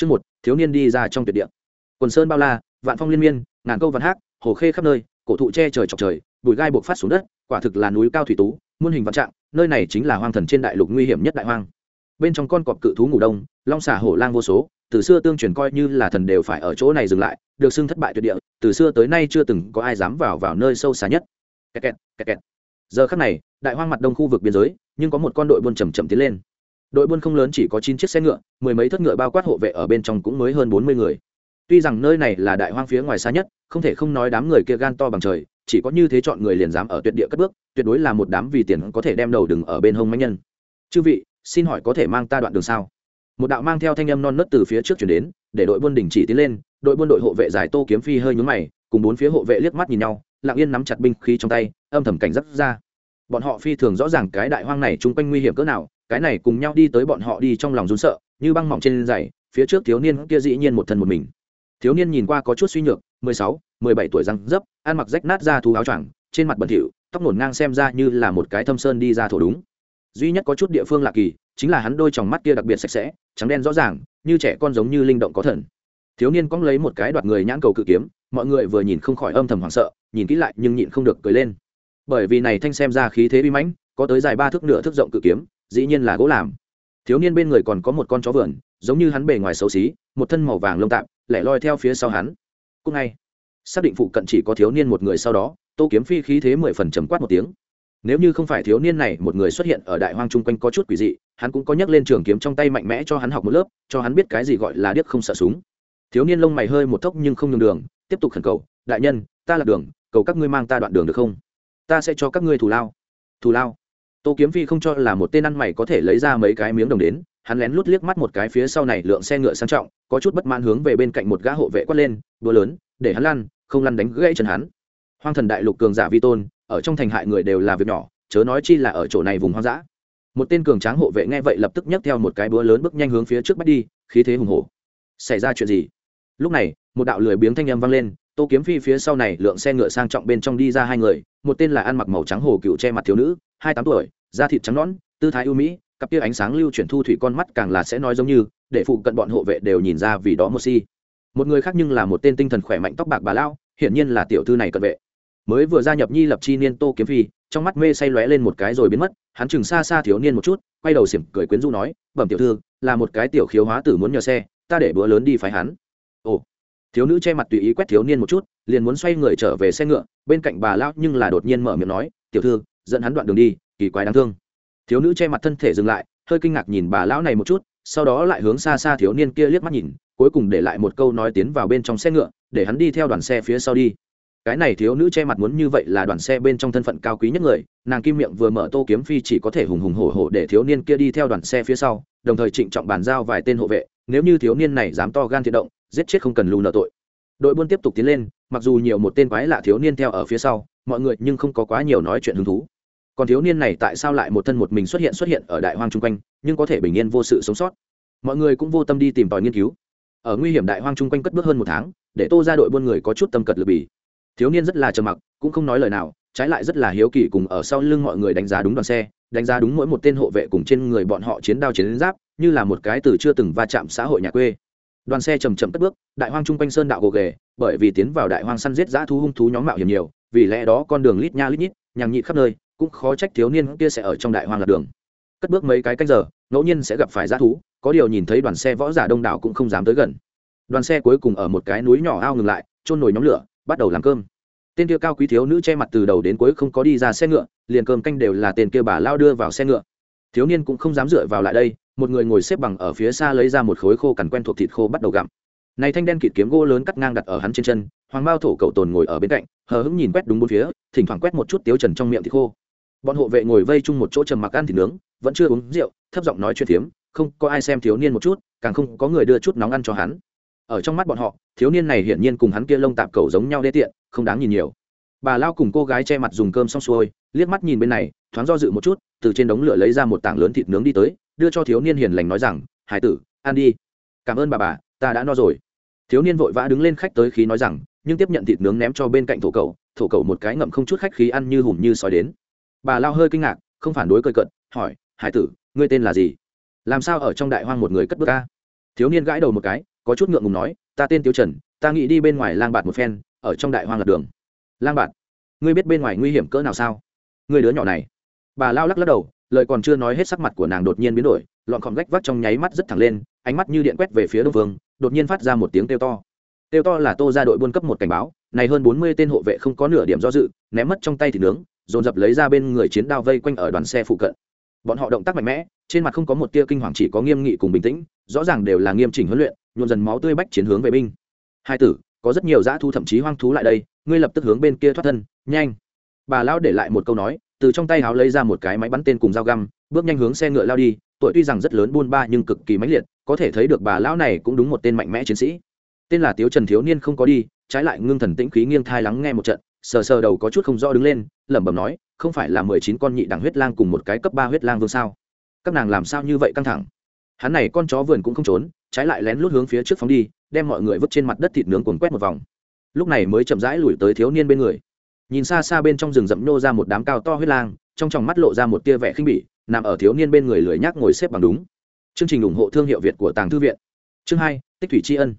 Chương một, thiếu niên đi ra trong tuyệt địa. Quần sơn bao la, vạn phong liên miên, ngàn câu văn hát, hồ khê khắp nơi, cổ thụ che trời chọc trời, bụi gai buộc phát xuống đất, quả thực là núi cao thủy tú, muôn hình vạn trạng, nơi này chính là hoang thần trên đại lục nguy hiểm nhất đại hoang. Bên trong con cọp cự thú ngủ đông, long xà hổ lang vô số, từ xưa tương truyền coi như là thần đều phải ở chỗ này dừng lại, được xưng thất bại tuyệt địa, từ xưa tới nay chưa từng có ai dám vào vào nơi sâu xa nhất. Kẹt kẹt, kẹt kẹt. Giờ khắc này, đại hoang mặt đông khu vực biên giới, nhưng có một con đội buôn chậm chậm tiến lên đội buôn không lớn chỉ có chín chiếc xe ngựa, mười mấy thất ngựa bao quát hộ vệ ở bên trong cũng mới hơn bốn mươi người. Tuy rằng nơi này là đại hoang phía ngoài xa nhất, không thể không nói đám người kia gan to bằng trời, chỉ có như thế chọn người liền dám ở tuyệt địa cất bước, tuyệt đối là một đám vì tiền có thể đem đầu đừng ở bên hông mạnh nhân. Chư vị, xin hỏi có thể mang ta đoạn đường sao? Một đạo mang theo thanh âm non nớt từ phía trước chuyển đến, để đội buôn đình chỉ tiến lên, đội buôn đội hộ vệ giải tô kiếm phi hơi nhúng mày, cùng bốn phía hộ vệ liếc mắt nhìn nhau, lặng yên nắm chặt binh khí trong tay, âm thầm cảnh giác ra. Bọn họ phi thường rõ ràng cái đại hoang này chung quanh nguy hiểm cỡ nào cái này cùng nhau đi tới bọn họ đi trong lòng run sợ, như băng mỏng trên giày, phía trước thiếu niên kia dĩ nhiên một thân một mình. Thiếu niên nhìn qua có chút suy nhược, mười sáu, mười bảy tuổi răng dấp, ăn mặc rách nát ra thú áo choàng, trên mặt bẩn thỉu, tóc nổn ngang xem ra như là một cái thâm sơn đi ra thổ đúng. Duy nhất có chút địa phương lạ kỳ, chính là hắn đôi tròng mắt kia đặc biệt sạch sẽ, trắng đen rõ ràng, như trẻ con giống như linh động có thần. Thiếu niên cóng lấy một cái đoạt người nhãn cầu cự kiếm, mọi người vừa nhìn không khỏi âm thầm hoảng sợ, nhìn kỹ lại nhưng nhịn không được cười lên. Bởi vì này thanh xem ra khí thế uy mãnh, có tới dài ba thước nửa thước rộng cự kiếm dĩ nhiên là gỗ làm. Thiếu niên bên người còn có một con chó vườn, giống như hắn bề ngoài xấu xí, một thân màu vàng lông tạm lẻ loi theo phía sau hắn. Cúc ngay, xác định phụ cận chỉ có thiếu niên một người sau đó, tô kiếm phi khí thế mười phần trầm quát một tiếng. Nếu như không phải thiếu niên này một người xuất hiện ở đại hoang chung quanh có chút quỷ dị, hắn cũng có nhắc lên trường kiếm trong tay mạnh mẽ cho hắn học một lớp, cho hắn biết cái gì gọi là điếc không sợ súng. Thiếu niên lông mày hơi một thốc nhưng không nhường đường, tiếp tục khẩn cầu, đại nhân, ta là đường, cầu các ngươi mang ta đoạn đường được không? Ta sẽ cho các ngươi thù lao. Thù lao? Tô kiếm phi không cho là một tên ăn mày có thể lấy ra mấy cái miếng đồng đến, hắn lén lút liếc mắt một cái phía sau này lượng xe ngựa sang trọng, có chút bất mãn hướng về bên cạnh một gã hộ vệ quát lên búa lớn, để hắn lăn, không lăn đánh gãy chân hắn. Hoang thần đại lục cường giả vi tôn, ở trong thành hại người đều là việc nhỏ, chớ nói chi là ở chỗ này vùng hoang dã. Một tên cường tráng hộ vệ nghe vậy lập tức nhấc theo một cái búa lớn bước nhanh hướng phía trước bắt đi, khí thế hùng hổ. Xảy ra chuyện gì? Lúc này, một đạo lười biếng thanh âm vang lên, tô kiếm phi phía sau này lượng xe ngựa sang trọng bên trong đi ra hai người, một tên là ăn mặc màu trắng hồ cựu che mặt thiếu nữ, hai tám tuổi da thịt trắng nõn, tư thái ưu mỹ, cặp kia ánh sáng lưu chuyển thu thủy con mắt càng là sẽ nói giống như, để phụ cận bọn hộ vệ đều nhìn ra vì đó một si. Một người khác nhưng là một tên tinh thần khỏe mạnh tóc bạc bà lao hiển nhiên là tiểu thư này cận vệ. Mới vừa gia nhập nhi lập chi niên tô kiếm phi, trong mắt mê say lóe lên một cái rồi biến mất, hắn chừng xa xa thiếu niên một chút, quay đầu xỉm cười quyến rũ nói, bẩm tiểu thư, là một cái tiểu khiếu hóa tử muốn nhờ xe, ta để bữa lớn đi phái hắn. Ồ. Thiếu nữ che mặt tùy ý quét thiếu niên một chút, liền muốn xoay người trở về xe ngựa, bên cạnh bà lão nhưng là đột nhiên mở miệng nói, tiểu thư, dẫn hắn đoạn đường đi kỳ quái đáng thương. Thiếu nữ che mặt thân thể dừng lại, hơi kinh ngạc nhìn bà lão này một chút, sau đó lại hướng xa xa thiếu niên kia liếc mắt nhìn, cuối cùng để lại một câu nói tiến vào bên trong xe ngựa, để hắn đi theo đoàn xe phía sau đi. Cái này thiếu nữ che mặt muốn như vậy là đoàn xe bên trong thân phận cao quý nhất người, nàng kim miệng vừa mở tô kiếm phi chỉ có thể hùng hùng hổ hổ để thiếu niên kia đi theo đoàn xe phía sau, đồng thời trịnh trọng bàn giao vài tên hộ vệ, nếu như thiếu niên này dám to gan thiện động, giết chết không cần lù nợ tội. Đội buôn tiếp tục tiến lên, mặc dù nhiều một tên quái lạ thiếu niên theo ở phía sau, mọi người nhưng không có quá nhiều nói chuyện hứng thú còn thiếu niên này tại sao lại một thân một mình xuất hiện xuất hiện ở đại hoang chung quanh, nhưng có thể bình yên vô sự sống sót. Mọi người cũng vô tâm đi tìm tòi nghiên cứu. Ở nguy hiểm đại hoang chung quanh cất bước hơn một tháng, để tô ra đội buôn người có chút tâm cật lừa bì. Thiếu niên rất là trầm mặc, cũng không nói lời nào, trái lại rất là hiếu kỳ cùng ở sau lưng mọi người đánh giá đúng đoàn xe, đánh giá đúng mỗi một tên hộ vệ cùng trên người bọn họ chiến đao chiến giáp, như là một cái từ chưa từng va chạm xã hội nhà quê. Đoàn xe chầm chậm cất bước, đại hoang chung quanh sơn đạo gồ ghề, bởi vì tiến vào đại hoang săn giết dã thú hung thú nhóm mạo hiểm nhiều, vì lẽ đó con đường lít nha lít nhít, nhằng nhịt khắp nơi cũng khó trách thiếu niên kia sẽ ở trong đại hoang lạc đường. Cất bước mấy cái canh giờ, ngẫu nhiên sẽ gặp phải dã thú, có điều nhìn thấy đoàn xe võ giả đông đảo cũng không dám tới gần. Đoàn xe cuối cùng ở một cái núi nhỏ ao ngừng lại trôn nồi nhóm lửa, bắt đầu làm cơm. Tên kia cao quý thiếu nữ che mặt từ đầu đến cuối không có đi ra xe ngựa, liền cơm canh đều là tên kia bà lao đưa vào xe ngựa. Thiếu niên cũng không dám dựa vào lại đây, một người ngồi xếp bằng ở phía xa lấy ra một khối khô cằn quen thuộc thịt khô bắt đầu gặm. Này thanh đen kịt kiếm gỗ lớn cắt ngang đặt ở hắn trên chân, hoàng bao thổ cậu tồn ngồi ở bên cạnh, hờ hững nhìn quét đúng bốn phía, thỉnh thoảng quét một chút tiếu trần trong miệng thịt khô bọn hộ vệ ngồi vây chung một chỗ trầm mặc ăn thịt nướng, vẫn chưa uống rượu, thấp giọng nói chuyện phiếm, không có ai xem thiếu niên một chút, càng không có người đưa chút nóng ăn cho hắn. Ở trong mắt bọn họ, thiếu niên này hiển nhiên cùng hắn kia lông tạp cầu giống nhau đê tiện, không đáng nhìn nhiều. Bà lao cùng cô gái che mặt dùng cơm xong xuôi, liếc mắt nhìn bên này, thoáng do dự một chút, từ trên đống lửa lấy ra một tảng lớn thịt nướng đi tới, đưa cho thiếu niên hiền lành nói rằng, hải tử, ăn đi. Cảm ơn bà bà, ta đã no rồi. Thiếu niên vội vã đứng lên khách tới khí nói rằng, nhưng tiếp nhận thịt nướng ném cho bên cạnh thổ cầu thổ cầu một cái ngậm không chút khách khí ăn như hùm như sói đến bà lao hơi kinh ngạc, không phản đối cơi cận hỏi, hải tử, ngươi tên là gì? Làm sao ở trong đại hoang một người cất bước ca thiếu niên gãi đầu một cái, có chút ngượng ngùng nói, ta tên tiêu trần, ta nghĩ đi bên ngoài lang bạt một phen, ở trong đại hoang lạc đường. Lang bạt? Ngươi biết bên ngoài nguy hiểm cỡ nào sao? Ngươi đứa nhỏ này. Bà lao lắc lắc đầu, lời còn chưa nói hết sắc mặt của nàng đột nhiên biến đổi, lọn khom gách vắt trong nháy mắt rất thẳng lên, ánh mắt như điện quét về phía đông vương, đột nhiên phát ra một tiếng kêu to. Kêu to là tô ra đội buôn cấp một cảnh báo, này hơn bốn mươi tên hộ vệ không có nửa điểm do dự, ném mất trong tay thì nướng dồn dập lấy ra bên người chiến đao vây quanh ở đoàn xe phụ cận. Bọn họ động tác mạnh mẽ, trên mặt không có một tia kinh hoàng, chỉ có nghiêm nghị cùng bình tĩnh, rõ ràng đều là nghiêm chỉnh huấn luyện, nhuộm dần máu tươi bách chiến hướng về binh. Hai tử, có rất nhiều dã thu thậm chí hoang thú lại đây, ngươi lập tức hướng bên kia thoát thân, nhanh. Bà lão để lại một câu nói, từ trong tay háo lấy ra một cái máy bắn tên cùng dao găm, bước nhanh hướng xe ngựa lao đi, tuổi tuy rằng rất lớn buôn ba nhưng cực kỳ mãnh liệt, có thể thấy được bà lão này cũng đúng một tên mạnh mẽ chiến sĩ. Tên là tiếu trần thiếu niên không có đi, trái lại ngưng thần tĩnh khí nghiêng thai lắng nghe một trận sờ sờ đầu có chút không rõ đứng lên, lẩm bẩm nói, không phải là mười chín con nhị đẳng huyết lang cùng một cái cấp ba huyết lang vương sao? Các nàng làm sao như vậy căng thẳng? Hắn này con chó vườn cũng không trốn, trái lại lén lút hướng phía trước phóng đi, đem mọi người vứt trên mặt đất thịt nướng cuồn quét một vòng. Lúc này mới chậm rãi lùi tới thiếu niên bên người. Nhìn xa xa bên trong rừng rậm nô ra một đám cao to huyết lang, trong tròng mắt lộ ra một tia vẻ khinh bỉ, nằm ở thiếu niên bên người lười nhác ngồi xếp bằng đúng. Chương trình ủng hộ thương hiệu việt của tàng thư viện. Chương hai, tích thủy tri ân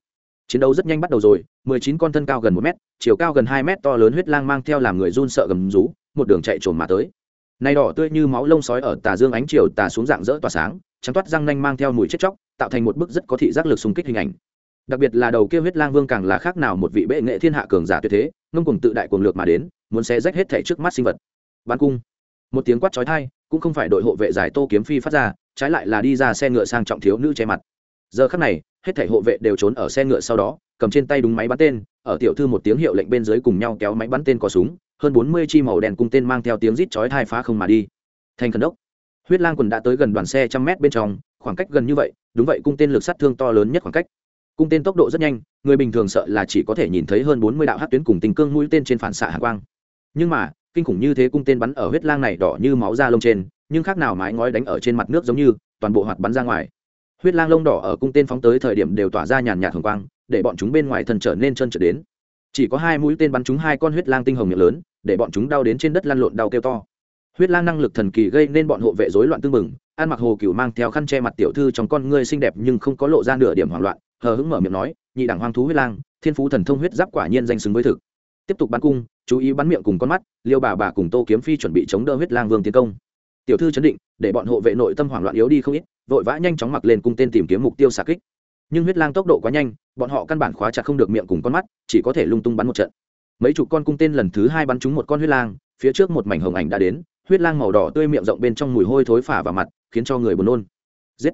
chiến đấu rất nhanh bắt đầu rồi, mười chín con thân cao gần một mét, chiều cao gần hai mét to lớn huyết lang mang theo làm người run sợ gầm rú, một đường chạy trồn mà tới. Nay đỏ tươi như máu lông sói ở tà dương ánh chiều tà xuống dạng dỡ tỏa sáng, trắng toát răng nanh mang theo mùi chết chóc, tạo thành một bức rất có thị giác lực xung kích hình ảnh. Đặc biệt là đầu kia huyết lang vương càng là khác nào một vị bệ nghệ thiên hạ cường giả tuyệt thế, ngông cùng tự đại cuồng lược mà đến, muốn xé rách hết thể trước mắt sinh vật. Bắn cung. Một tiếng quát chói tai, cũng không phải đội hộ vệ giải tô kiếm phi phát ra, trái lại là đi ra xe ngựa sang trọng thiếu nữ che mặt. Giờ khắc này hết thảy hộ vệ đều trốn ở xe ngựa sau đó, cầm trên tay đúng máy bắn tên, ở tiểu thư một tiếng hiệu lệnh bên dưới cùng nhau kéo máy bắn tên có súng, hơn bốn mươi chi màu đèn cung tên mang theo tiếng rít chói tai phá không mà đi. Thành khẩn đốc. Huyết lang quần đã tới gần đoàn xe trăm mét bên trong, khoảng cách gần như vậy, đúng vậy cung tên lực sát thương to lớn nhất khoảng cách. Cung tên tốc độ rất nhanh, người bình thường sợ là chỉ có thể nhìn thấy hơn bốn mươi đạo hát tuyến cùng tình cương mũi tên trên phản xạ hạ quang. Nhưng mà, kinh khủng như thế cung tên bắn ở huyết lang này đỏ như máu da lông trên, nhưng khác nào mái ngói đánh ở trên mặt nước giống như, toàn bộ hoạt bắn ra ngoài huyết lang lông đỏ ở cung tên phóng tới thời điểm đều tỏa ra nhàn nhạt hồng quang, để bọn chúng bên ngoài thân trở nên trơn trở đến. Chỉ có hai mũi tên bắn chúng hai con huyết lang tinh hồng miệng lớn, để bọn chúng đau đến trên đất lăn lộn đau kêu to. Huyết lang năng lực thần kỳ gây nên bọn hộ vệ rối loạn tương mừng an mặc hồ cửu mang theo khăn che mặt tiểu thư trong con ngươi xinh đẹp nhưng không có lộ ra nửa điểm hoảng loạn, hờ hững mở miệng nói, nhị đẳng hoang thú huyết lang, thiên phú thần thông huyết giáp quả nhiên danh xứng với thực. Tiếp tục bắn cung, chú ý bắn miệng cùng con mắt, liêu bà bà cùng tô kiếm phi chuẩn bị chống đỡ huyết lang vương tiến công. Tiểu thư chấn định, để bọn hộ vệ nội tâm hoảng loạn yếu đi không ít vội vã nhanh chóng mặc lên cung tên tìm kiếm mục tiêu xạ kích. Nhưng huyết lang tốc độ quá nhanh, bọn họ căn bản khóa chặt không được miệng cùng con mắt, chỉ có thể lung tung bắn một trận. Mấy chục con cung tên lần thứ hai bắn trúng một con huyết lang, phía trước một mảnh hồng ảnh đã đến, huyết lang màu đỏ tươi miệng rộng bên trong mùi hôi thối phả vào mặt, khiến cho người buồn nôn. Giết!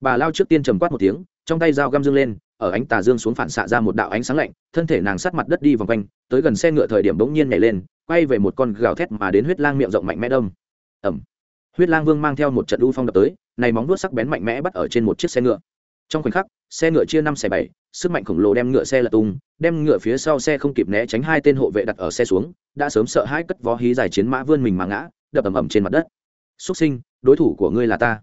Bà lao trước tiên trầm quát một tiếng, trong tay dao găm dương lên, ở ánh tà dương xuống phản xạ ra một đạo ánh sáng lạnh, thân thể nàng sát mặt đất đi vòng quanh, tới gần xe ngựa thời điểm bỗng nhiên nhảy lên, quay về một con gào thét mà đến huyết lang miệng rộng mạnh mẽ đông ẩm huyết lang vương mang theo một trận u phong đập tới này móng vuốt sắc bén mạnh mẽ bắt ở trên một chiếc xe ngựa. Trong khoảnh khắc, xe ngựa chia năm xẻ bảy, sức mạnh khổng lồ đem ngựa xe lật tung, đem ngựa phía sau xe không kịp né tránh hai tên hộ vệ đặt ở xe xuống, đã sớm sợ hai cất vó hí dài chiến mã vươn mình mà ngã, đập ầm ầm trên mặt đất. Xuất sinh, đối thủ của ngươi là ta.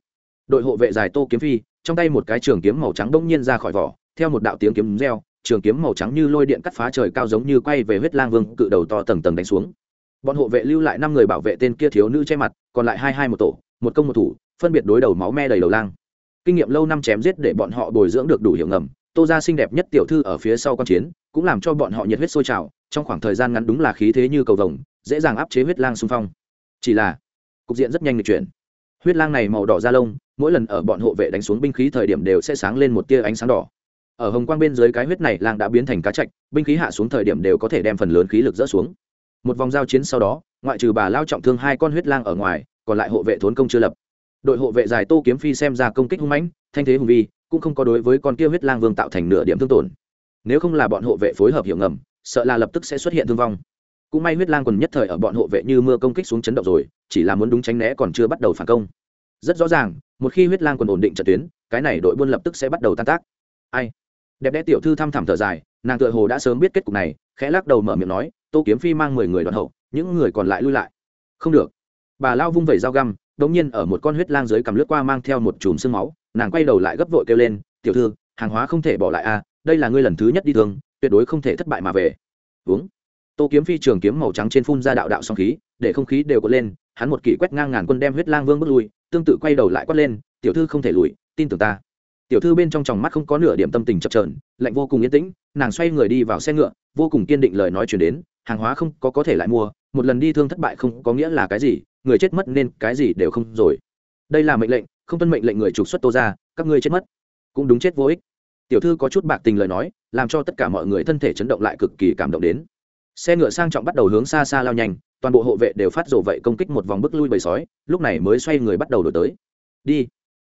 Đội hộ vệ dài tô kiếm phi, trong tay một cái trường kiếm màu trắng đông nhiên ra khỏi vỏ, theo một đạo tiếng kiếm reo, trường kiếm màu trắng như lôi điện cắt phá trời cao giống như quay về huyết lang vương, cự đầu to tầng tầng đánh xuống. Bọn hộ vệ lưu lại năm người bảo vệ tên kia thiếu nữ che mặt, còn lại hai hai một tổ, một công một thủ phân biệt đối đầu máu me đầy đầu lang. Kinh nghiệm lâu năm chém giết để bọn họ bồi dưỡng được đủ hiệu ngầm, tô ra xinh đẹp nhất tiểu thư ở phía sau con chiến, cũng làm cho bọn họ nhiệt huyết sôi trào, trong khoảng thời gian ngắn đúng là khí thế như cầu vồng, dễ dàng áp chế huyết lang xung phong. Chỉ là, cục diện rất nhanh lịch chuyển. Huyết lang này màu đỏ da lông, mỗi lần ở bọn hộ vệ đánh xuống binh khí thời điểm đều sẽ sáng lên một tia ánh sáng đỏ. Ở hồng quang bên dưới cái huyết này, lang đã biến thành cá chạch binh khí hạ xuống thời điểm đều có thể đem phần lớn khí lực rỡ xuống. Một vòng giao chiến sau đó, ngoại trừ bà lao trọng thương hai con huyết lang ở ngoài, còn lại hộ vệ thốn công chưa lập đội hộ vệ dài tô kiếm phi xem ra công kích hung mãnh, thanh thế hùng vi, cũng không có đối với con kia huyết lang vương tạo thành nửa điểm thương tổn. Nếu không là bọn hộ vệ phối hợp hiểu ngầm, sợ là lập tức sẽ xuất hiện thương vong. Cũng may huyết lang còn nhất thời ở bọn hộ vệ như mưa công kích xuống chấn động rồi, chỉ là muốn đúng tránh né còn chưa bắt đầu phản công. Rất rõ ràng, một khi huyết lang còn ổn định trận tuyến, cái này đội buôn lập tức sẽ bắt đầu tan tác. Ai? Đẹp đẽ tiểu thư thăm thẳm thở dài, nàng tựa hồ đã sớm biết kết cục này, khẽ lắc đầu mở miệng nói, tô kiếm phi mang mười người đoàn hậu, những người còn lại lui lại. Không được. Bà lao vung vẩy dao găm đống nhiên ở một con huyết lang dưới cầm lướt qua mang theo một chùm sương máu, nàng quay đầu lại gấp vội kêu lên, tiểu thư, hàng hóa không thể bỏ lại a đây là ngươi lần thứ nhất đi thương, tuyệt đối không thể thất bại mà về. Uống. Tô kiếm phi trường kiếm màu trắng trên phun ra đạo đạo song khí, để không khí đều có lên, hắn một kỷ quét ngang ngàn quân đem huyết lang vương bước lui, tương tự quay đầu lại quát lên, tiểu thư không thể lùi, tin tưởng ta. Tiểu thư bên trong tròng mắt không có nửa điểm tâm tình chập trờn lạnh vô cùng yên tĩnh, nàng xoay người đi vào xe ngựa, vô cùng kiên định lời nói chuyển đến, hàng hóa không có có thể lại mua, một lần đi thương thất bại không có nghĩa là cái gì người chết mất nên cái gì đều không rồi. Đây là mệnh lệnh, không tuân mệnh lệnh người trục xuất tô ra các ngươi chết mất. Cũng đúng chết vô ích. Tiểu thư có chút bạc tình lời nói, làm cho tất cả mọi người thân thể chấn động lại cực kỳ cảm động đến. Xe ngựa sang trọng bắt đầu hướng xa xa lao nhanh, toàn bộ hộ vệ đều phát rồ vậy công kích một vòng bức lui bầy sói, lúc này mới xoay người bắt đầu đổi tới. Đi.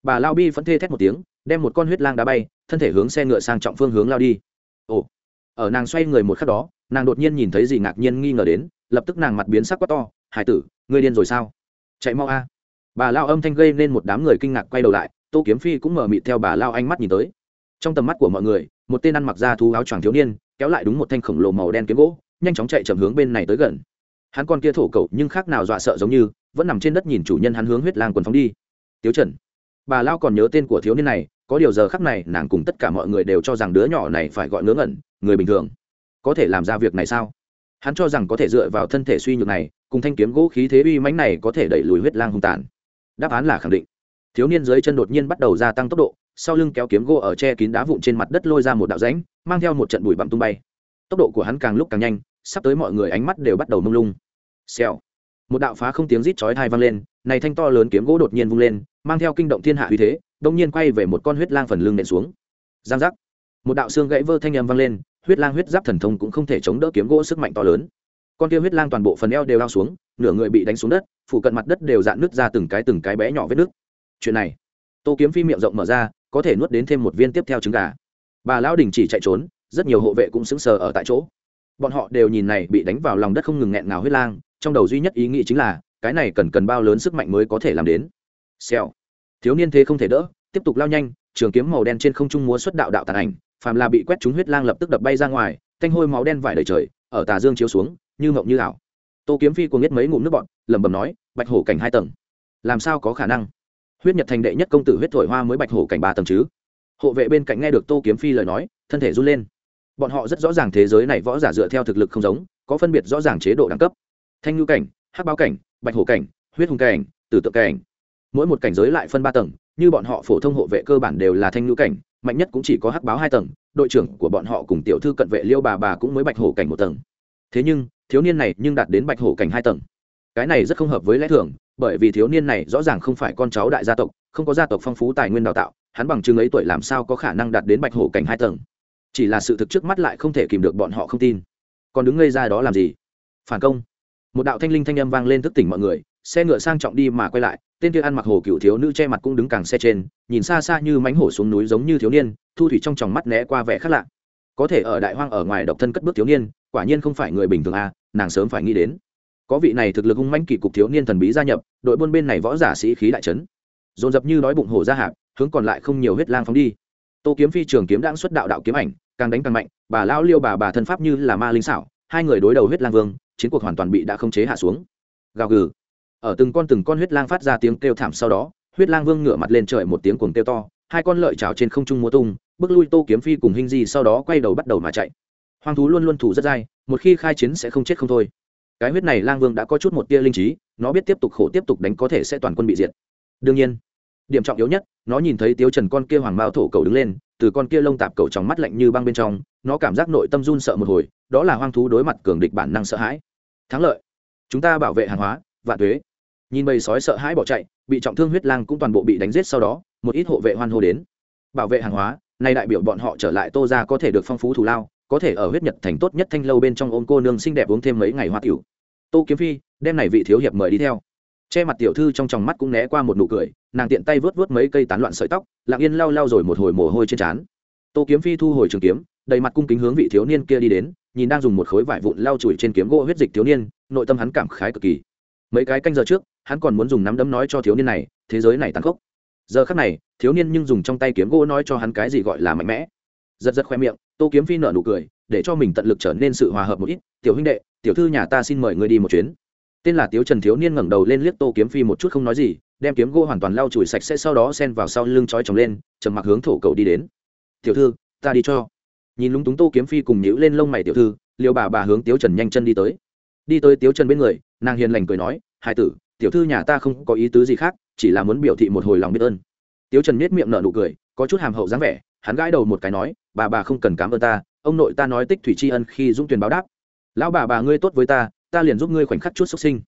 Bà lao bi phẫn thê thét một tiếng, đem một con huyết lang đá bay, thân thể hướng xe ngựa sang trọng phương hướng lao đi. Ồ. Ở nàng xoay người một khắc đó, nàng đột nhiên nhìn thấy gì ngạc nhiên nghi ngờ đến, lập tức nàng mặt biến sắc quá to, hải tử ngươi điên rồi sao? Chạy mau a. Bà lao âm thanh gây nên một đám người kinh ngạc quay đầu lại, tô kiếm phi cũng mở mịt theo bà lao ánh mắt nhìn tới. Trong tầm mắt của mọi người, một tên ăn mặc da thú áo choàng thiếu niên, kéo lại đúng một thanh khổng lồ màu đen kiếm gỗ, nhanh chóng chạy chậm hướng bên này tới gần. Hắn con kia thổ cậu nhưng khác nào dọa sợ giống như, vẫn nằm trên đất nhìn chủ nhân hắn hướng huyết lang quần phóng đi. Tiếu trần, bà lao còn nhớ tên của thiếu niên này, có điều giờ khắc này nàng cùng tất cả mọi người đều cho rằng đứa nhỏ này phải gọi ngớ ngẩn, người bình thường. Có thể làm ra việc này sao? Hắn cho rằng có thể dựa vào thân thể suy nhược này, cùng thanh kiếm gỗ khí thế uy mãnh này có thể đẩy lùi huyết lang hung tàn. Đáp án là khẳng định. Thiếu niên dưới chân đột nhiên bắt đầu gia tăng tốc độ, sau lưng kéo kiếm gỗ ở che kín đá vụn trên mặt đất lôi ra một đạo rãnh, mang theo một trận bụi bặm tung bay. Tốc độ của hắn càng lúc càng nhanh, sắp tới mọi người ánh mắt đều bắt đầu mông lung. Xèo. Một đạo phá không tiếng rít chói thai vang lên, này thanh to lớn kiếm gỗ đột nhiên vung lên, mang theo kinh động thiên hạ uy thế đông nhiên quay về một con huyết lang phần lưng nện xuống. Giang giác. Một đạo xương gãy vơ thanh âm vang lên huyết lang huyết giáp thần thông cũng không thể chống đỡ kiếm gỗ sức mạnh to lớn. Con kia huyết lang toàn bộ phần eo đều lao xuống, nửa người bị đánh xuống đất phụ cận mặt đất đều dạn nứt ra từng cái từng cái bé nhỏ vết nứt. Chuyện này, tô kiếm phi miệng rộng mở ra, có thể nuốt đến thêm một viên tiếp theo trứng gà. Bà lão đình chỉ chạy trốn, rất nhiều hộ vệ cũng sững sờ ở tại chỗ. Bọn họ đều nhìn này bị đánh vào lòng đất không ngừng nghẹn ngào huyết lang, trong đầu duy nhất ý nghĩ chính là, cái này cần cần bao lớn sức mạnh mới có thể làm đến. Xèo. Thiếu niên thế không thể đỡ, tiếp tục lao nhanh, trường kiếm màu đen trên không trung múa xuất đạo đạo tàn ảnh phàm là bị quét trúng huyết lang lập tức đập bay ra ngoài, thanh hôi máu đen vải đầy trời, ở tà dương chiếu xuống, như mộng như ảo. Tô kiếm phi cuồng nhất mấy ngụm nước bọn lẩm bẩm nói, bạch hổ cảnh hai tầng, làm sao có khả năng? Huyết nhật thành đệ nhất công tử huyết thổi hoa mới bạch hổ cảnh ba tầng chứ? Hộ vệ bên cạnh nghe được tô kiếm phi lời nói, thân thể run lên. Bọn họ rất rõ ràng thế giới này võ giả dựa theo thực lực không giống, có phân biệt rõ ràng chế độ đẳng cấp. Thanh ngư cảnh, hắc báo cảnh, bạch hổ cảnh, huyết hùng cảnh, tử tượng cảnh. Mỗi một cảnh giới lại phân ba tầng, như bọn họ phổ thông hộ vệ cơ bản đều là thanh ngư cảnh mạnh nhất cũng chỉ có hắc báo hai tầng, đội trưởng của bọn họ cùng tiểu thư cận vệ liêu bà bà cũng mới bạch hổ cảnh một tầng. Thế nhưng, thiếu niên này nhưng đạt đến bạch hổ cảnh hai tầng. Cái này rất không hợp với lẽ thường, bởi vì thiếu niên này rõ ràng không phải con cháu đại gia tộc, không có gia tộc phong phú tài nguyên đào tạo, hắn bằng chứng ấy tuổi làm sao có khả năng đạt đến bạch hổ cảnh hai tầng. Chỉ là sự thực trước mắt lại không thể kìm được bọn họ không tin. Còn đứng ngây ra đó làm gì? Phản công. Một đạo thanh linh thanh âm vang lên thức tỉnh mọi người, xe ngựa sang trọng đi mà quay lại tên kia ăn mặc hồ cựu thiếu nữ che mặt cũng đứng càng xe trên, nhìn xa xa như mánh hổ xuống núi giống như thiếu niên, thu thủy trong tròng mắt né qua vẻ khác lạ. Có thể ở đại hoang ở ngoài độc thân cất bước thiếu niên, quả nhiên không phải người bình thường à nàng sớm phải nghĩ đến. Có vị này thực lực hung manh kỳ cục thiếu niên thần bí gia nhập, đội buôn bên này võ giả sĩ khí đại trấn dồn dập như đói bụng hổ ra hạp, hướng còn lại không nhiều huyết lang phóng đi. Tô kiếm phi trường kiếm đang xuất đạo đạo kiếm ảnh, càng đánh càng mạnh, bà lão liêu bà bà thân pháp như là ma linh xảo, hai người đối đầu huyết lang vương, chiến cuộc hoàn toàn bị đã không chế hạ xuống. Gào gừ ở từng con từng con huyết lang phát ra tiếng kêu thảm sau đó, huyết lang vương ngửa mặt lên trời một tiếng cuồng kêu to, hai con lợi trào trên không trung múa tung, bước lui tô kiếm phi cùng hình di sau đó quay đầu bắt đầu mà chạy. Hoang thú luôn luôn thủ rất dai, một khi khai chiến sẽ không chết không thôi. Cái huyết này lang vương đã có chút một tia linh trí, nó biết tiếp tục khổ tiếp tục đánh có thể sẽ toàn quân bị diệt. Đương nhiên, điểm trọng yếu nhất, nó nhìn thấy tiếu trần con kia hoàng mao thổ cầu đứng lên, từ con kia lông tạp cầu trong mắt lạnh như băng bên trong, nó cảm giác nội tâm run sợ một hồi, đó là hoang thú đối mặt cường địch bản năng sợ hãi. Thắng lợi. Chúng ta bảo vệ hàng hóa vạn thuế. Nhìn bầy sói sợ hãi bỏ chạy, bị trọng thương huyết lang cũng toàn bộ bị đánh giết sau đó, một ít hộ vệ hoan hô đến. Bảo vệ hàng hóa, nay đại biểu bọn họ trở lại tô ra có thể được phong phú thù lao, có thể ở huyết nhật thành tốt nhất thanh lâu bên trong ôm cô nương xinh đẹp uống thêm mấy ngày hoa tiểu. Tô kiếm phi, đem này vị thiếu hiệp mời đi theo. Che mặt tiểu thư trong tròng mắt cũng né qua một nụ cười, nàng tiện tay vớt vớt mấy cây tán loạn sợi tóc, lặng yên lau lau rồi một hồi mồ hôi trên trán. Tô kiếm phi thu hồi trường kiếm, đầy mặt cung kính hướng vị thiếu niên kia đi đến, nhìn đang dùng một khối vải vụn lau chùi trên kiếm gỗ huyết dịch thiếu niên, nội tâm hắn cảm khái cực kỳ mấy cái canh giờ trước, hắn còn muốn dùng nắm đấm nói cho thiếu niên này, thế giới này tàn khốc. Giờ khắc này, thiếu niên nhưng dùng trong tay kiếm gỗ nói cho hắn cái gì gọi là mạnh mẽ. Giật giật khoe miệng, tô kiếm phi nợ nụ cười, để cho mình tận lực trở nên sự hòa hợp một ít. Tiểu huynh đệ, tiểu thư nhà ta xin mời ngươi đi một chuyến. Tên là tiếu trần thiếu niên ngẩng đầu lên liếc tô kiếm phi một chút không nói gì, đem kiếm gỗ hoàn toàn lau chùi sạch sẽ sau đó sen vào sau lưng trói chồng lên, trầm mặc hướng thổ cầu đi đến. Tiểu thư, ta đi cho. Nhìn lúng túng tô kiếm phi cùng nhữ lên lông mày tiểu thư liều bà bà hướng tiếu trần nhanh chân đi tới. Đi tới tiếu trần bên người nàng hiền lành cười nói hai tử, tiểu thư nhà ta không có ý tứ gì khác, chỉ là muốn biểu thị một hồi lòng biết ơn. Tiếu trần miết miệng nở nụ cười, có chút hàm hậu dáng vẻ, hắn gãi đầu một cái nói, bà bà không cần cảm ơn ta, ông nội ta nói tích thủy tri ân khi dũng tuyển báo đáp. Lão bà bà ngươi tốt với ta ta liền giúp ngươi khoảnh khắc chút xuất sinh.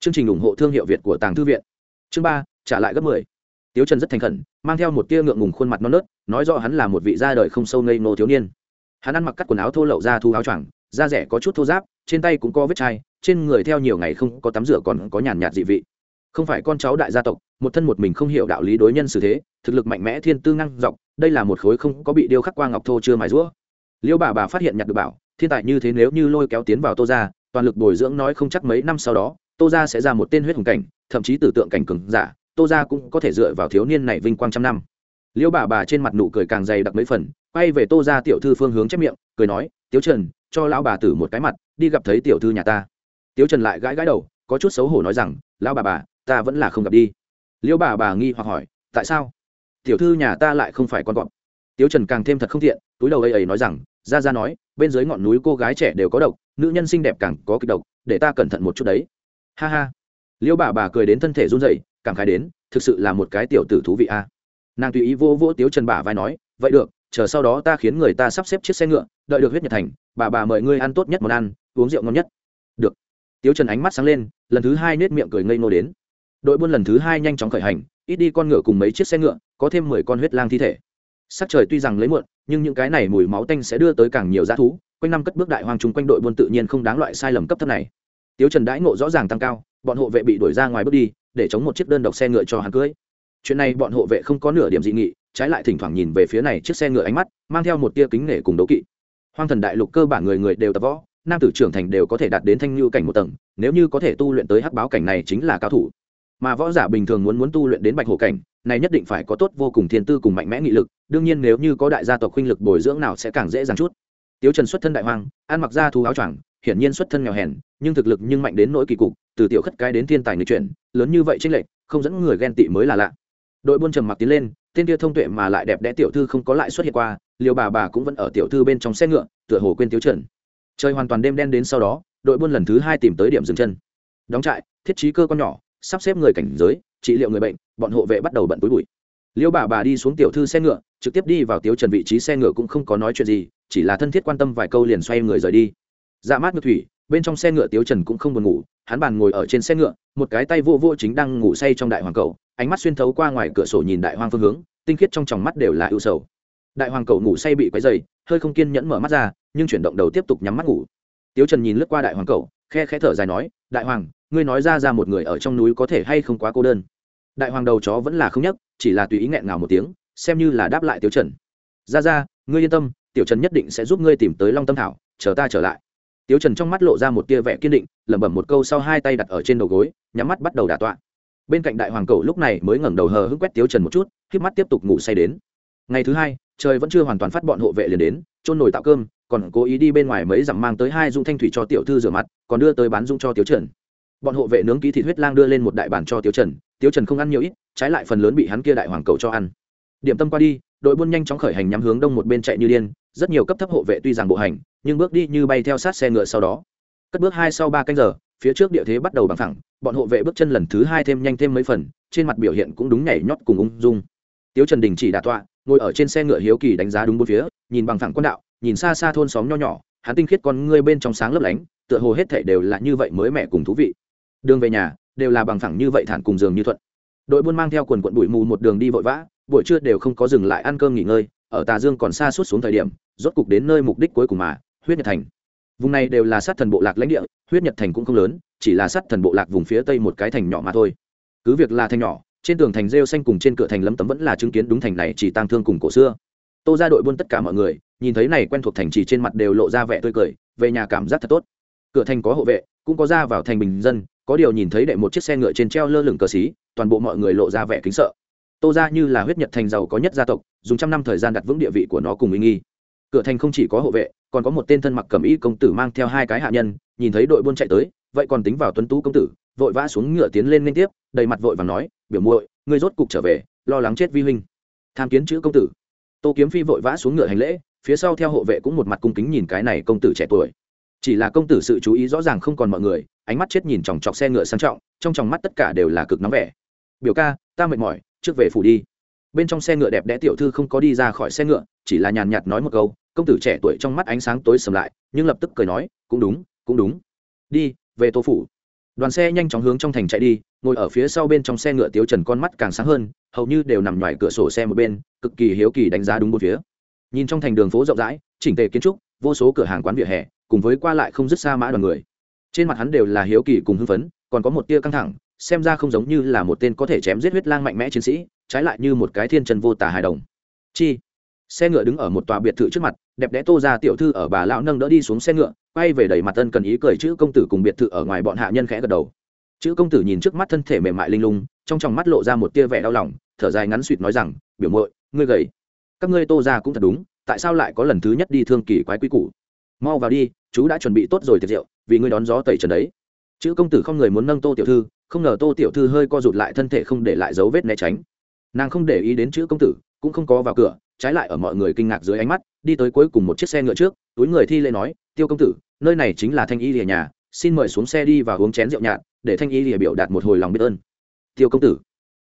Chương trình ủng hộ thương hiệu việt của tàng thư viện. Chương ba, trả lại gấp mười. Tiếu trần rất thành khẩn, mang theo một tia ngượng ngùng khuôn mặt non nớt, nói rõ hắn là một vị gia đời không sâu ngây nô thiếu niên. Hắn ăn mặc cắt quần áo thô lậu ra thu áo choàng, da rẻ có chút thô giáp trên tay cũng có vết chai trên người theo nhiều ngày không có tắm rửa còn có nhàn nhạt dị vị. Không phải con cháu đại gia tộc, một thân một mình không hiểu đạo lý đối nhân xử thế, thực lực mạnh mẽ thiên tư ngăn dọc, đây là một khối không có bị điêu khắc qua ngọc thô chưa mài rũa liêu bà bà phát hiện nhặt được bảo, thiên tài như thế nếu như lôi kéo tiến vào tô ra toàn lực bồi dưỡng nói không chắc mấy năm sau đó, tô ra sẽ ra một tên huyết hùng cảnh, thậm chí tử tượng cảnh cường giả, tô ra cũng có thể dựa vào thiếu niên này vinh quang trăm năm. Liêu bà bà trên mặt nụ cười càng dày đặc mấy phần, quay về tô ra tiểu thư phương hướng chép miệng, cười nói, tiếu trần, cho lão bà tử một cái mặt, đi gặp thấy tiểu thư nhà ta tiếu trần lại gãi gãi đầu, có chút xấu hổ nói rằng, lão bà bà, ta vẫn là không gặp đi. Liêu bà bà nghi hoặc hỏi, tại sao? Tiểu thư nhà ta lại không phải con gọn tiếu trần càng thêm thật không thiện túi đầu ấy ấy nói rằng, ra ra nói, bên dưới ngọn núi cô gái trẻ đều có độc, nữ nhân xinh đẹp càng có kịch độc, để ta cẩn thận một chút đấy. Ha ha. Liêu bà bà cười đến thân thể run rẩy, cảm khái đến, thực sự là một cái tiểu tử thú vị a. Nàng tùy ý vô vỗ tiếu trần bà vai nói, vậy được, chờ sau đó ta khiến người ta sắp xếp chiếc xe ngựa, đợi được huyết nhật thành, bà bà mời ngươi ăn tốt nhất món ăn, uống rượu ngon nhất tiếu trần ánh mắt sáng lên, lần thứ hai nết miệng cười ngây ngô đến. Đội buôn lần thứ hai nhanh chóng khởi hành, ít đi con ngựa cùng mấy chiếc xe ngựa, có thêm mười con huyết lang thi thể. Sắc trời tuy rằng lấy muộn, nhưng những cái này mùi máu tanh sẽ đưa tới càng nhiều g thú, quanh năm cất bước đại hoang chung quanh đội buôn tự nhiên không đáng loại sai lầm cấp thấp này. Tiếu trần đãi ngộ rõ ràng tăng cao, bọn hộ vệ bị đuổi ra ngoài bước đi, để chống một chiếc đơn độc xe ngựa cho hắn cưới. Chuyện này bọn hộ vệ không có nửa điểm dị nghị, trái lại thỉnh thoảng nhìn về phía này chiếc xe ngựa ánh mắt, mang theo một tia kính nể cùng đấu kỵ. Hoang thần đại lục cơ bản người người đều tập võ nam tử trưởng thành đều có thể đạt đến thanh lưu cảnh một tầng, nếu như có thể tu luyện tới hắc báo cảnh này chính là cao thủ. Mà võ giả bình thường muốn muốn tu luyện đến bạch hổ cảnh, này nhất định phải có tốt vô cùng thiên tư cùng mạnh mẽ nghị lực, đương nhiên nếu như có đại gia tộc khuynh lực bồi dưỡng nào sẽ càng dễ dàng chút. Tiếu trần xuất thân đại hoang, ăn mặc ra thú áo choàng, hiển nhiên xuất thân nghèo hèn, nhưng thực lực nhưng mạnh đến nỗi kỳ cục, từ tiểu khất cái đến thiên tài người chuyển, lớn như vậy tranh lệch, không dẫn người ghen tị mới là lạ. Đội buôn trầm mặc tiến lên, tên kia thông tuệ mà lại đẹp đẽ tiểu thư không có lại xuất hiện qua liều bà bà cũng vẫn ở tiểu thư bên trong xe ngựa, tựa hồ quên tiếu trần trời hoàn toàn đêm đen đến sau đó, đội buôn lần thứ hai tìm tới điểm dừng chân. Đóng trại, thiết trí cơ con nhỏ, sắp xếp người cảnh giới, trị liệu người bệnh, bọn hộ vệ bắt đầu bận túi bụi. Liêu bà bà đi xuống tiểu thư xe ngựa, trực tiếp đi vào tiếu trần vị trí xe ngựa cũng không có nói chuyện gì, chỉ là thân thiết quan tâm vài câu liền xoay người rời đi. Dạ mát ngược thủy, bên trong xe ngựa tiếu trần cũng không buồn ngủ, hắn bàn ngồi ở trên xe ngựa, một cái tay vô vô chính đang ngủ say trong đại hoàng cầu, ánh mắt xuyên thấu qua ngoài cửa sổ nhìn đại hoang phương hướng, tinh khiết trong tròng mắt đều là ưu sầu đại hoàng cầu ngủ say bị quấy dày hơi không kiên nhẫn mở mắt ra, nhưng chuyển động đầu tiếp tục nhắm mắt ngủ. Tiếu trần nhìn lướt qua đại hoàng cầu, khe khẽ thở dài nói, đại hoàng, ngươi nói ra ra một người ở trong núi có thể hay không quá cô đơn? Đại hoàng đầu chó vẫn là không nhắc chỉ là tùy ý nghẹn ngào một tiếng, xem như là đáp lại tiếu trần. Ra ra, ngươi yên tâm, tiểu trần nhất định sẽ giúp ngươi tìm tới long tâm thảo, chờ ta trở lại. Tiếu trần trong mắt lộ ra một tia vẻ kiên định, lẩm bẩm một câu sau hai tay đặt ở trên đầu gối, nhắm mắt bắt đầu đả tọa. Bên cạnh đại hoàng cầu lúc này mới ngẩng đầu hờ hững quét tiếu trần một chút k mắt tiếp tục ngủ say đến. Ngày thứ hai trời vẫn chưa hoàn toàn phát bọn hộ vệ liền đến trôn nổi tạo cơm, còn cố ý đi bên ngoài mấy dặm mang tới hai dung thanh thủy cho tiểu thư rửa mặt, còn đưa tới bán dung cho tiếu trần. Bọn hộ vệ nướng ký thịt huyết lang đưa lên một đại bản cho tiếu trần tiếu trần không ăn nhiều ít, trái lại phần lớn bị hắn kia đại hoàng cầu cho ăn. Điểm tâm qua đi, đội buôn nhanh chóng khởi hành nhắm hướng đông một bên chạy như điên, rất nhiều cấp thấp hộ vệ tuy rằng bộ hành, nhưng bước đi như bay theo sát xe ngựa sau đó. Cất bước hai sau ba canh giờ, phía trước địa thế bắt đầu bằng thẳng bọn hộ vệ bước chân lần thứ hai thêm nhanh thêm mấy phần, trên mặt biểu hiện cũng đúng nhảy nhót cùng ung dung. Tiếu trần đình chỉ đà tọa ngồi ở trên xe ngựa hiếu kỳ đánh giá đúng bốn phía, nhìn bằng thẳng quan đạo, nhìn xa xa thôn xóm nho nhỏ, hắn tinh khiết con ngươi bên trong sáng lấp lánh, tựa hồ hết thể đều là như vậy mới mẻ cùng thú vị. Đường về nhà, đều là bằng thẳng như vậy thản cùng giường như thuận. Đội buôn mang theo quần quận bụi mù một đường đi vội vã, buổi trưa đều không có dừng lại ăn cơm nghỉ ngơi, ở tà dương còn xa suốt xuống thời điểm, rốt cục đến nơi mục đích cuối cùng mà, huyết nhật thành. Vùng này đều là sát thần bộ lạc lãnh địa, huyết nhật thành cũng không lớn, chỉ là sát thần bộ lạc vùng phía tây một cái thành nhỏ mà thôi. Cứ việc là thành nhỏ trên tường thành rêu xanh cùng trên cửa thành lấm tấm vẫn là chứng kiến đúng thành này chỉ tăng thương cùng cổ xưa. Tô ra đội buôn tất cả mọi người, nhìn thấy này quen thuộc thành chỉ trên mặt đều lộ ra vẻ tươi cười, về nhà cảm giác thật tốt. Cửa thành có hộ vệ, cũng có ra vào thành bình dân, có điều nhìn thấy đệ một chiếc xe ngựa trên treo lơ lửng cờ xí, toàn bộ mọi người lộ ra vẻ kính sợ. Tô ra như là huyết nhật thành giàu có nhất gia tộc, dùng trăm năm thời gian đặt vững địa vị của nó cùng ý nghi. Cửa thành không chỉ có hộ vệ, còn có một tên thân mặc cẩm y công tử mang theo hai cái hạ nhân, nhìn thấy đội buôn chạy tới, vậy còn tính vào tuấn tú công tử vội vã xuống ngựa tiến lên liên tiếp, đầy mặt vội và nói, biểu muội, ngươi rốt cục trở về, lo lắng chết vi huynh. Tham kiến chữ công tử. Tô kiếm phi vội vã xuống ngựa hành lễ, phía sau theo hộ vệ cũng một mặt cung kính nhìn cái này công tử trẻ tuổi. Chỉ là công tử sự chú ý rõ ràng không còn mọi người, ánh mắt chết nhìn chòng chọc xe ngựa sang trọng, trong tròng mắt tất cả đều là cực nóng vẻ. Biểu ca, ta mệt mỏi, trước về phủ đi. Bên trong xe ngựa đẹp đẽ tiểu thư không có đi ra khỏi xe ngựa, chỉ là nhàn nhạt nói một câu, công tử trẻ tuổi trong mắt ánh sáng tối sầm lại, nhưng lập tức cười nói, cũng đúng cũng đúng. Đi, về tô phủ đoàn xe nhanh chóng hướng trong thành chạy đi, ngồi ở phía sau bên trong xe ngựa tiếu trần con mắt càng sáng hơn, hầu như đều nằm ngoài cửa sổ xe một bên, cực kỳ hiếu kỳ đánh giá đúng một phía. Nhìn trong thành đường phố rộng rãi, chỉnh tề kiến trúc, vô số cửa hàng quán vỉa hè, cùng với qua lại không dứt xa mã đoàn người. Trên mặt hắn đều là hiếu kỳ cùng hưng phấn, còn có một tia căng thẳng, xem ra không giống như là một tên có thể chém giết huyết lang mạnh mẽ chiến sĩ, trái lại như một cái thiên trần vô tả hài đồng. Chi? Xe ngựa đứng ở một tòa biệt thự trước mặt, đẹp đẽ tô ra tiểu thư ở bà lão nâng đỡ đi xuống xe ngựa quay về đẩy mặt tân cần ý cười chữ công tử cùng biệt thự ở ngoài bọn hạ nhân khẽ gật đầu. Chữ công tử nhìn trước mắt thân thể mềm mại linh lung, trong tròng mắt lộ ra một tia vẻ đau lòng, thở dài ngắn suỵt nói rằng, biểu muội, ngươi gầy. Các ngươi tô ra cũng thật đúng, tại sao lại có lần thứ nhất đi thương kỳ quái quý củ? Mau vào đi, chú đã chuẩn bị tốt rồi tiệc rượu, vì ngươi đón gió tẩy trần đấy. Chữ công tử không người muốn nâng tô tiểu thư, không ngờ tô tiểu thư hơi co rụt lại thân thể không để lại dấu vết né tránh. Nàng không để ý đến chữ công tử, cũng không có vào cửa, trái lại ở mọi người kinh ngạc dưới ánh mắt, đi tới cuối cùng một chiếc xe ngựa trước, túi người thi lễ nói, tiêu công tử nơi này chính là thanh y lìa nhà, xin mời xuống xe đi và uống chén rượu nhạt, để thanh y lìa biểu đạt một hồi lòng biết ơn. Tiêu công tử.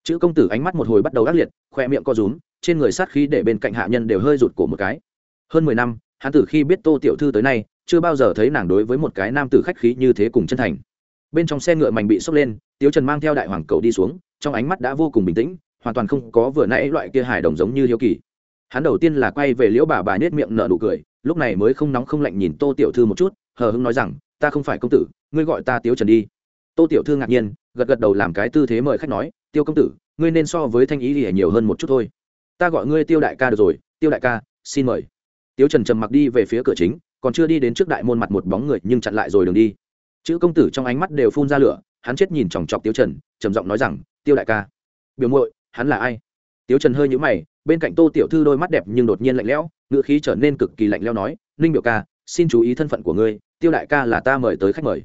Chữ công tử ánh mắt một hồi bắt đầu ác liệt, khoe miệng co rúm, trên người sát khí để bên cạnh hạ nhân đều hơi rụt cổ một cái. Hơn mười năm, hắn tử khi biết tô tiểu thư tới nay, chưa bao giờ thấy nàng đối với một cái nam tử khách khí như thế cùng chân thành. Bên trong xe ngựa mảnh bị sốc lên, tiếu trần mang theo đại hoàng cầu đi xuống, trong ánh mắt đã vô cùng bình tĩnh, hoàn toàn không có vừa nãy loại kia hài đồng giống như hiếu kỳ. Hắn đầu tiên là quay về liễu bà bà nết miệng nở nụ cười lúc này mới không nóng không lạnh nhìn tô tiểu thư một chút, hờ hưng nói rằng, ta không phải công tử, ngươi gọi ta tiếu trần đi. Tô tiểu thư ngạc nhiên, gật gật đầu làm cái tư thế mời khách nói, tiêu công tử, ngươi nên so với thanh ý thì nhiều hơn một chút thôi. Ta gọi ngươi tiêu đại ca được rồi, tiêu đại ca, xin mời. Tiếu trần trầm mặc đi về phía cửa chính, còn chưa đi đến trước đại môn mặt một bóng người nhưng chặn lại rồi đường đi. Chữ công tử trong ánh mắt đều phun ra lửa, hắn chết nhìn chòng chọc tiêu trần, trầm giọng nói rằng, tiêu đại ca, biểu muội, hắn là ai? Tiếu trần hơi nhũ mày, bên cạnh tô tiểu thư đôi mắt đẹp nhưng đột nhiên lạnh lẽo ngựa khí trở nên cực kỳ lạnh lẽo nói, ninh biểu ca, xin chú ý thân phận của ngươi, tiêu đại ca là ta mời tới khách mời.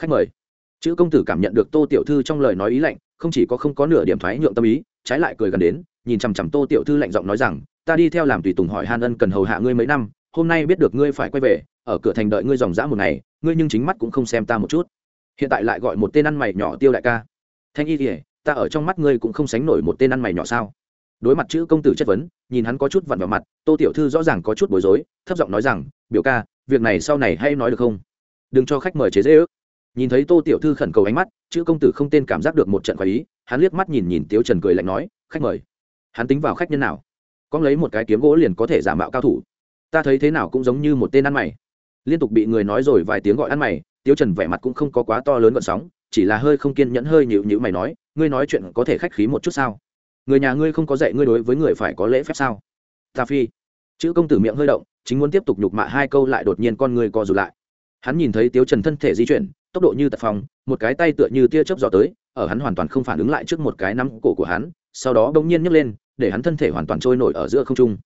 Khách mời? Chữ công tử cảm nhận được tô tiểu thư trong lời nói ý lạnh, không chỉ có không có nửa điểm thoái nhượng tâm ý, trái lại cười gần đến, nhìn chằm chằm tô tiểu thư lạnh giọng nói rằng, ta đi theo làm tùy tùng hỏi Hàn ân cần hầu hạ ngươi mấy năm, hôm nay biết được ngươi phải quay về, ở cửa thành đợi ngươi dòng dã một ngày, ngươi nhưng chính mắt cũng không xem ta một chút. Hiện tại lại gọi một tên ăn mày nhỏ tiêu đại ca. Thanh y kỉa ta ở trong mắt ngươi cũng không sánh nổi một tên ăn mày nhỏ sao? Đối mặt chữ công tử chất vấn, nhìn hắn có chút vặn vào mặt, tô tiểu thư rõ ràng có chút bối rối, thấp giọng nói rằng, biểu ca, việc này sau này hay nói được không? Đừng cho khách mời chế dễ ước. Nhìn thấy tô tiểu thư khẩn cầu ánh mắt, chữ công tử không tên cảm giác được một trận khoái ý, hắn liếc mắt nhìn nhìn tiếu trần cười lạnh nói, khách mời. Hắn tính vào khách nhân nào? Con lấy một cái kiếm gỗ liền có thể giả mạo cao thủ. Ta thấy thế nào cũng giống như một tên ăn mày. Liên tục bị người nói rồi vài tiếng gọi ăn mày, tiếu trần vẻ mặt cũng không có quá to lớn gọn sóng, chỉ là hơi không kiên nhẫn hơi nhịu nhịu mày nói, ngươi nói chuyện có thể khách khí một chút sao? Người nhà ngươi không có dạy ngươi đối với người phải có lễ phép sao? Ta phi. Chữ công tử miệng hơi động, chính muốn tiếp tục nhục mạ hai câu lại đột nhiên con người co rụt lại. Hắn nhìn thấy tiếu trần thân thể di chuyển, tốc độ như tật phòng một cái tay tựa như tia chớp dò tới, ở hắn hoàn toàn không phản ứng lại trước một cái nắm cổ của hắn, sau đó bỗng nhiên nhấc lên, để hắn thân thể hoàn toàn trôi nổi ở giữa không trung.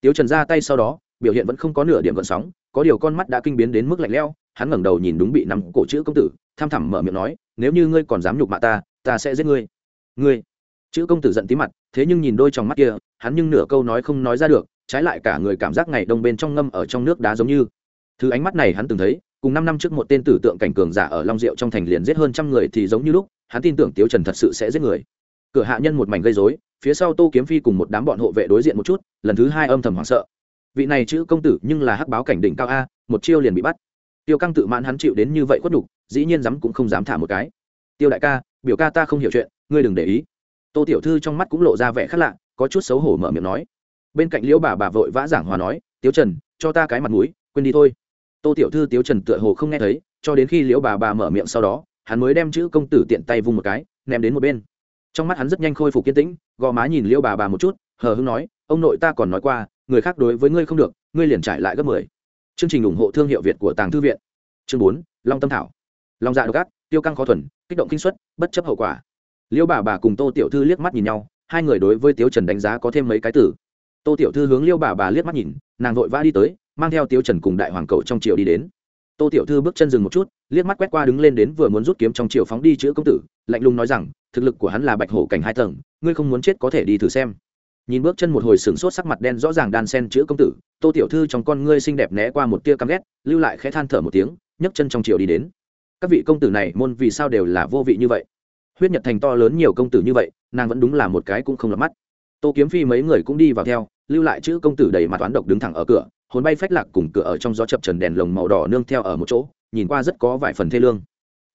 Tiếu trần ra tay sau đó, biểu hiện vẫn không có nửa điểm gợn sóng, có điều con mắt đã kinh biến đến mức lạnh lẽo, hắn ngẩng đầu nhìn đúng bị nắm cổ chữ công tử, tham thẳm mở miệng nói, nếu như ngươi còn dám nhục mạ ta ta sẽ giết ngươi. Ngươi? Chữ công tử giận tí mặt, thế nhưng nhìn đôi trong mắt kia, hắn nhưng nửa câu nói không nói ra được, trái lại cả người cảm giác ngày đông bên trong ngâm ở trong nước đá giống như. Thứ ánh mắt này hắn từng thấy, cùng năm năm trước một tên tử tượng cảnh cường giả ở long diệu trong thành liền giết hơn trăm người thì giống như lúc, hắn tin tưởng tiếu trần thật sự sẽ giết người. Cửa hạ nhân một mảnh gây dối phía sau tô kiếm phi cùng một đám bọn hộ vệ đối diện một chút, lần thứ hai âm thầm hoảng sợ. Vị này chữ công tử nhưng là hắc báo cảnh đỉnh cao a, một chiêu liền bị bắt. Tiêu căng tự mãn hắn chịu đến như vậy khuất đục dĩ nhiên dám cũng không dám thả một cái. Tiêu đại ca, biểu ca ta không hiểu chuyện, ngươi đừng để ý tô tiểu thư trong mắt cũng lộ ra vẻ khác lạ có chút xấu hổ mở miệng nói. Bên cạnh liễu bà bà vội vã giảng hòa nói tiếu trần cho ta cái mặt mũi quên đi thôi. Tô tiểu thư tiếu trần tựa hồ không nghe thấy cho đến khi liễu bà bà mở miệng sau đó hắn mới đem chữ công tử tiện tay vung một cái ném đến một bên. Trong mắt hắn rất nhanh khôi phục kiên tĩnh gò má nhìn liễu bà bà một chút hờ hưng nói ông nội ta còn nói qua người khác đối với ngươi không được ngươi liền trải lại gấp mười. Chương trình ủng hộ thương hiệu việt của tàng thư viện. Chương bốn long tâm thảo. Long dạ độc ác tiêu căng khó thuần kích động kinh suất, bất chấp hậu quả liễu bà bà cùng tô tiểu thư liếc mắt nhìn nhau, hai người đối với tiếu trần đánh giá có thêm mấy cái từ tô tiểu thư hướng liêu bà bà liếc mắt nhìn, nàng vội vã đi tới, mang theo tiếu trần cùng đại hoàng cậu trong triều đi đến. Tô tiểu thư bước chân dừng một chút, liếc mắt quét qua đứng lên đến vừa muốn rút kiếm trong triều phóng đi chữa công tử, lạnh lùng nói rằng, thực lực của hắn là bạch hổ cảnh hai tầng, ngươi không muốn chết có thể đi thử xem. Nhìn bước chân một hồi sửng sốt sắc mặt đen rõ ràng đan sen chữa công tử, tô tiểu thư trong con ngươi xinh đẹp né qua một tia căm ghét, lưu lại khẽ than thở một tiếng, nhấc chân trong triều đi đến. Các vị công tử này môn vì sao đều là vô vị như vậy? Huyết nhật thành to lớn nhiều công tử như vậy, nàng vẫn đúng là một cái cũng không lọt mắt. Tô kiếm phi mấy người cũng đi vào theo, lưu lại chữ công tử đầy mặt toán độc đứng thẳng ở cửa, hồn bay phách lạc cùng cửa ở trong gió chập trần đèn lồng màu đỏ nương theo ở một chỗ, nhìn qua rất có vài phần thê lương.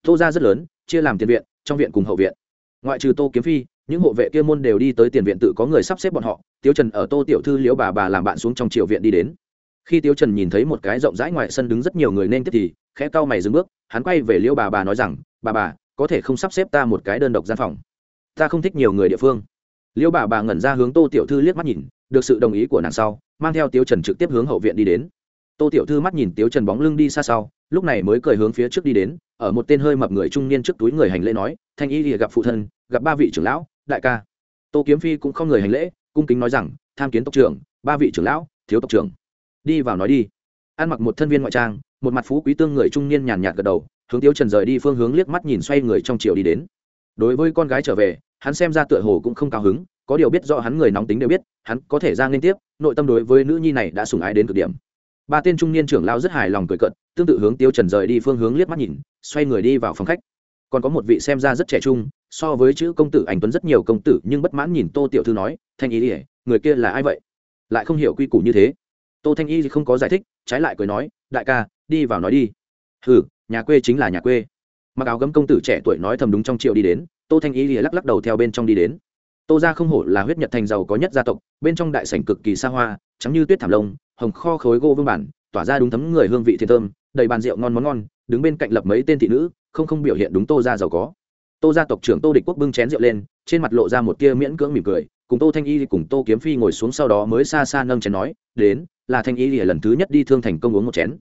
Tô ra rất lớn, chia làm tiền viện, trong viện cùng hậu viện. Ngoại trừ tô kiếm phi, những hộ vệ kia môn đều đi tới tiền viện tự có người sắp xếp bọn họ tiêu trần ở tô tiểu thư liễu bà bà làm bạn xuống trong triều viện đi đến. Khi tiêu trần nhìn thấy một cái rộng rãi ngoài sân đứng rất nhiều người nên tiếp thì, khẽ cau mày dừng bước, hắn quay về liễu bà bà nói rằng, bà bà có thể không sắp xếp ta một cái đơn độc gian phòng. Ta không thích nhiều người địa phương. Liễu bà bà ngẩn ra hướng tô tiểu thư liếc mắt nhìn, được sự đồng ý của nàng sau, mang theo tiêu trần trực tiếp hướng hậu viện đi đến. Tô tiểu thư mắt nhìn tiêu trần bóng lưng đi xa sau, lúc này mới cười hướng phía trước đi đến, ở một tên hơi mập người trung niên trước túi người hành lễ nói, thanh y lìa gặp phụ thân, gặp ba vị trưởng lão, đại ca. Tô kiếm phi cũng không người hành lễ, cung kính nói rằng, tham kiến tộc trưởng, ba vị trưởng lão, thiếu tộc trưởng. Đi vào nói đi. Ăn mặc một thân viên ngoại trang, một mặt phú quý tương người trung niên nhàn nhạt gật đầu hướng tiêu trần rời đi phương hướng liếc mắt nhìn xoay người trong chiều đi đến. Đối với con gái trở về, hắn xem ra tựa hồ cũng không cao hứng, có điều biết rõ hắn người nóng tính đều biết, hắn có thể ra liên tiếp, nội tâm đối với nữ nhi này đã sủng ái đến cực điểm. Ba tên trung niên trưởng lao rất hài lòng cười cận tương tự hướng tiêu trần rời đi phương hướng liếc mắt nhìn, xoay người đi vào phòng khách. Còn có một vị xem ra rất trẻ trung, so với chữ công tử anh tuấn rất nhiều công tử, nhưng bất mãn nhìn tô tiểu thư nói, thanh ý ỉa người kia là ai vậy? Lại không hiểu quy củ như thế. Tô thanh y không có giải thích, trái lại cười nói, đại ca, đi vào nói đi. Hừ nhà quê chính là nhà quê. Mặc áo gấm công tử trẻ tuổi nói thầm đúng trong triệu đi đến, tô thanh y lìa lắc lắc đầu theo bên trong đi đến. Tô ra không hổ là huyết nhật thành giàu có nhất gia tộc, bên trong đại sảnh cực kỳ xa hoa, trắng như tuyết thảm lông, hồng kho khối gỗ vương bản, tỏa ra đúng thấm người hương vị thiên thơm, đầy bàn rượu ngon món ngon, đứng bên cạnh lập mấy tên thị nữ, không không biểu hiện đúng tô ra giàu có. Tô gia tộc trưởng tô địch quốc bưng chén rượu lên, trên mặt lộ ra một tia miễn cưỡng mỉm cười, cùng tô thanh y cùng tô kiếm phi ngồi xuống sau đó mới xa xa nâng chén nói, đến, là thanh y lần thứ nhất đi thương thành công uống một chén.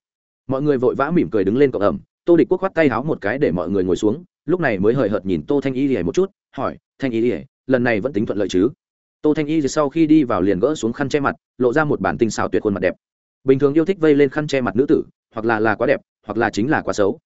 Mọi người vội vã mỉm cười đứng lên cộng ẩm tô địch quốc khoát tay háo một cái để mọi người ngồi xuống, lúc này mới hời hợt nhìn tô thanh y một chút, hỏi, thanh y lần này vẫn tính thuận lợi chứ? Tô thanh y sau khi đi vào liền gỡ xuống khăn che mặt, lộ ra một bản tinh xào tuyệt khuôn mặt đẹp. Bình thường yêu thích vây lên khăn che mặt nữ tử, hoặc là là quá đẹp, hoặc là chính là quá xấu.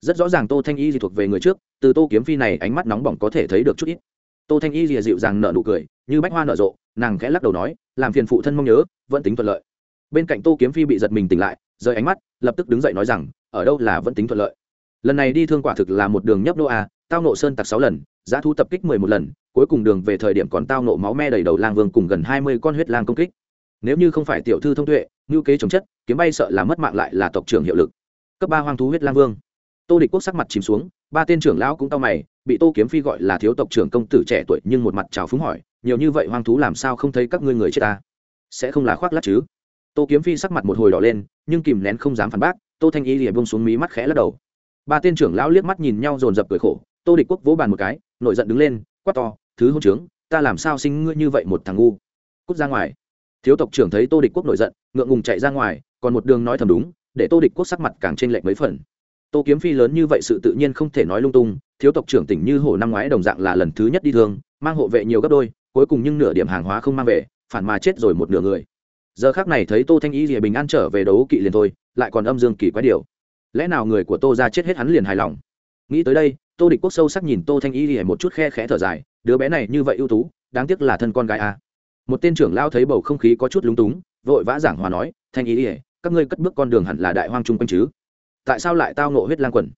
Rất rõ ràng tô thanh y thì thuộc về người trước, từ tô kiếm phi này ánh mắt nóng bỏng có thể thấy được chút ít. Tô thanh y rìa dịu dàng nở nụ cười, như bách hoa nở rộ, nàng khẽ lắc đầu nói, làm phiền phụ thân mong nhớ, vẫn tính thuận lợi bên cạnh tô kiếm phi bị giật mình tỉnh lại, rời ánh mắt, lập tức đứng dậy nói rằng, ở đâu là vẫn tính thuận lợi? Lần này đi thương quả thực là một đường nhấp đô a à, tao nộ sơn tặc sáu lần, giá thu tập kích mười một lần, cuối cùng đường về thời điểm còn tao nộ máu me đầy đầu lang vương cùng gần hai mươi con huyết lang công kích. Nếu như không phải tiểu thư thông tuệ, ngưu kế chống chất, kiếm bay sợ là mất mạng lại là tộc trưởng hiệu lực. Cấp ba hoang thú huyết lang vương. Tô địch quốc sắc mặt chìm xuống, ba tên trưởng lão cũng tao mày, bị tô kiếm phi gọi là thiếu tộc trưởng công tử trẻ tuổi nhưng một mặt trào phúng hỏi, nhiều như vậy hoang thú làm sao không thấy các ngươi người chết ta? Sẽ không là khoác lát chứ? Tô kiếm phi sắc mặt một hồi đỏ lên, nhưng kìm nén không dám phản bác, tô thanh y lìa bông xuống mí mắt khẽ lắc đầu. Ba tên trưởng lão liếc mắt nhìn nhau dồn dập cười khổ, tô địch quốc vỗ bàn một cái, nổi giận đứng lên, quát to, thứ hôn trướng, ta làm sao sinh ngươi như vậy một thằng ngu? Cút ra ngoài. Thiếu tộc trưởng thấy tô địch quốc nổi giận, ngượng ngùng chạy ra ngoài, còn một đường nói thầm đúng, để tô địch quốc sắc mặt càng trên lệch mấy phần. Tô kiếm phi lớn như vậy sự tự nhiên không thể nói lung tung, thiếu tộc trưởng tỉnh như hồ năm ngoái đồng dạng là lần thứ nhất đi thương, mang hộ vệ nhiều gấp đôi, cuối cùng nhưng nửa điểm hàng hóa không mang về, phản mà chết rồi một nửa người giờ khác này thấy tô thanh y rìa bình an trở về đấu kỵ liền thôi, lại còn âm dương kỳ quái điều. Lẽ nào người của tô ra chết hết hắn liền hài lòng? Nghĩ tới đây, tô địch quốc sâu sắc nhìn tô thanh y rìa một chút khe khẽ thở dài, đứa bé này như vậy ưu tú, đáng tiếc là thân con gái à. một tên trưởng lao thấy bầu không khí có chút lúng túng, vội vã giảng hòa nói, thanh y rìa các ngươi cất bước con đường hẳn là đại hoang trung quanh chứ? Tại sao lại tao nộ huyết lang quần?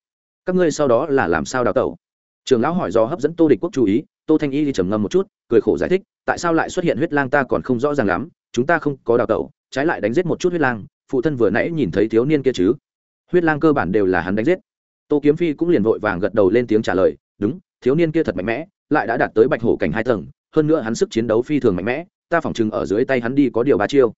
Các ngươi sau đó là làm sao đào tẩu? Trưởng lão hỏi do hấp dẫn tô địch quốc chú ý, tô thanh y đi trầm ngâm một chút, cười khổ giải thích, tại sao lại xuất hiện huyết lang ta còn không rõ ràng lắm? Chúng ta không có đào tẩu, trái lại đánh giết một chút huyết lang, phụ thân vừa nãy nhìn thấy thiếu niên kia chứ? Huyết lang cơ bản đều là hắn đánh giết. Tô kiếm phi cũng liền vội vàng gật đầu lên tiếng trả lời, đúng, thiếu niên kia thật mạnh mẽ, lại đã đạt tới bạch hổ cảnh hai tầng, hơn nữa hắn sức chiến đấu phi thường mạnh mẽ, ta phỏng chừng ở dưới tay hắn đi có điều ba chiêu.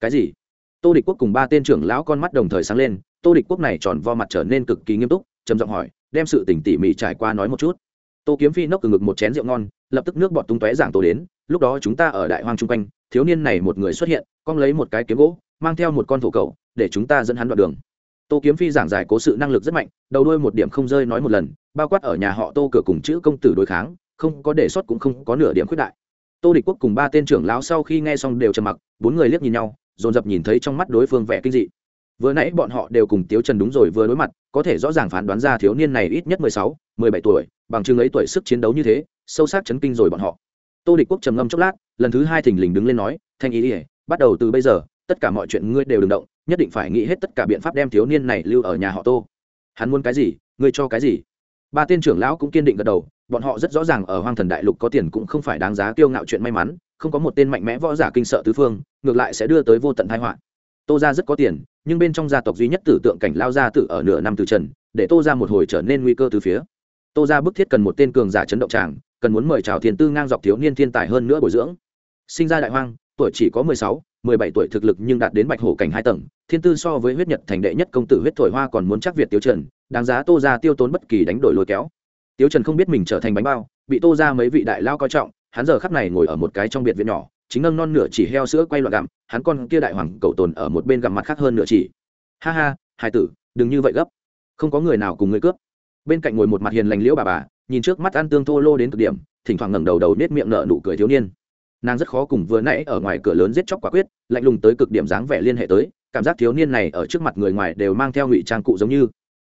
Cái gì? Tô địch quốc cùng ba tên trưởng lão con mắt đồng thời sáng lên, tô địch quốc này tròn vo mặt trở nên cực kỳ nghiêm túc, trầm giọng hỏi, đem sự tỉnh tỉ mỉ trải qua nói một chút tô kiếm phi nốc từ ngực một chén rượu ngon, lập tức nước bọt tung tóe giảng tổ đến, lúc đó chúng ta ở đại hoang chung quanh, thiếu niên này một người xuất hiện con lấy một cái kiếm gỗ, mang theo một con thổ cầu để chúng ta dẫn hắn đoạn đường. Tô kiếm phi giảng giải cố sự năng lực rất mạnh, đầu đuôi một điểm không rơi nói một lần, bao quát ở nhà họ tô cửa cùng chữ công tử đối kháng, không có đề xuất cũng không có nửa điểm khuyết đại. Tô địch quốc cùng ba tên trưởng lão sau khi nghe xong đều trầm mặc, bốn người liếc nhìn nhau, dồn dập nhìn thấy trong mắt đối phương vẻ kinh dị vừa nãy bọn họ đều cùng tiếu trần đúng rồi vừa đối mặt, có thể rõ ràng phán đoán ra thiếu niên này ít nhất mười sáu, mười bảy tuổi, bằng chứng ấy tuổi sức chiến đấu như thế, sâu sắc chấn kinh rồi bọn họ. Tô địch quốc trầm ngâm chốc lát, lần thứ hai thình lình đứng lên nói, thanh ý ỉa bắt đầu từ bây giờ, tất cả mọi chuyện ngươi đều đừng động, nhất định phải nghĩ hết tất cả biện pháp đem thiếu niên này lưu ở nhà họ tô. Hắn muốn cái gì, ngươi cho cái gì? Ba tên trưởng lão cũng kiên định gật đầu, bọn họ rất rõ ràng ở hoang thần đại lục có tiền cũng không phải đáng giá kiêu ngạo chuyện may mắn, không có một tên mạnh mẽ võ giả kinh sợ tứ phương, ngược lại sẽ đưa tới vô tận thái họa tô ra rất có tiền, nhưng bên trong gia tộc duy nhất tử tượng cảnh lao gia tử ở nửa năm từ trần, để tô ra một hồi trở nên nguy cơ từ phía. Tô ra bức thiết cần một tên cường giả chấn động tràng, cần muốn mời chào thiên tư ngang dọc thiếu niên thiên tài hơn nữa bồi dưỡng. Sinh ra đại hoang, tuổi chỉ có mười sáu, mười bảy tuổi thực lực nhưng đạt đến bạch hổ cảnh hai tầng, thiên tư so với huyết nhật thành đệ nhất công tử huyết thổi hoa còn muốn chắc việt tiêu trần, đáng giá tô ra tiêu tốn bất kỳ đánh đổi lôi kéo. Tiêu trần không biết mình trở thành bánh bao, bị tô ra mấy vị đại lao coi trọng, hắn giờ khắp này ngồi ở một cái trong biệt viện nhỏ chính nâng non nửa chỉ heo sữa quay loạn gặm, hắn con kia đại hoàng cậu tồn ở một bên gặm mặt khác hơn nửa chỉ. Ha ha hai tử, đừng như vậy gấp. Không có người nào cùng người cướp. Bên cạnh ngồi một mặt hiền lành liễu bà bà, nhìn trước mắt ăn tương thô lô đến cực điểm, thỉnh thoảng ngẩng đầu đầu nết miệng nở nụ cười thiếu niên. Nàng rất khó cùng vừa nãy ở ngoài cửa lớn giết chóc quả quyết, lạnh lùng tới cực điểm dáng vẻ liên hệ tới, cảm giác thiếu niên này ở trước mặt người ngoài đều mang theo ngụy trang cụ giống như.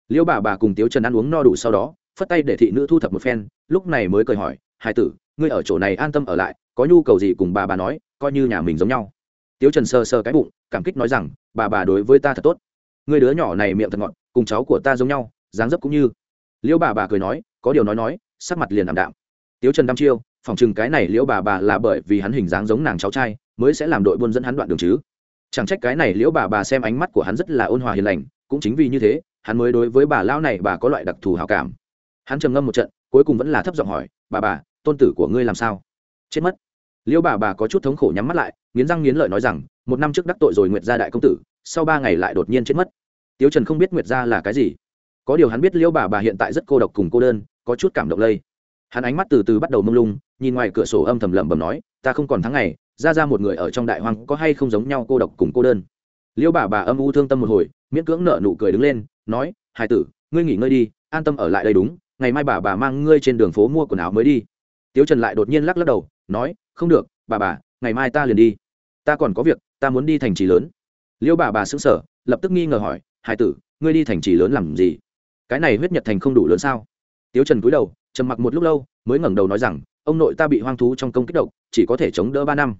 Liễu bà bà cùng tiếu trần ăn uống no đủ sau đó, phất tay để thị nữ thu thập một phen, lúc này mới cười hỏi hai tử, ngươi ở chỗ này an tâm ở lại có nhu cầu gì cùng bà bà nói, coi như nhà mình giống nhau. Tiếu trần sờ sờ cái bụng, cảm kích nói rằng, bà bà đối với ta thật tốt. Người đứa nhỏ này miệng thật ngọt, cùng cháu của ta giống nhau, dáng dấp cũng như. Liễu bà bà cười nói, có điều nói nói, sắc mặt liền ảm đạm. Tiếu trần đăm chiêu, phòng chừng cái này liễu bà bà là bởi vì hắn hình dáng giống nàng cháu trai, mới sẽ làm đội buôn dẫn hắn đoạn đường chứ. Chẳng trách cái này liễu bà bà xem ánh mắt của hắn rất là ôn hòa hiền lành, cũng chính vì như thế, hắn mới đối với bà lão này bà có loại đặc thù hào cảm. Hắn trầm ngâm một trận, cuối cùng vẫn là thấp giọng hỏi, bà bà, tôn tử của ngươi làm sao? Chết mất. Liêu bà bà có chút thống khổ nhắm mắt lại, nghiến răng nghiến lợi nói rằng, một năm trước đắc tội rồi nguyệt gia đại công tử, sau ba ngày lại đột nhiên chết mất. Tiếu trần không biết nguyệt gia là cái gì. Có điều hắn biết Liêu bà bà hiện tại rất cô độc cùng cô đơn, có chút cảm động lây. Hắn ánh mắt từ từ bắt đầu mông lung, nhìn ngoài cửa sổ âm thầm lẩm bẩm nói, ta không còn tháng ngày, ra ra một người ở trong đại hoang có hay không giống nhau cô độc cùng cô đơn? Liêu bà bà âm u thương tâm một hồi, miễn cưỡng nợ nụ cười đứng lên, nói hài tử, ngươi nghỉ ngơi đi, an tâm ở lại đây đúng, ngày mai bà bà mang ngươi trên đường phố mua quần áo mới đi. Tiếu trần lại đột nhiên lắc lắc đầu, nói không được, bà bà, ngày mai ta liền đi. Ta còn có việc, ta muốn đi thành trì lớn. Liêu bà bà xứng sở lập tức nghi ngờ hỏi, hải tử, ngươi đi thành trì lớn làm gì? Cái này huyết nhật thành không đủ lớn sao? Tiếu trần cúi đầu, trầm mặc một lúc lâu, mới ngẩng đầu nói rằng, ông nội ta bị hoang thú trong công kích độc, chỉ có thể chống đỡ ba năm.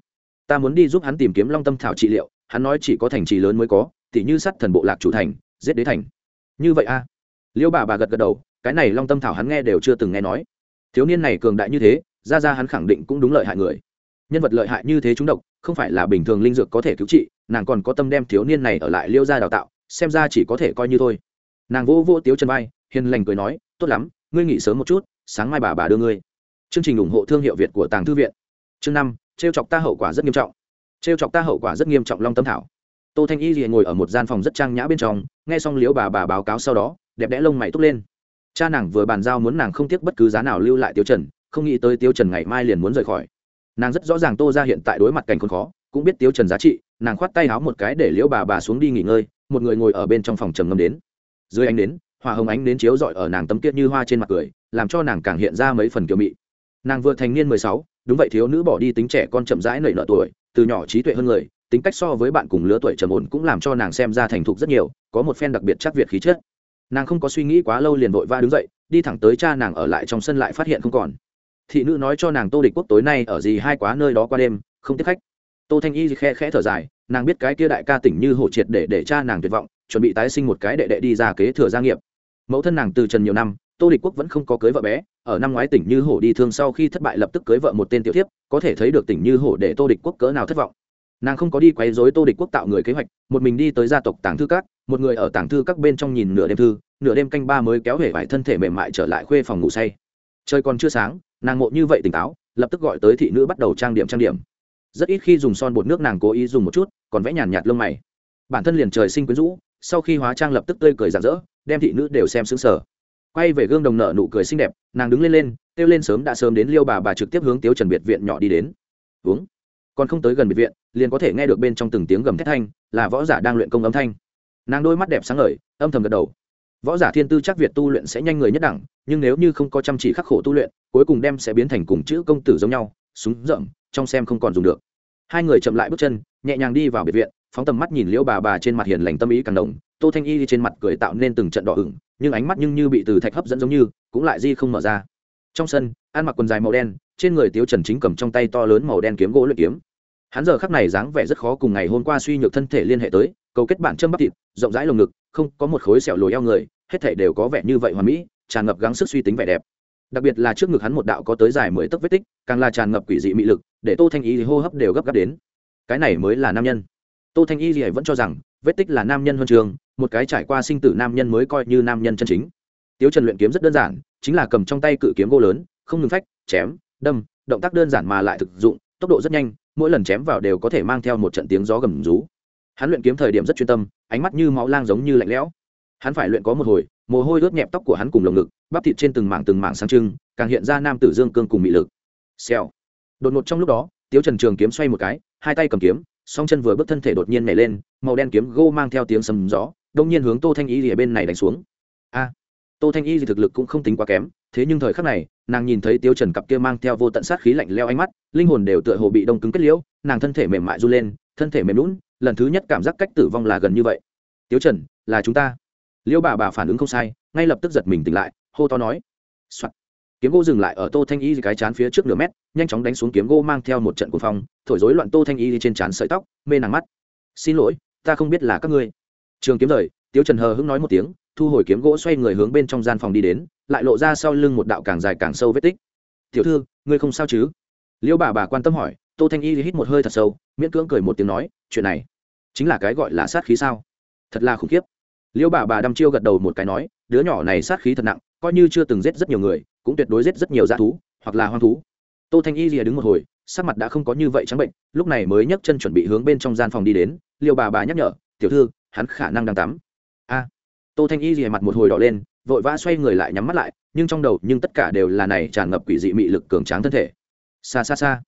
Ta muốn đi giúp hắn tìm kiếm long tâm thảo trị liệu, hắn nói chỉ có thành trì lớn mới có, tỉ như sắt thần bộ lạc chủ thành, giết đế thành. Như vậy a à? liêu bà bà gật gật đầu, cái này long tâm thảo hắn nghe đều chưa từng nghe nói. Thiếu niên này cường đại như thế ra ra hắn khẳng định cũng đúng lợi hại người. Nhân vật lợi hại như thế chúng độc, không phải là bình thường linh dược có thể cứu trị, nàng còn có tâm đem thiếu niên này ở lại liêu ra đào tạo, xem ra chỉ có thể coi như thôi. Nàng vô vô tiếu chân bay hiền lành cười nói, tốt lắm, ngươi nghỉ sớm một chút, sáng mai bà bà đưa ngươi. Chương trình ủng hộ thương hiệu việt của tàng thư viện. Chương năm, trêu chọc ta hậu quả rất nghiêm trọng. Trêu chọc ta hậu quả rất nghiêm trọng long tâm thảo. Tô thanh y liền ngồi ở một gian phòng rất trang nhã bên trong, nghe xong liễu bà bà báo cáo sau đó, đẹp đẽ lông mày túc lên. Cha nàng vừa bàn giao muốn nàng không tiếc bất cứ giá nào lưu lại tiêu trần không nghĩ tới tiêu trần ngày mai liền muốn rời khỏi. Nàng rất rõ ràng tô ra hiện tại đối mặt cảnh khốn khó, cũng biết tiêu trần giá trị, nàng khoát tay háo một cái để liễu bà bà xuống đi nghỉ ngơi, một người ngồi ở bên trong phòng trầm ngâm đến. Dưới ánh đến hoa hồng ánh đến chiếu rọi ở nàng tấm kiết như hoa trên mặt cười, làm cho nàng càng hiện ra mấy phần kiều mị. Nàng vừa thành niên mười sáu, đúng vậy thiếu nữ bỏ đi tính trẻ con chậm rãi nảy nở tuổi, từ nhỏ trí tuệ hơn người, tính cách so với bạn cùng lứa tuổi trầm ổn cũng làm cho nàng xem ra thành thục rất nhiều, có một phen đặc biệt chắc việt khí chất. Nàng không có suy nghĩ quá lâu liền vội va đứng dậy, đi thẳng tới cha nàng ở lại trong sân lại phát hiện không còn thị nữ nói cho nàng tô địch quốc tối nay ở gì hai quá nơi đó qua đêm, không tiếp khách. Tô thanh y khe khẽ thở dài, nàng biết cái kia đại ca tỉnh như hổ triệt để để cha nàng tuyệt vọng, chuẩn bị tái sinh một cái đệ đệ đi ra kế thừa gia nghiệp. Mẫu thân nàng từ trần nhiều năm, tô địch quốc vẫn không có cưới vợ bé, ở năm ngoái tỉnh như hổ đi thương sau khi thất bại lập tức cưới vợ một tên tiểu thiếp, có thể thấy được tỉnh như hổ để tô địch quốc cỡ nào thất vọng. Nàng không có đi quấy rối tô địch quốc tạo người kế hoạch, một mình đi tới gia tộc tàng thư các, một người ở tàng thư các bên trong nhìn nửa đêm thư, nửa đêm canh ba mới kéo về vải thân thể mềm mại trở lại khuê phòng ngủ say. Trời còn chưa sáng nàng mộ như vậy tỉnh táo, lập tức gọi tới thị nữ bắt đầu trang điểm trang điểm. Rất ít khi dùng son bột nước nàng cố ý dùng một chút, còn vẽ nhàn nhạt lông mày. Bản thân liền trời sinh quyến rũ, sau khi hóa trang lập tức tươi cười rạng rỡ, đem thị nữ đều xem xứng sở quay về gương đồng nợ nụ cười xinh đẹp, nàng đứng lên lên, kêu lên sớm đã sớm đến liêu bà bà trực tiếp hướng tiếu trần biệt viện nhỏ đi đến. Uống. Còn không tới gần biệt viện, liền có thể nghe được bên trong từng tiếng gầm thét thanh, là võ giả đang luyện công âm thanh. Nàng đôi mắt đẹp sáng ngời, âm thầm gật đầu võ giả thiên tư chắc việt tu luyện sẽ nhanh người nhất đẳng, nhưng nếu như không có chăm chỉ khắc khổ tu luyện, cuối cùng đem sẽ biến thành cùng chữ công tử giống nhau, súng rậm, trong xem không còn dùng được. Hai người chậm lại bước chân, nhẹ nhàng đi vào biệt viện, phóng tầm mắt nhìn liễu bà bà trên mặt hiền lành tâm ý càng đồng, tô thanh y trên mặt cười tạo nên từng trận đỏ ửng, nhưng ánh mắt nhưng như bị từ thạch hấp dẫn giống như, cũng lại di không mở ra. Trong sân, ăn mặc quần dài màu đen, trên người tiếu trần chính cầm trong tay to lớn màu đen kiếm gỗ luyện kiếm. Hắn giờ khắc này dáng vẻ rất khó cùng ngày hôm qua suy nhược thân thể liên hệ tới cầu kết bản chân bắp thịt, rộng rãi lồng ngực, không có một khối sẹo lồi eo người, hết thể đều có vẻ như vậy hoàn mỹ, tràn ngập gắng sức suy tính vẻ đẹp. Đặc biệt là trước ngực hắn một đạo có tới dài mười tấc vết tích, càng là tràn ngập quỷ dị mị lực, để tô thanh y hô hấp đều gấp gáp đến. Cái này mới là nam nhân. Tô thanh y thì vẫn cho rằng, vết tích là nam nhân huân trường, một cái trải qua sinh tử nam nhân mới coi như nam nhân chân chính. Tiếu trần luyện kiếm rất đơn giản, chính là cầm trong tay cự kiếm gỗ lớn, không ngừng phách, chém, đâm, động tác đơn giản mà lại thực dụng, tốc độ rất nhanh, mỗi lần chém vào đều có thể mang theo một trận tiếng gió gầm rú hắn luyện kiếm thời điểm rất chuyên tâm, ánh mắt như máu lang giống như lạnh lẽo. Hắn phải luyện có một hồi, mồ hôi ướt nhẹp tóc của hắn cùng lồng ngực, bắp thịt trên từng mảng từng mảng sáng trưng, càng hiện ra nam tử dương cương cùng mị lực. Xèo. Đột ngột trong lúc đó, tiếu trần trường kiếm xoay một cái, hai tay cầm kiếm, song chân vừa bước thân thể đột nhiên nhảy lên, màu đen kiếm gô mang theo tiếng sầm gió đông nhiên hướng tô thanh y ở bên này đánh xuống. A. Tô thanh y thì thực lực cũng không tính quá kém, thế nhưng thời khắc này, nàng nhìn thấy tiêu trần cặp kia mang theo vô tận sát khí lạnh leo ánh mắt, linh hồn đều tựa hồ bị đông cứng kết liễu, nàng thân thể mềm mại run lên, thân thể mềm lún lần thứ nhất cảm giác cách tử vong là gần như vậy. Tiếu trần, là chúng ta. Liễu bà bà phản ứng không sai, ngay lập tức giật mình tỉnh lại, hô to nói、Soạn. Kiếm gỗ dừng lại ở tô thanh y cái chán phía trước nửa mét, nhanh chóng đánh xuống kiếm gỗ mang theo một trận cuồng phong, thổi rối loạn tô thanh y trên chán sợi tóc, mê nàng mắt. Xin lỗi, ta không biết là các ngươi. Trường kiếm rời, tiếu trần hờ hững nói một tiếng, thu hồi kiếm gỗ xoay người hướng bên trong gian phòng đi đến, lại lộ ra sau lưng một đạo càng dài càng sâu vết tích. Tiểu thư, ngươi không sao chứ? Liêu bà bà quan tâm hỏi tô thanh y hít một hơi thật sâu, miễn cưỡng cười một tiếng nói, chuyện này chính là cái gọi là sát khí sao? Thật là khủng khiếp. Liêu bà bà đăm chiêu gật đầu một cái nói, đứa nhỏ này sát khí thật nặng, coi như chưa từng giết rất nhiều người, cũng tuyệt đối giết rất nhiều dã thú, hoặc là hoang thú. Tô thanh y rìa đứng một hồi, sắc mặt đã không có như vậy trắng bệnh, lúc này mới nhấc chân chuẩn bị hướng bên trong gian phòng đi đến. Liêu bà bà nhắc nhở, tiểu thư, hắn khả năng đang tắm. A. Tô thanh y rìa mặt một hồi đỏ lên, vội vã xoay người lại nhắm mắt lại, nhưng trong đầu nhưng tất cả đều là này tràn ngập quỷ dị mị lực cường tráng thân thể. Xa xa xa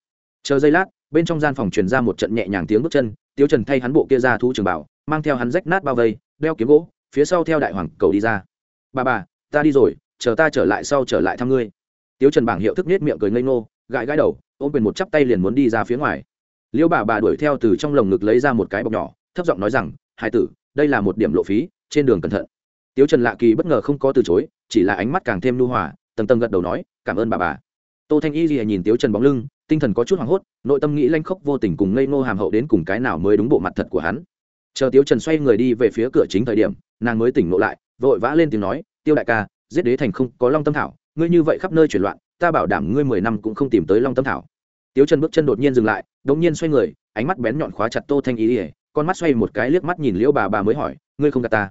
chờ giây lát, bên trong gian phòng truyền ra một trận nhẹ nhàng tiếng bước chân, tiếu trần thay hắn bộ kia ra thu trường bảo, mang theo hắn rách nát bao vây, đeo kiếm gỗ, phía sau theo đại hoàng cầu đi ra. Bà bà, ta đi rồi, chờ ta trở lại sau trở lại thăm ngươi. Tiếu trần bảng hiệu thức nết miệng cười ngây ngô, gãi gãi đầu, ôm quyền một chắp tay liền muốn đi ra phía ngoài. Liêu bà bà đuổi theo từ trong lồng ngực lấy ra một cái bọc nhỏ, thấp giọng nói rằng, hải tử, đây là một điểm lộ phí, trên đường cẩn thận. Tiếu trần lạ kỳ bất ngờ không có từ chối, chỉ là ánh mắt càng thêm nu hòa, tầng tầng gật đầu nói, cảm ơn bà bà. Tô thanh y gì nhìn tiếu trần bóng lưng tinh thần có chút hoảng hốt, nội tâm nghĩ lanh khốc vô tình cùng ngây ngô hàm hậu đến cùng cái nào mới đúng bộ mặt thật của hắn. Chờ tiếu trần xoay người đi về phía cửa chính thời điểm, nàng mới tỉnh ngộ lại, vội vã lên tiếng nói, tiêu đại ca, giết đế thành không có long tâm thảo, ngươi như vậy khắp nơi chuyển loạn, ta bảo đảm ngươi mười năm cũng không tìm tới long tâm thảo. Tiếu trần bước chân đột nhiên dừng lại đột nhiên xoay người, ánh mắt bén nhọn khóa chặt tô thanh y ỉa con mắt xoay một cái liếc mắt nhìn liễu bà bà mới hỏi, ngươi không gạt ta?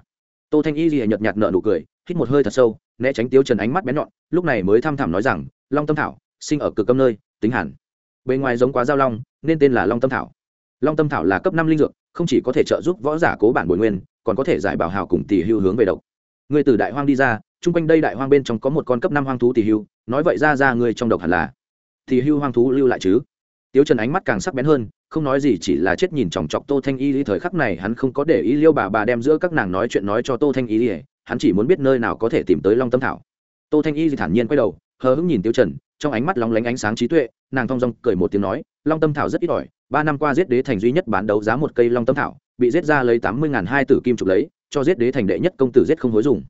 Tô thanh y ỉa nhợt nhạt nở nụ cười, hít một hơi thật sâu, né tránh tiếu trần ánh mắt bén nhọn, lúc này mới thăm thẳm nói rằng, long tâm thảo, sinh ở cực âm nơi, tính hẳn bề ngoài giống quá giao long, nên tên là long tâm thảo. Long tâm thảo là cấp năm linh dược, không chỉ có thể trợ giúp võ giả cố bản bồi nguyên, còn có thể giải bảo hào cùng tỷ hưu hướng về độc. Người từ đại hoang đi ra, chung quanh đây đại hoang bên trong có một con cấp năm hoang thú tỷ hưu, nói vậy ra ra người trong độc hẳn là. Tỷ hưu hoang thú lưu lại chứ? Tiếu trần ánh mắt càng sắc bén hơn, không nói gì chỉ là chết nhìn chòng chọc tô thanh y thời khắc này hắn không có để ý liêu bà bà đem giữa các nàng nói chuyện nói cho tô thanh y hắn chỉ muốn biết nơi nào có thể tìm tới long tâm thảo. Tô thanh y thản nhiên quay đầu, hờ hững nhìn tiêu trần trong ánh mắt lóng lánh ánh sáng trí tuệ, nàng thong dong cười một tiếng nói, long tâm thảo rất ít ỏi, ba năm qua giết đế thành duy nhất bán đấu giá một cây long tâm thảo, bị giết ra lấy tám mươi ngàn hai tử kim trục lấy, cho giết đế thành đệ nhất công tử giết không hối dùng.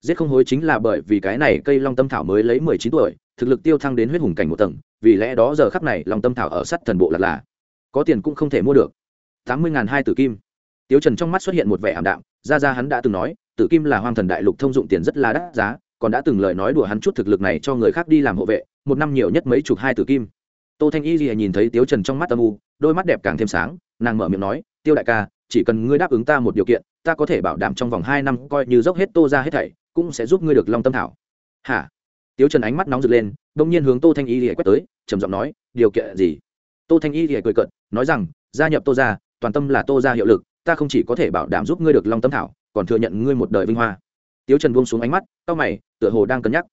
Giết không hối chính là bởi vì cái này cây long tâm thảo mới lấy mười chín tuổi, thực lực tiêu thăng đến huyết hùng cảnh một tầng, vì lẽ đó giờ khắc này long tâm thảo ở sắt thần bộ lạc là, có tiền cũng không thể mua được. tám mươi ngàn hai tử kim. Tiếu trần trong mắt xuất hiện một vẻ ảm đạm, ra ra hắn đã từng nói, tử kim là hoang thần đại lục thông dụng tiền rất là đắt giá, còn đã từng lời nói đùa hắn chút thực lực này cho người khác đi làm hộ vệ một năm nhiều nhất mấy chục hai tử kim. Tô thanh y lìa nhìn thấy tiếu trần trong mắt âm u, đôi mắt đẹp càng thêm sáng, nàng mở miệng nói, tiêu đại ca, chỉ cần ngươi đáp ứng ta một điều kiện, ta có thể bảo đảm trong vòng hai năm coi như dốc hết tô ra hết thảy, cũng sẽ giúp ngươi được long tâm thảo. Hả? Tiếu trần ánh mắt nóng rực lên đông nhiên hướng tô thanh y lìa quét tới, trầm giọng nói, điều kiện gì? Tô thanh y lìa cười cợt, nói rằng, gia nhập tô ra, toàn tâm là tô ra hiệu lực, ta không chỉ có thể bảo đảm giúp ngươi được long tâm thảo, còn thừa nhận ngươi một đời vinh hoa. Tiếu trần buông xuống ánh mắt, cau mày, tựa hồ đang cân nhắc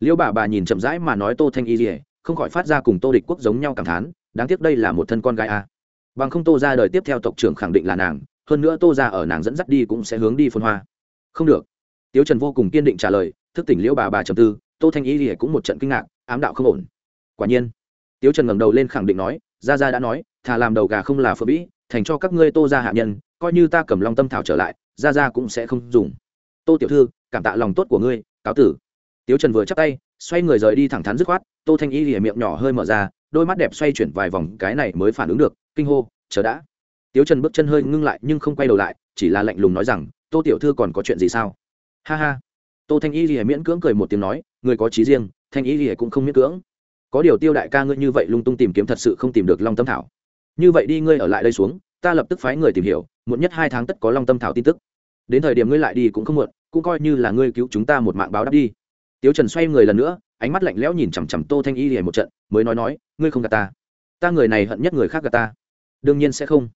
liêu bà bà nhìn chậm rãi mà nói tô thanh y lìa, không khỏi phát ra cùng tô địch quốc giống nhau cảm thán, đáng tiếc đây là một thân con gái a bằng không tô ra đời tiếp theo tộc trưởng khẳng định là nàng, hơn nữa tô ra ở nàng dẫn dắt đi cũng sẽ hướng đi phân hoa. Không được. Tiếu trần vô cùng kiên định trả lời, thức tỉnh liễu bà bà trầm tư, tô thanh y gì cũng một trận kinh ngạc, ám đạo không ổn. Quả nhiên. Tiếu trần ngẩng đầu lên khẳng định nói gia gia đã nói, thà làm đầu gà không là phượng bĩ, thành cho các ngươi tô ra hạ nhân, coi như ta cầm long tâm thảo trở lại gia gia cũng sẽ không dùng. Tô tiểu thư, cảm tạ lòng tốt của ngươi, cáo tử tiếu trần vừa chắc tay, xoay người rời đi thẳng thắn dứt khoát, tô thanh y lìa miệng nhỏ hơi mở ra, đôi mắt đẹp xoay chuyển vài vòng, cái này mới phản ứng được, kinh hô, chờ đã. Tiếu trần bước chân hơi ngưng lại nhưng không quay đầu lại, chỉ là lạnh lùng nói rằng, tô tiểu thư còn có chuyện gì sao? Ha ha. Tô thanh y lìa miễn cưỡng cười một tiếng nói, người có trí riêng, thanh y lìa cũng không miễn cưỡng. Có điều tiêu đại ca ngươi như vậy lung tung tìm kiếm thật sự không tìm được long tâm thảo. Như vậy đi ngươi ở lại đây xuống, ta lập tức phái người tìm hiểu, muộn nhất hai tháng tất có long tâm thảo tin tức. Đến thời điểm ngươi lại đi cũng không muộn, cũng coi như là ngươi cứu chúng ta một mạng báo đáp đi tiếu trần xoay người lần nữa, ánh mắt lạnh lẽo nhìn chằm chằm tô thanh y lìa một trận, mới nói nói, ngươi không gạt ta. Ta người này hận nhất người khác gạt ta. Đương nhiên sẽ không.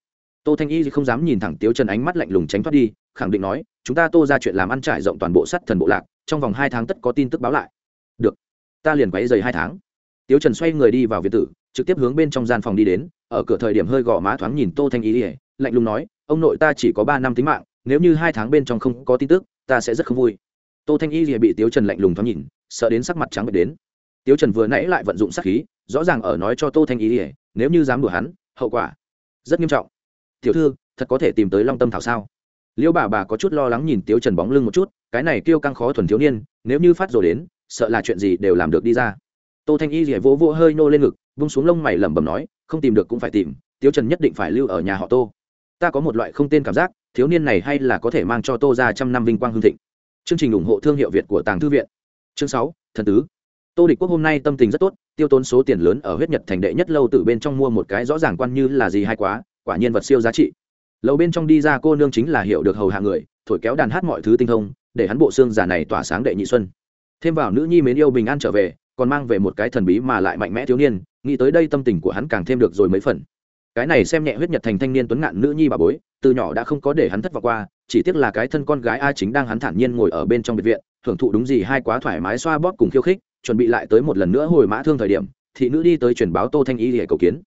Tô thanh y không dám nhìn thẳng tiếu trần ánh mắt lạnh lùng tránh thoát đi, khẳng định nói, chúng ta tô ra chuyện làm ăn trải rộng toàn bộ sắt thần bộ lạc, trong vòng hai tháng tất có tin tức báo lại. Được, ta liền quấy dày hai tháng. Tiếu trần xoay người đi vào viện tử, trực tiếp hướng bên trong gian phòng đi đến, ở cửa thời điểm hơi gò má thoáng nhìn tô thanh y lạnh lùng nói, ông nội ta chỉ có ba năm tính mạng, nếu như hai tháng bên trong không có tin tức, ta sẽ rất không vui tô thanh y lìa bị tiếu trần lạnh lùng thoáng nhìn sợ đến sắc mặt trắng bệch đến. Tiếu trần vừa nãy lại vận dụng sát khí rõ ràng ở nói cho tô thanh y lìa, nếu như dám đùa hắn hậu quả rất nghiêm trọng. Tiểu thư thật có thể tìm tới long tâm thảo sao? Liêu bà bà có chút lo lắng nhìn tiếu trần bóng lưng một chút cái này kêu căng khó thuần thiếu niên nếu như phát rồi đến sợ là chuyện gì đều làm được đi ra. Tô thanh y rỉa vỗ vỗ hơi nô lên ngực vung xuống lông mày lẩm bẩm nói không tìm được cũng phải tìm tiếu trần nhất định phải lưu ở nhà họ tô. Ta có một loại không tên cảm giác thiếu niên này hay là có thể mang cho tô ra trăm năm vinh quang hương thịnh chương trình ủng hộ thương hiệu việt của tàng thư viện. Chương sáu, thần tứ. Tô địch quốc hôm nay tâm tình rất tốt, tiêu tốn số tiền lớn ở huyết nhật thành đệ nhất lâu từ bên trong mua một cái rõ ràng quan như là gì hay quá, quả nhiên vật siêu giá trị. Lâu bên trong đi ra cô nương chính là hiểu được hầu hạ người, thổi kéo đàn hát mọi thứ tinh thông, để hắn bộ xương giả này tỏa sáng đệ nhị xuân. Thêm vào nữ nhi mến yêu bình an trở về, còn mang về một cái thần bí mà lại mạnh mẽ thiếu niên, nghĩ tới đây tâm tình của hắn càng thêm được rồi mấy phần cái này xem nhẹ huyết nhật thành thanh niên tuấn ngạn nữ nhi bà bối, từ nhỏ đã không có để hắn thất vọng qua, chỉ tiếc là cái thân con gái a chính đang hắn thản nhiên ngồi ở bên trong biệt viện thưởng thụ đúng gì hai quá thoải mái xoa bóp cùng khiêu khích, chuẩn bị lại tới một lần nữa hồi mã thương thời điểm, thị nữ đi tới truyền báo tô thanh y để cầu kiến.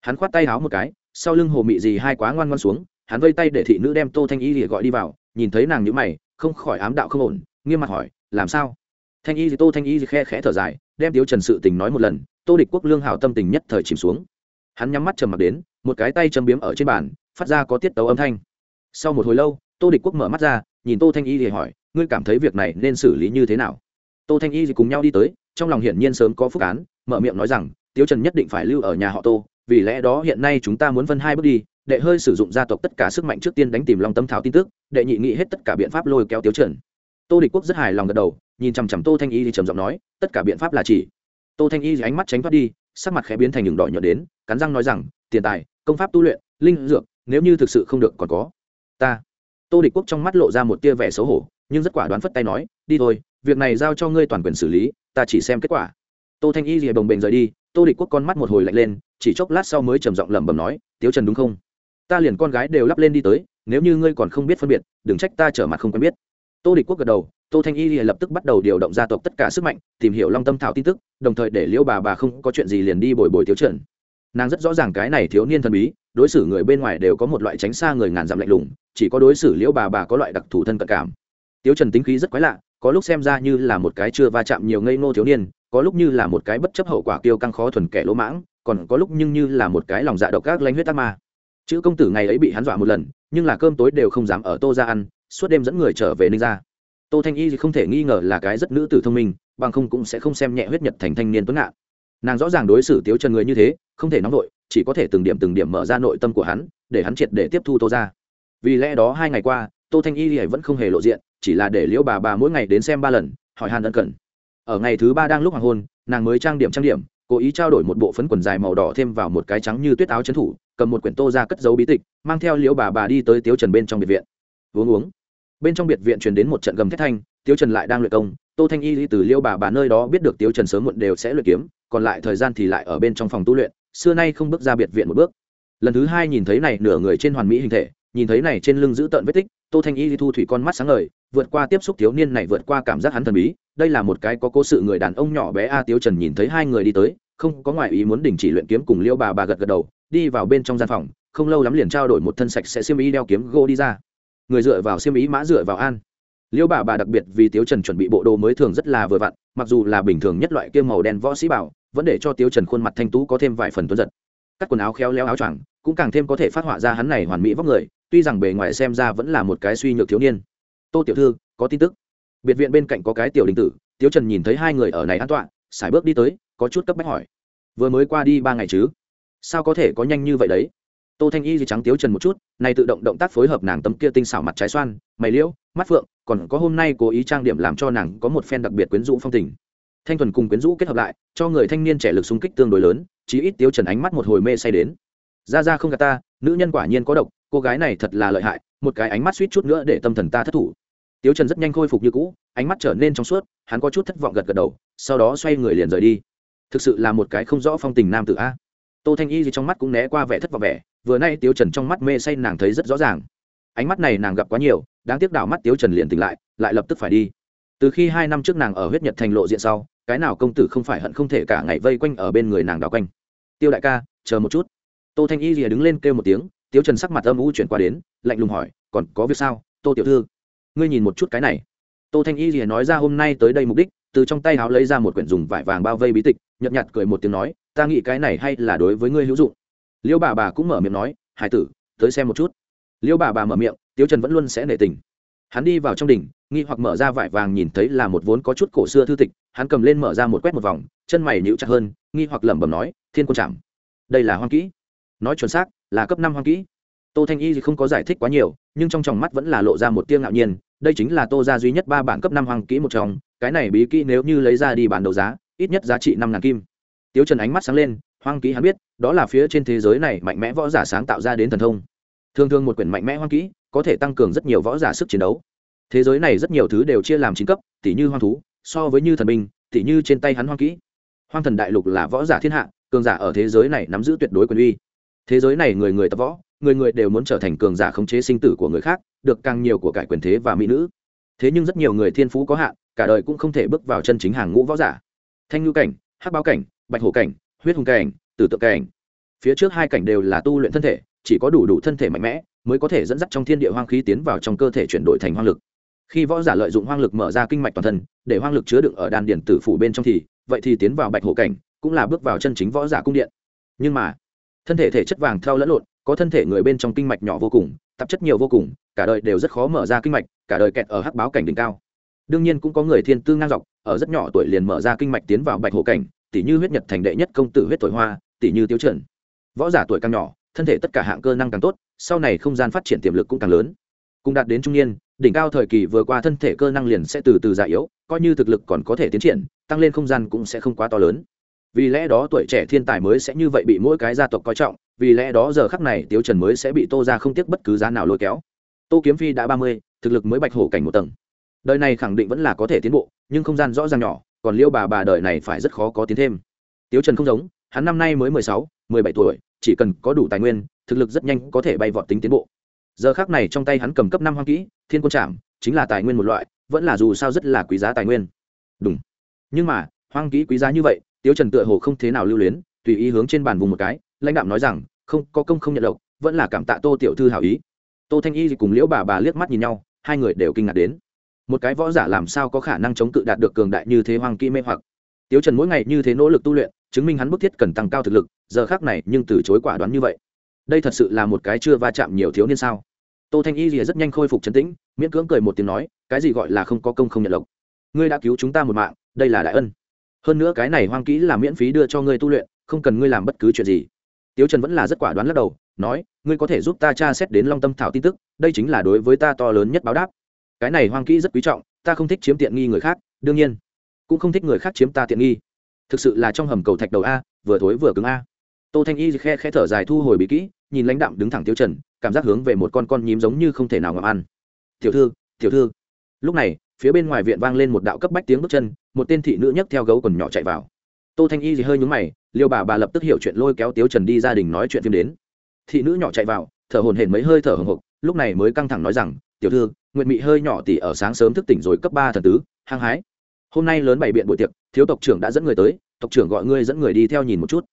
Hắn khoát tay háo một cái, sau lưng hồ mị gì hai quá ngoan ngoan xuống, hắn vây tay để thị nữ đem tô thanh y để gọi đi vào, nhìn thấy nàng nhữ mày, không khỏi ám đạo không ổn, nghiêm mặt hỏi, làm sao? Thanh y tô thanh y khe khẽ thở dài, đem tiếu trần sự tình nói một lần, tô địch quốc lương hảo tâm tình nhất thời chìm xuống hắn nhắm mắt trầm mặc đến, một cái tay châm biếm ở trên bàn, phát ra có tiết tấu âm thanh. Sau một hồi lâu, tô địch quốc mở mắt ra, nhìn tô thanh y thì hỏi, ngươi cảm thấy việc này nên xử lý như thế nào? Tô thanh y thì cùng nhau đi tới, trong lòng hiển nhiên sớm có phúc án, mở miệng nói rằng tiêu trần nhất định phải lưu ở nhà họ tô, vì lẽ đó hiện nay chúng ta muốn phân hai bước đi, đệ hơi sử dụng gia tộc tất cả sức mạnh trước tiên đánh tìm lòng tâm thảo tin tức, đệ nhị nghị hết tất cả biện pháp lôi kéo tiêu trần. Tô địch quốc rất hài lòng gật đầu, nhìn chằm chằm tô thanh y thì trầm giọng nói, tất cả biện pháp là chỉ. Tô thanh y thì ánh mắt tránh thoát đi sắc mặt khẽ biến thành đường đỏ nhợt đến, cắn răng nói rằng, tiền tài, công pháp tu luyện, linh dược, nếu như thực sự không được còn có. Ta, tô địch quốc trong mắt lộ ra một tia vẻ xấu hổ, nhưng rất quả đoán phất tay nói, đi thôi, việc này giao cho ngươi toàn quyền xử lý, ta chỉ xem kết quả. Tô thanh y rìa bồng bềnh rời đi, tô địch quốc con mắt một hồi lạnh lên, chỉ chốc lát sau mới trầm giọng lẩm bẩm nói, tiếu trần đúng không? Ta liền con gái đều lắp lên đi tới, nếu như ngươi còn không biết phân biệt, đừng trách ta trở mặt không quen biết. Tô địch quốc gật đầu tô thanh y lập tức bắt đầu điều động gia tộc tất cả sức mạnh, tìm hiểu long tâm thảo tin tức, đồng thời để liễu bà bà không có chuyện gì liền đi bồi bồi tiếu trần nàng rất rõ ràng cái này thiếu niên thần bí, đối xử người bên ngoài đều có một loại tránh xa người ngàn dặm lạnh lùng, chỉ có đối xử liễu bà bà có loại đặc thù thân cận cảm. Tiếu trần tính khí rất quái lạ, có lúc xem ra như là một cái chưa va chạm nhiều ngây ngô thiếu niên, có lúc như là một cái bất chấp hậu quả kiêu căng khó thuần kẻ lỗ mãng, còn có lúc nhưng như là một cái lòng dạ độc các lanh huyết tắc ma. Chữ công tử ngày ấy bị hắn dọa một lần, nhưng là cơm tối đều không dám ở tô ra ăn, suốt đêm dẫn người trở về ninh ra tô thanh y không thể nghi ngờ là cái rất nữ tử thông minh, bằng không cũng sẽ không xem nhẹ huyết nhật thành thanh niên tuấn ngạn. Nàng rõ ràng đối xử tiếu trần người như thế, không thể nóng vội, chỉ có thể từng điểm từng điểm mở ra nội tâm của hắn, để hắn triệt để tiếp thu tô ra vì lẽ đó hai ngày qua, tô thanh y vẫn không hề lộ diện, chỉ là để liễu bà bà mỗi ngày đến xem ba lần, hỏi han ân cần. Ở ngày thứ ba đang lúc hoàng hôn, nàng mới trang điểm trang điểm, cố ý trao đổi một bộ phấn quần dài màu đỏ thêm vào một cái trắng như tuyết áo trấn thủ, cầm một quyển tô ra cất dấu bí tịch, mang theo liễu bà bà đi tới tiếu trần bên trong biệt viện. Uống uống bên trong biệt viện truyền đến một trận gầm thét thanh, tiếu trần lại đang luyện công. Tô thanh y đi từ liêu bà bà nơi đó biết được tiếu trần sớm muộn đều sẽ luyện kiếm, còn lại thời gian thì lại ở bên trong phòng tu luyện, xưa nay không bước ra biệt viện một bước. Lần thứ hai nhìn thấy này, nửa người trên hoàn mỹ hình thể, nhìn thấy này trên lưng giữ tợn vết tích, tô thanh y thu thủy con mắt sáng ngời, vượt qua tiếp xúc thiếu niên này vượt qua cảm giác hắn thần bí. Đây là một cái có cố sự người đàn ông nhỏ bé a, tiếu trần nhìn thấy hai người đi tới, không có ngoại ý muốn đình chỉ luyện kiếm cùng liêu bà bà gật gật đầu, đi vào bên trong gian phòng, không lâu lắm liền trao đổi một thân sạch sẽ xiêm y đeo kiếm gô đi ra người dựa vào xiêm ý mã dựa vào an. Liêu bà bà đặc biệt vì tiếu trần chuẩn bị bộ đồ mới thường rất là vừa vặn, mặc dù là bình thường nhất loại kia màu đen võ sĩ bảo, vẫn để cho tiếu trần khuôn mặt thanh tú có thêm vài phần tuấn giật. Cắt quần áo khéo léo áo choàng, cũng càng thêm có thể phát họa ra hắn này hoàn mỹ vóc người, tuy rằng bề ngoài xem ra vẫn là một cái suy nhược thiếu niên. Tô tiểu thư, có tin tức. Biệt viện bên cạnh có cái tiểu đình tử, tiếu trần nhìn thấy hai người ở này an toàn sải bước đi tới, có chút cấp bách hỏi. Vừa mới qua đi ba ngày chứ? Sao có thể có nhanh như vậy đấy? Tô thanh y gì trắng tiếu trần một chút, này tự động động tác phối hợp nàng tấm kia tinh xảo mặt trái xoan, mày liễu, mắt phượng, còn có hôm nay cố ý trang điểm làm cho nàng có một phen đặc biệt quyến rũ phong tình. Thanh thuần cùng quyến rũ kết hợp lại, cho người thanh niên trẻ lực xung kích tương đối lớn, chí ít tiếu trần ánh mắt một hồi mê say đến. Ra ra không gạt ta, nữ nhân quả nhiên có độc, cô gái này thật là lợi hại, một cái ánh mắt suýt chút nữa để tâm thần ta thất thủ. Tiếu trần rất nhanh khôi phục như cũ, ánh mắt trở nên trong suốt, hắn có chút thất vọng gật gật đầu, sau đó xoay người liền rời đi. Thực sự là một cái không rõ phong tình nam tử a tô thanh y gì trong mắt cũng né qua vẻ thất vọng vẻ, vừa nay tiêu trần trong mắt mê say nàng thấy rất rõ ràng. Ánh mắt này nàng gặp quá nhiều, đáng tiếc đảo mắt tiêu trần liền tỉnh lại lại lập tức phải đi. Từ khi hai năm trước nàng ở huyết nhật thành lộ diện sau, cái nào công tử không phải hận không thể cả ngày vây quanh ở bên người nàng đảo quanh. Tiêu đại ca, chờ một chút. Tô thanh y rìa đứng lên kêu một tiếng tiêu trần sắc mặt âm u chuyển qua đến, lạnh lùng hỏi, còn có việc sao, tô tiểu thư? Ngươi nhìn một chút cái này. Tô thanh y rìa nói ra hôm nay tới đây mục đích, từ trong tay háo lấy ra một quyển dùng vải vàng bao vây bí tịch, nhợt nhạt cười một tiếng nói ta nghĩ cái này hay là đối với ngươi hữu dụng. Liêu bà bà cũng mở miệng nói, hải tử, tới xem một chút. Liêu bà bà mở miệng tiêu trần vẫn luôn sẽ nể tình. Hắn đi vào trong đỉnh, nghi hoặc mở ra vải vàng nhìn thấy là một vốn có chút cổ xưa thư tịch, hắn cầm lên mở ra một quét một vòng, chân mày nhíu chặt hơn, nghi hoặc lẩm bẩm nói, thiên quân chạm đây là hoang kỹ. Nói chuẩn xác, là cấp năm hoang kỹ. Tô thanh y thì không có giải thích quá nhiều, nhưng trong tròng mắt vẫn là lộ ra một tia ngạo nhiên, đây chính là tô gia duy nhất ba bản cấp năm hoang kỹ một trong, cái này bí kỹ nếu như lấy ra đi bán đấu giá, ít nhất giá trị năm ngàn kim tiếu trần ánh mắt sáng lên, hoang kỹ hắn biết, đó là phía trên thế giới này mạnh mẽ võ giả sáng tạo ra đến thần thông. Thường thường một quyển mạnh mẽ hoang kỹ, có thể tăng cường rất nhiều võ giả sức chiến đấu. Thế giới này rất nhiều thứ đều chia làm chín cấp tỷ như hoang thú, so với như thần binh tỷ như trên tay hắn hoang kỹ. Hoang thần đại lục là võ giả thiên hạ, cường giả ở thế giới này nắm giữ tuyệt đối quyền uy. Thế giới này người người tập võ, người người đều muốn trở thành cường giả khống chế sinh tử của người khác, được càng nhiều của cải quyền thế và mỹ nữ. Thế nhưng rất nhiều người thiên phú có hạn, cả đời cũng không thể bước vào chân chính hàng ngũ võ giả. Thanh ngữ cảnh, hắc báo cảnh bạch hổ cảnh, huyết hùng cảnh, tử tượng cảnh. Phía trước hai cảnh đều là tu luyện thân thể, chỉ có đủ đủ thân thể mạnh mẽ, mới có thể dẫn dắt trong thiên địa hoang khí tiến vào trong cơ thể chuyển đổi thành hoang lực. Khi võ giả lợi dụng hoang lực mở ra kinh mạch toàn thân, để hoang lực chứa đựng ở đan điển tử phủ bên trong thì, vậy thì tiến vào bạch hổ cảnh, cũng là bước vào chân chính võ giả cung điện. Nhưng mà, thân thể thể chất vàng theo lẫn lộn, có thân thể người bên trong kinh mạch nhỏ vô cùng, tạp chất nhiều vô cùng, cả đời đều rất khó mở ra kinh mạch, cả đời kẹt ở hắc báo cảnh đỉnh cao. Đương nhiên cũng có người thiên tư ngang dọc, ở rất nhỏ tuổi liền mở ra kinh mạch tiến vào bạch hổ cảnh tỷ như huyết nhật thành đệ nhất công tử huyết tuổi hoa tỷ như tiêu chuẩn võ giả tuổi càng nhỏ, thân thể tất cả hạng cơ năng càng tốt, sau này không gian phát triển tiềm lực cũng càng lớn. Cùng đạt đến trung niên, đỉnh cao thời kỳ vừa qua thân thể cơ năng liền sẽ từ từ già yếu, coi như thực lực còn có thể tiến triển, tăng lên không gian cũng sẽ không quá to lớn. Vì lẽ đó tuổi trẻ thiên tài mới sẽ như vậy bị mỗi cái gia tộc coi trọng, vì lẽ đó giờ khắc này tiếu trần mới sẽ bị tô ra không tiếc bất cứ giá nào lôi kéo. Tô kiếm phi đã ba mươi, thực lực mới bạch hổ cảnh một tầng. Đời này khẳng định vẫn là có thể tiến bộ, nhưng không gian rõ ràng nhỏ còn liêu bà bà đời này phải rất khó có tiến thêm. Tiếu trần không giống, hắn năm nay mới mười sáu, mười bảy tuổi, chỉ cần có đủ tài nguyên, thực lực rất nhanh có thể bay vọt tính tiến bộ. Giờ khác này trong tay hắn cầm cấp năm hoang kỹ, thiên quân trạm chính là tài nguyên một loại, vẫn là dù sao rất là quý giá tài nguyên. Đúng. Nhưng mà, hoang kỹ quý giá như vậy, tiếu trần tựa hồ không thế nào lưu luyến, tùy ý hướng trên bàn vùng một cái, lãnh đạo nói rằng, không, có công không nhận lộc, vẫn là cảm tạ tô tiểu thư hảo ý. Tô thanh y cùng liễu bà bà liếc mắt nhìn nhau, hai người đều kinh ngạc đến một cái võ giả làm sao có khả năng chống cự đạt được cường đại như thế hoàng kỹ mê hoặc. Tiếu trần mỗi ngày như thế nỗ lực tu luyện, chứng minh hắn bức thiết cần tăng cao thực lực, giờ khác này nhưng từ chối quả đoán như vậy. Đây thật sự là một cái chưa va chạm nhiều thiếu niên sao? Tô thanh y rìa rất nhanh khôi phục trấn tĩnh, miễn cưỡng cười một tiếng nói, cái gì gọi là không có công không nhận lộc. Ngươi đã cứu chúng ta một mạng, đây là đại ân. Hơn nữa cái này hoang kỹ là miễn phí đưa cho ngươi tu luyện, không cần ngươi làm bất cứ chuyện gì. Tiếu trần vẫn là rất quả đoán lắc đầu, nói, ngươi có thể giúp ta tra xét đến long tâm thảo tin tức, đây chính là đối với ta to lớn nhất báo đáp cái này hoang kỹ rất quý trọng, ta không thích chiếm tiện nghi người khác, đương nhiên, cũng không thích người khác chiếm ta tiện nghi. Thực sự là trong hầm cầu thạch đầu a, vừa thối vừa cứng a. Tô thanh y khe khe thở dài thu hồi bị kỹ, nhìn lãnh đạm đứng thẳng tiêu trần, cảm giác hướng về một con con nhím giống như không thể nào ngậm ăn. Tiểu thư tiểu thư. Lúc này, phía bên ngoài viện vang lên một đạo cấp bách tiếng bước chân, một tên thị nữ nhấc theo gấu còn nhỏ chạy vào. Tô thanh y thì hơi nhúng mày, liêu bà bà lập tức hiểu chuyện lôi kéo tiếu trần đi gia đình nói chuyện phim đến. Thị nữ nhỏ chạy vào, thở hồn hển mấy hơi thở hồng hộc, lúc này mới căng thẳng nói rằng, tiểu thư Nguyệt mị hơi nhỏ tỉ ở sáng sớm thức tỉnh rồi cấp ba thần tứ, hăng hái. Hôm nay lớn bày biện buổi tiệc, thiếu tộc trưởng đã dẫn người tới, tộc trưởng gọi ngươi dẫn người đi theo nhìn một chút.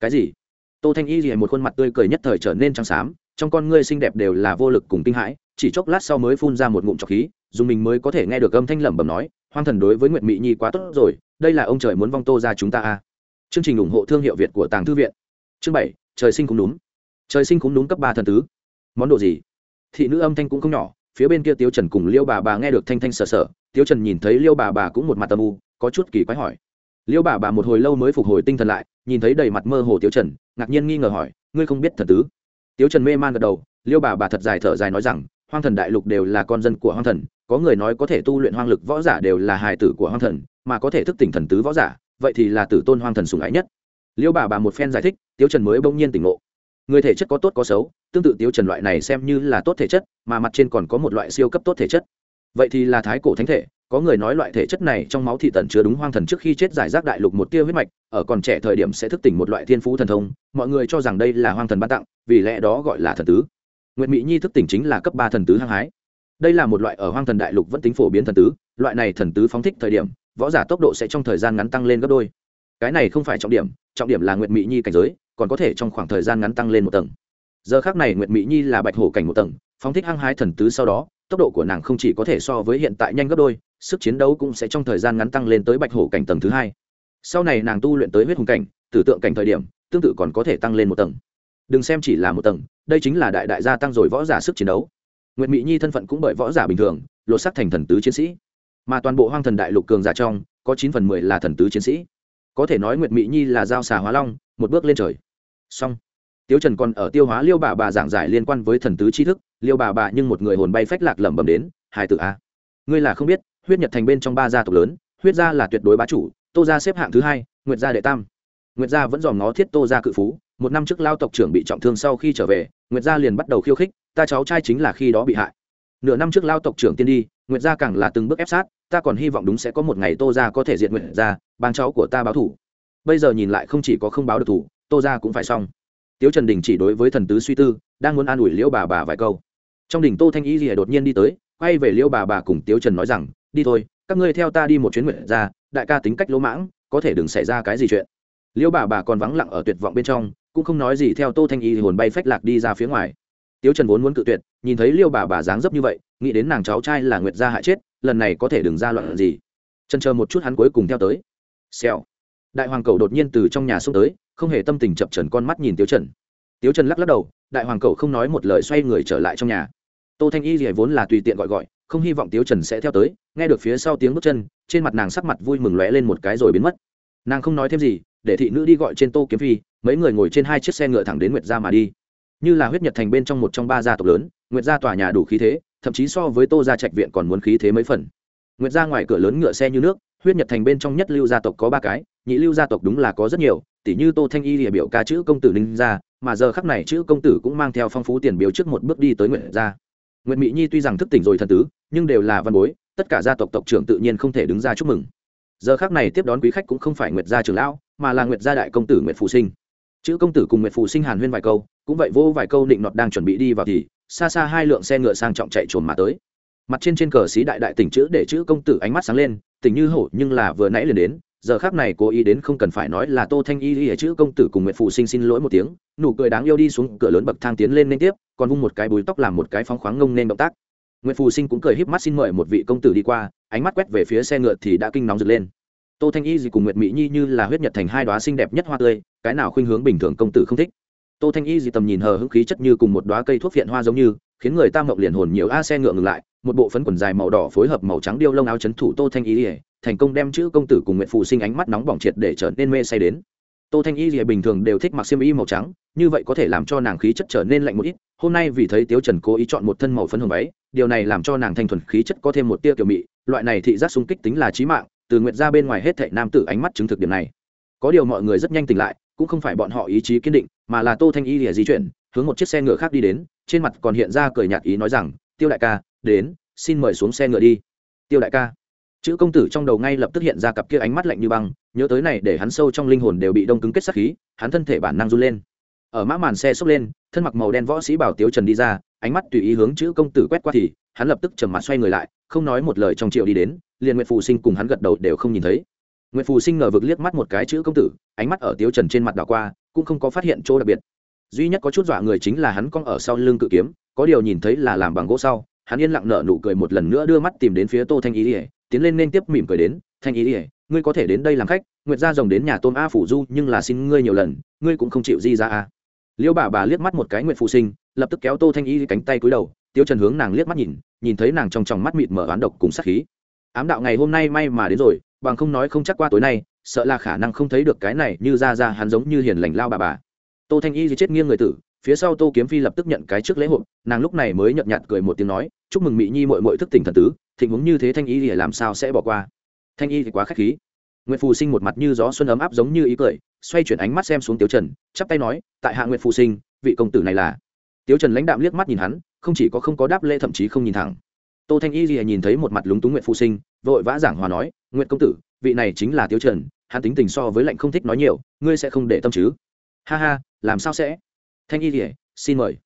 Cái gì? Tô thanh y thì một khuôn mặt tươi cười nhất thời trở nên trắng xám, trong con ngươi xinh đẹp đều là vô lực cùng kinh hãi, chỉ chốc lát sau mới phun ra một ngụm trọc khí, dùng mình mới có thể nghe được âm thanh lẩm bẩm nói, hoang thần đối với Nguyệt Mị nhi quá tốt rồi, đây là ông trời muốn vong tô ra chúng ta à. chương trình ủng hộ thương hiệu việt của tàng thư viện. Chương bảy, trời sinh cũng đúng. Trời sinh cũng đúng cấp ba thần tứ. Món đồ gì? Thị nữ âm thanh cũng không nhỏ phía bên kia tiêu trần cùng liêu bà bà nghe được thanh thanh sờ sờ tiêu trần nhìn thấy liêu bà bà cũng một mặt tâm u, có chút kỳ quái hỏi. Liêu bà bà một hồi lâu mới phục hồi tinh thần lại, nhìn thấy đầy mặt mơ hồ tiêu trần, ngạc nhiên nghi ngờ hỏi, ngươi không biết thần tứ? Tiêu trần mê man gật đầu, liêu bà bà thật dài thở dài nói rằng, hoang thần đại lục đều là con dân của hoang thần, có người nói có thể tu luyện hoang lực võ giả đều là hài tử của hoang thần, mà có thể thức tỉnh thần tứ võ giả, vậy thì là tử tôn hoang thần sùng ái nhất. Liêu bà bà một phen giải thích tiêu trần mới bỗng nhiên tỉnh ngộ. Người thể chất có tốt có xấu tương tự tiêu trần loại này xem như là tốt thể chất, mà mặt trên còn có một loại siêu cấp tốt thể chất. Vậy thì là thái cổ thánh thể, có người nói loại thể chất này trong máu thị tận chứa đúng hoang thần trước khi chết giải rác đại lục một tia huyết mạch, ở còn trẻ thời điểm sẽ thức tỉnh một loại thiên phú thần thông, mọi người cho rằng đây là hoang thần ban tặng, vì lẽ đó gọi là thần tứ. Nguyệt mỹ nhi thức tỉnh chính là cấp ba thần tứ hăng hái. Đây là một loại ở hoang thần đại lục vẫn tính phổ biến thần tứ, loại này thần tứ phóng thích thời điểm, võ giả tốc độ sẽ trong thời gian ngắn tăng lên gấp đôi. Cái này không phải trọng điểm trọng điểm là nguyệt mỹ nhi cảnh giới, còn có thể trong khoảng thời gian ngắn tăng lên một tầng giờ khác này nguyệt mỹ nhi là bạch hổ cảnh một tầng, phóng thích hăng hái thần tứ sau đó, tốc độ của nàng không chỉ có thể so với hiện tại nhanh gấp đôi, sức chiến đấu cũng sẽ trong thời gian ngắn tăng lên tới bạch hổ cảnh tầng thứ hai. Sau này nàng tu luyện tới huyết hùng cảnh, tử tượng cảnh thời điểm, tương tự còn có thể tăng lên một tầng. Đừng xem chỉ là một tầng, đây chính là đại đại gia tăng rồi võ giả sức chiến đấu. Nguyệt mỹ nhi thân phận cũng bởi võ giả bình thường, lột sắc thành thần tứ chiến sĩ. Mà toàn bộ hoang thần đại lục cường giả trong, có chín phần mười là thần tứ chiến sĩ. Có thể nói nguyệt mỹ nhi là giao xà hóa long, một bước lên trời. Xong tiếu trần còn ở tiêu hóa liêu bà bà giảng giải liên quan với thần tứ tri thức, liêu bà bà nhưng một người hồn bay phách lạc lẩm bẩm đến hai Tử a ngươi là không biết, huyết nhật thành bên trong ba gia tộc lớn, huyết gia là tuyệt đối bá chủ, tô gia xếp hạng thứ hai, nguyệt gia đệ tam. Nguyệt gia vẫn dòm ngó thiết tô gia cự phú, một năm trước lao tộc trưởng bị trọng thương sau khi trở về, nguyệt gia liền bắt đầu khiêu khích, ta cháu trai chính là khi đó bị hại. Nửa năm trước lao tộc trưởng tiên đi, nguyệt gia càng là từng bước ép sát, ta còn hy vọng đúng sẽ có một ngày tô gia có thể diệt nguyệt gia, bang cháu của ta báo thủ. Bây giờ nhìn lại không chỉ có không báo được thủ, tô gia cũng phải xong tiếu trần đình chỉ đối với thần tứ suy tư, đang muốn an ủi liễu bà bà vài câu. Trong đình tô thanh y gì đột nhiên đi tới, quay về liễu bà bà cùng tiếu trần nói rằng, đi thôi, các ngươi theo ta đi một chuyến nguyện ra đại ca tính cách lỗ mãng, có thể đừng xảy ra cái gì chuyện. Liễu bà bà còn vắng lặng ở tuyệt vọng bên trong, cũng không nói gì theo tô thanh y hồn bay phách lạc đi ra phía ngoài. Tiếu trần vốn muốn cự tuyệt, nhìn thấy liêu bà bà dáng dấp như vậy, nghĩ đến nàng cháu trai là nguyệt gia hại chết, lần này có thể đừng ra loạn gì. Chân chờ một chút hắn cuối cùng theo tới. Xèo đại hoàng cầu đột nhiên từ trong nhà xuống tới, không hề tâm tình chập trần con mắt nhìn tiêu trần. Tiêu trần lắc lắc đầu, đại hoàng cầu không nói một lời xoay người trở lại trong nhà. Tô thanh y thì vốn là tùy tiện gọi gọi, không hy vọng tiêu trần sẽ theo tới, nghe được phía sau tiếng bước chân, trên mặt nàng sắc mặt vui mừng lóe lên một cái rồi biến mất. Nàng không nói thêm gì, để thị nữ đi gọi trên tô kiếm phi, mấy người ngồi trên hai chiếc xe ngựa thẳng đến nguyệt gia mà đi. Như là huyết nhật thành bên trong một trong ba gia tộc lớn, nguyệt gia tòa nhà đủ khí thế, thậm chí so với tô gia trạch viện còn muốn khí thế mấy phần. Nguyệt gia ngoài cửa lớn ngựa xe như nước, huyết nhật thành bên trong nhất lưu gia tộc có ba cái nhị lưu gia tộc đúng là có rất nhiều tỷ như tô thanh y địa biểu ca chữ công tử ninh gia, mà giờ khắc này chữ công tử cũng mang theo phong phú tiền biếu trước một bước đi tới nguyện gia. Nguyện mỹ nhi tuy rằng thức tỉnh rồi thần tứ, nhưng đều là văn bối, tất cả gia tộc tộc trưởng tự nhiên không thể đứng ra chúc mừng. Giờ khắc này tiếp đón quý khách cũng không phải nguyệt gia trưởng lão, mà là nguyệt gia đại công tử nguyệt phù sinh. Chữ công tử cùng nguyệt phù sinh hàn huyên vài câu, cũng vậy vô vài câu định nọt đang chuẩn bị đi vào thì, xa xa hai lượng xe ngựa sang trọng chạy trồn mà tới. Mặt trên trên cờ xí đại đại tỉnh chữ để chữ công tử ánh mắt sáng lên, tỉnh như hổ nhưng là vừa nãy liền đến giờ khác này cố ý đến không cần phải nói là tô thanh y y chữ công tử cùng nguyện phụ sinh xin lỗi một tiếng, nụ cười đáng yêu đi xuống, cửa lớn bậc thang tiến lên liên tiếp, còn vung một cái búi tóc làm một cái phóng khoáng ngông nên động tác. Nguyện phù sinh cũng cười híp mắt xin mời một vị công tử đi qua, ánh mắt quét về phía xe ngựa thì đã kinh nóng rực lên. Tô thanh y gì cùng nguyệt mỹ nhi như là huyết nhật thành hai đoá xinh đẹp nhất hoa tươi, cái nào khuynh hướng bình thường công tử không thích. Tô thanh y gì tầm nhìn hờ hững khí chất như cùng một đoá cây thuốc viện hoa giống như, khiến người ta mộng liền hồn nhiều, a xe ngựa ngừng lại, một bộ phấn quần dài màu đỏ phối hợp màu trắng điêu lông áo chấn thủ tô thanh y ỉa thành công đem chữ công tử cùng nguyện phụ sinh ánh mắt nóng bỏng triệt để trở nên mê say đến. Tô thanh y thì bình thường đều thích mặc xiêm y màu trắng, như vậy có thể làm cho nàng khí chất trở nên lạnh một ít. Hôm nay vì thấy tiếu trần cố ý chọn một thân màu phấn hồng váy, điều này làm cho nàng thanh thuần khí chất có thêm một tia kiểu mị. Loại này thị giác xung kích tính là trí mạng, từ nguyện ra bên ngoài hết thệ nam tử ánh mắt chứng thực điểm này. Có điều mọi người rất nhanh tỉnh lại, cũng không phải bọn họ ý chí kiên định, mà là tô thanh y lìa di chuyển, hướng một chiếc xe ngựa khác đi đến, trên mặt còn hiện ra cười nhạt ý nói rằng, tiêu đại ca, đến, xin mời xuống xe ngựa đi. Tiêu đại ca chữ công tử trong đầu ngay lập tức hiện ra cặp kia ánh mắt lạnh như băng, nhớ tới này để hắn sâu trong linh hồn đều bị đông cứng kết sắc khí, hắn thân thể bản năng run lên. Ở mã màn xe xốc lên, thân mặc màu đen võ sĩ bảo tiếu trần đi ra, ánh mắt tùy ý hướng chữ công tử quét qua thì, hắn lập tức trầm mặt xoay người lại, không nói một lời trong triệu đi đến, liền nguyện phù sinh cùng hắn gật đầu đều không nhìn thấy. Nguyện phù sinh ngờ vực liếc mắt một cái chữ công tử, ánh mắt ở tiếu trần trên mặt đảo qua, cũng không có phát hiện chỗ đặc biệt. Duy nhất có chút dọa người chính là hắn cong ở sau lưng cự kiếm, có điều nhìn thấy là làm bằng gỗ sau, hắn yên lặng nở nụ cười một lần nữa đưa mắt tìm đến phía tô thanh ý ỉa tiến lên nên tiếp mỉm cười đến, thanh ý ỉa ngươi có thể đến đây làm khách, nguyệt gia rồng đến nhà tôn a phủ du, nhưng là xin ngươi nhiều lần, ngươi cũng không chịu di ra a liêu bà bà liếc mắt một cái nguyệt phụ sinh, lập tức kéo tô thanh y cánh tay cúi đầu, tiêu trần hướng nàng liếc mắt nhìn nhìn thấy nàng trong tròng mắt mịt mở oán độc cùng sát khí. Ám đạo ngày hôm nay may mà đến rồi, bằng không nói không chắc qua tối nay, sợ là khả năng không thấy được cái này như ra ra hắn giống như hiền lành lao bà bà. Tô thanh y thì chết nghiêng người tử, phía sau tô kiếm phi lập tức nhận cái trước lễ hội, nàng lúc này mới nhợt nhạt cười một tiếng nói, chúc mừng mỹ nhi mội mội thức tỉnh thần tứ thịnh huống như thế thanh y thì làm sao sẽ bỏ qua? Thanh y thì quá k h á c h khí. Nguyễn phù sinh một mặt như gió xuân ấm áp giống như ý cười, xoay chuyển ánh mắt xem xuống tiếu trần, chắp tay nói, tại hạ nguyễn phù sinh, vị công tử này là. Tiếu trần lãnh đạm liếc mắt nhìn hắn, không chỉ có không có đáp lễ thậm chí không nhìn thẳng. Tô thanh y thì nhìn thấy một mặt lúng túng nguyễn phù sinh, vội vã giảng hòa nói nguyễn công tử, vị này chính là tiếu trần, hắn tính tình so với lệnh không thích nói nhiều, ngươi sẽ không để tâm chứ? Ha ha, làm sao sẽ? Thanh y thì, xin mời.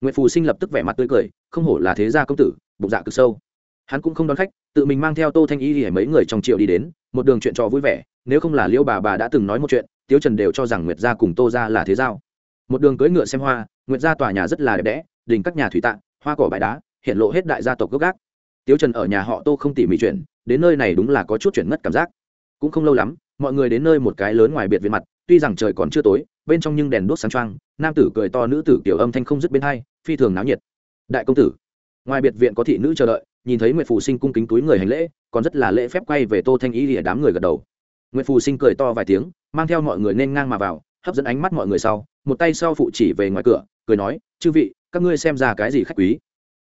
Nguyễn phù sinh lập tức vẻ mặt tươi cười, không hổ là thế gia công tử, bụng dạ cực sâu hắn cũng không đón khách, tự mình mang theo tô thanh y thì mấy người trong triệu đi đến, một đường chuyện trò vui vẻ, nếu không là liễu bà bà đã từng nói một chuyện, tiếu trần đều cho rằng nguyệt gia cùng tô gia là thế giao. Một đường cưỡi ngựa xem hoa, nguyệt gia tòa nhà rất là đẹp đẽ, đình các nhà thủy tạng, hoa cỏ bãi đá, hiện lộ hết đại gia tộc gốc gác. Tiếu trần ở nhà họ tô không tỉ mỉ chuyển đến nơi này đúng là có chút chuyển ngất cảm giác. Cũng không lâu lắm, mọi người đến nơi một cái lớn ngoài biệt viện mặt, tuy rằng trời còn chưa tối, bên trong nhưng đèn đuốc sáng trăng nam tử cười to nữ tử tiểu âm thanh không dứt bên hai, phi thường náo nhiệt. Đại công tử, ngoài biệt viện có thị nữ chờ đợi nhìn thấy nguyệt phù sinh cung kính túi người hành lễ, còn rất là lễ phép quay về tô thanh ý lìa đám người gật đầu. Nguyệt phù sinh cười to vài tiếng, mang theo mọi người nên ngang mà vào, hấp dẫn ánh mắt mọi người sau, một tay sau phụ chỉ về ngoài cửa, cười nói, chư vị, các ngươi xem ra cái gì khách quý?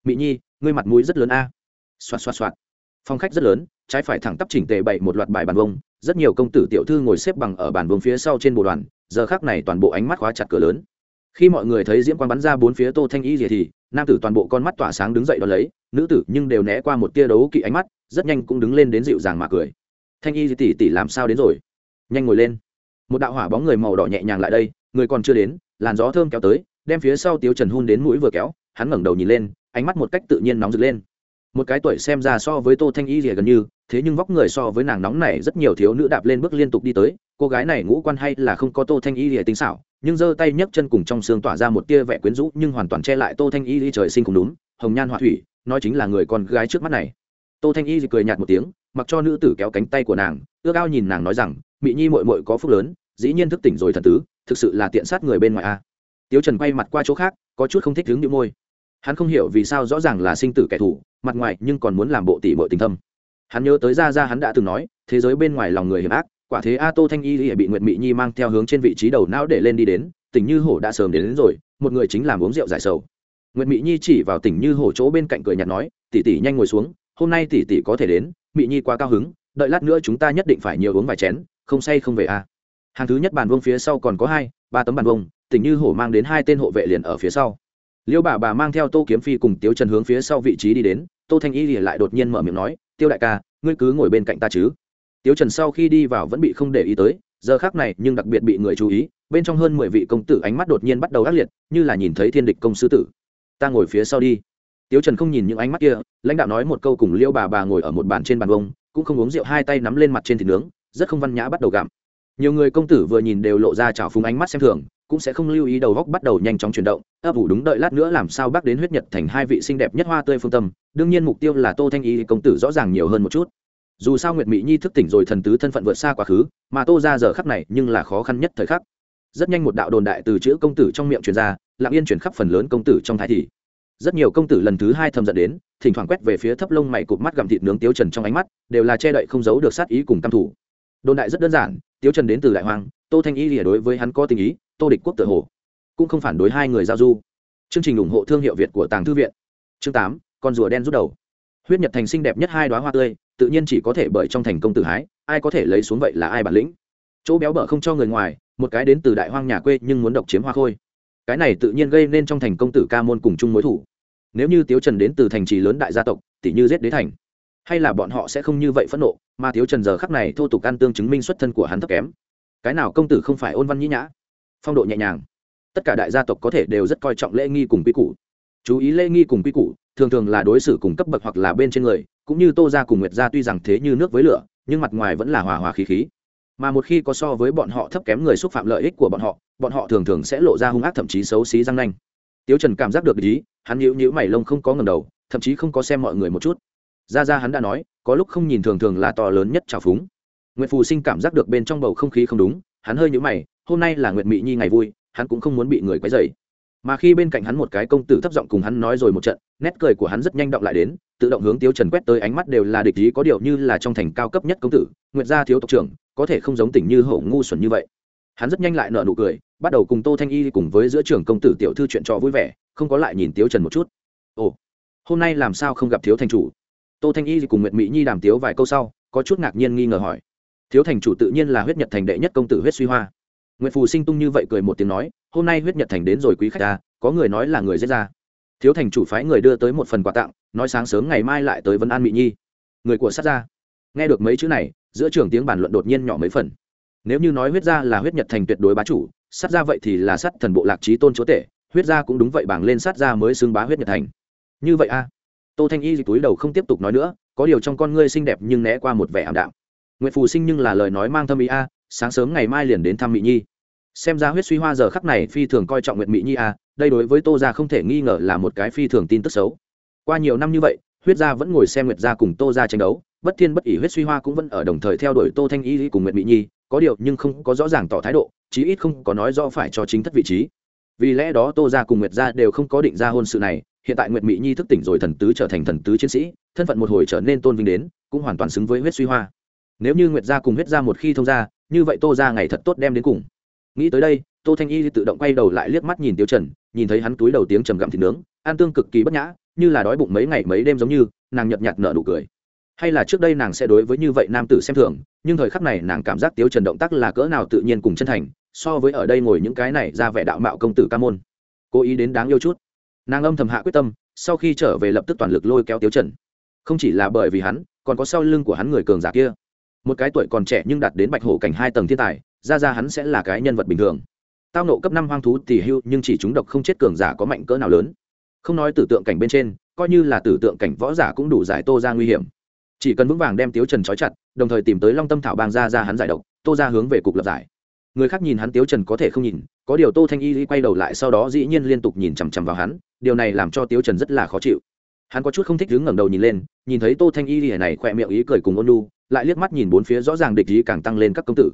Mỹ nhi, ngươi mặt mũi rất lớn a. À. xoạt xoạt xoạt. Phòng khách rất lớn, trái phải thẳng tắp chỉnh tề bày một loạt bài bàn vông rất nhiều công tử tiểu thư ngồi xếp bằng ở bàn vông phía sau trên bộ đoàn, giờ khác này toàn bộ ánh mắt khóa chặt cửa lớn khi mọi người thấy diễm quang bắn ra bốn phía tô thanh y gì thì, nam tử toàn bộ con mắt tỏa sáng đứng dậy đo lấy, nữ tử nhưng đều né qua một tia đấu kỵ ánh mắt, rất nhanh cũng đứng lên đến dịu dàng mà cười. Thanh y tỷ tỷ làm sao đến rồi? Nhanh ngồi lên. Một đạo hỏa bóng người màu đỏ nhẹ nhàng lại đây, người còn chưa đến, làn gió thơm kéo tới, đem phía sau tiếu trần hun đến mũi vừa kéo, hắn ngẩng đầu nhìn lên, ánh mắt một cách tự nhiên nóng rực lên. Một cái tuổi xem ra so với tô thanh y rìa gần như, thế nhưng vóc người so với nàng nóng này rất nhiều thiếu nữ đạp lên bước liên tục đi tới, cô gái này ngũ quan hay là không có tô thanh y rìa tính xảo nhưng giơ tay nhấc chân cùng trong xương tỏa ra một tia vẻ quyến rũ, nhưng hoàn toàn che lại tô thanh y đi trời sinh cùng đúng, hồng nhan họa thủy, nói chính là người con gái trước mắt này. Tô thanh y cười nhạt một tiếng, mặc cho nữ tử kéo cánh tay của nàng, ước ao nhìn nàng nói rằng mỹ nhi mội mội có phúc lớn, dĩ nhiên thức tỉnh rồi thần tứ, thực sự là tiện sát người bên ngoài a. Tiếu trần quay mặt qua chỗ khác, có chút không thích đứng đĩu môi. Hắn không hiểu vì sao rõ ràng là sinh tử kẻ thù, mặt ngoài nhưng còn muốn làm bộ tỷ bội tình thâm. Hắn nhớ tới ra ra hắn đã từng nói, thế giới bên ngoài lòng người hiểm ác quả thế a tô thanh y bị nguyệt mỹ nhi mang theo hướng trên vị trí đầu não để lên đi đến tỉnh như hổ đã sớm đến, đến rồi một người chính làm uống rượu giải sầu. Nguyệt mỹ nhi chỉ vào tỉnh như hổ chỗ bên cạnh cười nhạt nói tỷ tỷ nhanh ngồi xuống hôm nay tỷ tỷ có thể đến mỹ nhi quá cao hứng đợi lát nữa chúng ta nhất định phải nhiều uống vài chén không say không về a. Hàng thứ nhất bàn vông phía sau còn có hai ba tấm bàn vông tỉnh như hổ mang đến hai tên hộ vệ liền ở phía sau. Liêu bà bà mang theo tô kiếm phi cùng tiếu trần hướng phía sau vị trí đi đến tô thanh y thì lại đột nhiên mở miệng nói tiêu đại ca ngươi cứ ngồi bên cạnh ta chứ tiếu trần sau khi đi vào vẫn bị không để ý tới, giờ khác này nhưng đặc biệt bị người chú ý, bên trong hơn mười vị công tử ánh mắt đột nhiên bắt đầu ác liệt, như là nhìn thấy thiên địch công sư tử. Ta ngồi phía sau đi. Tiếu trần không nhìn những ánh mắt kia, lãnh đạo nói một câu cùng liêu bà bà ngồi ở một bàn trên bàn bông cũng không uống rượu, hai tay nắm lên mặt trên thịt nướng, rất không văn nhã bắt đầu gặm. Nhiều người công tử vừa nhìn đều lộ ra trào phúng ánh mắt xem thường, cũng sẽ không lưu ý đầu góc bắt đầu nhanh chóng chuyển động, ấp ủ đúng đợi lát nữa làm sao bác đến huyết nhật thành hai vị xinh đẹp nhất hoa tươi phương tâm, đương nhiên mục tiêu là tô thanh y công tử rõ ràng nhiều hơn một chút dù sao nguyệt mỹ nhi thức tỉnh rồi thần tứ thân phận vượt xa quá khứ, mà tô ra giờ khắc này nhưng là khó khăn nhất thời khắc. Rất nhanh một đạo đồn đại từ chữ công tử trong miệng truyền ra, lặng yên chuyển khắp phần lớn công tử trong thái thị. Rất nhiều công tử lần thứ hai thầm dẫn đến, thỉnh thoảng quét về phía thấp lông mày cụp mắt gặm thịt nướng tiếu trần trong ánh mắt, đều là che đậy không giấu được sát ý cùng căm thủ đồn đại rất đơn giản, tiếu trần đến từ đại hoàng tô thanh y lìa đối với hắn có tình ý, tô địch quốc tự hồ cũng không phản đối hai người giao du. Chương trình ủng hộ thương hiệu việt của tàng thư viện. Chương tám, con rùa đen rút đầu. Huyết nhật thành xinh đẹp nhất hai đoá hoa tươi tự nhiên chỉ có thể bởi trong thành công tử hái, ai có thể lấy xuống vậy là ai bản lĩnh. Chỗ béo bở không cho người ngoài, một cái đến từ đại hoang nhà quê nhưng muốn độc chiếm hoa khôi. Cái này tự nhiên gây nên trong thành công tử ca môn cùng chung mối thủ. Nếu như tiếu trần đến từ thành trì lớn đại gia tộc, tỷ như giết đế thành, hay là bọn họ sẽ không như vậy phẫn nộ, mà tiếu trần giờ khắc này thô tục ăn tương chứng minh xuất thân của hắn thấp kém. Cái nào công tử không phải ôn văn nhĩ nhã? Phong độ nhẹ nhàng. Tất cả đại gia tộc có thể đều rất coi trọng lễ nghi cùng quy củ. Chú ý lễ nghi cùng quy củ, thường thường là đối xử cùng cấp bậc hoặc là bên trên người cũng như tô ra cùng nguyệt gia tuy rằng thế như nước với lửa, nhưng mặt ngoài vẫn là hòa hòa khí khí. Mà một khi có so với bọn họ thấp kém người xúc phạm lợi ích của bọn họ bọn họ thường thường sẽ lộ ra hung ác thậm chí xấu xí răng nanh. Tiếu trần cảm giác được ý, hắn nhíu nhíu mày lông không có ngầm đầu, thậm chí không có xem mọi người một chút. Ra ra hắn đã nói, có lúc không nhìn thường thường là to lớn nhất trào phúng. Nguyệt phù sinh cảm giác được bên trong bầu không khí không đúng, hắn hơi nhíu mày, hôm nay là nguyệt mỹ nhi ngày vui, hắn cũng không muốn bị người quấy rầy mà khi bên cạnh hắn một cái công tử thấp giọng cùng hắn nói rồi một trận, nét cười của hắn rất nhanh động lại đến, tự động hướng tiêu trần quét tới ánh mắt đều là địch ý có điều như là trong thành cao cấp nhất công tử, nguyệt gia thiếu tộc trưởng, có thể không giống tỉnh như hổ ngu xuẩn như vậy. Hắn rất nhanh lại nở nụ cười, bắt đầu cùng tô thanh y cùng với giữa trưởng công tử tiểu thư chuyện trò vui vẻ, không có lại nhìn Tiêu trần một chút. Ồ, hôm nay làm sao không gặp thiếu thành chủ? Tô thanh y cùng nguyệt mỹ nhi đàm tiếu vài câu sau, có chút ngạc nhiên nghi ngờ hỏi. Thiếu thành chủ tự nhiên là huyết nhật thành đệ nhất công tử huyết suy hoa nguyệt phù sinh tung như vậy cười một tiếng nói, hôm nay huyết nhật thành đến rồi quý khách ta có người nói là người giết ra. Thiếu thành chủ phái người đưa tới một phần quà tặng, nói sáng sớm ngày mai lại tới vân an Mị nhi. Người của sát gia. Nghe được mấy chữ này, giữa trường tiếng bàn luận đột nhiên nhỏ mấy phần. Nếu như nói huyết gia là huyết nhật thành tuyệt đối bá chủ, sát gia vậy thì là sát thần bộ lạc trí tôn chúa tể, huyết gia cũng đúng vậy bảng lên sát gia mới xứng bá huyết nhật thành. Như vậy a tô thanh y túi đầu không tiếp tục nói nữa, có điều trong con ngươi xinh đẹp nhưng né qua một vẻ ảm đạm. Nguyệt phù sinh nhưng là lời nói mang thâm ý a sáng sớm ngày mai liền đến thăm mỹ nhi xem ra huyết suy hoa giờ khắc này phi thường coi trọng nguyệt mỹ nhi à? đây đối với tô gia không thể nghi ngờ là một cái phi thường tin tức xấu qua nhiều năm như vậy, huyết gia vẫn ngồi xem nguyệt gia cùng tô gia tranh đấu, bất thiên bất ỷ huyết suy hoa cũng vẫn ở đồng thời theo đuổi tô thanh y cùng nguyệt mỹ nhi, có điều nhưng không có rõ ràng tỏ thái độ, chí ít không có nói rõ phải cho chính thất vị trí vì lẽ đó tô gia cùng nguyệt gia đều không có định ra hôn sự này, hiện tại nguyệt mỹ nhi thức tỉnh rồi thần tứ trở thành thần tứ chiến sĩ, thân phận một hồi trở nên tôn vinh đến, cũng hoàn toàn xứng với huyết suy hoa nếu như nguyệt gia cùng huyết gia một khi thông gia như vậy tô gia ngày thật tốt đem đến cùng. Nghĩ tới đây, tô thanh y tự động quay đầu lại liếc mắt nhìn tiêu trần, nhìn thấy hắn túi đầu tiếng trầm gặm thịt nướng an tương cực kỳ bất nhã, như là đói bụng mấy ngày mấy đêm giống như, nàng nhợt nhạt nở nụ cười. Hay là trước đây nàng sẽ đối với như vậy nam tử xem thường, nhưng thời khắc này nàng cảm giác tiêu trần động tác là cỡ nào tự nhiên cùng chân thành, so với ở đây ngồi những cái này ra vẻ đạo mạo công tử ca môn. Cố ý đến đáng yêu chút. Nàng âm thầm hạ quyết tâm, sau khi trở về lập tức toàn lực lôi kéo tiêu trần. Không chỉ là bởi vì hắn, còn có sau lưng của hắn người cường giả kia một cái tuổi còn trẻ nhưng đạt đến bạch hổ cảnh hai tầng thiên tài, ra ra hắn sẽ là cái nhân vật bình thường. Tao nộ cấp năm hoang thú tỷ hưu, nhưng chỉ chúng độc không chết cường giả có mạnh cỡ nào lớn. Không nói tử tượng cảnh bên trên, coi như là tử tượng cảnh võ giả cũng đủ giải tô ra nguy hiểm. Chỉ cần vững vàng đem tiếu trần trói chặt, đồng thời tìm tới long tâm thảo bang ra ra hắn giải độc, tô ra hướng về cục lập giải. Người khác nhìn hắn tiếu trần có thể không nhìn, có điều tô thanh y quay đầu lại sau đó dĩ nhiên liên tục nhìn chằm chằm vào hắn, điều này làm cho tiếu trần rất là khó chịu. Hắn có chút không thích đứng ngẩng đầu nhìn lên, nhìn thấy tô thanh y lìa này khỏe miệng ý cười cùng ôn lu lại liếc mắt nhìn bốn phía rõ ràng địch ý càng tăng lên các công tử.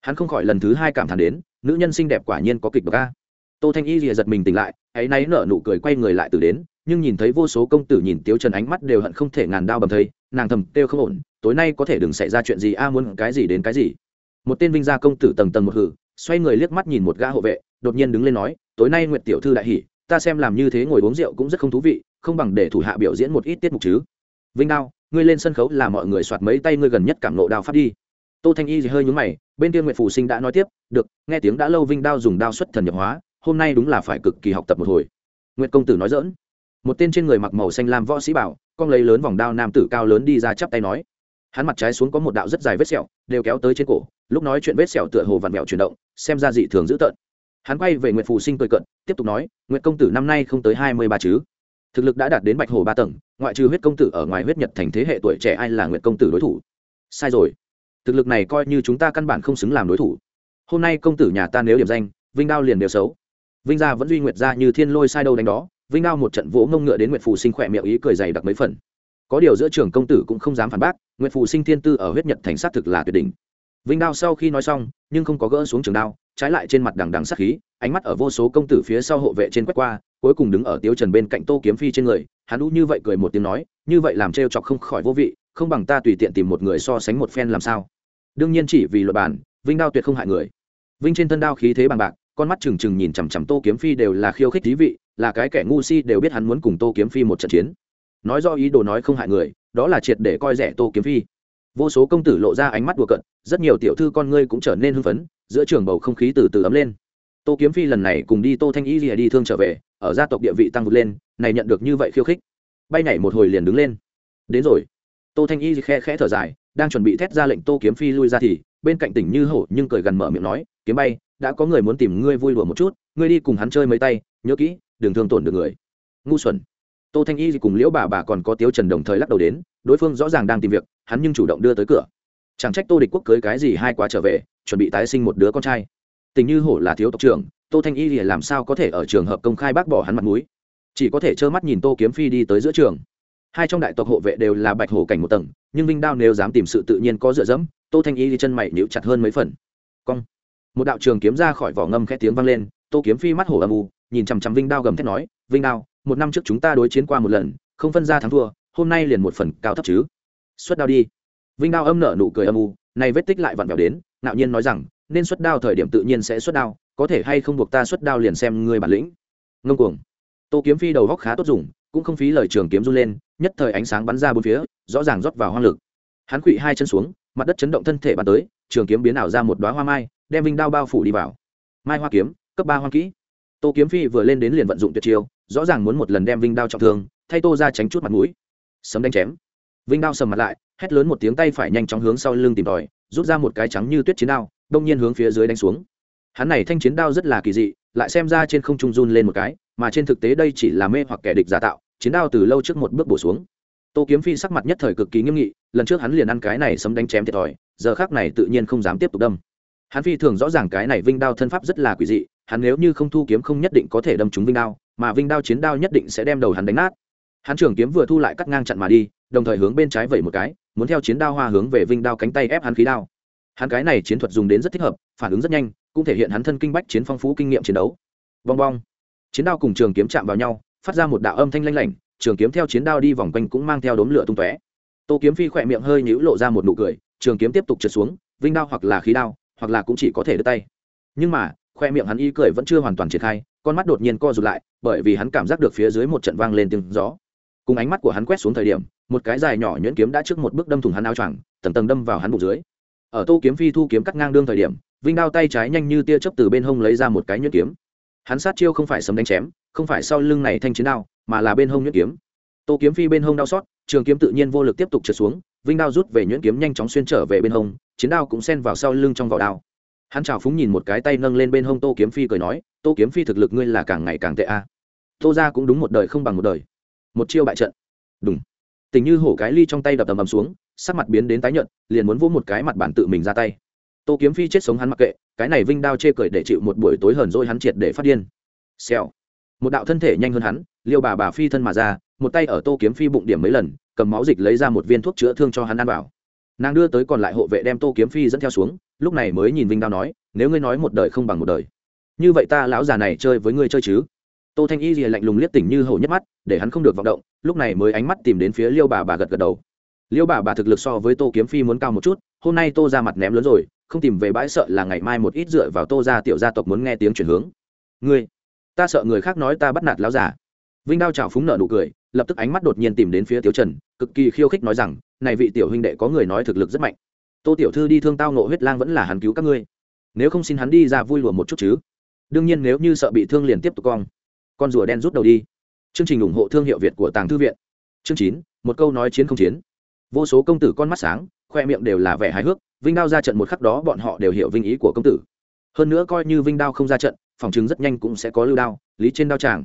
Hắn không khỏi lần thứ hai cảm thán đến, nữ nhân xinh đẹp quả nhiên có kịch bậc a. Tô thanh y rìa giật mình tỉnh lại, ấy náy nở nụ cười quay người lại từ đến, nhưng nhìn thấy vô số công tử nhìn tiếu trần ánh mắt đều hận không thể ngàn đao bầm thây, nàng thầm kêu không ổn, tối nay có thể đừng xảy ra chuyện gì, a muốn cái gì đến cái gì. Một tên vinh gia công tử tầng tầng một hử, xoay người liếc mắt nhìn một gã hộ vệ, đột nhiên đứng lên nói, tối nay nguyệt tiểu thư đại hỉ, ta xem làm như thế ngồi uống rượu cũng rất không thú vị, không bằng để thủ hạ biểu diễn một ít tiết mục chứ. Vinh đao ngươi lên sân khấu là mọi người soạt mấy tay ngươi gần nhất cảm nộ đao pháp đi. Tô thanh y thì hơi nhúng mày, bên kia nguyệt phù sinh đã nói tiếp, được, nghe tiếng đã lâu vinh đao dùng đao xuất thần nhập hóa, hôm nay đúng là phải cực kỳ học tập một hồi. Nguyệt công tử nói dỡn một tên trên người mặc màu xanh lam võ sĩ bảo, con lấy lớn vòng đao nam tử cao lớn đi ra chắp tay nói. Hắn mặt trái xuống có một đạo rất dài vết sẹo, đều kéo tới trên cổ, lúc nói chuyện vết sẹo tựa hồ vặn vẹo chuyển động, xem ra dị thường dữ tợn. Hắn quay về nguyệt phù sinh cười cận tiếp tục nói, nguyệt công tử năm nay không tới hai mươi ba chứ? Thực lực đã đạt đến bạch hồ ba tầng, ngoại trừ huyết công tử ở ngoài huyết nhật thành thế hệ tuổi trẻ ai là nguyệt công tử đối thủ? Sai rồi. Thực lực này coi như chúng ta căn bản không xứng làm đối thủ. Hôm nay công tử nhà ta nếu điểm danh, vinh đao liền đều xấu. Vinh gia vẫn duy nguyệt ra như thiên lôi sai đâu đánh đó, vinh đao một trận vỗ mông ngựa đến nguyệt phù sinh khỏe miệng ý cười dày đặc mấy phần. Có điều giữa trường công tử cũng không dám phản bác, nguyệt phù sinh thiên tư ở huyết nhật thành sát thực là tuyệt đỉnh. Vinh đao sau khi nói xong, nhưng không có gỡ xuống trường đao, trái lại trên mặt đằng đằng sắc khí, ánh mắt ở vô số công tử phía sau hộ vệ trên quét qua cuối cùng đứng ở Tiêu trần bên cạnh tô kiếm phi trên người, hắn đũ như vậy cười một tiếng nói, như vậy làm trêu chọc không khỏi vô vị, không bằng ta tùy tiện tìm một người so sánh một phen làm sao. Đương nhiên chỉ vì luật bản, vinh đao tuyệt không hại người. Vinh trên thân đao khí thế bằng bạc, con mắt trừng trừng nhìn chằm chằm tô kiếm phi đều là khiêu khích thí vị, là cái kẻ ngu si đều biết hắn muốn cùng tô kiếm phi một trận chiến. Nói do ý đồ nói không hại người, đó là triệt để coi rẻ tô kiếm phi. Vô số công tử lộ ra ánh mắt đùa cận rất nhiều tiểu thư con ngươi cũng trở nên hưng phấn, giữa trường bầu không khí từ từ ấm lên. Tô kiếm phi lần này cùng đi tô thanh y rìa đi thương trở về ở gia tộc địa vị tăng vượt lên, này nhận được như vậy khiêu khích. Bay nhảy một hồi liền đứng lên. Đến rồi. Tô thanh y khe khẽ thở dài, đang chuẩn bị thét ra lệnh tô kiếm phi lui ra thì, bên cạnh tỉnh như hổ nhưng cười gần mở miệng nói, kiếm bay, đã có người muốn tìm ngươi vui đùa một chút, ngươi đi cùng hắn chơi mấy tay, nhớ kỹ, đừng thương tổn được người. Ngu xuẩn. Tô thanh y cùng liễu bà bà còn có tiếu trần đồng thời lắc đầu đến, đối phương rõ ràng đang tìm việc, hắn nhưng chủ động đưa tới cửa. Chẳng trách tô địch quốc cưới cái gì hai quá trở về, chuẩn bị tái sinh một đứa con trai. Tình như hổ là thiếu tộc trưởng tô thanh y thì làm sao có thể ở trường hợp công khai bác bỏ hắn mặt mũi? Chỉ có thể trơ mắt nhìn tô kiếm phi đi tới giữa trường. Hai trong đại tộc hộ vệ đều là bạch hổ cảnh một tầng, nhưng vinh đao nếu dám tìm sự tự nhiên có dựa dẫm, tô thanh y thì chân mày níu chặt hơn mấy phần. Cong. Một đạo trường kiếm ra khỏi vỏ ngâm khẽ tiếng vang lên, tô kiếm phi mắt hổ âm u, nhìn chằm chằm vinh đao gầm thét nói, vinh đao, một năm trước chúng ta đối chiến qua một lần, không phân ra thắng thua, hôm nay liền một phần cao thấp chứ. Xuất đao đi. Vinh đao âm nở nụ cười âm u nay vết tích lại vặn vẹo đến, ngạo nhiên nói rằng, nên xuất đao thời điểm tự nhiên sẽ xuất đao có thể hay không buộc ta xuất đao liền xem ngươi bản lĩnh. Ngông cuồng. Tô kiếm phi đầu góc khá tốt dùng, cũng không phí lời trường kiếm run lên, nhất thời ánh sáng bắn ra bốn phía, rõ ràng rót vào hoang lực. Hắn quỵ hai chân xuống, mặt đất chấn động thân thể bắn tới, trường kiếm biến ảo ra một đoá hoa mai, đem vinh đao bao phủ đi vào. Mai hoa kiếm, cấp ba hoang kỹ. Tô kiếm phi vừa lên đến liền vận dụng tuyệt chiêu, rõ ràng muốn một lần đem vinh đao trọng thương, thay tô ra tránh chút mặt mũi. Sấm đánh chém. Vinh đao sầm mặt lại, hét lớn một tiếng tay phải nhanh chóng hướng sau lưng tìm tòi, rút ra một cái trắng như tuyết chiến đao, đông nhiên hướng phía dưới đánh xuống hắn này thanh chiến đao rất là kỳ dị, lại xem ra trên không trung run lên một cái, mà trên thực tế đây chỉ là mê hoặc kẻ địch giả tạo, chiến đao từ lâu trước một bước bổ xuống. Tô kiếm phi sắc mặt nhất thời cực kỳ nghiêm nghị, lần trước hắn liền ăn cái này sấm đánh chém thiệt thòi, giờ khác này tự nhiên không dám tiếp tục đâm. Hắn phi thường rõ ràng cái này vinh đao thân pháp rất là quỷ dị, hắn nếu như không thu kiếm không nhất định có thể đâm trúng vinh đao, mà vinh đao chiến đao nhất định sẽ đem đầu hắn đánh nát. Hắn trường kiếm vừa thu lại cắt ngang chặn mà đi, đồng thời hướng bên trái vẩy một cái, muốn theo chiến đao hoa hướng về vinh đao cánh tay ép hắn khí đao. Hắn cái này chiến thuật dùng đến rất thích hợp, phản ứng rất nhanh cũng thể hiện hắn thân kinh bách chiến phong phú kinh nghiệm chiến đấu. Bong bong. Chiến đao cùng trường kiếm chạm vào nhau, phát ra một đạo âm thanh lanh lảnh, trường kiếm theo chiến đao đi vòng quanh cũng mang theo đốm lửa tung tóe. Tô kiếm phi khỏe miệng hơi nhũ lộ ra một nụ cười, trường kiếm tiếp tục trượt xuống, vinh đao hoặc là khí đao, hoặc là cũng chỉ có thể đưa tay. Nhưng mà khoe miệng hắn y cười vẫn chưa hoàn toàn triển khai, con mắt đột nhiên co rụt lại, bởi vì hắn cảm giác được phía dưới một trận vang lên tiếng gió. Cùng ánh mắt của hắn quét xuống thời điểm, một cái dài nhỏ nhuyễn kiếm đã trước một bước đâm thủng hắn áo choàng, tầng tầng đâm vào hắn bụng dưới. Ở tô kiếm phi thu kiếm cắt ngang đương thời điểm vinh đao tay trái nhanh như tia chớp từ bên hông lấy ra một cái nhuyễn kiếm. Hắn sát chiêu không phải sấm đánh chém, không phải sau lưng này thanh chiến đao, mà là bên hông nhuyễn kiếm. Tô kiếm phi bên hông đau xót trường kiếm tự nhiên vô lực tiếp tục trượt xuống, vinh đao rút về nhuyễn kiếm nhanh chóng xuyên trở về bên hông, chiến đao cũng xen vào sau lưng trong vỏ đao. Hắn chào phúng nhìn một cái tay nâng lên bên hông tô kiếm phi cười nói, tô kiếm phi thực lực ngươi là càng ngày càng tệ a. Tô ra cũng đúng một đời không bằng một đời. Một chiêu bại trận. Đúng tình như hổ cái ly trong tay đập tầm ầm xuống, sắc mặt biến đến tái nhợt, liền muốn vỗ một cái mặt bản tự mình ra tay tô kiếm phi chết sống hắn mặc kệ, cái này vinh đao chê cười để chịu một buổi tối hờn dỗi hắn triệt để phát điên. Xèo. Một đạo thân thể nhanh hơn hắn, liêu bà bà phi thân mà ra, một tay ở tô kiếm phi bụng điểm mấy lần, cầm máu dịch lấy ra một viên thuốc chữa thương cho hắn ăn vào. Nàng đưa tới còn lại hộ vệ đem tô kiếm phi dẫn theo xuống, lúc này mới nhìn vinh đao nói, nếu ngươi nói một đời không bằng một đời, như vậy ta lão già này chơi với ngươi chơi chứ? Tô thanh y gì lạnh lùng liếc tỉnh như hổ nhất mắt, để hắn không được vọng động, lúc này mới ánh mắt tìm đến phía liêu bà bà gật gật đầu. Liêu bà bà thực lực so với tô kiếm phi muốn cao một chút, hôm nay tô ra mặt ném lớn rồi không tìm về bãi sợ là ngày mai một ít dựa vào tô ra tiểu gia tộc muốn nghe tiếng chuyển hướng. Ngươi, ta sợ người khác nói ta bắt nạt lão giả vinh đao trào phúng nợ nụ cười, lập tức ánh mắt đột nhiên tìm đến phía tiếu trần, cực kỳ khiêu khích nói rằng, này vị tiểu huynh đệ có người nói thực lực rất mạnh. Tô tiểu thư đi thương tao nộ huyết lang vẫn là hắn cứu các ngươi. Nếu không xin hắn đi ra vui lùa một chút chứ. Đương nhiên nếu như sợ bị thương liền tiếp tục cong. Con rùa đen rút đầu đi. Chương trình ủng hộ thương hiệu việt của tàng thư viện. Chương chín, một câu nói chiến không chiến. Vô số công tử con mắt sáng, khoe miệng đều là vẻ hài hước vinh đao ra trận một khắc đó bọn họ đều hiểu vinh ý của công tử. Hơn nữa coi như vinh đao không ra trận, phòng chứng rất nhanh cũng sẽ có lưu đao, lý trên đao tràng.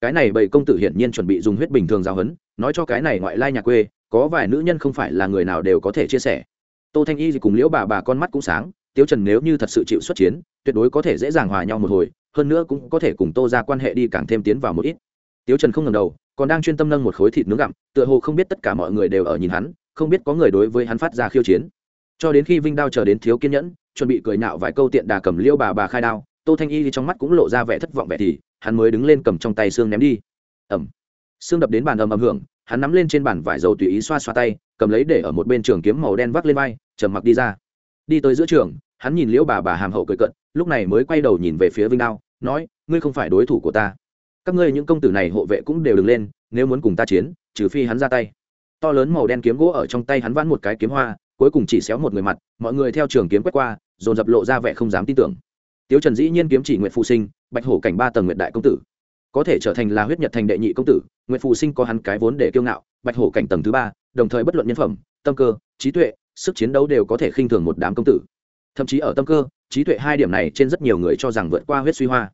Cái này bảy công tử hiển nhiên chuẩn bị dùng huyết bình thường giáo hấn nói cho cái này ngoại lai nhà quê, có vài nữ nhân không phải là người nào đều có thể chia sẻ. Tô thanh y thì cùng liễu bà bà con mắt cũng sáng Tiêu trần nếu như thật sự chịu xuất chiến, tuyệt đối có thể dễ dàng hòa nhau một hồi, hơn nữa cũng có thể cùng tô ra quan hệ đi càng thêm tiến vào một ít. Tiêu trần không ngẩng đầu, còn đang chuyên tâm nâng một khối thịt nướng gặm, tựa hồ không biết tất cả mọi người đều ở nhìn hắn, không biết có người đối với hắn phát ra khiêu chiến cho đến khi vinh đao chờ đến thiếu kiên nhẫn, chuẩn bị cười nạo vài câu tiện đà cầm liêu bà bà khai đao, tô thanh y thì trong mắt cũng lộ ra vẻ thất vọng vẻ thì, hắn mới đứng lên cầm trong tay xương ném đi. Ẩm. Xương đập đến bàn ầm ầm hưởng, hắn nắm lên trên bàn vải dầu tùy ý xoa xoa tay, cầm lấy để ở một bên trường kiếm màu đen vác lên vai, trầm mặc đi ra. Đi tới giữa trường, hắn nhìn liễu bà bà hàm hậu cười cận, lúc này mới quay đầu nhìn về phía vinh đao, nói, ngươi không phải đối thủ của ta. Các ngươi những công tử này hộ vệ cũng đều đứng lên, nếu muốn cùng ta chiến, trừ phi hắn ra tay. To lớn màu đen kiếm gỗ ở trong tay hắn vãn một cái kiếm hoa cuối cùng chỉ xéo một người mặt, mọi người theo trường kiếm quét qua, dồn dập lộ ra vẻ không dám tin tưởng. Tiếu trần dĩ nhiên kiếm chỉ nguyện phụ sinh, bạch hổ cảnh ba tầng nguyện đại công tử. Có thể trở thành là huyết nhật thành đệ nhị công tử nguyện phụ sinh có hắn cái vốn để kiêu ngạo, bạch hổ cảnh tầng thứ ba, đồng thời bất luận nhân phẩm, tâm cơ, trí tuệ, sức chiến đấu đều có thể khinh thường một đám công tử. Thậm chí ở tâm cơ, trí tuệ hai điểm này trên rất nhiều người cho rằng vượt qua huyết suy hoa.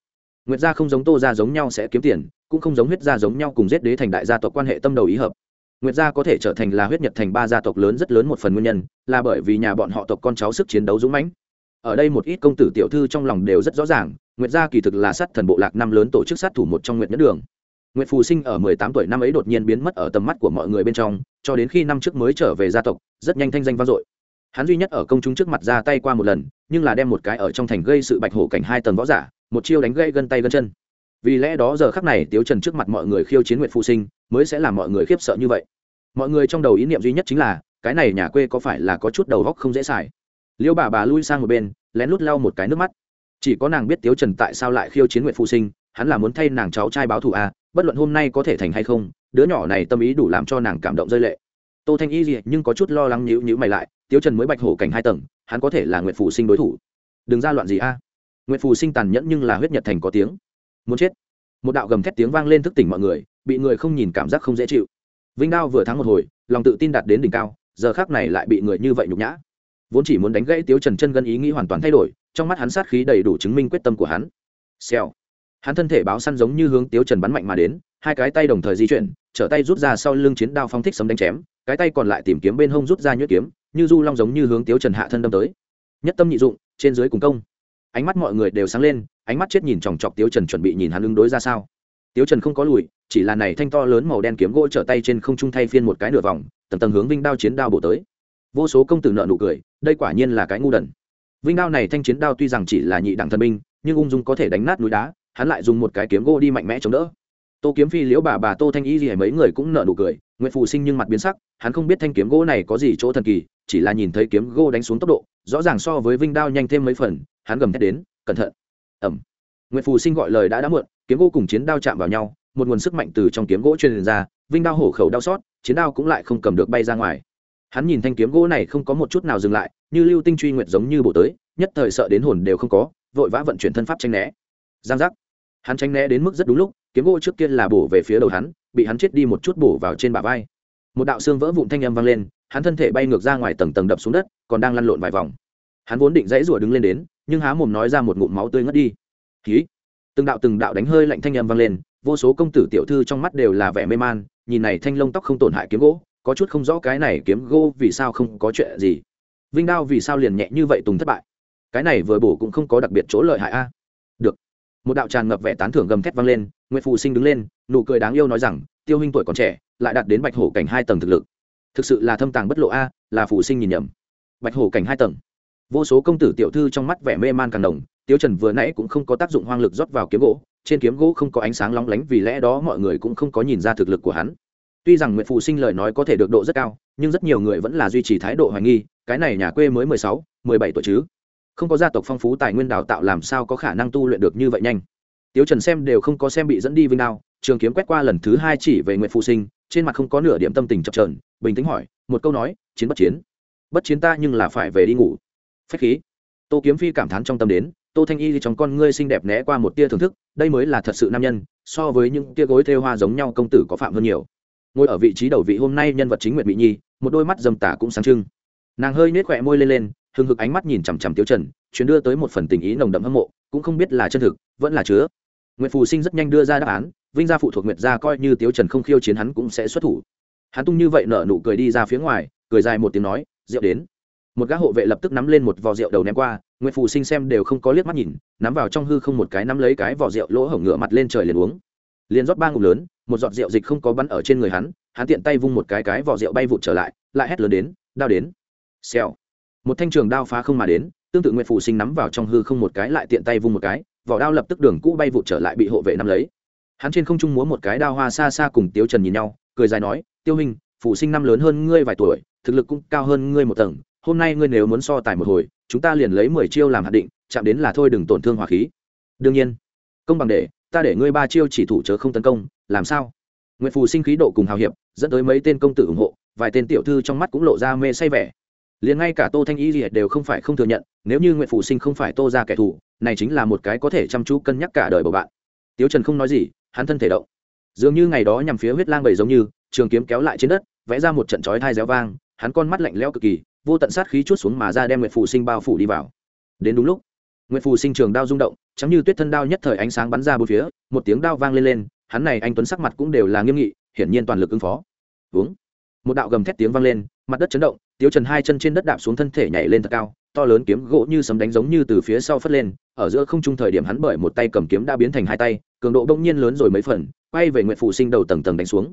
Nguyệt gia không giống tô gia giống nhau sẽ kiếm tiền, cũng không giống huyết gia giống nhau cùng giết đế thành đại gia tộc quan hệ tâm đầu ý hợp nguyệt gia có thể trở thành là huyết nhật thành ba gia tộc lớn rất lớn một phần nguyên nhân, là bởi vì nhà bọn họ tộc con cháu sức chiến đấu dũng mãnh. Ở đây một ít công tử tiểu thư trong lòng đều rất rõ ràng, nguyệt gia kỳ thực là sát thần bộ lạc năm lớn tổ chức sát thủ một trong nguyệt nhất đường. Nguyệt phù sinh ở mười tám tuổi năm ấy đột nhiên biến mất ở tầm mắt của mọi người bên trong, cho đến khi năm trước mới trở về gia tộc, rất nhanh thanh danh vang dội. Hắn duy nhất ở công chúng trước mặt ra tay qua một lần, nhưng là đem một cái ở trong thành gây sự bạch hổ cảnh hai tầng võ giả, một chiêu đánh gãy gân tay gân chân vì lẽ đó giờ khắc này tiếu trần trước mặt mọi người khiêu chiến nguyệt phụ sinh mới sẽ làm mọi người khiếp sợ như vậy. Mọi người trong đầu ý niệm duy nhất chính là, cái này nhà quê có phải là có chút đầu góc không dễ xài. Liêu bà bà lui sang một bên, lén lút lau một cái nước mắt. Chỉ có nàng biết tiếu trần tại sao lại khiêu chiến nguyện phụ sinh, hắn là muốn thay nàng cháu trai báo thù à bất luận hôm nay có thể thành hay không, đứa nhỏ này tâm ý đủ làm cho nàng cảm động rơi lệ. Tô thanh y gì nhưng có chút lo lắng nhữ nhữ mày lại, tiếu trần mới bạch hổ cảnh hai tầng, hắn có thể là nguyện phụ sinh đối thủ. Đừng ra loạn gì a. À. nguyện phụ sinh tàn nhẫn nhưng là huyết nhật thành có tiếng muốn chết. Một đạo gầm thét tiếng vang lên thức tỉnh mọi người, bị người không nhìn cảm giác không dễ chịu. Vinh đao vừa thắng một hồi, lòng tự tin đạt đến đỉnh cao, giờ khác này lại bị người như vậy nhục nhã. Vốn chỉ muốn đánh gãy tiếu trần chân gân ý nghĩ hoàn toàn thay đổi, trong mắt hắn sát khí đầy đủ chứng minh quyết tâm của hắn. Xèo. Hắn thân thể báo săn giống như hướng tiếu trần bắn mạnh mà đến, hai cái tay đồng thời di chuyển, trở tay rút ra sau lưng chiến đao phong thích sấm đánh chém, cái tay còn lại tìm kiếm bên hông rút ra nhuyễn kiếm, như du long giống như hướng tiếu trần hạ thân đâm tới. Nhất tâm nhị dụng, trên dưới cùng công ánh mắt mọi người đều sáng lên, ánh mắt chết nhìn chòng chọc tiếu trần chuẩn bị nhìn hắn ứng đối ra sao. Tiếu trần không có lùi, chỉ là này thanh to lớn màu đen kiếm gỗ trở tay trên không trung thay phiên một cái nửa vòng, tầng tầng hướng vinh đao chiến đao bổ tới. Vô số công tử nợ nụ cười, đây quả nhiên là cái ngu đần. Vinh đao này thanh chiến đao tuy rằng chỉ là nhị đẳng thần binh, nhưng ung dung có thể đánh nát núi đá, hắn lại dùng một cái kiếm gỗ đi mạnh mẽ chống đỡ. Tô kiếm phi, liễu bà bà, tô thanh y gì mấy người cũng nợ nụ cười nguyễn phù sinh nhưng mặt biến sắc, hắn không biết thanh kiếm gỗ này có gì chỗ thần kỳ, chỉ là nhìn thấy kiếm gỗ đánh xuống tốc độ, rõ ràng so với vinh đao nhanh thêm mấy phần hắn gầm thét đến, cẩn thận! Ẩm nguyễn phù sinh gọi lời đã đã muộn, kiếm gỗ cùng chiến đao chạm vào nhau, một nguồn sức mạnh từ trong kiếm gỗ truyền ra, vinh đao hổ khẩu đau xót, chiến đao cũng lại không cầm được bay ra ngoài. Hắn nhìn thanh kiếm gỗ này không có một chút nào dừng lại, như lưu tinh truy nguyện giống như bổ tới, nhất thời sợ đến hồn đều không có, vội vã vận chuyển thân pháp tranh né. Giang giác. Hắn tranh né đến mức rất đúng lúc, kiếm gỗ trước kia là bổ về phía đầu hắn, bị hắn chết đi một chút bổ vào trên bả vai. Một đạo xương vỡ vụn thanh âm vang lên, hắn thân thể bay ngược ra ngoài tầng tầng đập xuống đất, còn đang lăn lộn vài vòng. Hắn vốn định dãy rủa đứng lên đến nhưng há mồm nói ra một ngụm máu tươi ngất đi. Ký từng đạo từng đạo đánh hơi lạnh thanh âm vang lên, vô số công tử tiểu thư trong mắt đều là vẻ mê man, nhìn này thanh lông tóc không tổn hại kiếm gỗ, có chút không rõ cái này kiếm gỗ vì sao không có chuyện gì. Vinh đao vì sao liền nhẹ như vậy tùng thất bại? Cái này vừa bổ cũng không có đặc biệt chỗ lợi hại a. Được. Một đạo tràn ngập vẻ tán thưởng gầm thét vang lên nguyễn phụ sinh đứng lên, nụ cười đáng yêu nói rằng, tiêu huynh tuổi còn trẻ, lại đạt đến bạch hổ cảnh hai tầng thực lực. Thực sự là thâm tàng bất lộ a, là phụ sinh nhìn nhầm. Bạch hổ cảnh hai tầng vô số công tử tiểu thư trong mắt vẻ mê man càng đồng tiêu trần vừa nãy cũng không có tác dụng hoang lực rót vào kiếm gỗ, trên kiếm gỗ không có ánh sáng lóng lánh vì lẽ đó mọi người cũng không có nhìn ra thực lực của hắn. Tuy rằng nguyện phụ sinh lời nói có thể được độ rất cao, nhưng rất nhiều người vẫn là duy trì thái độ hoài nghi, cái này nhà quê mới mười sáu, mười bảy tuổi chứ? Không có gia tộc phong phú tài nguyên đào tạo làm sao có khả năng tu luyện được như vậy nhanh? Tiếu trần xem đều không có xem bị dẫn đi vinh đao, trường kiếm quét qua lần thứ hai chỉ về nguyện phụ sinh, trên mặt không có nửa điểm tâm tình chập trờn bình tĩnh hỏi, một câu nói, chiến bất chiến? Bất chiến ta nhưng là phải về đi ngủ phách khí. Tô kiếm phi cảm thán trong tâm đến, tô thanh y trong con ngươi xinh đẹp né qua một tia thưởng thức, đây mới là thật sự nam nhân, so với những tia gối thêu hoa giống nhau công tử có phạm hơn nhiều. Ngồi ở vị trí đầu vị hôm nay nhân vật chính nguyệt mỹ nhi, một đôi mắt dầm tả cũng sáng trưng. Nàng hơi nết khỏe môi lên lên, hừng hực ánh mắt nhìn chằm chằm tiêu trần, chuyến đưa tới một phần tình ý nồng đậm hâm mộ, cũng không biết là chân thực, vẫn là chứa. Nguyệt phù sinh rất nhanh đưa ra đáp án, vinh gia phụ thuộc nguyệt gia coi như tiêu trần không khiêu chiến hắn cũng sẽ xuất thủ. Hắn tung như vậy nở nụ cười đi ra phía ngoài, cười dài một tiếng nói, rượu đến một gã hộ vệ lập tức nắm lên một vò rượu đầu ném qua nguyễn phù sinh xem đều không có liếc mắt nhìn, nắm vào trong hư không một cái nắm lấy cái vỏ rượu lỗ hổng ngựa mặt lên trời liền uống. Liền rót ba ngụm lớn, một giọt rượu dịch không có bắn ở trên người hắn hắn tiện tay vung một cái cái vỏ rượu bay vụt trở lại lại hét lớn đến, đao đến. Xèo. Một thanh trường đao phá không mà đến, tương tự nguyễn phụ sinh nắm vào trong hư không một cái lại tiện tay vung một cái, vỏ đao lập tức đường cũ bay vụt trở lại bị hộ vệ nắm lấy. Hắn trên không trung múa một cái đao hoa xa xa cùng tiêu trần nhìn nhau, cười dài nói, tiêu hình phụ sinh năm lớn hơn ngươi vài tuổi, thực lực cũng cao hơn ngươi một tầng hôm nay ngươi nếu muốn so tài một hồi, chúng ta liền lấy mười chiêu làm hạt định, chạm đến là thôi đừng tổn thương hỏa khí. Đương nhiên, công bằng để, ta để ngươi ba chiêu chỉ thủ chớ không tấn công, làm sao? Nguyện phù sinh khí độ cùng hào hiệp, dẫn tới mấy tên công tử ủng hộ, vài tên tiểu thư trong mắt cũng lộ ra mê say vẻ. Liền ngay cả tô thanh y liệt đều không phải không thừa nhận, nếu như nguyện phù sinh không phải tô ra kẻ thù, này chính là một cái có thể chăm chú cân nhắc cả đời của bạn. Tiếu trần không nói gì, hắn thân thể động. Dường như ngày đó nhằm phía huyết lang bầy giống như, trường kiếm kéo lại trên đất, vẽ ra một trận chói thai réo vang, hắn con mắt lạnh lẽo cực kỳ vô tận sát khí chút xuống mà ra đem Nguyệt phù sinh bao phủ đi vào. Đến đúng lúc, Nguyệt phù sinh trường đao rung động, chấm như tuyết thân đao nhất thời ánh sáng bắn ra bốn phía, một tiếng đao vang lên lên, hắn này anh tuấn sắc mặt cũng đều là nghiêm nghị, hiển nhiên toàn lực ứng phó. Uống một đạo gầm thét tiếng vang lên, mặt đất chấn động, tiếu trần hai chân trên đất đạp xuống thân thể nhảy lên thật cao, to lớn kiếm gỗ như sấm đánh giống như từ phía sau phất lên, ở giữa không trung thời điểm hắn bởi một tay cầm kiếm đã biến thành hai tay, cường độ đông nhiên lớn rồi mấy phần, quay về nguyệt phù sinh đầu tầng tầng đánh xuống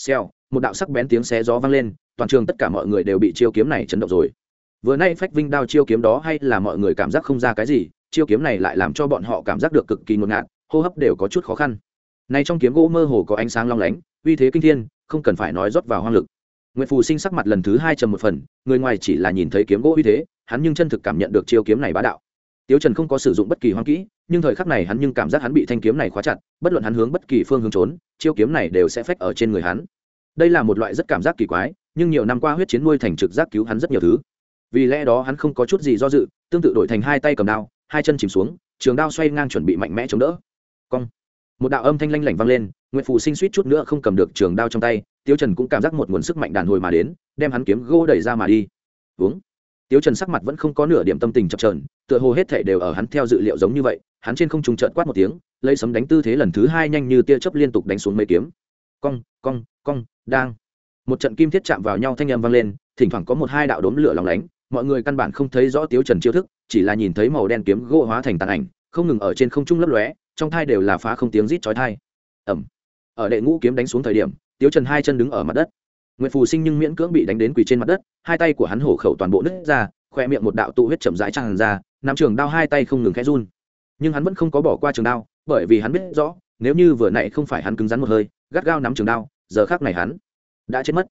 xèo một đạo sắc bén tiếng xé gió vang lên toàn trường tất cả mọi người đều bị chiêu kiếm này chấn động rồi. Vừa nay phách vinh đao chiêu kiếm đó hay là mọi người cảm giác không ra cái gì chiêu kiếm này lại làm cho bọn họ cảm giác được cực kỳ ngột ngạt hô hấp đều có chút khó khăn. Nay trong kiếm gỗ mơ hồ có ánh sáng long lánh uy thế kinh thiên không cần phải nói rót vào hoang lực. Nguyệt Phù Sinh sắc mặt lần thứ hai trầm một phần, người ngoài chỉ là nhìn thấy kiếm gỗ uy thế, hắn nhưng chân thực cảm nhận được chiêu kiếm này bá đạo tiếu trần không có sử dụng bất kỳ hoang kỹ, nhưng thời khắc này hắn nhưng cảm giác hắn bị thanh kiếm này khóa chặt, bất luận hắn hướng bất kỳ phương hướng trốn, chiêu kiếm này đều sẽ phách ở trên người hắn. Đây là một loại rất cảm giác kỳ quái, nhưng nhiều năm qua huyết chiến nuôi thành trực giác cứu hắn rất nhiều thứ. Vì lẽ đó hắn không có chút gì do dự, tương tự đổi thành hai tay cầm đao, hai chân chìm xuống, trường đao xoay ngang chuẩn bị mạnh mẽ chống đỡ. Cong. Một đạo âm thanh lanh lảnh vang lên nguyễn phù sinh suýt chút nữa không cầm được trường đao trong tay tiêu trần cũng cảm giác một nguồn sức mạnh đàn hồi mà đến, đem hắn kiếm gỗ đẩy ra mà đi. Uống tiêu trần sắc mặt vẫn không có nửa điểm tâm tình chập chờn, tựa hồ hết thảy đều ở hắn theo dự liệu giống như vậy, hắn trên không trung chợt quát một tiếng, lấy sấm đánh tư thế lần thứ hai nhanh như tia chớp liên tục đánh xuống mấy kiếm. Cong cong cong, đang. Một trận kim thiết chạm vào nhau thanh âm vang lên, thỉnh thoảng có một hai đạo đốm lửa lóng lánh, mọi người căn bản không thấy rõ tiếu trần chiêu thức, chỉ là nhìn thấy màu đen kiếm gỗ hóa thành tàn ảnh, không ngừng ở trên không trung lấp lóe, trong thai đều là phá không tiếng rít chói thai ẩm ở đệ ngũ kiếm đánh xuống thời điểm, tiếu trần hai chân đứng ở mặt đất nguyệt phù sinh nhưng miễn cưỡng bị đánh đến quỳ trên mặt đất, hai tay của hắn hổ khẩu toàn bộ nứt ra, khoe miệng một đạo tụ huyết chậm rãi tràn ra, nắm trường đao hai tay không ngừng khẽ run. Nhưng hắn vẫn không có bỏ qua trường đao, bởi vì hắn biết rõ, nếu như vừa nãy không phải hắn cứng rắn một hơi, gắt gao nắm trường đao, giờ khác này hắn đã chết mất.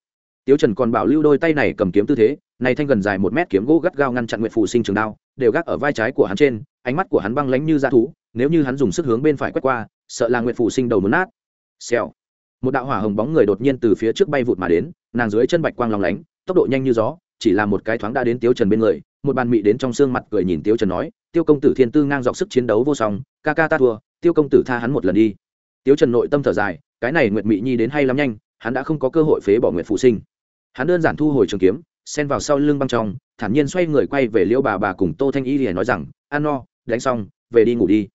Tiếu trần còn bảo lưu đôi tay này cầm kiếm tư thế, này thanh gần dài một mét kiếm gỗ gắt gao ngăn chặn nguyệt phù sinh trường đao, đều gác ở vai trái của hắn trên, ánh mắt của hắn băng lãnh như dã thú, nếu như hắn dùng sức hướng bên phải quét qua, sợ là nguyệt phù sinh đầu muốn nát. Xèo một đạo hỏa hồng bóng người đột nhiên từ phía trước bay vụt mà đến, nàng dưới chân bạch quang lòng lánh, tốc độ nhanh như gió, chỉ là một cái thoáng đã đến Tiêu trần bên người, một bàn mị đến trong xương mặt cười nhìn Tiêu trần nói, tiêu công tử thiên tư ngang dọc sức chiến đấu vô song, ca ca ta thua, tiêu công tử tha hắn một lần đi. Tiêu trần nội tâm thở dài, cái này nguyệt mị nhi đến hay lắm nhanh, hắn đã không có cơ hội phế bỏ nguyệt phụ sinh. Hắn đơn giản thu hồi trường kiếm, xen vào sau lưng băng trong, thản nhiên xoay người quay về liễu bà bà cùng tô thanh y liền nói rằng, ăn no, đánh xong, về đi ngủ đi.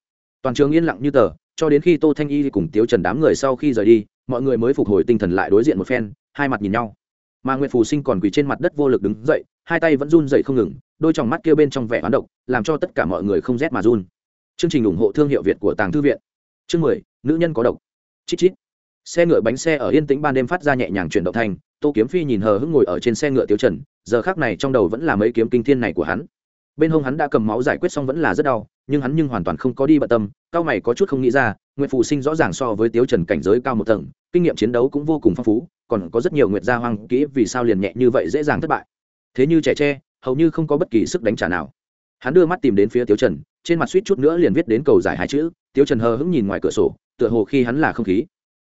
Toàn trường yên lặng như tờ, cho đến khi tô thanh y cùng tiếu trần đám người sau khi rời đi mọi người mới phục hồi tinh thần lại đối diện một phen, hai mặt nhìn nhau. Mà nguyệt phù sinh còn quỳ trên mặt đất vô lực đứng dậy, hai tay vẫn run dậy không ngừng, đôi t mắt kia bên trong vẻ hoán độc, làm cho tất cả mọi người không rét mà run. Chương trình ủng hộ thương hiệu việt của tàng thư viện. Chương mười, nữ nhân có độc. Chít chít. Xe ngựa bánh xe ở yên tĩnh ban đêm phát ra nhẹ nhàng chuyển động thành tô kiếm phi nhìn hờ hững ngồi ở trên xe ngựa tiêu trần, giờ khác này trong đầu vẫn là mấy kiếm kinh thiên này của hắn. Bên hông hắn đã cầm máu giải quyết xong vẫn là rất đau nhưng hắn nhưng hoàn toàn không có đi bận tâm, cao mày có chút không nghĩ ra, nguyệt phù sinh rõ ràng so với tiếu trần cảnh giới cao một tầng, kinh nghiệm chiến đấu cũng vô cùng phong phú, còn có rất nhiều nguyệt gia hoang kỹ vì sao liền nhẹ như vậy dễ dàng thất bại. Thế như trẻ tre, hầu như không có bất kỳ sức đánh trả nào. Hắn đưa mắt tìm đến phía tiếu trần, trên mặt suýt chút nữa liền viết đến cầu giải hai chữ, tiếu trần hờ hững nhìn ngoài cửa sổ, tựa hồ khi hắn là không khí.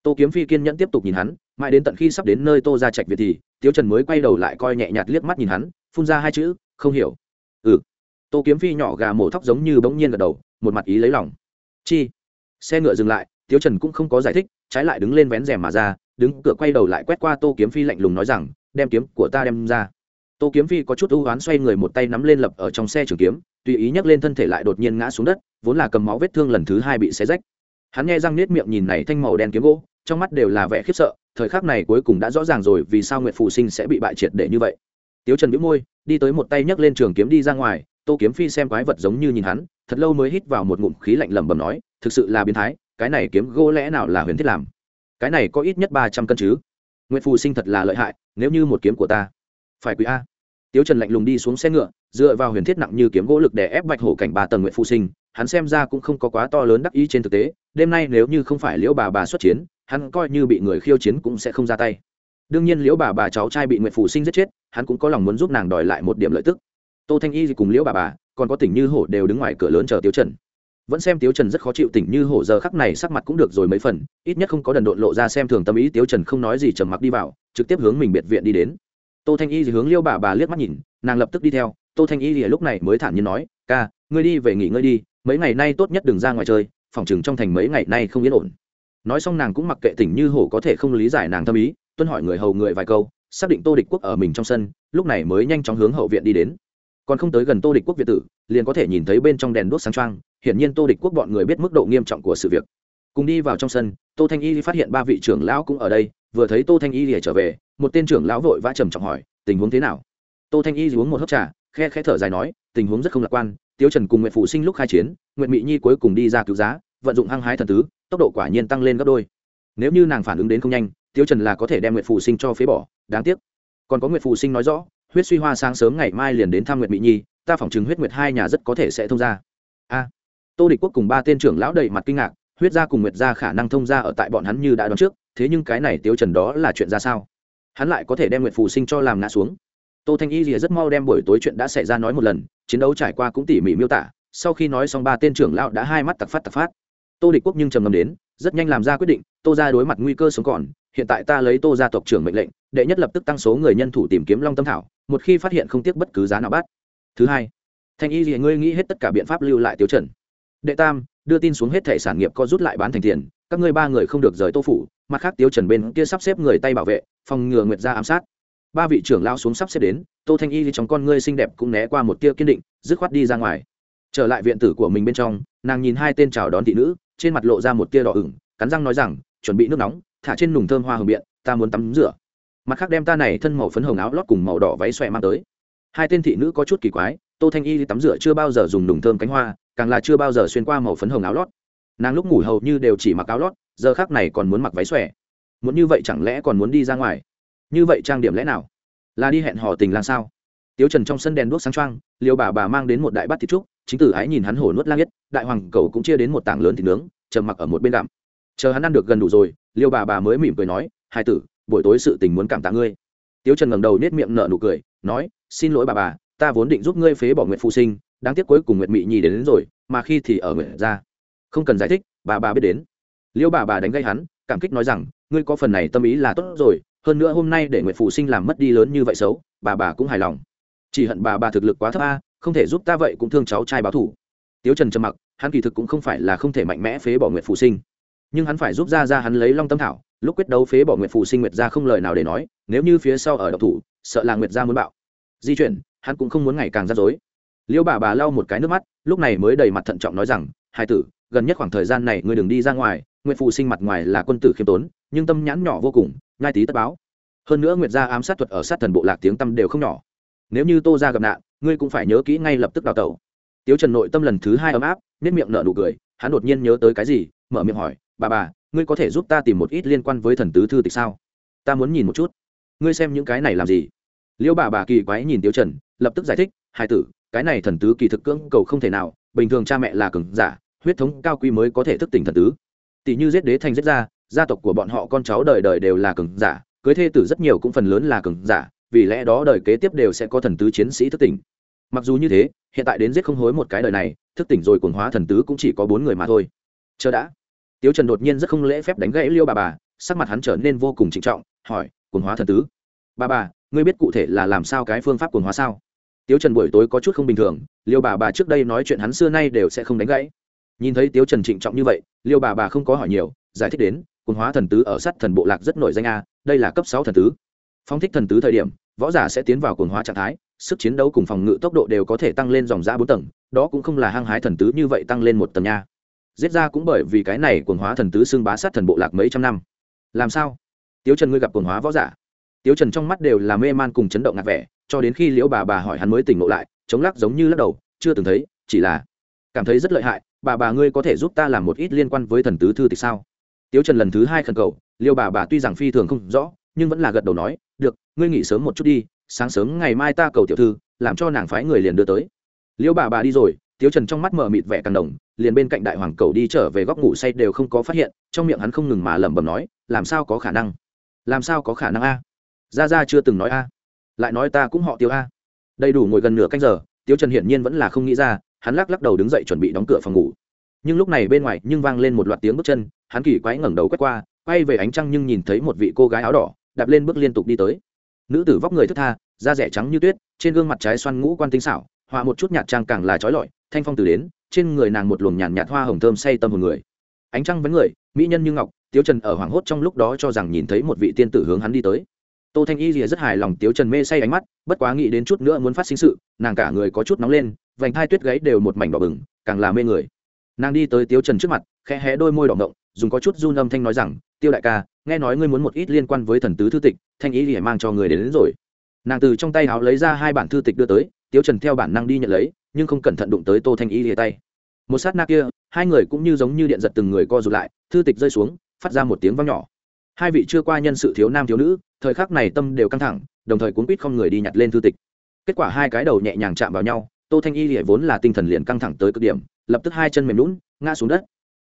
Tô kiếm phi kiên nhẫn tiếp tục nhìn hắn, mãi đến tận khi sắp đến nơi tô ra trạch việt thì, tiếu trần mới quay đầu lại coi nhẹ nhạt liếc mắt nhìn hắn, phun ra hai chữ, không hiểu. Ừ tô kiếm phi nhỏ gà mổ thóc giống như bỗng nhiên gật đầu, một mặt ý lấy lòng. Chi? Xe ngựa dừng lại, tiếu trần cũng không có giải thích, trái lại đứng lên vén rèm mà ra, đứng cửa quay đầu lại quét qua tô kiếm phi lạnh lùng nói rằng, đem kiếm của ta đem ra. Tô kiếm phi có chút ưu oán xoay người một tay nắm lên lập ở trong xe trường kiếm, tùy ý nhấc lên thân thể lại đột nhiên ngã xuống đất, vốn là cầm máu vết thương lần thứ hai bị xé rách. Hắn nghe răng nết miệng nhìn này thanh màu đen kiếm gỗ, trong mắt đều là vẻ khiếp sợ, thời khắc này cuối cùng đã rõ ràng rồi vì sao nguyệt phụ sinh sẽ bị bại triệt để như vậy. Tiếu trần bĩu môi, đi tới một tay nhấc lên trường kiếm đi ra ngoài tô kiếm phi xem quái vật giống như nhìn hắn, thật lâu mới hít vào một ngụm khí lạnh lẩm bẩm nói, thực sự là biến thái, cái này kiếm gỗ lẽ nào là huyền thiết làm? Cái này có ít nhất ba trăm cân chứ? Nguyệt phù sinh thật là lợi hại, nếu như một kiếm của ta. Phải quý a. Tiếu trần lạnh lùng đi xuống xe ngựa, dựa vào huyền thiết nặng như kiếm gỗ lực để ép bạch hổ cảnh ba tầng nguyệt phù sinh, hắn xem ra cũng không có quá to lớn đắc ý trên thực tế, đêm nay nếu như không phải liễu bà bà xuất chiến, hắn coi như bị người khiêu chiến cũng sẽ không ra tay. Đương nhiên liễu bà bà cháu trai bị nguyệt phù sinh giết chết, hắn cũng có lòng muốn giúp nàng đòi lại một điểm lợi tức tô thanh y cùng liễu bà bà, còn có tỉnh như hổ đều đứng ngoài cửa lớn chờ tiêu trần. Vẫn xem tiếu trần rất khó chịu, tỉnh như hổ giờ khắc này sắc mặt cũng được rồi mấy phần, ít nhất không có đần độn lộ ra xem thường tâm ý, tiếu trần không nói gì trầm mặc đi vào, trực tiếp hướng mình biệt viện đi đến. Tô thanh y thì hướng liêu bà bà liếc mắt nhìn, nàng lập tức đi theo. Tô thanh y thì lúc này mới thản nhiên nói, ca, ngươi đi về nghỉ ngơi đi, mấy ngày nay tốt nhất đừng ra ngoài chơi, phòng chừng trong thành mấy ngày nay không yên ổn. Nói xong nàng cũng mặc kệ tỉnh như hổ có thể không lý giải nàng tâm ý, tuân hỏi người hầu người vài câu, xác định tô địch quốc ở mình trong sân, lúc này mới nhanh chóng hướng hậu viện đi đến còn không tới gần tô địch quốc việt tử, liền có thể nhìn thấy bên trong đèn đuốc sáng trang hiển nhiên tô địch quốc bọn người biết mức độ nghiêm trọng của sự việc. Cùng đi vào trong sân, tô thanh y phát hiện ba vị trưởng lão cũng ở đây, vừa thấy tô thanh y thì trở về, một tên trưởng lão vội vã trầm trọng hỏi, tình huống thế nào? Tô thanh y uống một hớp trà, khe khẽ thở dài nói, tình huống rất không lạc quan tiêu trần cùng nguyện phụ sinh lúc khai chiến nguyện mỹ nhi cuối cùng đi ra cứu giá, vận dụng hăng hái thần tứ, tốc độ quả nhiên tăng lên gấp đôi. Nếu như nàng phản ứng đến không nhanh tiêu trần là có thể đem nguyện phụ sinh cho phế bỏ, đáng tiếc. Còn có nguyện phụ sinh nói rõ huyết suy hoa sáng sớm ngày mai liền đến thăm nguyệt mỹ nhi, ta phỏng chừng huyết nguyệt hai nhà rất có thể sẽ thông ra a. Tô địch quốc cùng ba tên trưởng lão đầy mặt kinh ngạc, huyết gia cùng nguyệt gia khả năng thông ra ở tại bọn hắn như đã đoán trước, thế nhưng cái này tiêu trần đó là chuyện ra sao? Hắn lại có thể đem nguyệt phù sinh cho làm ngã xuống. Tô thanh y rìa rất mau đem buổi tối chuyện đã xảy ra nói một lần, chiến đấu trải qua cũng tỉ mỉ miêu tả, sau khi nói xong ba tên trưởng lão đã hai mắt tặc phát tặc phát. Tô địch quốc nhưng trầm ngâm đến, rất nhanh làm ra quyết định, tô ra đối mặt nguy cơ sống còn, hiện tại ta lấy tô gia tộc trưởng mệnh lệnh đệ nhất lập tức tăng số người nhân thủ tìm kiếm long tâm thảo, một khi phát hiện không tiếc bất cứ giá nào bắt. Thứ hai, thanh y gì ngươi nghĩ hết tất cả biện pháp lưu lại tiêu chuẩn đệ tam, đưa tin xuống hết thẻ sản nghiệp có rút lại bán thành tiền, các ngươi ba người không được rời tô phủ, mặt khác tiêu trần bên kia sắp xếp người tay bảo vệ, phòng ngừa nguyệt gia ám sát. Ba vị trưởng lao xuống sắp xếp đến, tô thanh y thì trong con ngươi xinh đẹp cũng né qua một tia kiên định, dứt khoát đi ra ngoài. Trở lại viện tử của mình bên trong, nàng nhìn hai tên chào đón thị nữ, trên mặt lộ ra một tia đỏ ửng, cắn răng nói rằng, chuẩn bị nước nóng, thả trên nùng thơm hoa hồng biện, ta muốn tắm rửa mặt khác đem ta này thân màu phấn hồng áo lót cùng màu đỏ váy xòe mang tới. Hai tên thị nữ có chút kỳ quái, tô thanh y đi tắm rửa chưa bao giờ dùng nùng thơm cánh hoa, càng là chưa bao giờ xuyên qua màu phấn hồng áo lót. Nàng lúc ngủ hầu như đều chỉ mặc áo lót, giờ khác này còn muốn mặc váy xòe. Muốn như vậy chẳng lẽ còn muốn đi ra ngoài? Như vậy trang điểm lẽ nào? Là đi hẹn hò tình lang sao? Tiếu trần trong sân đèn đuốc sáng trăng liều bà bà mang đến một đại bát thịt trúc, chính tử ái nhìn hắn hổ nuốt lang nhất đại hoàng cầu cũng chia đến một tảng lớn thịt nướng, trầm mặc ở một bên đạm. Chờ hắn ăn được gần đủ rồi, liêu bà bà mới mỉm cười nói hai tử buổi tối sự tình muốn cảm tạ ngươi. Tiếu trần ngẩng đầu nết miệng nở nụ cười nói xin lỗi bà bà ta vốn định giúp ngươi phế bỏ nguyện phụ sinh đáng tiếc cuối cùng nguyện Mị nhi đến, đến rồi mà khi thì ở nguyện ra không cần giải thích bà bà biết đến. Liêu bà bà đánh gây hắn cảm kích nói rằng ngươi có phần này tâm ý là tốt rồi hơn nữa hôm nay để nguyện phụ sinh làm mất đi lớn như vậy xấu bà bà cũng hài lòng. Chỉ hận bà bà thực lực quá thấp a không thể giúp ta vậy cũng thương cháu trai báo thủ tiếu trần trầm mặc hắn kỳ thực cũng không phải là không thể mạnh mẽ phế bỏ nguyện phụ sinh. Nhưng hắn phải giúp ra ra hắn lấy long tâm thảo lúc quyết đấu phế bỏ Nguyệt Phủ sinh nguyệt Gia không lời nào để nói, nếu như phía sau ở độc thủ, sợ là nguyệt Gia muốn bạo. Di chuyển, hắn cũng không muốn ngày càng ra dối liêu bà bà lau một cái nước mắt, lúc này mới đầy mặt thận trọng nói rằng hai tử, gần nhất khoảng thời gian này ngươi đừng đi ra ngoài, Nguyệt Phủ sinh mặt ngoài là quân tử khiêm tốn, nhưng tâm nhãn nhỏ vô cùng ngay tí tất báo. Hơn nữa nguyệt gia ám sát thuật ở sát thần bộ lạc tiếng tâm đều không nhỏ. Nếu như tô ra gặp nạn, ngươi cũng phải nhớ kỹ ngay lập tức đào tẩu. Tiếu trần nội tâm lần thứ hai ấm áp nếp miệng nở nụ cười, hắn đột nhiên nhớ tới cái gì, mở miệng hỏi, bà bà ngươi có thể giúp ta tìm một ít liên quan với thần tứ thư tịch sao? Ta muốn nhìn một chút. Ngươi xem những cái này làm gì? Liêu bà bà kỳ quái nhìn tiêu trần, lập tức giải thích hai tử, cái này thần tứ kỳ thực cưỡng cầu không thể nào, bình thường cha mẹ là cường giả, huyết thống cao quý mới có thể thức tỉnh thần tứ. Tỷ như giết đế thành giết ra gia tộc của bọn họ con cháu đời đời đều là cường giả, cưới thê tử rất nhiều cũng phần lớn là cường giả, vì lẽ đó đời kế tiếp đều sẽ có thần tứ chiến sĩ thức tỉnh. Mặc dù như thế, hiện tại đến giết không hối một cái đời này, thức tỉnh rồi cuồng hóa thần tứ cũng chỉ có bốn người mà thôi. Chờ đã tiếu trần đột nhiên rất không lễ phép đánh gãy liêu bà bà, sắc mặt hắn trở nên vô cùng trịnh trọng, hỏi, cuồng hóa thần tứ, bà bà, ngươi biết cụ thể là làm sao cái phương pháp cuồng hóa sao? Tiếu trần buổi tối có chút không bình thường, liêu bà bà trước đây nói chuyện hắn xưa nay đều sẽ không đánh gãy. Nhìn thấy tiếu trần trịnh trọng như vậy, liêu bà bà không có hỏi nhiều, giải thích đến, cuồng hóa thần tứ ở sát thần bộ lạc rất nổi danh a, đây là cấp sáu thần tứ. Phong thích thần tứ thời điểm, võ giả sẽ tiến vào cuồng hóa trạng thái, sức chiến đấu cùng phòng ngự tốc độ đều có thể tăng lên dòng giã bốn tầng, đó cũng không là hăng hái thần tứ như vậy tăng lên một tầng nha giết ra cũng bởi vì cái này quần hóa thần tứ xưng bá sát thần bộ lạc mấy trăm năm. Làm sao? Tiếu trần ngươi gặp quần hóa võ giả. Tiếu trần trong mắt đều là mê man cùng chấn động ngạc vẻ, cho đến khi liễu bà bà hỏi hắn mới tỉnh ngộ lại, chống lắc giống như lắc đầu, chưa từng thấy, chỉ là cảm thấy rất lợi hại. Bà bà ngươi có thể giúp ta làm một ít liên quan với thần tứ thư thì sao? Tiếu trần lần thứ hai khẩn cầu liêu bà bà tuy rằng phi thường không rõ, nhưng vẫn là gật đầu nói, được, ngươi nghỉ sớm một chút đi, sáng sớm ngày mai ta cầu tiểu thư, làm cho nàng phái người liền đưa tới. Liêu bà bà đi rồi, tiếu trần trong mắt mở mịt vẻ càng đồng liền bên cạnh đại hoàng cầu đi trở về góc ngủ say đều không có phát hiện, trong miệng hắn không ngừng mà lẩm bẩm nói, làm sao có khả năng? Làm sao có khả năng a? Ra ra chưa từng nói a. Lại nói ta cũng họ tiêu a. Đầy đủ ngồi gần nửa canh giờ, tiêu trần hiển nhiên vẫn là không nghĩ ra, hắn lắc lắc đầu đứng dậy chuẩn bị đóng cửa phòng ngủ. Nhưng lúc này bên ngoài nhưng vang lên một loạt tiếng bước chân, hắn kỳ quái ngẩng đầu quét qua, quay về ánh trăng nhưng nhìn thấy một vị cô gái áo đỏ, đạp lên bước liên tục đi tới. Nữ tử vóc người thức tha, da rẻ trắng như tuyết, trên gương mặt trái xoan ngũ quan tinh xảo, họa một chút nhạt trang càng là trói lọi, thanh phong từ đến trên người nàng một luồng nhàn nhạt, hoa hồng thơm say tâm hồn người. Ánh trăng vấn người mỹ nhân như ngọc tiếu trần ở hoảng hốt trong lúc đó cho rằng nhìn thấy một vị tiên tử hướng hắn đi tới. Tô thanh y rìa rất hài lòng tiếu trần mê say ánh mắt bất quá nghĩ đến chút nữa muốn phát sinh sự nàng cả người có chút nóng lên vành thai tuyết gáy đều một mảnh đỏ bừng càng là mê người. Nàng đi tới tiếu trần trước mặt khẽ hé đôi môi đỏ ngộng dùng có chút run âm thanh nói rằng tiêu đại ca nghe nói ngươi muốn một ít liên quan với thần tứ thư tịch thanh ý thì mang cho người đến, đến rồi. Nàng từ trong tay áo lấy ra hai bản thư tịch đưa tới tiếu trần theo bản năng đi nhận lấy nhưng không cẩn thận đụng tới tô thanh y lìa tay. Một sát na kia, hai người cũng như giống như điện giật từng người co rụt lại, thư tịch rơi xuống, phát ra một tiếng vang nhỏ. Hai vị chưa qua nhân sự thiếu nam thiếu nữ, thời khắc này tâm đều căng thẳng, đồng thời cuốn quýt không người đi nhặt lên thư tịch. Kết quả hai cái đầu nhẹ nhàng chạm vào nhau, tô thanh y lìa vốn là tinh thần liền căng thẳng tới cực điểm, lập tức hai chân mềm lún ngã xuống đất.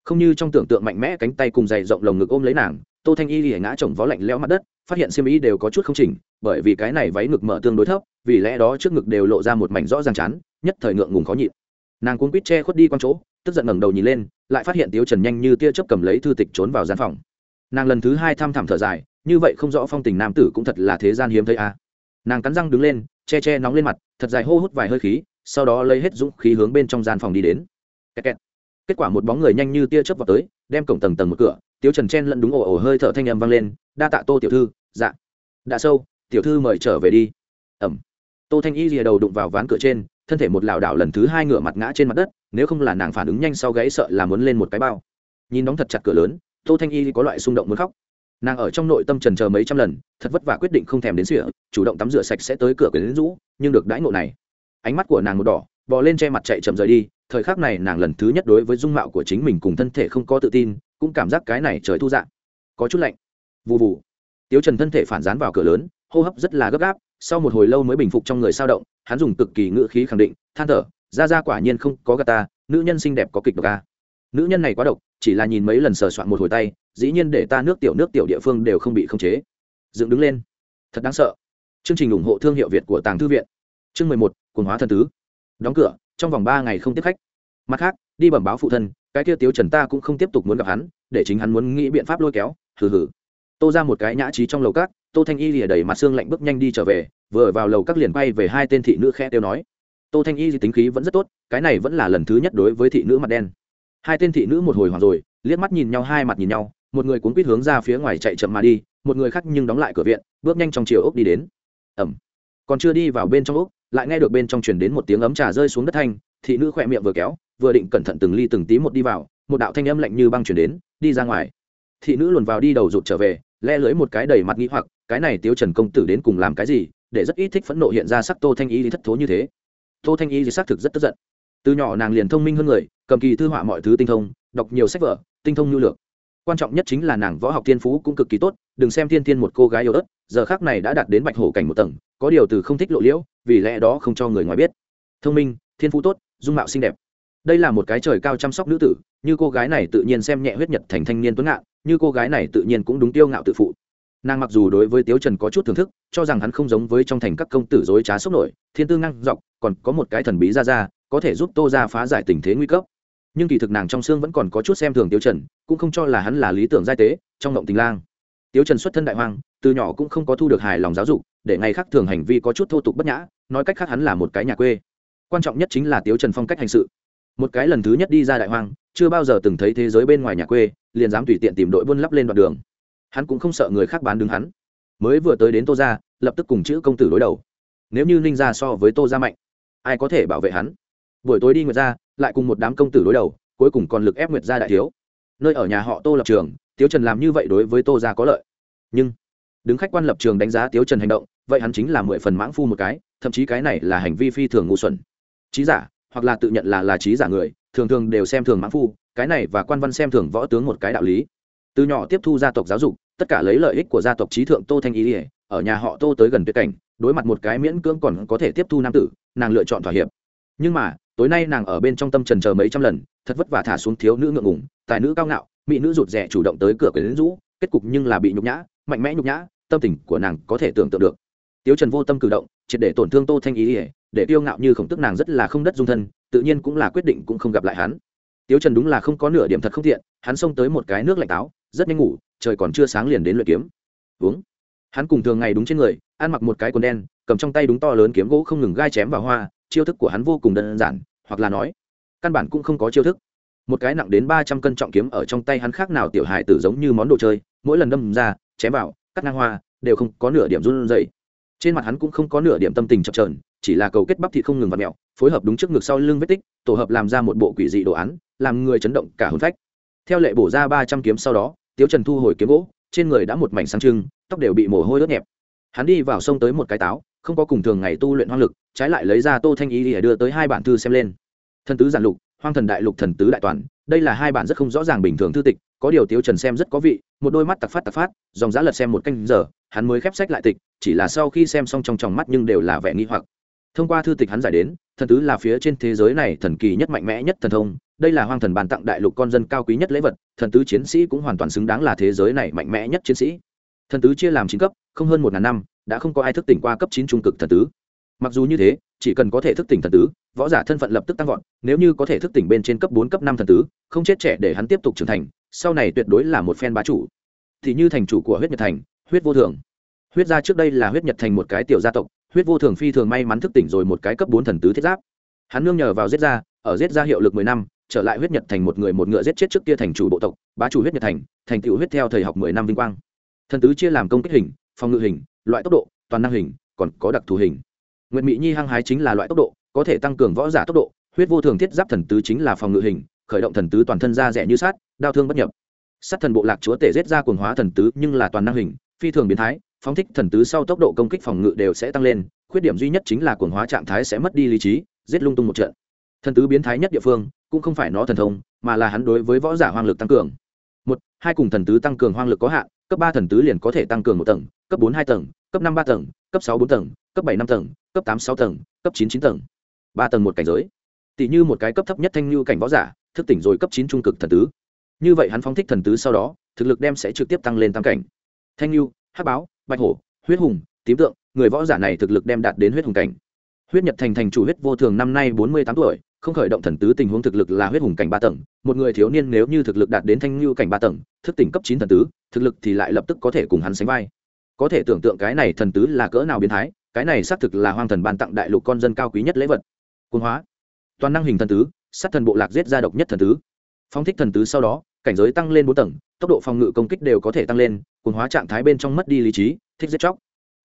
Không như trong tưởng tượng mạnh mẽ cánh tay cùng dày rộng lồng ngực ôm lấy nàng, tô thanh y lìa ngã chồng vó lạnh lẽo mặt đất, phát hiện xiêm y đều có chút không chỉnh, bởi vì cái này váy ngực mở tương đối thấp, vì lẽ đó trước ngực đều lộ ra một mảnh rõ ràng chán nhất thời ngượng ngùng khó nhịn. Nàng cuốn quýt che khuất đi q chỗ, tức giận ngẩng đầu nhìn lên, lại phát hiện tiếu trần nhanh như tia chớp cầm lấy thư tịch trốn vào gian phòng. Nàng lần thứ hai thăm thẳm thở dài, như vậy không rõ phong tình nam tử cũng thật là thế gian hiếm thấy à. nàng cắn răng đứng lên, che che nóng lên mặt, thật dài hô hút vài hơi khí, sau đó lấy hết dũng khí hướng bên trong gian phòng đi đến. Kẹt kẹt. kết quả một bóng người nhanh như tia chớp vào tới, đem cổng tầng tầng một cửa, tiếu trần chen lẫn đúng ổ ổ hơi thở thanh âm vang lên, đa tạ tô tiểu thư dạ. Đã sâu, tiểu thư mời trở về đi. Ẩm. Tô thanh y rìa đầu đụng vào ván cửa trên thân thể một lảo đảo lần thứ hai ngửa mặt ngã trên mặt đất, nếu không là nàng phản ứng nhanh sau gáy sợ là muốn lên một cái bao. Nhìn đóng thật chặt cửa lớn, tô thanh y có loại xung động muốn khóc. Nàng ở trong nội tâm trần chờ mấy trăm lần, thật vất vả quyết định không thèm đến sỉa chủ động tắm rửa sạch sẽ tới cửa quyển rũ, nhưng được đãi ngộ này. Ánh mắt của nàng một đỏ, bò lên che mặt chạy chậm rời đi, thời khắc này nàng lần thứ nhất đối với dung mạo của chính mình cùng thân thể không có tự tin, cũng cảm giác cái này trời thu dạng có chút lạnh. Vụ vụ tiếu trần thân thể phản dán vào cửa lớn, hô hấp rất là gấp gáp sau một hồi lâu mới bình phục trong người sao động, hắn dùng cực kỳ ngữ khí khẳng định, than thở ra ra quả nhiên không có gà ta, nữ nhân xinh đẹp có kịch độc a. Nữ nhân này quá độc, chỉ là nhìn mấy lần sờ soạn một hồi tay, dĩ nhiên để ta nước tiểu nước tiểu địa phương đều không bị khống chế. Dựng đứng lên. Thật đáng sợ. Chương trình ủng hộ thương hiệu việt của tàng thư viện. Chương mười một quần hóa thần tứ. Đóng cửa, trong vòng ba ngày không tiếp khách. Mặt khác, đi bẩm báo phụ thân, cái kia tiếu trần ta cũng không tiếp tục muốn gặp hắn, để chính hắn muốn nghĩ biện pháp lôi kéo. Hừ hừ. Tô ra một cái nhã trí trong lầu cát tô thanh y lìa đầy mặt xương lạnh bước nhanh đi trở về, vừa vào lầu các liền bay về hai tên thị nữ khe tiêu nói. Tô thanh y tính khí vẫn rất tốt, cái này vẫn là lần thứ nhất đối với thị nữ mặt đen. Hai tên thị nữ một hồi hoàng rồi, liếc mắt nhìn nhau, hai mặt nhìn nhau, một người cuốn quýt hướng ra phía ngoài chạy chậm mà đi, một người khác nhưng đóng lại cửa viện, bước nhanh trong chiều ốc đi đến. Ẩm. Còn chưa đi vào bên trong ốc, lại nghe được bên trong truyền đến một tiếng ấm trà rơi xuống đất thanh, thị nữ khỏe miệng vừa kéo, vừa định cẩn thận từng ly từng tí một đi vào, một đạo thanh âm lạnh như băng truyền đến, đi ra ngoài. Thị nữ luồn vào đi đầu rụt trở về, le lưới một cái đầy mặt nghĩ hoặc cái này tiêu trần công tử đến cùng làm cái gì, để rất ít thích phẫn nộ hiện ra sắc tô thanh y thất thố như thế. Tô thanh y thì xác thực rất tức giận. Từ nhỏ nàng liền thông minh hơn người, cầm kỳ thư họa mọi thứ tinh thông, đọc nhiều sách vở, tinh thông nhu lược. Quan trọng nhất chính là nàng võ học thiên phú cũng cực kỳ tốt, đừng xem thiên thiên một cô gái yếu ớt, giờ khác này đã đạt đến bạch hổ cảnh một tầng, có điều từ không thích lộ liễu, vì lẽ đó không cho người ngoài biết. Thông minh, thiên phú tốt, dung mạo xinh đẹp. Đây là một cái trời cao chăm sóc nữ tử, như cô gái này tự nhiên xem nhẹ huyết nhật thành thanh niên tuấn ngạn như cô gái này tự nhiên cũng đúng tiêu ngạo tự phụ nàng mặc dù đối với tiếu trần có chút thưởng thức, cho rằng hắn không giống với trong thành các công tử dối trá sốc nổi, thiên tư ngang dọc, còn có một cái thần bí ra ra có thể giúp tô ra phá giải tình thế nguy cấp. Nhưng kỳ thực nàng trong xương vẫn còn có chút xem thường tiếu trần, cũng không cho là hắn là lý tưởng giai tế, trong động tình lang. Tiếu trần xuất thân đại hoang, từ nhỏ cũng không có thu được hài lòng giáo dục, để ngày khác thường hành vi có chút thô tục bất nhã, nói cách khác hắn là một cái nhà quê. Quan trọng nhất chính là tiếu trần phong cách hành sự. Một cái lần thứ nhất đi ra đại hoang, chưa bao giờ từng thấy thế giới bên ngoài nhà quê, liền dám tùy tiện tìm đội buôn lắp lên đoạn đường hắn cũng không sợ người khác bán đứng hắn. Mới vừa tới đến tô ra lập tức cùng chữ công tử đối đầu. Nếu như ninh ra so với tô ra mạnh, ai có thể bảo vệ hắn? Buổi tối đi nguyệt ra lại cùng một đám công tử đối đầu, cuối cùng còn lực ép nguyệt ra đại thiếu. Nơi ở nhà họ tô lập trường, tiếu trần làm như vậy đối với tô ra có lợi. Nhưng, đứng khách quan lập trường đánh giá tiếu trần hành động, vậy hắn chính là mười phần mãng phu một cái, thậm chí cái này là hành vi phi thường ngu xuẩn. Trí giả, hoặc là tự nhận là là trí giả người, thường thường đều xem thường mãng phu, cái này và quan văn xem thường võ tướng một cái đạo lý từ nhỏ tiếp thu gia tộc giáo dục, tất cả lấy lợi ích của gia tộc trí thượng tô thanh ý ỉa ở nhà họ tô tới gần tuyệt cảnh, đối mặt một cái miễn cưỡng còn có thể tiếp thu nam tử, nàng lựa chọn thỏa hiệp. Nhưng mà, tối nay nàng ở bên trong tâm trần chờ mấy trăm lần, thật vất vả thả xuống thiếu nữ ngượng ngùng, tài nữ cao ngạo, mỹ nữ rụt rè chủ động tới cửa quyển rũ, kết cục nhưng là bị nhục nhã, mạnh mẽ nhục nhã, tâm tình của nàng có thể tưởng tượng được. Tiếu trần vô tâm cử động, triệt để tổn thương tô thanh ý ỉa để tiêu ngạo như khổng tức nàng rất là không đất dung thân, tự nhiên cũng là quyết định cũng không gặp lại hắn. Tiếu trần đúng là không có nửa điểm thật không thiện hắn xông tới một cái nước lạnh táo rất nhanh ngủ, trời còn chưa sáng liền đến luyện kiếm. Uống. Hắn cùng thường ngày đúng trên người, ăn mặc một cái quần đen, cầm trong tay đúng to lớn kiếm gỗ không ngừng gai chém vào hoa, chiêu thức của hắn vô cùng đơn giản, hoặc là nói, căn bản cũng không có chiêu thức. Một cái nặng đến ba trăm cân trọng kiếm ở trong tay hắn khác nào tiểu hài tử giống như món đồ chơi, mỗi lần đâm ra, chém vào, cắt ngang hoa, đều không có nửa điểm run dậy trên mặt hắn cũng không có nửa điểm tâm tình chập trờn chỉ là cầu kết bắp thịt không ngừng và mẹo phối hợp đúng trước ngực sau lưng vết tích, tổ hợp làm ra một bộ quỷ dị đồ án, làm người chấn động cả hồn phách. Theo lệ bổ ra ba trăm kiếm sau đó tiếu trần thu hồi kiếm gỗ, trên người đã một mảnh sáng trưng, tóc đều bị mồ hôi ướt nhẹp. Hắn đi vào sông tới một cái táo, không có cùng thường ngày tu luyện hoang lực, trái lại lấy ra tô thanh ý để đưa tới hai bản thư xem lên. Thần tứ giản lục, hoang thần đại lục thần tứ đại toàn, đây là hai bản rất không rõ ràng bình thường thư tịch, có điều tiếu trần xem rất có vị, một đôi mắt tặc phát tặc phát, dòng giá lật xem một canh giờ, hắn mới khép sách lại tịch, chỉ là sau khi xem xong trong tròng mắt nhưng đều là vẻ nghi hoặc. Thông qua thư tịch hắn giải đến, thần tứ là phía trên thế giới này thần kỳ nhất mạnh mẽ nhất thần thông đây là hoang thần bàn tặng đại lục con dân cao quý nhất lễ vật, thần tứ chiến sĩ cũng hoàn toàn xứng đáng là thế giới này mạnh mẽ nhất chiến sĩ. Thần tứ chia làm chín cấp, không hơn một ngàn năm, đã không có ai thức tỉnh qua cấp chín trung cực thần tứ. Mặc dù như thế, chỉ cần có thể thức tỉnh thần tứ, võ giả thân phận lập tức tăng vọt, nếu như có thể thức tỉnh bên trên cấp bốn, cấp năm thần tứ, không chết trẻ để hắn tiếp tục trưởng thành, sau này tuyệt đối là một phen bá chủ. Thì như thành chủ của huyết nhật thành, huyết vô thường. Huyết gia trước đây là huyết nhật thành một cái tiểu gia tộc, huyết vô thường phi thường may mắn thức tỉnh rồi một cái cấp bốn thần tứ thiết giáp. Hắn nương nhờ vào giết gia, ở giết gia hiệu lực mười năm trở lại huyết nhật thành một người một ngựa giết chết trước kia thành chủ bộ tộc, bá chủ huyết nhật thành thành tựu huyết theo thời học mười năm vinh quang. Thần tứ chia làm công kích hình, phòng ngự hình, loại tốc độ, toàn năng hình, còn có đặc thù hình. Nguyện mỹ nhi hăng hái chính là loại tốc độ, có thể tăng cường võ giả tốc độ, huyết vô thường thiết giáp thần tứ chính là phòng ngự hình, khởi động thần tứ toàn thân ra rẻ như sát đau thương bất nhập. Sát thần bộ lạc chúa tể giết ra cuồng hóa thần tứ nhưng là toàn năng hình, phi thường biến thái, phóng thích thần tứ sau tốc độ công kích phòng ngự đều sẽ tăng lên, khuyết điểm duy nhất chính là cuồng hóa trạng thái sẽ mất đi lý trí, giết lung tung một trận. Thần tứ biến thái nhất địa phương cũng không phải nó thần thông, mà là hắn đối với võ giả hoang lực tăng cường. Một, hai cùng thần tứ tăng cường hoang lực có hạn, cấp ba thần tứ liền có thể tăng cường một tầng, cấp bốn hai tầng, cấp năm ba tầng, cấp sáu bốn tầng, cấp bảy năm tầng, cấp tám sáu tầng, cấp chín chín tầng. Ba tầng một cảnh giới. Tỷ như một cái cấp thấp nhất thanh lưu cảnh võ giả, thức tỉnh rồi cấp chín trung cực thần tứ. Như vậy hắn phóng thích thần tứ sau đó, thực lực đem sẽ trực tiếp tăng lên tam cảnh. Thanh lưu, hắc báo, bạch hổ, huyết hùng, tím tượng, người võ giả này thực lực đem đạt đến huyết hùng cảnh. Huyết nhật thành thành chủ huyết vô thường năm nay bốn mươi tám tuổi không khởi động thần tứ tình huống thực lực là huyết hùng cảnh ba tầng, một người thiếu niên nếu như thực lực đạt đến thanh lưu cảnh ba tầng, thức tỉnh cấp chín thần tứ, thực lực thì lại lập tức có thể cùng hắn sánh vai. Có thể tưởng tượng cái này thần tứ là cỡ nào biến thái, cái này xác thực là hoang thần ban tặng đại lục con dân cao quý nhất lễ vật. Quân hóa. Toàn năng hình thần tứ, sát thần bộ lạc giết ra độc nhất thần tứ. Phong thích thần tứ sau đó, cảnh giới tăng lên bốn tầng, tốc độ phòng ngự công kích đều có thể tăng lên quân hóa trạng thái bên trong mất đi lý trí, thích giết chóc.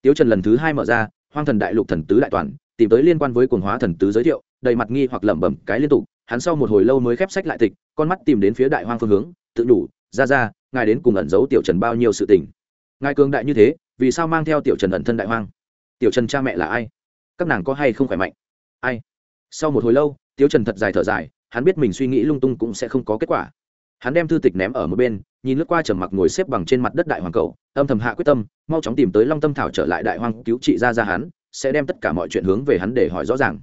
Tiếu trần lần thứ hai mở ra, hoang thần đại lục thần tứ đại toàn tìm tới liên quan với quần hóa thần tứ giới thiệu, đầy mặt nghi hoặc lẩm bẩm cái liên tục, hắn sau một hồi lâu mới khép sách lại tịch, con mắt tìm đến phía đại hoang phương hướng, tự đủ ra ra, ngài đến cùng ẩn giấu tiểu trần bao nhiêu sự tình? Ngài cường đại như thế, vì sao mang theo tiểu trần ẩn thân đại hoang? Tiểu trần cha mẹ là ai? Các nàng có hay không khỏe mạnh? Ai? Sau một hồi lâu tiểu trần thật dài thở dài, hắn biết mình suy nghĩ lung tung cũng sẽ không có kết quả. Hắn đem thư tịch ném ở một bên, nhìn lướt qua trầm mặc ngồi xếp bằng trên mặt đất đại hoàng cầu, âm thầm hạ quyết tâm, mau chóng tìm tới long tâm thảo trở lại đại hoang cứu trị ra ra hắn sẽ đem tất cả mọi chuyện hướng về hắn để hỏi rõ ràng.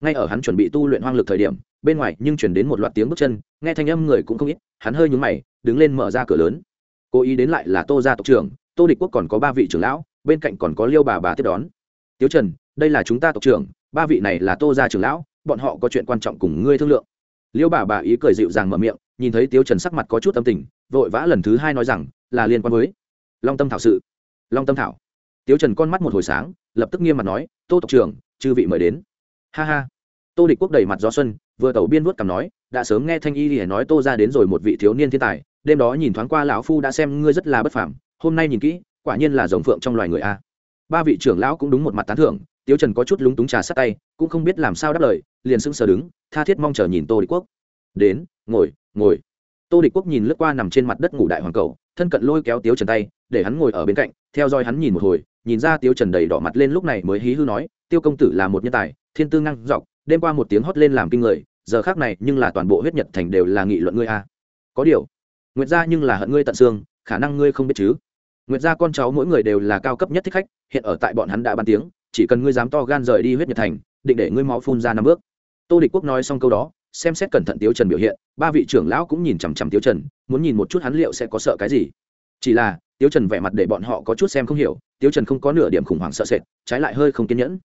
Ngay ở hắn chuẩn bị tu luyện hoang lực thời điểm, bên ngoài nhưng chuyển đến một loạt tiếng bước chân, nghe thanh âm người cũng không ít, hắn hơi nhúng mày, đứng lên mở ra cửa lớn. Cố ý đến lại là tô gia tộc trưởng, tô địch quốc còn có ba vị trưởng lão, bên cạnh còn có liêu bà bà tiếp đón. Tiếu trần, đây là chúng ta tộc trưởng, ba vị này là tô gia trưởng lão, bọn họ có chuyện quan trọng cùng ngươi thương lượng. Liêu bà bà ý cười dịu dàng mở miệng, nhìn thấy tiếu trần sắc mặt có chút tâm tình, vội vã lần thứ hai nói rằng, là liên quan với long tâm thảo sự. Long tâm thảo tiếu trần con mắt một hồi sáng, lập tức nghiêm mặt nói, tô tộc trưởng, chư vị mời đến. Ha ha. Tô địch quốc đầy mặt gió xuân, vừa tẩu biên vuốt cằm nói, đã sớm nghe thanh y thì nói tô ra đến rồi một vị thiếu niên thiên tài, đêm đó nhìn thoáng qua lão phu đã xem ngươi rất là bất phàm, hôm nay nhìn kỹ, quả nhiên là rồng phượng trong loài người a. Ba vị trưởng lão cũng đúng một mặt tán thưởng, tiếu trần có chút lúng túng trà sát tay, cũng không biết làm sao đáp lời, liền sững sờ đứng, tha thiết mong chờ nhìn tô địch quốc. Đến, ngồi ngồi. Tô địch quốc nhìn lướt qua nằm trên mặt đất ngủ đại hoàng cầu, thân cận lôi kéo tiếu trần tay, để hắn ngồi ở bên cạnh, theo dõi hắn nhìn một hồi nhìn ra tiêu trần đầy đỏ mặt lên lúc này mới hí hư nói, tiêu công tử là một nhân tài, thiên tư ngang dọc, đêm qua một tiếng hót lên làm kinh người, giờ khác này nhưng là toàn bộ huyết nhật thành đều là nghị luận ngươi a. Có điều, nguyệt gia nhưng là hận ngươi tận xương, khả năng ngươi không biết chứ? Nguyệt gia con cháu mỗi người đều là cao cấp nhất thích khách, hiện ở tại bọn hắn đã ban tiếng, chỉ cần ngươi dám to gan rời đi huyết nhật thành, định để ngươi máu phun ra năm bước. Tô địch quốc nói xong câu đó, xem xét cẩn thận tiếu trần biểu hiện, ba vị trưởng lão cũng nhìn chằm chằm tiếu trần, muốn nhìn một chút hắn liệu sẽ có sợ cái gì chỉ là, tiếu trần vẻ mặt để bọn họ có chút xem không hiểu, tiếu trần không có nửa điểm khủng hoảng sợ sệt, trái lại hơi không kiên nhẫn.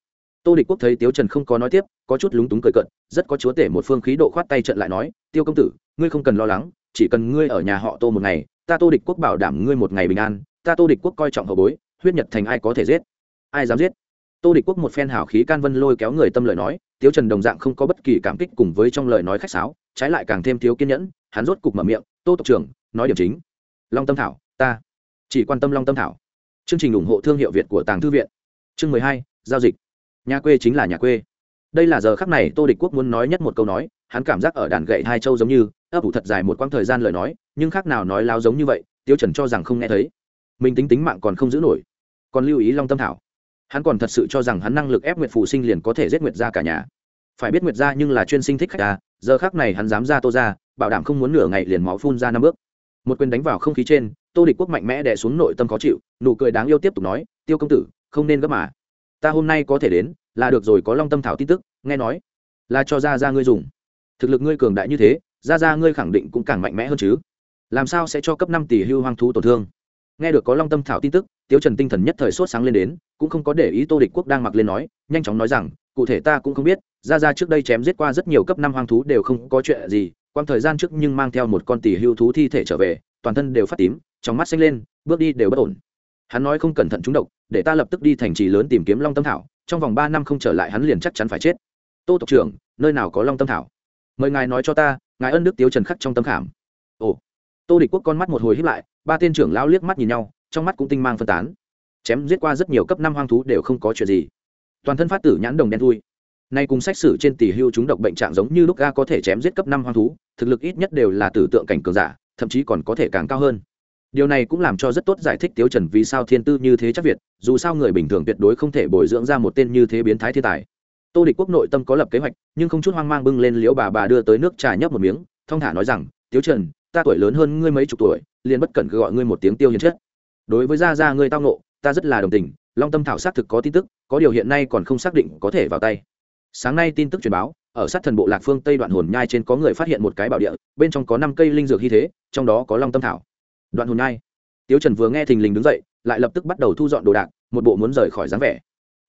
Tô địch quốc thấy tiếu trần không có nói tiếp, có chút lúng túng cười cận rất có chúa tể một phương khí độ khoát tay trận lại nói, tiêu công tử, ngươi không cần lo lắng, chỉ cần ngươi ở nhà họ tô một ngày, ta tô địch quốc bảo đảm ngươi một ngày bình an, ta tô địch quốc coi trọng hậu bối, huyết nhật thành ai có thể giết? Ai dám giết? Tô địch quốc một phen hảo khí can vân lôi kéo người tâm lời nói, tiếu trần đồng dạng không có bất kỳ cảm kích cùng với trong lời nói khách sáo, trái lại càng thêm thiếu kiên nhẫn, hắn rốt cục mở miệng, tô tộc trưởng, nói điểm chính. Long tâm thảo chỉ quan tâm long tâm thảo. Chương trình ủng hộ thương hiệu việt của tàng thư viện. Chương mười hai, giao dịch. Nhà quê chính là nhà quê. Đây là giờ khắc này tô địch quốc muốn nói nhất một câu nói, hắn cảm giác ở đàn gậy hai châu giống như, ấp ủ thật dài một quãng thời gian lời nói, nhưng khác nào nói lao giống như vậy, tiêu trần cho rằng không nghe thấy. Mình tính tính mạng còn không giữ nổi. Còn lưu ý long tâm thảo. Hắn còn thật sự cho rằng hắn năng lực ép nguyệt phụ sinh liền có thể giết nguyệt gia cả nhà. Phải biết nguyệt gia nhưng là chuyên sinh thích khách à giờ khắc này hắn dám ra tô ra bảo đảm không muốn nửa ngày liền máu phun ra năm bước. Một quyền đánh vào không khí trên tô địch quốc mạnh mẽ đè xuống nội tâm khó chịu, nụ cười đáng yêu tiếp tục nói, tiêu công tử, không nên gấp mà. Ta hôm nay có thể đến, là được rồi, có long tâm thảo tin tức, nghe nói. Là cho ra ra ngươi dùng. Thực lực ngươi cường đại như thế ra ra ngươi khẳng định cũng càng mạnh mẽ hơn chứ. Làm sao sẽ cho cấp năm tỷ hưu hoang thú tổn thương? Nghe được có long tâm thảo tin tức, tiếu trần tinh thần nhất thời sốt sáng lên đến, cũng không có để ý tô địch quốc đang mặc lên nói, nhanh chóng nói rằng, cụ thể ta cũng không biết ra ra trước đây chém giết qua rất nhiều cấp năm hoang thú đều không có chuyện gì quang thời gian trước nhưng mang theo một con tỷ hưu thú thi thể trở về, toàn thân đều phát tím trong mắt xanh lên, bước đi đều bất ổn. Hắn nói không cẩn thận trúng độc, để ta lập tức đi thành trì lớn tìm kiếm long tâm thảo, trong vòng ba năm không trở lại hắn liền chắc chắn phải chết. Tô tộc trưởng, nơi nào có long tâm thảo? Mời ngài nói cho ta, ngài ân đức tiếu trần khắc trong tâm khảm. Ồ. Tô địch quốc con mắt một hồi hiếp lại, ba tên trưởng lao liếc mắt nhìn nhau, trong mắt cũng tinh mang phân tán. Chém giết qua rất nhiều cấp năm hoang thú đều không có chuyện gì. Toàn thân phát tử nhãn đồng đen thui. Nay cùng sách sử trên tỷ hưu chúng độc bệnh trạng giống như lúc ga có thể chém giết cấp năm hoang thú, thực lực ít nhất đều là tử tượng cảnh cường giả, thậm chí còn có thể càng cao hơn điều này cũng làm cho rất tốt giải thích tiếu trần vì sao thiên tư như thế chắc việt, dù sao người bình thường tuyệt đối không thể bồi dưỡng ra một tên như thế biến thái thiên tài. Tô địch quốc nội tâm có lập kế hoạch, nhưng không chút hoang mang bưng lên liễu bà bà đưa tới nước trà nhấp một miếng, thong thả nói rằng, tiếu trần, ta tuổi lớn hơn ngươi mấy chục tuổi, liền bất cẩn cứ gọi ngươi một tiếng tiêu hiền chết đối với gia gia ngươi tao ngộ, ta rất là đồng tình, long tâm thảo xác thực có tin tức, có điều hiện nay còn không xác định có thể vào tay. Sáng nay tin tức truyền báo, ở sát thần bộ lạc phương tây đoạn hồn nhai trên có người phát hiện một cái bảo địa, bên trong có năm cây linh dược hy thế, trong đó có long tâm thảo đoạn hồn nhai. Tiếu trần vừa nghe thình lình đứng dậy, lại lập tức bắt đầu thu dọn đồ đạc, một bộ muốn rời khỏi dáng vẻ.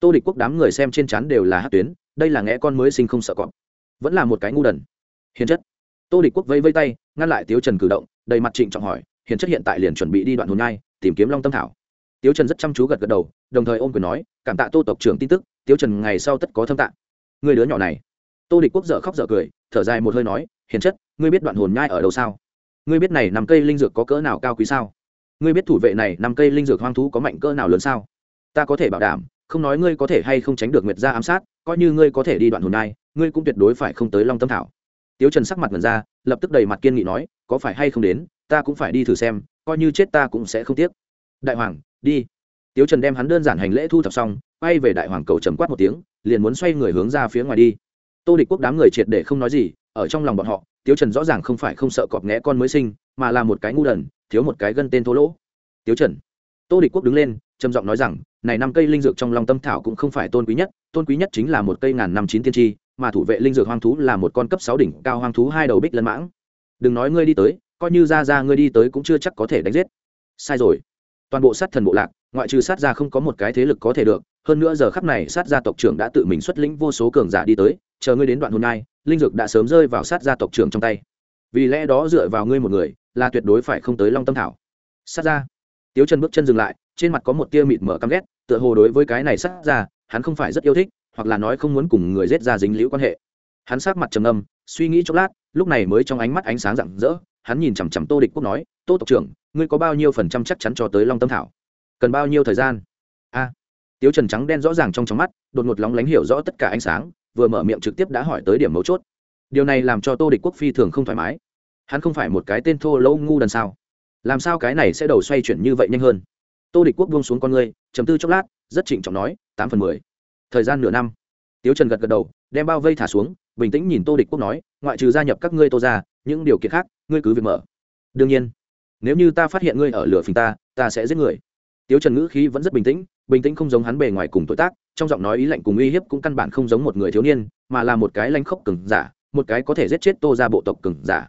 Tô địch quốc đám người xem trên chắn đều là hát tuyến, đây là nghe con mới sinh không sợ cọp. Vẫn là một cái ngu đần. Hiền chất. Tô địch quốc vây vây tay, ngăn lại tiếu trần cử động, đầy mặt trịnh trọng hỏi, hiền chất hiện tại liền chuẩn bị đi đoạn hồn nhai, tìm kiếm long tâm thảo. Tiếu trần rất chăm chú gật gật đầu, đồng thời ôm quyền nói, cảm tạ tô tộc trưởng tin tức, tiếu trần ngày sau tất có thâm tạ. Người đứa nhỏ này. Tô địch quốc dở khóc dở cười, thở dài một hơi nói, hiền chất, ngươi biết đoạn hồn nhai ở đâu sao? Ngươi biết này năm cây linh dược có cỡ nào cao quý sao? Ngươi biết thủ vệ này năm cây linh dược hoang thú có mạnh cỡ nào lớn sao? Ta có thể bảo đảm, không nói ngươi có thể hay không tránh được nguyệt gia ám sát, coi như ngươi có thể đi đoạn hồn nai, ngươi cũng tuyệt đối phải không tới long tâm thảo. Tiếu trần sắc mặt ngần ra, lập tức đầy mặt kiên nghị nói, có phải hay không đến, ta cũng phải đi thử xem, coi như chết ta cũng sẽ không tiếc. Đại hoàng, đi. Tiếu trần đem hắn đơn giản hành lễ thu thập xong, quay về đại hoàng cầu trầm quát một tiếng, liền muốn xoay người hướng ra phía ngoài đi. Tô địch quốc đám người triệt để không nói gì, ở trong lòng bọn họ tiếu trần rõ ràng không phải không sợ cọp nghẽ con mới sinh, mà là một cái ngu đần, thiếu một cái gân tên thô lỗ. Tiếu trần. Tô địch quốc đứng lên, trầm giọng nói rằng, này năm cây linh dược trong lòng tâm thảo cũng không phải tôn quý nhất, tôn quý nhất chính là một cây ngàn năm chín tiên tri, mà thủ vệ linh dược hoang thú là một con cấp sáu đỉnh cao hoang thú hai đầu bích lân mãng. Đừng nói ngươi đi tới, coi như ra ra ngươi đi tới cũng chưa chắc có thể đánh giết. Sai rồi. Toàn bộ sát thần bộ lạc, ngoại trừ sát gia không có một cái thế lực có thể được, hơn nữa giờ khắp này sát gia tộc trưởng đã tự mình xuất lĩnh vô số cường giả đi tới chờ ngươi đến đoạn hôm nay linh dược đã sớm rơi vào sát gia tộc trưởng trong tay. Vì lẽ đó dựa vào ngươi một người, là tuyệt đối phải không tới long tâm thảo. Sát gia. Tiếu chân bước chân dừng lại, trên mặt có một tia mịt mở căm ghét, tựa hồ đối với cái này sát gia, hắn không phải rất yêu thích, hoặc là nói không muốn cùng người giết ra dính liễu quan hệ. Hắn sát mặt trầm âm suy nghĩ chốc lát, lúc này mới trong ánh mắt ánh sáng rạng rỡ, hắn nhìn chằm chằm tô địch quốc nói, tô tộc trưởng, ngươi có bao nhiêu phần trăm chắc chắn cho tới long tâm thảo? Cần bao nhiêu thời gian? A. Tiếu trần trắng đen rõ ràng trong trong mắt, đột ngột lóng lánh hiểu rõ tất cả ánh sáng vừa mở miệng trực tiếp đã hỏi tới điểm mấu chốt. Điều này làm cho tô địch quốc phi thường không thoải mái. Hắn không phải một cái tên thô lỗ ngu đần sao? Làm sao cái này sẽ đầu xoay chuyển như vậy nhanh hơn? Tô địch quốc buông xuống con ngươi chấm tư chốc lát, rất trịnh trọng nói, tám phần mười. Thời gian nửa năm. Tiếu trần gật gật đầu, đem bao vây thả xuống, bình tĩnh nhìn tô địch quốc nói, ngoại trừ gia nhập các ngươi tô ra những điều kiện khác, ngươi cứ việc mở. Đương nhiên, nếu như ta phát hiện ngươi ở lửa phình ta ta sẽ giết người. Tiếu trần ngữ khí vẫn rất bình tĩnh bình tĩnh không giống hắn bề ngoài cùng tuổi tác trong giọng nói ý lạnh cùng uy hiếp cũng căn bản không giống một người thiếu niên, mà là một cái lanh khốc cừng giả, một cái có thể giết chết tô ra bộ tộc cừng giả.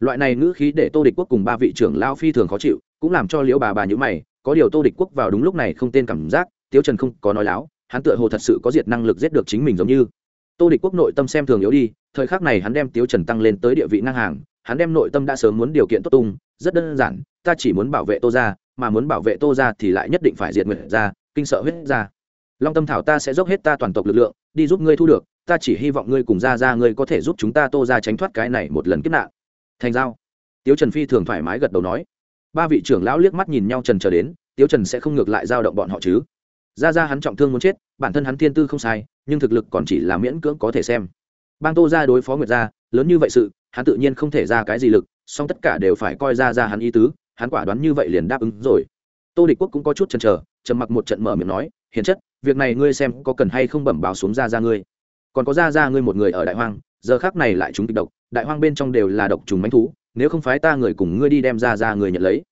Loại này ngữ khí để tô địch quốc cùng ba vị trưởng lao phi thường khó chịu, cũng làm cho liễu bà bà nhữ mày, có điều tô địch quốc vào đúng lúc này không tên cảm giác, tiếu trần không có nói láo, hắn tựa hồ thật sự có diệt năng lực giết được chính mình giống như. Tô địch quốc nội tâm xem thường yếu đi, thời khắc này hắn đem tiếu trần tăng lên tới địa vị ngang hàng, hắn đem nội tâm đã sớm muốn điều kiện tốt tung, rất đơn giản, ta chỉ muốn bảo vệ tô ra mà muốn bảo vệ tô ra thì lại nhất định phải diệt nguyện ra, kinh sợ huyết ra long tâm thảo ta sẽ dốc hết ta toàn tộc lực lượng, đi giúp ngươi thu được, ta chỉ hy vọng ngươi cùng ra ra ngươi có thể giúp chúng ta tô ra tránh thoát cái này một lần kiếp nạn. Thành giao. Tiếu trần phi thường thoải mái gật đầu nói. Ba vị trưởng lão liếc mắt nhìn nhau trần chờ đến, tiếu trần sẽ không ngược lại giao động bọn họ chứ. Ra ra hắn trọng thương muốn chết, bản thân hắn thiên tư không sai, nhưng thực lực còn chỉ là miễn cưỡng có thể xem. Bang tô ra đối phó nguyệt gia, lớn như vậy sự, hắn tự nhiên không thể ra cái gì lực, song tất cả đều phải coi ra ra hắn ý tứ, hắn quả đoán như vậy liền đáp ứng rồi. Tô địch quốc cũng có chút chần chờ, trầm mặc một trận mở miệng nói, hiền chất việc này ngươi xem có cần hay không bẩm báo xuống ra ra ngươi. Còn có ra ra ngươi một người ở đại hoang, giờ khác này lại chúng kịch độc, đại hoang bên trong đều là độc trùng mánh thú, nếu không phái ta người cùng ngươi đi đem ra ra người nhận lấy.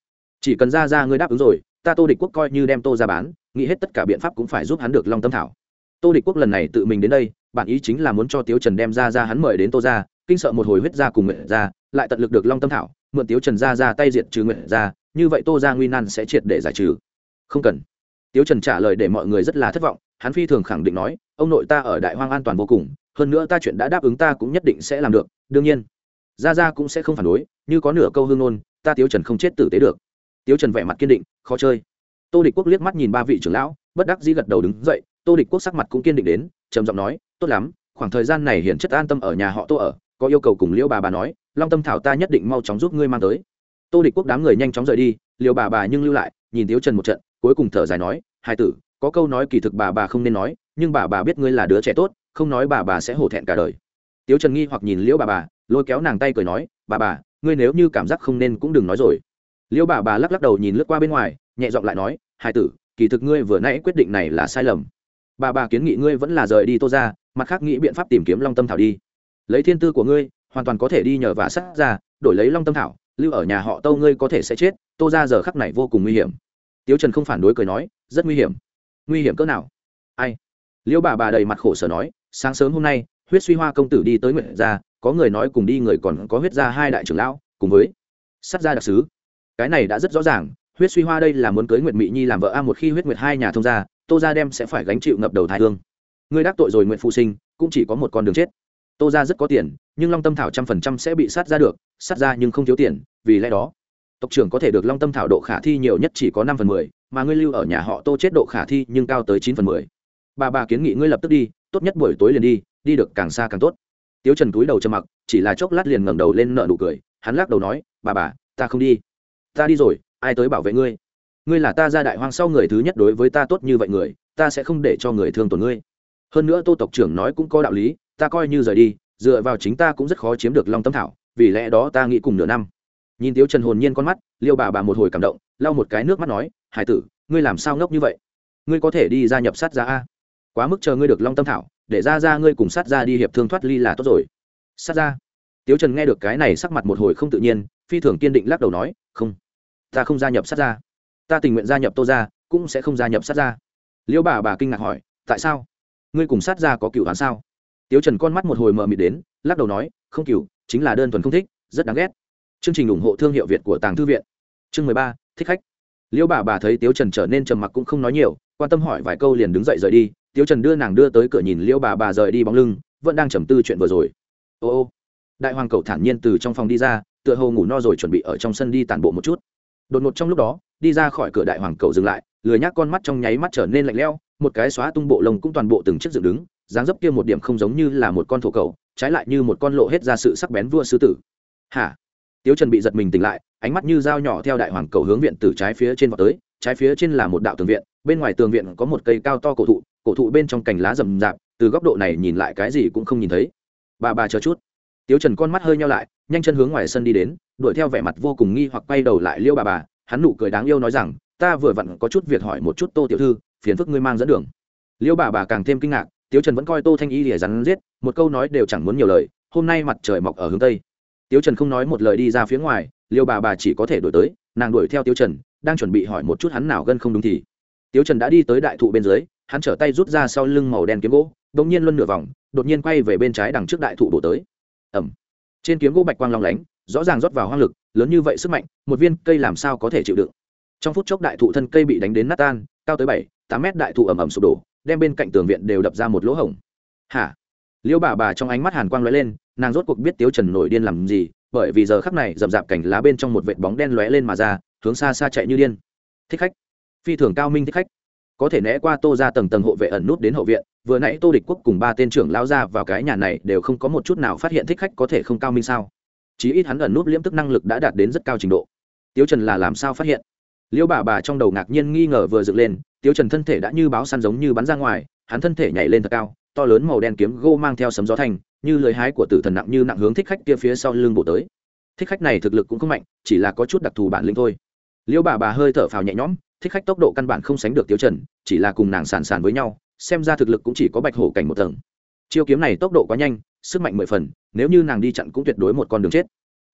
Chỉ cần ra ra ngươi đáp ứng rồi, ta tô địch quốc coi như đem tô ra bán, nghĩ hết tất cả biện pháp cũng phải giúp hắn được long tâm thảo. Tô địch quốc lần này tự mình đến đây, bản ý chính là muốn cho tiếu trần đem ra ra hắn mời đến tô ra, kinh sợ một hồi huyết ra cùng nguyện ra, lại tận lực được long tâm thảo, mượn tiếu trần ra ra tay diệt trừ nguyện ra, như vậy tô ra nguy nan sẽ triệt để giải trừ. Không cần tiếu trần trả lời để mọi người rất là thất vọng hắn phi thường khẳng định nói ông nội ta ở đại hoang an toàn vô cùng hơn nữa ta chuyện đã đáp ứng ta cũng nhất định sẽ làm được đương nhiên ra ra cũng sẽ không phản đối như có nửa câu hương ngôn, ta tiếu trần không chết tử tế được. Tiếu trần vẻ mặt kiên định khó chơi. Tô địch quốc liếc mắt nhìn ba vị trưởng lão bất đắc dĩ gật đầu đứng dậy tô địch quốc sắc mặt cũng kiên định đến trầm giọng nói tốt lắm khoảng thời gian này hiển chất an tâm ở nhà họ tô ở có yêu cầu cùng liễu bà bà nói long tâm thảo ta nhất định mau chóng giúp ngươi mang tới. Tô địch quốc đám người nhanh chóng rời đi liều bà bà nhưng lưu lại nhìn tiếu trần một trận cuối cùng thở dài nói, hai tử, có câu nói kỳ thực bà bà không nên nói, nhưng bà bà biết ngươi là đứa trẻ tốt, không nói bà bà sẽ hổ thẹn cả đời. Tiếu trần nghi hoặc nhìn liễu bà bà, lôi kéo nàng tay cười nói, bà bà, ngươi nếu như cảm giác không nên cũng đừng nói rồi. Liễu bà bà lắc lắc đầu nhìn lướt qua bên ngoài, nhẹ giọng lại nói, hai tử, kỳ thực ngươi vừa nãy quyết định này là sai lầm. Bà bà kiến nghị ngươi vẫn là rời đi tô ra mặt khác nghĩ biện pháp tìm kiếm long tâm thảo đi. Lấy thiên tư của ngươi, hoàn toàn có thể đi nhờ và sát ra, đổi lấy long tâm thảo, lưu ở nhà họ tâu ngươi có thể sẽ chết, tô ra giờ khắc này vô cùng nguy hiểm tiếu trần không phản đối cười nói, rất nguy hiểm. Nguy hiểm cỡ nào? Ai? Liễu bà bà đầy mặt khổ sở nói, sáng sớm hôm nay, huyết suy hoa công tử đi tới nguyện gia, có người nói cùng đi người còn có huyết gia hai đại trưởng lão, cùng với sát gia đặc sứ. Cái này đã rất rõ ràng, huyết suy hoa đây là muốn cưới nguyệt mỹ nhi làm vợ a một khi huyết nguyệt hai nhà thông gia, tô gia đem sẽ phải gánh chịu ngập đầu thái hương ngươi đắc tội rồi nguyện phụ sinh, cũng chỉ có một con đường chết. Tô gia rất có tiền, nhưng long tâm thảo trăm phần trăm sẽ bị sát ra được, sát ra nhưng không thiếu tiền, vì lẽ đó tộc trưởng có thể được long tâm thảo độ khả thi nhiều nhất chỉ có năm phần mười, mà ngươi lưu ở nhà họ tô chết độ khả thi nhưng cao tới chín phần mười. Bà bà kiến nghị ngươi lập tức đi, tốt nhất buổi tối liền đi đi được càng xa càng tốt. Tiếu trần túi đầu trầm mặc, chỉ là chốc lát liền ngẩng đầu lên nợ nụ cười, hắn lắc đầu nói, bà bà, ta không đi. Ta đi rồi, ai tới bảo vệ ngươi? Ngươi là ta ra đại hoang sau người thứ nhất đối với ta tốt như vậy người, ta sẽ không để cho người thương tổn ngươi. Hơn nữa tô tộc trưởng nói cũng có đạo lý, ta coi như rời đi, dựa vào chính ta cũng rất khó chiếm được long tâm thảo, vì lẽ đó ta nghĩ cùng nửa năm nhìn tiếu trần hồn nhiên con mắt, liêu bà bà một hồi cảm động, lau một cái nước mắt nói, hải tử, ngươi làm sao ngốc như vậy? Ngươi có thể đi gia nhập sát ra a. Quá mức chờ ngươi được long tâm thảo, để ra ra ngươi cùng sát ra đi hiệp thương thoát ly là tốt rồi. Sát ra tiếu trần nghe được cái này sắc mặt một hồi không tự nhiên, phi thường kiên định lắc đầu nói, không, ta không gia nhập sát ra ta tình nguyện gia nhập tô ra cũng sẽ không gia nhập sát ra liêu bà bà kinh ngạc hỏi, tại sao? Ngươi cùng sát ra có cựu hắn sao? Tiếu trần con mắt một hồi mờ mịt đến, lắc đầu nói, không cựu, chính là đơn thuần không thích, rất đáng ghét chương trình ủng hộ thương hiệu việt của tàng thư viện. Chương mười ba, thích khách. Liêu bà bà thấy tiếu trần trở nên trầm mặc cũng không nói nhiều, quan tâm hỏi vài câu liền đứng dậy rời đi. Tiếu trần đưa nàng đưa tới cửa nhìn liêu bà bà rời đi bóng lưng, vẫn đang trầm tư chuyện vừa rồi. Ô ô. Đại hoàng cầu thản nhiên từ trong phòng đi ra, tựa hồ ngủ no rồi chuẩn bị ở trong sân đi tàn bộ một chút. Đột ngột trong lúc đó, đi ra khỏi cửa đại hoàng cầu dừng lại, lười nhác con mắt trong nháy mắt trở nên lạnh lẽo, một cái xóa tung bộ lông cũng toàn bộ từng chiếc dựng đứng, dáng dấp kia một điểm không giống như là một con thổ cầu trái lại như một con lộ hết ra sự sắc bén vua sư tử. Hả? Tiếu trần bị giật mình tỉnh lại, ánh mắt như dao nhỏ theo đại hoàng cầu hướng viện từ trái phía trên vào tới, trái phía trên là một đạo tường viện, bên ngoài tường viện có một cây cao to cổ thụ cổ thụ bên trong cành lá rậm rạp, từ góc độ này nhìn lại cái gì cũng không nhìn thấy. Bà bà chờ chút. Tiếu trần con mắt hơi nhau lại, nhanh chân hướng ngoài sân đi đến, đuổi theo vẻ mặt vô cùng nghi hoặc quay đầu lại liêu bà bà, hắn nụ cười đáng yêu nói rằng, ta vừa vặn có chút việc hỏi một chút tô tiểu thư, phiền phức ngươi mang dẫn đường. Liêu bà bà càng thêm kinh ngạc, tiếu trần vẫn coi tô thanh y lìa rắn giết, một câu nói đều chẳng muốn nhiều lời, hôm nay mặt trời mọc ở hướng tây tiếu trần không nói một lời đi ra phía ngoài, liêu bà bà chỉ có thể đổi tới, nàng đuổi theo tiếu trần, đang chuẩn bị hỏi một chút hắn nào gân không đúng thì. Tiếu trần đã đi tới đại thụ bên dưới, hắn trở tay rút ra sau lưng màu đen kiếm gỗ đ ỗ n g nhiên luân nửa vòng, đột nhiên quay về bên trái đằng trước đại thụ bổ tới. Ẩm trên kiếm gỗ bạch quang long lánh, rõ ràng rót vào hoang lực, lớn như vậy sức mạnh, một viên cây làm sao có thể chịu đựng? Trong phút chốc đại thụ thân cây bị đánh đến nát tan, cao tới bảy, tám mét đại thụ ẩm ẩm sụp đổ, đem bên cạnh tường viện đều đập ra một lỗ hổng. Hả? Liêu bà bà trong ánh mắt hàn quang lóe lên, nàng rốt cuộc biết tiếu trần nổi điên làm gì, bởi vì giờ khắc này rậm rạp cảnh lá bên trong một vệt bóng đen lóe lên mà ra, hướng xa xa chạy như điên. Thích khách. Phi thường cao minh thích khách. Có thể né qua tô ra tầng tầng hộ vệ ẩn nút đến hậu viện, vừa nãy tô địch quốc cùng ba tên trưởng lao ra vào cái nhà này đều không có một chút nào phát hiện thích khách có thể không cao minh sao. Chí ít hắn ẩn nút liễm tức năng lực đã đạt đến rất cao trình độ. Tiếu trần là làm sao phát hiện? Liêu bà bà trong đầu ngạc nhiên nghi ngờ vừa dựng lên, tiếu trần thân thể đã như báo săn giống như bắn ra ngoài, hắn thân thể nhảy lên thật cao to lớn màu đen kiếm gô mang theo sấm gió thành như lời hái của tử thần nặng như nặng hướng thích khách kia phía sau lưng bổ tới. Thích khách này thực lực cũng không mạnh, chỉ là có chút đặc thù bản lĩnh thôi. Liêu bà bà hơi thở phào nhẹ nhõm, thích khách tốc độ căn bản không sánh được tiêu trần, chỉ là cùng nàng sàn sàn với nhau, xem ra thực lực cũng chỉ có bạch hổ cảnh một tầng. Chiêu kiếm này tốc độ quá nhanh, sức mạnh mười phần, nếu như nàng đi chặn cũng tuyệt đối một con đường chết.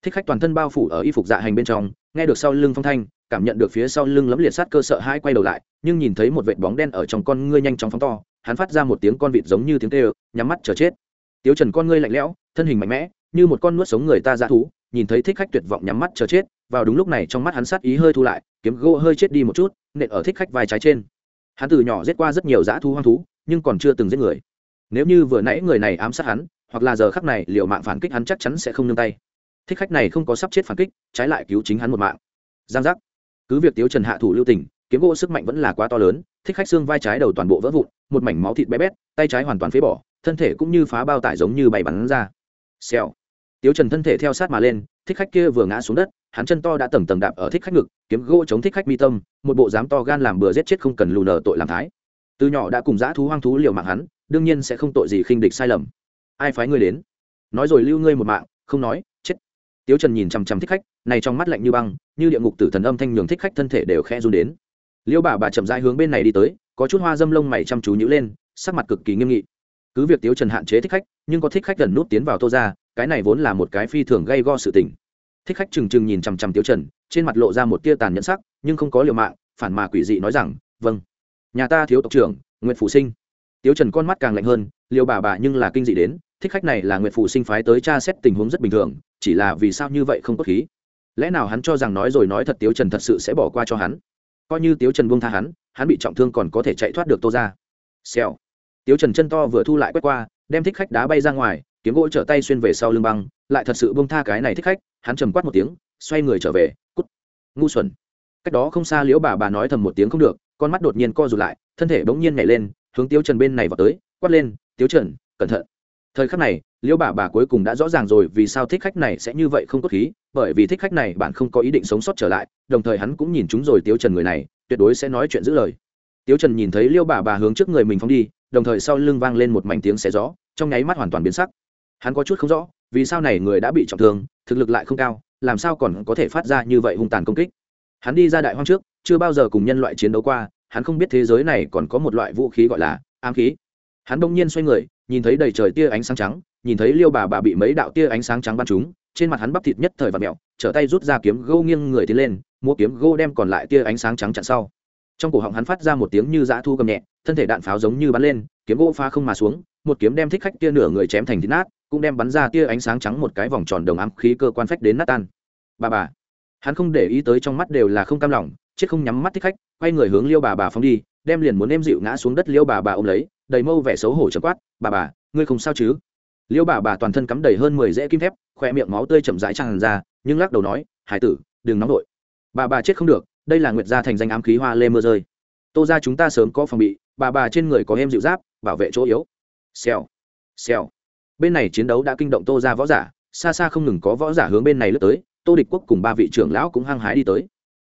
Thích khách toàn thân bao phủ ở y phục dạ hành bên trong, nghe được sau lưng phong thanh, cảm nhận được phía sau lưng lấm liệt sát cơ sợ hai quay đầu lại, nhưng nhìn thấy một vệt bóng đen ở trong con ngươi nhanh chóng phóng to hắn phát ra một tiếng con vịt giống như tiếng tê nhắm mắt chờ chết. Tiếu trần, con ngươi lạnh lẽo, thân hình mạnh mẽ, như một con nuốt sống người ta dã thú, nhìn thấy thích khách tuyệt vọng nhắm mắt chờ chết. Vào đúng lúc này, trong mắt hắn sát ý hơi thu lại, kiếm gỗ hơi chết đi một chút, nện ở thích khách vai trái trên. Hắn từ nhỏ giết qua rất nhiều dã thú hoang thú, nhưng còn chưa từng giết người. Nếu như vừa nãy người này ám sát hắn, hoặc là giờ khắc này liệu mạng phản kích hắn chắc chắn sẽ không nương tay. Thích khách này không có sắp chết phản kích, trái lại cứu chính hắn một mạng. Giang giác. Cứ việc tiếu trần hạ thủ lưu tình kiếm gỗ sức mạnh vẫn là quá to lớn, thích khách xương vai trái đầu toàn bộ vỡ vụn, một mảnh máu thịt bé bét, tay trái hoàn toàn phế bỏ, thân thể cũng như phá bao tải giống như bày bắn ra. Xèo. Tiếu trần thân thể theo sát mà lên, thích khách kia vừa ngã xuống đất, hắn chân to đã tầng tầng đạp ở thích khách ngực, kiếm gỗ chống thích khách mi tâm, một bộ dám to gan làm bừa giết chết không cần lù nở tội làm thái. Từ nhỏ đã cùng dã thú hoang thú liều mạng hắn, đương nhiên sẽ không tội gì khinh địch sai lầm. Ai phái ngươi đến? Nói rồi lưu ngươi một mạng, không nói, chết. Tiếu trần nhìn chằm chằm thích khách, này trong mắt lạnh như băng, như địa ngục tử thần âm thanh nhường thích khách thân thể đều khẽ run đến liêu bà bà chậm rãi hướng bên này đi tới, có chút hoa dâm lông mày chăm chú nhữ lên, sắc mặt cực kỳ nghiêm nghị. Cứ việc tiếu trần hạn chế thích khách, nhưng có thích khách gần nút tiến vào tô ra cái này vốn là một cái phi thường gây go sự tình. Thích khách trừng trừng nhìn chằm chằm tiếu trần, trên mặt lộ ra một tia tàn nhẫn sắc, nhưng không có liều mạng, phản mà quỷ dị nói rằng vâng nhà ta thiếu tộc trưởng nguyện phủ sinh. Tiếu trần con mắt càng lạnh hơn liều bà bà nhưng là kinh dị đến, thích khách này là nguyện phủ sinh phái tới tra xét tình huống rất bình thường, chỉ là vì sao như vậy không có khí? Lẽ nào hắn cho rằng nói rồi nói thật tiếu trần thật sự sẽ bỏ qua cho hắn? Coi như tiếu trần buông tha hắn hắn bị trọng thương còn có thể chạy thoát được tô ra xèo. Tiếu trần chân to vừa thu lại quét qua, đem thích khách đá bay ra ngoài, kiếm gỗ trở tay xuyên về sau lưng băng, lại thật sự buông tha cái này thích khách, hắn trầm quát một tiếng, xoay người trở về, cút. Ngu xuẩn. Cách đó không xa liễu bà bà nói thầm một tiếng không được, con mắt đột nhiên co rụt lại, thân thể bỗng nhiên nhảy lên, hướng tiếu trần bên này vào tới, quát lên, tiếu trần, cẩn thận thời khắc này liễu bà bà cuối cùng đã rõ ràng rồi vì sao thích khách này sẽ như vậy không cốt khí, bởi vì thích khách này bạn không có ý định sống sót trở lại, đồng thời hắn cũng nhìn chúng rồi tiếu trần người này, tuyệt đối sẽ nói chuyện giữ lời. Tiếu trần nhìn thấy liễu bà bà hướng trước người mình phóng đi, đồng thời sau lưng vang lên một mảnh tiếng xé gió, trong nháy mắt hoàn toàn biến sắc. Hắn có chút không rõ, vì sao này người đã bị trọng thương, thực lực lại không cao, làm sao còn có thể phát ra như vậy hung tàn công kích. Hắn đi ra đại hoang trước, chưa bao giờ cùng nhân loại chiến đấu qua, hắn không biết thế giới này còn có một loại vũ khí gọi là ám khí hắn đông nhiên xoay người, nhìn thấy đầy trời tia ánh sáng trắng, nhìn thấy liêu bà bà bị mấy đạo tia ánh sáng trắng bắn trúng, trên mặt hắn bắp thịt nhất thời và mẹo trở tay rút ra kiếm gô nghiêng người tiến lên mua kiếm gô đem còn lại tia ánh sáng trắng chặn sau. Trong cổ họng hắn phát ra một tiếng như dã thu cầm nhẹ, thân thể đạn pháo giống như bắn lên, kiếm gỗ pha không mà xuống, một kiếm đem thích khách tia nửa người chém thành thịt nát, cũng đem bắn ra tia ánh sáng trắng một cái vòng tròn đồng ám khí cơ quan phách đến nát tan. Bà bà, hắn không để ý tới trong mắt đều là không cam lòng, chết không nhắm mắt thích khách, quay người hướng liêu bà bà phóng đi, đem liền muốn em dịu ngã xuống đất liêu bà bà ôm lấy đầy mâu vẻ xấu hổ chấm quát, bà bà, ngươi không sao chứ? Liêu bà bà toàn thân cắm đầy hơn mười rễ kim thép khoe miệng máu tươi chậm rãi tràn ra, nhưng lắc đầu nói, hải tử, đừng nóng vội. Bà bà chết không được, đây là nguyệt gia thành danh ám khí hoa lê mưa rơi. Tô ra chúng ta sớm có phòng bị, bà bà trên người có em dịu giáp, bảo vệ chỗ yếu. Xèo xèo. Bên này chiến đấu đã kinh động tô ra võ giả, xa xa không ngừng có võ giả hướng bên này lướt tới, tô địch quốc cùng ba vị trưởng lão cũng hăng hái đi tới.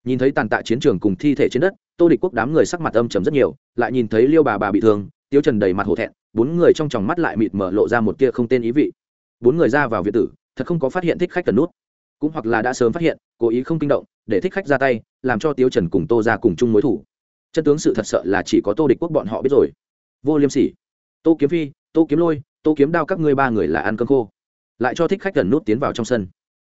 Nhìn thấy tàn tạ chiến trường cùng thi thể trên đất, tô địch quốc đám người sắc mặt âm trầm rất nhiều, lại nhìn thấy liêu bà bà bị thương Tiếu trần đầy mặt hổ thẹn, bốn người trong tròng mắt lại mịt mở lộ ra một tia không tên ý vị. Bốn người ra vào viện tử, thật không có phát hiện thích khách cần nút. Cũng hoặc là đã sớm phát hiện, cố ý không kinh động, để thích khách ra tay, làm cho Tiếu trần cùng tô ra cùng chung mối thủ. Chân tướng sự thật sợ là chỉ có tô địch quốc bọn họ biết rồi. Vô liêm sỉ. Tô kiếm phi, tô kiếm lôi, tô kiếm đao các ngươi ba người là ăn cơm khô. Lại cho thích khách gần nút tiến vào trong sân.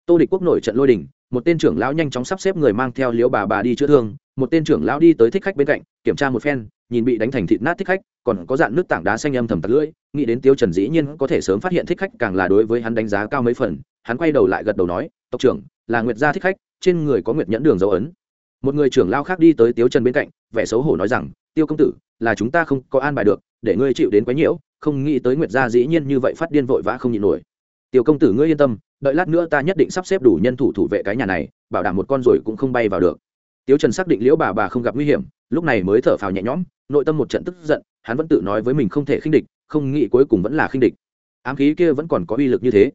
Tô địch quốc nổi trận lôi đình, một tên trưởng lão nhanh chóng sắp xếp người mang theo liễu bà bà đi chữa thương, một tên trưởng lão đi tới thích khách bên cạnh, kiểm tra một phen nhìn bị đánh thành thịt nát thích khách, còn có dạn nước tảng đá xanh âm thầm tật lưỡi, nghĩ đến tiêu trần dĩ nhiên có thể sớm phát hiện thích khách càng là đối với hắn đánh giá cao mấy phần, hắn quay đầu lại gật đầu nói, tộc trưởng, là nguyệt gia thích khách, trên người có nguyệt nhẫn đường dấu ấn. Một người trưởng lao khác đi tới tiêu trần bên cạnh, vẻ xấu hổ nói rằng, tiêu công tử, là chúng ta không có an bài được, để ngươi chịu đến quá nhiễu, không nghĩ tới nguyệt gia dĩ nhiên như vậy phát điên vội vã không nhịn nổi. Tiêu công tử ngươi yên tâm, đợi lát nữa ta nhất định sắp xếp đủ nhân thủ thủ vệ cái nhà này, bảo đảm một con rồi cũng không bay vào được. Tiêu trần xác định liễu bà bà không gặp nguy hiểm lúc này mới thở phào nhẹ nhõm, nội tâm một trận tức giận, hắn vẫn tự nói với mình không thể khinh địch, không nghĩ cuối cùng vẫn là khinh địch. Ám khí kia vẫn còn có uy lực như thế.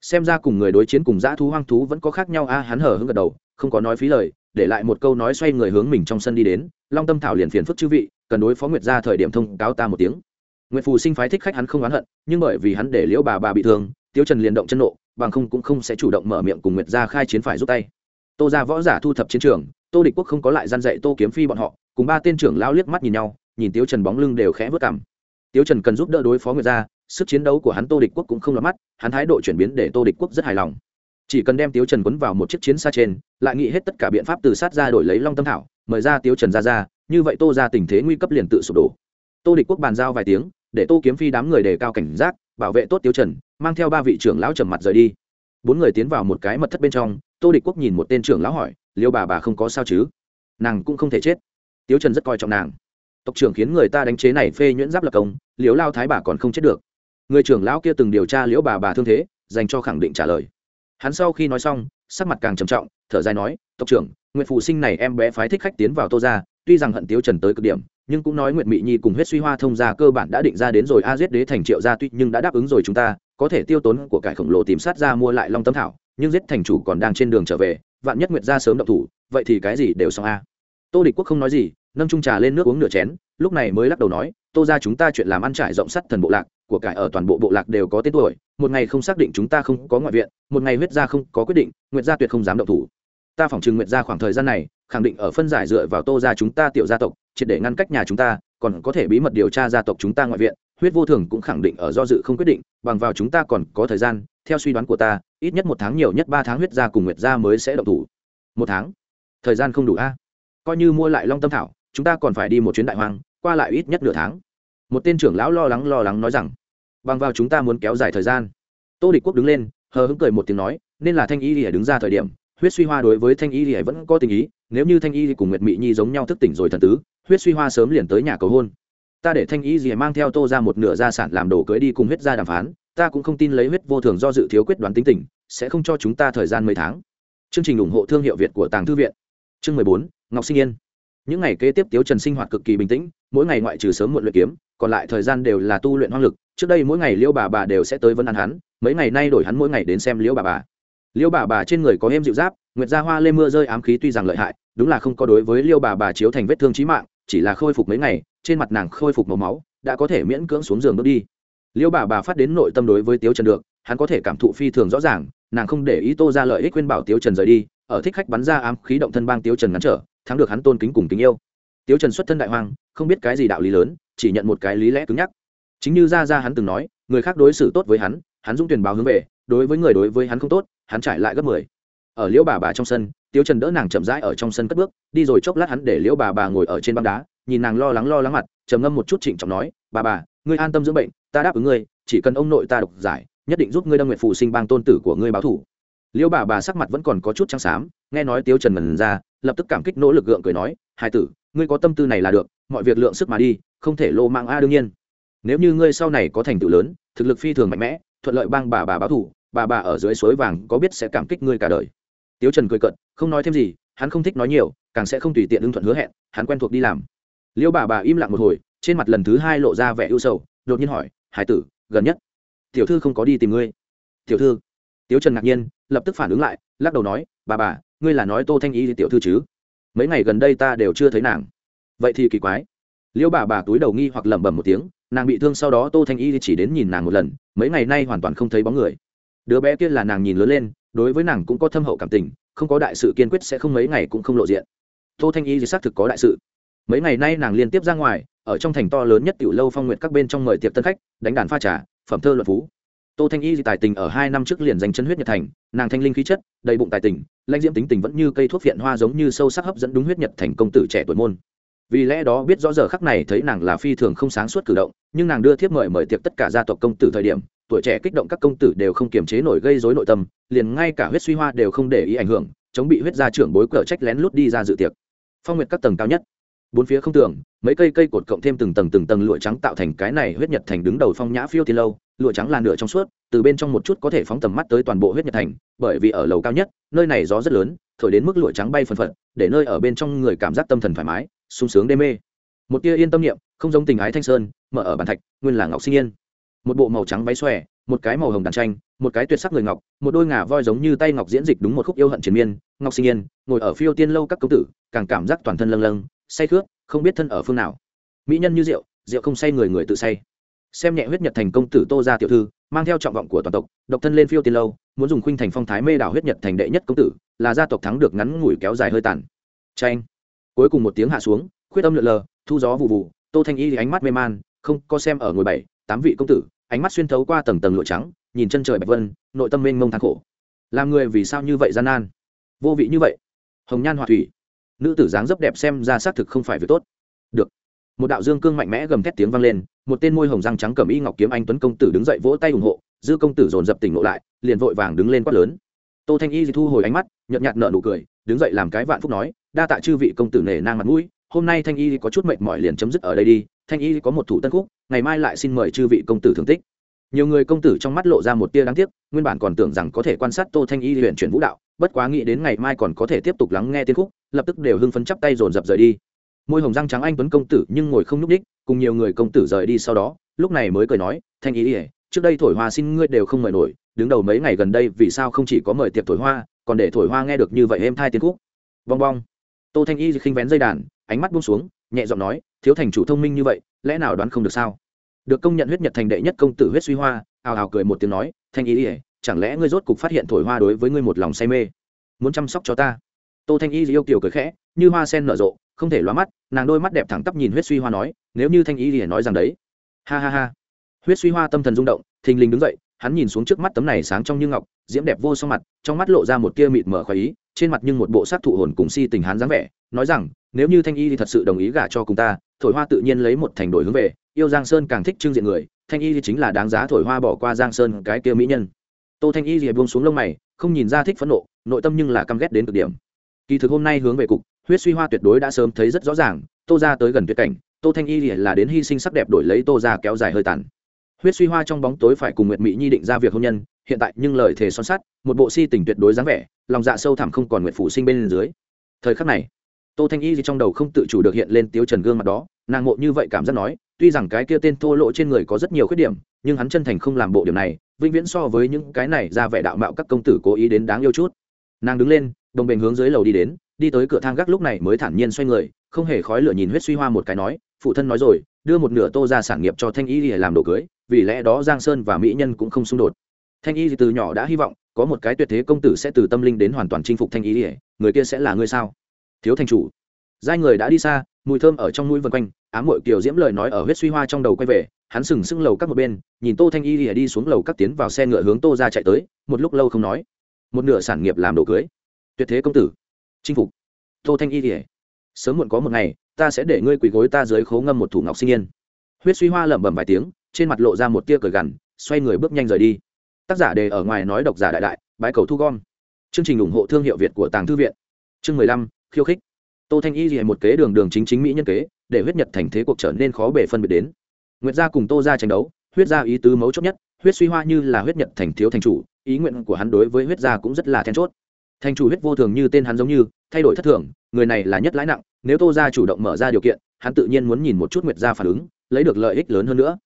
Xem ra cùng người đối chiến cùng dã thú hoang thú vẫn có khác nhau, a, hắn hở hững gật đầu, không có nói phí lời, để lại một câu nói xoay người hướng mình trong sân đi đến, long tâm thảo liền phiền phức chư vị, cần đối phó nguyệt gia thời điểm thông cáo ta một tiếng. Nguyệt phù sinh phái thích khách hắn không oán hận, nhưng bởi vì hắn để liễu bà bà bị thương tiêu trần liền động chân nộ, bằng không cũng không sẽ chủ động mở miệng cùng nguyệt gia khai chiến phải giúp tay. Tô gia võ giả thu thập chiến trường, tô địch quốc không có lại gian dạy tô kiếm phi bọn họ cùng ba tên trưởng lao liếc mắt nhìn nhau nhìn tiêu trần bóng lưng đều khẽ vớt cảm tiêu trần cần giúp đỡ đối phó người ra, sức chiến đấu của hắn tô địch quốc cũng không lọt mắt hắn thái độ chuyển biến để tô địch quốc rất hài lòng. Chỉ cần đem tiêu trần quấn vào một chiếc chiến xa trên lại nghĩ hết tất cả biện pháp từ sát ra đổi lấy long tâm thảo mời ra tiêu trần ra ra như vậy tô ra tình thế nguy cấp liền tự sụp đổ. Tô địch quốc bàn giao vài tiếng để tô kiếm phi đám người đề cao cảnh giác bảo vệ tốt tiêu trần mang theo ba vị trưởng lão trầm mặt rời đi. Bốn người tiến vào một cái mật thất bên trong tô địch quốc nhìn một tên trưởng lão hỏi liêu bà bà không có sao chứ? Nàng cũng không thể chết tiếu trần rất coi trọng nàng. Tộc trưởng khiến người ta đánh chế này phê nhuyễn giáp lập công, liễu lao thái bà còn không chết được. Người trưởng lão kia từng điều tra liễu bà bà thương thế, dành cho khẳng định trả lời. Hắn sau khi nói xong, sắc mặt càng trầm trọng, thở dài nói, tộc trưởng nguyện phụ sinh này em bé phái thích khách tiến vào tô ra tuy rằng hận tiếu trần tới cực điểm, nhưng cũng nói nguyện mỹ nhi cùng huyết suy hoa thông gia cơ bản đã định ra đến rồi, a giết đế thành triệu gia tuy nhưng đã đáp ứng rồi chúng ta, có thể tiêu tốn của cải khổng lồ tìm sát ra mua lại long tấm thảo, nhưng giết thành chủ còn đang trên đường trở về, vạn nhất nguyệt gia sớm động thủ, vậy thì cái gì đều xong a. Tô địch quốc không nói gì nâng trung trà lên nước uống nửa chén, lúc này mới lắc đầu nói, tô ra chúng ta chuyện làm ăn trải rộng sắt thần bộ lạc, của cải ở toàn bộ bộ lạc đều có tên tuổi, một ngày không xác định chúng ta không có ngoại viện, một ngày huyết gia không có quyết định, nguyệt gia tuyệt không dám động thủ. Ta phỏng chừng nguyệt gia khoảng thời gian này, khẳng định ở phân giải dựa vào tô ra chúng ta tiểu gia tộc, triệt để ngăn cách nhà chúng ta, còn có thể bí mật điều tra gia tộc chúng ta ngoại viện, huyết vô thường cũng khẳng định ở do dự không quyết định, bằng vào chúng ta còn có thời gian, theo suy đoán của ta, ít nhất một tháng nhiều nhất ba tháng huyết gia cùng nguyệt gia mới sẽ động thủ. Một tháng? Thời gian không đủ a? Coi như mua lại long tâm thảo chúng ta còn phải đi một chuyến đại hoang, qua lại ít nhất nửa tháng. Một tên trưởng lão lo lắng lo lắng nói rằng, bằng vào chúng ta muốn kéo dài thời gian. Tô địch quốc đứng lên, hờ hững cười một tiếng nói, nên là thanh y lìa đứng ra thời điểm, huyết suy hoa đối với thanh y lìa vẫn có tình ý, nếu như thanh y cùng nguyệt mị nhi giống nhau thức tỉnh rồi thần tứ, huyết suy hoa sớm liền tới nhà cầu hôn. Ta để thanh y lìa mang theo tô ra một nửa gia sản làm đồ cưới đi cùng huyết gia đàm phán, ta cũng không tin lấy huyết vô thường do dự thiếu quyết đoán tính tình, sẽ không cho chúng ta thời gian mấy tháng. Chương trình ủng hộ thương hiệu việt của tàng thư viện. Chương mười bốn, ngọc sinh yên những ngày kế tiếp tiếu trần sinh hoạt cực kỳ bình tĩnh, mỗi ngày ngoại trừ sớm muộn luyện kiếm, còn lại thời gian đều là tu luyện hoang lực. Trước đây mỗi ngày liêu bà bà đều sẽ tới vấn ăn hắn, mấy ngày nay đổi hắn mỗi ngày đến xem liêu bà bà. Liêu bà bà trên người có êm dịu giáp, nguyệt gia hoa lê mưa rơi ám khí tuy rằng lợi hại, đúng là không có đối với liêu bà bà chiếu thành vết thương trí mạng, chỉ là khôi phục mấy ngày, trên mặt nàng khôi phục màu máu, đã có thể miễn cưỡng xuống giường bước đi. Liêu bà bà phát đến nội tâm đối với tiếu trần được, hắn có thể cảm thụ phi thường rõ ràng, nàng không để ý tô ra lợi ích khuyên bảo tiếu trần rời đi, ở thích khách bắn ra ám khí động thân bang tiếu trần ngắn trở thắng được hắn tôn kính cùng kính yêu. Tiếu trần xuất thân đại hoang, không biết cái gì đạo lý lớn, chỉ nhận một cái lý lẽ cứng nhắc. Chính như ra ra hắn từng nói, người khác đối xử tốt với hắn hắn dũng tuyển báo hướng về, đối với người đối với hắn không tốt, hắn trải lại gấp mười. Ở liễu bà bà trong sân, tiếu trần đỡ nàng chậm rãi ở trong sân cất bước, đi rồi chốc lát hắn để liễu bà bà ngồi ở trên băng đá, nhìn nàng lo lắng lo lắng mặt, trầm ngâm một chút trịnh trọng nói, bà bà, ngươi an tâm dưỡng bệnh, ta đáp ứng ngươi, chỉ cần ông nội ta độc giải, nhất định giúp ngươi đâm nguyện phụ sinh bang tôn tử của ngươi báo thủ. Liêu bà bà sắc mặt vẫn còn có chút trắng xám, nghe nói Tiêu trần mần ra, lập tức cảm kích nỗ lực gượng cười nói hai tử, ngươi có tâm tư này là được, mọi việc lượng sức mà đi, không thể lô mạng a, đương nhiên. Nếu như ngươi sau này có thành tựu lớn, thực lực phi thường mạnh mẽ, thuận lợi bang bà bà báo thủ bà bà ở dưới suối vàng có biết sẽ cảm kích ngươi cả đời. Tiêu trần cười cận không nói thêm gì, hắn không thích nói nhiều, càng sẽ không tùy tiện ưng thuận hứa hẹn, hắn quen thuộc đi làm. Liêu bà bà im lặng một hồi, trên mặt lần thứ hai lộ ra vẻ ưu sầu, đột nhiên hỏi, hải tử, gần nhất, tiểu thư không có đi tìm ngươi? Tiểu thư? Tiếu trần ngạc nhiên lập tức phản ứng lại, lắc đầu nói, bà bà, ngươi là nói tô thanh y tiểu thư chứ? Mấy ngày gần đây ta đều chưa thấy nàng. Vậy thì kỳ quái. Liêu bà bà túi đầu nghi hoặc lẩm bẩm một tiếng, nàng bị thương sau đó tô thanh y chỉ đến nhìn nàng một lần, mấy ngày nay hoàn toàn không thấy bóng người. Đứa bé kia là nàng nhìn lớn lên, đối với nàng cũng có thâm hậu cảm tình, không có đại sự kiên quyết sẽ không mấy ngày cũng không lộ diện. Tô thanh y thì xác thực có đại sự. Mấy ngày nay nàng liên tiếp ra ngoài, ở trong thành to lớn nhất tiểu lâu phong nguyện các bên trong mời tiệc tân khách, đánh đàn pha trà, phẩm thơ luận phú tô thanh y thì tài tình ở hai năm trước liền giành chân huyết nhật thành, nàng thanh linh khí chất, đầy bụng tài tình, lãnh diễm tính tình vẫn như cây thuốc viện hoa giống như sâu sắc hấp dẫn đúng huyết nhật thành công tử trẻ tuổi môn. Vì lẽ đó biết rõ giờ khắc này thấy nàng là phi thường không sáng suốt cử động, nhưng nàng đưa thiếp mời mời tiệc tất cả gia tộc công tử thời điểm, tuổi trẻ kích động các công tử đều không kiềm chế nổi gây rối nội tâm, liền ngay cả huyết suy hoa đều không để ý ảnh hưởng, chống bị huyết gia trưởng bối cờ trách lén lút đi ra dự tiệc. Phong nguyệt các tầng cao nhất. Bốn phía không tường, mấy cây cây cột cộng thêm từng tầng từng tầng lụa trắng tạo thành cái này huyết nhật thành đứng đầu phong nhã phiêu thì lâu lụa trắng là nửa trong suốt, từ bên trong một chút có thể phóng tầm mắt tới toàn bộ huyết nhật thành, bởi vì ở lầu cao nhất, nơi này gió rất lớn, thổi đến mức lụa trắng bay phần phật, để nơi ở bên trong người cảm giác tâm thần thoải mái, sung sướng đê mê. Một tia yên tâm niệm, không giống tình ái thanh sơn, mở ở bàn thạch, nguyên là ngọc sinh yên. Một bộ màu trắng váy xòe, một cái màu hồng đàn tranh, một cái tuyệt sắc người ngọc, một đôi ngà voi giống như tay ngọc diễn dịch đúng một khúc yêu hận triền miên, ngọc sinh yên, ngồi ở phiêu tiên lâu các công tử, càng cảm giác toàn thân lâng lâng, say khướt, không biết thân ở phương nào. Mỹ nhân như rượu rượu không say người người tự say xem nhẹ huyết nhật thành công tử tô gia tiểu thư, mang theo trọng vọng của toàn tộc, độc thân lên phiêu tiên lâu, muốn dùng khuynh thành phong thái mê đảo huyết nhật thành đệ nhất công tử, là gia tộc thắng được ngắn ngủi kéo dài hơi tàn. Tranh cuối cùng một tiếng hạ xuống, khuyết âm lượn lờ, thu gió vụ vụ tô thanh y thì ánh mắt mê man, không có xem ở ngồi bảy, tám vị công tử, ánh mắt xuyên thấu qua tầng tầng lụa trắng, nhìn chân trời bạch vân, nội tâm mênh mông thang khổ. Làm người vì sao như vậy gian nan? Vô vị như vậy. Hồng nhan họa thủy. Nữ tử dáng dấp đẹp xem ra xác thực không phải việc tốt. Được. Một đạo dương cương mạnh mẽ gầm thét tiếng vang lên một tên môi hồng răng trắng cầm y ngọc kiếm anh tuấn công tử đứng dậy vỗ tay ủng hộ, dư công tử dồn dập tỉnh ngộ lại, liền vội vàng đứng lên quát lớn. Tô thanh y thu hồi ánh mắt, nhợt nhạt nợ nụ cười, đứng dậy làm cái vạn phúc nói, đa tạ chư vị công tử nể nang mặt mũi, hôm nay thanh y có chút mệt mỏi liền chấm dứt ở đây đi, thanh y có một thủ tân khúc, ngày mai lại xin mời chư vị công tử thưởng tích. Nhiều người công tử trong mắt lộ ra một tia đáng tiếc, nguyên bản còn tưởng rằng có thể quan sát tô thanh y luyện chuyển vũ đạo, bất quá nghĩ đến ngày mai còn có thể tiếp tục lắng nghe tiên khúc, lập tức đều hưng phấn chắp tay dồn dập rời đi. Môi hồng răng trắng anh tuấn công tử nhưng ngồi không nhúc đích cùng nhiều người công tử rời đi sau đó, lúc này mới cười nói, thanh ý ỉa trước đây thổi hoa xin ngươi đều không mời nổi, đứng đầu mấy ngày gần đây vì sao không chỉ có mời tiệc thổi hoa, còn để thổi hoa nghe được như vậy êm thai tiên khúc. Bong bong. Tô thanh y khinh vén dây đàn, ánh mắt buông xuống, nhẹ giọng nói, thiếu thành chủ thông minh như vậy, lẽ nào đoán không được sao? Được công nhận huyết nhật thành đệ nhất công tử huyết suy hoa, ào ào cười một tiếng nói, thanh y ỉa chẳng lẽ ngươi rốt cục phát hiện thổi hoa đối với ngươi một lòng say mê? Muốn chăm sóc cho ta? Tô thanh y yêu kiểu cười khẽ, như hoa sen nở rộ không thể loa mắt, nàng đôi mắt đẹp thẳng tắp nhìn huyết suy hoa nói, nếu như thanh y ỉa nói rằng đấy. Ha ha ha. Huyết suy hoa tâm thần rung động, thình lình đứng dậy, hắn nhìn xuống trước mắt tấm này sáng trong như ngọc, diễm đẹp vô song mặt, trong mắt lộ ra một tia mịt mở khoái ý, trên mặt nhưng một bộ sát thụ hồn cùng si tình hắn dáng vẻ, nói rằng, nếu như thanh y thì thật sự đồng ý gả cho cùng ta, thổi hoa tự nhiên lấy một thành đổi hướng về, yêu giang sơn càng thích trưng diện người, thanh y thì chính là đáng giá thổi hoa bỏ qua giang sơn cái kia mỹ nhân. Tô thanh y thì buông xuống lông mày, không nhìn ra thích phẫn nộ, nội tâm nhưng là căm ghét đến cực điểm. Kỳ thực hôm nay hướng về cục huyết suy hoa tuyệt đối đã sớm thấy rất rõ ràng, tô ra tới gần tuyệt cảnh, tô thanh y là đến hy sinh sắc đẹp đổi lấy tô ra kéo dài hơi tàn. Huyết suy hoa trong bóng tối phải cùng nguyệt mỹ nhi định ra việc hôn nhân, hiện tại nhưng lời thề son sắt, một bộ si tình tuyệt đối dáng vẻ, lòng dạ sâu thẳm không còn nguyện phụ sinh bên dưới. Thời khắc này, tô thanh y trong đầu không tự chủ được hiện lên tiếu trần gương mặt đó, nàng ngộ như vậy cảm giác nói, tuy rằng cái kia tên thô lỗ trên người có rất nhiều khuyết điểm, nhưng hắn chân thành không làm bộ điểm này, vĩnh viễn so với những cái này ra vẻ đạo mạo các công tử cố ý đến đáng yêu chút. Nàng đứng lên, đồng bền hướng dưới lầu đi đến đi tới cửa thang gác lúc này mới thản nhiên xoay người, không hề khói lửa nhìn huyết suy hoa một cái nói, phụ thân nói rồi, đưa một nửa tô ra sản nghiệp cho thanh y để làm đồ cưới, vì lẽ đó giang sơn và mỹ nhân cũng không xung đột. Thanh y từ nhỏ đã hy vọng, có một cái tuyệt thế công tử sẽ từ tâm linh đến hoàn toàn chinh phục thanh y để người kia sẽ là người sao? Thiếu thành chủ. Giai người đã đi xa, mùi thơm ở trong mũi vân quanh, ám mội kiều diễm lời nói ở huyết suy hoa trong đầu quay về, hắn sừng sững lầu các một bên, nhìn tô thanh y ỉa đi xuống lầu các tiến vào xe ngựa hướng tô ra chạy tới, một lúc lâu không nói. Một nửa sản nghiệp làm đồ cưới. Tuyệt thế công tử chinh phục. Tô thanh y ỉa sớm muộn có một ngày, ta sẽ để ngươi quỳ gối ta dưới khố ngâm một thủ ngọc sinh yên. Huyết suy hoa lẩm bẩm vài tiếng, trên mặt lộ ra một tia cười gằn, xoay người bước nhanh rời đi. Tác giả đề ở ngoài nói độc giả đại đại bãi cầu thu gom. Chương trình ủng hộ thương hiệu việt của tàng thư viện. Chương mười lăm, khiêu khích. Tô thanh y thì một kế đường đường chính chính mỹ nhân kế, để huyết nhật thành thế cuộc trở nên khó bể phân biệt đến. Nguyệt gia cùng tô ra tranh đấu, huyết gia ý tứ mấu chốt nhất, huyết suy hoa như là huyết nhật thành thiếu thành chủ, ý nguyện của hắn đối với huyết gia cũng rất là then chốt thành chủ huyết vô thường như tên hắn giống như, thay đổi thất thường, người này là nhất lãi nặng, nếu tô ra chủ động mở ra điều kiện, hắn tự nhiên muốn nhìn một chút nguyệt gia phản ứng, lấy được lợi ích lớn hơn nữa.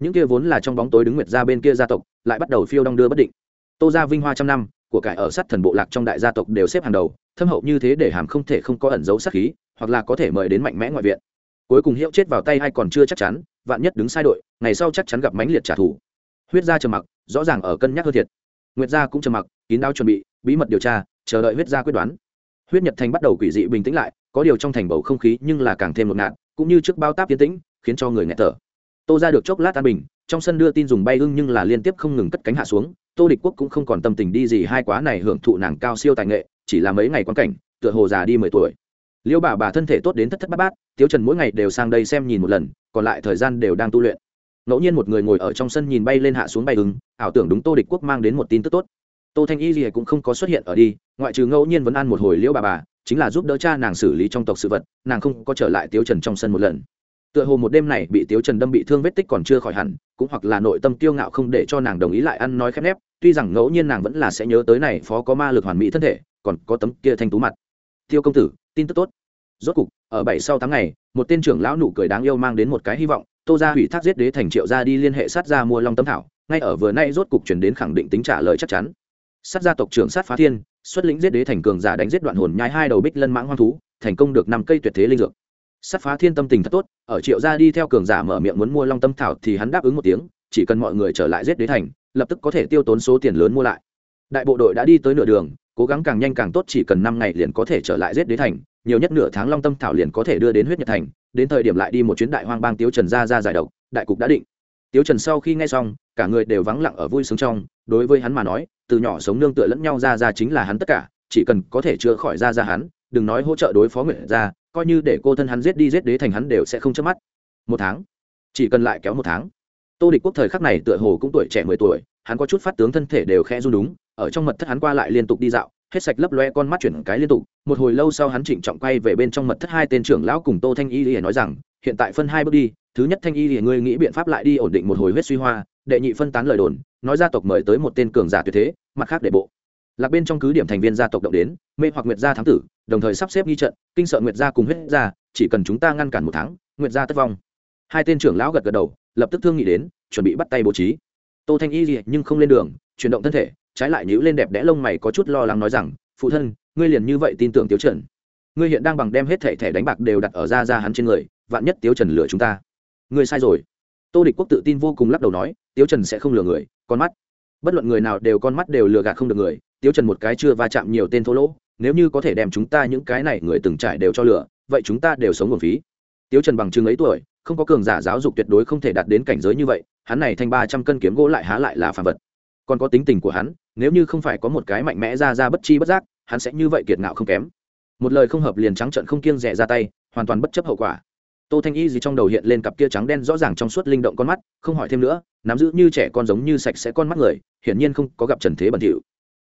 Những kia vốn là trong bóng tối đứng nguyệt gia bên kia gia tộc, lại bắt đầu phiêu đong đưa bất định. Tô gia vinh hoa trăm năm, của cải ở sát thần bộ lạc trong đại gia tộc đều xếp hàng đầu, thâm hậu như thế để hàm không thể không có ẩn dấu sát khí, hoặc là có thể mời đến mạnh mẽ ngoại viện. Cuối cùng hiệu chết vào tay hay còn chưa chắc chắn, vạn nhất đứng sai đội, ngày sau chắc chắn gặp mãnh liệt trả thù. Huyết gia trầm mặc, rõ ràng ở cân nhắc hơn thiệt. Nguyệt gia cũng trầm mặc, kín đáo chuẩn bị, bí mật điều tra chờ đợi huyết gia quyết đoán. Huyết nhật thành bắt đầu quỷ dị bình tĩnh lại có điều trong thành bầu không khí nhưng là càng thêm một nạn, cũng như trước bao táp tiến tĩnh khiến cho người nghẹt thở. Tô ra được chốc lát an bình trong sân đưa tin dùng bay ưng nhưng là liên tiếp không ngừng cất cánh hạ xuống tô địch quốc cũng không còn tâm tình đi gì hai quá này hưởng thụ nàng cao siêu tài nghệ chỉ là mấy ngày quan cảnh tựa hồ già đi mười tuổi. Liêu bà bà thân thể tốt đến thất thất bát bát tiếu trần mỗi ngày đều sang đây xem nhìn một lần còn lại thời gian đều đang tu luyện. Ngẫu nhiên một người ngồi ở trong sân nhìn bay lên hạ xuống bay ưng ảo tưởng đúng tô địch quốc mang đến một tin tức tốt tô thanh y gì cũng không có xuất hiện ở đi, ngoại trừ ngẫu nhiên vẫn ăn một hồi liễu bà bà, chính là giúp đỡ cha nàng xử lý trong tộc sự vật, nàng không có trở lại tiếu trần trong sân một lần. Tựa hồ một đêm này bị tiếu trần đâm bị thương vết tích còn chưa khỏi hẳn, cũng hoặc là nội tâm tiêu ngạo không để cho nàng đồng ý lại ăn nói khép nép, tuy rằng ngẫu nhiên nàng vẫn là sẽ nhớ tới này phó có ma lực hoàn mỹ thân thể, còn có tấm kia thanh tú mặt. Tiêu công tử, tin tức tốt. Rốt cục, ở bảy sau tháng ngày, một tên trưởng lão nụ cười đáng yêu mang đến một cái hy vọng, tô ra hủy thác giết đế thành triệu ra đi liên hệ sát ra mua long Tâm thảo, ngay ở vừa nay rốt cục chuyển đến khẳng định tính trả lời chắc chắn sát gia tộc trưởng sát phá thiên, xuất lĩnh giết đế thành cường giả đánh giết đoạn hồn nhai hai đầu bích lân mãng hoang thú, thành công được năm cây tuyệt thế linh dược. Sát phá thiên tâm tình thật tốt, ở triệu gia đi theo cường giả mở miệng muốn mua long tâm thảo thì hắn đáp ứng một tiếng, chỉ cần mọi người trở lại giết đế thành, lập tức có thể tiêu tốn số tiền lớn mua lại. Đại bộ đội đã đi tới nửa đường, cố gắng càng nhanh càng tốt chỉ cần năm ngày liền có thể trở lại giết đế thành, nhiều nhất nửa tháng long tâm thảo liền có thể đưa đến huyết nhật thành, đến thời điểm lại đi một chuyến đại hoang bang tiếu trần gia ra giải độc, đại cục đã định tiếu trần sau khi nghe xong, cả người đều vắng lặng ở vui sướng trong, đối với hắn mà nói, từ nhỏ sống nương tựa lẫn nhau ra ra chính là hắn tất cả, chỉ cần có thể chữa khỏi ra ra hắn, đừng nói hỗ trợ đối phó nguyện ra, coi như để cô thân hắn giết đi giết đế thành hắn đều sẽ không chớp mắt. Một tháng, chỉ cần lại kéo một tháng. Tô địch quốc thời khắc này tựa hồ cũng tuổi trẻ mười tuổi, hắn có chút phát tướng thân thể đều khẽ run đúng, ở trong mật thất hắn qua lại liên tục đi dạo, hết sạch lấp loe con mắt chuyển cái liên tục, một hồi lâu sau hắn trịnh trọng quay về bên trong mật thất hai tên trưởng lão cùng tô thanh y lìa nói rằng, hiện tại phân hai bước đi thứ nhất thanh y thì ngươi nghĩ biện pháp lại đi ổn định một hồi huyết suy hoa, đệ nhị phân tán lời đồn, nói gia tộc mời tới một tên cường giả tuyệt thế, mặt khác để bộ. Lạc bên trong cứ điểm thành viên gia tộc động đến, mê hoặc nguyệt gia thám tử, đồng thời sắp xếp nghi trận, kinh sợ nguyệt gia cùng huyết gia, chỉ cần chúng ta ngăn cản một tháng, nguyệt gia tất vong. Hai tên trưởng lão gật gật đầu, lập tức thương nghị đến, chuẩn bị bắt tay bố trí. Tô thanh y gì nhưng không lên đường, chuyển động thân thể, trái lại nhíu lên đẹp đẽ lông mày có chút lo lắng nói rằng, phụ thân, ngươi liền như vậy tin tưởng tiếu trần. Ngươi hiện đang bằng đem hết thẻ thẻ đánh bạc đều đặt ở ra ra hắn trên người, vạn nhất tiếu trần lừa chúng ta ngươi sai rồi. Tô địch quốc tự tin vô cùng lắc đầu nói, tiếu trần sẽ không lừa người, con mắt. Bất luận người nào đều con mắt đều lừa gạt không được người, tiếu trần một cái chưa va chạm nhiều tên thô lỗ, nếu như có thể đem chúng ta những cái này người từng trải đều cho lừa, vậy chúng ta đều sống nguồn phí. Tiếu trần bằng chừng ấy tuổi, không có cường giả giáo dục tuyệt đối không thể đạt đến cảnh giới như vậy, hắn này thành ba trăm cân kiếm gỗ lại há lại là phản vật. Còn có tính tình của hắn, nếu như không phải có một cái mạnh mẽ ra ra bất chi bất giác, hắn sẽ như vậy kiệt ngạo không kém. Một lời không hợp liền trắng trận không kiêng rẻ ra tay, hoàn toàn bất chấp hậu quả tô thanh y gì trong đầu hiện lên cặp kia trắng đen rõ ràng trong suốt linh động con mắt, không hỏi thêm nữa, nắm giữ như trẻ con giống như sạch sẽ con mắt người, hiển nhiên không có gặp trần thế bẩn thỉu.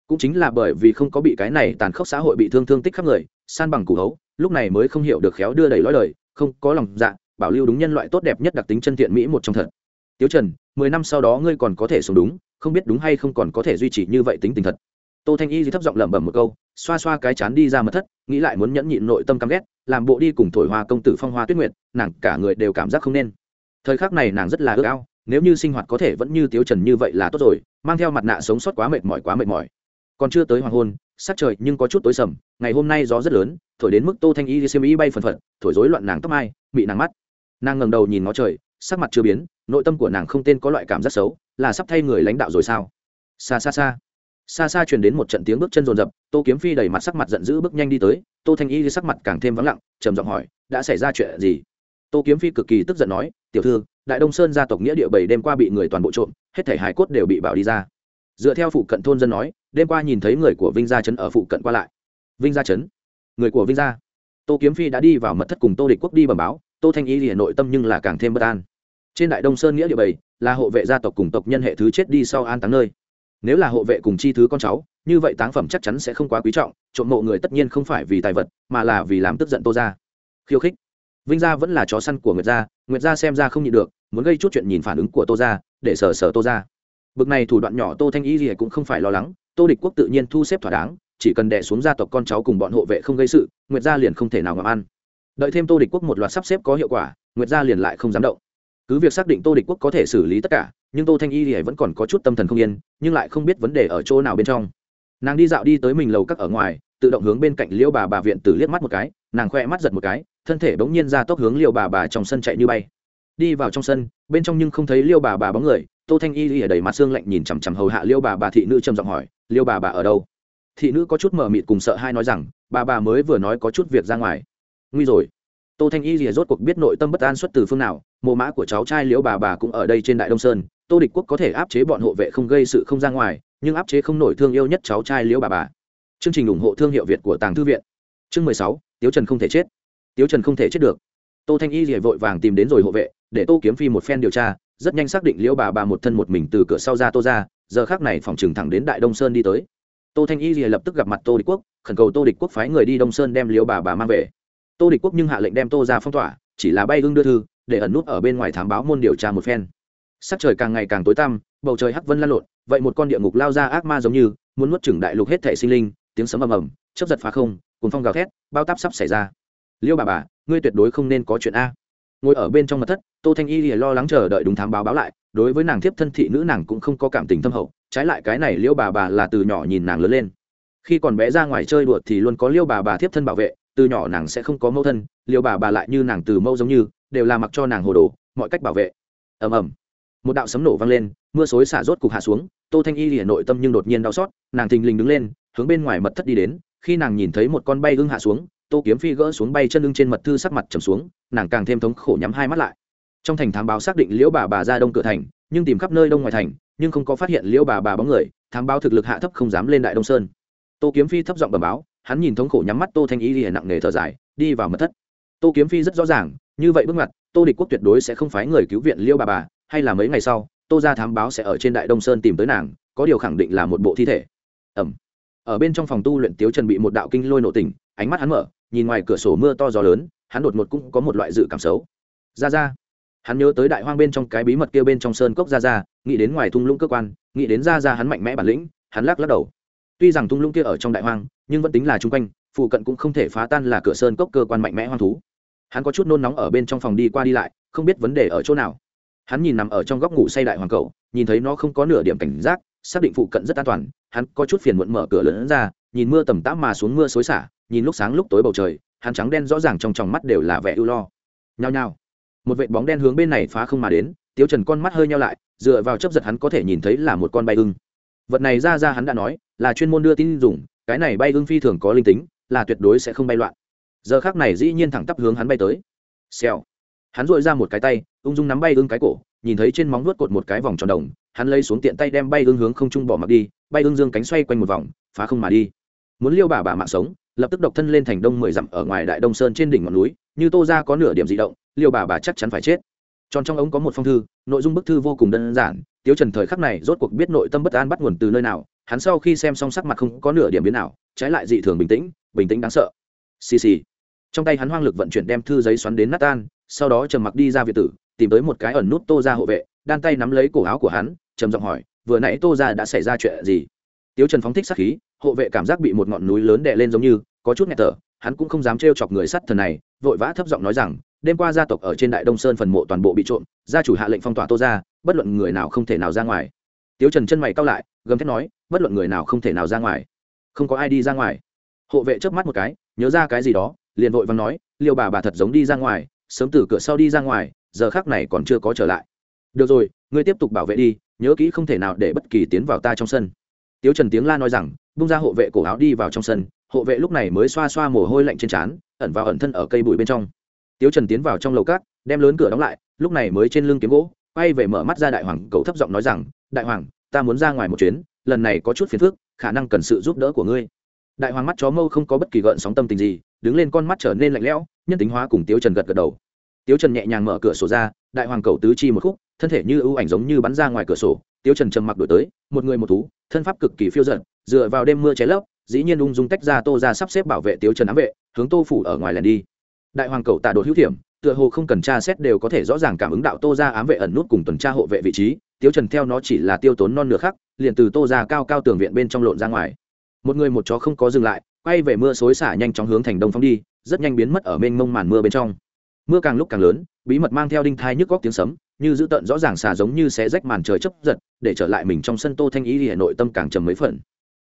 Cũng chính là bởi vì không có bị cái này tàn khốc xã hội bị thương thương tích khắp người, san bằng củ hấu, lúc này mới không hiểu được khéo đưa đầy lõi đời, không có lòng dạ bảo lưu đúng nhân loại tốt đẹp nhất đặc tính chân thiện mỹ một trong thật. Tiếu trần, mười năm sau đó ngươi còn có thể sống đúng, không biết đúng hay không còn có thể duy trì như vậy tính tình thật. Tô thanh y thì thấp giọng lẩm bẩm một câu, xoa xoa cái chán đi ra mật thất, nghĩ lại muốn nhẫn nhịn nội tâm căm ghét làm bộ đi cùng thổi hoa công tử phong hoa tuyết nguyệt, nàng cả người đều cảm giác không nên. Thời khắc này nàng rất là ước ao, nếu như sinh hoạt có thể vẫn như tiếu trần như vậy là tốt rồi, mang theo mặt nạ sống sót quá mệt mỏi quá mệt mỏi. Còn chưa tới hoàng hôn sát trời nhưng có chút tối sầm, ngày hôm nay gió rất lớn, thổi đến mức tô thanh y xem y bay phần phật, thổi rối loạn nàng tóc mai bị nàng mắt. Nàng ngẩng đầu nhìn ngó trời, sắc mặt chưa biến, nội tâm của nàng không tên có loại cảm giác xấu, là sắp thay người lãnh đạo rồi sao? Xa xa xa xa xa truyền đến một trận tiếng bước chân rồn rập, tô kiếm phi đẩy mặt sắc mặt giận dữ bước nhanh đi tới, tô thanh y sắc mặt càng thêm vắng lặng, trầm giọng hỏi, đã xảy ra chuyện gì? Tô kiếm phi cực kỳ tức giận nói, tiểu thư, đại đông sơn gia tộc nghĩa địa bảy đêm qua bị người toàn bộ trộm, hết thể hải cốt đều bị bảo đi ra. Dựa theo phụ cận thôn dân nói, đêm qua nhìn thấy người của vinh gia trấn ở phụ cận qua lại. Vinh gia trấn? Người của vinh gia? Tô kiếm phi đã đi vào mật thất cùng tô địch quốc đi bẩm báo, tô thanh y thì nội tâm nhưng là càng thêm bất an. Trên đại đông sơn nghĩa địa bảy là hộ vệ gia tộc cùng tộc nhân hệ thứ chết đi sau an táng nơi nếu là hộ vệ cùng chi thứ con cháu, như vậy táng phẩm chắc chắn sẽ không quá quý trọng, trộm mộ người tất nhiên không phải vì tài vật, mà là vì làm tức giận tô ra khiêu khích. Vinh gia vẫn là chó săn của nguyệt gia nguyệt gia xem ra không nhịn được, muốn gây chút chuyện nhìn phản ứng của tô ra để sờ sờ tô ra bực này thủ đoạn nhỏ tô thanh y gì cũng không phải lo lắng, tô địch quốc tự nhiên thu xếp thỏa đáng, chỉ cần đẻ xuống gia tộc con cháu cùng bọn hộ vệ không gây sự, nguyệt gia liền không thể nào ngậm ăn. Đợi thêm tô địch quốc một loạt sắp xếp có hiệu quả, nguyệt gia liền lại không dám động cứ việc xác định tô địch quốc có thể xử lý tất cả, nhưng tô thanh y thì vẫn còn có chút tâm thần không yên, nhưng lại không biết vấn đề ở chỗ nào bên trong. Nàng đi dạo đi tới mình lầu các ở ngoài, tự động hướng bên cạnh liêu bà bà viện tử liếc mắt một cái, nàng khoe mắt giật một cái, thân thể bỗng nhiên ra tốc hướng liêu bà bà trong sân chạy như bay. Đi vào trong sân, bên trong nhưng không thấy liêu bà bà bóng người, tô thanh y ở đầy mặt xương lạnh nhìn chằm chằm hầu hạ liêu bà bà thị nữ trầm giọng hỏi liêu bà bà ở đâu? Thị nữ có chút mờ mịt cùng sợ hai nói rằng, bà bà mới vừa nói có chút việc ra ngoài. Nguy rồi tô thanh y rìa rốt cuộc biết nội tâm bất an xuất từ phương nào mộ mã của cháu trai liễu bà bà cũng ở đây trên đại đông sơn. Tô địch quốc có thể áp chế bọn hộ vệ không gây sự không ra ngoài, nhưng áp chế không nổi thương yêu nhất cháu trai liễu bà bà. Chương trình ủng hộ thương hiệu việt của tàng thư viện. Chương mười sáu, tiếu trần không thể chết. Tiếu trần không thể chết được. Tô thanh y rìa vội vàng tìm đến rồi hộ vệ, để tô kiếm phi một phen điều tra, rất nhanh xác định liễu bà bà một thân một mình từ cửa sau ra tô ra, giờ khác này phòng trừng thẳng đến đại đông sơn đi tới. Tô thanh y rìa lập tức gặp mặt tô địch quốc, khẩn cầu tô địch quốc phái người đi đông sơn đem liễu bà bà mang về tô địch quốc nhưng hạ lệnh đem tô ra phong tỏa, chỉ là bay ưng đưa thư, để ẩn nút ở bên ngoài thám báo môn điều tra một phen. Sắc trời càng ngày càng tối tăm, bầu trời hắc vân lan lộn, vậy một con địa ngục lao ra ác ma giống như, muốn nuốt chửng đại lục hết thể sinh linh, tiếng sấm ầm ầm, chớp giật phá không cuốn phong gào thét, bao táp sắp xảy ra. Liêu bà bà, ngươi tuyệt đối không nên có chuyện a. Ngồi ở bên trong mật thất, tô thanh y lìa lo lắng chờ đợi đúng thám báo báo lại, đối với nàng thiếp thân thị nữ nàng cũng không có cảm tình thâm hậu, trái lại cái này liêu bà bà là từ nhỏ nhìn nàng lớn lên. Khi còn bé ra ngoài chơi đùa thì luôn có liêu bà bà thiếp thân bảo vệ từ nhỏ nàng sẽ không có mẫu thân liêu bà bà lại như nàng từ mẫu giống như, đều là mặc cho nàng hồ đồ, mọi cách bảo vệ. Ầm ầm. Một đạo sấm nổ vang lên, mưa xối xả rốt cục hạ xuống, tô thanh y liền nội tâm nhưng đột nhiên đau xót, nàng thình lình đứng lên, hướng bên ngoài mật thất đi đến, khi nàng nhìn thấy một con bay ưng hạ xuống, tô kiếm phi gỡ xuống bay chân lưng trên mật thư sắc mặt trầm xuống, nàng càng thêm thống khổ nhắm hai mắt lại. Trong thành thám báo xác định liễu bà bà ra đông cửa thành, nhưng tìm khắp nơi đông ngoài thành, nhưng không có phát hiện liễu bà bà bóng người, thám báo thực lực hạ thấp không dám lên đại đông sơn. Tô kiếm phi thấp giọng bẩm báo hắn nhìn thống khổ nhắm mắt tô thanh y thì nặng nề thở dài, đi vào mật thất. Tô kiếm phi rất rõ ràng, như vậy bước ngoặt, tô địch quốc tuyệt đối sẽ không phái người cứu viện liêu bà bà, hay là mấy ngày sau, tô ra thám báo sẽ ở trên đại đông sơn tìm tới nàng, có điều khẳng định là một bộ thi thể. Ẩm ở bên trong phòng tu luyện tiếu trần bị một đạo kinh lôi nổ tỉnh, ánh mắt hắn mở, nhìn ngoài cửa sổ mưa to gió lớn, hắn đột ngột cũng có một loại dự cảm xấu. Ra ra hắn nhớ tới đại hoang bên trong cái bí mật kia bên trong sơn cốc ra ra nghĩ đến ngoài thung lũng cơ quan, nghĩ đến ra ra hắn mạnh mẽ bản lĩnh, hắn lắc lắc đầu tuy rằng thung lũng kia ở trong đại hoang, nhưng vẫn tính là chung quanh, phụ cận cũng không thể phá tan là cửa sơn cốc cơ quan mạnh mẽ hoang thú. Hắn có chút nôn nóng ở bên trong phòng đi qua đi lại, không biết vấn đề ở chỗ nào. Hắn nhìn nằm ở trong góc ngủ say đại hoàng cầu nhìn thấy nó không có nửa điểm cảnh giác, xác định phụ cận rất an toàn, hắn có chút phiền muộn mở cửa lớn ra, nhìn mưa tầm tã mà xuống mưa xối xả, nhìn lúc sáng lúc tối bầu trời, hắn trắng đen rõ ràng trong tròng mắt đều là vẻ ưu lo. Nhao nhao, một vệt bóng đen hướng bên này phá không mà đến Tiêu trần con mắt hơi nhau lại, dựa vào chấp giật hắn có thể nhìn thấy là một con bay ưng vật này ra ra hắn đã nói, là chuyên môn đưa tin dùng, cái này bay ưng phi thường có linh tính, là tuyệt đối sẽ không bay loạn. Giờ khác này dĩ nhiên thẳng tắp hướng hắn bay tới. Xèo. Hắn dội ra một cái tay, ung dung nắm bay ưng cái cổ, nhìn thấy trên móng nuốt cột một cái vòng tròn đồng, hắn lấy xuống tiện tay đem bay ưng hướng không trung bỏ mặc đi, bay ưng dương cánh xoay quanh một vòng, phá không mà đi. Muốn liêu bà bà mạng sống, lập tức độc thân lên thành đông mười dặm ở ngoài đại đông sơn trên đỉnh ngọn núi, như tô ra có nửa điểm di động, liêu bà bà chắc chắn phải chết. Tròn trong ống có một phong thư, nội dung bức thư vô cùng đơn giản tiếu trần thời khắc này rốt cuộc biết nội tâm bất an bắt nguồn từ nơi nào, hắn sau khi xem xong sắc mặt không có nửa điểm biến nào trái lại dị thường bình tĩnh bình tĩnh đáng sợ. Xì xì. Trong tay hắn hoang lực vận chuyển đem thư giấy xoắn đến nát tan, sau đó trầm mặc đi ra việt tử, tìm tới một cái ẩn nút tô ra hộ vệ, đan tay nắm lấy cổ áo của hắn, trầm giọng hỏi, vừa nãy tô ra đã xảy ra chuyện gì? Tiếu trần phóng thích sát khí, hộ vệ cảm giác bị một ngọn núi lớn đè lên giống như, có chút nghẹt thở, hắn cũng không dám trêu chọc người sắt thần này, vội vã thấp giọng nói rằng, đêm qua gia tộc ở trên đại đông sơn phần mộ toàn bộ bị trộm, gia chủ hạ lệnh phong tỏa tô ra bất luận người nào không thể nào ra ngoài. Tiếu trần chân mày cao lại, gầm thét nói, bất luận người nào không thể nào ra ngoài. Không có ai đi ra ngoài. Hộ vệ chớp mắt một cái, nhớ ra cái gì đó, liền vội vàng nói, liêu bà bà thật giống đi ra ngoài, sớm từ cửa sau đi ra ngoài, giờ khác này còn chưa có trở lại. Được rồi, ngươi tiếp tục bảo vệ đi, nhớ kỹ không thể nào để bất kỳ tiến vào ta trong sân. Tiếu trần tiếng la nói rằng, bung ra hộ vệ cổ áo đi vào trong sân, hộ vệ lúc này mới xoa xoa mồ hôi lạnh trên trán, ẩn vào ẩn thân ở cây bụi bên trong. Tiếu trần tiến vào trong lầu cát, đem lớn cửa đóng lại, lúc này mới trên lưng kiếm gỗ quay về mở mắt ra đại hoàng, cậu thấp giọng nói rằng, đại hoàng, ta muốn ra ngoài một chuyến, lần này có chút phiền phức, khả năng cần sự giúp đỡ của ngươi. Đại hoàng mắt chó mâu không có bất kỳ gợn sóng tâm tình gì, đứng lên con mắt trở nên lạnh lẽo, nhân tính hóa cùng tiếu trần gật gật đầu. Tiếu trần nhẹ nhàng mở cửa sổ ra, đại hoàng cầu tứ chi một khúc, thân thể như ưu ảnh giống như bắn ra ngoài cửa sổ. Tiếu trần trầm mặc đổi tới, một người một thú, thân pháp cực kỳ phiêu giận dựa vào đêm mưa cháy lấp, dĩ nhiên ung dung tách ra tô ra sắp xếp bảo vệ tiếu trần ám vệ, hướng tô phủ ở ngoài lẻn đi. Đại hoàng cầu tạ đột hữu thiểm tựa hồ không cần tra xét đều có thể rõ ràng cảm ứng đạo tô ra ám vệ ẩn nút cùng tuần tra hộ vệ vị trí Tiêu trần theo nó chỉ là tiêu tốn non nửa khắc, liền từ tô ra cao cao tường viện bên trong lộn ra ngoài. Một người một chó không có dừng lại, quay về mưa xối xả nhanh chóng hướng thành đông phong đi, rất nhanh biến mất ở mênh mông màn mưa bên trong. Mưa càng lúc càng lớn, bí mật mang theo đinh thai nhức góc tiếng sấm, như dữ tợn rõ ràng xà giống như sẽ rách màn trời chấp giật, để trở lại mình trong sân tô thanh ý hà nội tâm càng trầm mấy phần.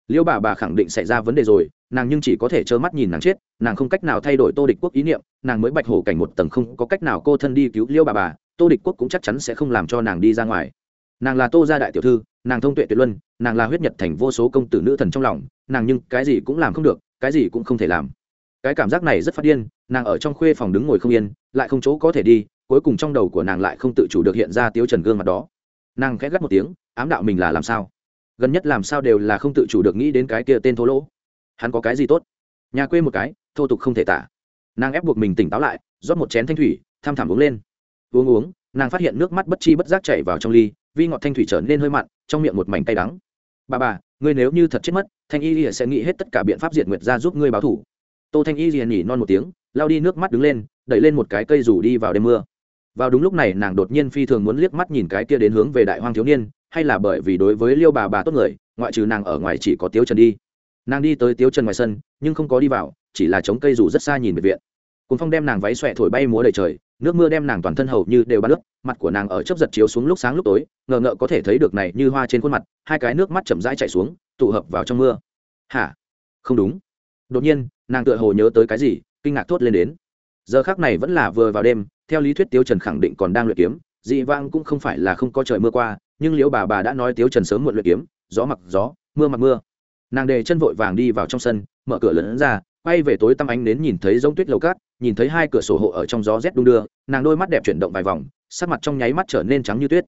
Liêu bà bà khẳng định xảy ra vấn đề rồi nàng nhưng chỉ có thể trơ mắt nhìn nàng chết, nàng không cách nào thay đổi tô địch quốc ý niệm, nàng mới bạch hổ cảnh một tầng không có cách nào cô thân đi cứu liêu bà bà, tô địch quốc cũng chắc chắn sẽ không làm cho nàng đi ra ngoài. Nàng là tô gia đại tiểu thư, nàng thông tuệ tuyệt luân, nàng là huyết nhật thành vô số công tử nữ thần trong lòng, nàng nhưng cái gì cũng làm không được, cái gì cũng không thể làm. Cái cảm giác này rất phát điên, nàng ở trong khuê phòng đứng ngồi không yên, lại không chỗ có thể đi, cuối cùng trong đầu của nàng lại không tự chủ được hiện ra tiếu trần gương mặt đó. Nàng khẽ gắt một tiếng, ám đạo mình là làm sao? Gần nhất làm sao đều là không tự chủ được nghĩ đến cái kia tên thô lỗ hắn có cái gì tốt? Nhà quê một cái, thô tục không thể tả. Nàng ép buộc mình tỉnh táo lại, rót một chén thanh thủy, tham thảm uống lên. Uống uống, nàng phát hiện nước mắt bất chi bất giác chảy vào trong ly, vi ngọt thanh thủy trở nên hơi mặn, trong miệng một mảnh tay đắng. Bà bà, ngươi nếu như thật chết mất, thanh y lìa sẽ nghĩ hết tất cả biện pháp diệt nguyệt ra giúp ngươi báo thủ. Tô thanh y lìa nhỉ non một tiếng lao đi nước mắt đứng lên, đẩy lên một cái cây rủ đi vào đêm mưa. Vào đúng lúc này, nàng đột nhiên phi thường muốn liếc mắt nhìn cái kia đến hướng về đại hoang thiếu niên, hay là bởi vì đối với liêu bà bà tốt người, ngoại trừ nàng ở ngoài chỉ có tiếu trần đi nàng đi tới tiếu trần ngoài sân, nhưng không có đi vào, chỉ là chống cây rủ rất xa nhìn biệt viện. Cuốn phong đem nàng váy xòe thổi bay múa đầy trời, nước mưa đem nàng toàn thân hầu như đều bắn nước mặt của nàng ở chớp giật chiếu xuống lúc sáng lúc tối, ngờ ngợ có thể thấy được này như hoa trên khuôn mặt, hai cái nước mắt chậm rãi chảy xuống, tụ hợp vào trong mưa. Hả? Không đúng. Đột nhiên, nàng tựa hồ nhớ tới cái gì, kinh ngạc thốt lên đến. Giờ khác này vẫn là vừa vào đêm, theo lý thuyết tiếu trần khẳng định còn đang luyện kiếm, dị vang cũng không phải là không có trời mưa qua, nhưng liễu bà bà đã nói tiếu trần sớm muộn luyện kiếm, gió mặc gió, mưa mặc mưa nàng đề chân vội vàng đi vào trong sân, mở cửa lớn ra, quay về tối tăm ánh đến nhìn thấy giống tuyết lầu cát, nhìn thấy hai cửa sổ hộ ở trong gió rét đung đưa, nàng đôi mắt đẹp chuyển động vài vòng, sắc mặt trong nháy mắt trở nên trắng như tuyết.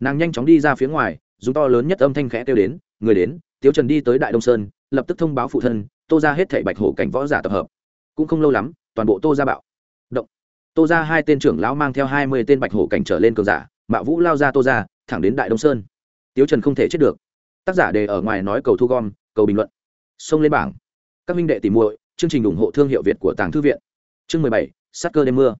Nàng nhanh chóng đi ra phía ngoài, dùng to lớn nhất âm thanh khẽ kêu đến, người đến, tiếu trần đi tới đại đông sơn, lập tức thông báo phụ thân, tô ra hết thảy bạch hổ cảnh võ giả tập hợp. Cũng không lâu lắm, toàn bộ tô ra bạo. Động. Tô ra hai tên trưởng lão mang theo hai mươi tên bạch hổ cảnh trở lên cường giả mạ vũ lao ra tô ra, thẳng đến đại đông sơn. Tiếu trần không thể chết được. Tác giả đề ở ngoài nói cầu thu gom cầu bình luận. Xông lên bảng. Các minh đệ tìm muội, chương trình ủng hộ thương hiệu việt của tàng thư viện. Chương mười bảy sắc cơ đêm mưa.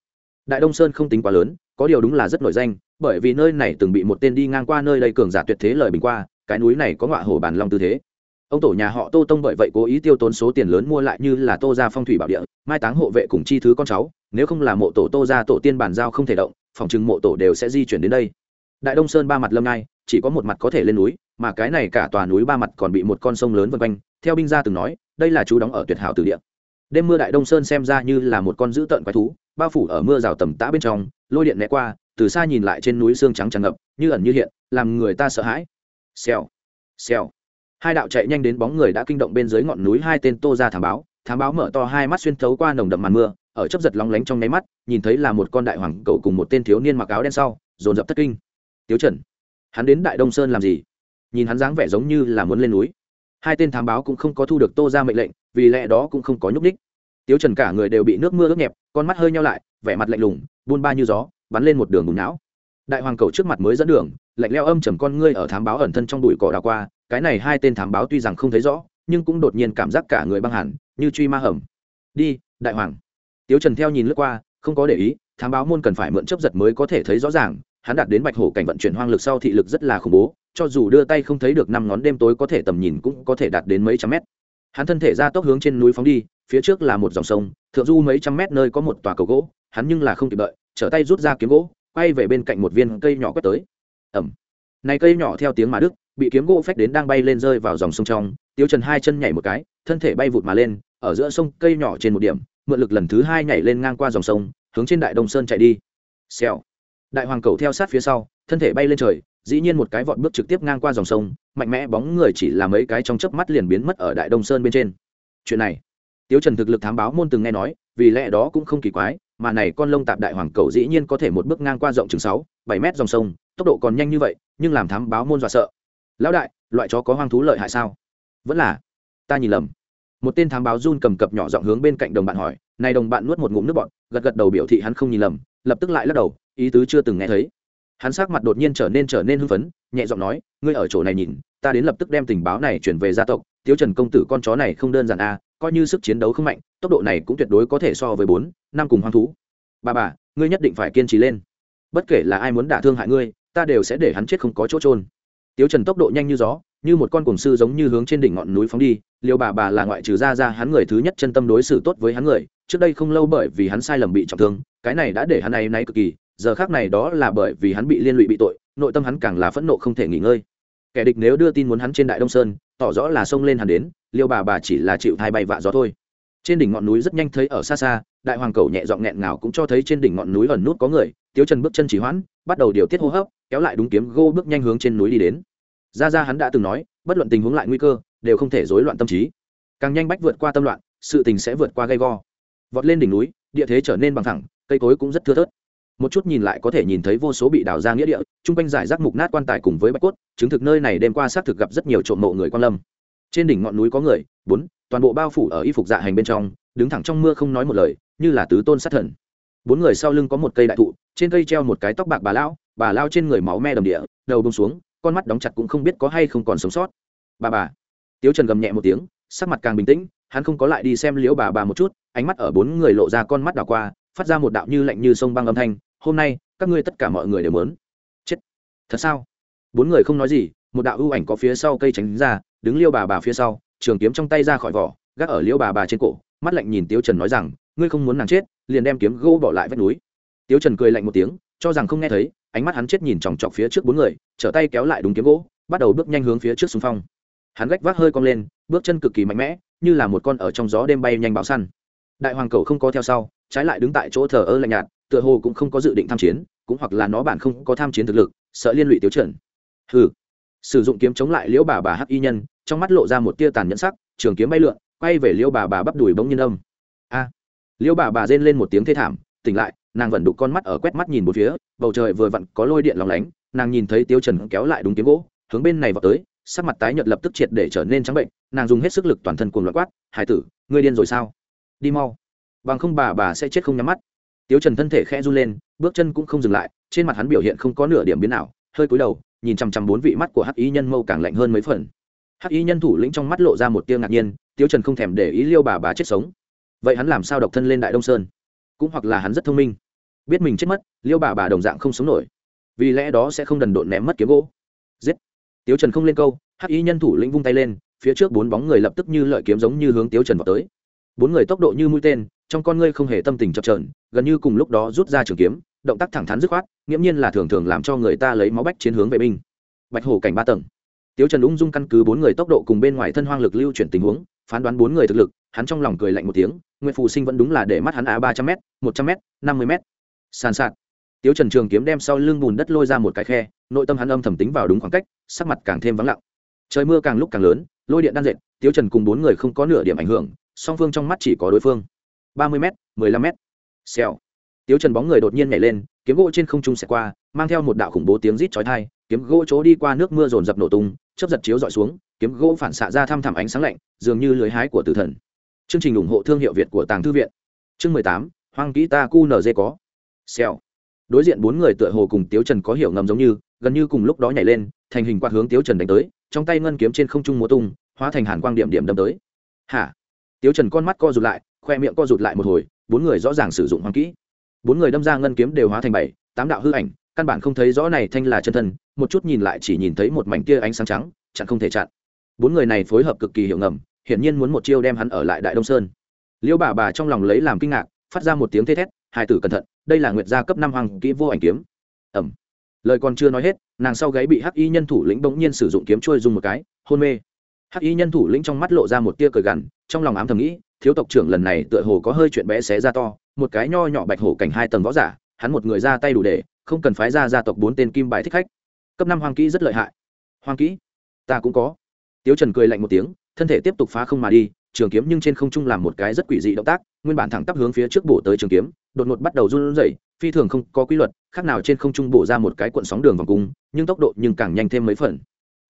Đại đông sơn không tính quá lớn, có điều đúng là rất nổi danh, bởi vì nơi này từng bị một tên đi ngang qua nơi đây cường giả tuyệt thế lời bình qua, cái núi này có ngọa hổ bàn long tư thế. Ông tổ nhà họ tô tông bởi vậy cố ý tiêu tốn số tiền lớn mua lại như là tô ra phong thủy bảo địa, mai táng hộ vệ cùng chi thứ con cháu, nếu không là mộ tổ tô ra tổ tiên bàn giao không thể động, phòng chừng mộ tổ đều sẽ di chuyển đến đây. Đại đông sơn ba mặt lâm ngai, chỉ có một mặt có thể lên núi mà cái này cả tòa núi ba mặt còn bị một con sông lớn vân quanh, theo binh gia từng nói, đây là chú đóng ở tuyệt hảo từ địa. Đêm mưa đại đông sơn xem ra như là một con dữ tợn quái thú, bao phủ ở mưa rào tầm tã bên trong, lôi điện né qua, từ xa nhìn lại trên núi xương trắng tràn ngập, như ẩn như hiện, làm người ta sợ hãi. Xèo xèo. Hai đạo chạy nhanh đến bóng người đã kinh động bên dưới ngọn núi, hai tên tô ra thám báo thám báo mở to hai mắt xuyên thấu qua nồng đậm màn mưa, ở chấp giật lóng lánh trong nháy mắt, nhìn thấy là một con đại hoàng cậu cùng một tên thiếu niên mặc áo đen sau, dồn dập thất kinh. Tiếu trần, hắn đến đại đông sơn làm gì? Nhìn hắn dáng vẻ giống như là muốn lên núi. Hai tên thám báo cũng không có thu được tô ra mệnh lệnh, vì lẽ đó cũng không có nhúc ních tiếu trần cả người đều bị nước mưa ướt nhẹp, con mắt hơi nhau lại, vẻ mặt lạnh lùng, buôn ba như gió, bắn lên một đường bùng não. Đại hoàng cầu trước mặt mới dẫn đường, lạnh leo âm chầm con ngươi ở thám báo ẩn thân trong bụi cỏ đào qua, cái này hai tên thám báo tuy rằng không thấy rõ, nhưng cũng đột nhiên cảm giác cả người băng hẳn, như truy ma hầm. Đi, đại hoàng. Tiếu trần theo nhìn lướt qua, không có để ý, thám báo môn cần phải mượn chấp giật mới có thể thấy rõ ràng hắn đạt đến bạch hổ cảnh vận chuyển hoang lực sau thị lực rất là khủng bố, cho dù đưa tay không thấy được năm ngón đêm tối có thể tầm nhìn cũng có thể đạt đến mấy trăm mét. Hắn thân thể ra tốc hướng trên núi phóng đi, phía trước là một dòng sông, thượng du mấy trăm mét nơi có một tòa cầu gỗ, hắn nhưng là không kịp đợi, trở tay rút ra kiếm gỗ, quay về bên cạnh một viên cây nhỏ quét tới. Ẩm này cây nhỏ theo tiếng mà đức bị kiếm gỗ phách đến đang bay lên rơi vào dòng sông trong tiêu trần hai chân nhảy một cái, thân thể bay vụt mà lên, ở giữa sông cây nhỏ trên một điểm, mượn lực lần thứ hai nhảy lên ngang qua dòng sông, hướng trên đại đông sơn chạy đi. Xèo đại hoàng cầu theo sát phía sau, thân thể bay lên trời, dĩ nhiên một cái vọt bước trực tiếp ngang qua dòng sông, mạnh mẽ bóng người chỉ là mấy cái trong chớp mắt liền biến mất ở đại đông sơn bên trên. Chuyện này, tiếu trần thực lực thám báo môn từng nghe nói, vì lẽ đó cũng không kỳ quái, mà này con lông tạp đại hoàng cầu dĩ nhiên có thể một bước ngang qua rộng chừng sáu, bảy mét dòng sông, tốc độ còn nhanh như vậy, nhưng làm thám báo môn dọa sợ. Lão đại, loại chó có hoang thú lợi hại sao? Vẫn là, ta nhìn lầm. Một tên thám báo run cầm cập nhỏ giọng hướng bên cạnh đồng bạn hỏi, này đồng bạn nuốt một ngụm nước bọt, gật gật đầu biểu thị hắn không nhìn lầm, lập tức lại lắc đầu ý tứ chưa từng nghe thấy. Hắn sắc mặt đột nhiên trở nên trở nên hưng phấn, nhẹ giọng nói, ngươi ở chỗ này nhìn, ta đến lập tức đem tình báo này chuyển về gia tộc, tiếu trần công tử con chó này không đơn giản a coi như sức chiến đấu không mạnh, tốc độ này cũng tuyệt đối có thể so với bốn, năm cùng hoang thú. Bà bà, ngươi nhất định phải kiên trì lên. Bất kể là ai muốn đả thương hại ngươi, ta đều sẽ để hắn chết không có chỗ trôn tiếu trần tốc độ nhanh như gió, như một con cổng sư giống như hướng trên đỉnh ngọn núi phóng đi, liều bà bà là ngoại trừ ra ra hắn người thứ nhất chân tâm đối xử tốt với hắn người, trước đây không lâu bởi vì hắn sai lầm bị trọng thương, cái này đã để hắn này nay cực kỳ giờ khác này đó là bởi vì hắn bị liên lụy bị tội, nội tâm hắn càng là phẫn nộ không thể nghỉ ngơi. Kẻ địch nếu đưa tin muốn hắn trên đại đông sơn, tỏ rõ là xông lên hắn đến, liêu bà bà chỉ là chịu thai bay vạ gió thôi. Trên đỉnh ngọn núi rất nhanh thấy ở xa xa, đại hoàng cầu nhẹ dọn nghẹn ngào cũng cho thấy trên đỉnh ngọn núi ẩn nút có người, tiếu chân bước chân chỉ hoãn, bắt đầu điều tiết hô hấp, kéo lại đúng kiếm gô bước nhanh hướng trên núi đi đến. Ra ra hắn đã từng nói, bất luận tình huống lại nguy cơ, đều không thể rối loạn tâm trí. Càng nhanh bách vượt qua tâm loạn, sự tình sẽ vượt qua gây go. Vọt lên đỉnh núi, địa thế trở nên bằng thẳng, cây cối cũng rất thưa thớt một chút nhìn lại có thể nhìn thấy vô số bị đào ra nghĩa địa, chung quanh giải rác mục nát quan tài cùng với bạch cốt, chứng thực nơi này đêm qua xác thực gặp rất nhiều trộm mộ người quan lâm. Trên đỉnh ngọn núi có người, bốn, toàn bộ bao phủ ở y phục dạ hành bên trong, đứng thẳng trong mưa không nói một lời, như là tứ tôn sát thần. Bốn người sau lưng có một cây đại thụ, trên cây treo một cái tóc bạc bà lão, bà lao trên người máu me đầm địa, đầu bông xuống, con mắt đóng chặt cũng không biết có hay không còn sống sót. Bà bà. Tiếu trần gầm nhẹ một tiếng, sắc mặt càng bình tĩnh, hắn không có lại đi xem liễu bà bà một chút, ánh mắt ở bốn người lộ ra con mắt đảo qua phát ra một đạo như lạnh như sông băng âm thanh, hôm nay, các ngươi tất cả mọi người đều mớn chết. Thật sao? Bốn người không nói gì, một đạo ưu ảnh có phía sau cây tránh ra, đứng liêu bà bà phía sau, trường kiếm trong tay ra khỏi vỏ, gác ở liêu bà bà trên cổ, mắt lạnh nhìn tiếu trần nói rằng, ngươi không muốn nàng chết, liền đem kiếm gỗ bỏ lại vách núi. Tiếu trần cười lạnh một tiếng, cho rằng không nghe thấy, ánh mắt hắn chết nhìn chòng chọc phía trước bốn người, trở tay kéo lại đúng kiếm gỗ, bắt đầu bước nhanh hướng phía trước xung phong. Hắn gách vác hơi cong lên, bước chân cực kỳ mạnh mẽ, như là một con ở trong gió đêm bay nhanh bão săn đại hoàng cầu không có theo sau, trái lại đứng tại chỗ thờ ơ lạnh nhạt, tựa hồ cũng không có dự định tham chiến, cũng hoặc là nó bản không có tham chiến thực lực, sợ liên lụy tiêu trần hừ. Sử dụng kiếm chống lại liễu bà bà hắc y nhân, trong mắt lộ ra một tia tàn nhẫn sắc, trường kiếm bay lượn, quay về liễu bà bà bắp đùi bỗng nhiên âm. A. Liễu bà bà rên lên một tiếng thê thảm, tỉnh lại, nàng vẫn đục con mắt ở quét mắt nhìn một phía, bầu trời vừa vặn có lôi điện lòng lánh, nàng nhìn thấy tiêu trần kéo lại đúng kiếm gỗ, hướng bên này vào tới, sắc mặt tái nhợt lập tức triệt để trở nên trắng bệnh, nàng dùng hết sức lực toàn thân cuồng loạn quát, hải tử, ngươi điên rồi sao? Đi mau. Bằng không bà bà sẽ chết không nhắm mắt. Tiếu trần thân thể khẽ run lên, bước chân cũng không dừng lại, trên mặt hắn biểu hiện không có nửa điểm biến nào hơi cúi đầu, nhìn chằm chằm bốn vị mắt của hắc ý nhân mâu càng lạnh hơn mấy phần. Hắc y nhân thủ lĩnh trong mắt lộ ra một tia ngạc nhiên, tiếu trần không thèm để ý liêu bà bà chết sống. Vậy hắn làm sao độc thân lên đại đông sơn? Cũng hoặc là hắn rất thông minh. Biết mình chết mất, liêu bà bà đồng dạng không sống nổi. Vì lẽ đó sẽ không đần độn ném mất kiếm gỗ. Giết! Tiếu trần không lên câu, hắc y nhân thủ lĩnh vung tay lên, phía trước bốn bóng người lập tức như lợi kiếm giống như hướng tiếu trần vào tới bốn người tốc độ như mũi tên, trong con ngươi không hề tâm tình chập trờn gần như cùng lúc đó rút ra trường kiếm, động tác thẳng thắn dứt khoát, nghiễm nhiên là thường thường làm cho người ta lấy máu bách chiến hướng vệ binh. Bạch hổ cảnh ba tầng. Tiếu trần ung dung căn cứ bốn người tốc độ cùng bên ngoài thân hoang lực lưu chuyển tình huống, phán đoán bốn người thực lực, hắn trong lòng cười lạnh một tiếng nguyễn phù sinh vẫn đúng là để mắt hắn á ba trăm m một trăm m năm mươi m sàn sạt. Tiếu trần trường kiếm đem sau lưng bùn đất lôi ra một cái khe, nội tâm hắn âm thầm tính vào đúng khoảng cách, sắc mặt càng thêm vắng lặng. Trời mưa càng lúc càng lớn, lôi điện đan dệt, tiếu trần cùng bốn người không có nửa điểm ảnh hưởng song phương trong mắt chỉ có đối phương. Ba mươi m mười lăm m xèo. Tiếu trần bóng người đột nhiên nhảy lên, kiếm gỗ trên không trung xẹt qua, mang theo một đạo khủng bố tiếng rít chói thai kiếm gỗ chỗ đi qua nước mưa dồn dập nổ tung, chớp giật chiếu dọi xuống, kiếm gỗ phản xạ ra thăm thẳm ánh sáng lạnh, dường như lưới hái của tử thần. Chương trình ủng hộ thương hiệu việt của tàng thư viện. Chương mười tám, hoang kỹ ta cu nz có. Xèo. Đối diện bốn người tựa hồ cùng tiếu trần có hiểu ngầm giống như, gần như cùng lúc đó nhảy lên, thành hình quạt hướng tiếu trần đánh tới, trong tay ngân kiếm trên không trung múa tung, hóa thành hàn quang điểm điểm đâm tới. Hả? Tiếu trần con mắt co rụt lại, khoe miệng co rụt lại một hồi, bốn người rõ ràng sử dụng hoang kỹ. Bốn người đâm ra ngân kiếm đều hóa thành bảy, tám đạo hư ảnh, căn bản không thấy rõ này thanh là chân thân, một chút nhìn lại chỉ nhìn thấy một mảnh tia ánh sáng trắng chặn không thể chặn. Bốn người này phối hợp cực kỳ hiệu ngầm, hiển nhiên muốn một chiêu đem hắn ở lại đại đông sơn. Liêu bà bà trong lòng lấy làm kinh ngạc, phát ra một tiếng thê thét, hai tử cẩn thận, đây là nguyệt gia cấp năm hoàng kỹ vô ảnh kiếm. Ẩm lời còn chưa nói hết, nàng sau gáy bị hắc y nhân thủ lĩnh bỗng nhiên sử dụng kiếm trôi dùng một cái, hôn mê hắc y nhân thủ lĩnh trong mắt lộ ra một tia cười gằn, trong lòng ám thầm nghĩ, thiếu tộc trưởng lần này tựa hồ có hơi chuyện bé xé ra to, một cái nho nhỏ bạch hổ cảnh hai tầng võ giả, hắn một người ra tay đủ để, không cần phái ra gia tộc bốn tên kim bài thích khách. Cấp năm hoàng kỹ rất lợi hại. Hoàng kỹ? Ta cũng có. Tiếu trần cười lạnh một tiếng, thân thể tiếp tục phá không mà đi, trường kiếm nhưng trên không trung làm một cái rất quỷ dị động tác, nguyên bản thẳng tắp hướng phía trước bổ tới trường kiếm, đột ngột bắt đầu run rẩy, phi thường không có quy luật, khác nào trên không trung bổ ra một cái cuộn sóng đường vòng cung, nhưng tốc độ nhưng càng nhanh thêm mấy phần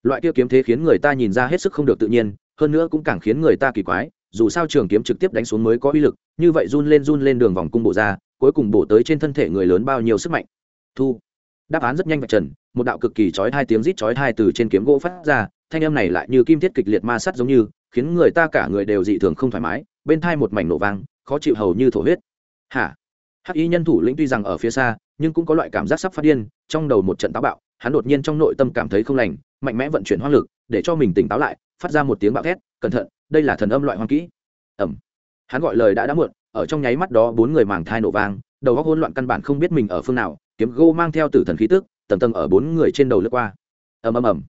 loại kia kiếm thế khiến người ta nhìn ra hết sức không được tự nhiên, hơn nữa cũng càng khiến người ta kỳ quái, dù sao trường kiếm trực tiếp đánh xuống mới có uy lực, như vậy run lên run lên đường vòng cung bổ ra, cuối cùng bổ tới trên thân thể người lớn bao nhiêu sức mạnh. Thu. Đáp án rất nhanh vạch trần, một đạo cực kỳ chói hai tiếng rít chói hai từ trên kiếm gỗ phát ra, thanh âm này lại như kim thiết kịch liệt ma sắt giống như, khiến người ta cả người đều dị thường không thoải mái, bên thai một mảnh nổ vang, khó chịu hầu như thổ huyết. Hả? Hắc y nhân thủ lĩnh tuy rằng ở phía xa, nhưng cũng có loại cảm giác sắp phát điên, trong đầu một trận táo bạo, hắn đột nhiên trong nội tâm cảm thấy không lành mạnh mẽ vận chuyển hoang lực, để cho mình tỉnh táo lại, phát ra một tiếng bạo thét, cẩn thận, đây là thần âm loại hoang kỹ. Ẩm hắn gọi lời đã đã muộn, ở trong nháy mắt đó bốn người màng thai nổ vang, đầu góc hỗn loạn căn bản không biết mình ở phương nào, kiếm gô mang theo tử thần khí tức, tầng tầng ở bốn người trên đầu lướt qua. Ầm ầm ầm.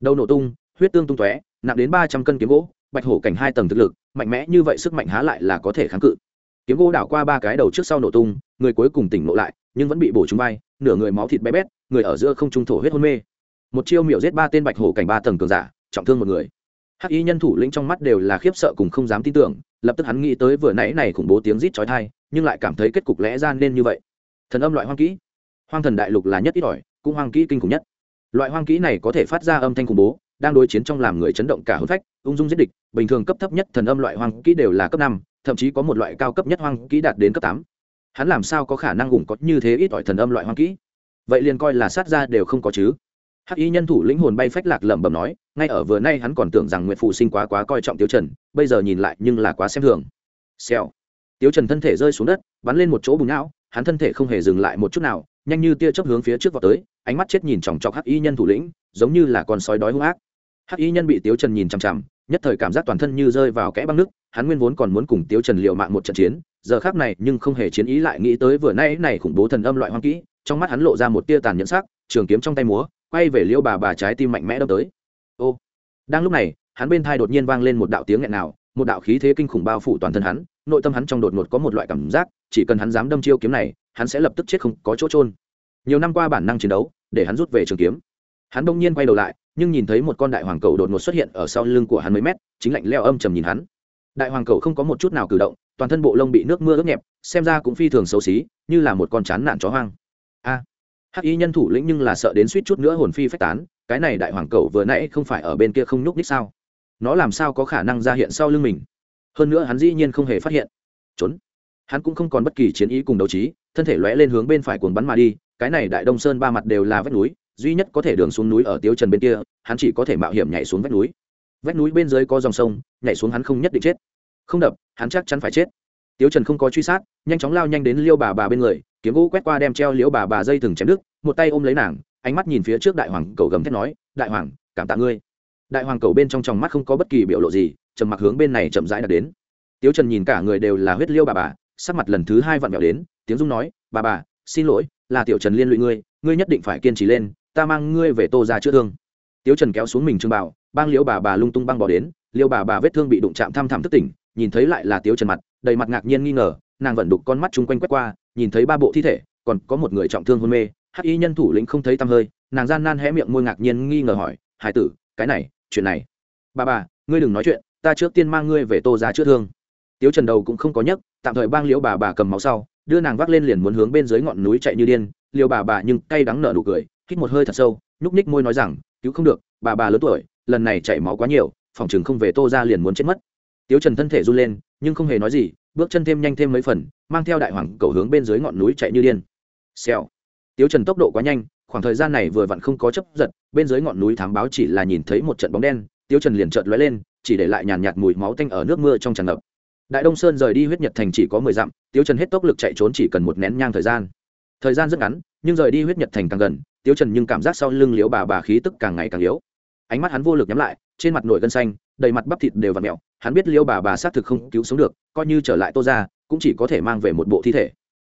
Đầu nổ tung, huyết tương tung tóe, nặng đến ba trăm cân kiếm gỗ, bạch hổ cảnh hai tầng thực lực, mạnh mẽ như vậy sức mạnh há lại là có thể kháng cự. Kiếm gỗ đảo qua ba cái đầu trước sau nổ tung, người cuối cùng tỉnh ngộ lại, nhưng vẫn bị bổ trúng vai, nửa người máu thịt bé bét, người ở giữa không trung thổ huyết hôn mê một chiêu miểu giết ba tên bạch hổ cảnh ba tầng cường giả, trọng thương một người. Hắc y nhân thủ lĩnh trong mắt đều là khiếp sợ cùng không dám tin tưởng, lập tức hắn nghĩ tới vừa nãy này khủng bố tiếng rít chói tai, nhưng lại cảm thấy kết cục lẽ ra nên như vậy. Thần âm loại hoang kỹ. Hoang thần đại lục là nhất ít ỏi, cũng hoang kỹ kinh khủng nhất. Loại hoang kỹ này có thể phát ra âm thanh khủng bố, đang đối chiến trong làm người chấn động cả hôn phách, ung dung giết địch, bình thường cấp thấp nhất thần âm loại hoang kỹ đều là cấp năm, thậm chí có một loại cao cấp nhất hoang kỹ đạt đến cấp tám. Hắn làm sao có khả năng ủng có như thế ít ỏi thần âm loại hoang kỹ? Vậy liền coi là sát ra đều không có chứ hắc y nhân thủ lĩnh hồn bay phách lạc lẩm bẩm nói, ngay ở vừa nay hắn còn tưởng rằng nguyệt phụ sinh quá quá coi trọng tiêu trần, bây giờ nhìn lại nhưng là quá xem thường. Xèo. Tiêu trần thân thể rơi xuống đất, bắn lên một chỗ bùn não, hắn thân thể không hề dừng lại một chút nào, nhanh như tia chớp hướng phía trước vọt tới, ánh mắt chết nhìn chòng chọc hắc y nhân thủ lĩnh, giống như là con sói đói hung ác. Hắc y nhân bị tiêu trần nhìn chằm chằm, nhất thời cảm giác toàn thân như rơi vào kẽ băng nước, hắn nguyên vốn còn muốn cùng tiêu trần liều mạng một trận chiến, giờ khắc này nhưng không hề chiến ý lại nghĩ tới vừa nay này khủng bố thần âm loại hoang kỹ, trong mắt hắn lộ ra một tia tàn nhẫn sắc, trường kiếm trong tay múa quay về liêu bà bà trái tim mạnh mẽ đâm tới. Ô, đang lúc này, hắn bên thai đột nhiên vang lên một đạo tiếng nghẹn nào, một đạo khí thế kinh khủng bao phủ toàn thân hắn, nội tâm hắn trong đột ngột có một loại cảm giác, chỉ cần hắn dám đâm chiêu kiếm này, hắn sẽ lập tức chết không có chỗ trôn nhiều năm qua bản năng chiến đấu, để hắn rút về trường kiếm. Hắn đông nhiên quay đầu lại, nhưng nhìn thấy một con đại hoàng cầu đột ngột xuất hiện ở sau lưng của hắn mấy mét, chính lạnh leo âm trầm nhìn hắn. Đại hoàng cầu không có một chút nào cử động, toàn thân bộ lông bị nước mưa ướt nhẹp, xem ra cũng phi thường xấu xí, như là một con chán nạn chó hoang. A hắc y nhân thủ lĩnh nhưng là sợ đến suýt chút nữa hồn phi phách tán, cái này đại hoàng cầu vừa nãy không phải ở bên kia không nhúc ních sao? Nó làm sao có khả năng ra hiện sau lưng mình? Hơn nữa hắn dĩ nhiên không hề phát hiện. Trốn. Hắn cũng không còn bất kỳ chiến ý cùng đấu trí, thân thể lóe lên hướng bên phải cuồng bắn mà đi, cái này đại đông sơn ba mặt đều là vách núi, duy nhất có thể đường xuống núi ở tiếu trần bên kia, hắn chỉ có thể mạo hiểm nhảy xuống vách núi. Vách núi bên dưới có dòng sông, nhảy xuống hắn không nhất định chết. Không đập, hắn chắc chắn phải chết. Tiếu trần không có truy sát, nhanh chóng lao nhanh đến liêu bà bà bên người, kiếm gỗ quét qua đem treo liễu bà bà dây thừng chém đứt một tay ôm lấy nàng, ánh mắt nhìn phía trước đại hoàng cầu gầm thét nói, đại hoàng, cảm tạ ngươi. Đại hoàng cầu bên trong tròng mắt không có bất kỳ biểu lộ gì, trầm mặc hướng bên này chậm rãi đặt đến. Tiếu trần nhìn cả người đều là huyết liêu bà bà, sắc mặt lần thứ hai vặn vẹo đến, tiếng dung nói, bà bà, xin lỗi, là tiểu trần liên lụy ngươi ngươi nhất định phải kiên trì lên, ta mang ngươi về tô ra chữa thương. Tiếu trần kéo xuống mình trương bảo bang liễu bà bà lung tung băng bỏ đến, liêu bà bà vết thương bị đụng chạm thăm thẳm thức tỉnh, nhìn thấy lại là tiếu trần mặt, đầy mặt ngạc nhiên nghi ngờ, nàng vẫn đục con mắt chung quanh quét qua, nhìn thấy ba bộ thi thể, còn có một người trọng thương hôn mê hắc y nhân thủ lĩnh không thấy tăm hơi, nàng gian nan hé miệng môi ngạc nhiên nghi ngờ hỏi, hải tử, cái này, chuyện này. Bà bà, ngươi đừng nói chuyện, ta trước tiên mang ngươi về tô ra chữa thương. Tiếu trần đầu cũng không có nhấc, tạm thời bang liễu bà bà cầm máu sau, đưa nàng vác lên liền muốn hướng bên dưới ngọn núi chạy như điên. Liều bà bà nhưng cay đắng nở nụ cười, hít một hơi thật sâu, nhúc ních môi nói rằng, cứu không được, bà bà lớn tuổi, lần này chảy máu quá nhiều, phòng chừng không về tô ra liền muốn chết mất. Tiếu trần thân thể run lên, nhưng không hề nói gì, bước chân thêm nhanh thêm mấy phần, mang theo đại hoàng cầu hướng bên dưới ngọn núi chạy như điên. Xèo tiếu trần tốc độ quá nhanh, khoảng thời gian này vừa vặn không có chấp giật, bên dưới ngọn núi thám báo chỉ là nhìn thấy một trận bóng đen, tiếu trần liền chợt lóe lên, chỉ để lại nhàn nhạt mùi máu tanh ở nước mưa trong tràn ngập. Đại đông sơn rời đi huyết nhật thành chỉ có mười dặm, tiếu trần hết tốc lực chạy trốn chỉ cần một nén nhang thời gian. Thời gian rất ngắn, nhưng rời đi huyết nhật thành càng gần, tiếu trần nhưng cảm giác sau lưng liễu bà bà khí tức càng ngày càng yếu. Ánh mắt hắn vô lực nhắm lại, trên mặt nổi gân xanh, đầy mặt bắp thịt đều và mẹo hắn biết liễu bà bà xác thực không cứu sống được, coi như trở lại tô ra cũng chỉ có thể mang về một bộ thi thể.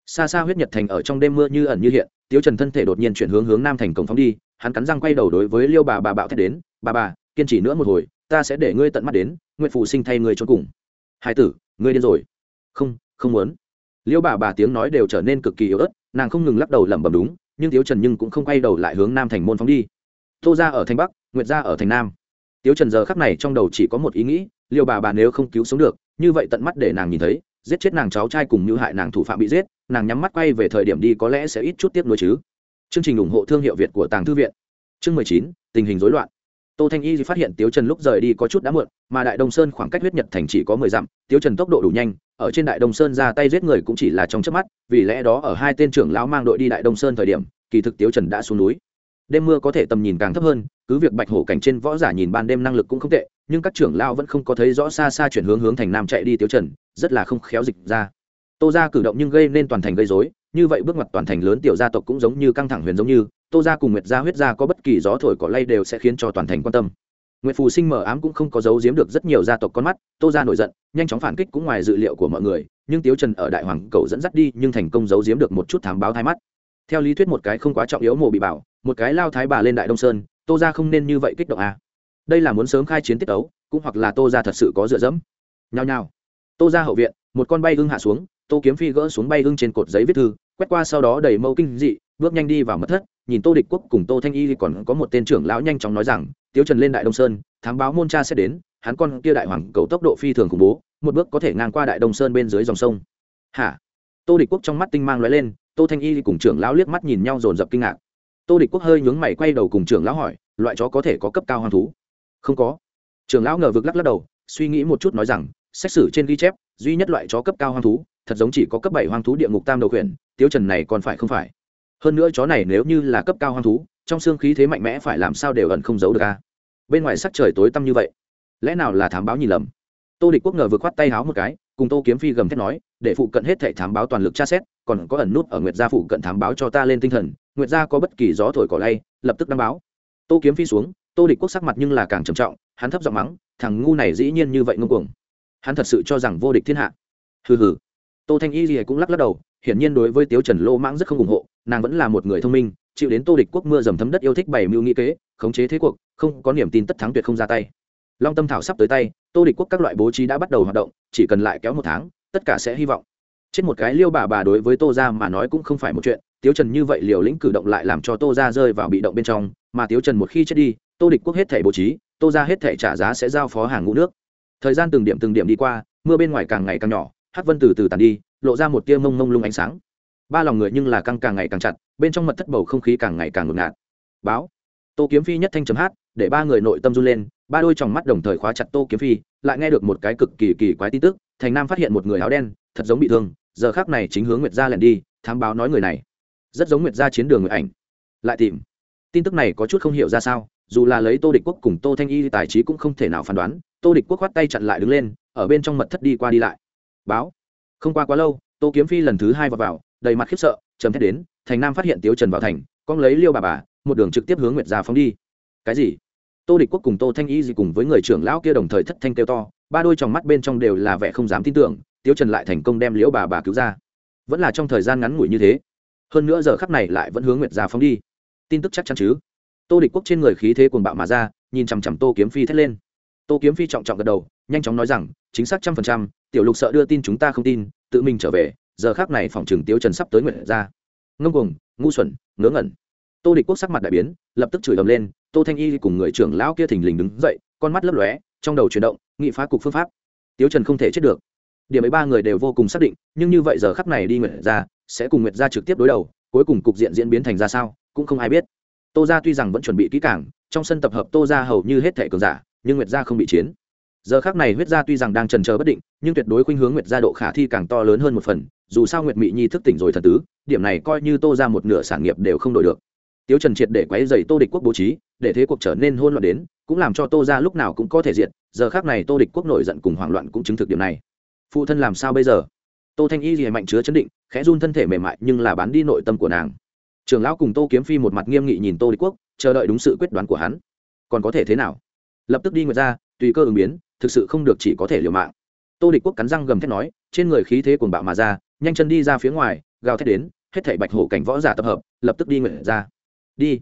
Xa xa huyết nhật thành ở trong đêm mưa như ẩn như hiện tiếu trần thân thể đột nhiên chuyển hướng hướng nam thành cổng phóng đi, hắn cắn răng quay đầu đối với liêu bà bà bạo thét đến, bà bà, kiên trì nữa một hồi, ta sẽ để ngươi tận mắt đến, nguyện phụ sinh thay ngươi cho cùng. Hai tử, ngươi điên rồi. Không không muốn. Liêu bà bà tiếng nói đều trở nên cực kỳ yếu ớt, nàng không ngừng lắc đầu lẩm bẩm đúng, nhưng tiếu trần nhưng cũng không quay đầu lại hướng nam thành môn phóng đi. Tô ra ở thành bắc, nguyệt ra ở thành nam. Tiếu trần giờ khắc này trong đầu chỉ có một ý nghĩ, liêu bà bà nếu không cứu sống được, như vậy tận mắt để nàng nhìn thấy giết chết nàng cháu trai cùng như hại nàng thủ phạm bị giết, nàng nhắm mắt quay về thời điểm đi có lẽ sẽ ít chút tiếp nối chứ. Chương trình ủng hộ thương hiệu việt của tàng thư viện. Chương mười chín, tình hình rối loạn. Tô thanh y phát hiện tiếu trần lúc rời đi có chút đã muộn, mà đại đông sơn khoảng cách huyết nhật thành chỉ có mười dặm, tiếu trần tốc độ đủ nhanh, ở trên đại đông sơn ra tay giết người cũng chỉ là trong chớp mắt, vì lẽ đó ở hai tên trưởng lão mang đội đi đại đông sơn thời điểm, kỳ thực tiếu trần đã xuống núi. Đêm mưa có thể tầm nhìn càng thấp hơn, cứ việc bạch hổ cảnh trên võ giả nhìn ban đêm năng lực cũng không tệ, nhưng các trưởng lão vẫn không có thấy rõ xa xa chuyển hướng hướng thành nam chạy đi tiếu trần rất là không khéo dịch ra. Tô ra cử động nhưng gây nên toàn thành gây dối như vậy bước ngoặt toàn thành lớn tiểu gia tộc cũng giống như căng thẳng huyền giống như tô ra cùng nguyệt gia huyết gia có bất kỳ gió thổi cỏ lay đều sẽ khiến cho toàn thành quan tâm. Nguyệt phù sinh mở ám cũng không có giấu giếm được rất nhiều gia tộc con mắt tô ra nổi giận nhanh chóng phản kích cũng ngoài dự liệu của mọi người nhưng tiếu trần ở đại hoàng cầu dẫn dắt đi nhưng thành công giấu giếm được một chút thám báo thái mắt. Theo lý thuyết một cái không quá trọng yếu mồ bị bảo một cái lao thái bà lên đại đông sơn tô ra không nên như vậy kích động à. đây là muốn sớm khai chiến tiết đấu, cũng hoặc là tô ra thật sự có dựa dẫm. Nhao nhao tô ra hậu viện, một con bay hưng hạ xuống, tô kiếm phi gỡ xuống bay hưng trên cột giấy viết thư, quét qua sau đó đầy mẫu kinh dị, bước nhanh đi vào mật thất, nhìn tô địch quốc cùng tô thanh y còn có một tên trưởng lão nhanh chóng nói rằng, tiếu trần lên đại đông sơn, thám báo môn cha sẽ đến, hắn con kia đại hoàng cầu tốc độ phi thường khủng bố, một bước có thể ngang qua đại đông sơn bên dưới dòng sông. Hả? Tô địch quốc trong mắt tinh mang lóe lên, tô thanh y cùng trưởng lão liếc mắt nhìn nhau dồn dập kinh ngạc. Tô địch quốc hơi nhướng mày quay đầu cùng trưởng lão hỏi, loại chó có thể có cấp cao hoang thú? Không có. Trưởng lão ngờ vực lắc lắc đầu, suy nghĩ một chút nói rằng xét xử trên ghi chép, duy nhất loại chó cấp cao hoang thú, thật giống chỉ có cấp bảy hoang thú địa ngục tam đầu khuyển, tiêu trần này còn phải không phải? Hơn nữa chó này nếu như là cấp cao hoang thú, trong xương khí thế mạnh mẽ phải làm sao đều ẩn không giấu được a bên ngoài sắc trời tối tăm như vậy, lẽ nào là thám báo nhìn lầm? Tô địch quốc ngờ vượt khoát tay háo một cái, cùng tô kiếm phi gầm thét nói, để phụ cận hết thảy thám báo toàn lực tra xét, còn có ẩn nút ở nguyệt gia phụ cận thám báo cho ta lên tinh thần, nguyệt gia có bất kỳ gió thổi cỏ lay, lập tức đăng báo. Tô kiếm phi xuống, tô địch quốc sắc mặt nhưng là càng trầm trọng, hắn thấp giọng mắng, thằng ngu này dĩ nhiên như vậy ngông cuồng hắn thật sự cho rằng vô địch thiên hạ. Hừ hừ. Tô thanh y gì cũng lắc lắc đầu, hiển nhiên đối với tiếu trần lô mãng rất không ủng hộ, nàng vẫn là một người thông minh, chịu đến tô địch quốc mưa dầm thấm đất yêu thích bày mưu nghĩ kế, khống chế thế cuộc, không có niềm tin tất thắng tuyệt không ra tay. Long tâm thảo sắp tới tay, tô địch quốc các loại bố trí đã bắt đầu hoạt động, chỉ cần lại kéo một tháng, tất cả sẽ hy vọng. Chết một cái liêu bà bà đối với tô ra mà nói cũng không phải một chuyện, tiếu trần như vậy liều lĩnh cử động lại làm cho tô ra rơi vào bị động bên trong, mà tiếu trần một khi chết đi, tô địch quốc hết thể bố trí, tô ra hết thể trả giá sẽ giao phó hàng ngũ nước thời gian từng điểm từng điểm đi qua, mưa bên ngoài càng ngày càng nhỏ Hát vân từ từ tàn đi, lộ ra một tia mông mông lung ánh sáng. Ba lòng người nhưng là căng càng ngày càng chặt, bên trong mật thất bầu không khí càng ngày càng ngột ngạt. Báo. Tô kiếm phi nhất thanh chấm hát, để ba người nội tâm run lên, ba đôi tròng mắt đồng thời khóa chặt tô kiếm phi, lại nghe được một cái cực kỳ kỳ quái tin tức, thành nam phát hiện một người áo đen, thật giống bị thương, giờ khác này chính hướng nguyệt gia lẻn đi, thám báo nói người này, rất giống nguyệt gia chiến đường người ảnh. Lại tìm. Tin tức này có chút không hiểu ra sao dù là lấy tô địch quốc cùng tô thanh y tài trí cũng không thể nào phán đoán tô địch quốc khoát tay chặn lại đứng lên ở bên trong mật thất đi qua đi lại. Báo. Không qua quá lâu tô kiếm phi lần thứ hai vào, vào đầy mặt khiếp sợ chấm thét đến thành nam phát hiện tiếu trần vào thành con lấy liêu bà bà một đường trực tiếp hướng nguyệt gia phóng đi. Cái gì? Tô địch quốc cùng tô thanh y gì cùng với người trưởng lão kia đồng thời thất thanh kêu to ba đôi tròng mắt bên trong đều là vẻ không dám tin tưởng tiếu trần lại thành công đem liễu bà bà cứu ra. Vẫn là trong thời gian ngắn ngủi như thế hơn nữa giờ khắc này lại vẫn hướng nguyệt gia phóng đi. Tin tức chắc chắn chứ? Tô địch quốc trên người khí thế cuồng bạo mà ra, nhìn chằm chằm tô kiếm phi thét lên. Tô kiếm phi trọng trọng gật đầu, nhanh chóng nói rằng, chính xác trăm phần trăm, tiểu lục sợ đưa tin chúng ta không tin, tự mình trở về, giờ khác này phòng trường Tiêu trần sắp tới nguyện ra. Ngông cuồng, ngu xuẩn, ngớ ngẩn. Tô địch quốc sắc mặt đại biến, lập tức chửi ầm lên, tô thanh y cùng người trưởng lão kia thình lình đứng dậy, con mắt lấp lóe, trong đầu chuyển động, nghị phá cục phương pháp. Tiêu trần không thể chết được. Điểm ấy ba người đều vô cùng xác định, nhưng như vậy giờ khắc này đi nguyệt ra, sẽ cùng nguyệt ra trực tiếp đối đầu, cuối cùng cục diện diễn biến thành ra sao, cũng không ai biết tô ra tuy rằng vẫn chuẩn bị kỹ càng, trong sân tập hợp tô ra hầu như hết thể cường giả, nhưng nguyệt gia không bị chiến. Giờ khác này huyết gia tuy rằng đang trần chờ bất định, nhưng tuyệt đối khuynh hướng nguyệt gia độ khả thi càng to lớn hơn một phần, dù sao nguyệt mị nhi thức tỉnh rồi thần tứ, điểm này coi như tô ra một nửa sản nghiệp đều không đổi được. Tiếu trần triệt để quấy dày tô địch quốc bố trí, để thế cuộc trở nên hôn loạn đến, cũng làm cho tô ra lúc nào cũng có thể diện giờ khác này tô địch quốc nổi giận cùng hoảng loạn cũng chứng thực điểm này. Phụ thân làm sao bây giờ? Tô thanh y gì mạnh chứa chấn định, khẽ run thân thể mềm mại nhưng là bán đi nội tâm của nàng. Trưởng lão cùng tô kiếm phi một mặt nghiêm nghị nhìn tô địch quốc, chờ đợi đúng sự quyết đoán của hắn. Còn có thể thế nào? Lập tức đi nguyệt ra, tùy cơ ứng biến, thực sự không được chỉ có thể liều mạng. Tô địch quốc cắn răng gầm thét nói, trên người khí thế cuồng bạo mà ra, nhanh chân đi ra phía ngoài, gào thét đến, hết thảy bạch hổ cảnh võ giả tập hợp, lập tức đi nguyện ra. Đi.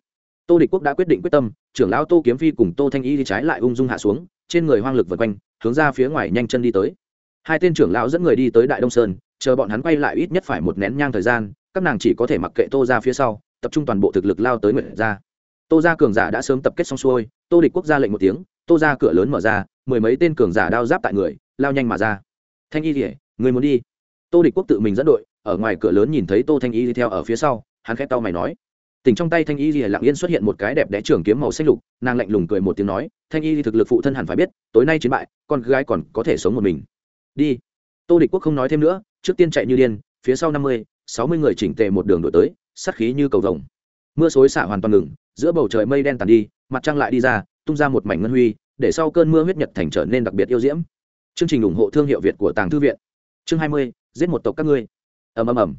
Tô địch quốc đã quyết định quyết tâm, trưởng lão tô kiếm phi cùng tô thanh y đi trái lại ung dung hạ xuống, trên người hoang lực vượt quanh, hướng ra phía ngoài nhanh chân đi tới. Hai tên trưởng lão dẫn người đi tới đại đông sơn, chờ bọn hắn quay lại ít nhất phải một nén nhang thời gian các nàng chỉ có thể mặc kệ tô ra phía sau, tập trung toàn bộ thực lực lao tới nguyện ra. Tô ra cường giả đã sớm tập kết xong xuôi, tô địch quốc ra lệnh một tiếng, tô ra cửa lớn mở ra, mười mấy tên cường giả đao giáp tại người, lao nhanh mà ra. Thanh y thì người muốn đi. Tô địch quốc tự mình dẫn đội, ở ngoài cửa lớn nhìn thấy tô thanh y đi theo ở phía sau, hắn khét tao mày nói. Tỉnh trong tay thanh y thì lặng yên xuất hiện một cái đẹp đẽ trường kiếm màu xanh lục, nàng lạnh lùng cười một tiếng nói, thanh y thì thực lực phụ thân hẳn phải biết, tối nay chiến bại, con gái còn có thể sống một mình. Đi. Tô địch quốc không nói thêm nữa, trước tiên chạy như điên, phía sau năm mươi sáu mươi người chỉnh tề một đường đổi tới sắt khí như cầu vồng. Mưa xối xả hoàn toàn ngừng, giữa bầu trời mây đen tàn đi, mặt trăng lại đi ra, tung ra một mảnh ngân huy, để sau cơn mưa huyết nhật thành trở nên đặc biệt yêu diễm. Chương trình ủng hộ thương hiệu việt của tàng thư viện. Chương hai mươi, giết một tộc các ngươi. Ầm ầm ầm.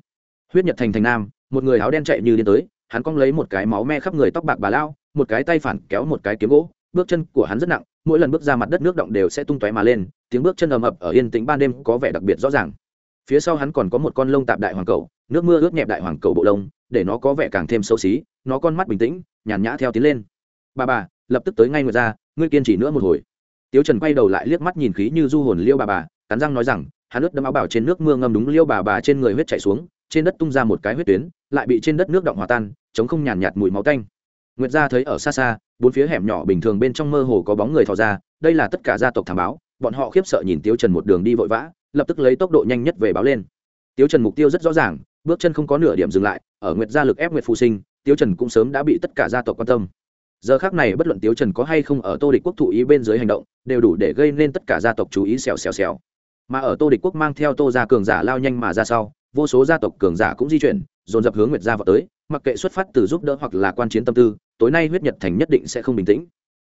Huyết nhật thành thành nam, một người áo đen chạy như điên tới, hắn cong lấy một cái máu me khắp người tóc bạc bà lao, một cái tay phản kéo một cái kiếm gỗ, bước chân của hắn rất nặng, mỗi lần bước ra mặt đất nước động đều sẽ tung tóe mà lên, tiếng bước chân ầm ập ở yên tĩnh ban đêm có vẻ đặc biệt rõ ràng. Phía sau hắn còn có một con lông tạp đại hoàng cầu nước mưa ướt nhẹp đại hoàng cầu bộ lông để nó có vẻ càng thêm xấu xí nó con mắt bình tĩnh nhàn nhã theo tiến lên. Bà bà lập tức tới ngay ngược ra ngươi kiên trì nữa một hồi. Tiếu trần quay đầu lại liếc mắt nhìn khí như du hồn liêu bà bà cắn răng nói rằng hắn ướt đâm áo bảo trên nước mưa ngâm đúng liêu bà bà trên người huyết chảy xuống trên đất tung ra một cái huyết tuyến lại bị trên đất nước động hòa tan chống không nhàn nhạt, mùi máu tanh. Nguyệt gia thấy ở xa xa bốn phía hẻm nhỏ bình thường bên trong mơ hồ có bóng người thò ra đây là tất cả gia tộc thảm báo bọn họ khiếp sợ nhìn tiếu trần một đường đi vội vã lập tức lấy tốc độ nhanh nhất về báo lên. Tiếu trần mục tiêu rất rõ ràng bước chân không có nửa điểm dừng lại, ở nguyệt gia lực ép nguyệt phụ sinh Tiêu trần cũng sớm đã bị tất cả gia tộc quan tâm. Giờ khác này bất luận Tiêu trần có hay không ở tô địch quốc thụ ý bên dưới hành động, đều đủ để gây nên tất cả gia tộc chú ý xèo xèo xèo. Mà ở tô địch quốc mang theo tô gia cường giả lao nhanh mà ra sau, vô số gia tộc cường giả cũng di chuyển, dồn dập hướng nguyệt gia vào tới, mặc kệ xuất phát từ giúp đỡ hoặc là quan chiến tâm tư, tối nay huyết nhật thành nhất định sẽ không bình tĩnh.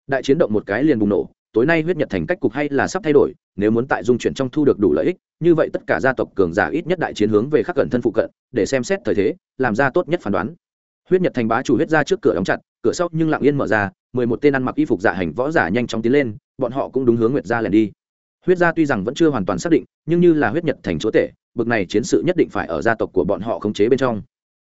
Đại chiến động một cái liền bùng nổ tối nay huyết nhật thành cách cục hay là sắp thay đổi, nếu muốn tại dung chuyển trong thu được đủ lợi ích, như vậy tất cả gia tộc cường giả ít nhất đại chiến hướng về khắc cận thân phụ cận, để xem xét thời thế, làm ra tốt nhất phán đoán. Huyết nhật thành bá chủ huyết ra trước cửa đóng chặt, cửa sau nhưng lặng yên mở ra, mười một tên ăn mặc y phục dạ hành võ giả nhanh chóng tiến lên, bọn họ cũng đúng hướng nguyệt gia lẻn đi. Huyết gia tuy rằng vẫn chưa hoàn toàn xác định, nhưng như là huyết nhật thành chúa tể, bực này chiến sự nhất định phải ở gia tộc của bọn họ khống chế bên trong.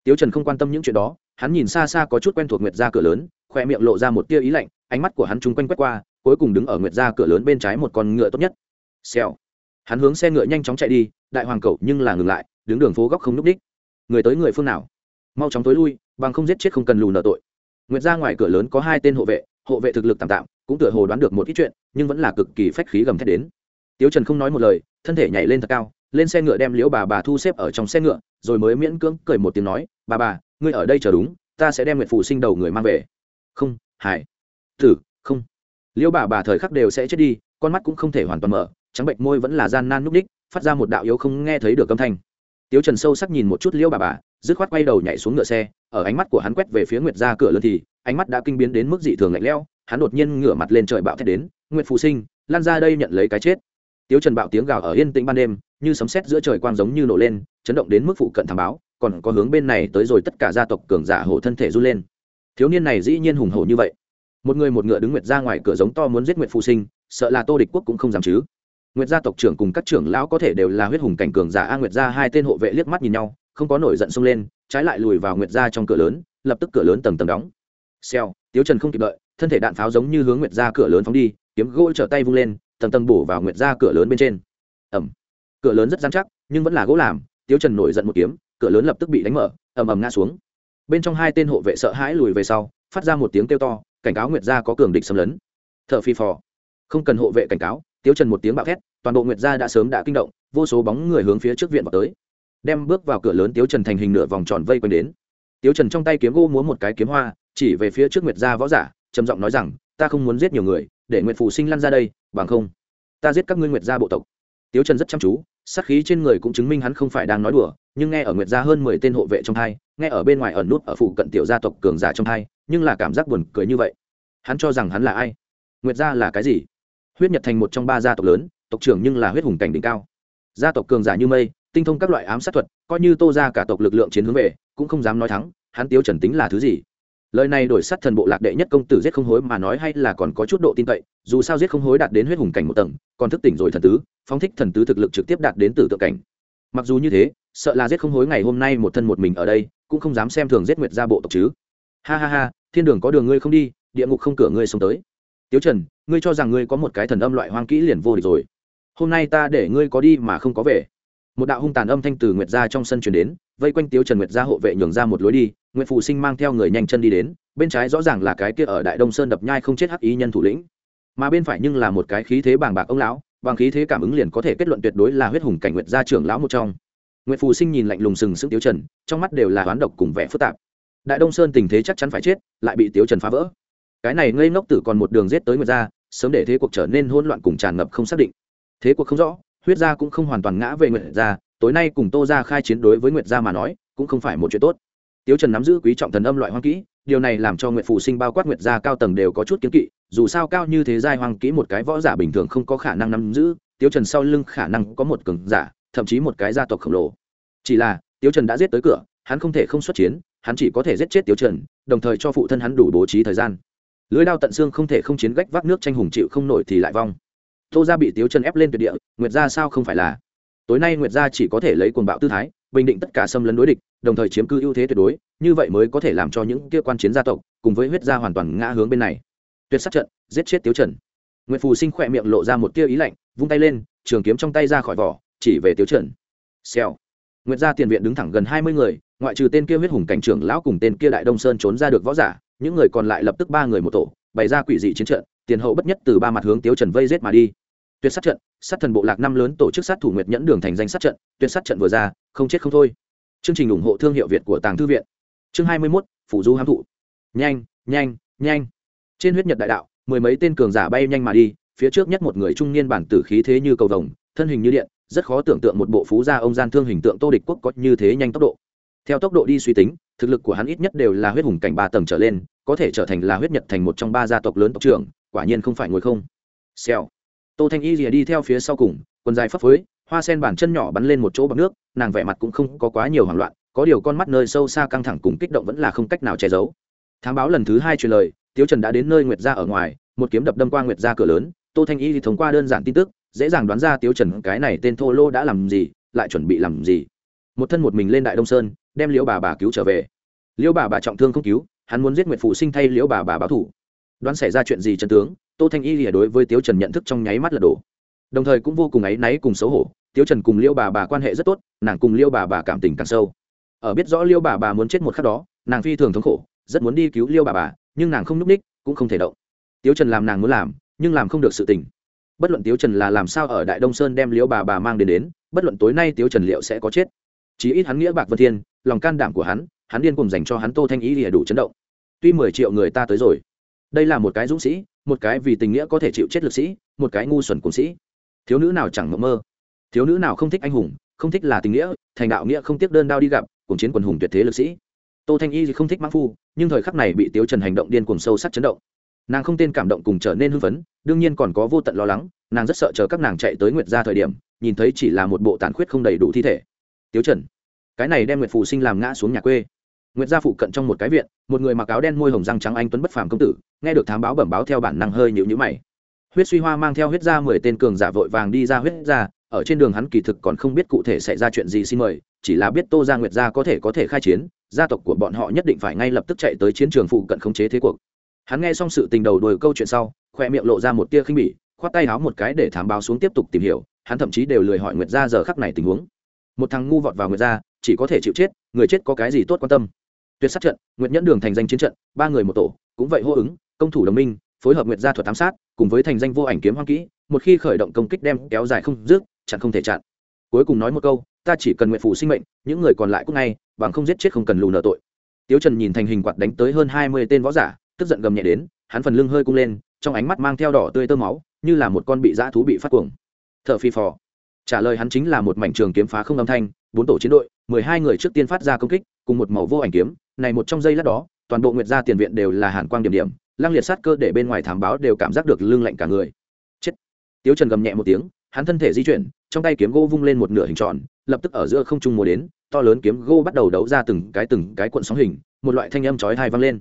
Tiếu trần không quan tâm những chuyện đó, hắn nhìn xa xa có chút quen thuộc nguyệt gia cửa lớn, khoe miệng lộ ra một tia ý lạnh, ánh mắt của hắn chung quanh quét qua cuối cùng đứng ở nguyệt gia cửa lớn bên trái một con ngựa tốt nhất. Xèo. Hắn hướng xe ngựa nhanh chóng chạy đi, đại hoàng cầu nhưng là ngừng lại, đứng đường phố góc không n ú c đích người tới người phương nào? Mau chóng tối lui, bằng không giết chết không cần lù nợ tội. Nguyệt gia ngoài cửa lớn có hai tên hộ vệ hộ vệ thực lực tạm tạm, cũng tựa hồ đoán được một ít chuyện, nhưng vẫn là cực kỳ phách khí gầm thét đến. Tiếu trần không nói một lời, thân thể nhảy lên thật cao, lên xe ngựa đem liễu bà bà thu xếp ở trong xe ngựa, rồi mới miễn cưỡng cười một tiếng nói, bà bà, ngươi ở đây chờ đúng, ta sẽ đem nguyện phụ sinh đầu người mang về. Không, hải. Thử. Liêu bà bà thời khắc đều sẽ chết đi, con mắt cũng không thể hoàn toàn mở, trắng bệnh môi vẫn là gian nan núp ních phát ra một đạo yếu không nghe thấy được âm thanh. Tiếu trần sâu sắc nhìn một chút Liêu bà bà, dứt khoát quay đầu nhảy xuống ngựa xe, ở ánh mắt của hắn quét về phía nguyệt ra cửa lớn thì, ánh mắt đã kinh biến đến mức dị thường lạnh lẽo, hắn đột nhiên ngửa mặt lên trời bạo thét đến, nguyệt phụ sinh, lan ra đây nhận lấy cái chết. Tiếu trần bạo tiếng gào ở yên tĩnh ban đêm, như sấm sét giữa trời quang giống như nổ lên, chấn động đến mức phụ cận thảm báo, còn có hướng bên này tới rồi tất cả gia tộc cường giả hổ thân thể run lên. Thiếu niên này dĩ nhiên hùng hổ như vậy một người một ngựa đứng nguyệt ra ngoài cửa giống to muốn giết nguyệt phụ sinh, sợ là tô địch quốc cũng không dám chứ. Nguyệt gia tộc trưởng cùng các trưởng lão có thể đều là huyết hùng cảnh cường giả, a nguyệt gia hai tên hộ vệ liếc mắt nhìn nhau, không có nổi giận xông lên, trái lại lùi vào nguyệt gia trong cửa lớn, lập tức cửa lớn tầng tầng đóng. Xèo, tiếu trần không kịp đợi, thân thể đạn pháo giống như hướng nguyệt gia cửa lớn phóng đi, kiếm gỗ trở tay vung lên, tầng tầng bổ vào nguyệt gia cửa lớn bên trên. Ẩm cửa lớn rất dán chắc, nhưng vẫn là gỗ làm, tiếu trần nổi giận một kiếm, cửa lớn lập tức bị đánh mở, ầm ầm ngã xuống. Bên trong hai tên hộ vệ sợ hãi lùi về sau, phát ra một tiếng kêu to cảnh cáo nguyệt gia có cường địch xâm lấn. T h ở phi phò. Không cần hộ vệ cảnh cáo tiếu trần một tiếng bạo thét toàn bộ nguyệt gia đã sớm đã kinh động vô số bóng người hướng phía trước viện vào tới. Đem bước vào cửa lớn tiếu trần thành hình nửa vòng tròn vây quanh đến. Tiếu trần trong tay kiếm gỗ múa một cái kiếm hoa chỉ về phía trước nguyệt gia võ giả trầm giọng nói rằng ta không muốn giết nhiều người để nguyệt phụ sinh lăn ra đây bằng không ta giết các ngươi nguyệt gia bộ tộc. Tiếu trần rất chăm chú sát khí trên người cũng chứng minh hắn không phải đang nói đùa nhưng nghe ở nguyệt gia hơn mười tên hộ vệ trong hai, nghe ở bên ngoài ẩn nút ở phụ cận tiểu gia tộc cường giả trong hai nhưng là cảm giác buồn cười như vậy. Hắn cho rằng hắn là ai? Nguyệt gia là cái gì? Huyết nhật thành một trong ba gia tộc lớn, tộc trưởng nhưng là huyết hùng cảnh đỉnh cao. Gia tộc cường giả như mây, tinh thông các loại ám sát thuật, coi như tô ra cả tộc lực lượng chiến hướng về, cũng không dám nói thắng, hắn tiêu trần tính là thứ gì? Lời này đổi sát thần bộ lạc đệ nhất công tử giết không hối mà nói hay là còn có chút độ tin cậy, dù sao giết không hối đạt đến huyết hùng cảnh một tầng, còn thức tỉnh rồi thần tứ, phóng thích thần tứ thực lực trực tiếp đạt đến tử tượng cảnh. Mặc dù như thế, sợ là giết không hối ngày hôm nay một thân một mình ở đây, cũng không dám xem thường giết nguyệt gia bộ tộc chứ. Ha ha ha thiên đường có đường ngươi không đi, địa ngục không cửa ngươi xông tới. Tiếu trần, ngươi cho rằng ngươi có một cái thần âm loại hoang kỹ liền vô địch rồi. Hôm nay ta để ngươi có đi mà không có về. Một đạo hung tàn âm thanh từ nguyệt gia trong sân truyền đến, vây quanh tiếu trần nguyệt gia hộ vệ nhường ra một lối đi, nguyệt phụ sinh mang theo người nhanh chân đi đến, bên trái rõ ràng là cái kia ở đại đông sơn đập nhai không chết hắc ý nhân thủ lĩnh. Mà bên phải nhưng là một cái khí thế bàng bạc ông lão, bằng khí thế cảm ứng liền có thể kết luận tuyệt đối là huyết hùng cảnh nguyệt gia trưởng lão một trong. Nguyệt phù sinh nhìn lạnh lùng sừng sững tiếu trần, trong mắt đều là hoán độc cùng vẻ phức tạp đại đông sơn tình thế chắc chắn phải chết, lại bị tiếu trần phá vỡ. Cái này ngây ngốc tử còn một đường giết tới nguyệt gia sớm để thế cuộc trở nên hỗn loạn cùng tràn ngập không xác định. Thế cuộc không rõ, huyết gia cũng không hoàn toàn ngã về nguyệt gia, tối nay cùng tô gia khai chiến đối với nguyệt gia mà nói, cũng không phải một chuyện tốt. Tiếu trần nắm giữ quý trọng thần âm loại hoang kỹ, điều này làm cho nguyệt phụ sinh bao quát nguyệt gia cao tầng đều có chút kiến kỵ, dù sao cao như thế giai hoang kỹ một cái võ giả bình thường không có khả năng nắm giữ, tiếu trần sau lưng khả năng có một cường giả, thậm chí một cái gia tộc khổng lồ. Chỉ là, tiếu trần đã giết tới cửa, hắn không thể không xuất chiến hắn chỉ có thể giết chết tiếu trần, đồng thời cho phụ thân hắn đủ bố trí thời gian. Lưới đao tận xương không thể không chiến gách vác nước tranh hùng chịu không nổi thì lại vong. Tô gia bị tiếu trần ép lên tuyệt địa, nguyệt gia sao không phải là? Tối nay nguyệt gia chỉ có thể lấy cuồng bạo tư thái, bình định tất cả xâm lấn đối địch, đồng thời chiếm cứ ưu thế tuyệt đối, như vậy mới có thể làm cho những kia quan chiến gia tộc, cùng với huyết gia hoàn toàn ngã hướng bên này. Tuyệt sát trận, giết chết tiếu trần. Nguyệt phù sinh khỏe miệng lộ ra một tia ý lạnh, vung tay lên, trường kiếm trong tay ra khỏi vỏ, chỉ về tiếu trần. Xèo. Nguyệt gia tiền viện đứng thẳng gần hai mươi người ngoại trừ tên kia huyết hùng cảnh trưởng lão cùng tên kia đại đông sơn trốn ra được võ giả, những người còn lại lập tức ba người một tổ, bày ra quỷ dị chiến trận, tiền hậu bất nhất từ ba mặt hướng tiếu trần vây rết mà đi. Tuyệt sát trận, sát thần bộ lạc năm lớn tổ chức sát thủ nguyệt nhẫn đường thành danh sát trận, tuyệt sát trận vừa ra, không chết không thôi. Chương trình ủng hộ thương hiệu việt của tàng thư viện. Chương hai mươi mốt, phủ du hám thụ. Nhanh nhanh nhanh. Trên huyết nhật đại đạo, mười mấy tên cường giả bay nhanh mà đi, phía trước nhất một người trung niên bản tử khí thế như cầu vồng, thân hình như điện, rất khó tưởng tượng một bộ phú gia ông gian thương hình tượng tô địch quốc có như thế nhanh tốc độ theo tốc độ đi suy tính, thực lực của hắn ít nhất đều là huyết hùng cảnh ba tầng trở lên, có thể trở thành là huyết nhật thành một trong ba gia tộc lớn tộc trưởng, quả nhiên không phải ngồi không. Xèo. Tô thanh y rìa đi theo phía sau cùng, quần dài phấp phới, hoa sen bàn chân nhỏ bắn lên một chỗ bằng nước, nàng vẻ mặt cũng không có quá nhiều hoảng loạn, có điều con mắt nơi sâu xa căng thẳng cùng kích động vẫn là không cách nào che giấu. Thám báo lần thứ hai truyền lời, tiếu trần đã đến nơi nguyệt gia ở ngoài, một kiếm đập đâm qua nguyệt gia cửa lớn, tô thanh y thì thông qua đơn giản tin tức, dễ dàng đoán ra tiếu trần cái này tên thô lô đã làm gì, lại chuẩn bị làm gì. Một thân một mình lên đại đông sơn đem liễu bà bà cứu trở về. Liễu bà bà trọng thương không cứu, hắn muốn giết nguyệt phụ sinh thay liễu bà bà báo thủ. Đoán xảy ra chuyện gì trần tướng, tô thanh y lìa đối với tiếu trần nhận thức trong nháy mắt là đổ đồng thời cũng vô cùng áy náy cùng xấu hổ, tiếu trần cùng liễu bà bà quan hệ rất tốt, nàng cùng liễu bà bà cảm tình càng sâu. Ở biết rõ liễu bà bà muốn chết một khắc đó, nàng phi thường thống khổ, rất muốn đi cứu liễu bà bà, nhưng nàng không n ú c ních, cũng không thể động. Tiếu trần làm nàng muốn làm, nhưng làm không được sự tình. Bất luận tiếu trần là làm sao ở đại đông sơn đem liễu bà bà mang đến đến, bất luận tối nay tiếu trần liệu sẽ có chết chí ít hắn nghĩa bạc vân thiên, lòng can đảm của hắn hắn điên cùng dành cho hắn tô thanh ý lìa đủ chấn động. Tuy mười triệu người ta tới rồi, đây là một cái dũng sĩ, một cái vì tình nghĩa có thể chịu chết lực sĩ, một cái ngu xuẩn cùng sĩ. Thiếu nữ nào chẳng mộng mơ, thiếu nữ nào không thích anh hùng, không thích là tình nghĩa, thành đạo nghĩa không tiếc đơn đao đi gặp cùng chiến quần hùng tuyệt thế lực sĩ. Tô thanh y không thích mãn phu, nhưng thời khắc này bị tiếu trần hành động điên cuồng sâu sắc chấn động. Nàng không tên cảm động cùng trở nên hưng phấn, đương nhiên còn có vô tận lo lắng, nàng rất sợ chờ các nàng chạy tới nguyệt ra thời điểm, nhìn thấy chỉ là một bộ tàn khuyết không đầy đủ thi thể tiếu trần cái này đem nguyệt phụ sinh làm ngã xuống nhà quê. Nguyệt gia phụ cận trong một cái viện một người mặc áo đen môi hồng răng trắng anh tuấn bất phàm công tử nghe được thám báo bẩm báo theo bản năng hơi nhịu nhữ mày. Huyết suy hoa mang theo huyết gia mười tên cường giả vội vàng đi ra huyết gia, ở trên đường hắn kỳ thực còn không biết cụ thể xảy ra chuyện gì xin mời chỉ là biết tô gia nguyệt gia có thể có thể khai chiến gia tộc của bọn họ nhất định phải ngay lập tức chạy tới chiến trường phụ cận khống chế thế cuộc. Hắn nghe xong sự tình đầu đuôi câu chuyện sau khoe miệng lộ ra một tia khinh bỉ khoát tay háo một cái để thám báo xuống tiếp tục tìm hiểu hắn thậm chí đều lười hỏi nguyệt gia giờ khắc này tình huống một thằng ngu vọt vào nguyệt ra chỉ có thể chịu chết, người chết có cái gì tốt quan tâm? Tuyệt sát trận, nguyệt nhẫn đường thành danh chiến trận, ba người một tổ, cũng vậy hô ứng, công thủ đồng minh, phối hợp nguyệt gia thuật ám sát, cùng với thành danh vô ảnh kiếm hoang kỹ, một khi khởi động công kích đem kéo dài không dứt, chặn không thể chặn. Cuối cùng nói một câu, ta chỉ cần nguyện phủ sinh mệnh, những người còn lại cũng ngay, bằng không giết chết không cần lù nợ tội. Tiếu trần nhìn thành hình quạt đánh tới hơn hai mươi tên võ giả, tức giận gầm nhẹ đến, hắn phần lưng hơi cung lên, trong ánh mắt mang theo đỏ tươi tơ máu, như là một con bị dã thú bị phát cuồng. T h ở phi phò trả lời hắn chính là một mảnh trường kiếm phá không âm thanh, bốn tổ chiến đội, mười hai người trước tiên phát ra công kích, cùng một màu vô ảnh kiếm, này một trong giây lát đó, toàn bộ nguyệt gia tiền viện đều là hàn quang điểm điểm, lăng liệt sát cơ để bên ngoài thám báo đều cảm giác được lưng lạnh cả người. Chết. Tiếu trần gầm nhẹ một tiếng, hắn thân thể di chuyển, trong tay kiếm gỗ vung lên một nửa hình tròn, lập tức ở giữa không trung mùa đến, to lớn kiếm gỗ bắt đầu đấu ra từng cái từng cái cuộn sóng hình, một loại thanh âm chói thai vang lên.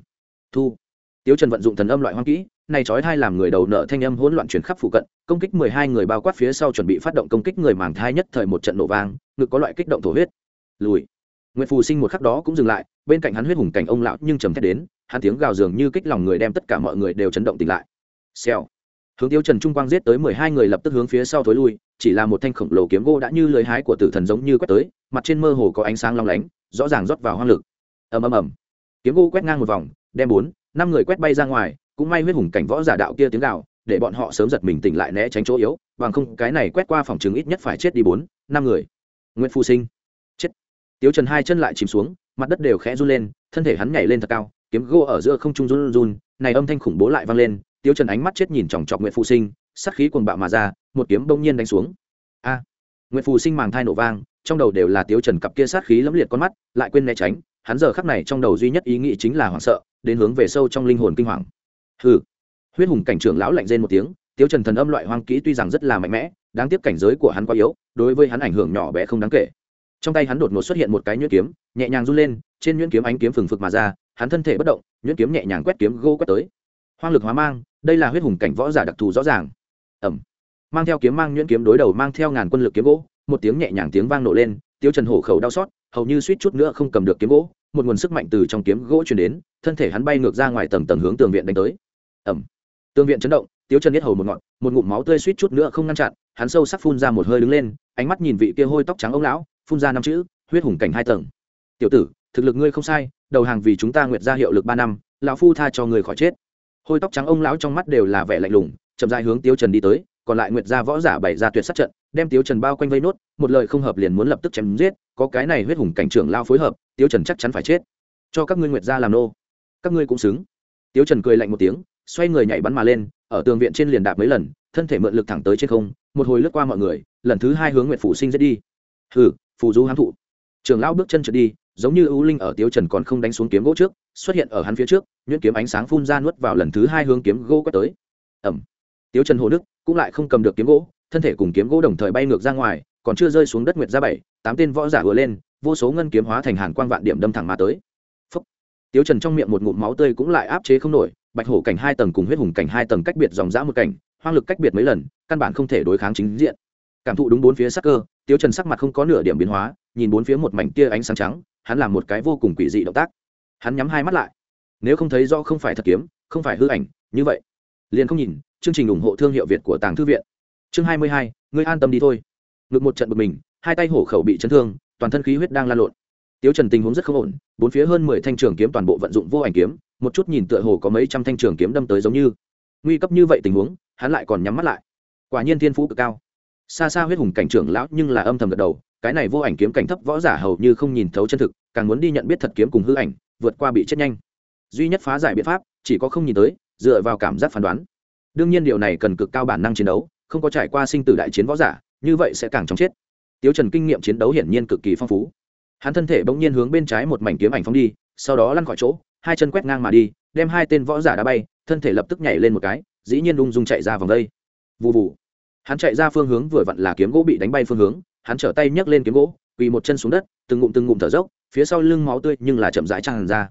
Thu. Tiếu trần vận dụng thần âm loại hoang kỹ này chói thai làm người đầu nợ thanh âm hỗn loạn chuyển khắp phụ cận, công kích mười hai người bao quát phía sau chuẩn bị phát động công kích người màng thai nhất thời một trận nổ vang, ngực có loại kích động thổ huyết. Lùi. Nguyễn phù sinh một khắc đó cũng dừng lại, bên cạnh hắn huyết hùng cảnh ông lão nhưng trầm thét đến, hắn tiếng gào dường như kích lòng người đem tất cả mọi người đều chấn động tỉnh lại. Xèo. Hướng tiêu trần trung quang giết tới mười hai người lập tức hướng phía sau thối lui, chỉ là một thanh khổng lồ kiếm gỗ đã như lưới hái của tử thần giống như quét tới, mặt trên mơ hồ có ánh sáng long lánh, rõ ràng rót vào hoang lực. Ầm ầm ầm. Kiếm gỗ quét ngang một vòng, đem bốn, năm người quét bay ra ngoài cũng may huyết hùng cảnh võ giả đạo kia tiếng gào để bọn họ sớm giật mình tỉnh lại né tránh chỗ yếu bằng không cái này quét qua phòng chứng ít nhất phải chết đi bốn năm người. Nguyễn phu sinh. Chết. Tiếu trần hai chân lại chìm xuống mặt đất đều khẽ run lên thân thể hắn nhảy lên thật cao kiếm gỗ ở giữa không trung run run này âm thanh khủng bố lại vang lên tiếu trần ánh mắt chết nhìn chòng chọc nguyễn phu sinh sát khí cuồng bạo mà ra một kiếm bỗng nhiên đánh xuống. A. À, nguyễn phu sinh màng thai nổ vang trong đầu đều là tiếu trần cặp kia sát khí lẫm liệt con mắt lại quên né tránh hắn giờ khắc này trong đầu duy nhất ý nghĩ chính là hoảng sợ đến hướng về sâu trong linh hồn kinh hoàng hừ. Huyết hùng cảnh trưởng lão lạnh rên một tiếng, tiếu trần thần âm loại hoang kỹ tuy rằng rất là mạnh mẽ, đáng tiếc cảnh giới của hắn quá yếu, đối với hắn ảnh hưởng nhỏ bé không đáng kể. Trong tay hắn đột ngột xuất hiện một cái nhuyễn kiếm, nhẹ nhàng run lên, trên nhuyễn kiếm ánh kiếm phừng phực mà ra, hắn thân thể bất động, nhuyễn kiếm nhẹ nhàng quét kiếm gô quét tới. Hoang lực hóa mang, đây là huyết hùng cảnh võ giả đặc thù rõ ràng. Ẩm mang theo kiếm mang nhuyễn kiếm đối đầu mang theo ngàn quân lực kiếm gỗ, một tiếng nhẹ nhàng tiếng vang nổ lên tiêu trần hổ khẩu đau xót, hầu như suýt chút nữa không cầm được kiếm gỗ, một nguồn sức mạnh từ trong kiếm gỗ truyền đến, thân thể hắn bay ngược ra ngoài tầng tầng hướng tường viện đánh tới ẩm. Tương viện chấn động, tiếu trần biết hầu một ngọn, một ngụm máu tươi suýt chút nữa không ngăn chặn, hắn sâu sắc phun ra một hơi đứng lên, ánh mắt nhìn vị kia hôi tóc trắng ông lão, phun ra năm chữ, huyết hùng cảnh hai tầng. Tiểu tử, thực lực ngươi không sai, đầu hàng vì chúng ta nguyệt ra hiệu lực ba năm, lão phu tha cho người khỏi chết. Hôi tóc trắng ông lão trong mắt đều là vẻ lạnh lùng, chậm dài hướng tiếu trần đi tới, còn lại nguyệt gia võ giả bày ra tuyệt sát trận, đem tiếu trần bao quanh vây nốt, một lời không hợp liền muốn lập tức chém giết, có cái này huyết hùng cảnh trưởng lao phối hợp, tiếu trần chắc chắn phải chết. Cho các ngươi nguyệt gia làm nô. Các ngươi cũng xứng. Tiếu trần cười lạnh một tiếng xoay người nhảy bắn mà lên, ở tường viện trên liền đạp mấy lần, thân thể mượn lực thẳng tới trên không, một hồi lướt qua mọi người, lần thứ hai hướng nguyệt phủ sinh giết đi. Hừ, phù du hám thụ. Trường lão bước chân trượt đi, giống như ưu linh ở tiêu trần còn không đánh xuống kiếm gỗ trước, xuất hiện ở hắn phía trước, nhuyễn kiếm ánh sáng phun ra nuốt vào lần thứ hai hướng kiếm gỗ quét tới. Ẩm tiêu trần hồ đức cũng lại không cầm được kiếm gỗ, thân thể cùng kiếm gỗ đồng thời bay ngược ra ngoài, còn chưa rơi xuống đất nguyệt ra bảy, tám tên võ giả vừa lên, vô số ngân kiếm hóa thành hàn quang vạn điểm đâm thẳng mà tới. Phúc. tiêu trần trong miệng một ngụm máu tươi cũng lại áp chế không nổi bạch hổ cảnh hai tầng cùng huyết hùng cảnh hai tầng cách biệt dòng dã một cảnh, hoang lực cách biệt mấy lần, căn bản không thể đối kháng chính diện. Cảm thụ đúng bốn phía sắc cơ tiêu trần sắc mặt không có nửa điểm biến hóa, nhìn bốn phía một mảnh tia ánh sáng trắng, hắn làm một cái vô cùng quỷ dị động tác. Hắn nhắm hai mắt lại. Nếu không thấy do không phải thật kiếm, không phải hư ảnh, như vậy, liền không nhìn, chương trình ủng hộ thương hiệu việt của tàng thư viện. Chương hai mươi hai, ngươi an tâm đi thôi. Ngực một trận bực mình, hai tay hổ khẩu bị chấn thương, toàn thân khí huyết đang lan lộn tiếu trần tình huống rất không ổn, bốn phía hơn mười thanh trường kiếm toàn bộ vận dụng vô ảnh kiếm, một chút nhìn tựa hồ có mấy trăm thanh trường kiếm đâm tới giống như. Nguy cấp như vậy tình huống, hắn lại còn nhắm mắt lại. Quả nhiên thiên phú cực cao. Xa xa huyết hùng cảnh trưởng lão nhưng là âm thầm gật đầu, cái này vô ảnh kiếm cảnh thấp võ giả hầu như không nhìn thấu chân thực, càng muốn đi nhận biết thật kiếm cùng hư ảnh, vượt qua bị chết nhanh. Duy nhất phá giải biện pháp, chỉ có không nhìn tới, dựa vào cảm giác phán đoán. Đương nhiên điều này cần cực cao bản năng chiến đấu, không có trải qua sinh tử đại chiến võ giả, như vậy sẽ càng chóng chết. Tiếu trần kinh nghiệm chiến đấu hiển nhiên cực kỳ phong phú hắn thân thể bỗng nhiên hướng bên trái một mảnh kiếm ảnh phóng đi, sau đó lăn khỏi chỗ, hai chân quét ngang mà đi, đem hai tên võ giả đá bay, thân thể lập tức nhảy lên một cái, dĩ nhiên ung dung chạy ra vòng đây. Vụ vụ hắn chạy ra phương hướng vừa vặn là kiếm gỗ bị đánh bay phương hướng, hắn trở tay nhấc lên kiếm gỗ, quỳ một chân xuống đất, từng ngụm từng ngụm thở dốc, phía sau lưng máu tươi nhưng là chậm rãi tràn ra.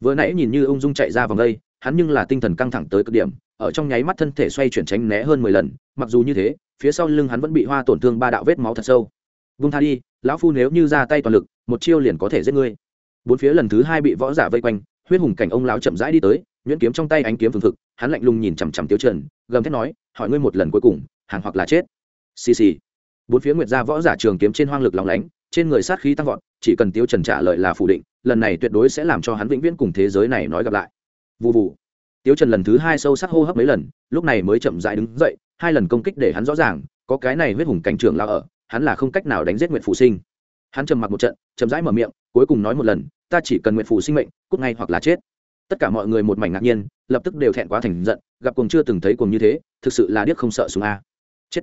Vừa nãy nhìn như ung dung chạy ra vòng đây, hắn nhưng là tinh thần căng thẳng tới cực điểm, ở trong nháy mắt thân thể xoay chuyển tránh né hơn mười lần, mặc dù như thế, phía sau lưng hắn vẫn bị hoa tổn thương ba đạo vết máu thật sâu. Vung tha đi, lão phu nếu như ra tay toàn lực một chiêu liền có thể giết ngươi. Bốn phía lần thứ hai bị võ giả vây quanh, huyết hùng cảnh ông lão chậm rãi đi tới, nhuyễn kiếm trong tay ánh kiếm phương thực hắn lạnh lùng nhìn chằm chằm tiêu trần, gầm thét nói, hỏi ngươi một lần cuối cùng, hàng hoặc là chết? Xì xì. Bốn phía nguyệt gia võ giả trường kiếm trên hoang lực lóng lánh, trên người sát khí tăng vọt, chỉ cần tiêu trần trả lời là phủ định, lần này tuyệt đối sẽ làm cho hắn vĩnh viễn cùng thế giới này nói gặp lại. Vụ vụ tiêu trần lần thứ hai sâu sắc hô hấp mấy lần, lúc này mới chậm rãi đứng dậy, hai lần công kích để hắn rõ ràng, có cái này huyết hùng cảnh trưởng lao ở, hắn là không cách nào đánh giết nguyệt phụ sinh hắn trầm mặc một trận, chậm rãi mở miệng, cuối cùng nói một lần, ta chỉ cần nguyện phủ sinh mệnh, cút ngay hoặc là chết. Tất cả mọi người một mảnh ngạc nhiên, lập tức đều thẹn quá thành giận, gặp cùng chưa từng thấy cùng như thế, thực sự là điếc không sợ súng a. Chết.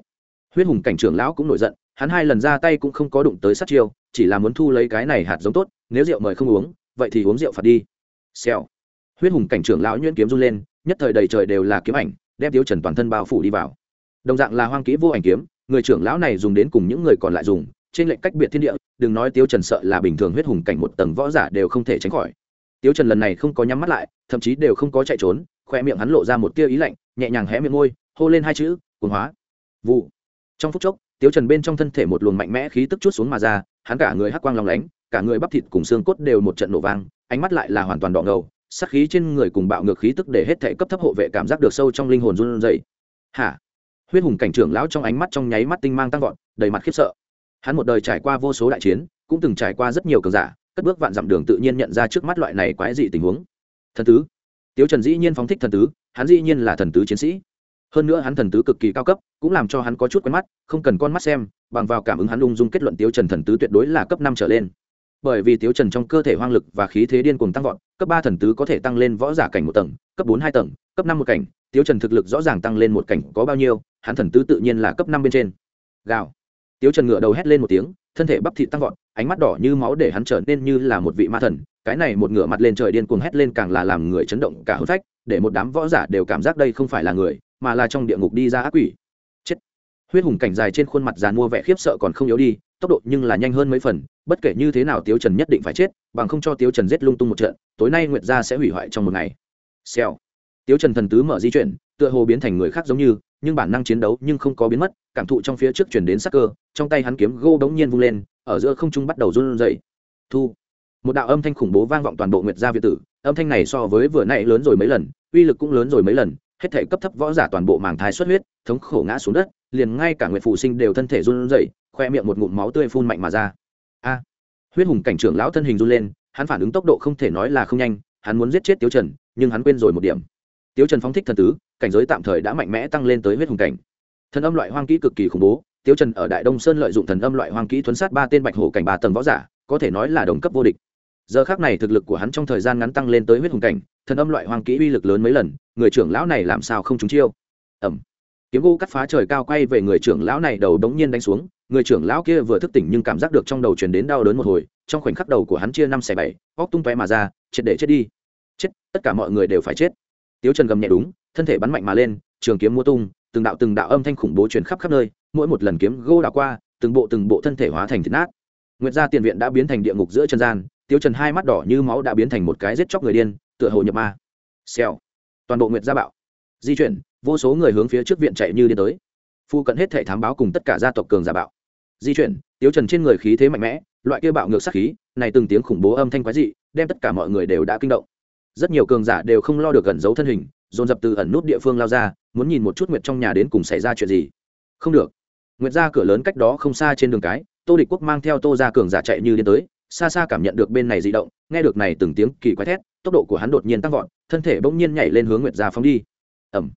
Huyết hùng cảnh trưởng lão cũng nổi giận, hắn hai lần ra tay cũng không có đụng tới sát chiêu, chỉ là muốn thu lấy cái này hạt giống tốt, nếu rượu mời không uống, vậy thì uống rượu phạt đi. Xèo. Huyết hùng cảnh trưởng lão nhuyễn kiếm run lên, nhất thời đầy trời đều là kiếm ảnh, đem tiêu trần toàn thân bao phủ đi vào. Đồng dạng là hoang kỹ vô ảnh kiếm, người trưởng lão này dùng đến cùng những người còn lại dùng trên lệnh cách biệt thiên địa, đừng nói tiêu trần sợ là bình thường huyết hùng cảnh một tầng võ giả đều không thể tránh khỏi. Tiêu trần lần này không có nhắm mắt lại, thậm chí đều không có chạy trốn, khoe miệng hắn lộ ra một tia ý lạnh, nhẹ nhàng hé miệng môi, hô lên hai chữ, cuồng hóa. Vụ. Trong phút chốc tiêu trần bên trong thân thể một luồng mạnh mẽ khí tức chút xuống mà ra, hắn cả người hắc quang long lánh, cả người bắp thịt cùng xương cốt đều một trận nổ vang, ánh mắt lại là hoàn toàn đỏ ngầu, sát khí trên người cùng bạo ngược khí tức để hết thể cấp thấp hộ vệ cảm giác được sâu trong linh hồn run rẩy. Hả? Huyết hùng cảnh trưởng lão trong ánh mắt trong nháy mắt tinh mang tăng vọt, đầy mặt khiếp sợ hắn một đời trải qua vô số đại chiến, cũng từng trải qua rất nhiều cường giả, cất bước vạn dặm đường tự nhiên nhận ra trước mắt loại này quái dị tình huống. Thần tứ. Tiếu trần dĩ nhiên phóng thích thần tứ, hắn dĩ nhiên là thần tứ chiến sĩ. Hơn nữa hắn thần tứ cực kỳ cao cấp, cũng làm cho hắn có chút quen mắt, không cần con mắt xem, bằng vào cảm ứng hắn ung dung kết luận tiếu trần thần tứ tuyệt đối là cấp năm trở lên. Bởi vì tiếu trần trong cơ thể hoang lực và khí thế điên cuồng tăng vọt, cấp ba thần tứ có thể tăng lên võ giả cảnh một tầng, cấp bốn hai tầng, cấp năm một cảnh, tiếu trần thực lực rõ ràng tăng lên một cảnh có bao nhiêu, hắn thần tứ tự nhiên là cấp năm bên trên. Gào tiếu trần ngựa đầu hét lên một tiếng, thân thể bắp thịt tăng vọt, ánh mắt đỏ như máu để hắn trở nên như là một vị ma thần. Cái này một ngựa mặt lên trời điên cuồng hét lên càng là làm người chấn động cả hôn phách, để một đám võ giả đều cảm giác đây không phải là người, mà là trong địa ngục đi ra ác quỷ. Chết. Huyết hùng cảnh dài trên khuôn mặt giàn mua vẻ khiếp sợ còn không yếu đi, tốc độ nhưng là nhanh hơn mấy phần, bất kể như thế nào tiếu trần nhất định phải chết, bằng không cho tiếu trần giết lung tung một trận, tối nay nguyệt gia sẽ hủy hoại trong một ngày. Xèo. Tiếu trần thần tứ mở di chuyển, tựa hồ biến thành người khác giống như, nhưng bản năng chiến đấu nhưng không có biến mất cảm thụ trong phía trước chuyển đến sắc cơ, trong tay hắn kiếm gô đống nhiên vung lên, ở giữa không trung bắt đầu run rẩy. Thu. Một đạo âm thanh khủng bố vang vọng toàn bộ nguyệt gia việt tử, âm thanh này so với vừa nãy lớn rồi mấy lần, uy lực cũng lớn rồi mấy lần, hết thể cấp thấp võ giả toàn bộ màng thai xuất huyết, thống khổ ngã xuống đất, liền ngay cả nguyệt phụ sinh đều thân thể run rẩy, khoe miệng một ngụm máu tươi phun mạnh mà ra. A. Huyết hùng cảnh trưởng lão thân hình run lên, hắn phản ứng tốc độ không thể nói là không nhanh, hắn muốn giết chết tiếu trần, nhưng hắn quên rồi một điểm. Tiếu trần phóng thích thần tứ, cảnh giới tạm thời đã mạnh mẽ tăng lên tới huyết hùng cảnh thần âm loại hoang kỹ cực kỳ khủng bố tiêu trần ở đại đông sơn lợi dụng thần âm loại hoang kỹ thuấn sát ba tên bạch hổ cảnh ba tầng võ giả, có thể nói là đồng cấp vô địch. Giờ khác này thực lực của hắn trong thời gian ngắn tăng lên tới huyết hùng cảnh, thần âm loại hoang kỹ uy lực lớn mấy lần, người trưởng lão này làm sao không trúng chiêu? Ẩm kiếm gỗ cắt phá trời cao quay về người trưởng lão này đầu đống nhiên đánh xuống, người trưởng lão kia vừa thức tỉnh nhưng cảm giác được trong đầu truyền đến đau đớn một hồi, trong khoảnh khắc đầu của hắn chia năm xẻ bảy, óc tung tóe mà ra, triệt để chết đi. Chết, tất cả mọi người đều phải chết. Tiếu trần gầm nhẹ đúng, thân thể bắn mạnh mà lên, trường kiếm mua tung từng đạo từng đạo âm thanh khủng bố truyền khắp khắp nơi, mỗi một lần kiếm gô đảo qua, từng bộ từng bộ thân thể hóa thành thịt nát. Nguyệt gia tiền viện đã biến thành địa ngục giữa chân gian tiêu trần hai mắt đỏ như máu đã biến thành một cái giết chóc người điên, tựa hồ nhập ma. Xèo. Toàn bộ nguyệt gia bạo. Di chuyển, vô số người hướng phía trước viện chạy như điên tới. Phu cận hết thể thám báo cùng tất cả gia tộc cường giả bạo. Di chuyển tiêu trần trên người khí thế mạnh mẽ, loại kia bạo ngược sát khí, này từng tiếng khủng bố âm thanh quái dị, đem tất cả mọi người đều đã kinh động. Rất nhiều cường giả đều không lo được gần giấu thân hình dồn dập từ ẩn nút địa phương lao ra, muốn nhìn một chút nguyệt trong nhà đến cùng xảy ra chuyện gì. Không được. Nguyệt ra cửa lớn cách đó không xa trên đường cái, tô địch quốc mang theo tô ra cường giả chạy như điên tới, xa xa cảm nhận được bên này di động, nghe được này từng tiếng kỳ quái thét, tốc độ của hắn đột nhiên tăng vọt, thân thể bỗng nhiên nhảy lên hướng nguyệt gia phóng đi. Ẩm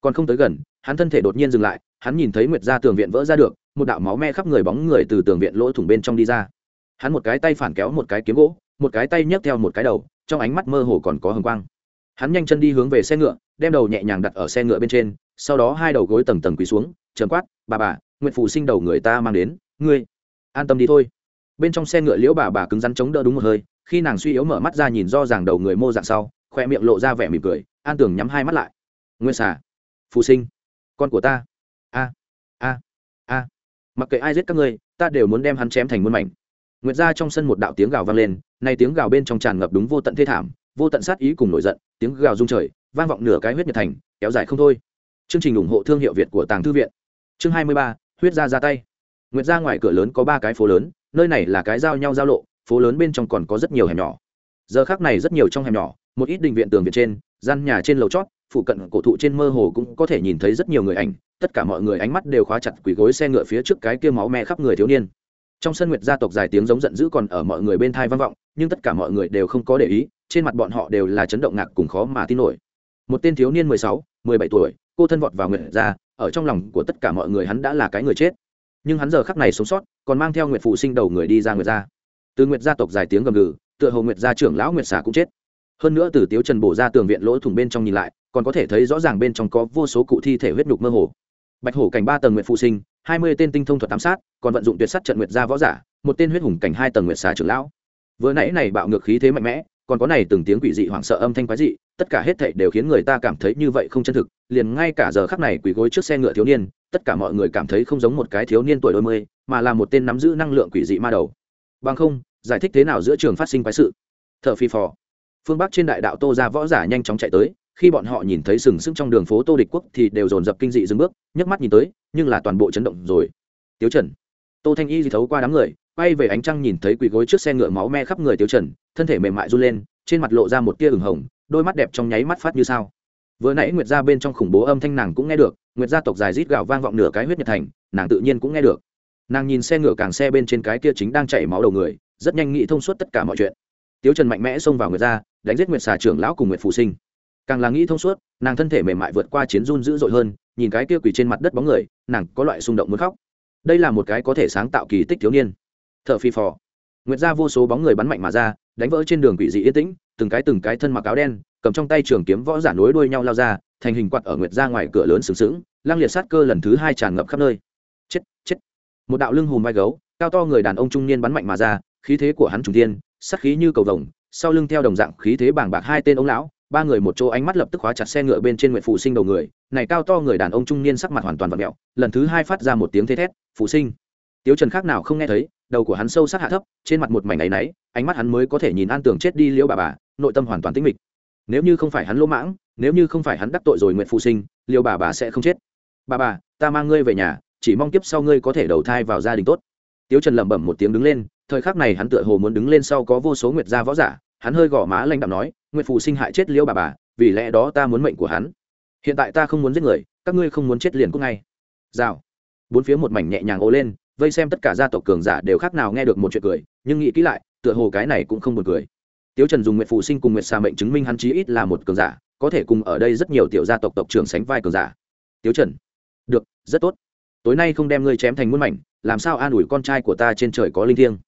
còn không tới gần, hắn thân thể đột nhiên dừng lại, hắn nhìn thấy nguyệt gia tường viện vỡ ra được, một đạo máu me khắp người bóng người từ tường viện lỗ thủng bên trong đi ra. Hắn một cái tay phản kéo một cái kiếm gỗ, một cái tay nhấc theo một cái đầu, trong ánh mắt mơ hồ còn có hồng quang hắn nhanh chân đi hướng về xe ngựa, đem đầu nhẹ nhàng đặt ở xe ngựa bên trên, sau đó hai đầu gối tầng tầng quỳ xuống, trầm quát, bà bà, nguyện phụ sinh đầu người ta mang đến, ngươi, an tâm đi thôi. Bên trong xe ngựa liễu bà bà cứng rắn chống đỡ đúng một hơi, khi nàng suy yếu mở mắt ra nhìn do ràng đầu người mô dạng sau, khoe miệng lộ ra vẻ mỉm cười, an tường nhắm hai mắt lại. Nguyên xà phụ sinh, con của ta. A a a, mặc kệ ai giết các ngươi, ta đều muốn đem hắn chém thành muôn mảnh. Nguyệt ra trong sân một đạo tiếng gào vang lên, nay tiếng gào bên trong tràn ngập đúng vô tận thê thảm vô tận sát ý cùng nổi giận, tiếng gào rung trời, vang vọng nửa cái huyết nhật thành, kéo dài không thôi. Chương trình ủng hộ thương hiệu việt của tàng thư viện. Chương hai mươi ba, huyết ra ra tay. Nguyệt ra ngoài cửa lớn có ba cái phố lớn, nơi này là cái giao nhau giao lộ, phố lớn bên trong còn có rất nhiều hẻm nhỏ. Giờ khác này rất nhiều trong hẻm nhỏ, một ít đình viện tường viện trên, gian nhà trên lầu chót, phụ cận cổ thụ trên mơ hồ cũng có thể nhìn thấy rất nhiều người ảnh, tất cả mọi người ánh mắt đều khóa chặt quỷ gối xe ngựa phía trước cái kia máu me khắp người thiếu niên. Trong sân nguyệt gia tộc dài tiếng giống giận dữ còn ở mọi người bên thai vang vọng, nhưng tất cả mọi người đều không có để ý trên mặt bọn họ đều là chấn động ngạc cùng khó mà tin nổi. Một tên thiếu niên mười sáu, mười bảy tuổi, cô thân vọt vào nguyệt gia, ở trong lòng của tất cả mọi người hắn đã là cái người chết. Nhưng hắn giờ khắc này sống sót, còn mang theo nguyệt phụ sinh đầu người đi ra nguyệt gia. Từ nguyệt gia tộc dài tiếng gầm gừ, tựa hồ nguyệt gia trưởng lão nguyệt xà cũng chết. Hơn nữa từ tiếu trần bổ ra tường viện lỗ thủng bên trong nhìn lại, còn có thể thấy rõ ràng bên trong có vô số cụ thi thể huyết nhục mơ hồ. Bạch hổ cảnh ba tầng nguyệt phụ sinh, hai mươi tên tinh thông thuật tám sát, còn vận dụng tuyệt sát trận nguyệt gia võ giả, một tên huyết hùng cảnh hai tầng nguyệt xà trưởng lão. Vừa nãy này bạo ngược khí thế mạnh mẽ còn có này từng tiếng quỷ dị hoảng sợ âm thanh quái dị, tất cả hết thảy đều khiến người ta cảm thấy như vậy không chân thực, liền ngay cả giờ khắc này quỷ gối trước xe ngựa thiếu niên, tất cả mọi người cảm thấy không giống một cái thiếu niên tuổi đôi mươi, mà là một tên nắm giữ năng lượng quỷ dị ma đầu. Bằng không, giải thích thế nào giữa trường phát sinh quái sự? Thợ phi phò. Phương bắc trên đại đạo tô ra võ giả nhanh chóng chạy tới, khi bọn họ nhìn thấy sừng sững trong đường phố tô địch quốc thì đều dồn dập kinh dị dừng bước, nhấc mắt nhìn tới, nhưng là toàn bộ chấn động rồi. Tiếu trần tô thanh y di thấu qua đám người, quay về ánh trăng nhìn thấy quỳ gối trước xe ngựa máu me khắp người tiêu trần, thân thể mềm mại run lên, trên mặt lộ ra một tia ửng hồng, đôi mắt đẹp trong nháy mắt phát như sao. Vừa nãy nguyệt gia bên trong khủng bố âm thanh nàng cũng nghe được, nguyệt gia tộc dài rít gào vang vọng nửa cái huyết nhật thành, nàng tự nhiên cũng nghe được. Nàng nhìn xe ngựa càng xe bên trên cái kia chính đang chảy máu đầu người, rất nhanh nghĩ thông suốt tất cả mọi chuyện. Tiêu trần mạnh mẽ xông vào nguyệt gia, đánh giết nguyệt xà trưởng lão cùng nguyệt phụ sinh. Càng là nghĩ thông suốt, nàng thân thể mềm mại vượt qua chiến run dữ dội hơn, nhìn cái kia quỳ trên mặt đất bóng người, nàng có loại xung động muốn khóc đây là một cái có thể sáng tạo kỳ tích thiếu niên. T h ở phi phò. Nguyệt ra vô số bóng người bắn mạnh mà ra, đánh vỡ trên đường quỷ dị yên tĩnh, từng cái từng cái thân mặc áo đen, cầm trong tay trường kiếm võ giả nối đuôi nhau lao ra, thành hình quạt ở nguyệt ra ngoài cửa lớn sừng sững, lang liệt sát cơ lần thứ hai tràn ngập khắp nơi. Chết chết. Một đạo lưng hùm vai gấu, cao to người đàn ông trung niên bắn mạnh mà ra, khí thế của hắn trùng tiên sắc khí như cầu vồng, sau lưng theo đồng dạng khí thế bảng bạc hai tên ông lão ba người một chỗ ánh mắt lập tức khóa chặt xe ngựa bên trên nguyện phụ sinh đầu người, này cao to người đàn ông trung niên sắc mặt hoàn toàn vặn mẹo, lần thứ hai phát ra một tiếng thê thét phụ sinh. Tiếu trần khác nào không nghe thấy, đầu của hắn sâu sắc hạ thấp, trên mặt một mảnh áy náy, ánh mắt hắn mới có thể nhìn an tường chết đi liễu bà bà, nội tâm hoàn toàn tĩnh mịch. Nếu như không phải hắn lỗ mãng, nếu như không phải hắn đắc tội rồi nguyện phụ sinh, liễu bà bà sẽ không chết. Bà bà, ta mang ngươi về nhà, chỉ mong kiếp sau ngươi có thể đầu thai vào gia đình tốt. Tiếu trần lẩm bẩm một tiếng đứng lên, thời khắc này hắn tựa hồ muốn đứng lên sau có vô số nguyệt gia võ giả hắn hơi gõ má lanh đạm nói, nguyệt phụ sinh hại chết liễu bà bà, vì lẽ đó ta muốn mệnh của hắn. Hiện tại ta không muốn giết người, các ngươi không muốn chết liền cũng ngay. Rào. Bốn phía một mảnh nhẹ nhàng ô lên, vây xem tất cả gia tộc cường giả đều khác nào nghe được một chuyện cười, nhưng nghĩ kỹ lại, tựa hồ cái này cũng không buồn cười. Tiếu trần dùng nguyệt phụ sinh cùng nguyệt xà mệnh chứng minh hắn chí ít là một cường giả, có thể cùng ở đây rất nhiều tiểu gia tộc tộc trưởng sánh vai cường giả. Tiếu trần. Được, rất tốt. Tối nay không đem ngươi chém thành muôn mảnh, làm sao an ủi con trai của ta trên trời có linh thiêng?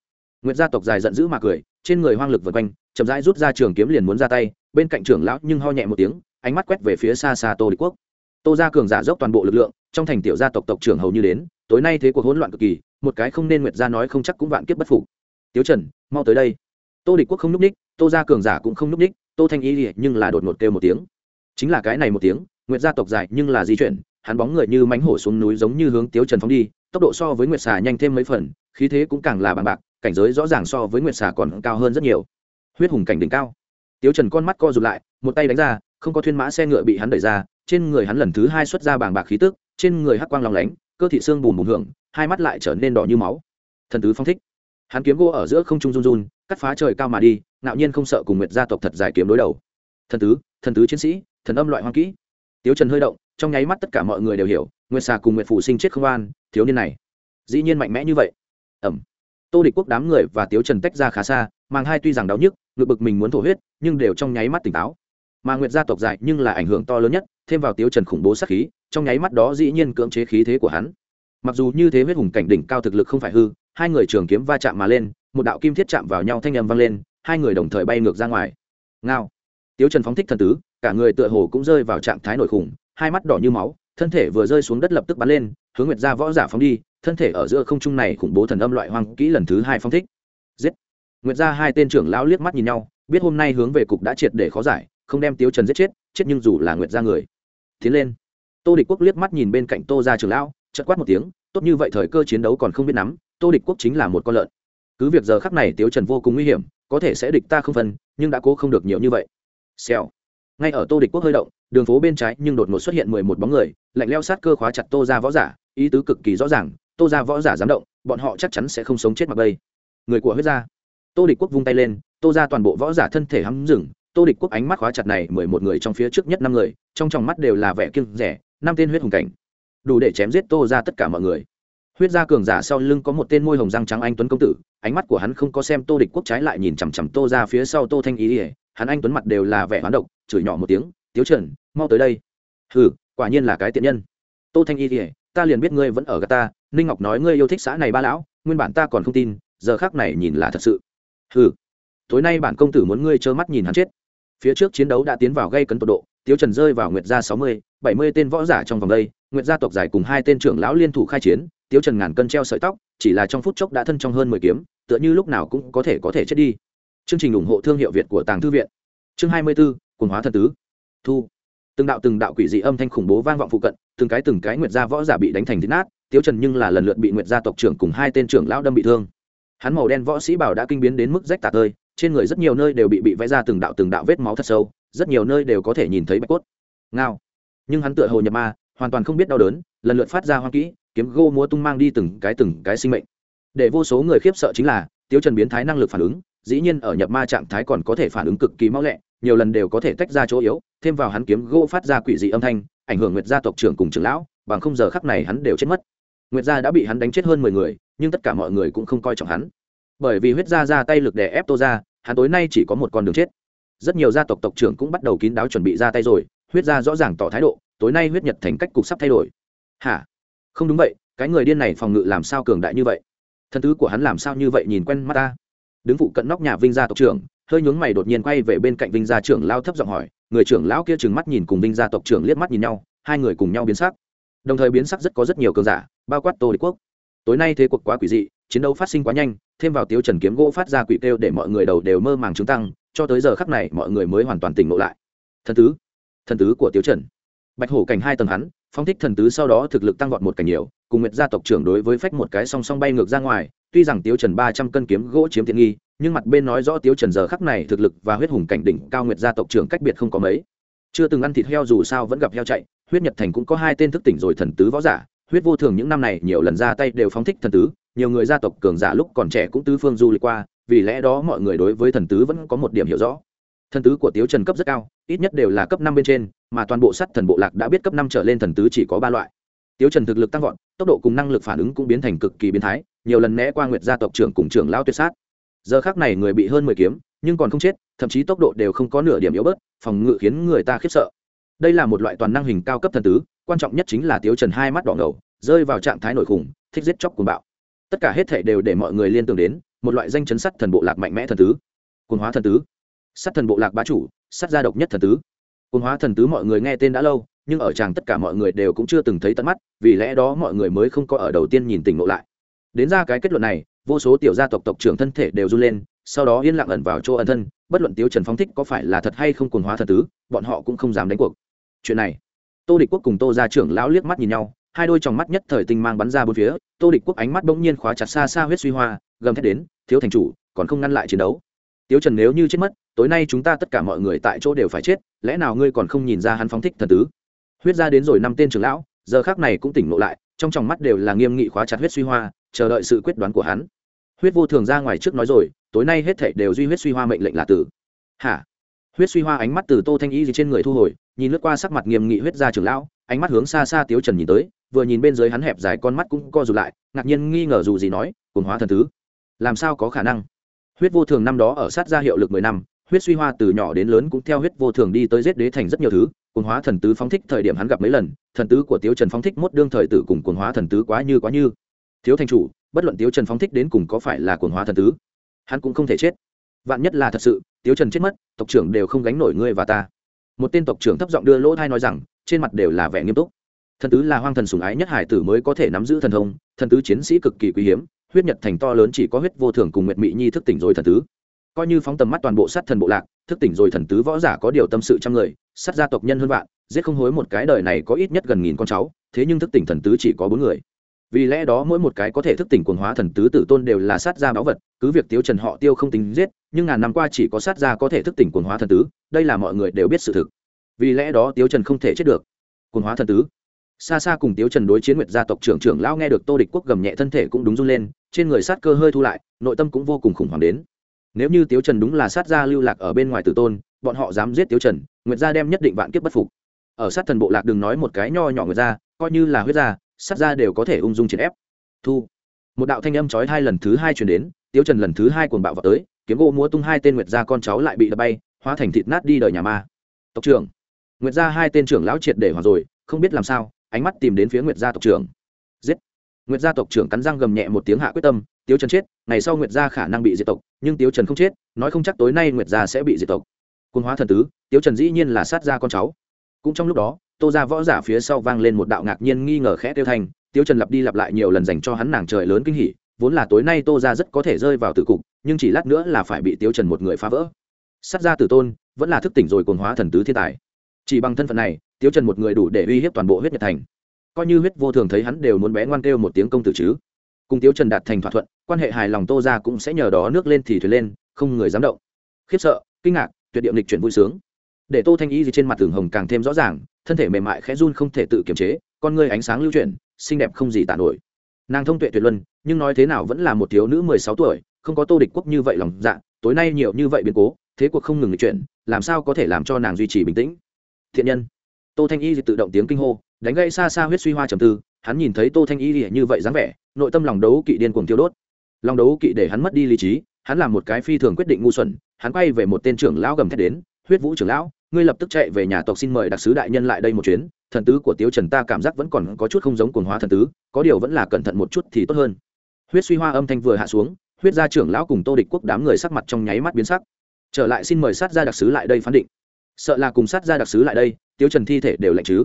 Nguyệt gia tộc dài giận dữ mà cười, trên người hoang lực vượt quanh chậm rãi rút ra trường kiếm liền muốn ra tay, bên cạnh trưởng lão nhưng ho nhẹ một tiếng, ánh mắt quét về phía xa xa tô địch quốc. Tô gia cường giả dốc toàn bộ lực lượng, trong thành tiểu gia tộc tộc trưởng hầu như đến, tối nay thế cuộc hỗn loạn cực kỳ, một cái không nên nguyệt gia nói không chắc cũng vạn kiếp bất phục. Tiếu trần, mau tới đây. Tô địch quốc không núp ních, tô gia cường giả cũng không núp ních, tô thanh y nhưng là đột ngột kêu một tiếng. Chính là cái này một tiếng, nguyệt gia tộc dài nhưng là di chuyển, hắn bóng người như mánh hổ xuống núi giống như hướng tiếu trần phóng đi, tốc độ so với nguyệt xà nhanh thêm mấy phần, khí thế cũng càng là bằng bạc, cảnh giới rõ ràng so với nguyệt xà còn cao hơn rất nhiều huyết hùng cảnh đỉnh cao. Tiếu trần con mắt co rụt lại, một tay đánh ra, không có thuyên mã xe ngựa bị hắn đẩy ra, trên người hắn lần thứ hai xuất ra bảng bạc khí tức, trên người hắc quang lòng lánh, cơ thị xương bùn bùn hưởng, hai mắt lại trở nên đỏ như máu. Thần tứ phong thích. Hắn kiếm gỗ ở giữa không trung run run, cắt phá trời cao mà đi, ngạo nhiên không sợ cùng nguyệt gia tộc thật giải kiếm đối đầu. Thần tứ thần tứ chiến sĩ, thần âm loại hoang kỹ. Tiếu trần hơi động, trong nháy mắt tất cả mọi người đều hiểu, nguyệt xà cùng nguyệt phủ sinh chết không an, thiếu niên này. Dĩ nhiên mạnh mẽ như vậy. Ẩm. Tô địch quốc đám người và tiếu trần tách ra khá xa mang hai tuy rằng đau nhức, ngực bực mình muốn thổ huyết, nhưng đều trong nháy mắt tỉnh táo. Mà nguyệt gia tộc dài nhưng là ảnh hưởng to lớn nhất, thêm vào tiếu trần khủng bố sát khí, trong nháy mắt đó dĩ nhiên cưỡng chế khí thế của hắn. Mặc dù như thế huyết hùng cảnh đỉnh cao thực lực không phải hư, hai người trường kiếm va chạm mà lên, một đạo kim thiết chạm vào nhau thanh âm vang lên, hai người đồng thời bay ngược ra ngoài. Ngao. Tiếu trần phóng thích thần tứ, cả người tựa hồ cũng rơi vào trạng thái nổi khủng, hai mắt đỏ như máu, thân thể vừa rơi xuống đất lập tức bắn lên, hướng nguyệt gia võ giả phóng đi, thân thể ở giữa không trung này khủng bố thần âm loại hoang kỹ lần thứ hai phóng thích. Giết nguyệt gia hai tên trưởng lão liếc mắt nhìn nhau, biết hôm nay hướng về cục đã triệt để khó giải, không đem Tiêu trần giết chết chết nhưng dù là nguyệt gia người. Tiến lên. Tô địch quốc liếc mắt nhìn bên cạnh tô gia trưởng lão, chợt quát một tiếng, tốt như vậy thời cơ chiến đấu còn không biết nắm, tô địch quốc chính là một con lợn. Cứ việc giờ khắc này Tiêu trần vô cùng nguy hiểm, có thể sẽ địch ta không phân, nhưng đã cố không được nhiều như vậy. Xèo. Ngay ở tô địch quốc hơi động, đường phố bên trái nhưng đột ngột xuất hiện mười một bóng người, lạnh leo sát cơ khóa chặt tô ra võ giả, ý tứ cực kỳ rõ ràng, tô ra võ giả dám động, bọn họ chắc chắn sẽ không sống chết mặc bây người của huyết gia tô địch quốc vung tay lên, tô ra toàn bộ võ giả thân thể hắm rừng tô địch quốc ánh mắt khóa chặt này mười một người trong phía trước nhất năm người, trong tròng mắt đều là vẻ kiêng rẻ, năm tên huyết hùng cảnh. Đủ để chém giết tô ra tất cả mọi người. Huyết gia cường giả sau lưng có một tên môi hồng răng trắng anh tuấn công tử, ánh mắt của hắn không có xem tô địch quốc trái lại nhìn chằm chằm tô ra phía sau tô thanh ý ỉa hắn anh tuấn mặt đều là vẻ hoán độc, chửi nhỏ một tiếng, tiếu trần, mau tới đây. Hừ, quả nhiên là cái tiện nhân. Tô thanh y ỉa ta liền biết ngươi vẫn ở gà ta, ninh ngọc nói ngươi yêu thích xã này ba lão, nguyên bản ta còn không tin, giờ khác này nhìn là thật sự hừ. Tối nay bản công tử muốn ngươi trơ mắt nhìn hắn chết. Phía trước chiến đấu đã tiến vào gây cấn tột độ, tiếu trần rơi vào nguyệt gia sáu mươi, bảy mươi tên võ giả trong vòng đây, nguyệt gia tộc giải cùng hai tên trưởng lão liên thủ khai chiến, tiếu trần ngàn cân treo sợi tóc, chỉ là trong phút chốc đã thân trong hơn mười kiếm, tựa như lúc nào cũng có thể có thể chết đi. Chương trình ủng hộ thương hiệu việt của tàng thư viện. Chương hai mươi b ố quần hóa thân tứ. Thu. Từng đạo từng đạo quỷ dị âm thanh khủng bố vang vọng phụ cận, từng cái từng cái nguyệt gia võ giả bị đánh thành thít nát, tiếu trần nhưng là lần lượt bị nguyệt gia tộc trưởng cùng hai tên trưởng lão đâm bị thương hắn màu đen võ sĩ bảo đã kinh biến đến mức rách tạc tơi, trên người rất nhiều nơi đều bị bị vẽ ra từng đạo từng đạo vết máu thật sâu, rất nhiều nơi đều có thể nhìn thấy bạch cốt. Ngao. Nhưng hắn tựa hồ nhập ma, hoàn toàn không biết đau đớn, lần lượt phát ra hoang kỹ, kiếm gô múa tung mang đi từng cái từng cái sinh mệnh. Để vô số người khiếp sợ chính là tiêu trần biến thái năng lực phản ứng, dĩ nhiên ở nhập ma trạng thái còn có thể phản ứng cực kỳ mau lẹ, nhiều lần đều có thể tách ra chỗ yếu, thêm vào hắn kiếm gô phát ra quỷ dị âm thanh, ảnh hưởng nguyệt gia tộc trưởng cùng trưởng lão, bằng không giờ khắc này hắn đều chết mất. Nguyệt gia đã bị hắn đánh chết hơn mười người nhưng tất cả mọi người cũng không coi trọng hắn. Bởi vì huyết gia ra tay lực đè ép tô ra hắn tối nay chỉ có một con đường chết. Rất nhiều gia tộc tộc trưởng cũng bắt đầu kín đáo chuẩn bị ra tay rồi, huyết gia rõ ràng tỏ thái độ, tối nay huyết nhật thành cách cục sắp thay đổi. Hả? Không đúng vậy, cái người điên này phòng ngự làm sao cường đại như vậy? Thân tứ của hắn làm sao như vậy nhìn quen mắt ta? Đứng phụ cận nóc nhà vinh gia tộc trưởng, hơi nhướng mày đột nhiên quay về bên cạnh vinh gia trưởng lao thấp giọng hỏi. Người trưởng lão kia trừng mắt nhìn cùng vinh gia tộc trưởng liếc mắt nhìn nhau, hai người cùng nhau biến sắc. Đồng thời biến sắc rất có rất nhiều cường giả, bao quát tô đế quốc tối nay thế cuộc quá quỷ dị, chiến đấu phát sinh quá nhanh, thêm vào tiếu trần kiếm gỗ phát ra quỷ kêu để mọi người đầu đều mơ màng chứng tăng, cho tới giờ khắc này mọi người mới hoàn toàn tỉnh ngộ lại. Thần tứ thần tứ của tiếu trần. Bạch hổ cảnh hai tầng hắn, phong thích thần tứ sau đó thực lực tăng vọt một cảnh nhiều, cùng nguyệt gia tộc trưởng đối với phách một cái song song bay ngược ra ngoài, tuy rằng tiếu trần ba trăm cân kiếm gỗ chiếm tiện nghi, nhưng mặt bên nói rõ tiếu trần giờ khắc này thực lực và huyết hùng cảnh đỉnh cao nguyệt gia tộc trưởng cách biệt không có mấy. Chưa từng ăn thịt heo dù sao vẫn gặp heo chạy, huyết nhật thành cũng có hai tên thức tỉnh rồi thần tứ võ giả huyết vô thường những năm này nhiều lần ra tay đều phóng thích thần tứ, nhiều người gia tộc cường giả lúc còn trẻ cũng tứ phương du lịch qua, vì lẽ đó mọi người đối với thần tứ vẫn có một điểm hiểu rõ. Thần tứ của tiếu trần cấp rất cao, ít nhất đều là cấp năm bên trên, mà toàn bộ sắt thần bộ lạc đã biết cấp năm trở lên thần tứ chỉ có ba loại. Tiếu trần thực lực tăng vọt, tốc độ cùng năng lực phản ứng cũng biến thành cực kỳ biến thái, nhiều lần né qua nguyệt gia tộc trưởng cùng trưởng lão tuyệt sát. Giờ khác này người bị hơn mười kiếm, nhưng còn không chết, thậm chí tốc độ đều không có nửa điểm yếu bớt, phòng ngự khiến người ta khiếp sợ đây là một loại toàn năng hình cao cấp thần tứ, quan trọng nhất chính là tiếu trần hai mắt đỏ ngầu, rơi vào trạng thái nổi khủng, thích giết chóc cuồng bạo. Tất cả hết thể đều để mọi người liên tưởng đến một loại danh chấn sắt thần bộ lạc mạnh mẽ thần tứ, cuồng hóa thần tứ. Sắt thần bộ lạc bá chủ sắt gia độc nhất thần tứ. Cuồng hóa thần tứ mọi người nghe tên đã lâu, nhưng ở chàng tất cả mọi người đều cũng chưa từng thấy tận mắt, vì lẽ đó mọi người mới không có ở đầu tiên nhìn tỉnh ngộ lại. Đến ra cái kết luận này, vô số tiểu gia tộc tộc trưởng thân thể đều run lên, sau đó yên lặng ẩn vào chỗ ẩn thân, bất luận tiếu trần phóng thích có phải là thật hay không cuồng hóa thần tứ, bọn họ cũng không dám đánh cuộc chuyện này. Tô địch quốc cùng tô gia trưởng lão liếc mắt nhìn nhau, hai đôi tròng mắt nhất thời tinh mang bắn ra bốn phía, tô địch quốc ánh mắt bỗng nhiên khóa chặt xa xa huyết suy hoa, gầm thét đến, thiếu thành chủ, còn không ngăn lại chiến đấu? Tiếu trần nếu như chết mất, tối nay chúng ta tất cả mọi người tại chỗ đều phải chết, lẽ nào ngươi còn không nhìn ra hắn phóng thích thần tứ? Huyết ra đến rồi năm tên trưởng lão, giờ khác này cũng tỉnh ngộ lại, trong tròng mắt đều là nghiêm nghị khóa chặt huyết suy hoa, chờ đợi sự quyết đoán của hắn. Huyết vô thường ra ngoài trước nói rồi, tối nay hết thảy đều duy huyết suy hoa mệnh lệnh là tử. Hả? Huyết suy hoa ánh mắt từ tô thanh y gì trên người thu hồi, nhìn lướt qua sắc mặt nghiêm nghị huyết ra trưởng lão, ánh mắt hướng xa xa tiếu trần nhìn tới, vừa nhìn bên dưới hắn hẹp dài con mắt cũng co rụt lại, ngạc nhiên nghi ngờ dù gì nói cồn hóa thần tứ, làm sao có khả năng? Huyết vô thường năm đó ở sát ra hiệu lực mười năm, huyết suy hoa từ nhỏ đến lớn cũng theo huyết vô thường đi tới giết đế thành rất nhiều thứ cồn hóa thần tứ phóng thích thời điểm hắn gặp mấy lần, thần tứ của tiếu trần phóng thích mốt đương thời tử cùng cồn hóa thần tứ quá như quá như. Thiếu thành chủ, bất luận tiếu trần phóng thích đến cùng có phải là cồn hóa thần tứ, hắn cũng không thể chết. Vạn nhất là thật sự tiếu trần chết mất, tộc trưởng đều không gánh nổi ngươi và ta. Một tên tộc trưởng thấp giọng đưa lỗ thai nói rằng, trên mặt đều là vẻ nghiêm túc. Thần tứ là hoang thần sùng ái nhất hải tử mới có thể nắm giữ thần thông, thần tứ chiến sĩ cực kỳ quý hiếm, huyết nhật thành to lớn chỉ có huyết vô thường cùng nguyệt mỹ nhi thức tỉnh rồi thần tứ. Coi như phóng tầm mắt toàn bộ sát thần bộ lạc, thức tỉnh rồi thần tứ võ giả có điều tâm sự trăm người, sát gia tộc nhân hơn vạn, giết không hối một cái đời này có ít nhất gần nghìn con cháu, thế nhưng thức tỉnh thần tứ chỉ có bốn người vì lẽ đó mỗi một cái có thể thức tỉnh quần hóa thần tứ tử tôn đều là sát gia báu vật, cứ việc tiêu trần họ tiêu không tính giết, nhưng ngàn năm qua chỉ có sát gia có thể thức tỉnh quần hóa thần tứ, đây là mọi người đều biết sự thực. Vì lẽ đó tiêu trần không thể chết được. Quần hóa thần tứ. Xa xa cùng tiếu trần đối chiến nguyệt gia tộc trưởng trưởng lão nghe được tô địch quốc gầm nhẹ thân thể cũng đúng run lên, trên người sát cơ hơi thu lại, nội tâm cũng vô cùng khủng hoảng đến. Nếu như tiếu trần đúng là sát gia lưu lạc ở bên ngoài tử tôn, bọn họ dám giết tiếu trần, nguyệt gia đem nhất định vạn kiếp bất phục. Ở sát thần bộ lạc đừng nói một cái nho nhỏ nguyệt gia, coi như là huyết gia sát gia đều có thể ung dung chiến ép. Thu. Một đạo thanh âm chói hai lần thứ hai chuyển đến, tiếu trần lần thứ hai cuồng bạo vào tới, kiếm gỗ múa tung hai tên nguyệt gia con cháu lại bị đập bay, hóa thành thịt nát đi đời nhà ma. Tộc trưởng. Nguyệt gia hai tên trưởng lão triệt để hòa rồi, không biết làm sao, ánh mắt tìm đến phía nguyệt gia tộc trưởng. Giết. Nguyệt gia tộc trưởng cắn răng gầm nhẹ một tiếng hạ quyết tâm, tiếu trần chết, ngày sau nguyệt gia khả năng bị diệt tộc, nhưng tiếu trần không chết, nói không chắc tối nay nguyệt gia sẽ bị diệt tộc. Quân hóa thần tứ, tiếu trần dĩ nhiên là sát gia con cháu. Cũng trong lúc đó tô gia võ giả phía sau vang lên một đạo ngạc nhiên nghi ngờ khẽ tiêu thành Tiêu trần lặp đi lặp lại nhiều lần dành cho hắn nàng trời lớn kinh hỉ, vốn là tối nay tô gia rất có thể rơi vào tử cục, nhưng chỉ lát nữa là phải bị Tiêu trần một người phá vỡ. Sát gia tử tôn, vẫn là thức tỉnh rồi cồn hóa thần tứ thiên tài. Chỉ bằng thân phận này Tiêu trần một người đủ để uy hiếp toàn bộ huyết nhật thành. Coi như huyết vô thường thấy hắn đều muốn bé ngoan kêu một tiếng công tử chứ. Cùng Tiêu trần đạt thành thỏa thuận, quan hệ hài lòng tô ra cũng sẽ nhờ đó nước lên thì thuyền lên, không người dám động. Khiếp sợ, kinh ngạc, tuyệt điệu lịch chuyển vui sướng. Để tô thanh y gì trên mặt tường hồng càng thêm rõ ràng thân thể mềm mại khẽ run không thể tự kiềm chế, con ngươi ánh sáng lưu chuyển, xinh đẹp không gì tả nổi. Nàng thông tuệ tuyệt luân, nhưng nói thế nào vẫn là một thiếu nữ mười sáu tuổi, không có tô địch quốc như vậy lòng dạ tối nay nhiều như vậy biến cố, thế cuộc không ngừng lịch chuyển, làm sao có thể làm cho nàng duy trì bình tĩnh? Thiện nhân. Tô thanh y tự động tiếng kinh hô, đánh gây xa xa huyết suy hoa trầm tư, hắn nhìn thấy tô thanh y như vậy dáng vẻ, nội tâm lòng đấu kỵ điên cuồng tiêu đốt. Lòng đấu kỵ để hắn mất đi lý trí, hắn làm một cái phi thường quyết định ngu xuẩn, hắn quay về một tên trưởng lão gầm thét đến huyết vũ trưởng lão, ngươi lập tức chạy về nhà tộc xin mời đặc sứ đại nhân lại đây một chuyến, thần tứ của tiếu trần ta cảm giác vẫn còn có chút không giống cuồng hóa thần tứ, có điều vẫn là cẩn thận một chút thì tốt hơn. Huyết suy hoa âm thanh vừa hạ xuống, huyết gia trưởng lão cùng tô địch quốc đám người sắc mặt trong nháy mắt biến sắc. Trở lại xin mời sát gia đặc sứ lại đây phán định. Sợ là cùng sát gia đặc sứ lại đây, tiếu trần thi thể đều lạnh chứ.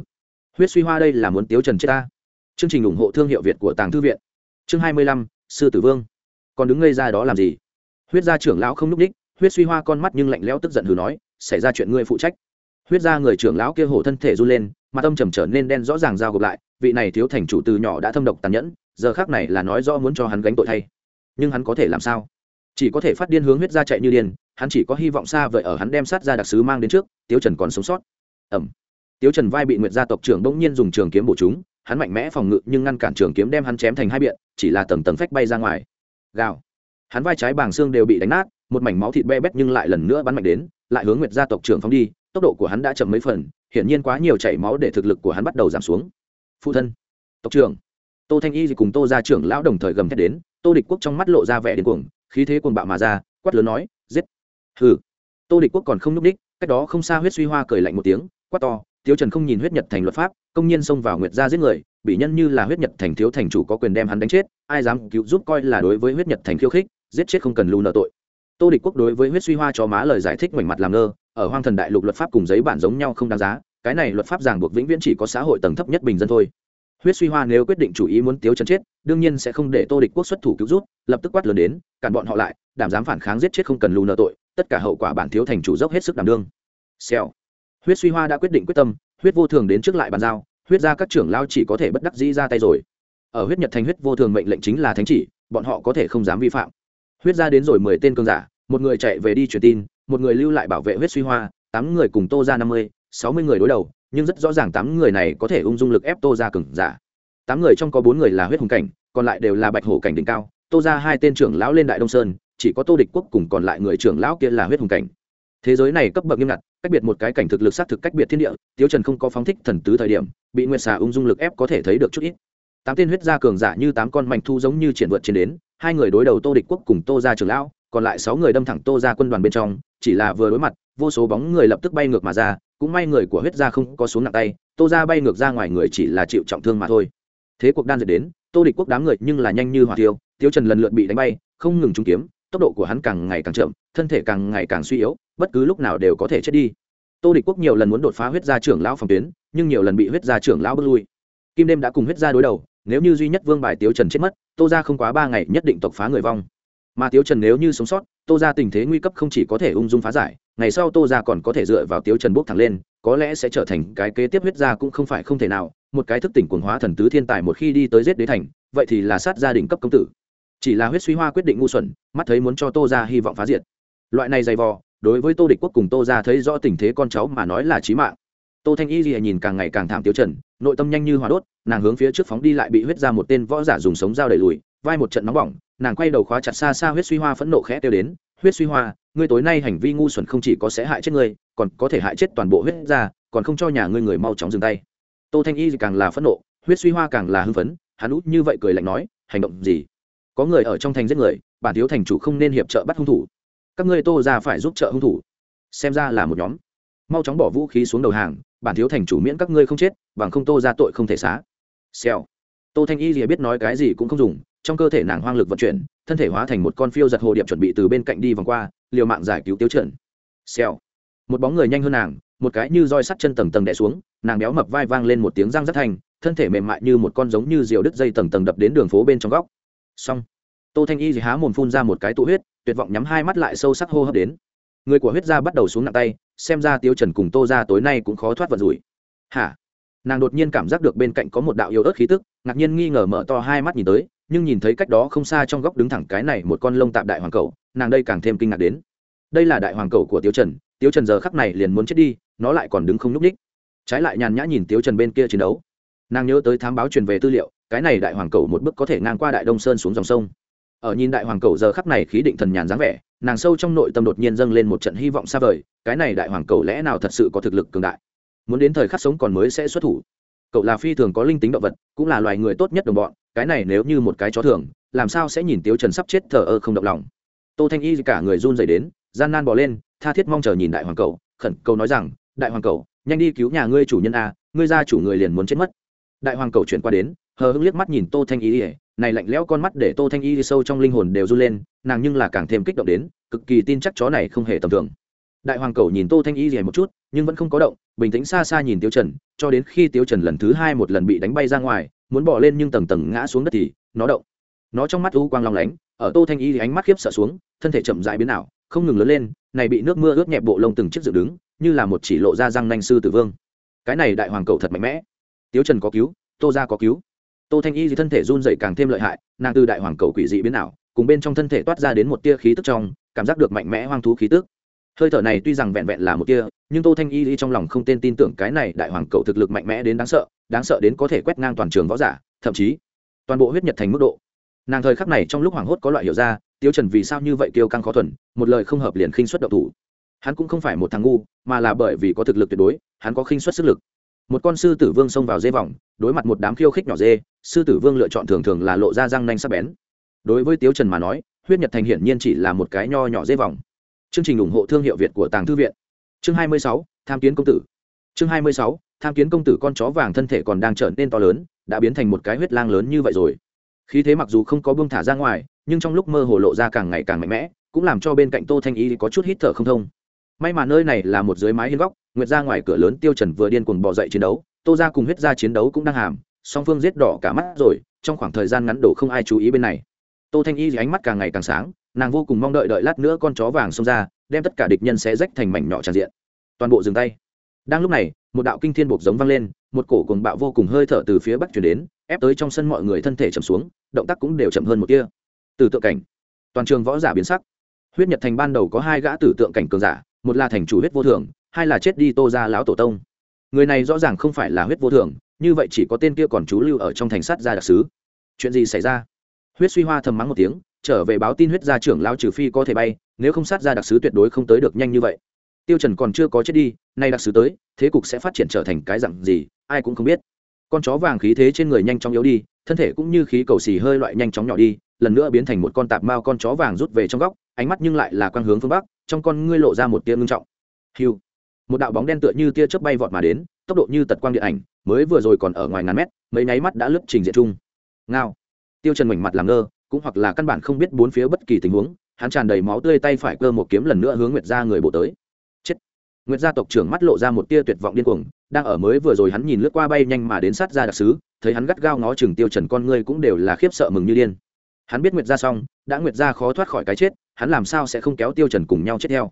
Huyết suy hoa đây là muốn tiếu trần chết ta. Chương trình ủng hộ thương hiệu việt của tàng thư viện. Chương hai mươi lăm, sư tử vương. Còn đứng ngây ra đó làm gì? Huyết gia trưởng lão không n ú c ních huyết suy hoa con mắt nhưng lạnh lẽo tức giận hừ nói xảy ra chuyện ngươi phụ trách. Huyết gia người trưởng lão kia hổ thân thể run lên, mặt âm trầm trở nên đen rõ ràng giao gộp lại, vị này thiếu thành chủ từ nhỏ đã thâm độc tàn nhẫn, giờ khác này là nói rõ muốn cho hắn gánh tội thay. Nhưng hắn có thể làm sao? Chỉ có thể phát điên hướng huyết gia chạy như điên, hắn chỉ có hy vọng xa vời ở hắn đem sát ra đặc sứ mang đến trước, tiếu trần còn sống sót. Ẩm tiếu trần vai bị nguyệt gia tộc trưởng bỗng nhiên dùng trường kiếm bổ chúng, hắn mạnh mẽ phòng ngự nhưng ngăn cản trường kiếm đem hắn chém thành hai biện, chỉ là tầng tầng phách bay ra ngoài. Gào. Hắn vai trái bàng xương đều bị đánh nát, một mảnh máu thịt be bét nhưng lại lần nữa bắn mạnh đến lại hướng nguyệt gia tộc trưởng phóng đi, tốc độ của hắn đã chậm mấy phần, hiển nhiên quá nhiều chảy máu để thực lực của hắn bắt đầu giảm xuống. Phụ thân, tộc trưởng. Tô thanh y cùng tô gia trưởng lão đồng thời gầm thét đến, tô địch quốc trong mắt lộ ra vẻ điên cuồng, khí thế cuồng bạo mà ra, quát lớn nói, giết. Hừ. Tô địch quốc còn không nhúc đích, cách đó không xa huyết suy hoa cười lạnh một tiếng, quát to tiếu trần không nhìn huyết nhật thành luật pháp, công nhiên xông vào nguyệt gia giết người, bị nhân như là huyết nhật thành thiếu thành chủ có quyền đem hắn đánh chết, ai dám cứu giúp coi là đối với huyết nhật thành khiêu khích, giết chết không cần lưu nợ tội tô địch quốc đối với huyết suy hoa cho má lời giải thích ngoảnh mặt làm ngơ, ở hoang thần đại lục luật pháp cùng giấy bản giống nhau không đáng giá, cái này luật pháp ràng buộc vĩnh viễn chỉ có xã hội tầng thấp nhất bình dân thôi. Huyết suy hoa nếu quyết định chủ ý muốn tiếu chân chết, đương nhiên sẽ không để tô địch quốc xuất thủ cứu rút lập tức quát lớn đến, cản bọn họ lại, đảm dám phản kháng giết chết không cần lù nợ tội, tất cả hậu quả bản thiếu thành chủ dốc hết sức đảm đương. Xèo. Huyết suy hoa đã quyết định quyết tâm, huyết vô thường đến trước lại bàn giao, huyết ra các trưởng lao chỉ có thể bất đắc dĩ ra tay rồi. Ở huyết nhật thành huyết vô thường mệnh lệnh chính là thánh chỉ, bọn họ có thể không dám vi phạm huyết ra đến rồi mười tên cơn giả, một người chạy về đi truyền tin, một người lưu lại bảo vệ huyết suy hoa, tám người cùng tô ra năm mươi, sáu mươi người đối đầu, nhưng rất rõ ràng tám người này có thể ung dung lực ép tô ra cừng giả. Tám người trong có bốn người là huyết hùng cảnh, còn lại đều là bạch hổ cảnh đỉnh cao, tô ra hai tên trưởng lão lên đại đông sơn, chỉ có tô địch quốc cùng còn lại người trưởng lão kia là huyết hùng cảnh. Thế giới này cấp bậc nghiêm ngặt, cách biệt một cái cảnh thực lực xác thực cách biệt thiên địa Tiêu trần không có phóng thích thần tứ thời điểm, bị nguyệt xà ung dung lực ép có thể thấy được chút ít. Tám tên huyết gia cường giả như tám con mảnh thu giống như triển vượt trên đến hai người đối đầu tô địch quốc cùng tô gia trưởng lão, còn lại sáu người đâm thẳng tô gia quân đoàn bên trong, chỉ là vừa đối mặt, vô số bóng người lập tức bay ngược mà ra, cũng may người của huyết gia không có xuống nặng tay, tô gia bay ngược ra ngoài người chỉ là chịu trọng thương mà thôi. Thế cuộc đan dệt đến, tô địch quốc đám người nhưng là nhanh như hỏa tiêu tiêu trần lần lượt bị đánh bay, không ngừng trúng kiếm, tốc độ của hắn càng ngày càng chậm, thân thể càng ngày càng suy yếu, bất cứ lúc nào đều có thể chết đi. Tô địch quốc nhiều lần muốn đột phá huyết gia trưởng lão phòng tuyến, nhưng nhiều lần bị huyết gia trưởng lão bước lui. Kim đêm đã cùng huyết gia đối đầu, nếu như duy nhất vương bài tiêu trần chết mất tô gia không quá ba ngày nhất định tộc phá người vong. Mà tiếu trần nếu như sống sót, tô ra tình thế nguy cấp không chỉ có thể ung dung phá giải, ngày sau tô ra còn có thể dựa vào tiếu trần bốc thẳng lên, có lẽ sẽ trở thành cái kế tiếp huyết gia cũng không phải không thể nào, một cái thức tỉnh quần hóa thần tứ thiên tài một khi đi tới giết đế thành, vậy thì là sát gia đình cấp công tử. Chỉ là huyết suy hoa quyết định ngu xuẩn, mắt thấy muốn cho tô ra hy vọng phá diệt. Loại này dày vò, đối với tô địch quốc cùng tô ra thấy rõ tình thế con cháu mà nói là trí mạng tô thanh y gì nhìn càng ngày càng thảm tiêu trần, nội tâm nhanh như hỏa đốt, nàng hướng phía trước phóng đi lại bị huyết ra một tên võ giả dùng sống dao đẩy lùi, vai một trận nóng bỏng, nàng quay đầu khóa chặt xa xa huyết suy hoa phẫn nộ khẽ tiêu đến, huyết suy hoa, ngươi tối nay hành vi ngu xuẩn không chỉ có sẽ hại chết ngươi, còn có thể hại chết toàn bộ huyết ra, còn không cho nhà ngươi người mau chóng dừng tay. Tô thanh y càng là phẫn nộ, huyết suy hoa càng là hưng phấn, hắn út như vậy cười lạnh nói, hành động gì? Có người ở trong thành giết người, bản thiếu thành chủ không nên hiệp trợ bắt hung thủ. Các ngươi tô ra phải giúp trợ hung thủ. Xem ra là một nhóm. Mau chóng bỏ vũ khí xuống đầu hàng bản thiếu thành chủ miễn các ngươi không chết, bằng không tô ra tội không thể xá. Xèo. Tô thanh y rìa biết nói cái gì cũng không dùng, trong cơ thể nàng hoang lực vận chuyển, thân thể hóa thành một con phiêu giật hồ điệp chuẩn bị từ bên cạnh đi vòng qua, liều mạng giải cứu tiêu chuẩn. Xèo. Một bóng người nhanh hơn nàng, một cái như roi sắt chân tầng tầng đè xuống, nàng béo mập vai vang lên một tiếng răng rất thành thân thể mềm mại như một con giống như diều đứt dây tầng tầng đập đến đường phố bên trong góc. Xong. Tô thanh y há mồm phun ra một cái tụ huyết, tuyệt vọng nhắm hai mắt lại sâu sắc hô hấp đến. Người của huyết gia bắt đầu xuống nặng tay xem ra tiêu trần cùng tô gia tối nay cũng khó thoát vận rủi. Hả? Nàng đột nhiên cảm giác được bên cạnh có một đạo yêu ớt khí tức, ngạc nhiên nghi ngờ mở to hai mắt nhìn tới, nhưng nhìn thấy cách đó không xa trong góc đứng thẳng cái này một con lông tạm đại hoàng cầu, nàng đây càng thêm kinh ngạc đến. Đây là đại hoàng cầu của tiêu trần tiêu trần giờ khắc này liền muốn chết đi, nó lại còn đứng không núp ních trái lại nhàn nhã nhìn tiêu trần bên kia chiến đấu. Nàng nhớ tới thám báo truyền về tư liệu, cái này đại hoàng cầu một bước có thể ngang qua đại đông sơn xuống dòng sông. Ở nhìn đại hoàng cầu giờ khắc này khí định thần nhàn dáng vẻ nàng sâu trong nội tâm đột nhiên dâng lên một trận hy vọng xa vời, cái này đại hoàng cầu lẽ nào thật sự có thực lực cường đại? Muốn đến thời khắc sống còn mới sẽ xuất thủ. Cậu là phi thường có linh tính động vật, cũng là loài người tốt nhất đồng bọn, cái này nếu như một cái chó thường, làm sao sẽ nhìn tiếu trần sắp chết thờ ơ không động lòng? Tô thanh y cả người run dày đến, gian nan bỏ lên, tha thiết mong chờ nhìn đại hoàng cầu, khẩn cầu nói rằng, đại hoàng cầu, nhanh đi cứu nhà ngươi chủ nhân a, ngươi ra chủ người liền muốn chết mất. Đại hoàng cầu chuyển qua đến, hờ hững liếc mắt nhìn tô thanh y này lạnh lẽo con mắt để tô thanh y đi sâu trong linh hồn đều run lên, nàng nhưng là càng thêm kích động đến, cực kỳ tin chắc chó này không hề tầm thường. Đại hoàng cầu nhìn tô thanh y ỉa một chút, nhưng vẫn không có động, bình tĩnh xa xa nhìn tiêu trần, cho đến khi tiêu trần lần thứ hai một lần bị đánh bay ra ngoài, muốn bỏ lên nhưng tầng tầng ngã xuống đất thì nó động. Nó trong mắt u quang long lánh, ở tô thanh y thì ánh mắt khiếp sợ xuống, thân thể chậm rãi biến ảo, không ngừng lớn lên, này bị nước mưa ướt nhẹ bộ lông từng chiếc dựng đứng, như là một chỉ lộ ra răng nanh sư tử vương. Cái này đại hoàng cầu thật mạnh mẽ. Tiêu trần có cứu, tô gia có cứu tô thanh y thì thân thể run dậy càng thêm lợi hại, nàng từ đại hoàng cầu quỷ dị biến ảo, cùng bên trong thân thể toát ra đến một tia khí tức trong, cảm giác được mạnh mẽ hoang thú khí tức. Hơi thở này tuy rằng vẹn vẹn là một tia, nhưng tô thanh y đi trong lòng không tên tin tưởng cái này đại hoàng cầu thực lực mạnh mẽ đến đáng sợ đáng sợ đến có thể quét ngang toàn trường võ giả, thậm chí toàn bộ huyết nhật thành mức độ. Nàng thời khắc này trong lúc hoảng hốt có loại hiểu ra tiêu trần vì sao như vậy kiêu căng khó thuần, một lời không hợp liền khinh xuất động thủ. Hắn cũng không phải một thằng ngu, mà là bởi vì có thực lực tuyệt đối, hắn có khinh xuất sức lực. Một con sư tử vương xông vào dê vòng, đối mặt một đám khiêu khích nhỏ dê sư tử vương lựa chọn thường thường là lộ ra răng nanh sắc bén. Đối với tiếu trần mà nói huyết nhật thành hiển nhiên chỉ là một cái nho nhỏ dễ vòng. Chương trình ủng hộ thương hiệu việt của tàng thư viện. Chương 26, tham kiến công tử. Chương 26, tham kiến công tử con chó vàng thân thể còn đang trở nên to lớn đã biến thành một cái huyết lang lớn như vậy rồi. Khí thế mặc dù không có buông thả ra ngoài nhưng trong lúc mơ hồ lộ ra càng ngày càng mạnh mẽ cũng làm cho bên cạnh tô thanh y có chút hít thở không thông. May mà nơi này là một dưới mái hiên góc nguyệt ra ngoài cửa lớn tiêu trần vừa điên cuồng bò dậy chiến đấu tô ra cùng huyết ra chiến đấu cũng đang hàm song phương giết đỏ cả mắt rồi, trong khoảng thời gian ngắn đổ không ai chú ý bên này. Tô thanh y thì ánh mắt càng ngày càng sáng, nàng vô cùng mong đợi đợi lát nữa con chó vàng xông ra, đem tất cả địch nhân sẽ rách thành mảnh nhỏ tràn diện. Toàn bộ dừng tay. Đang lúc này, một đạo kinh thiên bộc giống vang lên, một cổ cùng bạo vô cùng hơi thở từ phía bắc chuyển đến, ép tới trong sân mọi người thân thể chậm xuống, động tác cũng đều chậm hơn một kia từ tượng cảnh, toàn trường võ giả biến sắc. Huyết nhật thành ban đầu có hai gã tử tượng cảnh cường giả, một là thành chủ huyết vô thường, hai là chết đi tô ra lão tổ tông. Người này rõ ràng không phải là huyết vô thường như vậy chỉ có tên kia còn chú lưu ở trong thành sát gia đặc sứ. Chuyện gì xảy ra? Huyết suy hoa thầm mắng một tiếng, trở về báo tin huyết gia trưởng lao trừ phi có thể bay, nếu không sát gia đặc sứ tuyệt đối không tới được nhanh như vậy. Tiêu trần còn chưa có chết đi, nay đặc sứ tới, thế cục sẽ phát triển trở thành cái dạng gì, ai cũng không biết. Con chó vàng khí thế trên người nhanh chóng yếu đi, thân thể cũng như khí cầu xì hơi loại nhanh chóng nhỏ đi, lần nữa biến thành một con tạp mao con chó vàng rút về trong góc, ánh mắt nhưng lại là quang hướng phương bắc, trong con ngươi lộ ra một tia ngưng trọng. Hiu! Một đạo bóng đen tựa như tia chớp bay vọt mà đến, tốc độ như tật quang điện ảnh mới vừa rồi còn ở ngoài ngàn mét, mấy nháy mắt đã lướt trình diện chung. Ngao. Tiêu trần mảnh mặt làm ngơ, cũng hoặc là căn bản không biết bốn phía bất kỳ tình huống, hắn tràn đầy máu tươi tay phải cơ một kiếm lần nữa hướng nguyệt gia người bộ tới. Chết. Nguyệt gia tộc trưởng mắt lộ ra một tia tuyệt vọng điên cuồng, đang ở mới vừa rồi hắn nhìn lướt qua bay nhanh mà đến sát ra đặc sứ, thấy hắn gắt gao ngó chừng tiêu trần con ngươi cũng đều là khiếp sợ mừng như điên. Hắn biết nguyệt gia xong, đã nguyệt gia khó thoát khỏi cái chết, hắn làm sao sẽ không kéo tiêu trần cùng nhau chết theo?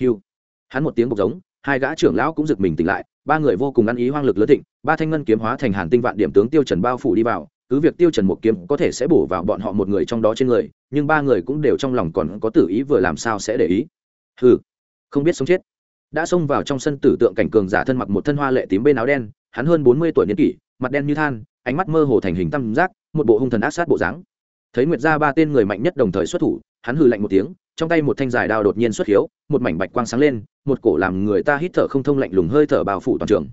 Hiu hắn một tiếng bộc giống hai gã trưởng lão cũng giật mình tỉnh lại, ba người vô cùng ăn ý hoang lực lớn thịnh, ba thanh ngân kiếm hóa thành hàn tinh vạn điểm tướng tiêu trần bao phủ đi vào, cứ việc tiêu trần một kiếm có thể sẽ bổ vào bọn họ một người trong đó trên người, nhưng ba người cũng đều trong lòng còn có tử ý vừa làm sao sẽ để ý. Hừ, không biết sống chết. Đã xông vào trong sân tử tượng cảnh cường giả thân mặc một thân hoa lệ tím bên áo đen, hắn hơn bốn mươi tuổi niên kỷ, mặt đen như than, ánh mắt mơ hồ thành hình tam giác, một bộ hung thần ác sát bộ dáng. Thấy nguyệt gia ba tên người mạnh nhất đồng thời xuất thủ, hắn hừ lạnh một tiếng trong tay một thanh dài đao đột nhiên xuất hiếu, một mảnh bạch quang sáng lên, một cổ làm người ta hít thở không thông lạnh lùng hơi thở bao phủ toàn trường.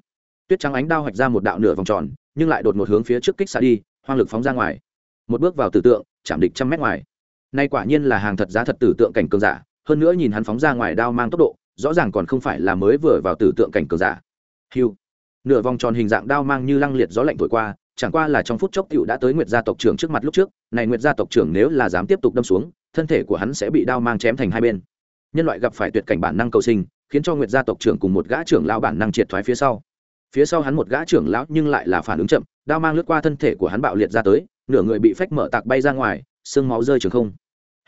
Tuyết trắng ánh đao hoạch ra một đạo nửa vòng tròn, nhưng lại đột một hướng phía trước kích xa đi, hoang lực phóng ra ngoài. Một bước vào tử tượng, chạm địch trăm mét ngoài. Nay quả nhiên là hàng thật giá thật tử tượng cảnh cường giả, hơn nữa nhìn hắn phóng ra ngoài đao mang tốc độ, rõ ràng còn không phải là mới vừa vào tử tượng cảnh cường giả. Hiu nửa vòng tròn hình dạng đao mang như lăng liệt gió lạnh thổi qua, chẳng qua là trong phút chốc cựu đã tới nguyệt gia tộc trưởng trước mặt lúc trước, này nguyệt gia tộc trưởng nếu là dám tiếp tục đâm xuống thân thể của hắn sẽ bị đao mang chém thành hai bên. Nhân loại gặp phải tuyệt cảnh bản năng cầu sinh, khiến cho nguyệt gia tộc trưởng cùng một gã trưởng lao bản năng triệt thoái phía sau. Phía sau hắn một gã trưởng lão nhưng lại là phản ứng chậm, đao mang lướt qua thân thể của hắn bạo liệt ra tới, nửa người bị phách mở tạc bay ra ngoài, xương máu rơi trường không.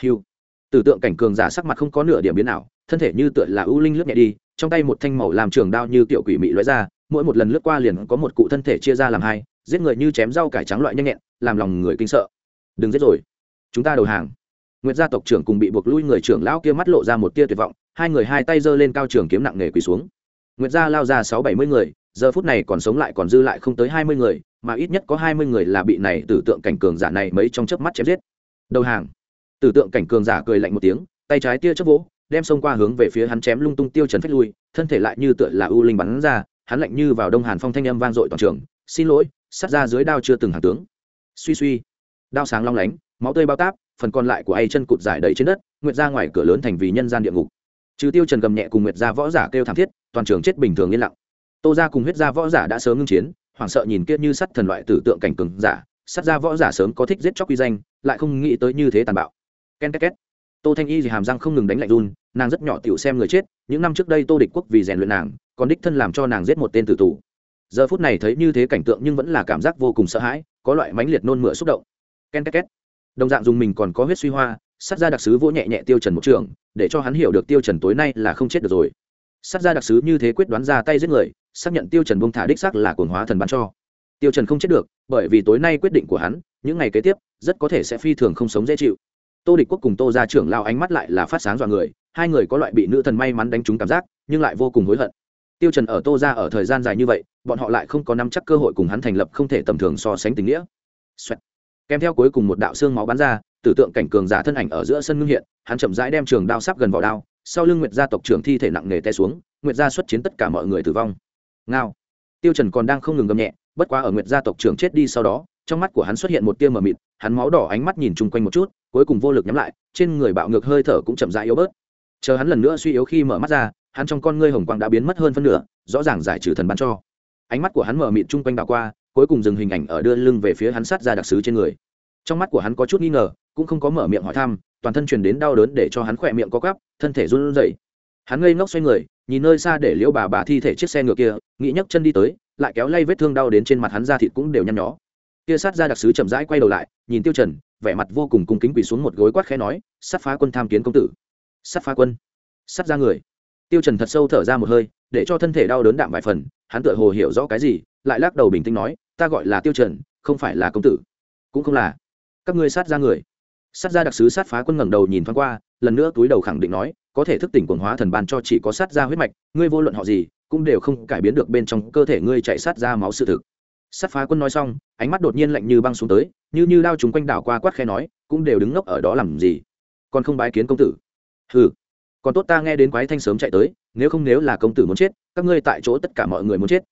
Hiu tử tượng cảnh cường giả sắc mặt không có nửa điểm biến nào thân thể như tựa là ưu linh lướt nhẹ đi, trong tay một thanh màu làm trường đao như tiểu quỷ mị lóe ra, mỗi một lần lướt qua liền có một cụ thân thể chia ra làm hai, giết người như chém rau cải trắng loại nhanh nhẹn, làm lòng người kinh sợ. Đừng giết rồi. Chúng ta đầu hàng nguyệt gia tộc trưởng cùng bị buộc lui người trưởng lão kia mắt lộ ra một tia tuyệt vọng, hai người hai tay giơ lên cao trường kiếm nặng nề quỳ xuống. Nguyệt gia lao ra sáu bảy mươi người, giờ phút này còn sống lại còn dư lại không tới hai mươi người, mà ít nhất có hai mươi người là bị này tử tượng cảnh cường giả này mấy trong chớp mắt chém giết. Đầu hàng. Tử tượng cảnh cường giả cười lạnh một tiếng, tay trái tia chớp vỗ, đem xông qua hướng về phía hắn chém lung tung tiêu trần phách lui, thân thể lại như tựa là u linh bắn ra, hắn lạnh như vào đông hàn phong thanh âm vang dội toàn trường, xin lỗi, sát ra dưới đao chưa từng hàng tướng. Suy suy. Đao sáng long lánh, máu tươi bao táp phần còn lại của ai chân cụt giải đầy trên đất, nguyệt ra ngoài cửa lớn thành vì nhân gian địa ngục. Trừ tiêu trần gầm nhẹ cùng nguyệt gia võ giả kêu thảm thiết, toàn trường chết bình thường yên lặng. Tô gia cùng huyết gia võ giả đã sớm ngưng chiến, hoảng sợ nhìn kia như sắt thần loại tử tượng cảnh cường giả, sát gia võ giả sớm có thích giết chóc quy danh, lại không nghĩ tới như thế tàn bạo. Ken két két. Tô thanh y thì hàm răng không ngừng đánh lạnh run, nàng rất nhỏ tiểu xem người chết, những năm trước đây tô địch quốc vì rèn luyện nàng, còn đích thân làm cho nàng giết một tên tử tù. Giờ phút này thấy như thế cảnh tượng nhưng vẫn là cảm giác vô cùng sợ hãi, có loại mãnh liệt nôn mửa xúc động. Ken két két đồng dạng dùng mình còn có huyết suy hoa, sát gia đặc sứ vỗ nhẹ nhẹ tiêu trần một trường, để cho hắn hiểu được tiêu trần tối nay là không chết được rồi. Sát gia đặc sứ như thế quyết đoán ra tay giết người, xác nhận tiêu trần buông thả đích xác là cuồng hóa thần bán cho. Tiêu trần không chết được, bởi vì tối nay quyết định của hắn, những ngày kế tiếp, rất có thể sẽ phi thường không sống dễ chịu. Tô địch quốc cùng tô gia trưởng lao ánh mắt lại là phát sáng dọa người, hai người có loại bị nữ thần may mắn đánh trúng cảm giác, nhưng lại vô cùng hối hận. Tiêu trần ở tô gia ở thời gian dài như vậy, bọn họ lại không có nắm chắc cơ hội cùng hắn thành lập không thể tầm thường so sánh tình nghĩa. Xoẹt kèm theo cuối cùng một đạo xương máu bắn ra, tử tượng cảnh cường giả thân ảnh ở giữa sân ngưng hiện, hắn chậm rãi đem trường đao sắp gần vào đao, sau lưng nguyệt gia tộc trưởng thi thể nặng nề té xuống, nguyệt gia xuất chiến tất cả mọi người tử vong. Ngao. Tiêu trần còn đang không ngừng gầm nhẹ, bất quá ở nguyệt gia tộc trưởng chết đi sau đó, trong mắt của hắn xuất hiện một tia mờ mịt, hắn máu đỏ ánh mắt nhìn chung quanh một chút, cuối cùng vô lực nhắm lại, trên người bạo ngược hơi thở cũng chậm rãi yếu bớt. Chờ hắn lần nữa suy yếu khi mở mắt ra, hắn trong con ngươi hồng quang đã biến mất hơn phân nửa, rõ ràng giải trừ thần ban cho. Ánh mắt của hắn mở mịt chung quanh đảo qua cuối cùng dừng hình ảnh ở đưa lưng về phía hắn sát ra đặc sứ trên người. Trong mắt của hắn có chút nghi ngờ, cũng không có mở miệng hỏi thăm, toàn thân truyền đến đau đớn để cho hắn khỏe miệng có gắp thân thể run rẩy. Hắn ngây ngốc xoay người, nhìn nơi xa để liễu bà bà thi thể chiếc xe ngựa kia, nghĩ nhấc chân đi tới, lại kéo lay vết thương đau đến trên mặt hắn da thịt cũng đều nhăn nhó. Kia sát ra đặc sứ chậm rãi quay đầu lại, nhìn tiêu trần, vẻ mặt vô cùng cung kính quỳ xuống một gối quát khẽ nói, sát phá quân tham kiến công tử. Sát phá quân. Sát ra người. Tiêu trần thật sâu thở ra một hơi, để cho thân thể đau đớn đạm vài phần, hắn tựa hồ hiểu rõ cái gì, lại lắc đầu bình tĩnh nói ta gọi là tiêu trần, không phải là công tử. Cũng không là. Các ngươi sát ra người. Sát ra đặc sứ sát phá quân ngẩng đầu nhìn thoáng qua, lần nữa túi đầu khẳng định nói, có thể thức tỉnh quần hóa thần ban cho chỉ có sát ra huyết mạch, ngươi vô luận họ gì, cũng đều không cải biến được bên trong cơ thể ngươi chạy sát ra máu sự thực. Sát phá quân nói xong, ánh mắt đột nhiên lạnh như băng xuống tới, như như lao chúng quanh đảo qua quát khe nói, cũng đều đứng ngốc ở đó làm gì? Còn không bái kiến công tử. Hừ. Còn tốt ta nghe đến quái thanh sớm chạy tới, nếu không nếu là công tử muốn chết, các ngươi tại chỗ tất cả mọi người muốn chết.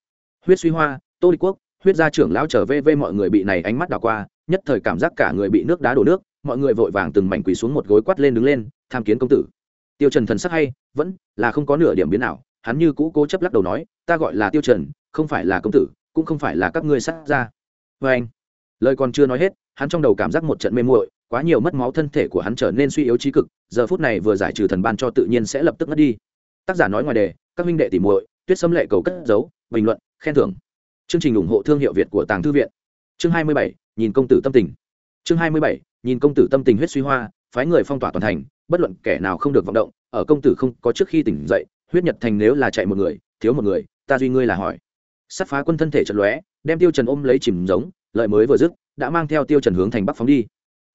Huyết suy hoa, tô địch quốc huyết gia trưởng lão trở về vê mọi người bị này ánh mắt đảo qua, nhất thời cảm giác cả người bị nước đá đổ nước, mọi người vội vàng từng mảnh quỳ xuống một gối quát lên đứng lên, tham kiến công tử. Tiêu trần thần sắc hay, vẫn là không có nửa điểm biến nào hắn như cũ cố chấp lắc đầu nói, ta gọi là tiêu trần, không phải là công tử, cũng không phải là các ngươi sát ra với anh, lời còn chưa nói hết, hắn trong đầu cảm giác một trận mê muội, quá nhiều mất máu thân thể của hắn trở nên suy yếu trí cực, giờ phút này vừa giải trừ thần ban cho tự nhiên sẽ lập tức ngất đi. Tác giả nói ngoài đề, các huynh đệ tỉ muội, tuyết sấm lệ cầu cất giấu, bình luận, khen thưởng chương trình ủng hộ thương hiệu việt của tàng thư viện. Chương hai mươi bảy, nhìn công tử tâm tình. Chương hai mươi bảy, nhìn công tử tâm tình huyết suy hoa, phái người phong tỏa toàn thành, bất luận kẻ nào không được vận động, ở công tử không có trước khi tỉnh dậy, huyết nhật thành nếu là chạy một người, thiếu một người, ta duy ngươi là hỏi. Sát phá quân thân thể trận lóe, đem tiêu trần ôm lấy chìm giống lợi mới vừa dứt, đã mang theo tiêu trần hướng thành bắc phóng đi.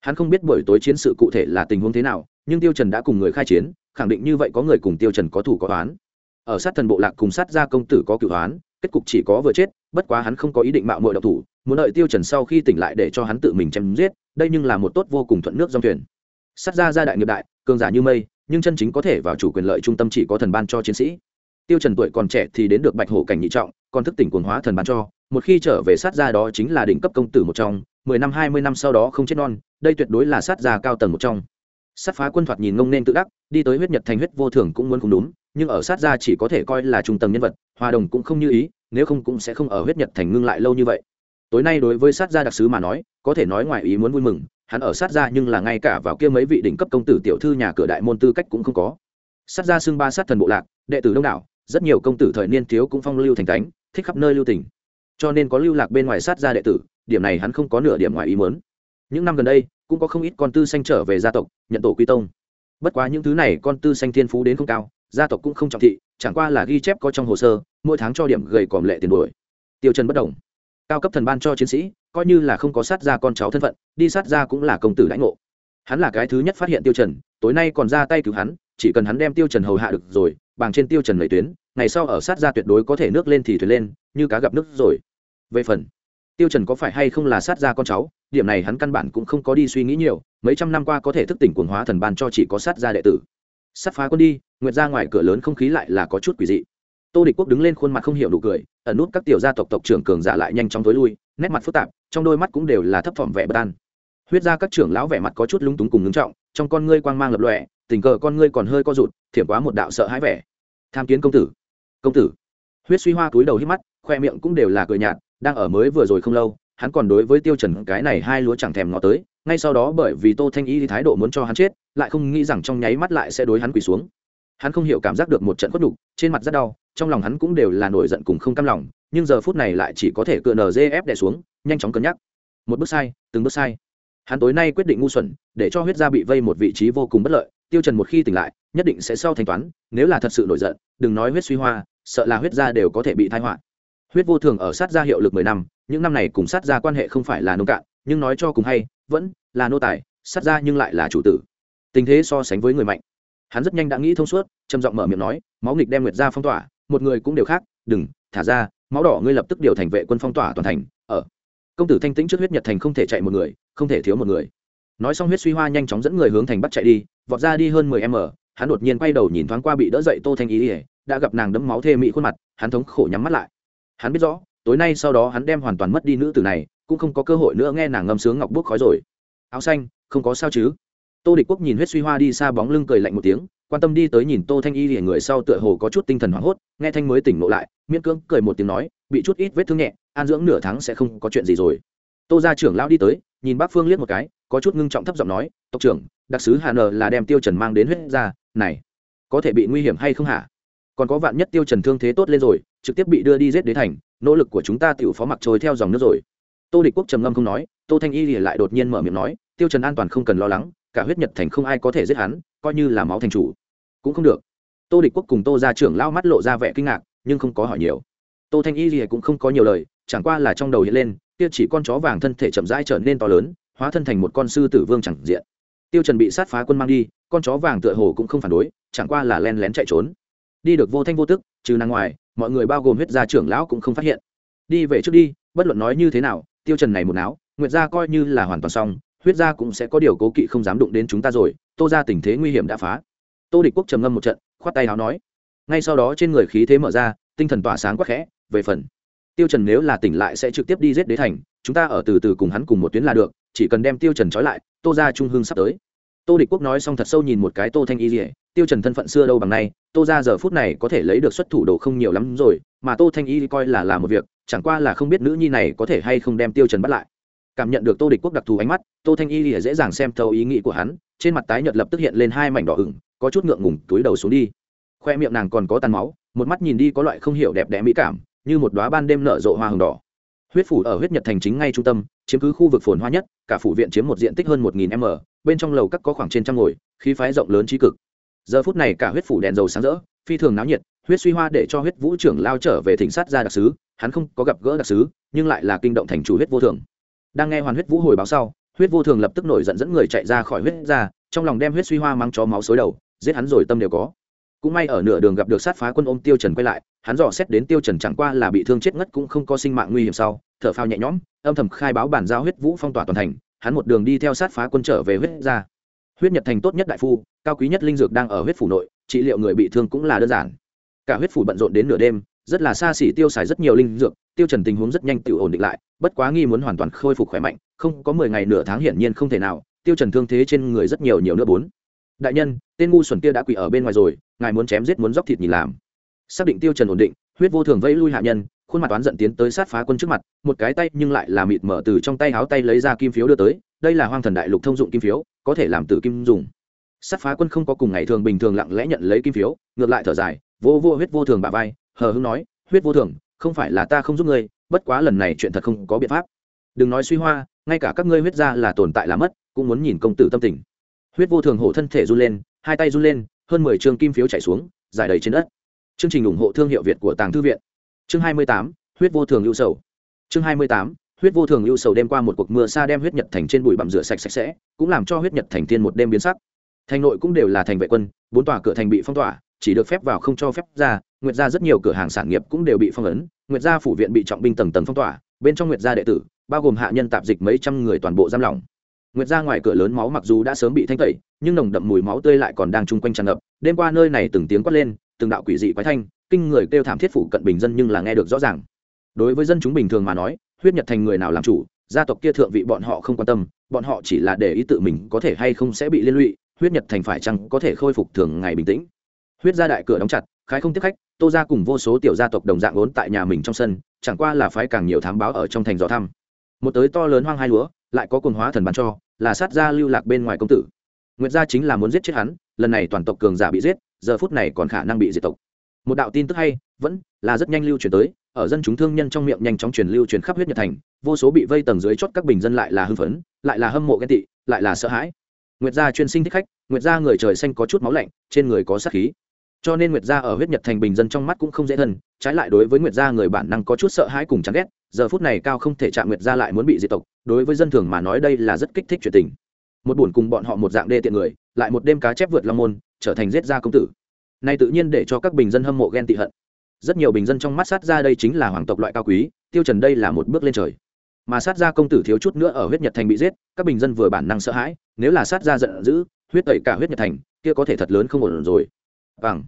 Hắn không biết buổi tối chiến sự cụ thể là tình huống thế nào, nhưng tiêu trần đã cùng người khai chiến, khẳng định như vậy có người cùng tiêu trần có thủ có oán. Ở sát thần bộ lạc cùng sát gia công tử có cửu oán kết cục chỉ có vừa chết, bất quá hắn không có ý định mạo muội độc thủ, muốn đợi tiêu trần sau khi tỉnh lại để cho hắn tự mình chém giết, đây nhưng là một tốt vô cùng thuận nước dòng thuyền. Sát gia gia đại nghiệp đại, cường giả như mây, nhưng chân chính có thể vào chủ quyền lợi trung tâm chỉ có thần ban cho chiến sĩ. Tiêu trần tuổi còn trẻ thì đến được bạch hổ cảnh nhị trọng, còn thức tỉnh cuồng hóa thần ban cho, một khi trở về sát gia đó chính là đỉnh cấp công tử một trong, mười năm, hai mươi năm sau đó không chết non, đây tuyệt đối là sát gia cao tầng một trong sát phá quân thoạt nhìn ngông nên tự đắc, đi tới huyết nhật thành huyết vô thường cũng muốn không đúng, nhưng ở sát gia chỉ có thể coi là trung tầng nhân vật, hòa đồng cũng không như ý, nếu không cũng sẽ không ở huyết nhật thành ngưng lại lâu như vậy. Tối nay đối với sát gia đặc sứ mà nói, có thể nói ngoài ý muốn vui mừng, hắn ở sát gia nhưng là ngay cả vào kia mấy vị đỉnh cấp công tử tiểu thư nhà cửa đại môn tư cách cũng không có. Sát gia xưng ba sát thần bộ lạc, đệ tử đông đảo, rất nhiều công tử thời niên thiếu cũng phong lưu thành cánh thích khắp nơi lưu tình. Cho nên có lưu lạc bên ngoài sát gia đệ tử, điểm này hắn không có nửa điểm ngoài ý muốn những năm gần đây, cũng có không ít con tư Xanh trở về gia tộc, nhận tổ quy tông. Bất quá những thứ này con tư Xanh thiên phú đến không cao, gia tộc cũng không trọng thị, chẳng qua là ghi chép có trong hồ sơ, mỗi tháng cho điểm gầy còm lệ tiền đuổi. Tiêu chân bất đồng cao cấp thần ban cho chiến sĩ, coi như là không có sát ra con cháu thân phận, đi sát ra cũng là công tử lãnh ngộ. Hắn là cái thứ nhất phát hiện tiêu trần, tối nay còn ra tay cứu hắn, chỉ cần hắn đem tiêu trần hầu hạ được rồi, bằng trên tiêu trần lầy tuyến, ngày sau ở sát ra tuyệt đối có thể nước lên thì thuyền lên, như cá gặp nước rồi. Về phần tiêu trần có phải hay không là sát gia con cháu, điểm này hắn căn bản cũng không có đi suy nghĩ nhiều, mấy trăm năm qua có thể thức tỉnh cuồng hóa thần ban cho chỉ có sát gia đệ tử. Sát phá quân đi, nguyệt ra ngoài cửa lớn không khí lại là có chút quỷ dị. Tô địch quốc đứng lên khuôn mặt không hiểu đủ cười, ẩn nút các tiểu gia tộc tộc trưởng cường giả lại nhanh chóng tối lui, nét mặt phức tạp, trong đôi mắt cũng đều là thấp thỏm vẻ bất an. Huyết ra các trưởng lão vẻ mặt có chút lúng túng cùng ngưng trọng, trong con ngươi quang mang lập lòe, tình cờ con ngươi còn hơi co rụt, thiểm quá một đạo sợ hãi vẻ. Tham kiến công tử. Công tử. Huyết suy hoa túi đầu hít mắt, khoe miệng cũng đều là cười nhạt đang ở mới vừa rồi không lâu, hắn còn đối với tiêu trần cái này hai lúa chẳng thèm ngó tới, ngay sau đó bởi vì tô thanh y thái độ muốn cho hắn chết, lại không nghĩ rằng trong nháy mắt lại sẽ đối hắn quỳ xuống. Hắn không hiểu cảm giác được một trận khuất đục trên mặt rất đau, trong lòng hắn cũng đều là nổi giận cùng không cam lòng, nhưng giờ phút này lại chỉ có thể cựa nzf đè xuống, nhanh chóng cân nhắc. Một bước sai, từng bước sai. Hắn tối nay quyết định ngu xuẩn, để cho huyết gia bị vây một vị trí vô cùng bất lợi, tiêu trần một khi tỉnh lại, nhất định sẽ sau thanh toán, nếu là thật sự nổi giận, đừng nói huyết suy hoa, sợ là huyết gia đều có thể bị tai họa huyết vô thường ở sát gia hiệu lực mười năm, những năm này cùng sát gia quan hệ không phải là nông cạn, nhưng nói cho cùng hay, vẫn là nô tài, sát gia nhưng lại là chủ tử. Tình thế so sánh với người mạnh. Hắn rất nhanh đã nghĩ thông suốt, trầm giọng mở miệng nói, máu nghịch đem nguyệt ra phong tỏa, một người cũng đều khác, đừng, thả ra, máu đỏ ngươi lập tức điều thành vệ quân phong tỏa toàn thành, ở. Công tử thanh tĩnh trước huyết nhật thành không thể chạy một người, không thể thiếu một người. Nói xong huyết suy hoa nhanh chóng dẫn người hướng thành bắt chạy đi, vọt ra đi hơn mười m hắn đột nhiên quay đầu nhìn thoáng qua bị đỡ dậy tô thanh ý ỉa đã gặp nàng đấm máu thê mị khuôn mặt, hắn thống khổ nhắm mắt lại hắn biết rõ, tối nay sau đó hắn đem hoàn toàn mất đi nữ tử này, cũng không có cơ hội nữa nghe nàng ngâm sướng ngọc bút khói rồi. Áo xanh, không có sao chứ? Tô địch quốc nhìn huyết suy hoa đi xa bóng lưng cười lạnh một tiếng, quan tâm đi tới nhìn tô thanh y liền người sau tựa hồ có chút tinh thần hoảng hốt, nghe thanh mới tỉnh ngộ lại, miễn cưỡng cười một tiếng nói, bị chút ít vết thương nhẹ, an dưỡng nửa tháng sẽ không có chuyện gì rồi. Tô gia trưởng lão đi tới, nhìn bác phương liếc một cái, có chút ngưng trọng thấp giọng nói, tộc trưởng, đặc sứ hà nờ là đem tiêu trần mang đến huyết ra này, có thể bị nguy hiểm hay không hả? Còn có vạn nhất tiêu trần thương thế tốt lên rồi, trực tiếp bị đưa đi giết đế thành, nỗ lực của chúng ta tiểu phó mặc trôi theo dòng nước rồi. Tô địch quốc trầm ngâm không nói, tô thanh y lại đột nhiên mở miệng nói, tiêu trần an toàn không cần lo lắng, cả huyết nhật thành không ai có thể giết hắn, coi như là máu thành chủ. Cũng không được. Tô địch quốc cùng tô gia trưởng lao mắt lộ ra vẻ kinh ngạc, nhưng không có hỏi nhiều. Tô thanh y lìa cũng không có nhiều lời, chẳng qua là trong đầu hiện lên, kia chỉ con chó vàng thân thể chậm rãi trở nên to lớn, hóa thân thành một con sư tử vương chẳng diện. Tiêu trần bị sát phá quân mang đi, con chó vàng tựa hồ cũng không phản đối, chẳng qua là len lén chạy trốn đi được vô thanh vô tức, trừ năng ngoài, mọi người bao gồm huyết gia trưởng lão cũng không phát hiện. Đi về trước đi, bất luận nói như thế nào, tiêu trần này một não nguyệt gia coi như là hoàn toàn xong, huyết gia cũng sẽ có điều cố kỵ không dám đụng đến chúng ta rồi, tô ra tình thế nguy hiểm đã phá. Tô địch quốc trầm ngâm một trận, khoát tay áo nói. Ngay sau đó trên người khí thế mở ra, tinh thần tỏa sáng quắc khẽ, về phần. Tiêu trần nếu là tỉnh lại sẽ trực tiếp đi giết đế thành, chúng ta ở từ từ cùng hắn cùng một tuyến là được, chỉ cần đem tiêu trần trói lại, tô ra trung hương sắp tới tô địch quốc nói xong thật sâu nhìn một cái tô thanh y dỉa tiêu trần thân phận xưa đâu bằng nay, tô ra giờ phút này có thể lấy được xuất thủ đồ không nhiều lắm rồi, mà tô thanh y coi là là một việc, chẳng qua là không biết nữ nhi này có thể hay không đem tiêu trần bắt lại. Cảm nhận được tô địch quốc đặc thù ánh mắt, tô thanh y dỉa dễ dàng xem thấu ý nghĩ của hắn, trên mặt tái nhợt lập tức hiện lên hai mảnh đỏ ửng, có chút ngượng ngùng túi đầu xuống đi. Khoe miệng nàng còn có tàn máu, một mắt nhìn đi có loại không hiểu đẹp đẽ mỹ cảm, như một đóa ban đêm nở rộ hoa hồng đỏ. Huyết phủ ở huyết nhật thành chính ngay trung tâm, chiếm cứ khu vực phồn hoa nhất, cả phủ viện chiếm một diện tích hơn một nghìn m bên trong lầu các có khoảng trên trăm ngồi, khí phái rộng lớn trí cực. Giờ phút này cả huyết phủ đèn dầu sáng rỡ, phi thường náo nhiệt, huyết suy hoa để cho huyết vũ trưởng lao trở về thỉnh sát ra đặc sứ, hắn không có gặp gỡ đặc sứ, nhưng lại là kinh động thành chủ huyết vô thường. Đang nghe hoàn huyết vũ hồi báo sau, huyết vô thường lập tức nổi giận dẫn người chạy ra khỏi huyết ra, trong lòng đem huyết suy hoa mang chó máu xối đầu, giết hắn rồi tâm đều có. Cũng may ở nửa đường gặp được sát phá quân ôm tiêu trần quay lại, hắn dò xét đến tiêu trần chẳng qua là bị thương chết ngất cũng không có sinh mạng nguy hiểm sau, thở phào nhẹ nhõm, âm thầm khai báo bản giao huyết vũ phong tỏa toàn thành hắn một đường đi theo sát phá quân trở về huyết ra huyết nhật thành tốt nhất đại phu, cao quý nhất linh dược đang ở huyết phủ nội, trị liệu người bị thương cũng là đơn giản. Cả huyết phủ bận rộn đến nửa đêm, rất là xa xỉ tiêu xài rất nhiều linh dược, tiêu trần tình huống rất nhanh tự ổn định lại, bất quá nghi muốn hoàn toàn khôi phục khỏe mạnh, không có mười ngày nửa tháng hiển nhiên không thể nào, tiêu trần thương thế trên người rất nhiều nhiều nữa bốn. Đại nhân, tên ngu xuẩn kia đã quỳ ở bên ngoài rồi, ngài muốn chém giết muốn dốc thịt nhìn làm. Xác định tiêu trần ổn định, huyết vô thường vẫy lui hạ nhân khuôn mặt toán giận tiến tới sát phá quân trước mặt, một cái tay nhưng lại là mịt mở từ trong tay háo tay lấy ra kim phiếu đưa tới, đây là hoang thần đại lục thông dụng kim phiếu, có thể làm từ kim dùng. Sát phá quân không có cùng ngày thường bình thường lặng lẽ nhận lấy kim phiếu, ngược lại thở dài, vô vô huyết vô thường bà vai, hờ hững nói, huyết vô thường, không phải là ta không giúp ngươi, bất quá lần này chuyện thật không có biện pháp. Đừng nói suy hoa, ngay cả các ngươi huyết ra là tồn tại là mất, cũng muốn nhìn công tử tâm tình. Huyết vô thường hổ thân thể run lên, hai tay run lên, hơn mười chương kim phiếu chạy xuống giải đầy trên đất. Chương trình ủng hộ thương hiệu việt của tàng thư viện chương hai mươi tám, huyết vô thường ưu sầu. Chương hai mươi tám, huyết vô thường ưu sầu đêm qua một cuộc mưa xa đem huyết nhật thành trên bụi bặm rửa sạch sạch sẽ, cũng làm cho huyết nhật thành tiên một đêm biến sắc. Thành nội cũng đều là thành vệ quân, bốn tòa cửa thành bị phong tỏa, chỉ được phép vào không cho phép ra, nguyệt gia rất nhiều cửa hàng sản nghiệp cũng đều bị phong ấn, nguyệt gia phủ viện bị trọng binh tầng tầng phong tỏa, bên trong nguyệt gia đệ tử, bao gồm hạ nhân tạp dịch mấy trăm người toàn bộ giam lỏng. Nguyệt gia ngoài cửa lớn máu mặc dù đã sớm bị thanh tẩy, nhưng nồng đậm mùi máu tươi lại còn đang chung quanh tràn ngập. Đêm qua nơi này từng tiếng quát lên, từng đạo quỷ dị quái thanh kinh người kêu thảm thiết phủ cận bình dân nhưng là nghe được rõ ràng. Đối với dân chúng bình thường mà nói, huyết nhật thành người nào làm chủ, gia tộc kia thượng vị bọn họ không quan tâm, bọn họ chỉ là để ý tự mình có thể hay không sẽ bị liên lụy, huyết nhật thành phải chăng có thể khôi phục thường ngày bình tĩnh. Huyết gia đại cửa đóng chặt, khái không tiếp khách, tô ra cùng vô số tiểu gia tộc đồng dạng ốn tại nhà mình trong sân, chẳng qua là phái càng nhiều thám báo ở trong thành dò thăm. Một tới to lớn hoang hai lúa, lại có cồn hóa thần bán cho, là sát gia lưu lạc bên ngoài công tử. Nguyệt gia chính là muốn giết chết hắn, lần này toàn tộc cường giả bị giết, giờ phút này còn khả năng bị diệt tộc một đạo tin tức hay, vẫn là rất nhanh lưu truyền tới, ở dân chúng thương nhân trong miệng nhanh chóng truyền lưu truyền khắp huyết nhật thành, vô số bị vây tầng dưới chót các bình dân lại là hưng phấn, lại là hâm mộ ghen tị, lại là sợ hãi. Nguyệt gia chuyên sinh thích khách, nguyệt gia người trời xanh có chút máu lạnh, trên người có sát khí. Cho nên nguyệt gia ở huyết nhật thành bình dân trong mắt cũng không dễ thân, trái lại đối với nguyệt gia người bản năng có chút sợ hãi cùng chán ghét, giờ phút này cao không thể chạm nguyệt gia lại muốn bị diệt tộc, đối với dân thường mà nói đây là rất kích thích chuyện tình. Một buồn cùng bọn họ một dạng đê tiện người, lại một đêm cá chép vượt long môn, trở thành giết gia công tử này tự nhiên để cho các bình dân hâm mộ ghen tị hận. Rất nhiều bình dân trong mắt sát ra đây chính là hoàng tộc loại cao quý, tiêu trần đây là một bước lên trời. Mà sát gia công tử thiếu chút nữa ở huyết nhật thành bị giết, các bình dân vừa bản năng sợ hãi, nếu là sát gia giận dữ, huyết tẩy cả huyết nhật thành, kia có thể thật lớn không ổn rồi. Vàng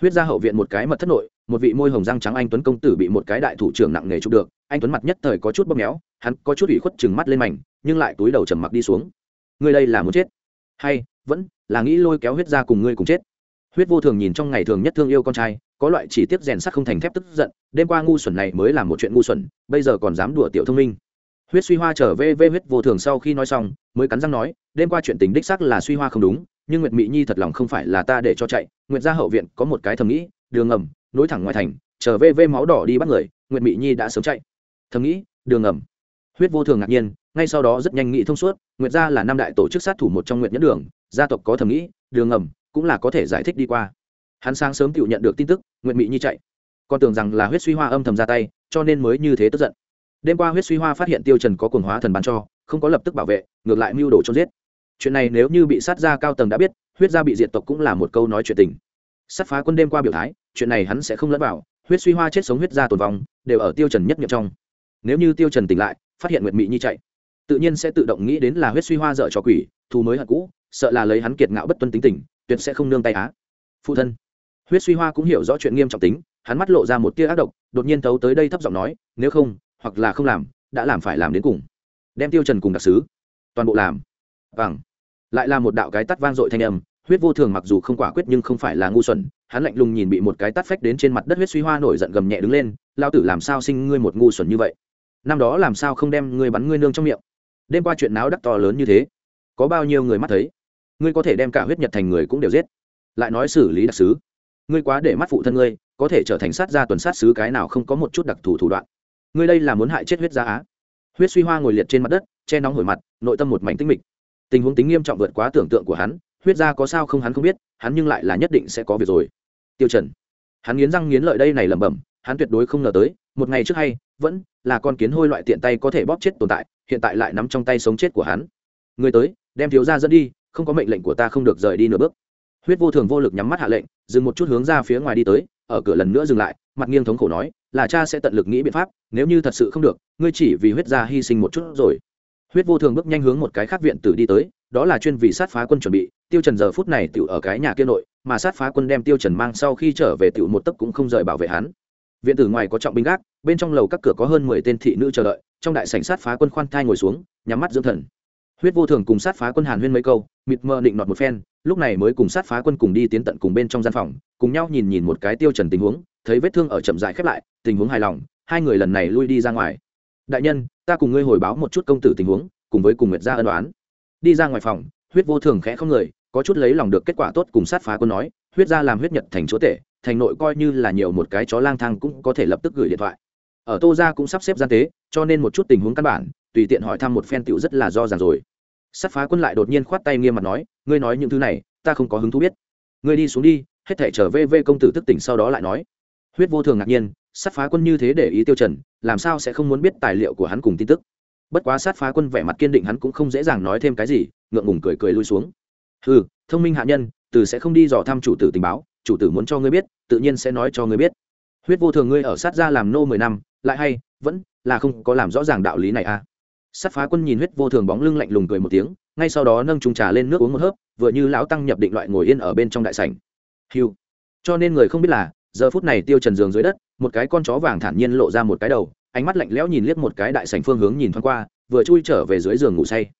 huyết gia hậu viện một cái mật thất nội, một vị môi hồng răng trắng anh tuấn công tử bị một cái đại thủ trưởng nặng nề chụp được. Anh tuấn mặt nhất thời có chút bóp méo, hắn có chút ủy khuất chừng mắt lên mảnh, nhưng lại túi đầu trầm mặc đi xuống. Ngươi đây là muốn chết? Hay, vẫn là nghĩ lôi kéo huyết gia cùng ngươi cùng chết? Huyết vô thường nhìn trong ngày thường nhất thương yêu con trai, có loại chỉ tiếp rèn sắt không thành thép tức giận, đêm qua ngu xuẩn này mới là một chuyện ngu xuẩn, bây giờ còn dám đùa tiểu thông minh. Huyết suy hoa trở về vê huyết vô thường sau khi nói xong, mới cắn răng nói, đêm qua chuyện tình đích xác là suy hoa không đúng, nhưng nguyệt mỹ nhi thật lòng không phải là ta để cho chạy. Nguyệt gia hậu viện có một cái thầm nghĩ, đường ngầm nối thẳng ngoài thành, trở về vê máu đỏ đi bắt người, nguyệt mỹ nhi đã sớm chạy. Thầm nghĩ, đường ngầm huyết vô thường ngạc nhiên, ngay sau đó rất nhanh nghĩ thông suốt, nguyệt gia là năm đại tổ chức sát thủ một trong nguyệt nhất đường, gia tộc có thầm nghĩ, đường ngầm cũng là có thể giải thích đi qua. Hắn sáng sớm tự nhận được tin tức, nguyệt mỹ nhi chạy. Con tưởng rằng là huyết suy hoa âm thầm ra tay, cho nên mới như thế tức giận. Đêm qua huyết suy hoa phát hiện tiêu trần có cuồng hóa thần bán cho, không có lập tức bảo vệ, ngược lại mưu đồ cho giết. Chuyện này nếu như bị sát gia cao tầng đã biết, huyết gia bị diệt tộc cũng là một câu nói chuyện tình. Sát phá quân đêm qua biểu thái, chuyện này hắn sẽ không lẫn vào, huyết suy hoa chết sống huyết gia tồn vong, đều ở tiêu trần nhất niệm trong. Nếu như tiêu trần tỉnh lại, phát hiện nguyệt mỹ nhi chạy, tự nhiên sẽ tự động nghĩ đến là huyết suy hoa dở cho quỷ, thù mới hận cũ, sợ là lấy hắn kiệt ngạo bất tuân tính tình tuyệt sẽ không nương tay á. Phụ thân. Huyết suy hoa cũng hiểu rõ chuyện nghiêm trọng tính, hắn mắt lộ ra một tia ác độc, đột nhiên thấu tới đây thấp giọng nói, nếu không, hoặc là không làm, đã làm phải làm đến cùng. Đem tiêu trần cùng đặc sứ, toàn bộ làm. Vâng. Lại là một đạo cái tắt vang dội thanh âm, huyết vô thường mặc dù không quả quyết nhưng không phải là ngu xuẩn, hắn lạnh lùng nhìn bị một cái tắt phách đến trên mặt đất huyết suy hoa nổi giận gầm nhẹ đứng lên lao tử làm sao sinh ngươi một ngu xuẩn như vậy? Năm đó làm sao không đem ngươi bắn ngươi nương trong miệng? Đêm qua chuyện náo đắc to lớn như thế, có bao nhiêu người mắt thấy? Ngươi có thể đem cả huyết nhật thành người cũng đều giết. Lại nói xử lý đặc sứ. Ngươi quá để mắt phụ thân ngươi, có thể trở thành sát gia tuần sát sứ cái nào không có một chút đặc thù thủ đoạn. Ngươi đây là muốn hại chết huyết gia á. Huyết suy hoa ngồi liệt trên mặt đất, che nóng hổi mặt, nội tâm một mảnh tinh mịch. Tình huống tính nghiêm trọng vượt quá tưởng tượng của hắn, huyết gia có sao không hắn không biết, hắn nhưng lại là nhất định sẽ có việc rồi. Tiêu trần. Hắn nghiến răng nghiến lợi đây này lẩm bẩm, hắn tuyệt đối không ngờ tới, một ngày trước hay, vẫn là con kiến hôi loại tiện tay có thể bóp chết tồn tại, hiện tại lại nắm trong tay sống chết của hắn. Người tới, đem thiếu gia dẫn đi không có mệnh lệnh của ta không được rời đi nửa bước. Huyết vô thường vô lực nhắm mắt hạ lệnh, dừng một chút hướng ra phía ngoài đi tới, ở cửa lần nữa dừng lại, mặt nghiêng thống khổ nói, là cha sẽ tận lực nghĩ biện pháp, nếu như thật sự không được, ngươi chỉ vì huyết gia hy sinh một chút rồi. Huyết vô thường bước nhanh hướng một cái khác viện tử đi tới, đó là chuyên vì sát phá quân chuẩn bị, tiêu trần giờ phút này tiểu ở cái nhà kia nội, mà sát phá quân đem tiêu trần mang sau khi trở về tiểu một tấc cũng không rời bảo vệ hắn. Viện tử ngoài có trọng binh gác, bên trong lầu các cửa có hơn mười tên thị nữ chờ đợi, trong đại sảnh sát phá quân khoan thai ngồi xuống, nhắm mắt dưỡng thần huyết vô thường cùng sát phá quân hàn huyên mấy câu, mịt mờ định nọt một phen, lúc này mới cùng sát phá quân cùng đi tiến tận cùng bên trong gian phòng, cùng nhau nhìn nhìn một cái tiêu trần tình huống, thấy vết thương ở chậm rãi khép lại, tình huống hài lòng, hai người lần này lui đi ra ngoài. Đại nhân, ta cùng ngươi hồi báo một chút công tử tình huống, cùng với cùng nguyệt gia ân đoán đi ra ngoài phòng, huyết vô thường khẽ không người, có chút lấy lòng được kết quả tốt cùng sát phá quân nói, huyết gia làm huyết nhật thành chúa tể, thành nội coi như là nhiều một cái chó lang thang cũng có thể lập tức gửi điện thoại. Ở tô gia cũng sắp xếp gian tế, cho nên một chút tình huống căn bản tùy tiện hỏi thăm một phen tiểu rất là do ràng rồi. Sát phá quân lại đột nhiên khoát tay nghiêm mặt nói ngươi nói những thứ này ta không có hứng thú biết. Ngươi đi xuống đi hết thể trở về vê công tử tức tỉnh sau đó lại nói. Huyết vô thường ngạc nhiên sát phá quân như thế để ý tiêu trần làm sao sẽ không muốn biết tài liệu của hắn cùng tin tức? Bất quá sát phá quân vẻ mặt kiên định hắn cũng không dễ dàng nói thêm cái gì ngượng ngùng cười cười lui xuống. Hừ, thông minh hạ nhân từ sẽ không đi dò thăm chủ tử tình báo chủ tử muốn cho ngươi biết tự nhiên sẽ nói cho ngươi biết. Huyết vô thường ngươi ở sát gia làm nô mười năm lại hay vẫn là không có làm rõ ràng đạo lý này à? Sát phá quân nhìn huyết vô thường bóng lưng lạnh lùng cười một tiếng ngay sau đó nâng trùng trà lên nước uống một hớp vừa như lão tăng nhập định loại ngồi yên ở bên trong đại sảnh. Hiu. Cho nên người không biết là giờ phút này tiêu trần giường dưới đất một cái con chó vàng thản nhiên lộ ra một cái đầu ánh mắt lạnh lẽo nhìn liếc một cái đại sảnh phương hướng nhìn thoáng qua vừa chui trở về dưới giường ngủ say.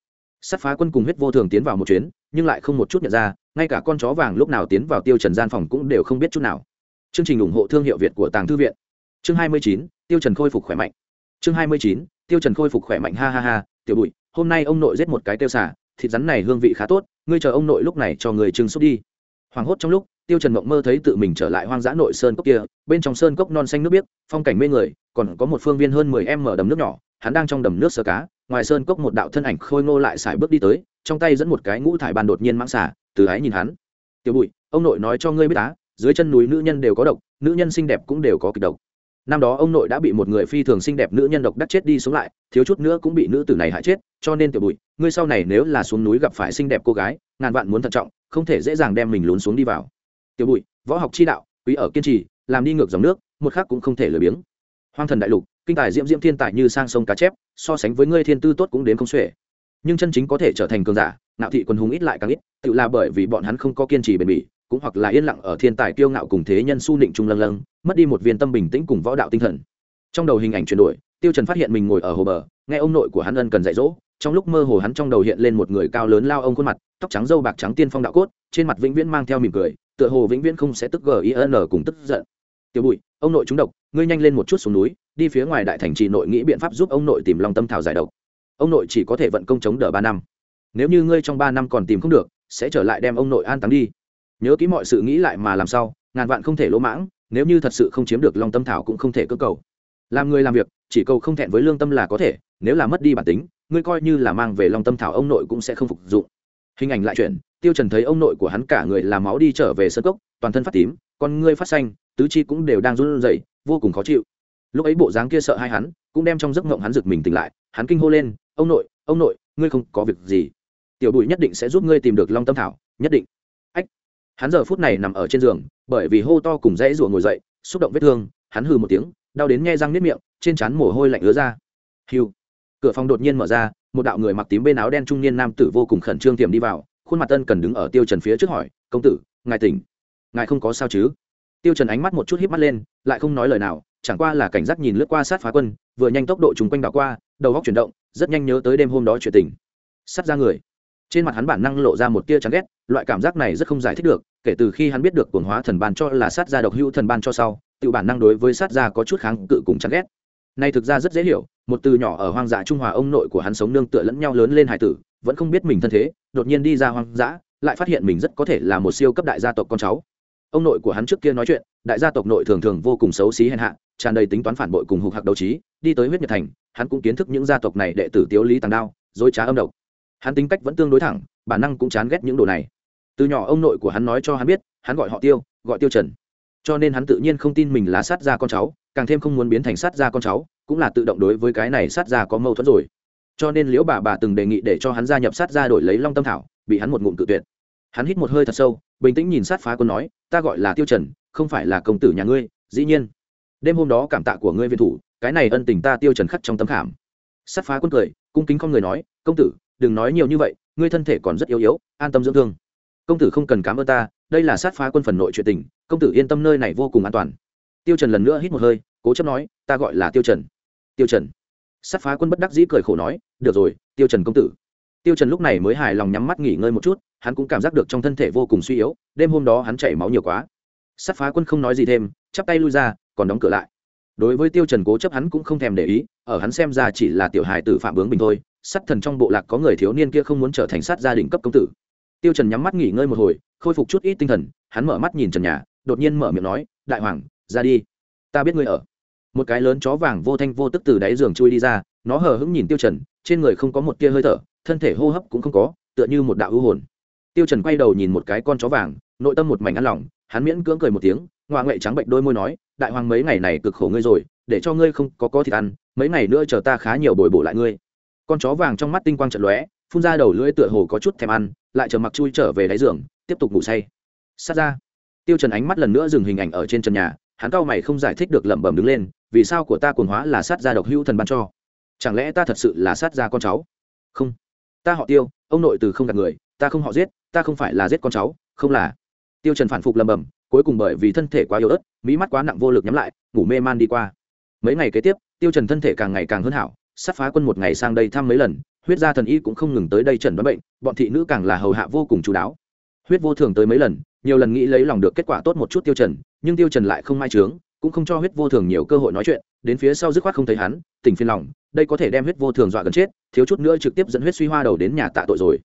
Sát phá quân cùng huyết vô thường tiến vào một chuyến nhưng lại không một chút nhận ra ngay cả con chó vàng lúc nào tiến vào tiêu trần gian phòng cũng đều không biết chút nào. Chương trình ủng hộ thương hiệu việt của tàng thư viện. Chương 29, tiêu trần khôi phục khỏe mạnh. Chương 29, tiêu trần khôi phục khỏe mạnh, ha ha ha, tiểu bụi, hôm nay ông nội giết một cái tiêu xả thịt rắn này hương vị khá tốt, ngươi chờ ông nội lúc này cho người trưng xúc đi. Hoàng hốt trong lúc, tiêu trần mộng mơ thấy tự mình trở lại hoang dã nội sơn cốc kia, bên trong sơn cốc non xanh nước biếc, phong cảnh mê người, còn có một phương viên hơn mười em mở đầm nước nhỏ, hắn đang trong đầm nước sơ cá, ngoài sơn cốc một đạo thân ảnh khôi ngô lại xài bước đi tới, trong tay dẫn một cái ngũ thải bàn đột nhiên mãng xả, từ ái nhìn hắn. Tiểu bụi, ông nội nói cho ngươi biết á, dưới chân núi nữ nhân đều có độc, nữ nhân xinh đẹp cũng đều có kịch độc năm đó ông nội đã bị một người phi thường xinh đẹp nữ nhân độc đắc chết đi sống lại, thiếu chút nữa cũng bị nữ tử này hại chết, cho nên tiểu bụi, ngươi sau này nếu là xuống núi gặp phải xinh đẹp cô gái, ngàn vạn muốn thận trọng, không thể dễ dàng đem mình lún xuống đi vào. Tiểu bụi, võ học chi đạo, quý ở kiên trì, làm đi ngược dòng nước, một khác cũng không thể lười biếng. Hoang thần đại lục, kinh tài diễm diễm thiên tài như sang sông cá chép, so sánh với ngươi thiên tư tốt cũng đến không xuể. Nhưng chân chính có thể trở thành cường giả nạo thị quân hùng ít lại càng ít, tự là bởi vì bọn hắn không có kiên trì bền bỉ cũng hoặc là yên lặng ở thiên tài kiêu ngạo cùng thế nhân su nịnh trung lâng lâng, mất đi một viên tâm bình tĩnh cùng võ đạo tinh thần. Trong đầu hình ảnh chuyển đổi, tiêu trần phát hiện mình ngồi ở hồ bờ, nghe ông nội của hắn ân cần dạy dỗ, trong lúc mơ hồ hắn trong đầu hiện lên một người cao lớn lao ông khuôn mặt, tóc trắng râu bạc trắng tiên phong đạo cốt, trên mặt vĩnh viễn mang theo mỉm cười, tựa hồ vĩnh viễn không sẽ tức gin cùng tức giận. Tiểu bụi, ông nội trúng độc, ngươi nhanh lên một chút xuống núi, đi phía ngoài đại thành trì nội nghĩ biện pháp giúp ông nội tìm lòng tâm thảo giải độc. Ông nội chỉ có thể vận công chống đỡ ba năm. Nếu như ngươi trong ba năm còn tìm không được, sẽ trở lại đem ông nội an táng đi nhớ kỹ mọi sự nghĩ lại mà làm sao, ngàn vạn không thể lỗ mãng, nếu như thật sự không chiếm được long tâm thảo cũng không thể cơ cầu. Làm người làm việc, chỉ cầu không thẹn với lương tâm là có thể, nếu là mất đi bản tính, ngươi coi như là mang về long tâm thảo ông nội cũng sẽ không phục dụng. Hình ảnh lại chuyển, tiêu trần thấy ông nội của hắn cả người làm máu đi trở về sân cốc, toàn thân phát tím, con ngươi phát xanh, tứ chi cũng đều đang run rẩy, vô cùng khó chịu. Lúc ấy bộ dáng kia sợ hai hắn, cũng đem trong giấc mộng hắn giật mình tỉnh lại, hắn kinh hô lên, ông nội ông nội, ngươi không có việc gì. Tiểu bụi nhất định sẽ giúp ngươi tìm được long tâm thảo, nhất định hắn giờ phút này nằm ở trên giường, bởi vì hô to cùng dãy rủa ngồi dậy, xúc động vết thương, hắn hừ một tiếng, đau đến nghe răng nếp miệng, trên trán mồ hôi lạnh ứa ra. Hiu. Cửa phòng đột nhiên mở ra, một đạo người mặc tím bên áo đen trung niên nam tử vô cùng khẩn trương tiềm đi vào, khuôn mặt tân cần đứng ở tiêu trần phía trước hỏi, công tử, ngài tỉnh, ngài không có sao chứ? Tiêu trần ánh mắt một chút híp mắt lên, lại không nói lời nào, chẳng qua là cảnh giác nhìn lướt qua sát phá quân, vừa nhanh tốc độ chúng quanh đảo qua, đầu góc chuyển động, rất nhanh nhớ tới đêm hôm đó chuyện tình. Sát ra người. Trên mặt hắn bản năng lộ ra một tia chán ghét loại cảm giác này rất không giải thích được, kể từ khi hắn biết được cuồng hóa thần ban cho là sát gia độc hữu thần ban cho sau tự bản năng đối với sát gia có chút kháng cự cùng chán ghét. Này thực ra rất dễ hiểu, một từ nhỏ ở hoang dã trung hòa ông nội của hắn sống nương tựa lẫn nhau lớn lên hải tử, vẫn không biết mình thân thế, đột nhiên đi ra hoang dã, lại phát hiện mình rất có thể là một siêu cấp đại gia tộc con cháu. Ông nội của hắn trước kia nói chuyện, đại gia tộc nội thường thường vô cùng xấu xí hèn hạ, tràn đầy tính toán phản bội cùng hục hạc đấu trí, đi tới huyết nhật thành, hắn cũng kiến thức những gia tộc này đệ tử tiếu lý tàng đao, dối trá âm độc. Hắn tính cách vẫn tương đối thẳng, bản năng cũng chán ghét những đồ này từ nhỏ ông nội của hắn nói cho hắn biết, hắn gọi họ tiêu, gọi tiêu trần. Cho nên hắn tự nhiên không tin mình là sát gia con cháu, càng thêm không muốn biến thành sát gia con cháu, cũng là tự động đối với cái này sát gia có mâu thuẫn rồi. Cho nên liễu bà bà từng đề nghị để cho hắn gia nhập sát gia đổi lấy long tâm thảo, bị hắn một ngụm tự tuyệt. Hắn hít một hơi thật sâu, bình tĩnh nhìn sát phá quân nói, ta gọi là tiêu trần, không phải là công tử nhà ngươi, dĩ nhiên. Đêm hôm đó cảm tạ của ngươi viên thủ, cái này ân tình ta tiêu trần khắc trong tấm khảm. Sát phá quân cười, cung kính không người nói, công tử, đừng nói nhiều như vậy, ngươi thân thể còn rất yếu yếu, an tâm dưỡng thương công tử không cần cảm ơn ta, đây là sát phá quân phần nội chuyện tình, công tử yên tâm nơi này vô cùng an toàn. Tiêu trần lần nữa hít một hơi, cố chấp nói, ta gọi là tiêu trần. Tiêu trần. Sát phá quân bất đắc dĩ cười khổ nói, được rồi, tiêu trần công tử. Tiêu trần lúc này mới hài lòng nhắm mắt nghỉ ngơi một chút, hắn cũng cảm giác được trong thân thể vô cùng suy yếu, đêm hôm đó hắn chảy máu nhiều quá. Sát phá quân không nói gì thêm, chắp tay lui ra, còn đóng cửa lại. Đối với tiêu trần cố chấp hắn cũng không thèm để ý, ở hắn xem ra chỉ là tiểu hài tử phạm bướng bình thôi, sát thần trong bộ lạc có người thiếu niên kia không muốn trở thành sát gia đình cấp công tử tiêu trần nhắm mắt nghỉ ngơi một hồi, khôi phục chút ít tinh thần, hắn mở mắt nhìn trần nhà, đột nhiên mở miệng nói, đại hoàng, ra đi. Ta biết ngươi ở. Một cái lớn chó vàng vô thanh vô tức từ đáy giường chui đi ra, nó hờ hững nhìn tiêu trần, trên người không có một tia hơi thở, thân thể hô hấp cũng không có, tựa như một đạo ưu hồn. Tiêu trần quay đầu nhìn một cái con chó vàng, nội tâm một mảnh ăn lòng, hắn miễn cưỡng cười một tiếng ngoại ngoại trắng bệnh đôi môi nói, đại hoàng mấy ngày này cực khổ ngươi rồi, để cho ngươi không có có thịt ăn, mấy ngày nữa chờ ta khá nhiều bồi bổ lại ngươi. Con chó vàng trong mắt tinh quang trận lóe phun ra đầu lưỡi tựa hồ có chút thèm ăn, lại chờ mặc chui trở về đáy giường, tiếp tục ngủ say. Sát ra. Tiêu trần ánh mắt lần nữa dừng hình ảnh ở trên trần nhà, hắn cao mày không giải thích được lẩm bẩm đứng lên, vì sao của ta cuồng hóa là sát gia độc hữu thần ban cho? Chẳng lẽ ta thật sự là sát gia con cháu? Không. Ta họ tiêu, ông nội từ không gạt người, ta không họ giết, ta không phải là giết con cháu, không là. Tiêu trần phản phục lẩm bẩm, cuối cùng bởi vì thân thể quá yếu ớt, mỹ mắt quá nặng vô lực nhắm lại, ngủ mê man đi qua. Mấy ngày kế tiếp, tiêu trần thân thể càng ngày càng hơn hảo sát phá quân một ngày sang đây thăm mấy lần huyết gia thần y cũng không ngừng tới đây trần đoán bệnh bọn thị nữ càng là hầu hạ vô cùng chú đáo. Huyết vô thường tới mấy lần nhiều lần nghĩ lấy lòng được kết quả tốt một chút tiêu trần nhưng tiêu trần lại không mai trướng cũng không cho huyết vô thường nhiều cơ hội nói chuyện đến phía sau dứt khoát không thấy hắn tỉnh phiền lòng đây có thể đem huyết vô thường dọa gần chết thiếu chút nữa trực tiếp dẫn huyết suy hoa đầu đến nhà tạ tội rồi.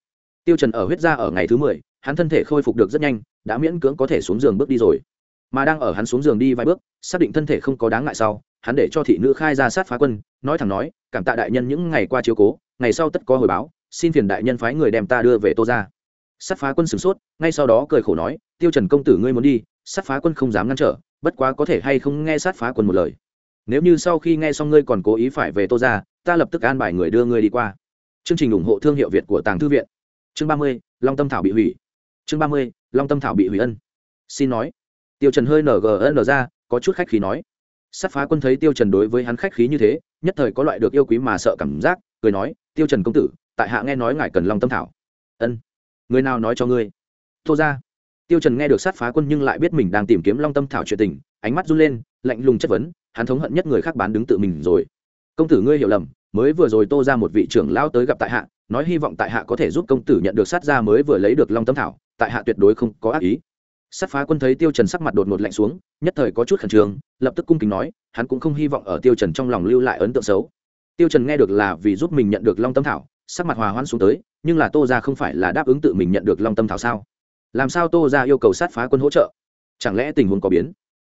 Tiêu trần ở huyết gia ở ngày thứ mười, hắn thân thể khôi phục được rất nhanh đã miễn cưỡng có thể xuống giường bước đi rồi. Mà đang ở hắn xuống giường đi vài bước xác định thân thể không có đáng ngại sau hắn để cho thị nữ khai ra sát phá quân nói thẳng nói cảm tạ đại nhân những ngày qua chiếu cố ngày sau tất có hồi báo, xin phiền đại nhân phái người đem ta đưa về tô ra sát phá quân sửng sốt, ngay sau đó cười khổ nói, tiêu trần công tử ngươi muốn đi, sát phá quân không dám ngăn trở, bất quá có thể hay không nghe sát phá quân một lời. Nếu như sau khi nghe xong ngươi còn cố ý phải về tô ra ta lập tức an bài người đưa ngươi đi qua. Chương trình ủng hộ thương hiệu việt của tàng thư viện. Chương ba mươi, long tâm thảo bị hủy. Chương ba mươi, long tâm thảo bị hủy ân. Xin nói. Tiêu trần hơi nở ngn ra, có chút khách khí nói. Sát phá quân thấy tiêu trần đối với hắn khách khí như thế, nhất thời có loại được yêu quý mà sợ cảm giác, cười nói tiêu trần công tử, tại hạ nghe nói ngài cần long tâm thảo. Ân, người nào nói cho ngươi? Thô ra. Tiêu trần nghe được sát phá quân nhưng lại biết mình đang tìm kiếm long tâm thảo chuyện tình, ánh mắt run lên, lạnh lùng chất vấn, hắn thống hận nhất người khác bán đứng tự mình rồi. Công tử ngươi hiểu lầm, mới vừa rồi tô ra một vị trưởng lao tới gặp tại hạ, nói hy vọng tại hạ có thể giúp công tử nhận được sát ra mới vừa lấy được long tâm thảo, tại hạ tuyệt đối không có ác ý. Sát phá quân thấy tiêu trần sắc mặt đột ngột lạnh xuống, nhất thời có chút khẩn trương, lập tức cung kính nói, hắn cũng không hy vọng ở tiêu trần trong lòng lưu lại ấn tượng xấu tiêu trần nghe được là vì giúp mình nhận được long tâm thảo, sắc mặt hòa hoãn xuống tới, nhưng là tô ra không phải là đáp ứng tự mình nhận được long tâm thảo sao? Làm sao tô ra yêu cầu sát phá quân hỗ trợ? Chẳng lẽ tình huống có biến?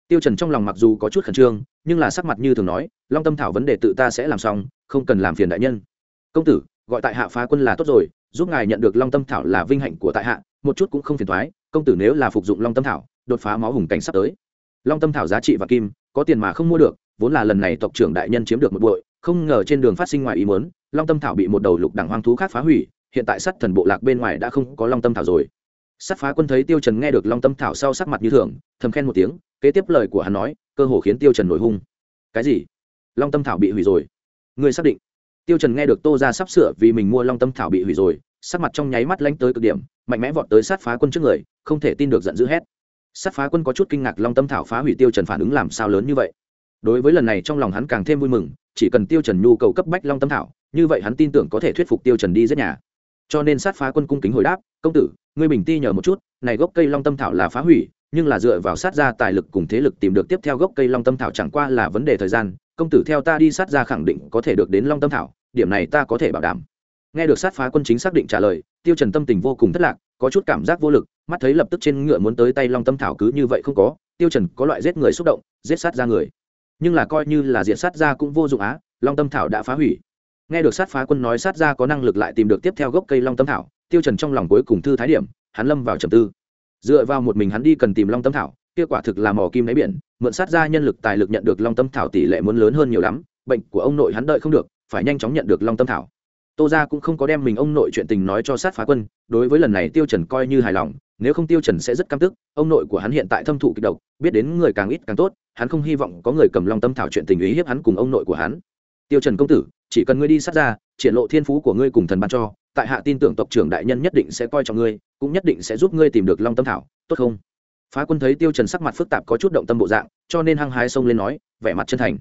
Tiêu trần trong lòng mặc dù có chút khẩn trương, nhưng là sắc mặt như thường nói, long tâm thảo vấn đề tự ta sẽ làm xong, không cần làm phiền đại nhân. Công tử, gọi tại hạ phá quân là tốt rồi, giúp ngài nhận được long tâm thảo là vinh hạnh của tại hạ, một chút cũng không phiền toái, công tử nếu là phục dụng long tâm thảo, đột phá máu hùng cảnh sắp tới. Long tâm thảo giá trị và kim, có tiền mà không mua được, vốn là lần này tộc trưởng đại nhân chiếm được một bội không ngờ trên đường phát sinh ngoài ý muốn, long tâm thảo bị một đầu lục đẳng hoang thú khác phá hủy, hiện tại sắt thần bộ lạc bên ngoài đã không có long tâm thảo rồi. Sắt phá quân thấy tiêu trần nghe được long tâm thảo sau sắc mặt như thường, thầm khen một tiếng, kế tiếp lời của hắn nói, cơ hồ khiến tiêu trần nổi hung. Cái gì? Long tâm thảo bị hủy rồi. Ngươi xác định. Tiêu trần nghe được tô gia sắp sửa vì mình mua long tâm thảo bị hủy rồi, sắc mặt trong nháy mắt lánh tới cực điểm, mạnh mẽ vọt tới sát phá quân trước người, không thể tin được giận dữ hét. Sát phá quân có chút kinh ngạc long tâm thảo phá hủy tiêu trần phản ứng làm sao lớn như vậy? Đối với lần này trong lòng hắn càng thêm vui mừng chỉ cần tiêu trần nhu cầu cấp bách long tâm thảo, như vậy hắn tin tưởng có thể thuyết phục tiêu trần đi giết nhà. Cho nên sát phá quân cung kính hồi đáp, công tử, ngươi bình ti nhờ một chút, này gốc cây long tâm thảo là phá hủy, nhưng là dựa vào sát ra tài lực cùng thế lực tìm được tiếp theo gốc cây long tâm thảo chẳng qua là vấn đề thời gian, công tử theo ta đi sát ra khẳng định có thể được đến long tâm thảo, điểm này ta có thể bảo đảm. Nghe được sát phá quân chính xác định trả lời, tiêu trần tâm tình vô cùng thất lạc, có chút cảm giác vô lực, mắt thấy lập tức trên ngựa muốn tới tay long tâm thảo cứ như vậy không có, tiêu trần có loại giết người xúc động, giết sát ra người nhưng là coi như là diệt sát ra cũng vô dụng á, long tâm thảo đã phá hủy. Nghe được sát phá quân nói sát ra có năng lực lại tìm được tiếp theo gốc cây long tâm thảo, tiêu trần trong lòng cuối cùng thư thái điểm, hắn lâm vào trầm tư. Dựa vào một mình hắn đi cần tìm long tâm thảo, kia quả thực là mỏ kim đáy biển, mượn sát ra nhân lực tài lực nhận được long tâm thảo tỷ lệ muốn lớn hơn nhiều lắm, bệnh của ông nội hắn đợi không được, phải nhanh chóng nhận được long tâm thảo. Tô gia cũng không có đem mình ông nội chuyện tình nói cho sát phá quân, đối với lần này tiêu trần coi như hài lòng, nếu không tiêu trần sẽ rất căm tức, ông nội của hắn hiện tại thâm thụ kịch độc, biết đến người càng ít càng tốt hắn không hy vọng có người cầm long tâm thảo chuyện tình ý hiếp hắn cùng ông nội của hắn. Tiêu trần công tử chỉ cần ngươi đi sát ra triển lộ thiên phú của ngươi cùng thần ban cho tại hạ tin tưởng tộc trưởng đại nhân nhất định sẽ coi trọng ngươi cũng nhất định sẽ giúp ngươi tìm được long tâm thảo tốt không? Phá quân thấy tiêu trần sắc mặt phức tạp có chút động tâm bộ dạng cho nên hăng hái xông lên nói vẻ mặt chân thành.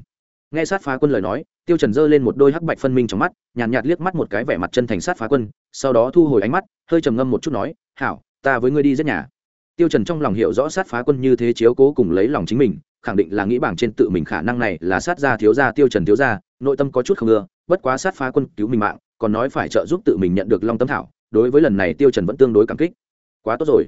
Nghe sát phá quân lời nói tiêu trần giơ lên một đôi hắc bạch phân minh trong mắt nhàn nhạt, nhạt liếc mắt một cái vẻ mặt chân thành sát phá quân sau đó thu hồi ánh mắt hơi trầm ngâm một chút nói hảo ta với ngươi đi rất nhà. Tiêu trần trong lòng hiểu rõ sát phá quân như thế chiếu cố cùng lấy lòng chính mình khẳng định là nghĩ bảng trên tự mình khả năng này là sát gia thiếu gia, tiêu trần thiếu gia, nội tâm có chút không ưa, bất quá sát phá quân cứu mình mạng, còn nói phải trợ giúp tự mình nhận được long tâm thảo, đối với lần này tiêu trần vẫn tương đối cảm kích. Quá tốt rồi.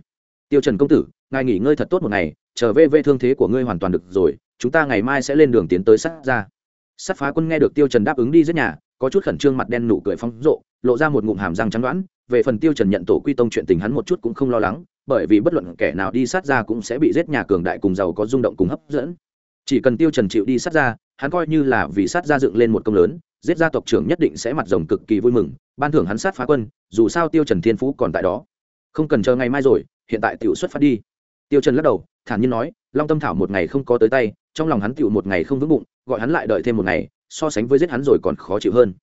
Tiêu trần công tử, ngài nghỉ ngơi thật tốt một ngày, chờ về về thương thế của ngươi hoàn toàn được rồi, chúng ta ngày mai sẽ lên đường tiến tới sát gia. Sát phá quân nghe được tiêu trần đáp ứng đi rất nhà, có chút khẩn trương mặt đen nụ cười phóng rộ, lộ ra một ngụm hàm răng trắng đoán, về phần tiêu trần nhận tổ quy tông chuyện tình hắn một chút cũng không lo lắng bởi vì bất luận kẻ nào đi sát ra cũng sẽ bị giết nhà cường đại cùng giàu có rung động cùng hấp dẫn. Chỉ cần tiêu trần chịu đi sát ra, hắn coi như là vì sát ra dựng lên một công lớn, giết gia tộc trưởng nhất định sẽ mặt rồng cực kỳ vui mừng, ban thưởng hắn sát phá quân, dù sao tiêu trần thiên phú còn tại đó. Không cần chờ ngày mai rồi, hiện tại tiểu xuất phát đi. Tiêu trần lắc đầu, thản nhiên nói, long tâm thảo một ngày không có tới tay, trong lòng hắn tiểu một ngày không vững bụng, gọi hắn lại đợi thêm một ngày, so sánh với giết hắn rồi còn khó chịu hơn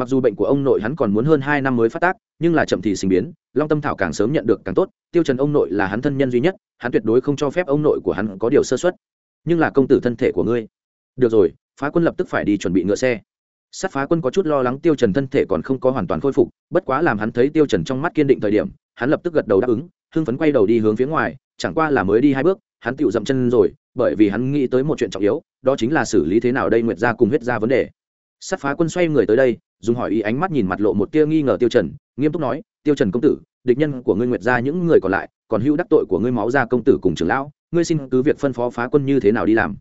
mặc dù bệnh của ông nội hắn còn muốn hơn hai năm mới phát tác, nhưng là chậm thì sinh biến, long tâm thảo càng sớm nhận được càng tốt, tiêu trần ông nội là hắn thân nhân duy nhất, hắn tuyệt đối không cho phép ông nội của hắn có điều sơ suất. Nhưng là công tử thân thể của ngươi. Được rồi, phá quân lập tức phải đi chuẩn bị ngựa xe. Sát phá quân có chút lo lắng tiêu trần thân thể còn không có hoàn toàn khôi phục, bất quá làm hắn thấy tiêu trần trong mắt kiên định thời điểm, hắn lập tức gật đầu đáp ứng, hưng phấn quay đầu đi hướng phía ngoài, chẳng qua là mới đi hai bước, hắn tựu dậm chân rồi, bởi vì hắn nghĩ tới một chuyện trọng yếu, đó chính là xử lý thế nào đây nguyệt gia cùng huyết gia vấn đề sát phá quân xoay người tới đây, dùng hỏi ý ánh mắt nhìn mặt lộ một tia nghi ngờ tiêu trần, nghiêm túc nói, tiêu trần công tử, địch nhân của ngươi nguyệt gia những người còn lại, còn hữu đắc tội của ngươi máu gia công tử cùng trưởng lão, ngươi xin cứ việc phân phó phá quân như thế nào đi làm.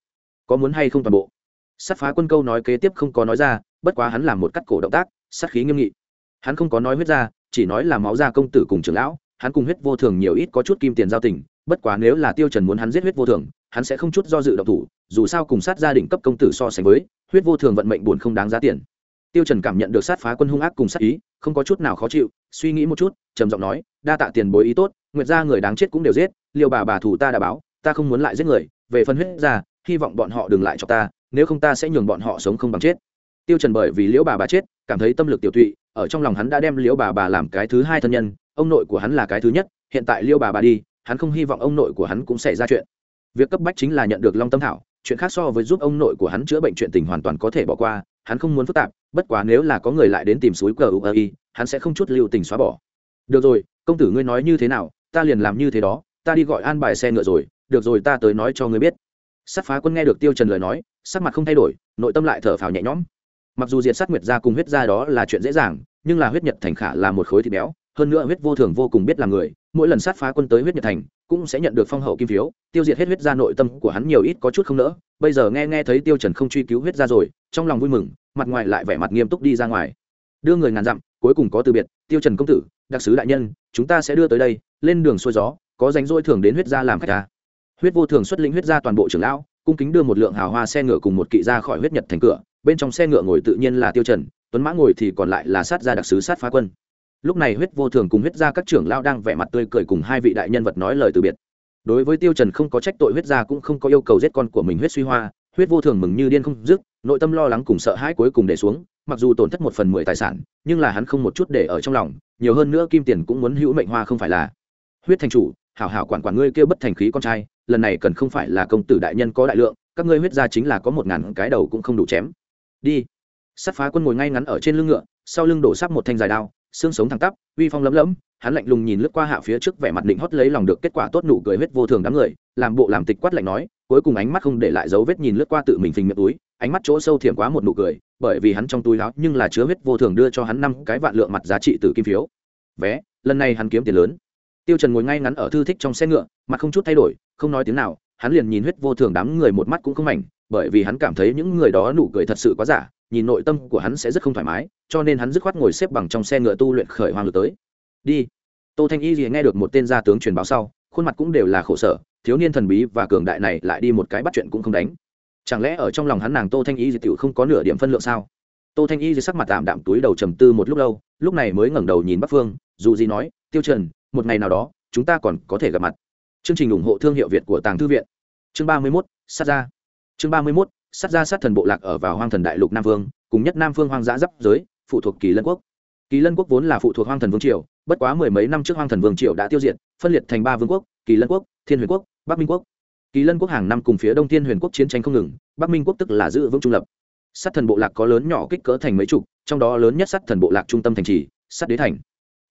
Có muốn hay không toàn bộ? Sát phá quân câu nói kế tiếp không có nói ra, bất quá hắn làm một cắt cổ động tác, sát khí nghiêm nghị. Hắn không có nói huyết gia chỉ nói là máu gia công tử cùng trưởng lão, hắn cùng huyết vô thường nhiều ít có chút kim tiền giao tình, bất quá nếu là tiêu trần muốn hắn giết huyết vô thường hắn sẽ không chút do dự động thủ, dù sao cùng sát gia đình cấp công tử so sánh với, huyết vô thường vận mệnh buồn không đáng giá tiền. Tiêu trần cảm nhận được sát phá quân hung ác cùng sát ý, không có chút nào khó chịu, suy nghĩ một chút, trầm giọng nói, đa tạ tiền bối ý tốt, nguyệt gia người đáng chết cũng đều giết liều bà bà thủ ta đã báo, ta không muốn lại giết người, về phân huyết gia, hy vọng bọn họ đừng lại cho ta, nếu không ta sẽ nhường bọn họ sống không bằng chết. Tiêu trần bởi vì liễu bà bà chết, cảm thấy tâm lực tiểu tụy, ở trong lòng hắn đã đem liễu bà bà làm cái thứ hai thân nhân, ông nội của hắn là cái thứ nhất, hiện tại liễu bà bà đi, hắn không hy vọng ông nội của hắn cũng xảy ra chuyện việc cấp bách chính là nhận được long tâm thảo, chuyện khác so với giúp ông nội của hắn chữa bệnh chuyện tình hoàn toàn có thể bỏ qua, hắn không muốn phức tạp, bất quá nếu là có người lại đến tìm suối cờ u hắn sẽ không chút lưu tình xóa bỏ. Được rồi, công tử ngươi nói như thế nào, ta liền làm như thế đó, ta đi gọi an bài xe ngựa rồi, được rồi ta tới nói cho ngươi biết. Sát phá quân nghe được tiêu trần lời nói, sắc mặt không thay đổi, nội tâm lại thở phào nhẹ nhõm. Mặc dù diệt sát nguyệt gia cùng huyết gia đó là chuyện dễ dàng, nhưng là huyết nhật thành khả là một khối thịt béo, hơn nữa huyết vô thường vô cùng biết là người, mỗi lần sát phá quân tới huyết nhật thành cũng sẽ nhận được phong hậu kim phiếu, tiêu diệt hết huyết gia nội tâm của hắn nhiều ít có chút không nỡ, bây giờ nghe nghe thấy tiêu trần không truy cứu huyết gia rồi, trong lòng vui mừng, mặt ngoài lại vẻ mặt nghiêm túc đi ra ngoài. Đưa người ngàn dặm, cuối cùng có từ biệt, tiêu trần công tử, đặc sứ đại nhân, chúng ta sẽ đưa tới đây, lên đường xuôi gió, có danh rỗi thường đến huyết gia làm khách ta. Huyết vô thường xuất lĩnh huyết gia toàn bộ trưởng lão, cung kính đưa một lượng hào hoa xe ngựa cùng một kỵ ra khỏi huyết nhật thành cửa, bên trong xe ngựa ngồi tự nhiên là tiêu trần, tuấn mã ngồi thì còn lại là sát gia đặc sứ sát phá quân lúc này huyết vô thường cùng huyết gia các trưởng lao đang vẻ mặt tươi cười cùng hai vị đại nhân vật nói lời từ biệt. Đối với tiêu trần không có trách tội, huyết gia cũng không có yêu cầu giết con của mình huyết suy hoa. Huyết vô thường mừng như điên không dứt, nội tâm lo lắng cùng sợ hãi cuối cùng để xuống, mặc dù tổn thất một phần mười tài sản, nhưng là hắn không một chút để ở trong lòng, nhiều hơn nữa kim tiền cũng muốn hữu mệnh hoa không phải là. Huyết thành chủ, hảo hảo quản quản ngươi kêu bất thành khí con trai, lần này cần không phải là công tử đại nhân có đại lượng, các ngươi huyết gia chính là có một ngàn cái đầu cũng không đủ chém. Đi. Sát phá quân ngồi ngay ngắn ở trên lưng ngựa, sau lưng đổ sắp một thanh dài đao xương sống thẳng tắp, uy phong lấm lấm, hắn lạnh lùng nhìn lướt qua hạ phía trước vẻ mặt định hót lấy lòng được kết quả tốt nụ cười huyết vô thường đám người, làm bộ làm tịch quát lạnh nói, cuối cùng ánh mắt không để lại dấu vết nhìn lướt qua tự mình phình miệng túi, ánh mắt chỗ sâu thiểm quá một nụ cười, bởi vì hắn trong túi láo nhưng là chứa huyết vô thường đưa cho hắn năm cái vạn lượng mặt giá trị từ kim phiếu. Vé, lần này hắn kiếm tiền lớn. Tiêu trần ngồi ngay ngắn ở thư thích trong xe ngựa, mặt không chút thay đổi, không nói tiếng nào, hắn liền nhìn huyết vô thường đám người một mắt cũng không mảnh, bởi vì hắn cảm thấy những người đó nụ cười thật sự quá giả nhìn nội tâm của hắn sẽ rất không thoải mái cho nên hắn dứt khoát ngồi xếp bằng trong xe ngựa tu luyện khởi hoang lực tới. Đi. Tô thanh y gì nghe được một tên gia tướng truyền báo sau khuôn mặt cũng đều là khổ sở thiếu niên thần bí và cường đại này lại đi một cái bắt chuyện cũng không đánh. Chẳng lẽ ở trong lòng hắn nàng tô thanh y gì tiểu không có nửa điểm phân lượng sao? Tô thanh y gì sắc mặt tạm đạm túi đầu trầm tư một lúc lâu lúc này mới ngẩng đầu nhìn bắc phương dù gì nói tiêu trần một ngày nào đó chúng ta còn có thể gặp mặt. Chương trình ủng hộ thương hiệu việt của tàng thư viện. Chương ba mươi 31, sát ra. Chương ba mươi 31, sát ra sát thần bộ lạc ở vào hoang thần đại lục nam vương, cùng nhất nam phương hoang dã giáp giới, phụ thuộc kỳ lân quốc. Kỳ lân quốc vốn là phụ thuộc hoang thần vương triều, bất quá mười mấy năm trước hoang thần vương triều đã tiêu diệt, phân liệt thành ba vương quốc, kỳ lân quốc, thiên huyền quốc, bắc minh quốc. Kỳ lân quốc hàng năm cùng phía đông thiên huyền quốc chiến tranh không ngừng, bắc minh quốc tức là giữ vững trung lập. Sát thần bộ lạc có lớn nhỏ kích cỡ thành mấy chục, trong đó lớn nhất sát thần bộ lạc trung tâm thành trì, sát đế thành.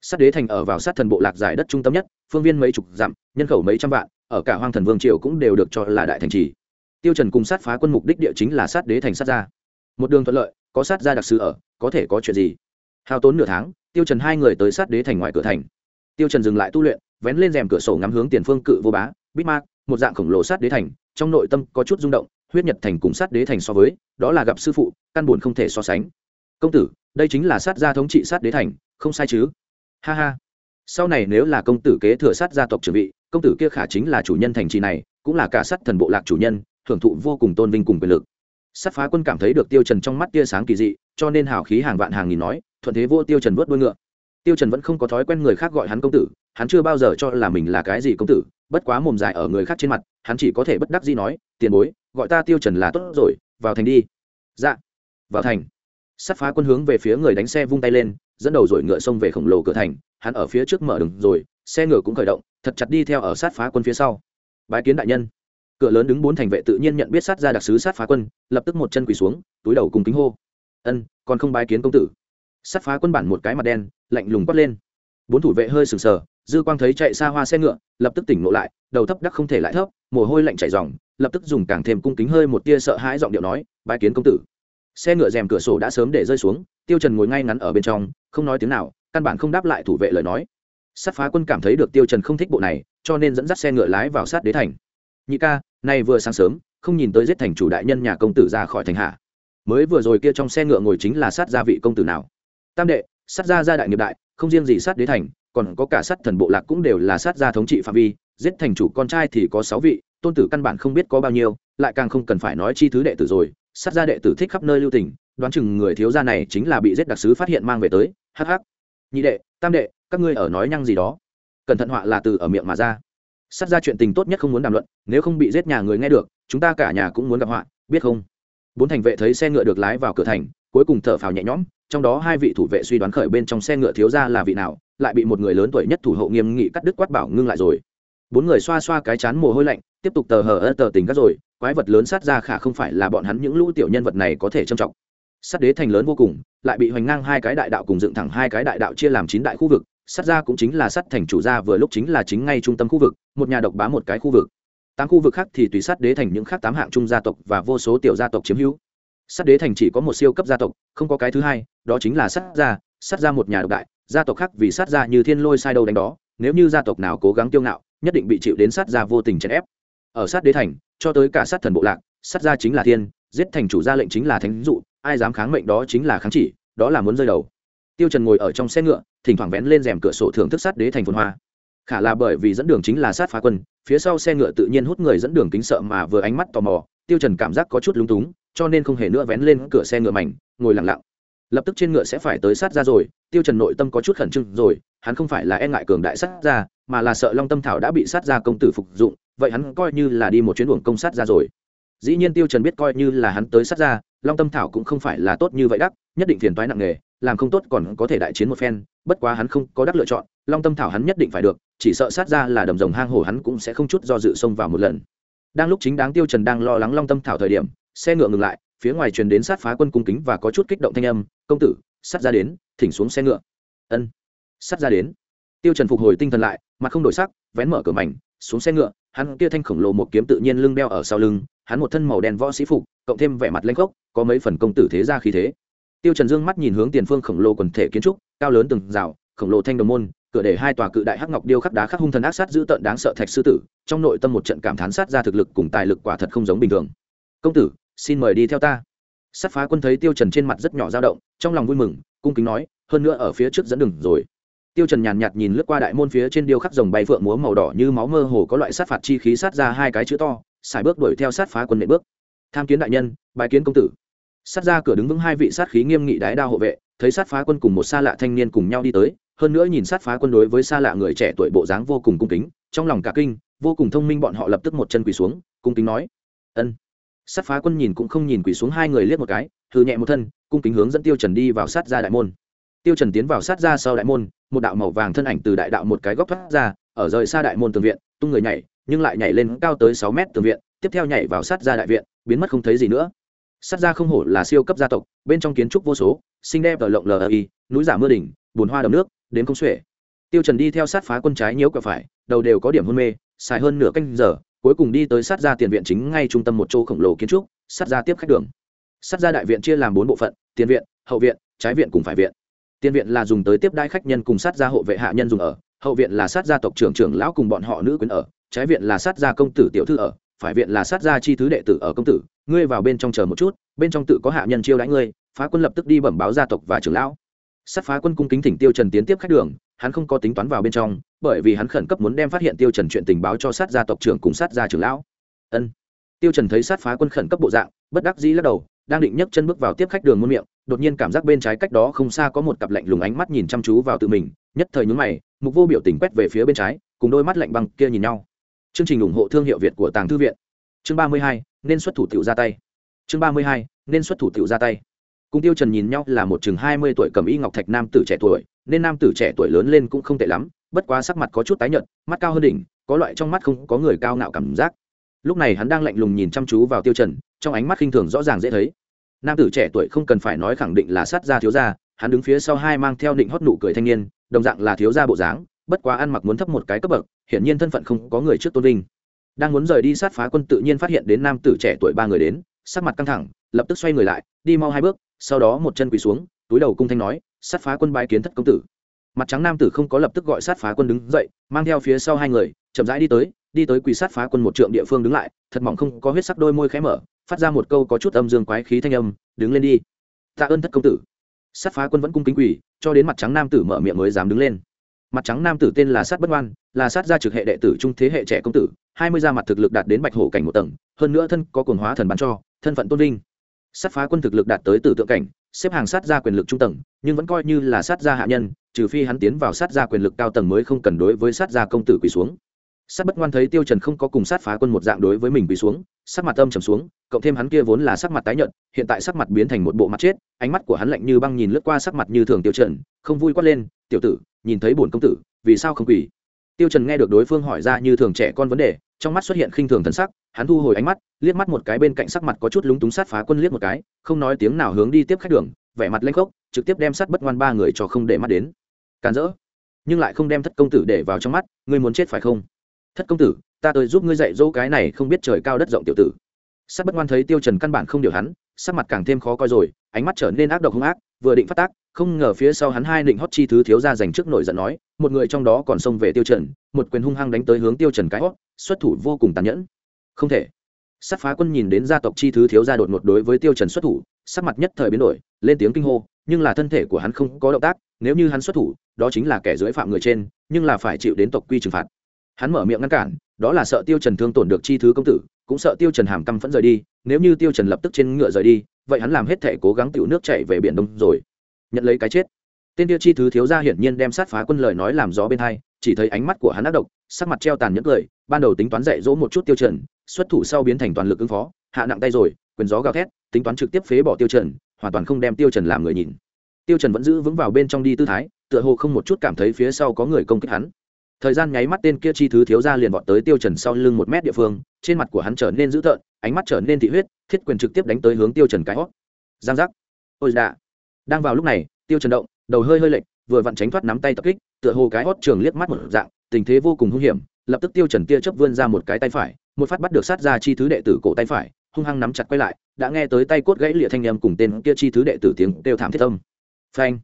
Sát đế thành ở vào sát thần bộ lạc giải đất trung tâm nhất, phương viên mấy chục dặm, nhân khẩu mấy trăm vạn, ở cả hoang thần vương triều cũng đều được cho là đại thành trì tiêu trần cùng sát phá quân mục đích địa chính là sát đế thành sát gia. Một đường thuận lợi, có sát gia đặc sứ ở, có thể có chuyện gì? Hao tốn nửa tháng, tiêu trần hai người tới sát đế thành ngoài cửa thành. Tiêu trần dừng lại tu luyện, vén lên rèm cửa sổ ngắm hướng tiền phương cự vô bá bitmark một dạng khổng lồ sát đế thành, trong nội tâm có chút rung động, huyết nhật thành cùng sát đế thành so với, đó là gặp sư phụ, căn buồn không thể so sánh. Công tử, đây chính là sát gia thống trị sát đế thành, không sai chứ? Ha ha. Sau này nếu là công tử kế thừa sát gia tộc trưởng vị, công tử kia khả chính là chủ nhân thành trì này, cũng là cả sát thần bộ lạc chủ nhân thưởng thụ vô cùng tôn vinh cùng quyền lực. Sát phá quân cảm thấy được tiêu trần trong mắt tia sáng kỳ dị, cho nên hào khí hàng vạn hàng nghìn nói, thuận thế vô tiêu trần vớt đuôi ngựa. Tiêu trần vẫn không có thói quen người khác gọi hắn công tử, hắn chưa bao giờ cho là mình là cái gì công tử, bất quá mồm dài ở người khác trên mặt, hắn chỉ có thể bất đắc dĩ nói, tiền bối, gọi ta tiêu trần là tốt rồi, vào thành đi. Dạ. Vào thành. Sát phá quân hướng về phía người đánh xe vung tay lên, dẫn đầu rồi ngựa xông về khổng lồ cửa thành, hắn ở phía trước mở đường rồi, xe ngựa cũng khởi động, thật chặt đi theo ở sát phá quân phía sau. Bái kiến đại nhân cửa lớn đứng bốn thành vệ tự nhiên nhận biết sát ra đặc sứ sát phá quân, lập tức một chân quỳ xuống, túi đầu cùng kính hô. Ân, còn không bái kiến công tử. Sát phá quân bản một cái mặt đen, lạnh lùng quát lên. Bốn thủ vệ hơi sừng sờ, dư quang thấy chạy xa hoa xe ngựa, lập tức tỉnh lộ lại, đầu thấp đắc không thể lại thấp, mồ hôi lạnh chảy dòng lập tức dùng càng thêm cung kính hơi một tia sợ hãi giọng điệu nói, bái kiến công tử. Xe ngựa rèm cửa sổ đã sớm để rơi xuống, tiêu trần ngồi ngay ngắn ở bên trong, không nói tiếng nào, căn bản không đáp lại thủ vệ lời nói. Sát phá quân cảm thấy được tiêu trần không thích bộ này, cho nên dẫn dắt xe ngựa lái vào sát đế thành. Nhị ca nay vừa sáng sớm, không nhìn tới giết thành chủ đại nhân nhà công tử ra khỏi thành hạ. Mới vừa rồi kia trong xe ngựa ngồi chính là sát gia vị công tử nào. Tam đệ, sát gia gia đại nghiệp đại, không riêng gì sát đế thành, còn có cả sát thần bộ lạc cũng đều là sát gia thống trị phạm vi, giết thành chủ con trai thì có sáu vị, tôn tử căn bản không biết có bao nhiêu, lại càng không cần phải nói chi thứ đệ tử rồi. Sát gia đệ tử thích khắp nơi lưu tình, đoán chừng người thiếu gia này chính là bị giết đặc sứ phát hiện mang về tới. Hh nhị đệ, tam đệ, các ngươi ở nói nhăng gì đó? Cẩn thận họa là từ ở miệng mà ra sát ra chuyện tình tốt nhất không muốn đàm luận, nếu không bị giết nhà người nghe được, chúng ta cả nhà cũng muốn gặp họa, biết không? Bốn thành vệ thấy xe ngựa được lái vào cửa thành, cuối cùng thở phào nhẹ nhõm, trong đó hai vị thủ vệ suy đoán khởi bên trong xe ngựa thiếu ra là vị nào, lại bị một người lớn tuổi nhất thủ hộ nghiêm nghị cắt đứt quát bảo ngưng lại rồi. Bốn người xoa xoa cái chán mồ hôi lạnh, tiếp tục tờ hờ ơ tờ tình các rồi, quái vật lớn sát ra khả không phải là bọn hắn những lũ tiểu nhân vật này có thể trầm trọng. Sát đế thành lớn vô cùng, lại bị hoành ngang hai cái đại đạo cùng dựng thẳng hai cái đại đạo chia làm chín đại khu vực sát ra cũng chính là sát thành chủ gia, vừa lúc chính là chính ngay trung tâm khu vực, một nhà độc bá một cái khu vực. Tám khu vực khác thì tùy sát đế thành những khác tám hạng trung gia tộc và vô số tiểu gia tộc chiếm hữu. Sát đế thành chỉ có một siêu cấp gia tộc, không có cái thứ hai, đó chính là sát gia. Sát gia một nhà độc đại, gia tộc khác vì sát gia như thiên lôi sai đâu đánh đó. Nếu như gia tộc nào cố gắng kiêu ngạo, nhất định bị chịu đến sát gia vô tình chèn ép. Ở sát đế thành, cho tới cả sát thần bộ lạc, sát gia chính là thiên, giết thành chủ gia lệnh chính là thánh dụ, ai dám kháng mệnh đó chính là kháng chỉ, đó là muốn rơi đầu tiêu trần ngồi ở trong xe ngựa, thỉnh thoảng vén lên rèm cửa sổ thưởng thức sát đế thành phồn hoa. Khả là bởi vì dẫn đường chính là sát phá quân, phía sau xe ngựa tự nhiên hút người dẫn đường kính sợ mà vừa ánh mắt tò mò, tiêu trần cảm giác có chút lúng túng, cho nên không hề nữa vén lên cửa xe ngựa mảnh, ngồi lặng lặng. Lập tức trên ngựa sẽ phải tới sát ra rồi, tiêu trần nội tâm có chút khẩn trương rồi, hắn không phải là e ngại cường đại sát ra, mà là sợ long tâm thảo đã bị sát ra công tử phục dụng, vậy hắn coi như là đi một chuyến uổng công sát ra rồi. Dĩ nhiên tiêu trần biết coi như là hắn tới sát ra, long tâm thảo cũng không phải là tốt như vậy đắc, nhất định phiền toái nặng nề làm không tốt còn có thể đại chiến một phen, bất quá hắn không có đắc lựa chọn, long tâm thảo hắn nhất định phải được, chỉ sợ sát ra là đầm rồng hang hổ hắn cũng sẽ không chút do dự xông vào một lần. Đang lúc chính đáng tiêu trần đang lo lắng long tâm thảo thời điểm, xe ngựa ngừng lại, phía ngoài truyền đến sát phá quân cung kính và có chút kích động thanh âm, công tử, sát ra đến, thỉnh xuống xe ngựa. Ân, sát ra đến. Tiêu trần phục hồi tinh thần lại, mặt không đổi sắc, vén mở cửa mảnh, xuống xe ngựa, hắn kia thanh khổng lồ một kiếm tự nhiên lưng đeo ở sau lưng, hắn một thân màu đen võ sĩ phục, cộng thêm vẻ mặt lanh khốc, có mấy phần công tử thế gia khí thế tiêu trần dương mắt nhìn hướng tiền phương khổng lồ quần thể kiến trúc, cao lớn từng rào, khổng lồ thanh đồng môn, cửa để hai tòa cự đại hắc ngọc điêu khắc đá khắc hung thần ác sát giữ tận đáng sợ thạch sư tử, trong nội tâm một trận cảm thán sát ra thực lực cùng tài lực quả thật không giống bình thường. Công tử, xin mời đi theo ta. Sát phá quân thấy tiêu trần trên mặt rất nhỏ dao động, trong lòng vui mừng, cung kính nói, hơn nữa ở phía trước dẫn đường rồi. Tiêu trần nhàn nhạt nhìn lướt qua đại môn phía trên điêu khắc rồng bay phượng múa màu đỏ như máu mơ hồ có loại sát phạt chi khí sát ra hai cái chữ to xài bước đuổi theo sát phá quân nệ bước. Tham kiến đại nhân bài kiến công tử sát ra cửa đứng vững hai vị sát khí nghiêm nghị đái đao hộ vệ, thấy sát phá quân cùng một xa lạ thanh niên cùng nhau đi tới, hơn nữa nhìn sát phá quân đối với xa lạ người trẻ tuổi bộ dáng vô cùng cung kính, trong lòng cả kinh, vô cùng thông minh bọn họ lập tức một chân quỳ xuống, cung kính nói, ân. Sát phá quân nhìn cũng không nhìn quỳ xuống hai người liếc một cái hư nhẹ một thân, cung kính hướng dẫn tiêu trần đi vào sát ra đại môn. Tiêu trần tiến vào sát ra sau đại môn, một đạo màu vàng thân ảnh từ đại đạo một cái góc thoát ra, ở rời xa đại môn tường viện, tung người nhảy, nhưng lại nhảy lên cao tới sáu mét tường viện, tiếp theo nhảy vào sát ra đại viện, biến mất không thấy gì nữa sát ra không hổ là siêu cấp gia tộc, bên trong kiến trúc vô số, xinh đẹp ở lộng lờ y, núi giả mưa đỉnh bùn hoa đầm nước đến không xuể. Tiêu trần đi theo sát phá quân trái nhiễu cờ phải, đầu đều có điểm hôn mê, xài hơn nửa canh giờ, cuối cùng đi tới sát ra tiền viện chính ngay trung tâm một chỗ khổng lồ kiến trúc, sát ra tiếp khách đường. Sát ra đại viện chia làm bốn bộ phận, tiền viện, hậu viện, trái viện cùng phải viện. Tiền viện là dùng tới tiếp đai khách nhân cùng sát gia hộ vệ hạ nhân dùng ở, hậu viện là sát gia tộc trưởng trưởng lão cùng bọn họ nữ quyến ở, trái viện là sát gia công tử tiểu thư ở phải viện là sát gia chi thứ đệ tử ở công tử, ngươi vào bên trong chờ một chút, bên trong tự có hạ nhân chiêu đãi ngươi, phá quân lập tức đi bẩm báo gia tộc và trưởng lão. Sát phá quân cung kính thỉnh tiêu trần tiến tiếp khách đường, hắn không có tính toán vào bên trong, bởi vì hắn khẩn cấp muốn đem phát hiện tiêu trần chuyện tình báo cho sát gia tộc trưởng cùng sát gia trưởng lão. Ân. Tiêu trần thấy sát phá quân khẩn cấp bộ dạng, bất đắc dĩ lắc đầu, đang định nhấc chân bước vào tiếp khách đường muôn miệng, đột nhiên cảm giác bên trái cách đó không xa có một cặp lạnh lùng ánh mắt nhìn chăm chú vào tự mình, nhất thời nhướng mày, mục vô biểu tình quét về phía bên trái, cùng đôi mắt lạnh băng kia nhìn nhau chương trình ủng hộ thương hiệu việt của tàng thư viện. Chương ba mươi hai, nên xuất thủ tiểu ra tay. Chương ba mươi hai, nên xuất thủ tiểu ra tay. Cùng tiêu trần nhìn nhau là một chừng hai mươi tuổi cầm y ngọc thạch nam tử trẻ tuổi, nên nam tử trẻ tuổi lớn lên cũng không tệ lắm, bất quá sắc mặt có chút tái nhợt, mắt cao hơn đỉnh, có loại trong mắt không có người cao ngạo cảm giác. Lúc này hắn đang lạnh lùng nhìn chăm chú vào tiêu trần, trong ánh mắt khinh thường rõ ràng dễ thấy. Nam tử trẻ tuổi không cần phải nói khẳng định là sát gia thiếu gia, hắn đứng phía sau hai mang theo định hót nụ cười thanh niên, đồng dạng là thiếu gia bộ dáng bất quá ăn mặc muốn thấp một cái cấp bậc, hiển nhiên thân phận không có người trước tôn vinh. Đang muốn rời đi sát phá quân tự nhiên phát hiện đến nam tử trẻ tuổi ba người đến, sắc mặt căng thẳng, lập tức xoay người lại, đi mau hai bước, sau đó một chân quỳ xuống, túi đầu cung thanh nói, sát phá quân bái kiến thất công tử. Mặt trắng nam tử không có lập tức gọi sát phá quân đứng dậy, mang theo phía sau hai người, chậm rãi đi tới đi tới quỳ sát phá quân một trượng địa phương đứng lại, thật mỏng không có huyết sắc đôi môi khẽ mở, phát ra một câu có chút âm dương quái khí thanh âm, đứng lên đi. Tạ ơn thất công tử. Sát phá quân vẫn cung kính quỳ, cho đến mặt trắng nam tử mở miệng mới dám đứng lên mặt trắng nam tử tên là sát bất ngoan, là sát gia trực hệ đệ tử trung thế hệ trẻ công tử, hai mươi gia mặt thực lực đạt đến bạch hổ cảnh một tầng, hơn nữa thân có cồn hóa thần bắn cho, thân phận tôn vinh. Sát phá quân thực lực đạt tới tử tượng cảnh, xếp hàng sát gia quyền lực trung tầng, nhưng vẫn coi như là sát gia hạ nhân, trừ phi hắn tiến vào sát gia quyền lực cao tầng mới không cần đối với sát gia công tử quỳ xuống. Sát bất ngoan thấy tiêu trần không có cùng sát phá quân một dạng đối với mình quỳ xuống, sắc mặt âm trầm xuống, cộng thêm hắn kia vốn là sắc mặt tái nhợt, hiện tại sắc mặt biến thành một bộ mặt chết, ánh mắt của hắn lạnh như băng nhìn lướt qua sắc mặt như thường tiêu trần, không vui quát lên, tiểu tử nhìn thấy bổn công tử, vì sao không quỳ? Tiêu trần nghe được đối phương hỏi ra như thường trẻ con vấn đề, trong mắt xuất hiện khinh thường thần sắc, hắn thu hồi ánh mắt, liếc mắt một cái bên cạnh sắc mặt có chút lúng túng sát phá quân liếc một cái, không nói tiếng nào hướng đi tiếp khách đường, vẻ mặt lênh khốc, trực tiếp đem sát bất ngoan ba người cho không để mắt đến. Càn rỡ, nhưng lại không đem thất công tử để vào trong mắt, ngươi muốn chết phải không? Thất công tử, ta tới giúp ngươi dạy dỗ cái này không biết trời cao đất rộng tiểu tử. Sát bất ngoan thấy tiêu trần căn bản không điều hắn, sắc mặt càng thêm khó coi rồi, ánh mắt trở nên ác độc hung ác, vừa định phát tác không ngờ phía sau hắn hai định hót chi thứ thiếu ra dành trước nổi giận nói, một người trong đó còn xông về tiêu trần, một quyền hung hăng đánh tới hướng tiêu trần cái hót, xuất thủ vô cùng tàn nhẫn. Không thể. Sát phá quân nhìn đến gia tộc chi thứ thiếu gia đột ngột đối với tiêu trần xuất thủ, sắc mặt nhất thời biến đổi, lên tiếng kinh hô, nhưng là thân thể của hắn không có động tác, nếu như hắn xuất thủ, đó chính là kẻ dưới phạm người trên, nhưng là phải chịu đến tộc quy trừng phạt. Hắn mở miệng ngăn cản, đó là sợ tiêu trần thương tổn được chi thứ công tử, cũng sợ tiêu trần hàm căm phẫn rời đi, nếu như tiêu trần lập tức trên ngựa rời đi, vậy hắn làm hết thể cố gắng tiểu nước chảy về biển đông rồi nhận lấy cái chết. Tên tiêu chi thứ thiếu gia hiển nhiên đem sát phá quân lời nói làm gió bên hai, chỉ thấy ánh mắt của hắn ác độc, sắc mặt treo tàn nhẫn cười, ban đầu tính toán dạy dỗ một chút tiêu trần, xuất thủ sau biến thành toàn lực ứng phó, hạ nặng tay rồi, quyền gió gào thét, tính toán trực tiếp phế bỏ tiêu trần, hoàn toàn không đem tiêu trần làm người nhìn. Tiêu trần vẫn giữ vững vào bên trong đi tư thái, tựa hồ không một chút cảm thấy phía sau có người công kích hắn. Thời gian nháy mắt tên kia chi thứ thiếu gia liền vọt tới tiêu trần sau lưng một mét địa phương, trên mặt của hắn trở nên dữ tợn, ánh mắt trở nên thị huyết, thiết quyền trực tiếp đánh tới hướng tiêu trần cái hót. Giang giác. Ôi đạ đang vào lúc này, tiêu trần động, đầu hơi hơi lệch, vừa vặn tránh thoát nắm tay tập kích, tựa hồ cái hót trường liếc mắt một dạng, tình thế vô cùng hung hiểm, lập tức tiêu trần tia chớp vươn ra một cái tay phải, một phát bắt được sát ra chi thứ đệ tử cổ tay phải, hung hăng nắm chặt quay lại, đã nghe tới tay cốt gãy lịa thanh âm cùng tên kia chi thứ đệ tử tiếng kêu thảm thiết âm. Phanh!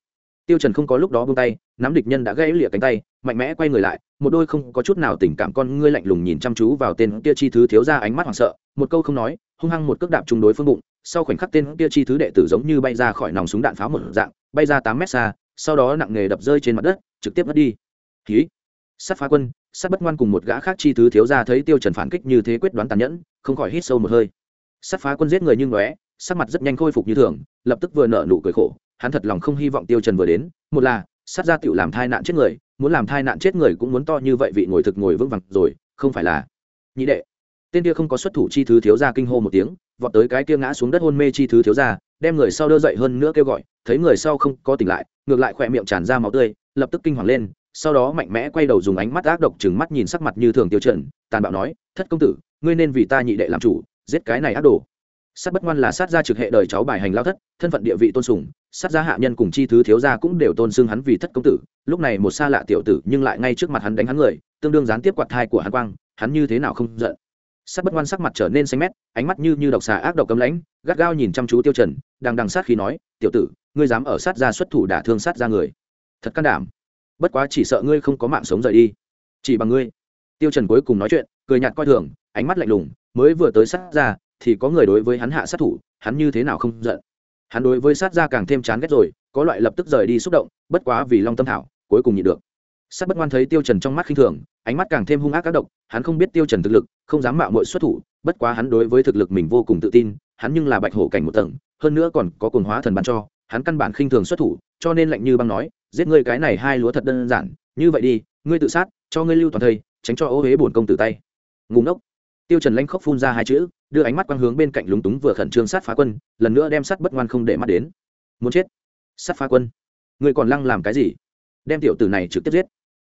Tiêu trần không có lúc đó buông tay, nắm địch nhân đã gãy lịa cánh tay, mạnh mẽ quay người lại, một đôi không có chút nào tình cảm con ngươi lạnh lùng nhìn chăm chú vào tên kia chi thứ thiếu ra ánh mắt hoảng sợ một câu không nói, hung hăng một cước đạp trúng đối phương bụng, sau khoảnh khắc tên kia chi thứ đệ tử giống như bay ra khỏi nòng súng đạn pháo một dạng, bay ra tám mét xa, sau đó nặng nghề đập rơi trên mặt đất, trực tiếp mất đi. Ký sát phá quân, sát bất ngoan cùng một gã khác chi thứ thiếu ra thấy tiêu trần phản kích như thế quyết đoán tàn nhẫn, không khỏi hít sâu một hơi. Sát phá quân giết người nhưng lóe sắc mặt rất nhanh khôi phục như thường, lập tức vừa nở nụ cười khổ, hắn thật lòng không hy vọng tiêu trần vừa đến, một là, sát gia tiểu làm thai nạn chết người, muốn làm thai nạn chết người cũng muốn to như vậy vị ngồi thực ngồi vững vàng rồi, không phải là. Nhị đệ tên kia không có xuất thủ chi thứ thiếu gia kinh hô một tiếng, vọt tới cái kia ngã xuống đất hôn mê chi thứ thiếu gia, đem người sau đỡ dậy hơn nữa kêu gọi, thấy người sau không có tỉnh lại, ngược lại khỏe miệng tràn ra máu tươi, lập tức kinh hoàng lên, sau đó mạnh mẽ quay đầu dùng ánh mắt ác độc chừng mắt nhìn sắc mặt như thường tiêu trần, tàn bạo nói, thất công tử, ngươi nên vì ta nhị đệ làm chủ, giết cái này ác đồ. Sát bất ngoan là sát gia trực hệ đời cháu bài hành lao thất, thân phận địa vị tôn sùng, sát gia hạ nhân cùng chi thứ thiếu gia cũng đều tôn xưng hắn vì thất công tử, lúc này một xa lạ tiểu tử nhưng lại ngay trước mặt hắn đánh hắn người, tương đương gián tiếp quạt thai của hắn quang, hắn như thế nào không giận sát bất ngoan sắc mặt trở nên xanh mét, ánh mắt như như độc xà ác độc cấm lãnh, gắt gao nhìn chăm chú tiêu trần, đang đằng sát khi nói, tiểu tử, ngươi dám ở sát gia xuất thủ đả thương sát gia người. Thật can đảm. Bất quá chỉ sợ ngươi không có mạng sống rời đi. Chỉ bằng ngươi. Tiêu trần cuối cùng nói chuyện, cười nhạt coi thường, ánh mắt lạnh lùng, mới vừa tới sát gia, thì có người đối với hắn hạ sát thủ, hắn như thế nào không giận? Hắn đối với sát gia càng thêm chán ghét rồi, có loại lập tức rời đi xúc động, bất quá vì long tâm thảo, cuối cùng nhịn được sát bất ngoan thấy tiêu trần trong mắt khinh thường, ánh mắt càng thêm hung ác ác độc, hắn không biết tiêu trần thực lực, không dám mạo muội xuất thủ, bất quá hắn đối với thực lực mình vô cùng tự tin, hắn nhưng là bạch hổ cảnh một tầng, hơn nữa còn có cuồng hóa thần ban cho, hắn căn bản khinh thường xuất thủ, cho nên lạnh như băng nói, giết ngươi cái này hai lúa thật đơn giản, như vậy đi, ngươi tự sát, cho ngươi lưu toàn thây, tránh cho ô huế bổn công tử tay. Ngủ ngốc. Tiêu trần lanh khóc phun ra hai chữ, đưa ánh mắt quang hướng bên cạnh lúng túng vừa khẩn trương sát phá quân, lần nữa đem sát bất ngoan không để mắt đến. Muốn chết. Sát phá quân. Ngươi còn lăng làm cái gì? Đem tiểu tử này trực tiếp giết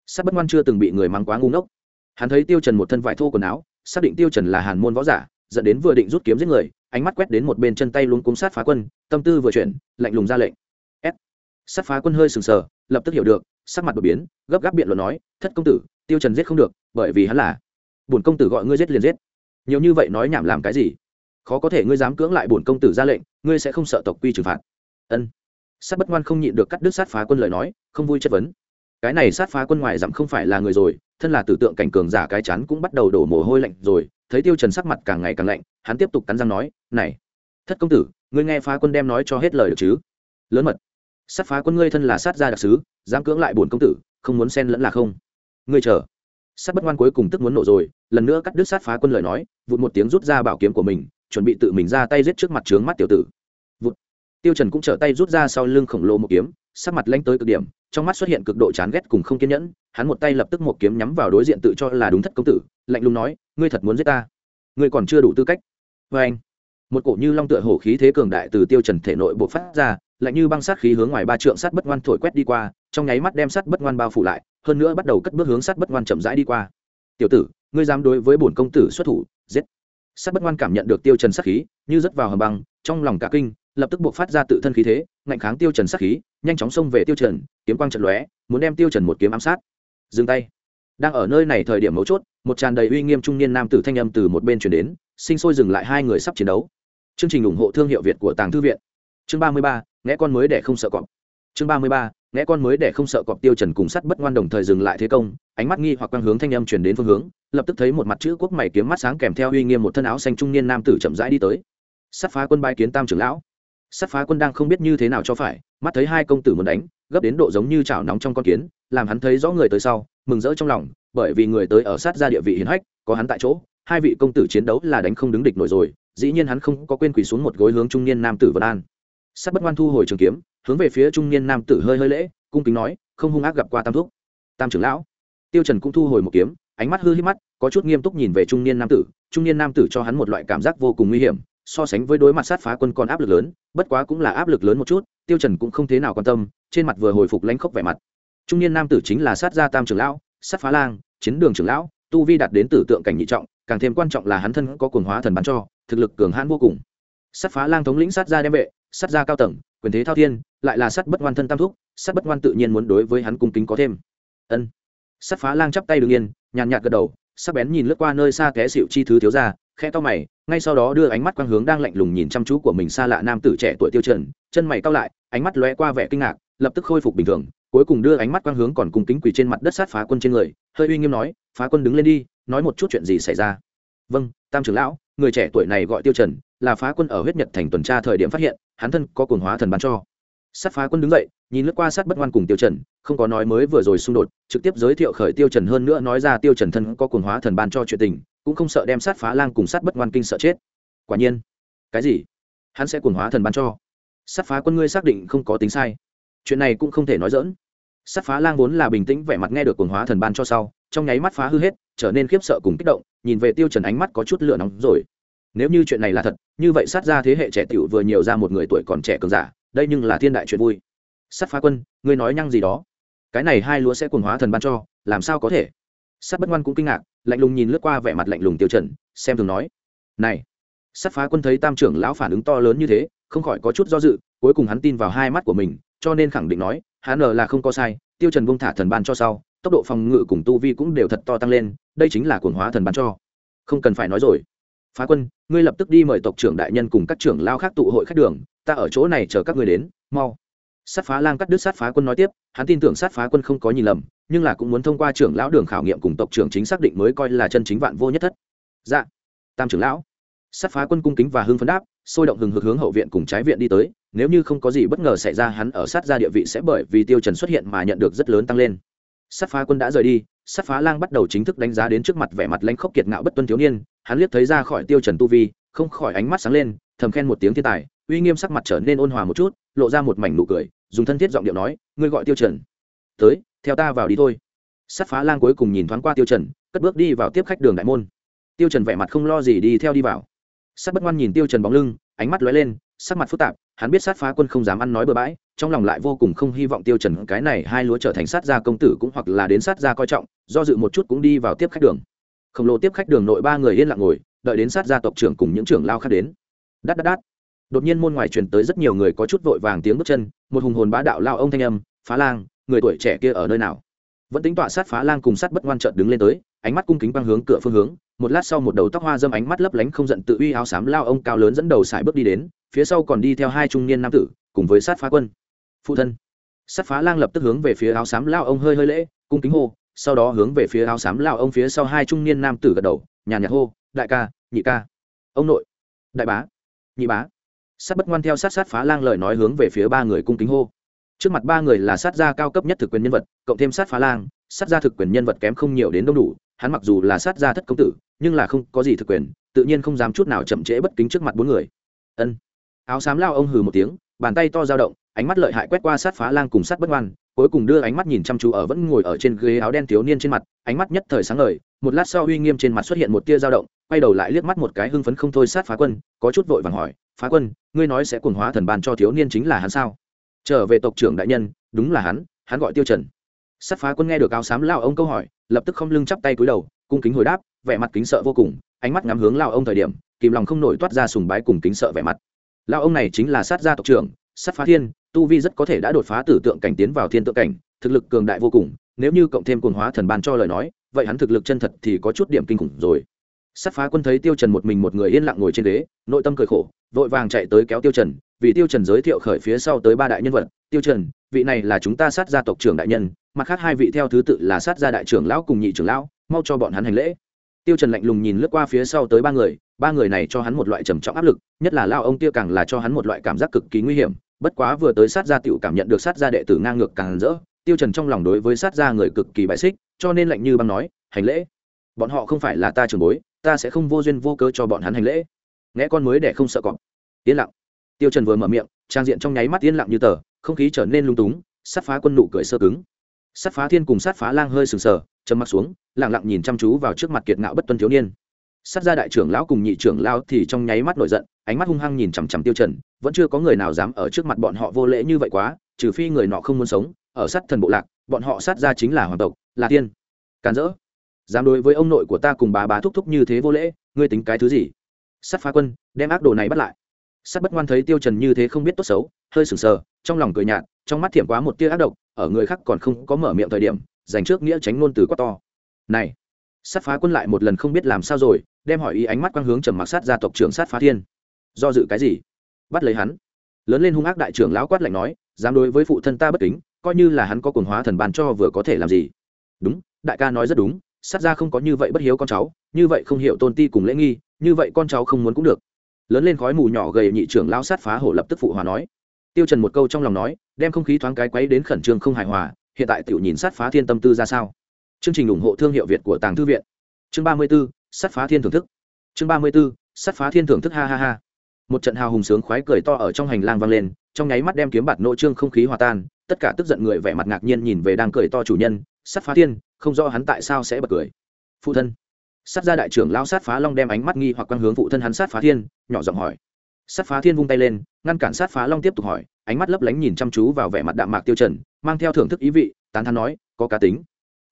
sát bất ngoan chưa từng bị người mắng quá ngu ngốc. Hắn thấy tiêu trần một thân vải thô quần áo, xác định tiêu trần là hàn môn võ giả, dẫn đến vừa định rút kiếm giết người, ánh mắt quét đến một bên chân tay luống cuống sát phá quân, tâm tư vừa chuyển, lạnh lùng ra lệnh. S. Sát phá quân hơi sừng sờ, lập tức hiểu được, sắc mặt đột biến, gấp gáp biện luận nói, thất công tử, tiêu trần giết không được, bởi vì hắn là bổn công tử gọi ngươi giết liền giết. Nhiều như vậy nói nhảm làm cái gì? Khó có thể ngươi dám cưỡng lại bổn công tử ra lệnh, ngươi sẽ không sợ tộc quy trừng phạt. Ân. Sát bất ngoan không nhịn được cắt đứt sát phá quân lời nói, không vui chất vấn cái này sát phá quân ngoài dặm không phải là người rồi, thân là tử tượng cảnh cường giả cái chắn cũng bắt đầu đổ mồ hôi lạnh rồi, thấy tiêu trần sắc mặt càng ngày càng lạnh, hắn tiếp tục cắn răng nói, này, thất công tử, ngươi nghe phá quân đem nói cho hết lời được chứ? Lớn mật, sát phá quân ngươi thân là sát gia đặc sứ, dám cưỡng lại bổn công tử, không muốn xen lẫn là không. Ngươi chờ. Sát bất ngoan cuối cùng tức muốn nổ rồi, lần nữa cắt đứt sát phá quân lời nói, vụt một tiếng rút ra bảo kiếm của mình, chuẩn bị tự mình ra tay giết trước mặt trướng mắt tiểu tử. Vụt. Tiêu trần cũng trở tay rút ra sau lưng khổng lồ một kiếm, sắc mặt lanh tới cực điểm trong mắt xuất hiện cực độ chán ghét cùng không kiên nhẫn, hắn một tay lập tức một kiếm nhắm vào đối diện tự cho là đúng thất công tử, lạnh lùng nói, ngươi thật muốn giết ta? Ngươi còn chưa đủ tư cách. Với anh, một cổ như long tựa hổ khí thế cường đại từ tiêu trần thể nội bộc phát ra, lạnh như băng sát khí hướng ngoài ba trượng sát bất ngoan thổi quét đi qua, trong nháy mắt đem sát bất ngoan bao phủ lại, hơn nữa bắt đầu cất bước hướng sát bất ngoan chậm rãi đi qua. Tiểu tử, ngươi dám đối với bổn công tử xuất thủ, giết. Sát bất ngoan cảm nhận được tiêu trần sát khí, như rất vào hầm băng, trong lòng cả kinh lập tức buộc phát ra tự thân khí thế, ngạnh kháng tiêu trần sát khí, nhanh chóng xông về tiêu trần, kiếm quang trận lóe, muốn đem tiêu trần một kiếm ám sát. Dừng tay. Đang ở nơi này thời điểm mấu chốt, một tràn đầy uy nghiêm trung niên nam tử thanh âm từ một bên truyền đến, sinh sôi dừng lại hai người sắp chiến đấu. Chương trình ủng hộ thương hiệu việt của tàng thư viện. Chương ba mươi ba, nghe con mới để không sợ cọp. Chương ba mươi ba, nghe con mới để không sợ cọp tiêu trần cùng sắt bất ngoan đồng thời dừng lại thế công, ánh mắt nghi hoặc quang hướng thanh âm truyền đến phương hướng, lập tức thấy một mặt chữ quốc mày kiếm mắt sáng kèm theo uy nghiêm một thân áo xanh trung niên nam tử chậm rãi đi tới. Sắt phá quân bái kiến tam trưởng lão. Sát phá quân đang không biết như thế nào cho phải, mắt thấy hai công tử muốn đánh, gấp đến độ giống như chảo nóng trong con kiến, làm hắn thấy rõ người tới sau, mừng rỡ trong lòng, bởi vì người tới ở sát ra địa vị hiến hách, có hắn tại chỗ, hai vị công tử chiến đấu là đánh không đứng địch nổi rồi, dĩ nhiên hắn không có quên quỳ xuống một gối hướng trung niên nam tử vân an. Sát bất ngoan thu hồi trường kiếm, hướng về phía trung niên nam tử hơi hơi lễ, cung kính nói, không hung ác gặp qua tam thúc. Tam trưởng lão. Tiêu trần cũng thu hồi một kiếm, ánh mắt hư hít mắt, có chút nghiêm túc nhìn về trung niên nam tử, trung niên nam tử cho hắn một loại cảm giác vô cùng nguy hiểm so sánh với đối mặt sát phá quân còn áp lực lớn, bất quá cũng là áp lực lớn một chút, tiêu trần cũng không thế nào quan tâm, trên mặt vừa hồi phục lãnh khốc vẻ mặt. Trung niên nam tử chính là sát gia tam trưởng lão, sát phá lang, chiến đường trưởng lão, tu vi đạt đến tử tượng cảnh nhị trọng, càng thêm quan trọng là hắn thân có cường hóa thần bắn cho, thực lực cường hãn vô cùng. Sát phá lang thống lĩnh sát gia đem vệ, sát gia cao tầng, quyền thế thao thiên, lại là sát bất ngoan thân tam thúc, sát bất ngoan tự nhiên muốn đối với hắn cung kính có thêm. Ân. Sát phá lang chắp tay đ ứ n g yên, nhàn nhạt gật đầu, sắc bén nhìn lướt qua nơi xa té xịu chi thứ thiếu ra khe to mày, ngay sau đó đưa ánh mắt quang hướng đang lạnh lùng nhìn chăm chú của mình xa lạ nam tử trẻ tuổi tiêu trần, chân mày cao lại, ánh mắt lóe qua vẻ kinh ngạc, lập tức khôi phục bình thường, cuối cùng đưa ánh mắt quang hướng còn cùng kính quỳ trên mặt đất sát phá quân trên người, hơi uy nghiêm nói, phá quân đứng lên đi, nói một chút chuyện gì xảy ra? Vâng tam trưởng lão, người trẻ tuổi này gọi tiêu trần, là phá quân ở huyết nhật thành tuần tra thời điểm phát hiện, hắn thân có cồn hóa thần ban cho. Sát phá quân đứng dậy, nhìn lướt qua sát bất ngoan cùng tiêu trần, không có nói mới vừa rồi xung đột, trực tiếp giới thiệu khởi tiêu trần hơn nữa nói ra tiêu trần thân có cồn hóa thần ban cho chuyện tình cũng không sợ đem sát phá lang cùng sát bất ngoan kinh sợ chết. Quả nhiên, cái gì? Hắn sẽ cuồng hóa thần ban cho. Sát phá quân ngươi xác định không có tính sai. Chuyện này cũng không thể nói dỡn sát phá lang vốn là bình tĩnh vẻ mặt nghe được cuồng hóa thần ban cho sau, trong nháy mắt phá hư hết, trở nên khiếp sợ cùng kích động, nhìn về tiêu trần ánh mắt có chút lửa nóng rồi. Nếu như chuyện này là thật, như vậy sát ra thế hệ trẻ tiểu vừa nhiều ra một người tuổi còn trẻ cường giả, đây nhưng là thiên đại chuyện vui. Sát phá quân, ngươi nói nhăng gì đó? Cái này hai lúa sẽ cuồng hóa thần ban cho, làm sao có thể? Sát bất ngoan cũng kinh ngạc, lạnh lùng nhìn lướt qua vẻ mặt lạnh lùng tiêu trần, xem thường nói, này, sát phá quân thấy tam trưởng lão phản ứng to lớn như thế, không khỏi có chút do dự, cuối cùng hắn tin vào hai mắt của mình, cho nên khẳng định nói, hắn là không có sai, tiêu trần buông thả thần ban cho sau, tốc độ phòng ngự cùng tu vi cũng đều thật to tăng lên, đây chính là cuồng hóa thần ban cho. Không cần phải nói rồi. Phá quân, ngươi lập tức đi mời tộc trưởng đại nhân cùng các trưởng lao khác tụ hội khách đường, ta ở chỗ này chờ các ngươi đến, mau sát phá lang cắt đứt sát phá quân nói tiếp, hắn tin tưởng sát phá quân không có nhìn lầm, nhưng là cũng muốn thông qua trưởng lão đường khảo nghiệm cùng tộc trưởng chính xác định mới coi là chân chính vạn vô nhất thất. Dạ. Tam trưởng lão. Sát phá quân cung kính và hưng phấn đáp, sôi động hừng hực hướng hậu viện cùng trái viện đi tới, nếu như không có gì bất ngờ xảy ra hắn ở sát ra địa vị sẽ bởi vì tiêu trần xuất hiện mà nhận được rất lớn tăng lên. Sát phá quân đã rời đi, sát phá lang bắt đầu chính thức đánh giá đến trước mặt vẻ mặt lãnh khốc kiệt ngạo bất tuân thiếu niên, hắn liếc thấy ra khỏi tiêu trần tu vi, không khỏi ánh mắt sáng lên, thầm khen một tiếng thiên tài uy nghiêm sắc mặt trở nên ôn hòa một chút, lộ ra một mảnh nụ cười, dùng thân thiết giọng điệu nói, ngươi gọi tiêu trần. Tới, theo ta vào đi thôi. Sát phá lang cuối cùng nhìn thoáng qua tiêu trần, cất bước đi vào tiếp khách đường đại môn. Tiêu trần vẻ mặt không lo gì đi theo đi vào. Sát bất ngoan nhìn tiêu trần bóng lưng, ánh mắt lóe lên, sắc mặt phức tạp, hắn biết sát phá quân không dám ăn nói bừa bãi, trong lòng lại vô cùng không hy vọng tiêu trần cái này hai lúa trở thành sát gia công tử cũng hoặc là đến sát gia coi trọng, do dự một chút cũng đi vào tiếp khách đường. Khổng lồ tiếp khách đường nội ba người yên lặng ngồi, đợi đến sát gia tộc trưởng cùng những trưởng lao khác đến. Đát đát đát đột nhiên môn ngoài truyền tới rất nhiều người có chút vội vàng tiếng bước chân, một hùng hồn bá đạo lao ông thanh âm, phá lang, người tuổi trẻ kia ở nơi nào? Vẫn tính tọa sát phá lang cùng sát bất ngoan trợn đứng lên tới, ánh mắt cung kính băng hướng cửa phương hướng, một lát sau một đầu tóc hoa dâm ánh mắt lấp lánh không giận tự uy áo xám lao ông cao lớn dẫn đầu xài bước đi đến, phía sau còn đi theo hai trung niên nam tử, cùng với sát phá quân. Phụ thân. Sát phá lang lập tức hướng về phía áo xám lao ông hơi hơi lễ, cung kính hô, sau đó hướng về phía áo xám lao ông phía sau hai trung niên nam tử gật đầu, nhàn nhạt hô, đại ca, nhị ca. Ông nội. Đại bá. Nhị bá sát bất ngoan theo sát sát phá lang lời nói hướng về phía ba người cung kính hô. Trước mặt ba người là sát gia cao cấp nhất thực quyền nhân vật, cộng thêm sát phá lang, sát gia thực quyền nhân vật kém không nhiều đến đông đủ, hắn mặc dù là sát gia thất công tử, nhưng là không có gì thực quyền, tự nhiên không dám chút nào chậm trễ bất kính trước mặt bốn người. Ân. Áo xám lao ông hừ một tiếng, bàn tay to dao động, ánh mắt lợi hại quét qua sát phá lang cùng sát bất ngoan, cuối cùng đưa ánh mắt nhìn chăm chú ở vẫn ngồi ở trên ghế áo đen thiếu niên trên mặt, ánh mắt nhất thời sáng ngời, một lát sau uy nghiêm trên mặt xuất hiện một tia dao động, quay đầu lại liếc mắt một cái hưng phấn không thôi sát phá quân, có chút vội vàng hỏi phá quân, ngươi nói sẽ cuồng hóa thần ban cho thiếu niên chính là hắn sao? Trở về tộc trưởng đại nhân, đúng là hắn hắn gọi tiêu trần. Sát phá quân nghe được áo xám lao ông câu hỏi, lập tức không lưng chắp tay cúi đầu, cung kính hồi đáp, vẻ mặt kính sợ vô cùng, ánh mắt ngắm hướng lao ông thời điểm, kìm lòng không nổi toát ra sùng bái cùng kính sợ vẻ mặt. Lao ông này chính là sát gia tộc trưởng, sát phá thiên, tu vi rất có thể đã đột phá tử tượng cảnh tiến vào thiên tượng cảnh, thực lực cường đại vô cùng, nếu như cộng thêm cuồng hóa thần ban cho lời nói, vậy hắn thực lực chân thật thì có chút điểm kinh khủng rồi sát phá quân thấy tiêu trần một mình một người yên lặng ngồi trên ghế, nội tâm cười khổ, vội vàng chạy tới kéo tiêu trần, vì tiêu trần giới thiệu khởi phía sau tới ba đại nhân vật. Tiêu trần, vị này là chúng ta sát gia tộc trưởng đại nhân, mặt khác hai vị theo thứ tự là sát gia đại trưởng lão cùng nhị trưởng lão, mau cho bọn hắn hành lễ. Tiêu trần lạnh lùng nhìn lướt qua phía sau tới ba người ba người này cho hắn một loại trầm trọng áp lực, nhất là lao ông tiêu càng là cho hắn một loại cảm giác cực kỳ nguy hiểm, bất quá vừa tới sát gia tiểu cảm nhận được sát gia đệ tử ngang ngược càng rỡ, tiêu trần trong lòng đối với sát gia người cực kỳ bại xích, cho nên lạnh như băng nói, hành lễ. Bọn họ không phải là ta trưởng bối ta sẽ không vô duyên vô cớ cho bọn hắn hành lễ. Nghe con mới để không sợ cọp. Yên lặng. Tiêu trần vừa mở miệng, trang diện trong nháy mắt yên lặng như tờ, không khí trở nên lung túng, sát phá quân nụ cười sơ cứng. Sát phá thiên cùng sát phá lang hơi sừng sờ, trầm mặt xuống, lặng lặng nhìn chăm chú vào trước mặt kiệt ngạo bất tuân thiếu niên. Sát gia đại trưởng lão cùng nhị trưởng lão thì trong nháy mắt nổi giận, ánh mắt hung hăng nhìn chằm chằm tiêu trần, vẫn chưa có người nào dám ở trước mặt bọn họ vô lễ như vậy quá, trừ phi người nọ không muốn sống, ở sát thần bộ lạc, bọn họ sát gia chính là hoàng tộc, là tiên. Càn rỡ dám đối với ông nội của ta cùng bà bà thúc thúc như thế vô lễ, ngươi tính cái thứ gì? Sát phá quân, đem ác đồ này bắt lại. Sát bất ngoan thấy tiêu trần như thế không biết tốt xấu, hơi sừng sờ, trong lòng cười nhạt, trong mắt thiểm quá một tia ác độc, ở người khác còn không có mở miệng thời điểm, dành trước nghĩa tránh ngôn từ quá to. Này sát phá quân lại một lần không biết làm sao rồi, đem hỏi ý ánh mắt quang hướng trầm mặc sát gia tộc trưởng sát phá thiên. Do dự cái gì? Bắt lấy hắn. Lớn lên hung ác đại trưởng lão quát lạnh nói, dám đối với phụ thân ta bất kính, coi như là hắn có quần hóa thần bàn cho vừa có thể làm gì? Đúng, đại ca nói rất đúng sát gia không có như vậy bất hiếu con cháu như vậy không hiểu tôn ti cùng lễ nghi như vậy con cháu không muốn cũng được. Lớn lên khói mù nhỏ gầy nhị trưởng lao sát phá hổ lập tức phụ hòa nói. Tiêu trần một câu trong lòng nói đem không khí thoáng cái quấy đến khẩn trương không hài hòa hiện tại tiểu nhìn sát phá thiên tâm tư ra sao? Chương trình ủng hộ thương hiệu việt của tàng thư viện. Chương ba mươi 34, sát phá thiên thưởng thức. Chương ba mươi 34, sát phá thiên thưởng thức ha ha ha. Một trận hào hùng sướng khoái cười to ở trong hành lang vang lên trong nháy mắt đem kiếm bạt nội trương không khí hòa tan tất cả tức giận người vẻ mặt ngạc nhiên nhìn về đang cười to chủ nhân sát phá thiên, không rõ hắn tại sao sẽ bật cười. Phụ thân. Sát gia đại trưởng lao sát phá long đem ánh mắt nghi hoặc quang hướng phụ thân hắn sát phá thiên, nhỏ giọng hỏi. Sát phá thiên vung tay lên, ngăn cản sát phá long tiếp tục hỏi, ánh mắt lấp lánh nhìn chăm chú vào vẻ mặt đạm mạc tiêu trần, mang theo thưởng thức ý vị, tán thán nói, có cá tính.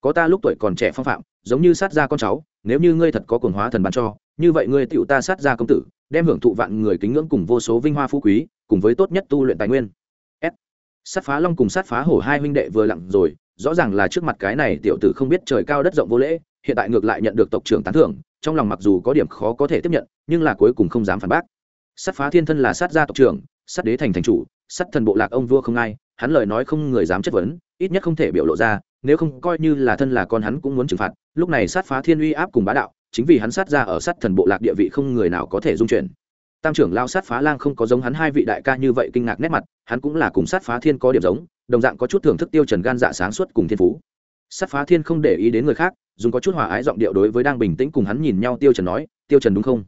Có ta lúc tuổi còn trẻ phong phạm, giống như sát gia con cháu, nếu như ngươi thật có cuồng hóa thần bán cho, như vậy ngươi tựu ta sát gia công tử, đem hưởng thụ vạn người kính ngưỡng cùng vô số vinh hoa phú quý, cùng với tốt nhất tu luyện tài nguyên. S. Sát phá long cùng sát phá hổ hai huynh đệ vừa lặng rồi rõ ràng là trước mặt cái này tiểu tử không biết trời cao đất rộng vô lễ, hiện tại ngược lại nhận được tộc trưởng tán thưởng, trong lòng mặc dù có điểm khó có thể tiếp nhận, nhưng là cuối cùng không dám phản bác. Sát phá thiên thân là sát gia tộc trưởng, sát đế thành thành chủ, sát thần bộ lạc ông vua không ai, hắn lời nói không người dám chất vấn, ít nhất không thể biểu lộ ra, nếu không coi như là thân là con hắn cũng muốn trừng phạt, lúc này sát phá thiên uy áp cùng bá đạo, chính vì hắn sát ra ở sát thần bộ lạc địa vị không người nào có thể dung chuyển. Tam trưởng lao sát phá lang không có giống hắn hai vị đại ca như vậy kinh ngạc nét mặt, hắn cũng là cùng sát phá thiên có điểm giống đồng dạng có chút thưởng thức tiêu trần gan dạ sáng suốt cùng thiên phú. Sát phá thiên không để ý đến người khác, dùng có chút hòa ái giọng điệu đối với đang bình tĩnh cùng hắn nhìn nhau tiêu trần nói, tiêu trần đúng không?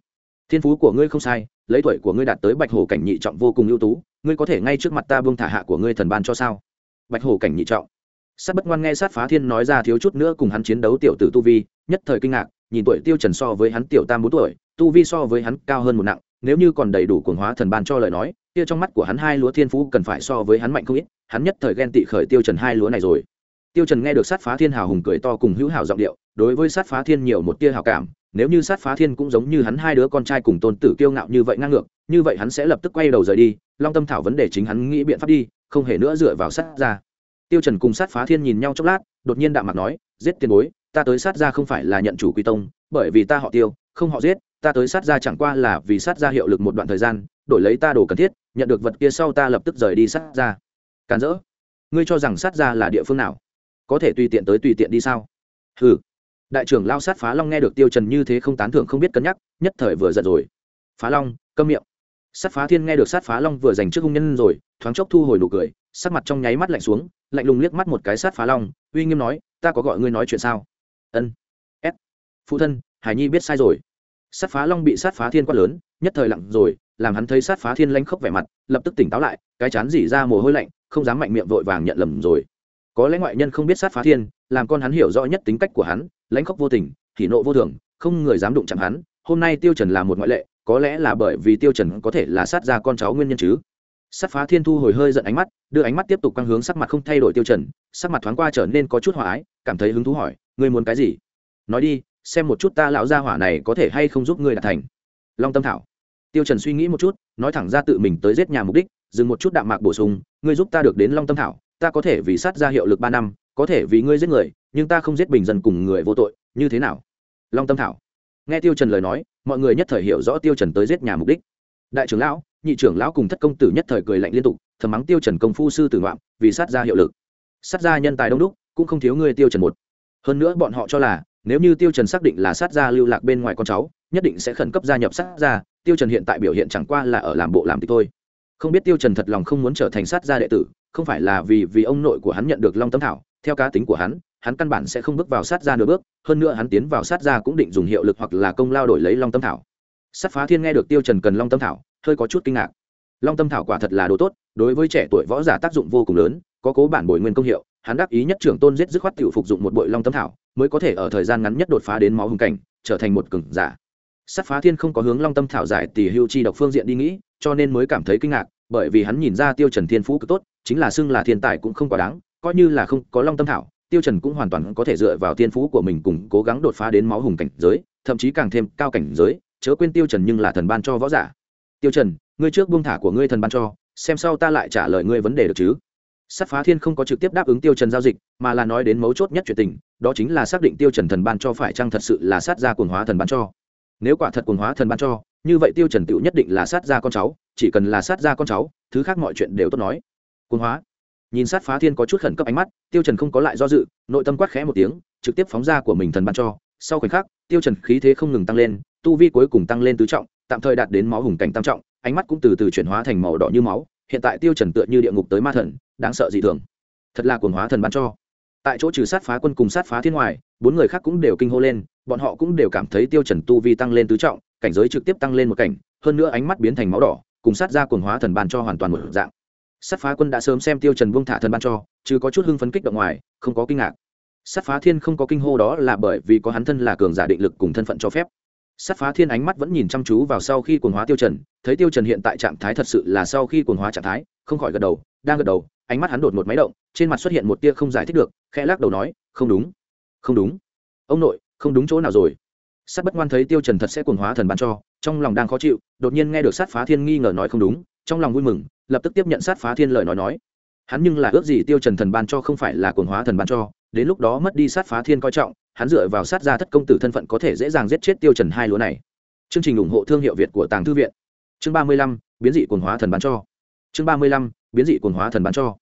Thiên phú của ngươi không sai, lấy tuổi của ngươi đạt tới bạch hổ cảnh nhị trọng vô cùng ưu tú, ngươi có thể ngay trước mặt ta buông thả hạ của ngươi thần ban cho sao? Bạch hổ cảnh nhị trọng. Sát bất ngoan nghe sát phá thiên nói ra thiếu chút nữa cùng hắn chiến đấu tiểu tử tu vi, nhất thời kinh ngạc, nhìn tuổi tiêu trần so với hắn tiểu tam bốn tuổi, tu vi so với hắn cao hơn một nặng nếu như còn đầy đủ cuồng hóa thần ban cho lời nói, kia trong mắt của hắn hai lúa thiên phú cần phải so với hắn mạnh không ít, hắn nhất thời ghen tị khởi tiêu trần hai lúa này rồi. Tiêu trần nghe được sát phá thiên hào hùng cười to cùng hữu hảo giọng điệu, đối với sát phá thiên nhiều một tia hảo cảm, nếu như sát phá thiên cũng giống như hắn hai đứa con trai cùng tôn tử kiêu ngạo như vậy ngang ngược, như vậy hắn sẽ lập tức quay đầu rời đi, long tâm thảo vấn đề chính hắn nghĩ biện pháp đi, không hề nữa dựa vào sát ra. Tiêu trần cùng sát phá thiên nhìn nhau chốc lát, đột nhiên đạm mặt nói, giết tiền bối, ta tới sát ra không phải là nhận chủ quy tông, bởi vì ta họ tiêu, không họ giết ta tới sát ra chẳng qua là vì sát ra hiệu lực một đoạn thời gian, đổi lấy ta đồ cần thiết, nhận được vật kia sau ta lập tức rời đi sát ra. Càn rỡ, ngươi cho rằng sát ra là địa phương nào? Có thể tùy tiện tới tùy tiện đi sao? Hừ. Đại trưởng lao sát phá long nghe được tiêu trần như thế không tán thưởng không biết cân nhắc, nhất thời vừa giận rồi. Phá long, câm miệng. Sát phá thiên nghe được sát phá long vừa giành trước hung nhân rồi, thoáng chốc thu hồi nụ cười, sắc mặt trong nháy mắt lạnh xuống, lạnh lùng liếc mắt một cái sát phá long, uy nghiêm nói, ta có gọi ngươi nói chuyện sao? Ân. S. Phụ thân, hải nhi biết sai rồi sát phá long bị sát phá thiên quát lớn, nhất thời lặng rồi, làm hắn thấy sát phá thiên lanh khốc vẻ mặt, lập tức tỉnh táo lại, cái chán dỉ ra mồ hôi lạnh, không dám mạnh miệng vội vàng nhận lầm rồi. Có lẽ ngoại nhân không biết sát phá thiên, làm con hắn hiểu rõ nhất tính cách của hắn lãnh khốc vô tình thì nộ vô thường, không người dám đụng chạm hắn, hôm nay tiêu trần là một ngoại lệ, có lẽ là bởi vì tiêu trần có thể là sát ra con cháu nguyên nhân chứ. Sát phá thiên thu hồi hơi giận ánh mắt, đưa ánh mắt tiếp tục quang hướng sắc mặt không thay đổi tiêu trần, sắc mặt thoáng qua trở nên có chút hòa ái, cảm thấy hứng thú hỏi, ngươi muốn cái gì? Nói đi xem một chút ta lão gia hỏa này có thể hay không giúp ngươi đạt thành. Long tâm thảo. Tiêu trần suy nghĩ một chút, nói thẳng ra tự mình tới giết nhà mục đích, dừng một chút đạm mạc bổ sung, ngươi giúp ta được đến long tâm thảo, ta có thể vì sát ra hiệu lực ba năm, có thể vì ngươi giết người, nhưng ta không giết bình dân cùng người vô tội, như thế nào? Long tâm thảo. Nghe tiêu trần lời nói, mọi người nhất thời hiểu rõ tiêu trần tới giết nhà mục đích. Đại trưởng lão, nhị trưởng lão cùng thất công tử nhất thời cười lạnh liên tục, thầm mắng tiêu trần công phu sư tử ngoạm, vì sát ra hiệu lực. Sát ra nhân tài đông đúc, cũng không thiếu ngươi tiêu trần một. Hơn nữa bọn họ cho là nếu như tiêu trần xác định là sát gia lưu lạc bên ngoài con cháu nhất định sẽ khẩn cấp gia nhập sát gia, tiêu trần hiện tại biểu hiện chẳng qua là ở làm bộ làm tịch thôi. Không biết tiêu trần thật lòng không muốn trở thành sát gia đệ tử không phải là vì vì ông nội của hắn nhận được long tâm thảo theo cá tính của hắn hắn căn bản sẽ không bước vào sát gia nửa bước hơn nữa hắn tiến vào sát gia cũng định dùng hiệu lực hoặc là công lao đổi lấy long tâm thảo. Sát phá thiên nghe được tiêu trần cần long tâm thảo hơi có chút kinh ngạc. Long tâm thảo quả thật là đồ tốt đối với trẻ tuổi võ giả tác dụng vô cùng lớn có cố bản bồi nguyên công hiệu, hắn đáp ý nhất trưởng tôn giết dứt khoát tiểu phục dụng một bội long tâm thảo, mới có thể ở thời gian ngắn nhất đột phá đến máu hùng cảnh, trở thành một cường giả. Sát phá thiên không có hướng long tâm thảo giải tỷ hưu chi độc phương diện đi nghĩ, cho nên mới cảm thấy kinh ngạc, bởi vì hắn nhìn ra tiêu trần thiên phú cực tốt, chính là xưng là thiên tài cũng không quá đáng, coi như là không có long tâm thảo, tiêu trần cũng hoàn toàn có thể dựa vào thiên phú của mình cùng cố gắng đột phá đến máu hùng cảnh giới, thậm chí càng thêm cao cảnh giới, chớ quên tiêu trần nhưng là thần ban cho võ giả. Tiêu trần, ngươi trước buông thả của ngươi thần ban cho, xem sau ta lại trả lời ngươi vấn đề được chứ? Sát phá thiên không có trực tiếp đáp ứng tiêu trần giao dịch, mà là nói đến mấu chốt nhất chuyện tình, đó chính là xác định tiêu trần thần ban cho phải chăng thật sự là sát gia cuồng hóa thần ban cho. Nếu quả thật cuồng hóa thần ban cho, như vậy tiêu trần tựu nhất định là sát gia con cháu, chỉ cần là sát gia con cháu, thứ khác mọi chuyện đều tốt nói. Cuồng hóa. Nhìn sát phá thiên có chút khẩn cấp ánh mắt, tiêu trần không có lại do dự, nội tâm quát khẽ một tiếng, trực tiếp phóng ra của mình thần ban cho. Sau khoảnh khắc, tiêu trần khí thế không ngừng tăng lên, tu vi cuối cùng tăng lên tứ trọng, tạm thời đạt đến máu hùng cảnh tam trọng, ánh mắt cũng từ từ chuyển hóa thành màu đỏ như máu hiện tại tiêu trần tựa như địa ngục tới ma thần, đáng sợ dị thường. Thật là cuồng hóa thần ban cho. Tại chỗ trừ sát phá quân cùng sát phá thiên ngoài, bốn người khác cũng đều kinh hô lên, bọn họ cũng đều cảm thấy tiêu trần tu vi tăng lên tứ trọng, cảnh giới trực tiếp tăng lên một cảnh, hơn nữa ánh mắt biến thành máu đỏ, cùng sát ra cuồng hóa thần ban cho hoàn toàn một dạng. Sát phá quân đã sớm xem tiêu trần buông thả thần ban cho, chứ có chút hưng phấn kích động ngoài, không có kinh ngạc. Sát phá thiên không có kinh hô đó là bởi vì có hắn thân là cường giả định lực cùng thân phận cho phép sát phá thiên ánh mắt vẫn nhìn chăm chú vào sau khi cuồng hóa tiêu trần, thấy tiêu trần hiện tại trạng thái thật sự là sau khi cuồng hóa trạng thái, không khỏi gật đầu, đang gật đầu, ánh mắt hắn đột một máy động, trên mặt xuất hiện một tia không giải thích được, khẽ lắc đầu nói, không đúng không đúng. Ông nội, không đúng chỗ nào rồi. Sát bất ngoan thấy tiêu trần thật sẽ cuồng hóa thần ban cho, trong lòng đang khó chịu, đột nhiên nghe được sát phá thiên nghi ngờ nói không đúng, trong lòng vui mừng, lập tức tiếp nhận sát phá thiên lời nói nói. Hắn nhưng là ước gì tiêu trần thần ban cho không phải là cuồng hóa thần ban cho, đến lúc đó mất đi sát phá thiên coi trọng hắn dựa vào sát gia thất công tử thân phận có thể dễ dàng giết chết tiêu trần hai lúa này. Chương trình ủng hộ thương hiệu việt của tàng thư viện. Chương ba mươi lăm, biến dị quần hóa thần bán cho. Chương ba mươi lăm, biến dị quần hóa thần bán cho.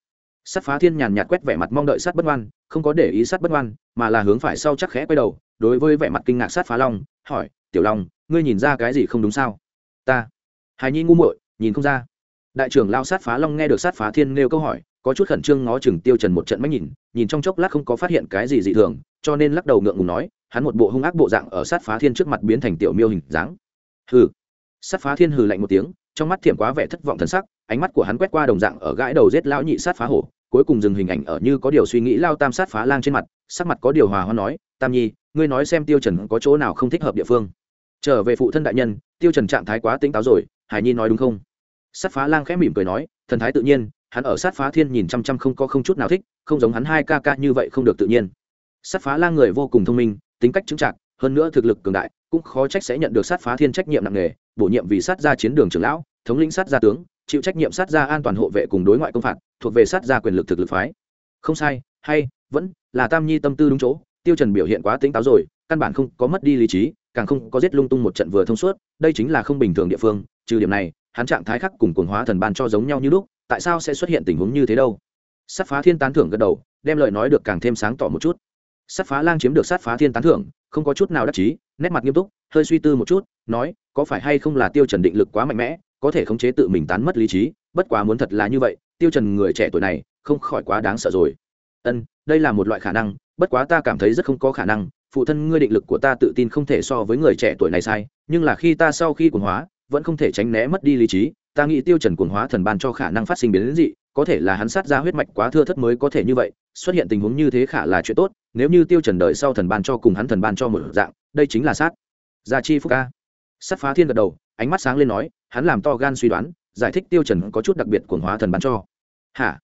Sát phá thiên nhàn nhạt quét vẻ mặt mong đợi sát bất ngoan, không có để ý sát bất ngoan, mà là hướng phải sau chắc khẽ quay đầu, đối với vẻ mặt kinh ngạc sát phá long, hỏi, tiểu long, ngươi nhìn ra cái gì không đúng sao? Ta. Hài nhi ngu muội, nhìn không ra. Đại trưởng lao sát phá long nghe được sát phá thiên nêu câu hỏi có chút khẩn trương ngó chừng tiêu trần một trận mắt nhìn nhìn trong chốc lát không có phát hiện cái gì dị thường, cho nên lắc đầu ngượng ngùng nói, hắn một bộ hung ác bộ dạng ở sát phá thiên trước mặt biến thành tiểu miêu hình dáng. Hừ. Sát phá thiên hừ lạnh một tiếng, trong mắt thiểm quá vẻ thất vọng thần sắc, ánh mắt của hắn quét qua đồng dạng ở gãi đầu giết lão nhị sát phá hổ, cuối cùng dừng hình ảnh ở như có điều suy nghĩ lao tam sát phá lang trên mặt, sắc mặt có điều hòa hoa nói, tam nhi, ngươi nói xem tiêu trần có chỗ nào không thích hợp địa phương. Trở về phụ thân đại nhân, tiêu trần trạng thái quá tỉnh táo rồi, hải nhi nói đúng không? Sát phá lang khẽ mỉm cười nói, thần thái tự nhiên hắn ở sát phá thiên nhìn chăm chăm không có không chút nào thích, không giống hắn hai ca ca như vậy không được tự nhiên. Sát phá lang người vô cùng thông minh, tính cách chững chạc, hơn nữa thực lực cường đại, cũng khó trách sẽ nhận được sát phá thiên trách nhiệm nặng nề, bổ nhiệm vì sát gia chiến đường trưởng lão, thống lĩnh sát gia tướng, chịu trách nhiệm sát gia an toàn hộ vệ cùng đối ngoại công phạt, thuộc về sát gia quyền lực thực lực phái. Không sai, hay, vẫn là tam nhi tâm tư đúng chỗ, tiêu trần biểu hiện quá tính táo rồi, căn bản không có mất đi lý trí, càng không có giết lung tung một trận vừa thông suốt, đây chính là không bình thường địa phương, trừ điểm này, hắn trạng thái khắc cùng cuồng hóa thần ban cho giống nhau như lúc tại sao sẽ xuất hiện tình huống như thế đâu? Sát phá thiên tán thưởng gật đầu, đem lời nói được càng thêm sáng tỏ một chút. Sát phá lang chiếm được sát phá thiên tán thưởng, không có chút nào đắc chí, nét mặt nghiêm túc, hơi suy tư một chút, nói, có phải hay không là tiêu trần định lực quá mạnh mẽ, có thể khống chế tự mình tán mất lý trí, bất quá muốn thật là như vậy, tiêu trần người trẻ tuổi này, không khỏi quá đáng sợ rồi. Ân, đây là một loại khả năng, bất quá ta cảm thấy rất không có khả năng, phụ thân ngươi định lực của ta tự tin không thể so với người trẻ tuổi này sai, nhưng là khi ta sau khi cuồng hóa, vẫn không thể tránh né mất đi lý trí ta nghĩ tiêu trần cuồng hóa thần ban cho khả năng phát sinh biến đến dị, có thể là hắn sát ra huyết mạch quá thưa thất mới có thể như vậy, xuất hiện tình huống như thế khả là chuyện tốt, nếu như tiêu trần đợi sau thần ban cho cùng hắn thần ban cho một dạng, đây chính là sát. Gia chi phúc ca sát phá thiên gật đầu, ánh mắt sáng lên nói, hắn làm to gan suy đoán, giải thích tiêu trần có chút đặc biệt cuồng hóa thần ban cho. Hả?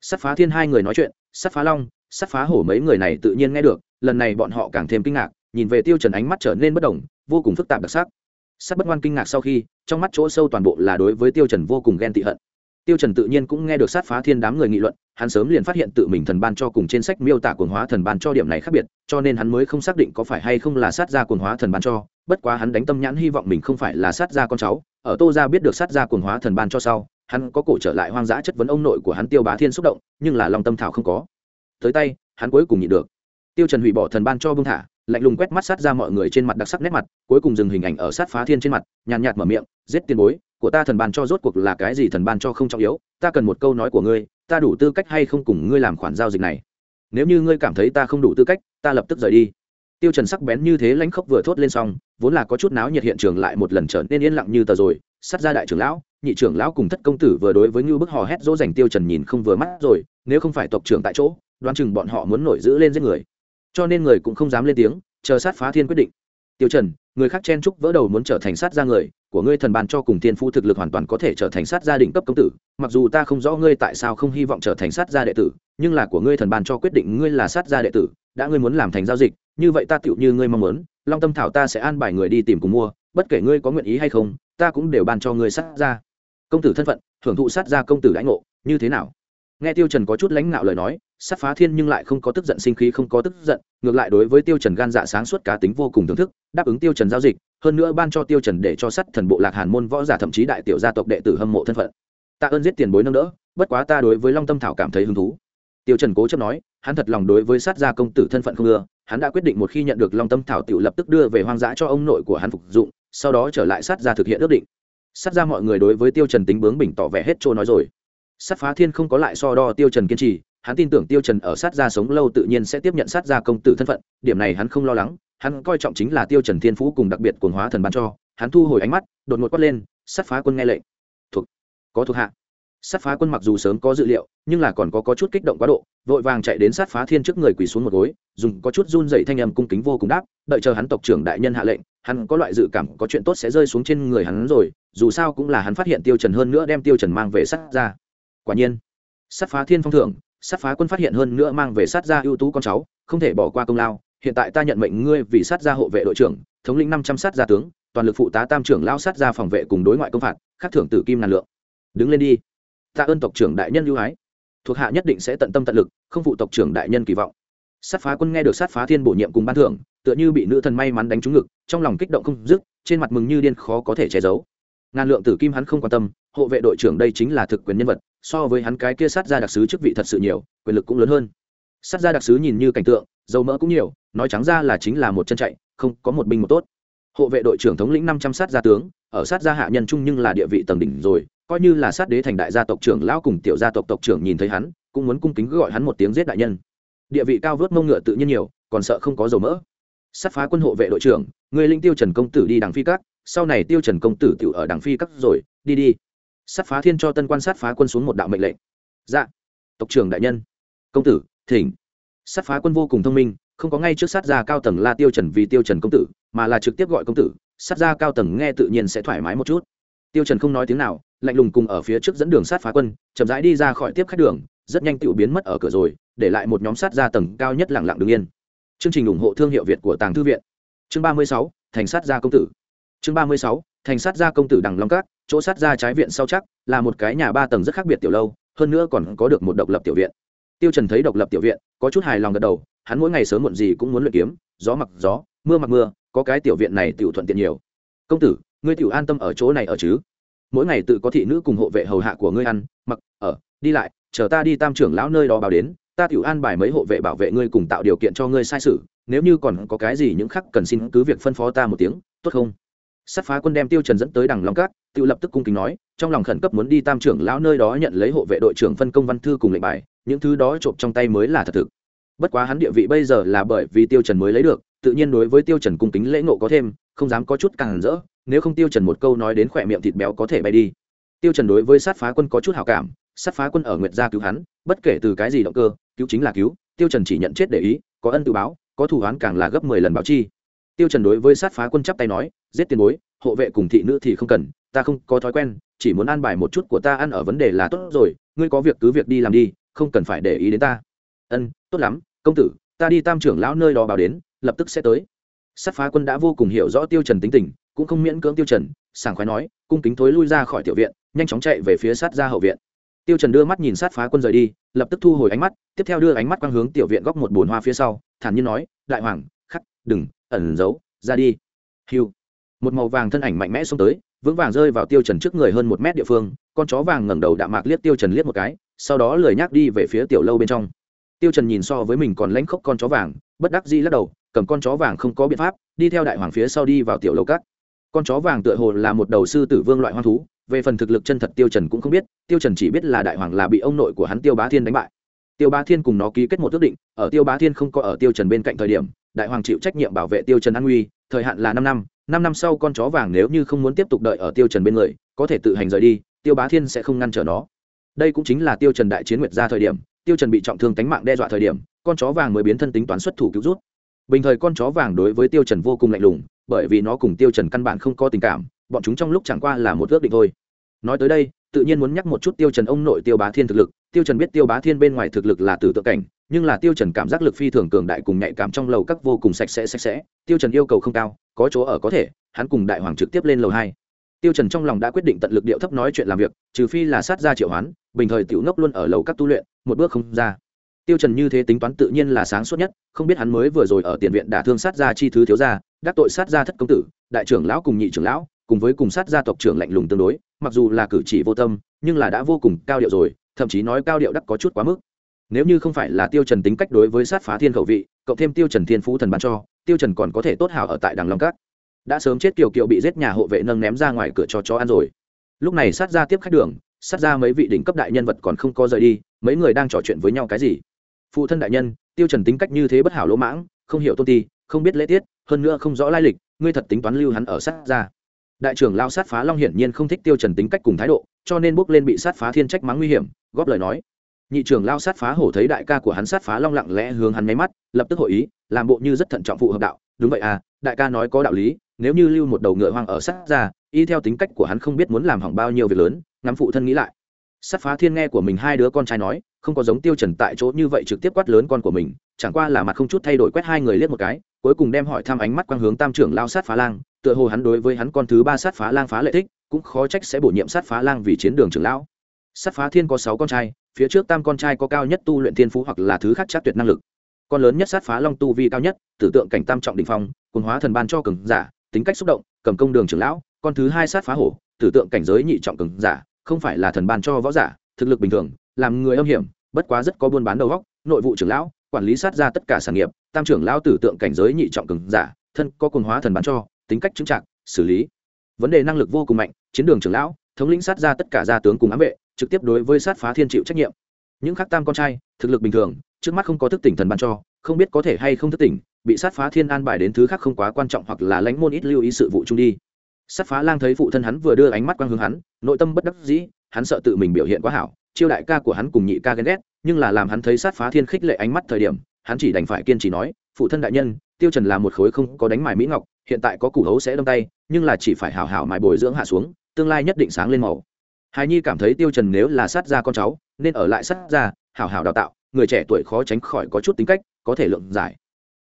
Sát phá thiên hai người nói chuyện, sát phá long, sát phá hổ mấy người này tự nhiên nghe được, lần này bọn họ càng thêm kinh ngạc, nhìn về tiêu trần ánh mắt trở nên bất động vô cùng phức tạp đặc sắc sát bất ngoan kinh ngạc sau khi, trong mắt chỗ sâu toàn bộ là đối với tiêu trần vô cùng ghen tị hận. Tiêu trần tự nhiên cũng nghe được sát phá thiên đám người nghị luận, hắn sớm liền phát hiện tự mình thần ban cho cùng trên sách miêu tả cuồng hóa thần ban cho điểm này khác biệt, cho nên hắn mới không xác định có phải hay không là sát gia cuồng hóa thần ban cho, bất quá hắn đánh tâm nhãn hy vọng mình không phải là sát gia con cháu, ở tô gia biết được sát gia cuồng hóa thần ban cho sau, hắn có cổ trở lại hoang dã chất vấn ông nội của hắn tiêu bá thiên xúc động, nhưng là lòng tâm thảo không có. Tới tay, hắn cuối cùng nhịn được. Tiêu trần hủy bỏ thần ban cho bưng thả lạnh lùng quét mắt sát ra mọi người trên mặt đặc sắc nét mặt, cuối cùng dừng hình ảnh ở sát phá thiên trên mặt, nhàn nhạt mở miệng, giết tiền bối, của ta thần ban cho rốt cuộc là cái gì thần ban cho không trọng yếu, ta cần một câu nói của ngươi, ta đủ tư cách hay không cùng ngươi làm khoản giao dịch này? Nếu như ngươi cảm thấy ta không đủ tư cách, ta lập tức rời đi. Tiêu trần sắc bén như thế lãnh khốc vừa thốt lên xong, vốn là có chút náo nhiệt hiện trường lại một lần trở nên yên lặng như tờ rồi, sát ra đại trưởng lão, nhị trưởng lão cùng thất công tử vừa đối với như bức hò hét dỗ dành tiêu trần nhìn không vừa mắt rồi, nếu không phải tộc trưởng tại chỗ, đoán chừng bọn họ muốn nổi giữ lên giết người cho nên người cũng không dám lên tiếng, chờ sát phá thiên quyết định. Tiêu trần, người khác chen trúc vỡ đầu muốn trở thành sát gia người, của ngươi thần bàn cho cùng tiên phu thực lực hoàn toàn có thể trở thành sát gia định cấp công tử, mặc dù ta không rõ ngươi tại sao không hy vọng trở thành sát gia đệ tử, nhưng là của ngươi thần bàn cho quyết định ngươi là sát gia đệ tử, đã ngươi muốn làm thành giao dịch, như vậy ta tựu như ngươi mong muốn, long tâm thảo ta sẽ an bài người đi tìm cùng mua, bất kể ngươi có nguyện ý hay không, ta cũng đều ban cho ngươi sát gia. Công tử thân phận, thưởng thụ sát gia công tử lãnh ngộ, như thế nào? Nghe tiêu trần có chút lãnh ngạo lời nói sát phá thiên nhưng lại không có tức giận sinh khí, không có tức giận, ngược lại đối với tiêu trần gan dạ sáng suốt cá tính vô cùng thưởng thức, đáp ứng tiêu trần giao dịch, hơn nữa ban cho tiêu trần để cho sát thần bộ lạc hàn môn võ giả thậm chí đại tiểu gia tộc đệ tử hâm mộ thân phận. Ta ơn giết tiền bối nâng đỡ, bất quá ta đối với long tâm thảo cảm thấy hứng thú. Tiêu trần cố chấp nói, hắn thật lòng đối với sát gia công tử thân phận không ưa, hắn đã quyết định một khi nhận được long tâm thảo tiểu lập tức đưa về hoang dã cho ông nội của hắn phục dụng, sau đó trở lại sát gia thực hiện ước định. Sát gia mọi người đối với tiêu trần tính bướng bỉnh tỏ vẻ hết trôi nói rồi. Sát phá thiên không có lại so đo tiêu trần kiên trì hắn tin tưởng tiêu trần ở sát gia sống lâu tự nhiên sẽ tiếp nhận sát gia công tử thân phận điểm này hắn không lo lắng hắn coi trọng chính là tiêu trần thiên phú cùng đặc biệt cuồng hóa thần ban cho hắn thu hồi ánh mắt đột ngột quát lên sát phá quân nghe lệnh. Thuộc có thuộc hạ. Sát phá quân mặc dù sớm có dự liệu nhưng là còn có, có chút kích động quá độ vội vàng chạy đến sát phá thiên trước người quỳ xuống một gối dùng có chút run dậy thanh âm cung kính vô cùng đáp đợi chờ hắn tộc trưởng đại nhân hạ lệnh hắn có loại dự cảm có chuyện tốt sẽ rơi xuống trên người hắn rồi dù sao cũng là hắn phát hiện tiêu trần hơn nữa đem tiêu trần mang về sát ra quả nhiên sát phá thiên phong thưởng sát phá quân phát hiện hơn nữa mang về sát gia ưu tú con cháu, không thể bỏ qua công lao. Hiện tại ta nhận mệnh ngươi vì sát gia hộ vệ đội trưởng, thống lĩnh năm trăm sát gia tướng, toàn lực phụ tá tam trưởng lao sát gia phòng vệ cùng đối ngoại công phạt, khắc thưởng tử kim ngàn lượng. Đứng lên đi. Tạ ơn tộc trưởng đại nhân ưu ái. Thuộc hạ nhất định sẽ tận tâm tận lực, không phụ tộc trưởng đại nhân kỳ vọng. Sát phá quân nghe được sát phá thiên bổ nhiệm cùng ban thưởng, tựa như bị nữ thần may mắn đánh trúng ngực, trong lòng kích động không dứt, trên mặt mừng như điên khó có thể che giấu. Ngàn lượng tử kim hắn không quan tâm, hộ vệ đội trưởng đây chính là thực quyền nhân vật so với hắn cái kia sát ra đặc sứ chức vị thật sự nhiều, quyền lực cũng lớn hơn. Sát ra đặc sứ nhìn như cảnh tượng, dầu mỡ cũng nhiều, nói trắng ra là chính là một chân chạy, không có một binh một tốt. Hộ vệ đội trưởng thống lĩnh năm trăm sát gia tướng, ở sát gia hạ nhân chung nhưng là địa vị tầng đỉnh rồi, coi như là sát đế thành đại gia tộc trưởng lão cùng tiểu gia tộc tộc trưởng nhìn thấy hắn, cũng muốn cung kính gọi hắn một tiếng giết đại nhân. Địa vị cao vớt mông ngựa tự nhiên nhiều, còn sợ không có dầu mỡ. Sát phá quân hộ vệ đội trưởng, người linh tiêu trần công tử đi đằng phi các, sau này tiêu trần công tử tiểu ở đằng phi các rồi, đi đi sát phá thiên cho tân quan sát phá quân xuống một đạo mệnh lệnh. Dạ tộc trưởng đại nhân. Công tử thỉnh. Sát phá quân vô cùng thông minh không có ngay trước sát gia cao tầng la tiêu trần vì tiêu trần công tử mà là trực tiếp gọi công tử sát gia cao tầng nghe tự nhiên sẽ thoải mái một chút. Tiêu trần không nói tiếng nào lạnh lùng cùng ở phía trước dẫn đường sát phá quân chậm rãi đi ra khỏi tiếp khách đường rất nhanh tự biến mất ở cửa rồi để lại một nhóm sát gia tầng cao nhất lặng lặng đứng yên. Chương trình ủng hộ thương hiệu việt của tàng thư viện. Chương 36, thành sát gia công tử. Chương 36, thành sát gia công tử đằng long cát chỗ sát gia trái viện sau chắc, là một cái nhà ba tầng rất khác biệt tiểu lâu, hơn nữa còn có được một độc lập tiểu viện. Tiêu trần thấy độc lập tiểu viện, có chút hài lòng gật đầu, hắn mỗi ngày sớm muộn gì cũng muốn luyện kiếm, gió mặc gió, mưa mặc mưa, có cái tiểu viện này tiểu thuận tiện nhiều. Công tử, ngươi tiểu an tâm ở chỗ này ở chứ? Mỗi ngày tự có thị nữ cùng hộ vệ hầu hạ của ngươi ăn, mặc, ở, đi lại, chờ ta đi tam trưởng lão nơi đó báo đến, ta tiểu an bài mấy hộ vệ bảo vệ ngươi cùng tạo điều kiện cho ngươi sai sự, nếu như còn có cái gì những khác cần xin cứ việc phân phó ta một tiếng, tốt không? Sát phá quân đem tiêu trần dẫn tới đằng long cát tự lập tức cung kính nói, trong lòng khẩn cấp muốn đi tam trưởng lão nơi đó nhận lấy hộ vệ đội trưởng phân công văn thư cùng lệnh bài, những thứ đó trộm trong tay mới là thật thực. Bất quá hắn địa vị bây giờ là bởi vì tiêu trần mới lấy được, tự nhiên đối với tiêu trần cung kính lễ ngộ có thêm, không dám có chút càng rỡ, nếu không tiêu trần một câu nói đến khỏe miệng thịt béo có thể bay đi. Tiêu trần đối với sát phá quân có chút hảo cảm, sát phá quân ở nguyệt gia cứu hắn, bất kể từ cái gì động cơ, cứu chính là cứu, tiêu trần chỉ nhận chết để ý, có ân tự báo, có thù oán càng là gấp 10 lần báo chi tiêu trần đối với sát phá quân chắp tay nói, giết tiền bối, hộ vệ cùng thị nữ thì không cần, ta không có thói quen, chỉ muốn an bài một chút của ta ăn ở vấn đề là tốt rồi, ngươi có việc cứ việc đi làm đi, không cần phải để ý đến ta. Ân, tốt lắm, công tử, ta đi tam trưởng lão nơi đó báo đến, lập tức sẽ tới. Sát phá quân đã vô cùng hiểu rõ tiêu trần tính tình, cũng không miễn cưỡng tiêu trần, sảng khoái nói, cung kính thối lui ra khỏi tiểu viện, nhanh chóng chạy về phía sát ra hậu viện. Tiêu trần đưa mắt nhìn sát phá quân rời đi, lập tức thu hồi ánh mắt, tiếp theo đưa ánh mắt quang hướng tiểu viện góc một bồn hoa phía sau, thản nhiên nói, đại hoàng, khắc, đừng ẩn giấu, ra đi. Hiu một màu vàng thân ảnh mạnh mẽ xông tới, vững vàng rơi vào tiêu trần trước người hơn một mét địa phương, con chó vàng ngẩng đầu đạm mạc liếc tiêu trần liếc một cái, sau đó lười nhác đi về phía tiểu lâu bên trong. Tiêu trần nhìn so với mình còn lãnh khốc con chó vàng, bất đắc dĩ lắc đầu, cầm con chó vàng không có biện pháp, đi theo đại hoàng phía sau đi vào tiểu lâu cắt con chó vàng tựa hồ là một đầu sư tử vương loại hoang thú, về phần thực lực chân thật tiêu trần cũng không biết, tiêu trần chỉ biết là đại hoàng là bị ông nội của hắn tiêu bá thiên đánh bại. Tiêu bá thiên cùng nó ký kết một ước định, ở tiêu bá thiên không có ở tiêu trần bên cạnh thời điểm đại hoàng chịu trách nhiệm bảo vệ tiêu trần an nguy, thời hạn là năm năm năm năm sau con chó vàng nếu như không muốn tiếp tục đợi ở tiêu trần bên người, có thể tự hành rời đi, tiêu bá thiên sẽ không ngăn trở nó. Đây cũng chính là tiêu trần đại chiến nguyệt ra thời điểm, tiêu trần bị trọng thương tánh mạng đe dọa thời điểm, con chó vàng mới biến thân tính toán xuất thủ cứu rút. Bình thời con chó vàng đối với tiêu trần vô cùng lạnh lùng, bởi vì nó cùng tiêu trần căn bản không có tình cảm, bọn chúng trong lúc chẳng qua là một ước định thôi. Nói tới đây, tự nhiên muốn nhắc một chút tiêu trần ông nội tiêu bá thiên thực lực, tiêu trần biết tiêu bá thiên bên ngoài thực lực là tử tượng cảnh nhưng là tiêu trần cảm giác lực phi thường cường đại cùng nhạy cảm trong lầu các vô cùng sạch sẽ sạch sẽ. Tiêu trần yêu cầu không cao, có chỗ ở có thể, hắn cùng đại hoàng trực tiếp lên lầu hai. Tiêu trần trong lòng đã quyết định tận lực điệu thấp nói chuyện làm việc, trừ phi là sát gia triệu hoán, bình thời tiểu ngốc luôn ở lầu các tu luyện, một bước không ra. Tiêu trần như thế tính toán tự nhiên là sáng suốt nhất, không biết hắn mới vừa rồi ở tiền viện đả thương sát gia chi thứ thiếu gia, đắc tội sát gia thất công tử, đại trưởng lão cùng nhị trưởng lão, cùng với cùng sát gia tộc trưởng lạnh lùng tương đối, mặc dù là cử chỉ vô tâm, nhưng là đã vô cùng cao điệu rồi, thậm chí nói cao điệu đắc có chút quá mức nếu như không phải là tiêu trần tính cách đối với sát phá thiên khẩu vị, cộng thêm tiêu trần thiên phú thần ban cho, tiêu trần còn có thể tốt hảo ở tại đằng long cát đã sớm chết kiều kiều bị giết nhà hộ vệ nâng ném ra ngoài cửa cho chó ăn rồi. Lúc này sát ra tiếp khách đường, sát ra mấy vị đỉnh cấp đại nhân vật còn không có rời đi, mấy người đang trò chuyện với nhau cái gì? Phụ thân đại nhân, tiêu trần tính cách như thế bất hảo lỗ mãng, không hiểu tôn ti, không biết lễ tiết, hơn nữa không rõ lai lịch, ngươi thật tính toán lưu hắn ở sát ra. Đại trưởng lao sát phá long hiển nhiên không thích tiêu trần tính cách cùng thái độ, cho nên bước lên bị sát phá thiên trách mắng nguy hiểm, góp lời nói nhị trưởng lao sát phá hổ thấy đại ca của hắn sát phá long lặng lẽ hướng hắn máy mắt, lập tức hội ý, làm bộ như rất thận trọng phụ hợp đạo. Đúng vậy à đại ca nói có đạo lý, nếu như lưu một đầu ngựa hoang ở sát ra, y theo tính cách của hắn không biết muốn làm hỏng bao nhiêu việc lớn, ngắm phụ thân nghĩ lại. Sát phá thiên nghe của mình hai đứa con trai nói, không có giống tiêu trần tại chỗ như vậy trực tiếp quát lớn con của mình, chẳng qua là mặt không chút thay đổi quét hai người liếc một cái, cuối cùng đem hỏi thăm ánh mắt quang hướng tam trưởng lao sát phá lang, tựa hồ hắn đối với hắn con thứ ba sát phá lang phá lệ thích, cũng khó trách sẽ bổ nhiệm sát phá lang vì chiến đường trưởng lão. Sát phá thiên có sáu con trai phía trước tam con trai có cao nhất tu luyện thiên phú hoặc là thứ khác chắc tuyệt năng lực. Con lớn nhất sát phá long tu vi cao nhất, tử tượng cảnh tam trọng đình phong cùng hóa thần ban cho cường giả, tính cách xúc động, cầm công đường trưởng lão, con thứ hai sát phá hổ, tử tượng cảnh giới nhị trọng cường giả, không phải là thần ban cho võ giả, thực lực bình thường, làm người âm hiểm, bất quá rất có buôn bán đầu góc nội vụ trưởng lão, quản lý sát ra tất cả sản nghiệp, tam trưởng lão tử tượng cảnh giới nhị trọng cường giả, thân có cùng hóa thần ban cho, tính cách chứng trạng xử lý. Vấn đề năng lực vô cùng mạnh, chiến đường trưởng lão, thống lĩnh sát ra tất cả gia tướng cùng ám vệ trực tiếp đối với sát phá thiên chịu trách nhiệm. Những khắc tam con trai, thực lực bình thường, trước mắt không có thức tỉnh thần ban cho, không biết có thể hay không thức tỉnh, bị sát phá thiên an bài đến thứ khác không quá quan trọng hoặc là lãnh môn ít lưu ý sự vụ chung đi. Sát phá lang thấy phụ thân hắn vừa đưa ánh mắt quang hướng hắn, nội tâm bất đắc dĩ, hắn sợ tự mình biểu hiện quá hảo, chiêu đại ca của hắn cùng nhị ca ghen ghét, nhưng là làm hắn thấy sát phá thiên khích lệ ánh mắt thời điểm, hắn chỉ đành phải kiên trì nói, phụ thân đại nhân, tiêu trần là một khối không có đánh mài mỹ ngọc, hiện tại có củ hấu sẽ đâm tay, nhưng là chỉ phải hảo hảo mài bồi dưỡng hạ xuống, tương lai nhất định sáng lên màu hài nhi cảm thấy tiêu trần nếu là sát gia con cháu, nên ở lại sát gia hảo hảo đào tạo, người trẻ tuổi khó tránh khỏi có chút tính cách, có thể lượng giải.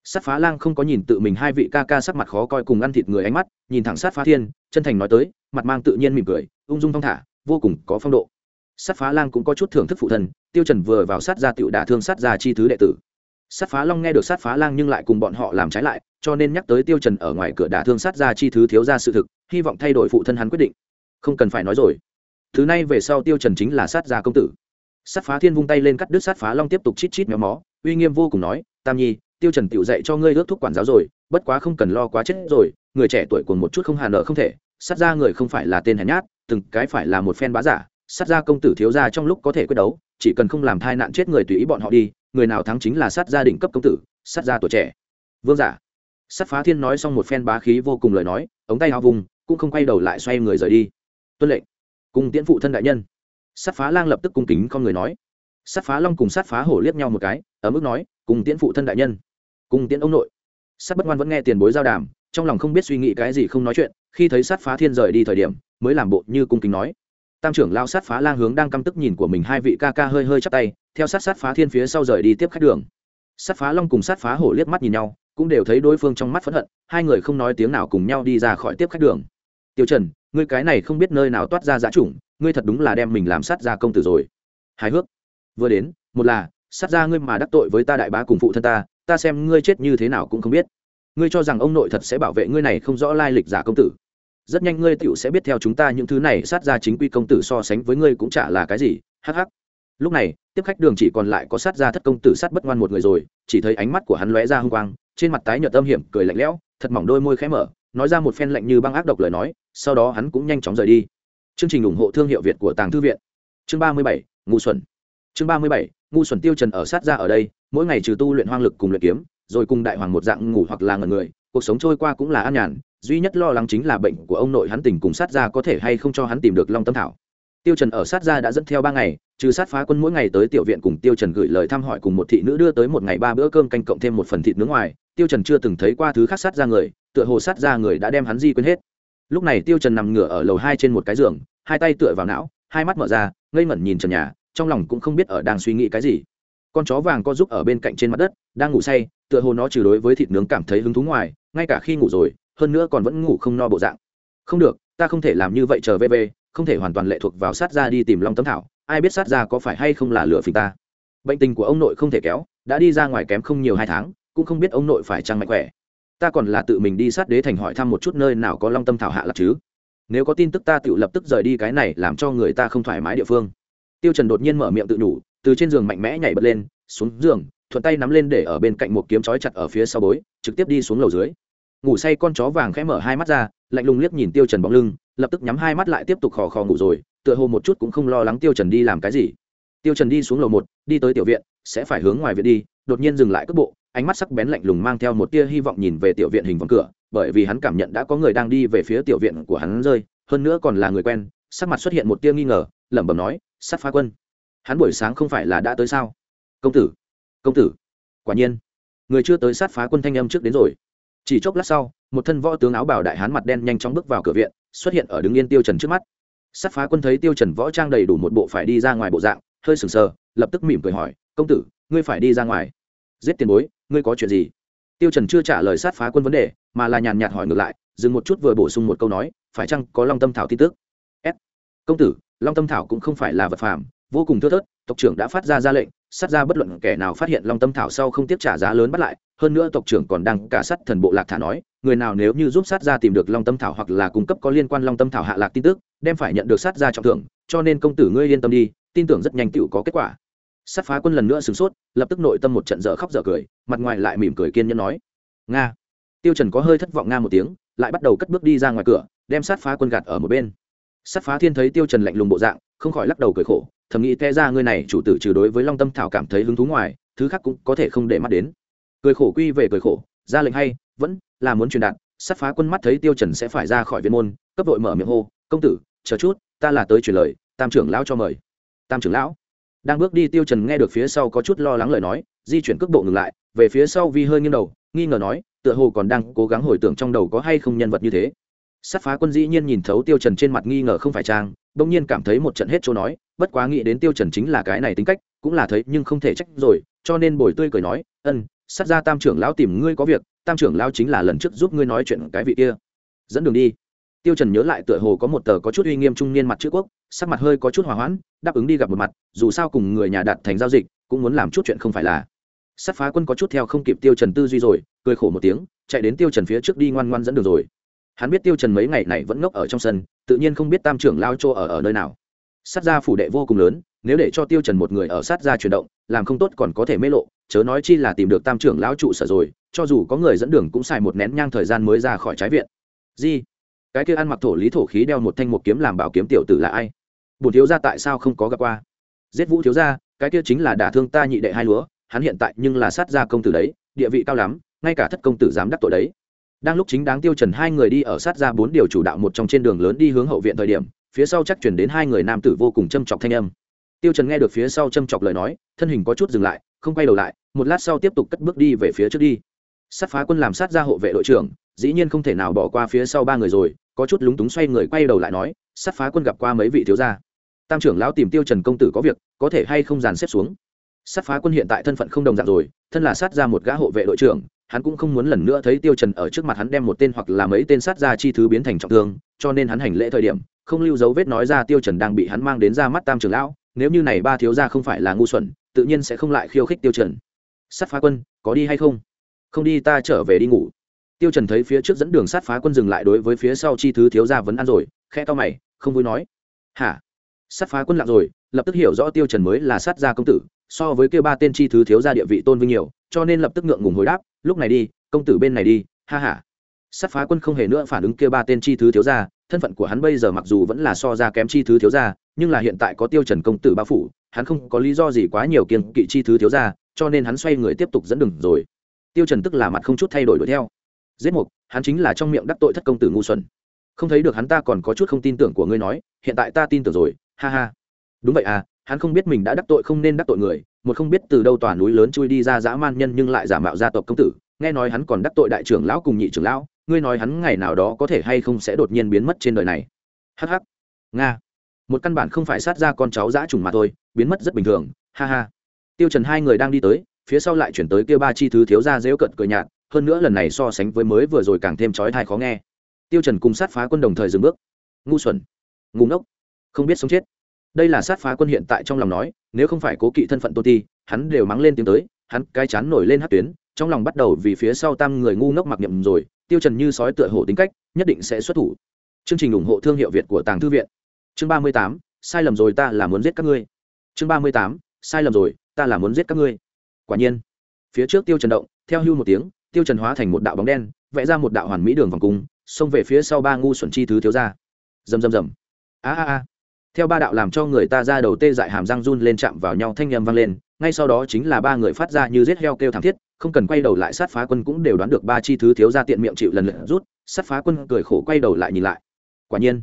Sát phá lang không có nhìn tự mình hai vị ca ca sắc mặt khó coi cùng ăn thịt người ánh mắt, nhìn thẳng sát phá thiên, chân thành nói tới, mặt mang tự nhiên mỉm cười, ung dung thong thả, vô cùng có phong độ. Sát phá lang cũng có chút thưởng thức phụ thân, tiêu trần vừa vào sát gia tiểu đả thương sát gia chi thứ đệ tử. Sát phá long nghe được sát phá lang nhưng lại cùng bọn họ làm trái lại, cho nên nhắc tới tiêu trần ở ngoài cửa đả thương sát gia chi thứ thiếu gia sự thực, hy vọng thay đổi phụ thân hắn quyết định. Không cần phải nói rồi thứ này về sau tiêu trần chính là sát gia công tử. Sát phá thiên vung tay lên cắt đứt sát phá long tiếp tục chít chít méo mó, uy nghiêm vô cùng nói, tam nhi, tiêu trần tiểu dạy cho ngươi ước thúc quản giáo rồi, bất quá không cần lo quá chết rồi, người trẻ tuổi còn một chút không hà nợ không thể, sát gia người không phải là tên hèn nhát, từng cái phải là một phen bá giả, sát gia công tử thiếu gia trong lúc có thể quyết đấu, chỉ cần không làm thai nạn chết người tùy ý bọn họ đi, người nào thắng chính là sát gia đỉnh cấp công tử, sát gia tuổi trẻ. Vương giả. Sát phá thiên nói xong một phen bá khí vô cùng lời nói, ống tay hao vùng, cũng không quay đầu lại xoay người rời đi. Tuân lệnh cùng tiễn phụ thân đại nhân. Sát phá lang lập tức cung kính con người nói. Sát phá long cùng sát phá hổ liếc nhau một cái ở mức nói, cùng tiễn phụ thân đại nhân. Cùng tiễn ông nội. Sát bất ngoan vẫn nghe tiền bối giao đàm, trong lòng không biết suy nghĩ cái gì không nói chuyện, khi thấy sát phá thiên rời đi thời điểm, mới làm bộ như cung kính nói. Tam trưởng lao sát phá lang hướng đang căm tức nhìn của mình hai vị ca ca hơi hơi chắp tay, theo sát sát phá thiên phía sau rời đi tiếp khách đường. Sát phá long cùng sát phá hổ liếc mắt nhìn nhau, cũng đều thấy đối phương trong mắt phẫn hận, hai người không nói tiếng nào cùng nhau đi ra khỏi tiếp khách đường. Tiêu trần ngươi cái này không biết nơi nào toát ra giá chủng, ngươi thật đúng là đem mình làm sát ra công tử rồi. Hài hước. Vừa đến, một là, sát ra ngươi mà đắc tội với ta đại bá cùng phụ thân ta ta xem ngươi chết như thế nào cũng không biết. Ngươi cho rằng ông nội thật sẽ bảo vệ ngươi này không rõ lai lịch giả công tử. Rất nhanh ngươi tựu sẽ biết theo chúng ta những thứ này sát ra chính quy công tử so sánh với ngươi cũng chả là cái gì, hắc hắc. Lúc này, tiếp khách đường chỉ còn lại có sát ra thất công tử sát bất ngoan một người rồi, chỉ thấy ánh mắt của hắn lóe ra hung quang, trên mặt tái nhợt âm hiểm, cười lạnh lẽo, thật mỏng đôi môi khẽ mở, nói ra một phen lạnh như băng ác độc lời nói sau đó hắn cũng nhanh chóng rời đi. Chương trình ủng hộ thương hiệu việt của tàng thư viện. Chương ba mươi bảy, ngu xuẩn. Chương ba mươi bảy, ngu xuẩn tiêu trần ở sát ra ở đây, mỗi ngày trừ tu luyện hoang lực cùng luyện kiếm, rồi cùng đại hoàng một dạng ngủ hoặc là ngẩn người, cuộc sống trôi qua cũng là an nhàn, duy nhất lo lắng chính là bệnh của ông nội hắn tình cùng sát ra có thể hay không cho hắn tìm được long tâm thảo. Tiêu trần ở sát ra đã dẫn theo ba ngày, trừ sát phá quân mỗi ngày tới tiểu viện cùng tiêu trần gửi lời thăm hỏi cùng một thị nữ đưa tới một ngày ba bữa cơm canh cộng thêm một phần thịt nướng ngoài, tiêu trần chưa từng thấy qua thứ khác sát ra người, tựa hồ sát ra người đã đem hắn di quên hết lúc này tiêu trần nằm ngửa ở lầu hai trên một cái giường, hai tay tựa vào não, hai mắt mở ra, ngây ngẩn nhìn trần nhà, trong lòng cũng không biết ở đang suy nghĩ cái gì. Con chó vàng co giúp ở bên cạnh trên mặt đất, đang ngủ say, tựa hồ nó trừ đối với thịt nướng cảm thấy hứng thú ngoài, ngay cả khi ngủ rồi, hơn nữa còn vẫn ngủ không no bộ dạng. Không được, ta không thể làm như vậy chờ về về, không thể hoàn toàn lệ thuộc vào sát ra đi tìm long tấm thảo, ai biết sát ra có phải hay không là lửa phình ta. Bệnh tình của ông nội không thể kéo, đã đi ra ngoài kém không nhiều hai tháng, cũng không biết ông nội phải chăng mạnh khỏe ta còn là tự mình đi sát đế thành hỏi thăm một chút nơi nào có long tâm thảo hạ lạc chứ? Nếu có tin tức ta tự lập tức rời đi cái này làm cho người ta không thoải mái địa phương. Tiêu trần đột nhiên mở miệng tự nhủ, từ trên giường mạnh mẽ nhảy bật lên, xuống giường, thuận tay nắm lên để ở bên cạnh một kiếm chói chặt ở phía sau bối, trực tiếp đi xuống lầu dưới. Ngủ say con chó vàng khẽ mở hai mắt ra, lạnh lùng liếc nhìn tiêu trần bóng lưng, lập tức nhắm hai mắt lại tiếp tục khò khò ngủ rồi, tựa hồ một chút cũng không lo lắng tiêu trần đi làm cái gì. Tiêu trần đi xuống lầu một, đi tới tiểu viện, sẽ phải hướng ngoài viện đi, đột nhiên dừng lại cước bộ ánh mắt sắc bén lạnh lùng mang theo một tia hy vọng nhìn về tiểu viện hình vòng cửa, bởi vì hắn cảm nhận đã có người đang đi về phía tiểu viện của hắn rơi, hơn nữa còn là người quen, sắc mặt xuất hiện một tia nghi ngờ, lẩm bẩm nói, sát phá quân, hắn buổi sáng không phải là đã tới sao? Công tử công tử, quả nhiên, người chưa tới sát phá quân thanh âm trước đến rồi. Chỉ chốc lát sau, một thân võ tướng áo bào đại hán mặt đen nhanh chóng bước vào cửa viện, xuất hiện ở đứng yên tiêu trần trước mắt. Sát phá quân thấy tiêu trần võ trang đầy đủ một bộ phải đi ra ngoài bộ dạng, hơi sừng sờ, lập tức mỉm cười hỏi, công tử, ngươi phải đi ra ngoài. Giết tiền bối ngươi có chuyện gì? Tiêu trần chưa trả lời sát phá quân vấn đề, mà là nhàn nhạt hỏi ngược lại, dừng một chút vừa bổ sung một câu nói, phải chăng có long tâm thảo tin tức? S. Công tử, long tâm thảo cũng không phải là vật phàm, vô cùng thưa thớt, tộc trưởng đã phát ra ra lệnh, sát ra bất luận kẻ nào phát hiện long tâm thảo sau không tiếp trả giá lớn bắt lại, hơn nữa tộc trưởng còn đang cả sát thần bộ lạc thả nói, người nào nếu như giúp sát ra tìm được long tâm thảo hoặc là cung cấp có liên quan long tâm thảo hạ lạc tin tức, đem phải nhận được sát ra trọng thưởng, cho nên công tử ngươi yên tâm đi, tin tưởng rất nhanh tựu có kết quả sát phá quân lần nữa sửng sốt, lập tức nội tâm một trận dở khóc dở cười, mặt ngoài lại mỉm cười kiên nhẫn nói, nga. Tiêu trần có hơi thất vọng nga một tiếng, lại bắt đầu cất bước đi ra ngoài cửa, đem sát phá quân gạt ở một bên. Sát phá thiên thấy tiêu trần lạnh lùng bộ dạng, không khỏi lắc đầu cười khổ, thầm nghĩ te ra ngươi này chủ tử trừ đối với long tâm thảo cảm thấy hứng thú ngoài, thứ khác cũng có thể không để mắt đến. Cười khổ quy về cười khổ, ra lệnh hay, vẫn là muốn truyền đạt, sát phá quân mắt thấy tiêu trần sẽ phải ra khỏi viên môn, cấp đội mở miệng hô, công tử, chờ chút, ta là tới truyền lời, tam trưởng lão cho mời. Tam trưởng lão? Đang bước đi tiêu trần nghe được phía sau có chút lo lắng lời nói, di chuyển cước bộ ngừng lại, về phía sau vi hơi nghiêng đầu, nghi ngờ nói, tựa hồ còn đang cố gắng hồi tưởng trong đầu có hay không nhân vật như thế. Sát phá quân dĩ nhiên nhìn thấu tiêu trần trên mặt nghi ngờ không phải trang, bỗng nhiên cảm thấy một trận hết chỗ nói, bất quá nghĩ đến tiêu trần chính là cái này tính cách, cũng là thấy nhưng không thể trách rồi, cho nên bồi tươi cười nói, ân, sát ra tam trưởng lão tìm ngươi có việc, tam trưởng lão chính là lần trước giúp ngươi nói chuyện cái vị kia. Dẫn đường đi. Tiêu trần nhớ lại tựa hồ có một tờ có chút uy nghiêm trung niên mặt chữ quốc sắc mặt hơi có chút hòa hoãn, đáp ứng đi gặp một mặt, dù sao cùng người nhà đặt thành giao dịch, cũng muốn làm chút chuyện không phải là. Sát phá quân có chút theo không kịp tiêu trần tư duy rồi, cười khổ một tiếng, chạy đến tiêu trần phía trước đi ngoan ngoan dẫn đường rồi. Hắn biết tiêu trần mấy ngày này vẫn ngốc ở trong sân, tự nhiên không biết tam trưởng lao chỗ ở ở nơi nào. Sát gia phủ đệ vô cùng lớn, nếu để cho tiêu trần một người ở sát gia chuyển động, làm không tốt còn có thể mê lộ, chớ nói chi là tìm được tam trưởng lão trụ sở rồi, cho dù có người dẫn đường cũng xài một nén nhang thời gian mới ra khỏi trái viện. Gì cái kia ăn mặc thổ lý thổ khí đeo một thanh một kiếm làm bảo kiếm tiểu tử là ai? Bổn thiếu gia tại sao không có gặp qua? Giết vũ thiếu gia, cái kia chính là đả thương ta nhị đệ hai lúa hắn hiện tại nhưng là sát gia công tử đấy, địa vị cao lắm, ngay cả thất công tử dám đắc tội đấy. Đang lúc chính đáng tiêu trần hai người đi ở sát gia bốn điều chủ đạo một trong trên đường lớn đi hướng hậu viện thời điểm, phía sau chắc chuyển đến hai người nam tử vô cùng châm chọc thanh âm. Tiêu trần nghe được phía sau châm chọc lời nói, thân hình có chút dừng lại, không quay đầu lại, một lát sau tiếp tục cất bước đi về phía trước đi. Sát phá quân làm sát gia hộ vệ đội trưởng, dĩ nhiên không thể nào bỏ qua phía sau ba người rồi, có chút lúng túng xoay người quay đầu lại nói, sát phá quân gặp qua mấy vị thiếu gia? Tam trưởng lão tìm tiêu trần công tử có việc, có thể hay không dàn xếp xuống? Sát phá quân hiện tại thân phận không đồng dạng rồi, thân là sát ra một gã hộ vệ đội trưởng, hắn cũng không muốn lần nữa thấy tiêu trần ở trước mặt hắn đem một tên hoặc là mấy tên sát ra chi thứ biến thành trọng thương, cho nên hắn hành lễ thời điểm, không lưu dấu vết nói ra tiêu trần đang bị hắn mang đến ra mắt tam trưởng lão, nếu như này ba thiếu gia không phải là ngu xuẩn, tự nhiên sẽ không lại khiêu khích tiêu trần. Sát phá quân, có đi hay không? Không đi ta trở về đi ngủ. Tiêu trần thấy phía trước dẫn đường sát phá quân dừng lại đối với phía sau chi thứ thiếu gia vẫn ăn rồi, khẽ to mày, không vui nói. Hả? Sát phá quân lặng rồi, lập tức hiểu rõ tiêu trần mới là sát gia công tử, so với kia ba tên chi thứ thiếu gia địa vị tôn vinh nhiều, cho nên lập tức ngượng ngùng hồi đáp, lúc này đi, công tử bên này đi, ha ha. Sát phá quân không hề nữa phản ứng kia ba tên chi thứ thiếu gia, thân phận của hắn bây giờ mặc dù vẫn là so ra kém chi thứ thiếu gia, nhưng là hiện tại có tiêu trần công tử bao phủ, hắn không có lý do gì quá nhiều kiêng kỵ chi thứ thiếu gia, cho nên hắn xoay người tiếp tục dẫn đường rồi. Tiêu trần tức là mặt không chút thay đổi đuổi theo. Giết mục, hắn chính là trong miệng đắc tội thất công tử ngu xuẩn. Không thấy được hắn ta còn có chút không tin tưởng của ngươi nói, hiện tại ta tin tưởng rồi ha ha. Đúng vậy à hắn không biết mình đã đắc tội không nên đắc tội người, một không biết từ đâu tòa núi lớn chui đi ra dã man nhân nhưng lại giả mạo gia tộc công tử, nghe nói hắn còn đắc tội đại trưởng lão cùng nhị trưởng lão, ngươi nói hắn ngày nào đó có thể hay không sẽ đột nhiên biến mất trên đời này. Hh nga. Một căn bản không phải sát ra con cháu dã trùng mà thôi, biến mất rất bình thường, ha ha. Tiêu trần hai người đang đi tới, phía sau lại chuyển tới kia ba chi thứ thiếu gia dễu cận cười nhạt, hơn nữa lần này so sánh với mới vừa rồi càng thêm chói tai khó nghe. Tiêu trần cùng sát phá quân đồng thời dừng bước. Ngu xuẩn. Ngu ngốc không biết sống chết. Đây là sát phá quân hiện tại trong lòng nói, nếu không phải cố kỵ thân phận tôn ti, hắn đều mắng lên tiếng tới, hắn cái chán nổi lên hát tuyến, trong lòng bắt đầu vì phía sau tam người ngu ngốc mặc niệm rồi, tiêu trần như sói tựa hổ tính cách, nhất định sẽ xuất thủ. Chương trình ủng hộ thương hiệu việt của tàng thư viện. Chương ba mươi tám, sai lầm rồi ta là muốn giết các ngươi. Chương ba mươi tám, sai lầm rồi ta là muốn giết các ngươi. Quả nhiên, phía trước tiêu trần động, theo hưu một tiếng, tiêu trần hóa thành một đạo bóng đen, vẽ ra một đạo hoàn mỹ đường vòng cung, xông về phía sau ba ngu xuẩn chi thứ thiếu gia. rầm rầm rầm. A a a theo ba đạo làm cho người ta ra đầu tê dại hàm răng run lên chạm vào nhau thanh â m vang lên, ngay sau đó chính là ba người phát ra như rết heo kêu thảm thiết, không cần quay đầu lại sát phá quân cũng đều đoán được ba chi thứ thiếu ra tiện miệng chịu lần lượt rút, sát phá quân cười khổ quay đầu lại nhìn lại. Quả nhiên,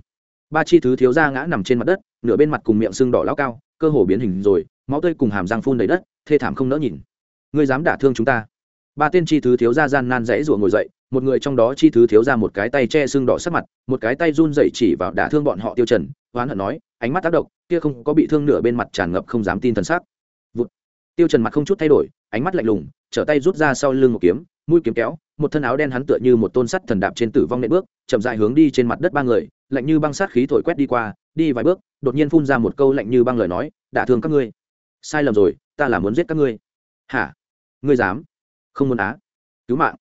ba chi thứ thiếu ra ngã nằm trên mặt đất, nửa bên mặt cùng miệng sưng đỏ lao cao, cơ hồ biến hình rồi, máu tươi cùng hàm răng phun đầy đất, thê thảm không nỡ nhìn. Ngươi dám đả thương chúng ta? Ba tên chi thứ thiếu ra gian nan rẽ rủa ngồi dậy, một người trong đó chi thứ thiếu ra một cái tay che sưng đỏ sắc mặt, một cái tay run dậy chỉ vào đả thương bọn họ tiêu trần hoán hận nói ánh mắt tác động, kia không có bị thương nửa bên mặt tràn ngập không dám tin thần sắc. Vụt. Tiêu trần mặt không chút thay đổi, ánh mắt lạnh lùng, trở tay rút ra sau lưng một kiếm, mũi kiếm kéo, một thân áo đen hắn tựa như một tôn sắt thần đạp trên tử vong nện bước, chậm rãi hướng đi trên mặt đất ba người, lạnh như băng sát khí thổi quét đi qua, đi vài bước, đột nhiên phun ra một câu lạnh như băng lời nói, đả thương các ngươi. Sai lầm rồi, ta là muốn giết các ngươi. Hả? Ngươi dám? Không muốn á? Cứu mạng.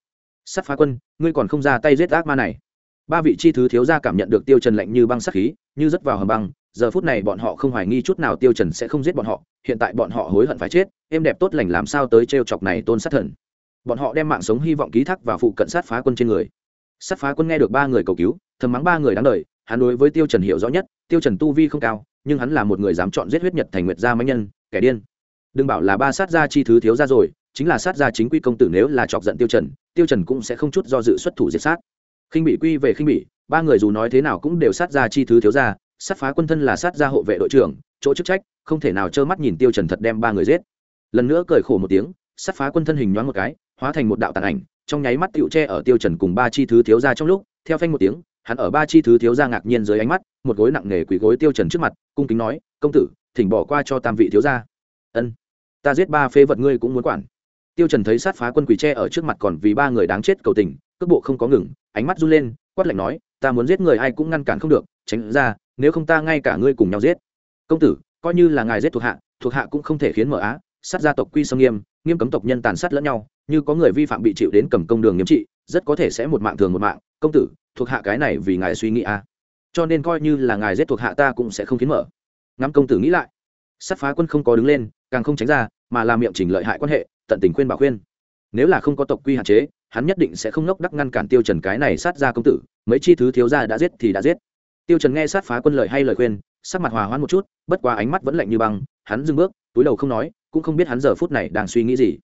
Sắt phá quân, ngươi còn không ra tay giết ác ma này. Ba vị chi thứ thiếu gia cảm nhận được tiêu trần lạnh như băng sát khí, như rất vào hầm băng giờ phút này bọn họ không hoài nghi chút nào tiêu trần sẽ không giết bọn họ, hiện tại bọn họ hối hận phải chết, em đẹp tốt lành làm sao tới treo chọc này tôn sát thần. Bọn họ đem mạng sống hy vọng ký thác vào phụ cận sát phá quân trên người. Sát phá quân nghe được ba người cầu cứu, thầm mắng ba người đáng đời, hắn đối với tiêu trần hiểu rõ nhất, tiêu trần tu vi không cao, nhưng hắn là một người dám chọn giết huyết nhật thành nguyệt gia mãnh nhân, kẻ điên. Đừng bảo là ba sát gia chi thứ thiếu gia rồi, chính là sát gia chính quy công tử nếu là chọc giận tiêu trần tiêu trần cũng sẽ không chút do dự xuất thủ diệt sát. Khinh bị quy về khinh bị ba người dù nói thế nào cũng đều sát gia chi thứ thiếu gia sát phá quân thân là sát gia hộ vệ đội trưởng, chỗ chức trách, không thể nào trơ mắt nhìn tiêu trần thật đem ba người giết. Lần nữa cười khổ một tiếng, sát phá quân thân hình nhoáng một cái, hóa thành một đạo tàn ảnh, trong nháy mắt tựu che ở tiêu trần cùng ba chi thứ thiếu gia trong lúc, theo phanh một tiếng, hắn ở ba chi thứ thiếu gia ngạc nhiên dưới ánh mắt, một gối nặng nề quỳ gối tiêu trần trước mặt, cung kính nói, công tử, thỉnh bỏ qua cho tam vị thiếu gia. Ân, ta giết ba phế vật ngươi cũng muốn quản. Tiêu trần thấy sát phá quân quỳ che ở trước mặt còn vì ba người đáng chết cầu tình, cước bộ không có ngừng, ánh mắt run lên, quát lạnh nói, ta muốn giết người ai cũng ngăn cản không được tránh ra, nếu không ta ngay cả ngươi cùng nhau giết. Công tử, coi như là ngài giết thuộc hạ thuộc hạ cũng không thể khiến mở á, sát gia tộc quy sông nghiêm nghiêm cấm tộc nhân tàn sát lẫn nhau, như có người vi phạm bị chịu đến cầm công đường nghiêm trị, rất có thể sẽ một mạng thường một mạng. Công tử, thuộc hạ cái này vì ngài suy nghĩ à. cho nên coi như là ngài giết thuộc hạ ta cũng sẽ không khiến mở. Ngắm công tử nghĩ lại. Sát phá quân không có đứng lên, càng không tránh ra, mà làm miệng chỉnh lợi hại quan hệ, tận tình khuyên bảo khuyên. Nếu là không có tộc quy hạn chế, hắn nhất định sẽ không nốc đắc ngăn cản tiêu trần cái này sát ra công tử, mấy chi thứ thiếu gia đã giết thì đã giết tiêu trần nghe sát phá quân lời hay lời khuyên, sắc mặt hòa hoãn một chút, bất quá ánh mắt vẫn lạnh như băng, hắn dừng bước, túi đầu không nói, cũng không biết hắn giờ phút này đang suy nghĩ gì.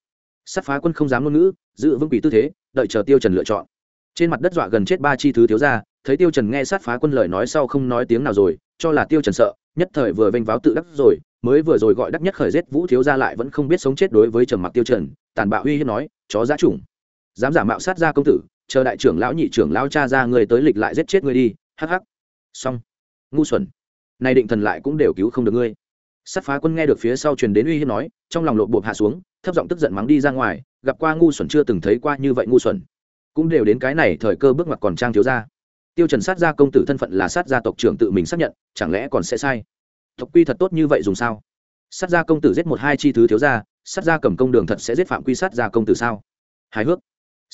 Sát phá quân không dám ngôn ngữ, giữ vững quỷ tư thế, đợi chờ tiêu trần lựa chọn. Trên mặt đất dọa gần chết ba chi thứ thiếu gia, thấy tiêu trần nghe sát phá quân lời nói sau không nói tiếng nào rồi, cho là tiêu trần sợ, nhất thời vừa vênh váo tự đắc rồi, mới vừa rồi gọi đắc nhất khởi giết vũ thiếu gia lại vẫn không biết sống chết đối với trầm mặc tiêu trần, tàn bạo uy hiếp nói, chó dã chủng, dám giả mạo sát gia công tử, chờ đại trưởng lão nhị trưởng lão cha ra người tới lịch lại giết chết người đi, hắc hắc xong. Ngu xuẩn. Nay định thần lại cũng đều cứu không được ngươi. Sát phá quân nghe được phía sau truyền đến uy hiếp nói, trong lòng lộp bộp hạ xuống, thấp giọng tức giận mắng đi ra ngoài, gặp qua ngu xuẩn chưa từng thấy qua như vậy ngu xuẩn. Cũng đều đến cái này thời cơ bước ngoặt còn trang thiếu ra tiêu trần sát gia công tử thân phận là sát gia tộc trưởng tự mình xác nhận, chẳng lẽ còn sẽ sai? Tộc quy thật tốt như vậy dùng sao? Sát gia công tử giết một hai chi thứ thiếu gia, sát gia cầm công đường thật sẽ giết phạm quy sát gia công tử sao? Hài hước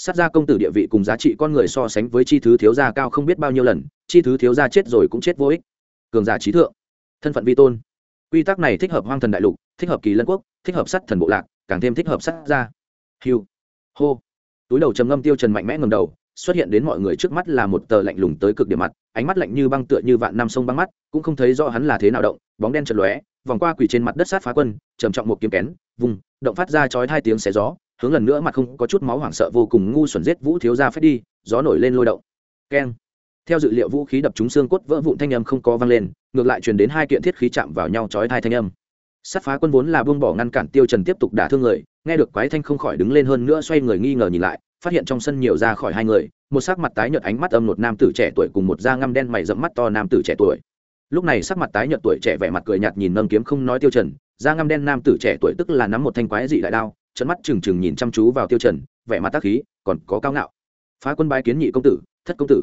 sát gia công tử địa vị cùng giá trị con người so sánh với chi thứ thiếu gia cao không biết bao nhiêu lần, chi thứ thiếu gia chết rồi cũng chết vô ích. Cường giả trí thượng, thân phận vi tôn. Quy tắc này thích hợp hoang thần đại lục, thích hợp kỳ lân quốc, thích hợp sát thần bộ lạc, càng thêm thích hợp sát gia. Hiu hô. Túi đầu trầm ngâm tiêu trần mạnh mẽ ngầm đầu, xuất hiện đến mọi người trước mắt là một tờ lạnh lùng tới cực điểm mặt, ánh mắt lạnh như băng tựa như vạn năm sông băng mắt, cũng không thấy rõ hắn là thế nào động, bóng đen chật lóe, vòng qua quỷ trên mặt đất sát phá quân, trầm trọng một kiếm kén, vùng, động phát ra chói hai tiếng xé gió hướng lần nữa mặt không có chút máu hoảng sợ vô cùng ngu xuẩn giết vũ thiếu gia phép đi, gió nổi lên lôi động. Keng. Theo dự liệu vũ khí đập trúng xương cốt vỡ vụn thanh âm không có vang lên, ngược lại truyền đến hai kiện thiết khí chạm vào nhau chói hai thanh âm. Sát phá quân vốn là buông bỏ ngăn cản tiêu trần tiếp tục đả thương người, nghe được quái thanh không khỏi đứng lên hơn nữa xoay người nghi ngờ nhìn lại, phát hiện trong sân nhiều ra khỏi hai người, một sắc mặt tái nhợt ánh mắt âm một nam tử trẻ tuổi cùng một da ngăm đen mày rậm mắt to nam tử trẻ tuổi. Lúc này sắc mặt tái nhợt tuổi trẻ vẻ mặt cười nhạt nhìn nâng kiếm không nói tiêu trần, da ngăm đen nam tử trẻ tuổi tức là nắm một thanh quái dị đại đao trận mắt trừng trừng nhìn chăm chú vào tiêu trần, vẻ mặt tác khí, còn có cao ngạo. Phá quân bái kiến nhị công tử, thất công tử.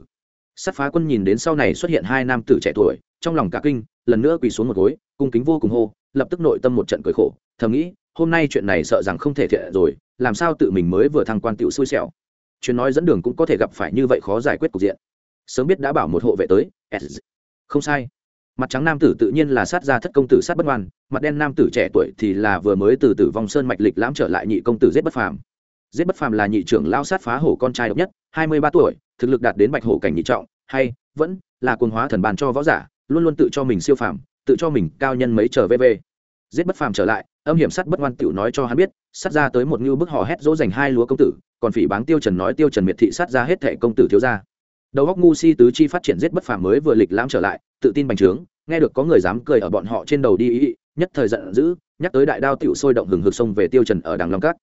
Sát phá quân nhìn đến sau này xuất hiện hai nam tử trẻ tuổi, trong lòng cả kinh, lần nữa quỳ xuống một gối, cung kính vô cùng hô, lập tức nội tâm một trận cười khổ, thầm nghĩ, hôm nay chuyện này sợ rằng không thể thiện rồi, làm sao tự mình mới vừa thăng quan tiểu xui xẻo. Chuyện nói dẫn đường cũng có thể gặp phải như vậy khó giải quyết cục diện. Sớm biết đã bảo một hộ vệ tới không sai mặt trắng nam tử tự nhiên là sát gia thất công tử sát bất ngoan mặt đen nam tử trẻ tuổi thì là vừa mới từ tử vong sơn mạch lịch lãm trở lại nhị công tử giết bất phàm. Giết bất phàm là nhị trưởng lao sát phá hổ con trai độc nhất, hai mươi ba tuổi, thực lực đạt đến bạch hổ cảnh nhị trọng, hay, vẫn, là quân hóa thần bàn cho võ giả, luôn luôn tự cho mình siêu phàm, tự cho mình cao nhân mấy trở vv giết bất phàm trở lại, âm hiểm sát bất ngoan tiểu nói cho hắn biết, sát ra tới một ngưu bức hò hét dỗ dành hai lúa công tử, còn phỉ báng tiêu trần nói tiêu trần miệt thị sát ra hết thệ công tử thiếu gia đầu góc ngu si tứ chi phát triển giết bất phàm mới vừa lịch lãm trở lại tự tin bành trướng nghe được có người dám cười ở bọn họ trên đầu đi ý, nhất thời giận dữ nhắc tới đại đao tiểu sôi động hừng hực sông về tiêu trần ở đằng long cát.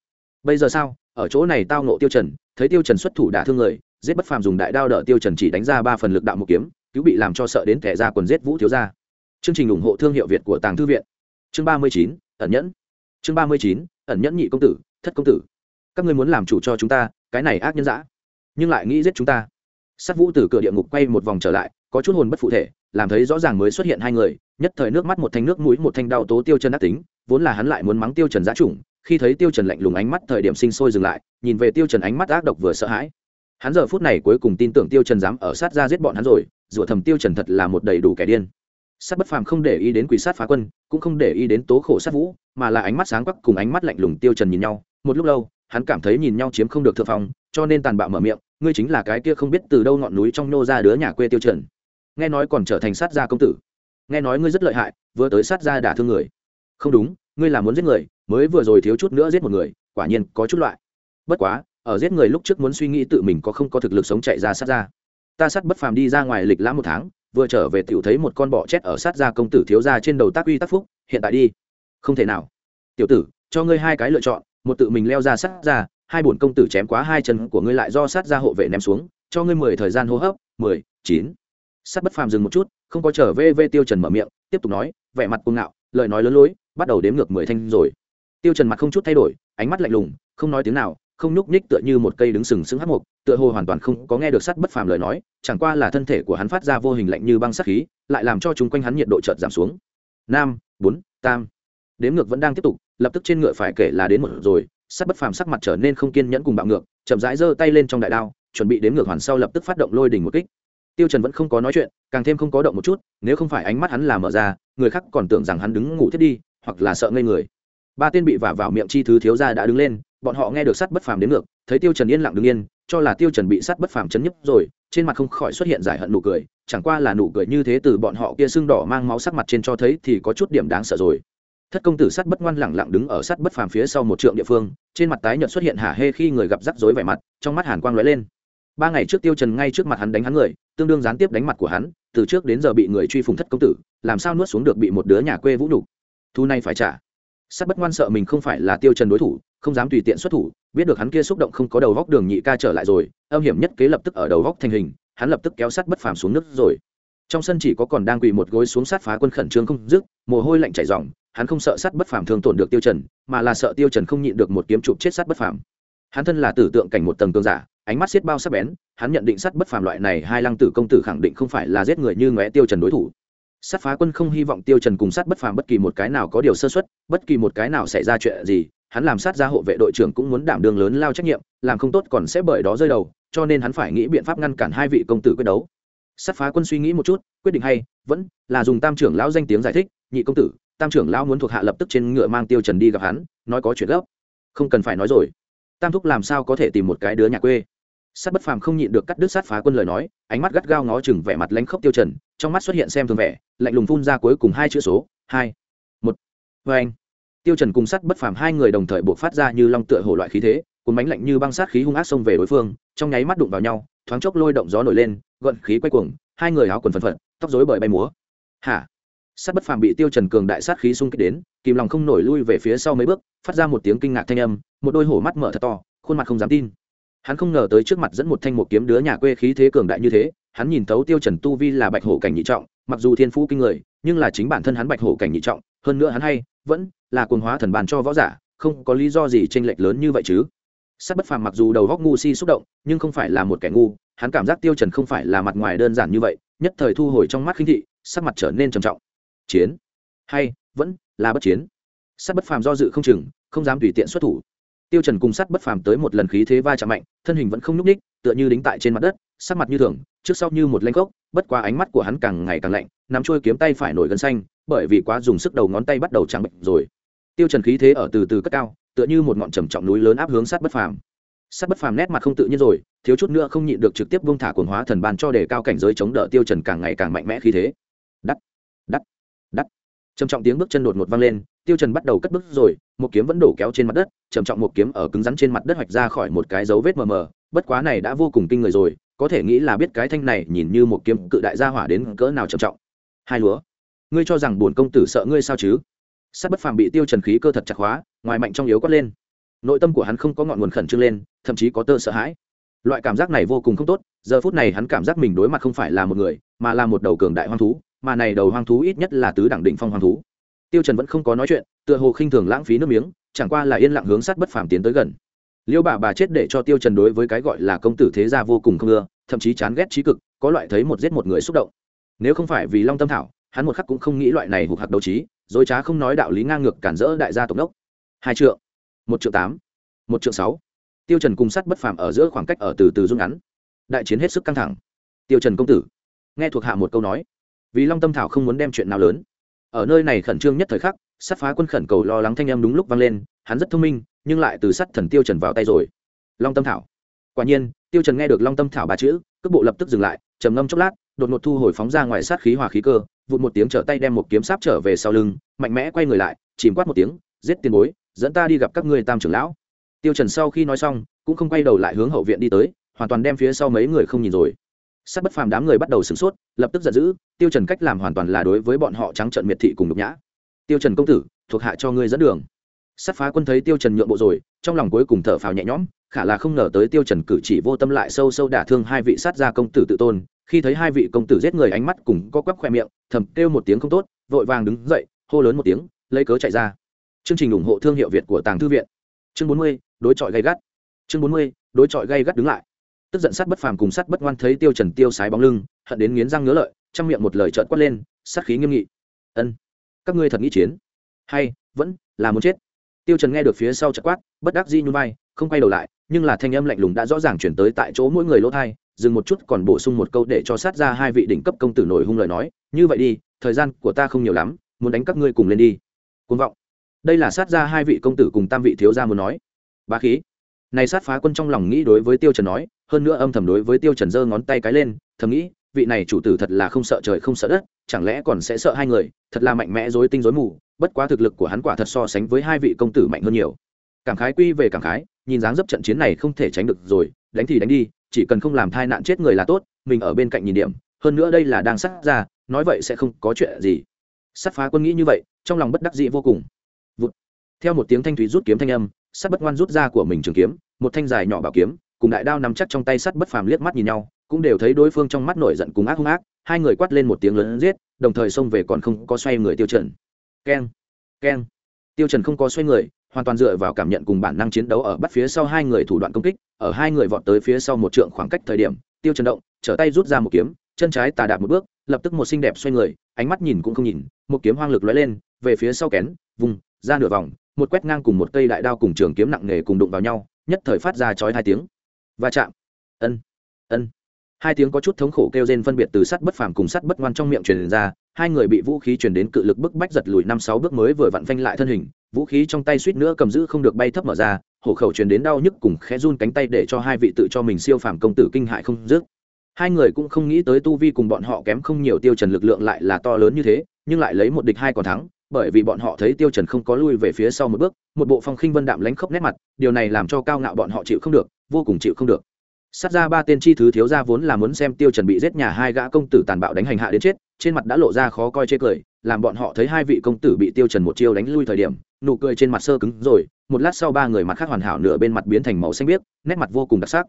Bây giờ sao? Ở chỗ này tao nộ tiêu trần thấy tiêu trần xuất thủ đả thương người giết bất phàm dùng đại đao đỡ tiêu trần chỉ đánh ra ba phần lực đạo một kiếm cứu bị làm cho sợ đến kẻ ra quần giết vũ thiếu gia. Chương trình ủng hộ thương hiệu việt của tàng thư viện. Chương ba mươi chín ẩn nhẫn. Chương ba mươi chín ẩn nhẫn nhị công tử thất công tử. Các ngươi muốn làm chủ cho chúng ta cái này ác nhân dã nhưng lại nghĩ giết chúng ta sát vũ từ cửa địa ngục quay một vòng trở lại, có chút hồn bất phụ thể, làm thấy rõ ràng mới xuất hiện hai người, nhất thời nước mắt một thanh nước mũi, một thanh đau tố tiêu chân ác tính, vốn là hắn lại muốn mắng tiêu trần giã chủng, khi thấy tiêu trần lạnh lùng ánh mắt thời điểm sinh sôi dừng lại, nhìn về tiêu trần ánh mắt ác độc vừa sợ hãi. Hắn giờ phút này cuối cùng tin tưởng tiêu trần dám ở sát ra giết bọn hắn rồi, rủa thầm tiêu trần thật là một đầy đủ kẻ điên. Sát bất phàm không để ý đến quỷ sát phá quân, cũng không để ý đến tố khổ sát vũ, mà là ánh mắt sáng quắc cùng ánh mắt lạnh lùng tiêu trần nhìn nhau. Một lúc lâu, hắn cảm thấy nhìn nhau chiếm không được thượng phong, cho nên tàn bạo mở miệng ngươi chính là cái kia không biết từ đâu ngọn núi trong nô ra đứa nhà quê tiêu trần. Nghe nói còn trở thành sát gia công tử. Nghe nói ngươi rất lợi hại, vừa tới sát gia đả thương người. Không đúng, ngươi là muốn giết người, mới vừa rồi thiếu chút nữa giết một người, quả nhiên có chút loại. Bất quá, ở giết người lúc trước muốn suy nghĩ tự mình có không có thực lực sống chạy ra sát gia. Ta sát bất phàm đi ra ngoài lịch lãm một tháng, vừa trở về tiểu thấy một con bọ chết ở sát gia công tử thiếu gia trên đầu tác uy tác phúc, hiện tại đi. Không thể nào. Tiểu tử, cho ngươi hai cái lựa chọn, một tự mình leo ra sát gia hai bổn công tử chém quá hai chân của ngươi lại do sát gia hộ vệ ném xuống, cho ngươi mười thời gian hô hấp, mười, chín. Sát bất phàm dừng một chút, không có trở về về tiêu trần mở miệng, tiếp tục nói, vẻ mặt cuồng ngạo, lời nói lớn lối, bắt đầu đếm ngược mười thanh rồi. Tiêu trần mặt không chút thay đổi, ánh mắt lạnh lùng, không nói tiếng nào, không nhúc nhích tựa như một cây đứng sừng sững hắc mục, tựa hồ hoàn toàn không có nghe được sát bất phàm lời nói, chẳng qua là thân thể của hắn phát ra vô hình lạnh như băng sát khí, lại làm cho chúng quanh hắn nhiệt độ chợt giảm xuống. Năm bốn, tam. Đếm ngược vẫn đang tiếp tục, lập tức trên ngựa phải kể là đến một rồi Sắt bất phàm sắc mặt trở nên không kiên nhẫn cùng bạo ngược, chậm rãi giơ tay lên trong đại đao, chuẩn bị đếm ngược hoàn sau lập tức phát động lôi đỉnh một kích. Tiêu trần vẫn không có nói chuyện, càng thêm không có động một chút, nếu không phải ánh mắt hắn là mở ra, người khác còn tưởng rằng hắn đứng ngủ thiết đi, hoặc là sợ ngây người. Ba tên bị vả vào miệng chi thứ thiếu gia đã đứng lên, bọn họ nghe được sắt bất phàm đến ngược, thấy tiêu trần yên lặng đứng yên, cho là tiêu trần bị sắt bất phàm chấn nhấp rồi, trên mặt không khỏi xuất hiện giải hận nụ cười, chẳng qua là nụ cười như thế từ bọn họ kia sưng đỏ mang máu sắc mặt trên cho thấy thì có chút điểm đáng sợ rồi thất công tử sắt bất ngoan lẳng lặng đứng ở sắt bất phàm phía sau một trượng địa phương, trên mặt tái nhợt xuất hiện hả hê khi người gặp rắc rối vẻ mặt, trong mắt hàn quang lóe lên. Ba ngày trước tiêu trần ngay trước mặt hắn đánh hắn người, tương đương gián tiếp đánh mặt của hắn, từ trước đến giờ bị người truy phùng thất công tử, làm sao nuốt xuống được bị một đứa nhà quê vũ đủ thu này phải trả. Sắt bất ngoan sợ mình không phải là tiêu trần đối thủ, không dám tùy tiện xuất thủ, biết được hắn kia xúc động không có đầu góc đường nhị ca trở lại rồi, âm hiểm nhất kế lập tức ở đầu góc thành hình, hắn lập tức kéo sắt bất phàm xuống nước rồi. Trong sân chỉ có còn đang quỳ một gối xuống sát phá quân khẩn trương không dứt, mồ hôi lạnh chảy ròng hắn không sợ sát bất phàm thường tổn được tiêu trần, mà là sợ tiêu trần không nhịn được một kiếm chụp chết sát bất phàm. Hắn thân là tử tượng cảnh một tầng cường giả, ánh mắt xiết bao sắc bén, hắn nhận định sát bất phàm loại này hai lăng tử công tử khẳng định không phải là giết người như ngóe tiêu trần đối thủ. Sát phá quân không hy vọng tiêu trần cùng sát bất phàm bất kỳ một cái nào có điều sơ suất, bất kỳ một cái nào xảy ra chuyện gì, hắn làm sát gia hộ vệ đội trưởng cũng muốn đảm đương lớn lao trách nhiệm, làm không tốt còn sẽ bởi đó rơi đầu, cho nên hắn phải nghĩ biện pháp ngăn cản hai vị công tử quyết đấu. Sát phá quân suy nghĩ một chút, quyết định hay, vẫn là dùng tam trưởng lão danh tiếng giải thích, nhị công tử tam trưởng lão muốn thuộc hạ lập tức trên ngựa mang tiêu trần đi gặp hắn, nói có chuyện gấp. Không cần phải nói rồi. Tam thúc làm sao có thể tìm một cái đứa nhà quê? Sát bất phàm không nhịn được cắt đứt sát phá quân lời nói, ánh mắt gắt gao ngó chừng vẻ mặt lánh khốc tiêu trần, trong mắt xuất hiện xem thường vẻ, lạnh lùng phun ra cuối cùng hai chữ số, hai, một. Với anh, tiêu trần cùng sát bất phàm hai người đồng thời buộc phát ra như long tựa hổ loại khí thế, cuốn bánh lạnh như băng sát khí hung ác xông về đối phương, trong nháy mắt đụng vào nhau, thoáng chốc lôi động gió nổi lên gợn khí quay cuồng, hai người áo quần phần phật, tóc rối bời bay múa. Hả? Sát bất phàm bị tiêu trần cường đại sát khí xung kích đến, kìm lòng không nổi lui về phía sau mấy bước, phát ra một tiếng kinh ngạc thanh âm, một đôi hổ mắt mở thật to, khuôn mặt không dám tin. Hắn không ngờ tới trước mặt dẫn một thanh một kiếm đứa nhà quê khí thế cường đại như thế, hắn nhìn thấu tiêu trần tu vi là bạch hổ cảnh nhị trọng, mặc dù thiên phú kinh người, nhưng là chính bản thân hắn bạch hổ cảnh nhị trọng, hơn nữa hắn hay, vẫn là cuồng hóa thần bàn cho võ giả, không có lý do gì tranh lệch lớn như vậy chứ. Sát bất phàm mặc dù đầu góc ngu si xúc động, nhưng không phải là một kẻ ngu, hắn cảm giác tiêu trần không phải là mặt ngoài đơn giản như vậy, nhất thời thu hồi trong mắt khinh thị, sắc mặt trở nên trầm trọng chiến. Hay, vẫn là bất chiến. Sát bất phàm do dự không chừng, không dám tùy tiện xuất thủ. Tiêu trần cùng sắt bất phàm tới một lần khí thế va chạm mạnh, thân hình vẫn không nhúc ních tựa như đính tại trên mặt đất, sắc mặt như thường, trước sau như một lanh gốc bất quá ánh mắt của hắn càng ngày càng lạnh, nắm trôi kiếm tay phải nổi gần xanh, bởi vì quá dùng sức đầu ngón tay bắt đầu trắng bệnh rồi. Tiêu trần khí thế ở từ từ cất cao, tựa như một ngọn trầm trọng núi lớn áp hướng sát bất phàm. Sắt bất phàm nét mặt không tự nhiên rồi, thiếu chút nữa không nhịn được trực tiếp buông thả cuồng hóa thần ban cho đề cao cảnh giới chống đỡ tiêu trần càng ngày càng mạnh mẽ khí thế trầm trọng tiếng bước chân đột ngột vang lên, tiêu trần bắt đầu cất bước rồi, một kiếm vẫn đổ kéo trên mặt đất, trầm trọng một kiếm ở cứng rắn trên mặt đất hoạch ra khỏi một cái dấu vết mờ mờ, bất quá này đã vô cùng kinh người rồi, có thể nghĩ là biết cái thanh này nhìn như một kiếm cự đại gia hỏa đến cỡ nào trầm trọng. Hai lúa, ngươi cho rằng bổn công tử sợ ngươi sao chứ? Sắt bất phàm bị tiêu trần khí cơ thật chặt hóa, ngoài mạnh trong yếu quát lên. Nội tâm của hắn không có ngọn nguồn khẩn trương lên, thậm chí có tơ sợ hãi. Loại cảm giác này vô cùng không tốt, giờ phút này hắn cảm giác mình đối mặt không phải là một người, mà là một đầu cường đại hoang thú mà này đầu hoang thú ít nhất là tứ đẳng định phong hoang thú. Tiêu trần vẫn không có nói chuyện, tựa hồ khinh thường lãng phí nước miếng, chẳng qua là yên lặng hướng sát bất phàm tiến tới gần. Liêu bà bà chết để cho tiêu trần đối với cái gọi là công tử thế gia vô cùng không ưa, thậm chí chán ghét trí cực, có loại thấy một giết một người xúc động. Nếu không phải vì long tâm thảo, hắn một khắc cũng không nghĩ loại này hụt hạc đấu trí rồi trá không nói đạo lý ngang ngược cản rỡ đại gia tổng đốc. Hai trượng, một trượng tám, một trượng sáu. Tiêu trần cùng sát bất phàm ở giữa khoảng cách ở từ từ rút ngắn. Đại chiến hết sức căng thẳng. Tiêu trần công tử, nghe thuộc hạ một câu nói vì long tâm thảo không muốn đem chuyện nào lớn. Ở nơi này khẩn trương nhất thời khắc, sát phá quân khẩn cầu lo lắng thanh em đúng lúc vang lên, hắn rất thông minh, nhưng lại từ sắt thần tiêu trần vào tay rồi. Long tâm thảo. Quả nhiên, tiêu trần nghe được long tâm thảo ba chữ, cước bộ lập tức dừng lại, trầm ngâm chốc lát, đột ngột thu hồi phóng ra ngoài sát khí hòa khí cơ, vụt một tiếng trở tay đem một kiếm sáp trở về sau lưng, mạnh mẽ quay người lại, chìm quát một tiếng, giết tiền bối, dẫn ta đi gặp các ngươi tam trưởng lão. Tiêu trần sau khi nói xong, cũng không quay đầu lại hướng hậu viện đi tới, hoàn toàn đem phía sau mấy người không nhìn rồi sát bất phàm đám người bắt đầu sửng sốt lập tức giận dữ tiêu trần cách làm hoàn toàn là đối với bọn họ trắng trợn miệt thị cùng nhục nhã. Tiêu trần công tử thuộc hạ cho ngươi dẫn đường. Sát phá quân thấy tiêu trần nhượng bộ rồi trong lòng cuối cùng thở phào nhẹ nhõm khả là không ngờ tới tiêu trần cử chỉ vô tâm lại sâu sâu đả thương hai vị sát gia công tử tự tôn. Khi thấy hai vị công tử giết người ánh mắt cùng có quắp khoe miệng thầm kêu một tiếng không tốt vội vàng đứng dậy hô lớn một tiếng lấy cớ chạy ra. Chương trình ủng hộ thương hiệu việt của tàng thư viện. Chương 40, đối chọi gay gắt. Chương 40, đối chọi gay gắt đứng lại tức giận sát bất phàm cùng sát bất ngoan thấy tiêu trần tiêu sái bóng lưng, hận đến nghiến răng ngứa lợi, trong miệng một lời trợn quát lên, sát khí nghiêm nghị. Ân, các ngươi thật nghĩ chiến? Hay, vẫn là muốn chết. Tiêu trần nghe được phía sau chợt quát, bất đắc dĩ nhún vai, không quay đầu lại, nhưng là thanh âm lạnh lùng đã rõ ràng chuyển tới tại chỗ mỗi người lỗ thai, dừng một chút còn bổ sung một câu để cho sát ra hai vị đỉnh cấp công tử nổi hung lời nói, như vậy đi, thời gian của ta không nhiều lắm, muốn đánh các ngươi cùng lên đi. Cuồng vọng. Đây là sát ra hai vị công tử cùng tam vị thiếu gia muốn nói. Bá khí này sát phá quân trong lòng nghĩ đối với tiêu trần nói, hơn nữa âm thầm đối với tiêu trần giơ ngón tay cái lên, thầm nghĩ, vị này chủ tử thật là không sợ trời không sợ đất, chẳng lẽ còn sẽ sợ hai người, thật là mạnh mẽ dối tinh dối mù, bất quá thực lực của hắn quả thật so sánh với hai vị công tử mạnh hơn nhiều. Cảm khái quy về cảm khái, nhìn dáng dấp trận chiến này không thể tránh được rồi, đánh thì đánh đi, chỉ cần không làm thai nạn chết người là tốt, mình ở bên cạnh nhìn điểm, hơn nữa đây là đang sát ra, nói vậy sẽ không có chuyện gì. Sát phá quân nghĩ như vậy, trong lòng bất đắc dĩ vô cùng. Vụt. theo một tiếng thanh thúy rút kiếm thanh âm Sắt bất ngoan rút ra của mình trường kiếm, một thanh dài nhỏ bảo kiếm, cùng đại đao nắm chắc trong tay sắt bất phàm liếc mắt nhìn nhau, cũng đều thấy đối phương trong mắt nổi giận cùng ác hung ác, hai người quát lên một tiếng lớn giết, đồng thời xông về còn không có xoay người tiêu trần. Keng keng. Tiêu trần không có xoay người, hoàn toàn dựa vào cảm nhận cùng bản năng chiến đấu ở bắt phía sau hai người thủ đoạn công kích, ở hai người vọt tới phía sau một trượng khoảng cách thời điểm, tiêu trần động, trở tay rút ra một kiếm, chân trái tà đạp một bước, lập tức một xinh đẹp xoay người, ánh mắt nhìn cũng không nhìn, một kiếm hoang lực lóe lên, về phía sau kén, vùng, ra nửa vòng một quét ngang cùng một cây đại đao cùng trường kiếm nặng nề cùng đụng vào nhau, nhất thời phát ra chói hai tiếng. Va chạm. Ân. Ân. Hai tiếng có chút thống khổ kêu rên phân biệt từ sắt bất phàm cùng sắt bất ngoan trong miệng truyền ra, hai người bị vũ khí truyền đến cự lực bức bách giật lùi năm sáu bước mới vừa vặn phanh lại thân hình, vũ khí trong tay suýt nữa cầm giữ không được bay thấp mở ra, hổ khẩu truyền đến đau nhức cùng khẽ run cánh tay để cho hai vị tự cho mình siêu phàm công tử kinh hại không dứt. Hai người cũng không nghĩ tới tu vi cùng bọn họ kém không nhiều tiêu trần lực lượng lại là to lớn như thế, nhưng lại lấy một địch hai còn thắng bởi vì bọn họ thấy tiêu trần không có lui về phía sau một bước, một bộ phong khinh vân đạm lánh khốc nét mặt, điều này làm cho cao ngạo bọn họ chịu không được, vô cùng chịu không được. Sát ra ba tên chi thứ thiếu gia vốn là muốn xem tiêu trần bị giết nhà hai gã công tử tàn bạo đánh hành hạ đến chết, trên mặt đã lộ ra khó coi chê cười, làm bọn họ thấy hai vị công tử bị tiêu trần một chiêu đánh lui thời điểm, nụ cười trên mặt sơ cứng rồi, một lát sau ba người mặt khác hoàn hảo nửa bên mặt biến thành màu xanh biếc, nét mặt vô cùng đặc sắc.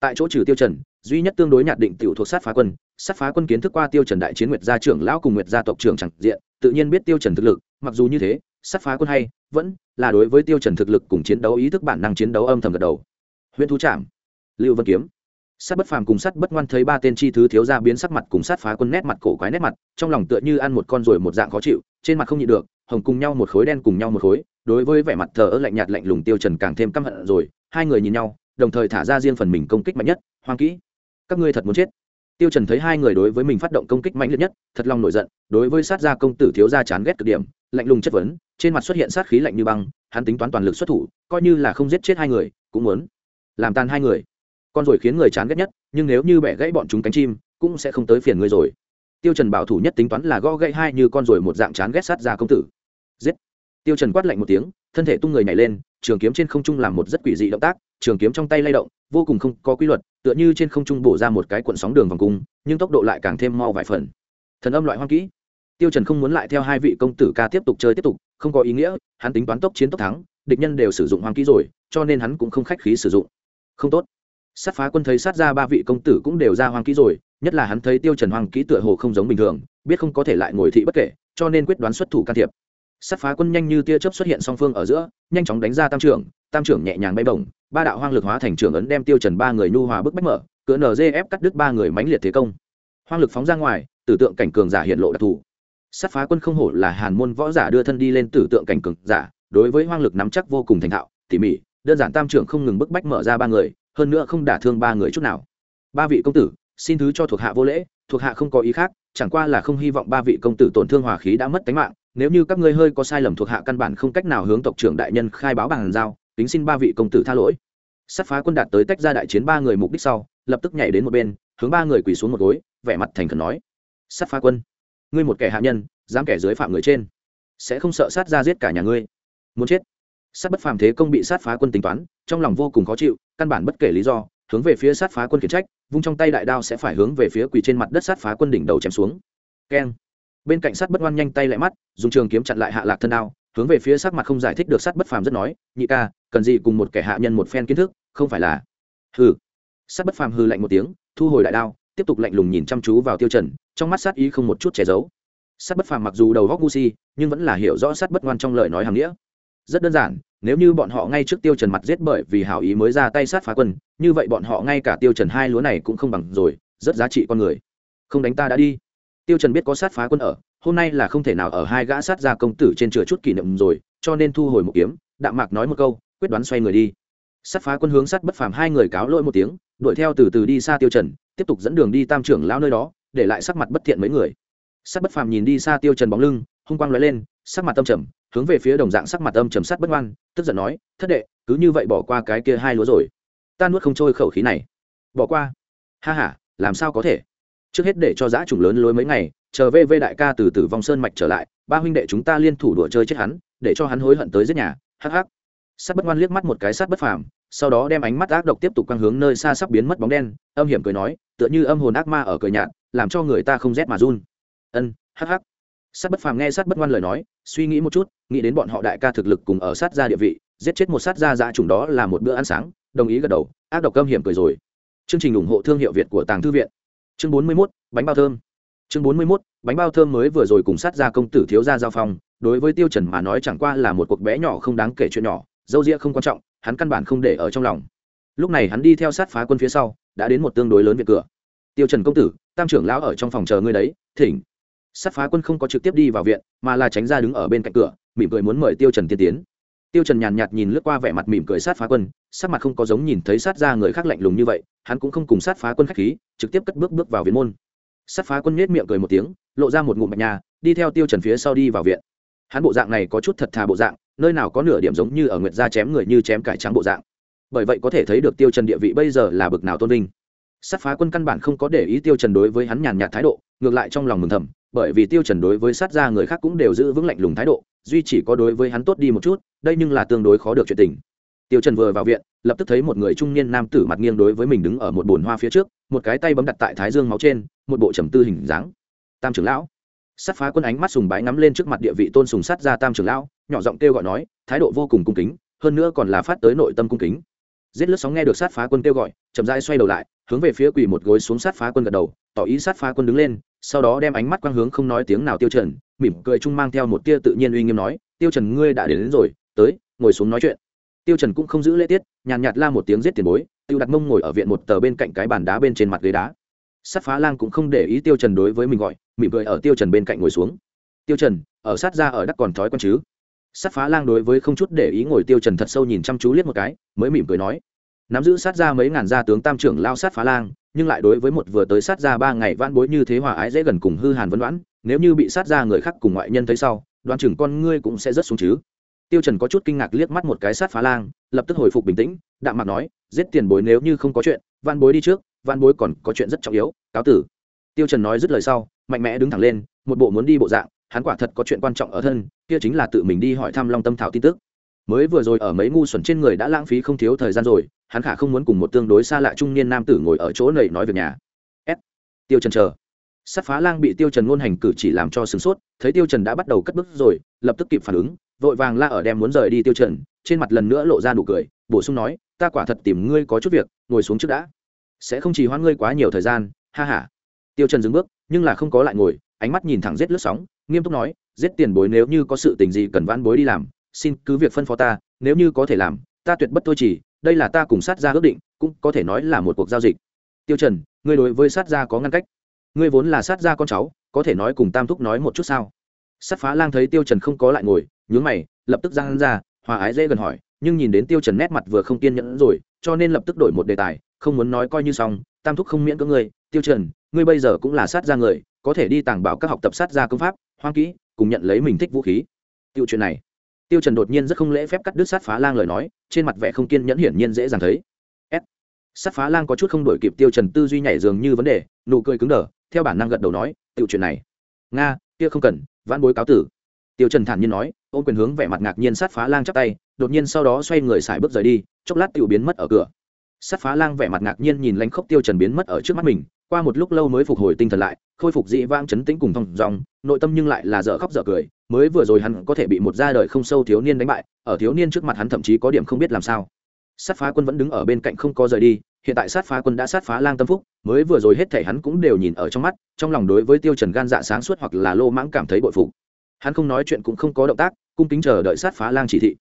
Tại chỗ trừ tiêu trần duy nhất tương đối nhạt định tiểu thuộc sát phá quân, sát phá quân kiến thức qua tiêu trần đại chiến nguyệt gia trưởng lão cùng nguyệt gia tộc trưởng chẳng diện, tự nhiên biết tiêu trần thực lực, mặc dù như thế, sát phá quân hay, vẫn là đối với tiêu trần thực lực cùng chiến đấu ý thức bản năng chiến đấu âm thầm gật đầu. Huyễn thú trạng lưu vân kiếm, sát bất phàm cùng sát bất ngoan thấy ba tên chi thứ thiếu gia biến sắc mặt cùng sát phá quân nét mặt cổ quái nét mặt, trong lòng tựa như ăn một con rồi một dạng khó chịu, trên mặt không nhịn được, hồng cùng nhau một khối, đen cùng nhau một khối, đối với vẻ mặt thờ ơ lạnh nhạt lạnh lùng tiêu trần càng thêm căm hận rồi, hai người nhìn nhau, đồng thời thả ra riêng phần mình công kích mạnh nhất, hoang kỹ các ngươi thật muốn chết. Tiêu trần thấy hai người đối với mình phát động công kích mạnh liệt nhất, thật lòng nổi giận, đối với sát gia công tử thiếu gia chán ghét cực điểm, lạnh lùng chất vấn, trên mặt xuất hiện sát khí lạnh như băng, hắn tính toán toàn lực xuất thủ, coi như là không giết chết hai người, cũng muốn làm tan hai người. Con rồi khiến người chán ghét nhất, nhưng nếu như bẻ gãy bọn chúng cánh chim, cũng sẽ không tới phiền người rồi. Tiêu trần bảo thủ nhất tính toán là gõ gãy hai như con rồi một dạng chán ghét sát gia công tử. Giết! Tiêu trần quát lạnh một tiếng, thân thể tung người nhảy lên, trường kiếm trên không trung làm một rất quỷ dị động tác, trường kiếm trong tay lay động, vô cùng không có quy luật tựa như trên không trung bổ ra một cái cuộn sóng đường vòng cung, nhưng tốc độ lại càng thêm mau vài phần. Thần âm loại hoang kỹ. Tiêu trần không muốn lại theo hai vị công tử ca tiếp tục chơi tiếp tục, không có ý nghĩa, hắn tính toán tốc chiến tốc thắng, địch nhân đều sử dụng hoang kỹ rồi, cho nên hắn cũng không khách khí sử dụng. Không tốt. Sát phá quân thấy sát ra ba vị công tử cũng đều ra hoang kỹ rồi, nhất là hắn thấy tiêu trần hoang kỹ tựa hồ không giống bình thường, biết không có thể lại ngồi thị bất kể, cho nên quyết đoán xuất thủ can thiệp. Sát phá quân nhanh như tia chớp xuất hiện song phương ở giữa, nhanh chóng đánh ra tam trưởng tam trưởng nhẹ nhàng bay bổng, ba đạo hoang lực hóa thành trưởng ấn đem tiêu trần ba người nhu hòa bức bách mở cửa nzf cắt đứt ba người mãnh liệt thế công. Hoang lực phóng ra ngoài, tử tượng cảnh cường giả hiện lộ đặc thù. Sát phá quân không hổ là hàn môn võ giả đưa thân đi lên tử tượng cảnh cường giả, đối với hoang lực nắm chắc vô cùng thành thạo, tỉ mỉ, đơn giản tam trưởng không ngừng bức bách mở ra ba người, hơn nữa không đả thương ba người chút nào. Ba vị công tử, xin thứ cho thuộc hạ vô lễ, thuộc hạ không có ý khác, chẳng qua là không hy vọng ba vị công tử tổn thương hòa khí đã mất tính mạng, nếu như các ngươi hơi có sai lầm thuộc hạ căn bản không cách nào hướng tộc trưởng đại nhân khai báo bằng giao tính xin ba vị công tử tha lỗi. Sát phá quân đạt tới tách ra đại chiến ba người mục đích sau, lập tức nhảy đến một bên, hướng ba người quỳ xuống một gối, vẻ mặt thành khẩn nói. Sát phá quân, ngươi một kẻ hạ nhân, dám kẻ dưới phạm người trên, sẽ không sợ sát ra giết cả nhà ngươi. Muốn chết. Sát bất phàm thế công bị sát phá quân tính toán, trong lòng vô cùng khó chịu, căn bản bất kể lý do, hướng về phía sát phá quân khiển trách, vung trong tay đại đao sẽ phải hướng về phía quỳ trên mặt đất sát phá quân đỉnh đầu chém xuống. Keng. Bên cạnh sát bất ngoan nhanh tay lại mắt, dùng trường kiếm chặn lại hạ lạc thân đao, hướng về phía sát mặt không giải thích được sát bất phàm rất nói, nhị ca cần gì cùng một kẻ hạ nhân một phen kiến thức, không phải là, hừ. Sát bất phàm hư lạnh một tiếng, thu hồi đại đao, tiếp tục lạnh lùng nhìn chăm chú vào tiêu trần, trong mắt sát ý không một chút che giấu. Sát bất phàm mặc dù đầu góc ngu si, nhưng vẫn là hiểu rõ sát bất ngoan trong lời nói hàng nghĩa. Rất đơn giản, nếu như bọn họ ngay trước tiêu trần mặt giết bởi vì hảo ý mới ra tay sát phá quân, như vậy bọn họ ngay cả tiêu trần hai lúa này cũng không bằng rồi, rất giá trị con người. Không đánh ta đã đi. Tiêu trần biết có sát phá quân ở, hôm nay là không thể nào ở hai gã sát gia công tử trên chừa chút kỷ niệm rồi, cho nên thu hồi một kiếm, đạm mạc nói một câu quyết đoán xoay người đi. Sát phá quân hướng sát bất phàm, hai người cáo lỗi một tiếng, đuổi theo từ từ đi xa tiêu trần, tiếp tục dẫn đường đi tam trưởng lão nơi đó, để lại sắc mặt bất thiện mấy người. Sát bất phàm nhìn đi xa tiêu trần bóng lưng, hung quang lóe lên, sắc mặt tâm trầm, hướng về phía đồng dạng sắc mặt âm trầm sát bất ngoan, tức giận nói, thất đệ, cứ như vậy bỏ qua cái kia hai lúa rồi. Ta nuốt không trôi khẩu khí này. Bỏ qua? Ha ha, làm sao có thể? Trước hết để cho giã trùng lớn lối mấy ngày, chờ vv đại ca từ từ vòng sơn mạch trở lại, ba huynh đệ chúng ta liên thủ đùa chơi chết hắn, để cho hắn hối hận tới giết nhà. Hắc hắc sát bất ngoan liếc mắt một cái sát bất phàm sau đó đem ánh mắt ác độc tiếp tục quang hướng nơi xa sắp biến mất bóng đen âm hiểm cười nói tựa như âm hồn ác ma ở cười nhạt làm cho người ta không rét mà run. Ân hắc hắc. Sát bất phàm nghe sát bất ngoan lời nói suy nghĩ một chút nghĩ đến bọn họ đại ca thực lực cùng ở sát gia địa vị giết chết một sát gia dã trùng đó là một bữa ăn sáng đồng ý gật đầu ác độc âm hiểm cười rồi. Chương trình ủng hộ thương hiệu việt của tàng thư viện. Chương bốn mươi 41, bánh bao thơm. Chương bốn mươi 41, bánh bao thơm mới vừa rồi cùng sát gia công tử thiếu gia giao phong đối với tiêu trần mà nói chẳng qua là một cuộc bé nhỏ không đáng kể chuyện nhỏ dâu ria không quan trọng, hắn căn bản không để ở trong lòng. Lúc này hắn đi theo sát phá quân phía sau, đã đến một tương đối lớn viện cửa. Tiêu trần công tử, tam trưởng lão ở trong phòng chờ ngươi đấy, thỉnh. Sát phá quân không có trực tiếp đi vào viện, mà là tránh ra đứng ở bên cạnh cửa, mỉm cười muốn mời tiêu trần tiên tiến. Tiêu trần nhàn nhạt nhìn lướt qua vẻ mặt mỉm cười sát phá quân, sắc mặt không có giống nhìn thấy sát ra người khác lạnh lùng như vậy, hắn cũng không cùng sát phá quân khách khí, trực tiếp cất bước bước vào viện môn. Sát phá quân nhếch miệng cười một tiếng, lộ ra một ngụm bạch nhà đi theo tiêu trần phía sau đi vào viện. Hắn bộ dạng này có chút thật thà bộ dạng nơi nào có nửa điểm giống như ở nguyệt gia chém người như chém cải trắng bộ dạng. Bởi vậy có thể thấy được tiêu trần địa vị bây giờ là bực nào tôn vinh. Sát phá quân căn bản không có để ý tiêu trần đối với hắn nhàn nhạt thái độ, ngược lại trong lòng mừng thầm, bởi vì tiêu trần đối với sát gia người khác cũng đều giữ vững lạnh lùng thái độ, duy chỉ có đối với hắn tốt đi một chút, đây nhưng là tương đối khó được chuyện tình. Tiêu trần vừa vào viện, lập tức thấy một người trung niên nam tử mặt nghiêng đối với mình đứng ở một bồn hoa phía trước, một cái tay bấm đặt tại thái dương máu trên, một bộ trầm tư hình dáng. Tam trưởng lão sát phá quân ánh mắt sùng bái ngắm lên trước mặt địa vị tôn sùng sát gia tam trưởng lão nhỏ giọng kêu gọi nói thái độ vô cùng cung kính hơn nữa còn là phát tới nội tâm cung kính. Giết lướt sóng nghe được sát phá quân kêu gọi chậm rãi xoay đầu lại hướng về phía quỳ một gối xuống sát phá quân gật đầu tỏ ý sát phá quân đứng lên sau đó đem ánh mắt quang hướng không nói tiếng nào tiêu trần mỉm cười chung mang theo một tia tự nhiên uy nghiêm nói tiêu trần ngươi đã đến, đến rồi tới ngồi xuống nói chuyện. Tiêu trần cũng không giữ lễ tiết nhàn nhạt la một tiếng giết tiền bối tiêu đặt mông ngồi ở viện một tờ bên cạnh cái bàn đá bên trên mặt ghế đá sát phá lang cũng không để ý tiêu trần đối với mình gọi, mỉm cười ở tiêu trần bên cạnh ngồi xuống. Tiêu trần, ở sát ra ở đắc còn thói quen chứ? Sát phá lang đối với không chút để ý ngồi tiêu trần thật sâu nhìn chăm chú liếc một cái, mới mỉm cười nói. Nắm giữ sát ra mấy ngàn gia tướng tam trưởng lao sát phá lang, nhưng lại đối với một vừa tới sát ra ba ngày vãn bối như thế hòa ái dễ gần cùng hư hàn vấn đoán, nếu như bị sát ra người khác cùng ngoại nhân thấy sau, đoán chừng con ngươi cũng sẽ rất xuống chứ. Tiêu trần có chút kinh ngạc liếc mắt một cái sát phá lang, lập tức hồi phục bình tĩnh, đạm mặt nói, giết tiền bối nếu như không có chuyện văn bối đi trước văn bối còn có chuyện rất trọng yếu cáo tử. Tiêu trần nói dứt lời sau, mạnh mẽ đứng thẳng lên, một bộ muốn đi bộ dạng, hắn quả thật có chuyện quan trọng ở thân, kia chính là tự mình đi hỏi thăm long tâm thảo tin tức. Mới vừa rồi ở mấy ngu xuẩn trên người đã lãng phí không thiếu thời gian rồi, hắn khả không muốn cùng một tương đối xa lạ trung niên nam tử ngồi ở chỗ này nói việc nhà. S. Tiêu trần chờ. Sát phá lang bị tiêu trần ngôn hành cử chỉ làm cho sửng sốt, thấy tiêu trần đã bắt đầu cất bước rồi, lập tức kịp phản ứng, vội vàng la ở đem muốn rời đi tiêu trần, trên mặt lần nữa lộ ra nụ cười, bổ sung nói, ta quả thật tìm ngươi có chút việc, ngồi xuống trước đã. Sẽ không chỉ hoãn ngươi quá nhiều thời gian ha ha. Tiêu trần dừng bước, nhưng là không có lại ngồi, ánh mắt nhìn thẳng giết lướt sóng, nghiêm túc nói, giết tiền bối nếu như có sự tình gì cần vãn bối đi làm, xin cứ việc phân phó ta, nếu như có thể làm, ta tuyệt bất tôi chỉ, đây là ta cùng sát gia ước định, cũng có thể nói là một cuộc giao dịch. Tiêu trần, ngươi đối với sát gia có ngăn cách? Ngươi vốn là sát gia con cháu, có thể nói cùng tam thúc nói một chút sao? Sát phá lang thấy tiêu trần không có lại ngồi, nhướng mày, lập tức giang ra, hòa ái dễ gần hỏi, nhưng nhìn đến tiêu trần nét mặt vừa không kiên nhẫn rồi, cho nên lập tức đổi một đề tài, không muốn nói coi như xong, tam thúc không miễn cưỡng ngươi tiêu trần, ngươi bây giờ cũng là sát gia người, có thể đi tàng bảo các học tập sát gia công pháp, hoang kỹ, cùng nhận lấy mình thích vũ khí. Tiêu chuyện này. Tiêu trần đột nhiên rất không lễ phép cắt đứt sát phá lang lời nói, trên mặt vẻ không kiên nhẫn hiển nhiên dễ dàng thấy. S. Sát phá lang có chút không đổi kịp tiêu trần tư duy nhảy dường như vấn đề, nụ cười cứng đờ, theo bản năng gật đầu nói tiêu chuyện này. Nga, kia không cần, vãn bối cáo tử. Tiêu trần thản nhiên nói ôn quyền hướng vẻ mặt ngạc nhiên sát phá lang chắp tay, đột nhiên sau đó xoay người xài bước rời đi, chốc lát tiêu biến mất ở cửa. Sát phá lang vẻ mặt ngạc nhiên nhìn lánh khốc tiêu trần biến mất ở trước mắt mình qua một lúc lâu mới phục hồi tinh thần lại, khôi phục dị vang chấn tĩnh cùng thong dong, nội tâm nhưng lại là dở khóc dở cười, mới vừa rồi hắn có thể bị một gia đời không sâu thiếu niên đánh bại, ở thiếu niên trước mặt hắn thậm chí có điểm không biết làm sao. Sát phá quân vẫn đứng ở bên cạnh không có rời đi, hiện tại sát phá quân đã sát phá lang tâm phúc, mới vừa rồi hết thể hắn cũng đều nhìn ở trong mắt, trong lòng đối với tiêu trần gan dạ sáng suốt hoặc là lô mãng cảm thấy bội phục. Hắn không nói chuyện cũng không có động tác, cung kính chờ đợi sát phá lang chỉ thị.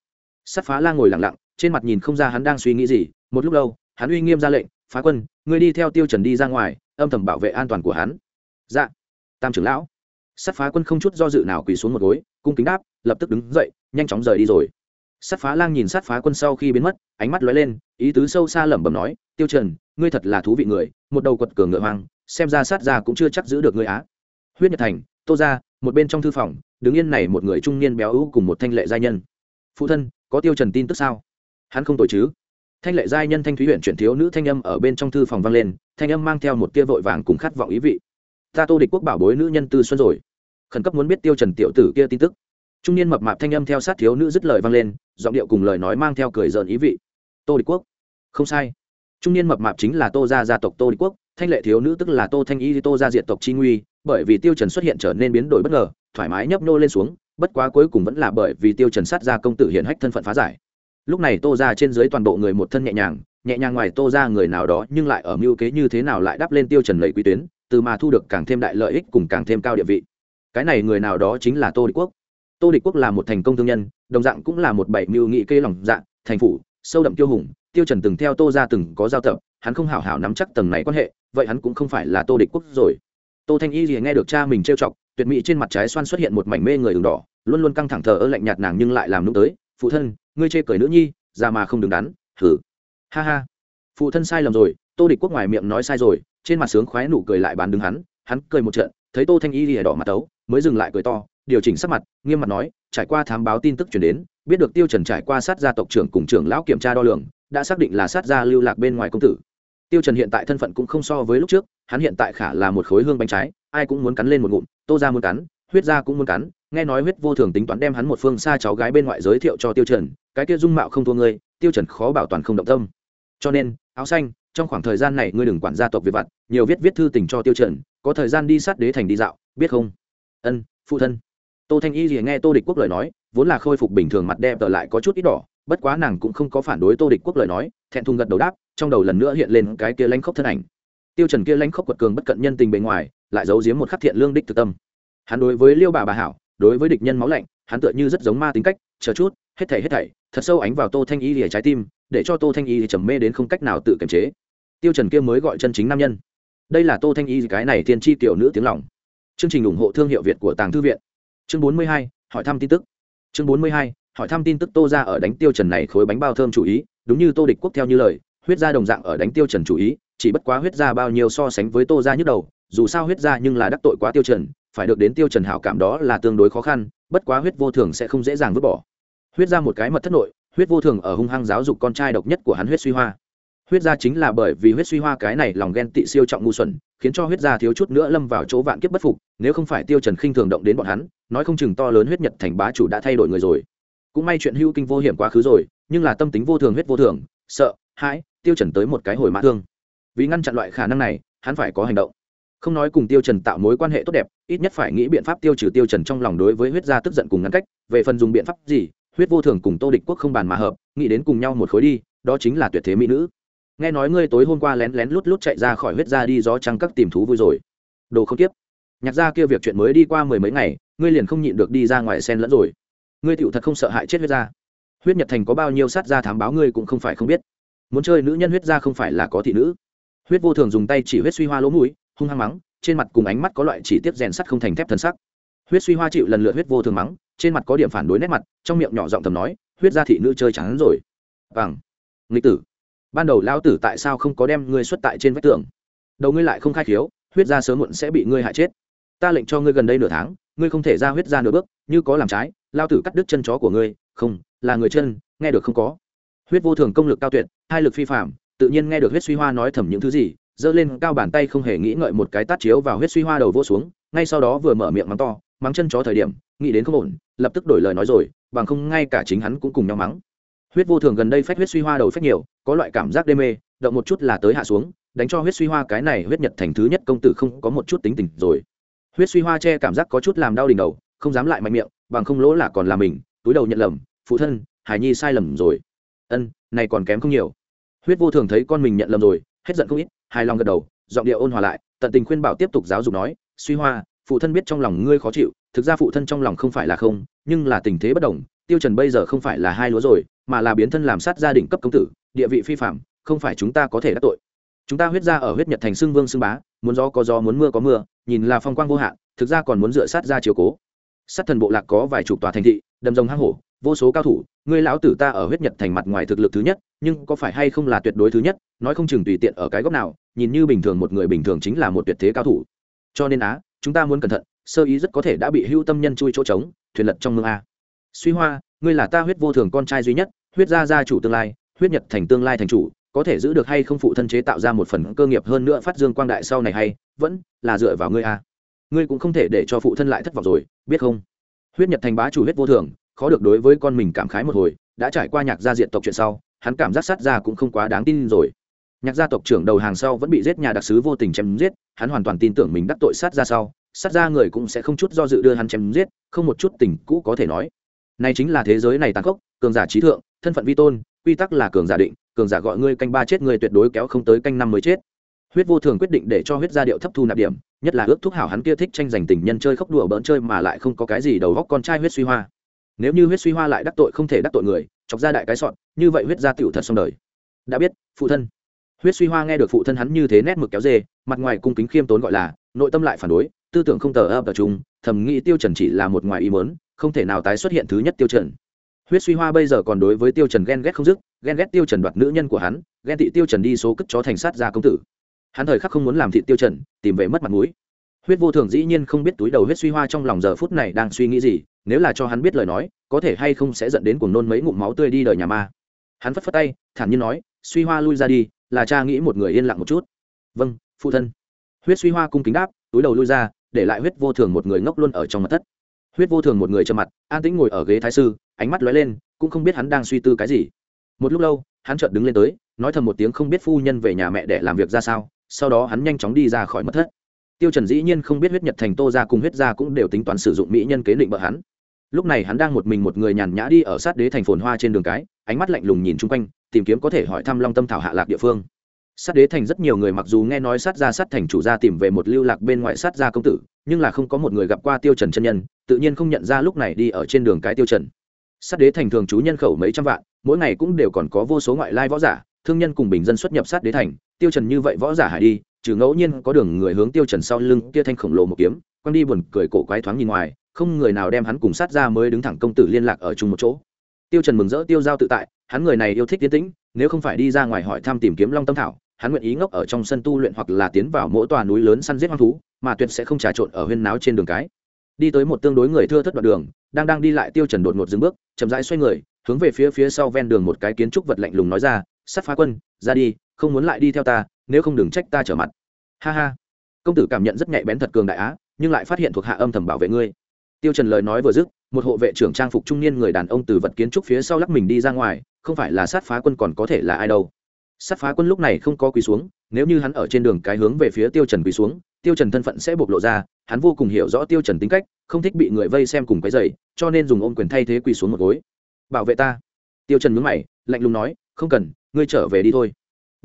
Sát phá lang ngồi lặng lặng, trên mặt nhìn không ra hắn đang suy nghĩ gì, một lúc lâu, hắn uy nghiêm ra lệnh, phá quân, ngươi đi theo tiêu trần đi ra ngoài âm thầm bảo vệ an toàn của hắn. Dạ. Tam trưởng lão. Sát phá quân không chút do dự nào quỳ xuống một gối, cung kính đáp, lập tức đứng dậy, nhanh chóng rời đi rồi. Sát phá lang nhìn sát phá quân sau khi biến mất, ánh mắt lóe lên, ý tứ sâu xa lẩm bẩm nói, tiêu trần, ngươi thật là thú vị người, một đầu quật cường ngựa hoang, xem ra sát ra cũng chưa chắc giữ được ngươi á. Huyết nhật thành, tô ra một bên trong thư phòng, đứng yên này một người trung niên béo ú cùng một thanh lệ gia nhân. Phụ thân, có tiêu trần tin tức sao? Hắn không tội chứ thanh lệ giai nhân thanh thúy huyện chuyển thiếu nữ thanh âm ở bên trong thư phòng vang lên, thanh âm mang theo một tia vội vàng cùng khát vọng ý vị. Ta tô địch quốc bảo bối nữ nhân tư xuân rồi. Khẩn cấp muốn biết tiêu trần tiểu tử kia tin tức. Trung niên mập mạp thanh âm theo sát thiếu nữ dứt lời vang lên, giọng điệu cùng lời nói mang theo cười giỡn ý vị. Tô địch quốc. Không sai. Trung niên mập mạp chính là tô gia gia tộc tô địch quốc, thanh lệ thiếu nữ tức là tô thanh y tô gia diện tộc chi nguy, bởi vì tiêu trần xuất hiện trở nên biến đổi bất ngờ, thoải mái nhấp nô lên xuống, bất quá cuối cùng vẫn là bởi vì tiêu trần sát ra công tử hiện hách thân phận phá giải lúc này tô ra trên dưới toàn bộ người một thân nhẹ nhàng nhẹ nhàng ngoài tô ra người nào đó, nhưng lại ở mưu kế như thế nào lại đắp lên tiêu trần lầy quý tuyến, từ mà thu được càng thêm đại lợi ích cùng càng thêm cao địa vị. Cái này người nào đó chính là tô địch quốc. Tô địch quốc là một thành công thương nhân, đồng dạng cũng là một bảy mưu nghị kê lòng dạng thành phủ, sâu đậm tiêu hùng, tiêu trần từng theo tô ra từng có giao tập, hắn không hảo hảo nắm chắc tầng này quan hệ, vậy hắn cũng không phải là tô địch quốc rồi. Tô thanh y gì nghe được cha mình trêu chọc, tuyệt mỹ trên mặt trái xoan xuất hiện một mảnh mê người đường đỏ, luôn luôn căng thẳng thờ ơ lạnh nhạt nàng nhưng lại làm nung tới phụ thân, ngươi chê cười nữ nhi, già mà không đứng đắn thử ha ha. Phụ thân sai lầm rồi, tô địch quốc ngoài miệng nói sai rồi, trên mặt sướng khoái nụ cười lại bán đứng hắn hắn cười một trận, thấy tô thanh y lìa đỏ mặt tấu, mới dừng lại cười to, điều chỉnh sắc mặt, nghiêm mặt nói, trải qua thám báo tin tức chuyển đến, biết được tiêu trần trải qua sát gia tộc trưởng cùng trưởng lão kiểm tra đo lường, đã xác định là sát gia lưu lạc bên ngoài công tử. Tiêu trần hiện tại thân phận cũng không so với lúc trước, hắn hiện tại khả là một khối hương bánh trái, ai cũng muốn cắn lên một ngụm, tô gia muốn cắn, huyết gia cũng muốn cắn nghe nói huyết vô thường tính toán đem hắn một phương xa cháu gái bên ngoại giới thiệu cho tiêu trần, cái kia dung mạo không thua ngươi, tiêu trần khó bảo toàn không động tâm. Cho nên, áo xanh, trong khoảng thời gian này ngươi đừng quản gia tộc việc vặt, nhiều viết viết thư tình cho tiêu trần, có thời gian đi sát đế thành đi dạo, biết không? Ân, phụ thân. Tô thanh y gì nghe tô địch quốc lời nói, vốn là khôi phục bình thường mặt đẹp trở lại có chút ít đỏ, bất quá nàng cũng không có phản đối tô địch quốc lời nói, thẹn thùng gật đầu đáp, trong đầu lần nữa hiện lên cái kia lãnh khốc thân ảnh. Tiêu trần kia lãnh khốc quật cường bất cận nhân tình bề ngoài, lại giấu giếm một khắc thiện lương đích thực tâm. Hắn đối với liêu bà bà hảo đối với địch nhân máu lạnh hắn tựa như rất giống ma tính cách chờ chút hết thảy hết thảy thật sâu ánh vào tô thanh y lìa trái tim để cho tô thanh y trầm mê đến không cách nào tự kiềm chế. Tiêu trần kia mới gọi chân chính nam nhân. Đây là tô thanh y cái này tiên tri tiểu nữ tiếng lòng. Chương trình ủng hộ thương hiệu việt của tàng thư viện. Chương 42, hỏi thăm tin tức. Chương 42, hỏi thăm tin tức tô ra ở đánh tiêu trần này khối bánh bao thơm chủ ý đúng như tô địch quốc theo như lời huyết gia đồng dạng ở đánh tiêu trần chủ ý chỉ bất quá huyết gia bao nhiêu so sánh với tô ra nhức đầu dù sao huyết gia nhưng là đắc tội quá tiêu trần phải được đến tiêu trần hảo cảm đó là tương đối khó khăn, bất quá huyết vô thường sẽ không dễ dàng vứt bỏ. Huyết ra một cái mật thất nội, huyết vô thường ở hung hăng giáo dục con trai độc nhất của hắn huyết suy hoa. Huyết gia chính là bởi vì huyết suy hoa cái này lòng ghen tị siêu trọng ngu xuẩn, khiến cho huyết gia thiếu chút nữa lâm vào chỗ vạn kiếp bất phục, nếu không phải tiêu trần khinh thường động đến bọn hắn, nói không chừng to lớn huyết nhật thành bá chủ đã thay đổi người rồi. Cũng may chuyện hưu kinh vô hiểm quá khứ rồi, nhưng là tâm tính vô thường huyết vô thường, sợ, hãi, tiêu trần tới một cái hồi mã thương. Vì ngăn chặn loại khả năng này, hắn phải có hành động không nói cùng tiêu trần tạo mối quan hệ tốt đẹp, ít nhất phải nghĩ biện pháp tiêu trừ tiêu trần trong lòng đối với huyết gia tức giận cùng ngăn cách, về phần dùng biện pháp gì, huyết vô thường cùng tô địch quốc không bàn mà hợp, nghĩ đến cùng nhau một khối đi, đó chính là tuyệt thế mỹ nữ. Nghe nói ngươi tối hôm qua lén lén lút lút chạy ra khỏi huyết gia đi gió trăng các tìm thú vui rồi. Đồ không tiếp nhạc gia kia việc chuyện mới đi qua mười mấy ngày, ngươi liền không nhịn được đi ra ngoài sen lẫn rồi. Ngươi tựu thật không sợ hại chết huyết gia. Huyết nhật thành có bao nhiêu sát gia thám báo ngươi cũng không phải không biết. Muốn chơi nữ nhân huyết gia không phải là có thị nữ. Huyết vô thường dùng tay chỉ huyết suy hoa lỗ mũi hung hăng mắng, trên mặt cùng ánh mắt có loại chỉ tiếp rèn sắt không thành thép thân sắc. Huyết suy hoa chịu lần lượt huyết vô thường mắng, trên mặt có điểm phản đối nét mặt, trong miệng nhỏ giọng thầm nói, huyết gia thị nữ chơi trắng rồi. Vàng nghịch tử. Ban đầu lao tử tại sao không có đem ngươi xuất tại trên vách tường? Đầu ngươi lại không khai khiếu, huyết gia sớm muộn sẽ bị ngươi hại chết. Ta lệnh cho ngươi gần đây nửa tháng, ngươi không thể ra huyết gia nửa bước, như có làm trái lao tử cắt đứt chân chó của ngươi, không, là người chân, nghe được không có. Huyết vô thường công lực cao tuyệt, hai lực phi phạm tự nhiên nghe được huyết suy hoa nói thầm những thứ gì giơ lên cao bàn tay không hề nghĩ ngợi một cái tát chiếu vào huyết suy hoa đầu vô xuống, ngay sau đó vừa mở miệng mắng to, mắng chân chó thời điểm, nghĩ đến không ổn, lập tức đổi lời nói rồi, bằng không ngay cả chính hắn cũng cùng nhau mắng. Huyết vô thường gần đây phách huyết suy hoa đầu phách nhiều, có loại cảm giác đê mê, động một chút là tới hạ xuống, đánh cho huyết suy hoa cái này huyết nhật thành thứ nhất công tử không có một chút tính tình rồi. Huyết suy hoa che cảm giác có chút làm đau đỉnh đầu, không dám lại mạnh miệng, bằng không lỗ là còn là mình, túi đầu nhận lầm, phụ thân hải nhi sai lầm rồi. Ân, này còn kém không nhiều. Huyết vô thường thấy con mình nhận lầm rồi, hết giận không ít hài lòng gật đầu, giọng điệu ôn hòa lại, tận tình khuyên bảo tiếp tục giáo dục nói, suy hoa, phụ thân biết trong lòng ngươi khó chịu, thực ra phụ thân trong lòng không phải là không, nhưng là tình thế bất đồng, tiêu trần bây giờ không phải là hai lúa rồi, mà là biến thân làm sát gia đình cấp công tử, địa vị phi phạm, không phải chúng ta có thể đắc tội. Chúng ta huyết ra ở huyết nhật thành xương vương xương bá, muốn gió có gió, muốn mưa có mưa, nhìn là phong quang vô hạn, thực ra còn muốn dựa sát ra chiều cố sát thần bộ lạc có vài chục tòa thành thị, đầm rồng hang hổ, vô số cao thủ, ngươi lão tử ta ở huyết nhật thành mặt ngoài thực lực thứ nhất, nhưng có phải hay không là tuyệt đối thứ nhất, nói không chừng tùy tiện ở cái góc nào, nhìn như bình thường một người bình thường chính là một tuyệt thế cao thủ. Cho nên á, chúng ta muốn cẩn thận, sơ ý rất có thể đã bị hưu tâm nhân chui chỗ trống, thuyền lật trong mương a. Suy hoa, ngươi là ta huyết vô thường con trai duy nhất, huyết gia gia chủ tương lai, huyết nhật thành tương lai thành chủ, có thể giữ được hay không phụ thân chế tạo ra một phần cơ nghiệp hơn nữa phát dương quang đại sau này hay, vẫn là dựa vào ngươi a. Ngươi cũng không thể để cho phụ thân lại thất vọng rồi biết không? Huyết nhật thành bá chủ huyết vô thường, khó được đối với con mình cảm khái một hồi, đã trải qua nhạc gia diện tộc chuyện sau, hắn cảm giác sát ra cũng không quá đáng tin rồi. Nhạc gia tộc trưởng đầu hàng sau vẫn bị giết nhà đặc sứ vô tình chém giết, hắn hoàn toàn tin tưởng mình đắc tội sát ra sau, sát ra người cũng sẽ không chút do dự đưa hắn chém giết, không một chút tình cũ có thể nói. Này chính là thế giới này tàn khốc, cường giả trí thượng, thân phận vi tôn, quy tắc là cường giả định, cường giả gọi ngươi canh ba chết ngươi tuyệt đối kéo không tới canh năm mới chết. Huyết vô thường quyết định để cho huyết gia điệu thấp thu nạp điểm nhất là ước thúc hảo hắn kia thích tranh giành tình nhân chơi khóc đùa bỡn chơi mà lại không có cái gì đầu góc con trai huyết suy hoa. Nếu như huyết suy hoa lại đắc tội không thể đắc tội người, chọc ra đại cái sọn như vậy huyết gia tiểu thật xong đời. Đã biết, phụ thân. Huyết suy hoa nghe được phụ thân hắn như thế nét mực kéo dê, mặt ngoài cung kính khiêm tốn gọi là, nội tâm lại phản đối, tư tưởng không tờ ấp tập trung thầm nghĩ tiêu trần chỉ là một ngoài ý muốn, không thể nào tái xuất hiện thứ nhất tiêu trần. Huyết suy hoa bây giờ còn đối với tiêu trần ghen ghét không dứt, ghen ghét tiêu trần đoạt nữ nhân của hắn, ghen tị tiêu trần đi số cất chó thành sát gia công tử hắn thời khắc không muốn làm thị tiêu trần, tìm về mất mặt mũi. Huyết vô thường dĩ nhiên không biết túi đầu huyết suy hoa trong lòng giờ phút này đang suy nghĩ gì, nếu là cho hắn biết lời nói, có thể hay không sẽ dẫn đến cuồng nôn mấy ngụm máu tươi đi đời nhà ma. Hắn phất phất tay, thản nhiên nói, suy hoa lui ra đi, là cha nghĩ một người yên lặng một chút. Vâng phụ thân. Huyết suy hoa cung kính đáp, túi đầu lui ra, để lại huyết vô thường một người ngốc luôn ở trong mặt thất. Huyết vô thường một người trầm mặt, an tĩnh ngồi ở ghế thái sư, ánh mắt lóe lên, cũng không biết hắn đang suy tư cái gì. Một lúc lâu, hắn chợt đứng lên tới, nói thầm một tiếng không biết phu nhân về nhà mẹ để làm việc ra sao sau đó hắn nhanh chóng đi ra khỏi mật thất. Tiêu trần dĩ nhiên không biết huyết nhật thành tô gia cùng huyết gia cũng đều tính toán sử dụng mỹ nhân kế định bợ hắn. Lúc này hắn đang một mình một người nhàn nhã đi ở sát đế thành phồn hoa trên đường cái, ánh mắt lạnh lùng nhìn chung quanh, tìm kiếm có thể hỏi thăm long tâm thảo hạ lạc địa phương. Sát đế thành rất nhiều người mặc dù nghe nói sát gia sát thành chủ gia tìm về một lưu lạc bên ngoại sát gia công tử, nhưng là không có một người gặp qua tiêu trần chân nhân, tự nhiên không nhận ra lúc này đi ở trên đường cái tiêu trần. Sát đế thành thường trú nhân khẩu mấy trăm vạn, mỗi ngày cũng đều còn có vô số ngoại lai võ giả, thương nhân cùng bình dân xuất nhập sát đế thành tiêu trần như vậy võ giả hải đi, trừ ngẫu nhiên có đường người hướng tiêu trần sau lưng kia thanh khổng lồ một kiếm, quăng đi buồn cười cổ quái thoáng nhìn ngoài, không người nào đem hắn cùng sát ra mới đứng thẳng công tử liên lạc ở chung một chỗ. Tiêu trần mừng rỡ tiêu giao tự tại, hắn người này yêu thích tiến tĩnh, nếu không phải đi ra ngoài hỏi thăm tìm kiếm long tâm thảo, hắn nguyện ý ngốc ở trong sân tu luyện hoặc là tiến vào mỗi tòa núi lớn săn giết hoang thú, mà tuyệt sẽ không trà trộn ở huyên náo trên đường cái. Đi tới một tương đối người thưa thất đoạn đường, đang đang đi lại tiêu trần đột ngột dừng bước, chậm rãi xoay người, hướng về phía phía sau ven đường một cái kiến trúc vật lạnh lùng nói ra, sát phá quân, ra đi không muốn lại đi theo ta, nếu không đừng trách ta trở mặt. Ha ha. Công tử cảm nhận rất nhạy bén thật cường đại á, nhưng lại phát hiện thuộc hạ âm thầm bảo vệ ngươi. Tiêu trần lời nói vừa dứt, một hộ vệ trưởng trang phục trung niên người đàn ông từ vật kiến trúc phía sau lắc mình đi ra ngoài, không phải là sát phá quân còn có thể là ai đâu. Sát phá quân lúc này không có quỳ xuống, nếu như hắn ở trên đường cái hướng về phía tiêu trần quỳ xuống, tiêu trần thân phận sẽ bộc lộ ra, hắn vô cùng hiểu rõ tiêu trần tính cách, không thích bị người vây xem cùng cái giày cho nên dùng ôm quyền thay thế quỳ xuống một gối. Bảo vệ ta. Tiêu trần nhướng mày, lạnh lùng nói, không cần, ngươi trở về đi thôi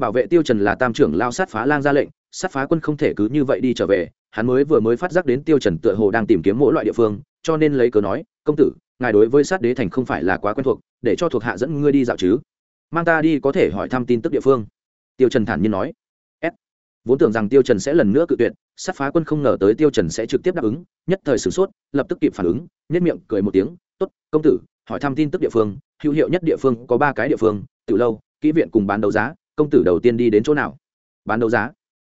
bảo vệ tiêu trần là tam trưởng lao sát phá lang ra lệnh, sát phá quân không thể cứ như vậy đi trở về, hắn mới vừa mới phát giác đến tiêu trần tựa hồ đang tìm kiếm mỗi loại địa phương, cho nên lấy cớ nói, công tử, ngài đối với sát đế thành không phải là quá quen thuộc, để cho thuộc hạ dẫn ngươi đi dạo chứ. Mang ta đi có thể hỏi thăm tin tức địa phương. Tiêu trần thản nhiên nói. S. Vốn tưởng rằng tiêu trần sẽ lần nữa cự tuyệt, sát phá quân không ngờ tới tiêu trần sẽ trực tiếp đáp ứng, nhất thời sửng sốt, lập tức kịp phản ứng nhất miệng cười một tiếng, tốt, công tử, hỏi thăm tin tức địa phương, hữu hiệu nhất địa phương có ba cái địa phương tiểu lâu, kỹ viện cùng bán đấu giá công tử đầu tiên đi đến chỗ nào? Bán đấu giá.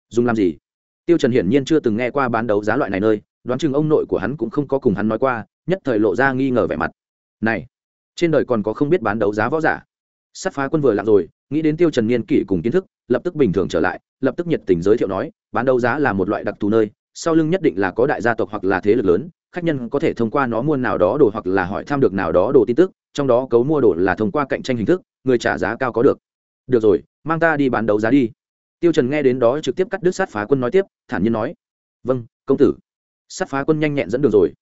Dùng làm gì? Tiêu trần hiển nhiên chưa từng nghe qua bán đấu giá loại này nơi, đoán chừng ông nội của hắn cũng không có cùng hắn nói qua, nhất thời lộ ra nghi ngờ vẻ mặt. Này, trên đời còn có không biết bán đấu giá võ giả. Sát phá quân vừa lặng rồi, nghĩ đến tiêu trần niên kỷ cùng kiến thức, lập tức bình thường trở lại, lập tức nhiệt tình giới thiệu nói, bán đấu giá là một loại đặc thù nơi, sau lưng nhất định là có đại gia tộc hoặc là thế lực lớn, khách nhân có thể thông qua nó mua nào đó đồ hoặc là hỏi thăm được nào đó đồ tin tức, trong đó cấu mua đồ là thông qua cạnh tranh hình thức, người trả giá cao có được được rồi mang ta đi bán đấu giá đi. Tiêu trần nghe đến đó trực tiếp cắt đứt sát phá quân nói tiếp thản nhiên nói vâng công tử. Sát phá quân nhanh nhẹn dẫn đường rồi.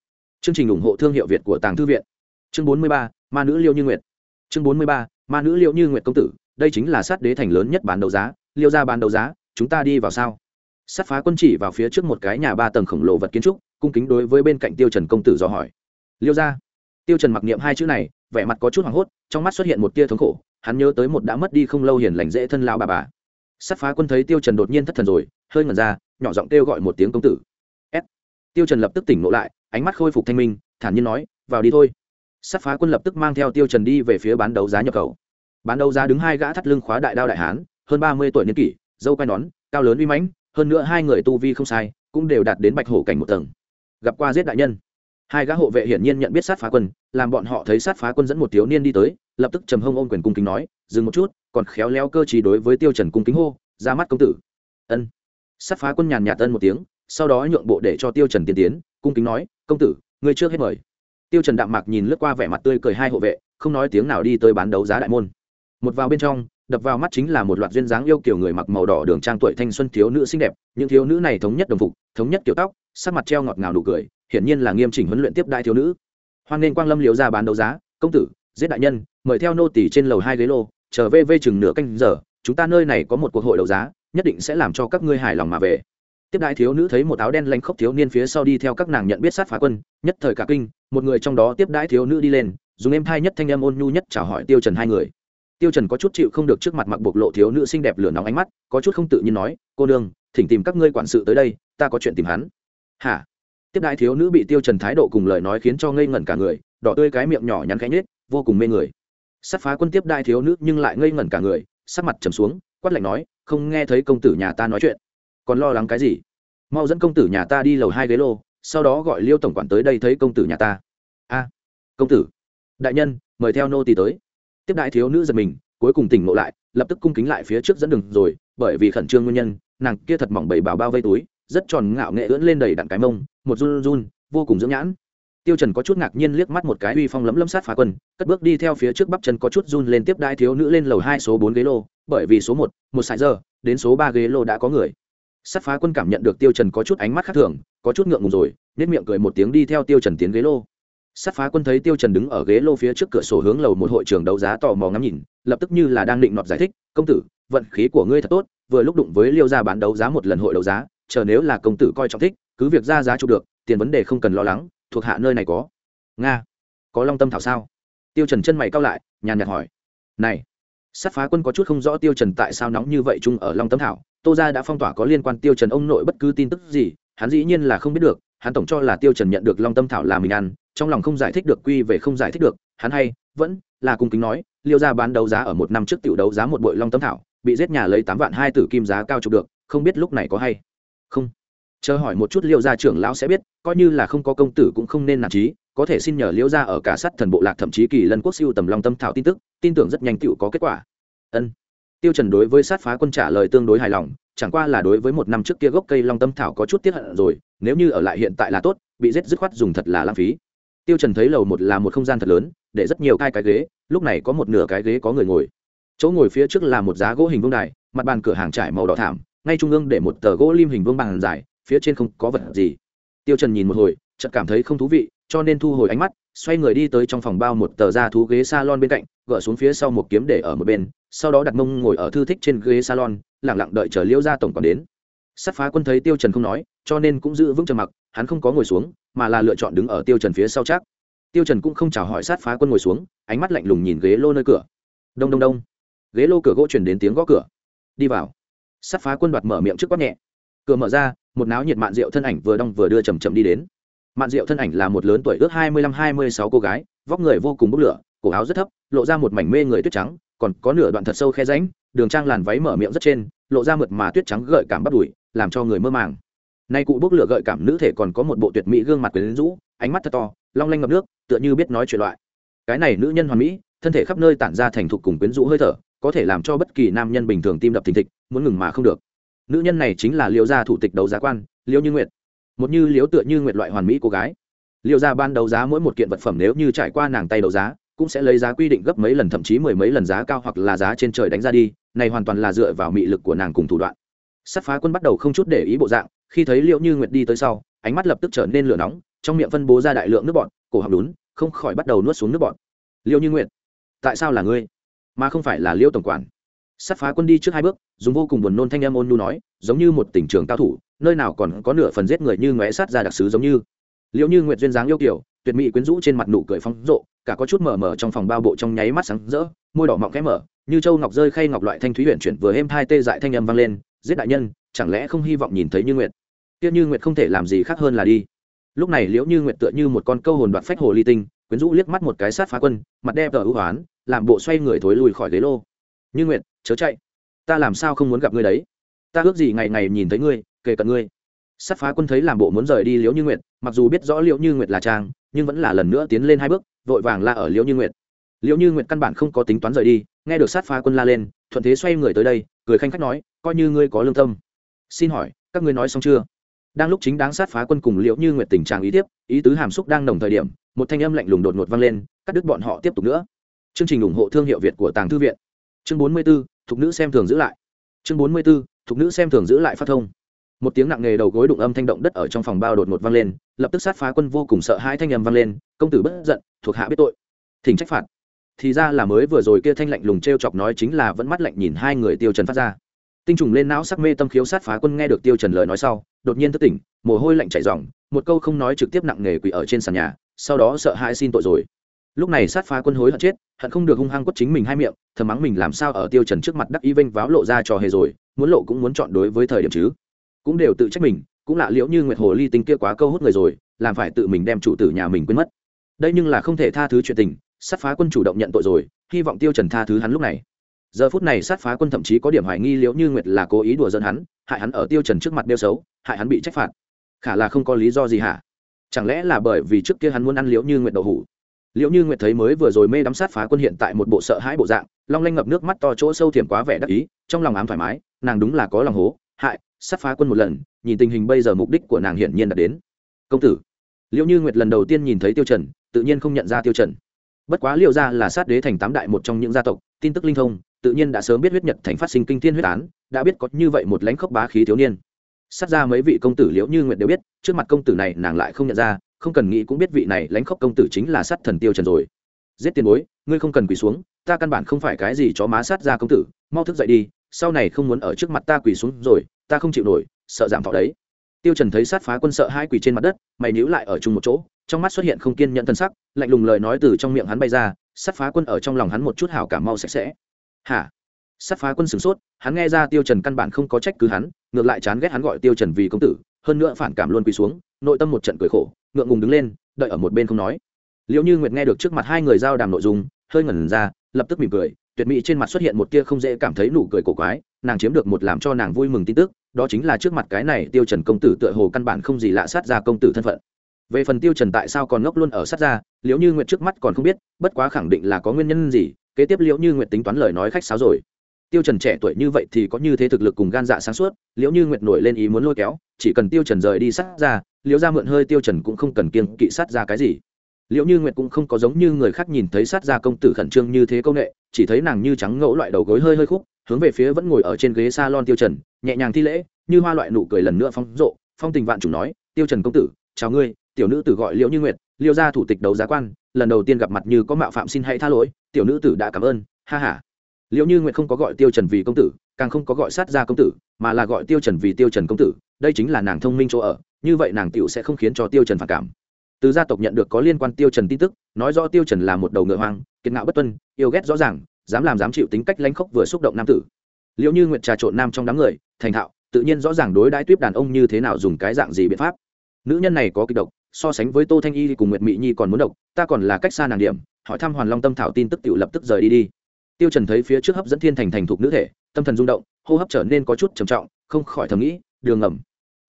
Chương trình ủng hộ thương hiệu việt của tàng thư viện. Chương 43, ma nữ liêu như nguyệt. Chương 43, ma nữ liêu như nguyệt công tử đây chính là sát đế thành lớn nhất bán đấu giá liêu ra bán đấu giá chúng ta đi vào sao? Sát phá quân chỉ vào phía trước một cái nhà ba tầng khổng lồ vật kiến trúc cung kính đối với bên cạnh tiêu trần công tử dò hỏi liêu ra tiêu trần mặc niệm hai chữ này vẻ mặt có chút hoảng hốt trong mắt xuất hiện một tia thống khổ hắn nhớ tới một đã mất đi không lâu hiền lành dễ thân lao bà bà. Sát phá quân thấy tiêu trần đột nhiên thất thần rồi, hơi ngẩn ra, nhỏ giọng kêu gọi một tiếng công tử. S. Tiêu trần lập tức tỉnh ngộ lại, ánh mắt khôi phục thanh minh, thản nhiên nói, vào đi thôi. Sát phá quân lập tức mang theo tiêu trần đi về phía bán đấu giá nhập khẩu. Bán đấu giá đứng hai gã thắt lưng khóa đại đao đại hán, hơn ba mươi tuổi niên kỷ, dâu quai nón, cao lớn uy mãnh, hơn nữa hai người tu vi không sai, cũng đều đạt đến bạch hổ cảnh một tầng. Gặp qua giết đại nhân. Hai gã hộ vệ hiển nhiên nhận biết sát phá quân, làm bọn họ thấy sát phá quân dẫn một thiếu niên đi tới lập tức trầm hông ôm quyền cung kính nói, dừng một chút, còn khéo léo cơ trí đối với tiêu trần cung kính hô, ra mắt công tử. Ân. Sát phá quân nhàn nhạt ân một tiếng, sau đó nhượng bộ để cho tiêu trần tiến tiến, cung kính nói, công tử, ngươi trước hết mời. Tiêu trần đạm mạc nhìn lướt qua vẻ mặt tươi cười hai hộ vệ, không nói tiếng nào đi tới bán đấu giá đại môn. Một vào bên trong, đập vào mắt chính là một loạt duyên dáng yêu kiểu người mặc màu đỏ đường trang tuổi thanh xuân thiếu nữ xinh đẹp, những thiếu nữ này thống nhất đồng phục, thống nhất kiểu tóc, sắc mặt treo ngọt ngào nụ cười, hiển nhiên là nghiêm chỉnh huấn luyện tiếp đại thiếu nữ. Hoan nên quang lâm liễu ra bán đấu giá, công tử giết đại nhân, mời theo nô tỷ trên lầu hai ghế lô, chờ về vê chừng nửa canh giờ, chúng ta nơi này có một cuộc hội đấu giá, nhất định sẽ làm cho các ngươi hài lòng mà về. Tiếp đại thiếu nữ thấy một áo đen lanh khốc thiếu niên phía sau đi theo các nàng nhận biết sát phá quân, nhất thời cả kinh, một người trong đó tiếp đãi thiếu nữ đi lên, dùng em thai nhất thanh em ôn nhu nhất chào hỏi tiêu trần hai người. Tiêu trần có chút chịu không được trước mặt mặc bộc lộ thiếu nữ xinh đẹp lửa nóng ánh mắt, có chút không tự nhiên nói, cô đương thỉnh tìm các ngươi quản sự tới đây, ta có chuyện tìm hắn. Hả? Tiếp đại thiếu nữ bị tiêu trần thái độ cùng lời nói khiến cho ngây ngẩn cả người, đỏ tươi cái miệng nhỏ nhắn khẽ nhếch vô cùng mê người. Sát phá quân tiếp đại thiếu nữ nhưng lại ngây ngẩn cả người, sắc mặt trầm xuống, quát lạnh nói, không nghe thấy công tử nhà ta nói chuyện. Còn lo lắng cái gì? Mau dẫn công tử nhà ta đi lầu hai ghế lô, sau đó gọi liêu tổng quản tới đây thấy công tử nhà ta. A, công tử, đại nhân, mời theo nô tỳ tới. Tiếp đại thiếu nữ giật mình, cuối cùng tỉnh ngộ lại, lập tức cung kính lại phía trước dẫn đường rồi, bởi vì khẩn trương nguyên nhân, nàng kia thật mỏng bảy bảo bao vây túi, rất tròn ngạo nghệ ưỡn lên đầy đặn cái mông, một run run, vô cùng dưỡng nhãn tiêu trần có chút ngạc nhiên liếc mắt một cái uy phong lấm lấm sát phá quân, cất bước đi theo phía trước bắp chân có chút run lên tiếp đại thiếu nữ lên lầu hai số bốn ghế lô, bởi vì số một một sải giờ, đến số ba ghế lô đã có người. Sát phá quân cảm nhận được tiêu trần có chút ánh mắt khác thường, có chút ngượng ngùng rồi nét miệng cười một tiếng đi theo tiêu trần tiến ghế lô. Sát phá quân thấy tiêu trần đứng ở ghế lô phía trước cửa sổ hướng lầu một hội trường đấu giá tò mò ngắm nhìn, lập tức như là đang định nọt giải thích, công tử, vận khí của ngươi thật tốt, vừa lúc đụng với liêu gia bán đấu giá một lần hội đấu giá, chờ nếu là công tử coi trọng thích, cứ việc ra giá chụp được, tiền vấn đề không cần lo lắng thuộc hạ nơi này có. Nga, có long tâm thảo sao? Tiêu trần chân mày cao lại, nhàn nhạt hỏi. Này, sát phá quân có chút không rõ tiêu trần tại sao nóng như vậy chung ở long tâm thảo. Tô gia đã phong tỏa có liên quan tiêu trần ông nội bất cứ tin tức gì, hắn dĩ nhiên là không biết được, hắn tổng cho là tiêu trần nhận được long tâm thảo là mình ăn, trong lòng không giải thích được quy về không giải thích được, hắn hay vẫn là cung kính nói, liêu gia bán đấu giá ở một năm trước tiểu đấu giá một bội long tâm thảo, bị giết nhà lấy tám vạn hai tử kim giá cao chụp được, không biết lúc này có hay không chờ hỏi một chút liêu gia trưởng lão sẽ biết, coi như là không có công tử cũng không nên nản trí có thể xin nhờ liễu gia ở cả sắt thần bộ lạc thậm chí kỳ lân quốc siêu tầm long tâm thảo tin tức, tin tưởng rất nhanh tựu có kết quả. Ân. Tiêu trần đối với sát phá quân trả lời tương đối hài lòng, chẳng qua là đối với một năm trước kia gốc cây long tâm thảo có chút tiếc hận rồi, nếu như ở lại hiện tại là tốt, bị giết dứt khoát dùng thật là lãng phí. Tiêu trần thấy lầu một là một không gian thật lớn, để rất nhiều cai cái ghế, lúc này có một nửa cái ghế có người ngồi. Chỗ ngồi phía trước là một giá gỗ hình vuông đài, mặt bàn cửa hàng trải màu đỏ thảm, ngay trung ương để một tờ gỗ lim hình vuông bàn dài phía trên không có vật gì. Tiêu trần nhìn một hồi, chợt cảm thấy không thú vị, cho nên thu hồi ánh mắt, xoay người đi tới trong phòng bao một tờ da thú ghế salon bên cạnh, gỡ xuống phía sau một kiếm để ở một bên, sau đó đặt mông ngồi ở thư thích trên ghế salon, lặng lặng đợi chờ liễu gia tổng còn đến. Sát phá quân thấy tiêu trần không nói, cho nên cũng giữ vững trầm mặc, hắn không có ngồi xuống, mà là lựa chọn đứng ở tiêu trần phía sau chắc. Tiêu trần cũng không chào hỏi sát phá quân ngồi xuống, ánh mắt lạnh lùng nhìn ghế lô nơi cửa. Đông đông đông. Ghế lô cửa gỗ truyền đến tiếng gõ cửa. Đi vào. Sát phá quân đoạt mở miệng trước quát nhẹ. Cửa mở ra một náo nhiệt mạn rượu thân ảnh vừa đong vừa đưa chầm chậm đi đến. Mạn rượu thân ảnh là một lớn tuổi ước hai mươi lăm hai mươi sáu cô gái, vóc người vô cùng bốc lửa, cổ áo rất thấp, lộ ra một mảnh mê người tuyết trắng, còn có nửa đoạn thật sâu khe ránh đường trang làn váy mở miệng rất trên, lộ ra mượt mà tuyết trắng gợi cảm bắt đùi, làm cho người mơ màng. Nay cụ bốc lửa gợi cảm nữ thể còn có một bộ tuyệt mỹ gương mặt quyến rũ, ánh mắt thật to, long lanh ngập nước, tựa như biết nói chuyện loại. Cái này nữ nhân hoàn mỹ, thân thể khắp nơi tản ra thành thục cùng quyến rũ hơi thở, có thể làm cho bất kỳ nam nhân bình thường tim đập thình thịch, muốn ngừng mà không được nữ nhân này chính là liễu gia thủ tịch đấu giá quan, liễu như nguyệt. Một như liễu tựa như nguyệt loại hoàn mỹ cô gái. Liễu gia ban đấu giá mỗi một kiện vật phẩm nếu như trải qua nàng tay đấu giá, cũng sẽ lấy giá quy định gấp mấy lần, thậm chí mười mấy lần giá cao hoặc là giá trên trời đánh ra đi, này hoàn toàn là dựa vào mị lực của nàng cùng thủ đoạn. Sắt phá quân bắt đầu không chút để ý bộ dạng, khi thấy liễu như nguyệt đi tới sau, ánh mắt lập tức trở nên lửa nóng, trong miệng phân bố ra đại lượng nước bọn cổ họng lún không khỏi bắt đầu nuốt xuống nước bọn liễu như nguyệt, tại sao là ngươi, mà không phải là liễu tổng quản? Sát phá quân đi trước hai bước, dùng vô cùng buồn nôn thanh em ôn nhu nói, giống như một tỉnh trường cao thủ, nơi nào còn có nửa phần giết người như ngóe sát ra đặc sứ giống như. Liệu như nguyệt duyên dáng yêu kiểu tuyệt mỹ quyến rũ trên mặt nụ cười phóng rộ, cả có chút mở mở trong phòng bao bộ trong nháy mắt sáng rỡ, môi đỏ mọng khẽ mở, như châu ngọc rơi khay ngọc loại thanh thúy huyện chuyển vừa êm hai tê dại thanh âm vang lên, giết đại nhân, chẳng lẽ không hy vọng nhìn thấy như nguyệt? Tiếc như nguyệt không thể làm gì khác hơn là đi. Lúc này liễu như nguyệt tựa như một con câu hồn đoạt phách hồ ly tinh, quyến rũ liếc mắt một cái sát phá quân, mặt đe tờ ưu hoán, làm bộ xoay người thối lùi khỏi ghế lô như nguyệt, chớ chạy. Ta làm sao không muốn gặp ngươi đấy? Ta ước gì ngày ngày nhìn thấy ngươi, kể cận ngươi. Sát phá quân thấy làm bộ muốn rời đi liễu như nguyệt, mặc dù biết rõ liễu như nguyệt là trang nhưng vẫn là lần nữa tiến lên hai bước, vội vàng la ở liễu như nguyệt. Liễu như nguyệt căn bản không có tính toán rời đi, nghe được sát phá quân la lên, thuận thế xoay người tới đây, cười khanh khách nói, coi như ngươi có lương tâm. Xin hỏi, các ngươi nói xong chưa? Đang lúc chính đáng sát phá quân cùng liễu như nguyệt tình trạng ý tiếp, ý tứ hàm xúc đang nồng thời điểm, một thanh âm lạnh lùng đột ngột vang lên, cắt đứt bọn họ tiếp tục nữa. Chương trình ủng hộ thương hiệu việt của tàng thư viện chương bốn mươi 44, thục nữ xem thường giữ lại. Chương bốn mươi 44, thục nữ xem thường giữ lại phát thông. Một tiếng nặng nghề đầu gối đụng âm thanh động đất ở trong phòng bao đột ngột vang lên lập tức sát phá quân vô cùng sợ hãi thanh âm vang lên công tử bất giận thuộc hạ biết tội. Thỉnh trách phạt. Thì ra là mới vừa rồi kia thanh lạnh lùng t chọc nói chính là vẫn mắt lạnh nhìn hai người tiêu trần phát ra. Tinh trùng lên não sắc mê tâm khiếu sát phá quân nghe được tiêu trần lời nói sau đột nhiên thức tỉnh mồ hôi lạnh chảy ròng một câu không nói trực tiếp nặng nghề quỳ ở trên sàn nhà sau đó sợ hãi xin tội rồi. Lúc này sát phá quân hối hận chết hận không được hung hăng quất chính mình hai miệng, thầm mắng mình làm sao ở tiêu trần trước mặt đắc y vinh váo lộ ra trò hề rồi, muốn lộ cũng muốn chọn đối với thời điểm chứ. Cũng đều tự trách mình, cũng lạ liễu như nguyệt hồ ly tinh kia quá câu hút người rồi, làm phải tự mình đem chủ tử nhà mình quên mất. Đây nhưng là không thể tha thứ chuyện tình, sát phá quân chủ động nhận tội rồi, hy vọng tiêu trần tha thứ hắn lúc này. Giờ phút này sát phá quân thậm chí có điểm hoài nghi liễu như nguyệt là cố ý đùa giỡn hắn, hại hắn ở tiêu trần trước mặt đeo xấu, hại hắn bị trách phạt. Khả là không có lý do gì hả? Chẳng lẽ là bởi vì trước kia hắn muốn ăn liễu như nguyệt đậu hủ? Liễu như nguyệt thấy mới vừa rồi mê đắm sát phá quân hiện tại một bộ sợ hãi bộ dạng, long lanh ngập nước mắt to chỗ sâu thiểm quá vẻ đắc ý, trong lòng ám thoải mái, nàng đúng là có lòng hố. Hại, sát phá quân một lần, nhìn tình hình bây giờ mục đích của nàng hiển nhiên đã đến. Công tử liễu như nguyệt lần đầu tiên nhìn thấy tiêu trần, tự nhiên không nhận ra tiêu trần. Bất quá liệu ra là sát đế thành tám đại một trong những gia tộc, tin tức linh thông, tự nhiên đã sớm biết huyết nhật thành phát sinh kinh thiên huyết án, đã biết có như vậy một lãnh khốc bá khí thiếu niên. Sát ra mấy vị công tử liễu như nguyệt đều biết, trước mặt công tử này nàng lại không nhận ra không cần nghĩ cũng biết vị này lãnh khốc công tử chính là sát thần tiêu trần rồi. Giết tiền bối, ngươi không cần quỳ xuống, ta căn bản không phải cái gì chó má sát ra công tử, mau thức dậy đi, sau này không muốn ở trước mặt ta quỳ xuống rồi, ta không chịu nổi, sợ giảm thọ đấy. Tiêu trần thấy sát phá quân sợ hai quỳ trên mặt đất, mày níu lại ở chung một chỗ, trong mắt xuất hiện không kiên nhẫn thân sắc, lạnh lùng lời nói từ trong miệng hắn bay ra, sát phá quân ở trong lòng hắn một chút hảo cảm mau sạch sẽ. Hả? Sát phá quân sửng sốt, hắn nghe ra tiêu trần căn bản không có trách cứ hắn, ngược lại chán ghét hắn gọi tiêu trần vì công tử, hơn nữa phản cảm luôn quỳ xuống, nội tâm một trận cười khổ ngượng ngùng đứng lên, đợi ở một bên không nói. Liệu như nguyệt nghe được trước mặt hai người giao đàm nội dung, hơi ngẩn ra, lập tức mỉm cười, tuyệt mỹ trên mặt xuất hiện một tia không dễ cảm thấy nụ cười cổ quái, nàng chiếm được một làm cho nàng vui mừng tin tức, đó chính là trước mặt cái này tiêu trần công tử tựa hồ căn bản không gì lạ sát ra công tử thân phận. Về phần tiêu trần tại sao còn ngốc luôn ở sát ra, liễu như nguyệt trước mắt còn không biết, bất quá khẳng định là có nguyên nhân gì, kế tiếp liễu như nguyệt tính toán lời nói khách sáo rồi. Tiêu trần trẻ tuổi như vậy thì có như thế thực lực cùng gan dạ sáng suốt, liễu như nguyệt nổi lên ý muốn lôi kéo, chỉ cần tiêu trần rời đi sát ra liễu Gia mượn hơi tiêu trần cũng không cần kiêng kỵ sát ra cái gì. Liễu như nguyệt cũng không có giống như người khác nhìn thấy sát ra công tử khẩn trương như thế công nghệ chỉ thấy nàng như trắng ngẫu loại đầu gối hơi hơi khúc, hướng về phía vẫn ngồi ở trên ghế salon tiêu trần, nhẹ nhàng thi lễ, như hoa loại nụ cười lần nữa phong rộ. Phong tình vạn chủ nói, tiêu trần công tử, chào ngươi, tiểu nữ tử gọi liễu như nguyệt, liễu gia thủ tịch đấu giá quan, lần đầu tiên gặp mặt như có mạo phạm xin hãy tha lỗi, tiểu nữ tử đã cảm ơn, ha ha. Liễu như nguyệt không có gọi tiêu trần vì công tử, càng không có gọi sát gia công tử, mà là gọi tiêu trần vì tiêu trần công tử, đây chính là nàng thông minh chỗ ở như vậy nàng tiểu sẽ không khiến cho tiêu trần phản cảm. Từ gia tộc nhận được có liên quan tiêu trần tin tức, nói rõ tiêu trần là một đầu ngựa hoang, kiệt ngạo bất tuân, yêu ghét rõ ràng, dám làm dám chịu tính cách lãnh khốc vừa xúc động nam tử. Liệu như nguyệt trà trộn nam trong đám người, thành thạo, tự nhiên rõ ràng đối đãi tuyếp đàn ông như thế nào dùng cái dạng gì biện pháp. Nữ nhân này có kịch độc, so sánh với tô thanh y cùng nguyệt mỹ nhi còn muốn độc, ta còn là cách xa nàng điểm, hỏi thăm hoàn long tâm thảo tin tức tự lập tức rời đi đi. Tiêu trần thấy phía trước hấp dẫn thiên thành thành thục nữ thể, tâm thần rung động, hô hấp trở nên có chút trầm trọng, không khỏi thầm nghĩ, đường ngầm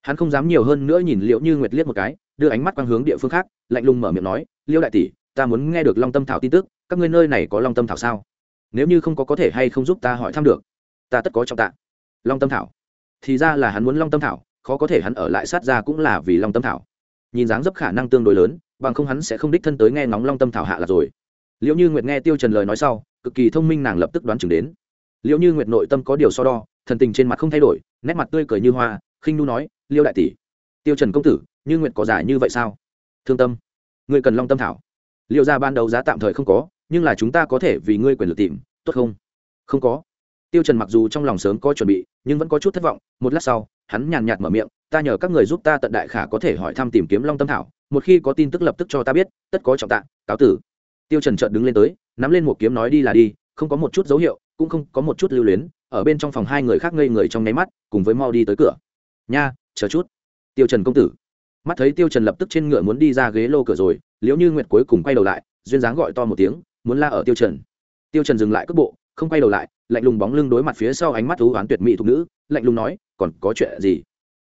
hắn không dám nhiều hơn nữa nhìn liệu như nguyệt liếc một cái, đưa ánh mắt quang hướng địa phương khác, lạnh lùng mở miệng nói liêu đại tỷ, ta muốn nghe được long tâm thảo tin tức, các ngươi nơi này có long tâm thảo sao? Nếu như không có có thể hay không giúp ta hỏi thăm được, ta tất có trọng tạ long tâm thảo? Thì ra là hắn muốn long tâm thảo, khó có thể hắn ở lại sát ra cũng là vì long tâm thảo. Nhìn dáng dấp khả năng tương đối lớn, bằng không hắn sẽ không đích thân tới nghe ngóng long tâm thảo hạ là rồi. Liệu như nguyệt nghe tiêu trần lời nói sau, cực kỳ thông minh nàng lập tức đoán chừng đến. Liệu như nguyệt nội tâm có điều so đo, thần tình trên mặt không thay đổi, nét mặt tươi cười như hoa, khinh nu nói liêu đại tỷ, tiêu trần công tử, như nguyệt có giải như vậy sao? Thương tâm. Ngươi cần long tâm thảo. Liệu ra ban đầu giá tạm thời không có, nhưng là chúng ta có thể vì ngươi quyền lực tìm, tốt không? Không có. Tiêu trần mặc dù trong lòng sớm có chuẩn bị, nhưng vẫn có chút thất vọng. Một lát sau, hắn nhàn nhạt mở miệng, ta nhờ các người giúp ta tận đại khả có thể hỏi thăm tìm kiếm long tâm thảo, một khi có tin tức lập tức cho ta biết, tất có trọng tạ, cáo tử. Tiêu trần chợt đứng lên tới, nắm lên một kiếm nói đi là đi, không có một chút dấu hiệu, cũng không có một chút lưu luyến, ở bên trong phòng hai người khác ngây người trong nháy mắt, cùng với mau đi tới cửa. Nha chờ chút. Tiêu trần công tử. Mắt thấy tiêu trần lập tức trên ngựa muốn đi ra ghế lô cửa rồi, liễu như nguyệt cuối cùng quay đầu lại, duyên dáng gọi to một tiếng, muốn la ở tiêu trần. Tiêu trần dừng lại cước bộ, không quay đầu lại, lạnh lùng bóng lưng đối mặt phía sau ánh mắt thú oán tuyệt mỹ thục nữ, lạnh lùng nói, còn có chuyện gì?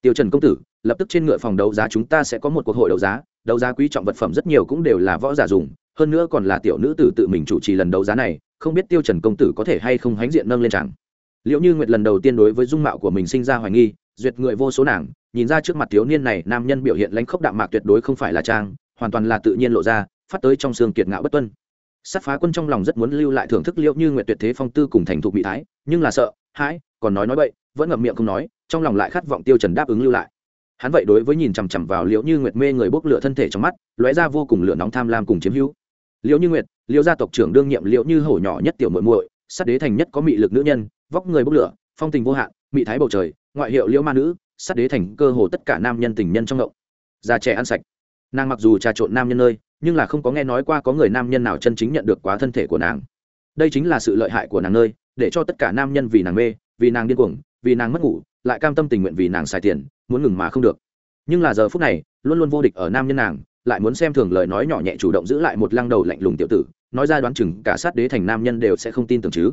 Tiêu trần công tử, lập tức trên ngựa phòng đấu giá chúng ta sẽ có một cuộc hội đấu giá đấu giá quý trọng vật phẩm rất nhiều cũng đều là võ giả dùng, hơn nữa còn là tiểu nữ tử tự mình chủ trì lần đấu giá này, không biết tiêu trần công tử có thể hay không hãnh diện nâng lên chẳng. Liệu như nguyệt lần đầu tiên đối với dung mạo của mình sinh ra hoài nghi duyệt người vô số nàng, nhìn ra trước mặt thiếu niên này nam nhân biểu hiện lãnh khốc đạm mạc tuyệt đối không phải là trang, hoàn toàn là tự nhiên lộ ra, phát tới trong xương kiệt ngạo bất tuân. Sát phá quân trong lòng rất muốn lưu lại thưởng thức liệu như nguyện tuyệt thế phong tư cùng thành thục mỹ thái, nhưng là sợ, hãi, còn nói nói bậy, vẫn ngậm miệng không nói, trong lòng lại khát vọng tiêu trần đáp ứng lưu lại. Hắn vậy đối với nhìn chằm chằm vào liệu như nguyệt mê người bốc lửa thân thể trong mắt, lóe ra vô cùng lửa nóng tham lam cùng chiếm hữu. Liệu như nguyệt, liệu gia tộc trưởng đương nhiệm liệu như hổ nhỏ nhất tiểu muội muội, sát đế thành nhất có mị lực nữ nhân, vóc người bốc lửa, phong tình vô hạn, mị thái bầu trời ngoại hiệu liễu ma nữ, sát đế thành cơ hồ tất cả nam nhân tình nhân trong ngộng già trẻ ăn sạch. Nàng mặc dù trà trộn nam nhân nơi, nhưng là không có nghe nói qua có người nam nhân nào chân chính nhận được quá thân thể của nàng. Đây chính là sự lợi hại của nàng nơi, để cho tất cả nam nhân vì nàng mê, vì nàng điên cuồng, vì nàng mất ngủ, lại cam tâm tình nguyện vì nàng xài tiền, muốn ngừng mà không được. Nhưng là giờ phút này, luôn luôn vô địch ở nam nhân nàng, lại muốn xem thường lời nói nhỏ nhẹ chủ động giữ lại một lăng đầu lạnh lùng tiểu tử, nói ra đoán chừng cả sát đế thành nam nhân đều sẽ không tin tưởng chứ.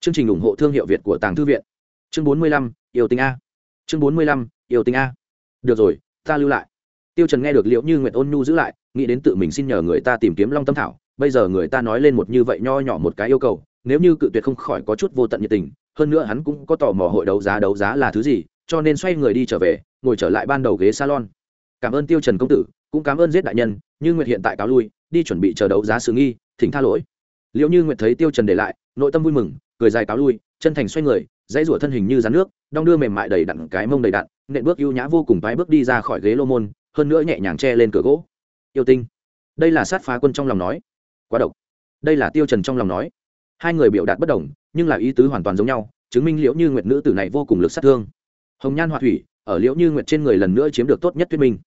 Chương trình ủng hộ thương hiệu việt của tàng thư viện. Chương bốn mươi lăm yêu tinh a. Chương bốn mươi lăm, yêu tinh a. Được rồi, ta lưu lại. Tiêu trần nghe được liệu như nguyệt ôn nhu giữ lại, nghĩ đến tự mình xin nhờ người ta tìm kiếm long tâm thảo, bây giờ người ta nói lên một như vậy nho nhỏ một cái yêu cầu, nếu như cự tuyệt không khỏi có chút vô tận nhiệt tình, hơn nữa hắn cũng có tò mò hội đấu giá đấu giá là thứ gì, cho nên xoay người đi trở về, ngồi trở lại ban đầu ghế salon. Cảm ơn tiêu trần công tử, cũng cảm ơn giết đại nhân, như nguyệt hiện tại cáo lui, đi chuẩn bị chờ đấu giá sự nghi, thỉnh tha lỗi. Liệu như nguyệt thấy tiêu trần để lại, nội tâm vui mừng, cười dài cáo lui, chân thành xoay người dãy rủa thân hình như rắn nước, đong đưa mềm mại đầy đặn cái mông đầy đặn, nện bước ưu nhã vô cùng tái bước đi ra khỏi ghế lô môn, hơn nữa nhẹ nhàng che lên cửa gỗ. Yêu tinh, đây là sát phá quân trong lòng nói. Quá độc. Đây là tiêu trần trong lòng nói. Hai người biểu đạt bất đồng, nhưng là ý tứ hoàn toàn giống nhau, chứng minh liễu như nguyệt nữ tử này vô cùng lực sát thương. Hồng nhan họa thủy, ở liễu như nguyệt trên người lần nữa chiếm được tốt nhất thuyết minh.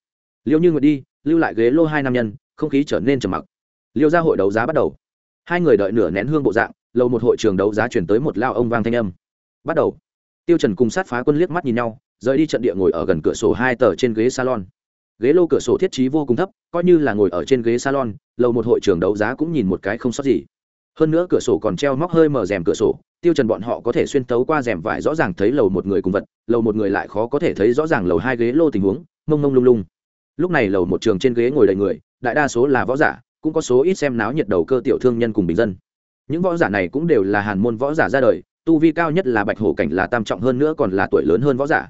Liễu như nguyệt đi, lưu lại ghế lô hai nam nhân, không khí trở nên trầm mặc. Liễu ra hội đấu giá bắt đầu. Hai người đợi nửa nén hương bộ dạng lâu một hội trường đấu giá chuyển tới một lao ông vang thanh âm bắt đầu. Tiêu trần cùng sát phá quân liếc mắt nhìn nhau, rời đi trận địa ngồi ở gần cửa sổ hai tờ trên ghế salon. Ghế lô cửa sổ thiết trí vô cùng thấp, coi như là ngồi ở trên ghế salon, lầu một hội trường đấu giá cũng nhìn một cái không sót gì. Hơn nữa cửa sổ còn treo móc hơi mở rèm cửa sổ, tiêu trần bọn họ có thể xuyên tấu qua rèm vải rõ ràng thấy lầu một người cùng vật, lầu một người lại khó có thể thấy rõ ràng lầu hai ghế lô tình huống, mông mông lung lung. Lúc này lầu một trường trên ghế ngồi đầy người, đại đa số là võ giả, cũng có số ít xem náo nhiệt đầu cơ tiểu thương nhân cùng bình dân. Những võ giả này cũng đều là hàn môn võ giả ra đời tu vi cao nhất là bạch hổ cảnh là tam trọng hơn nữa còn là tuổi lớn hơn võ giả.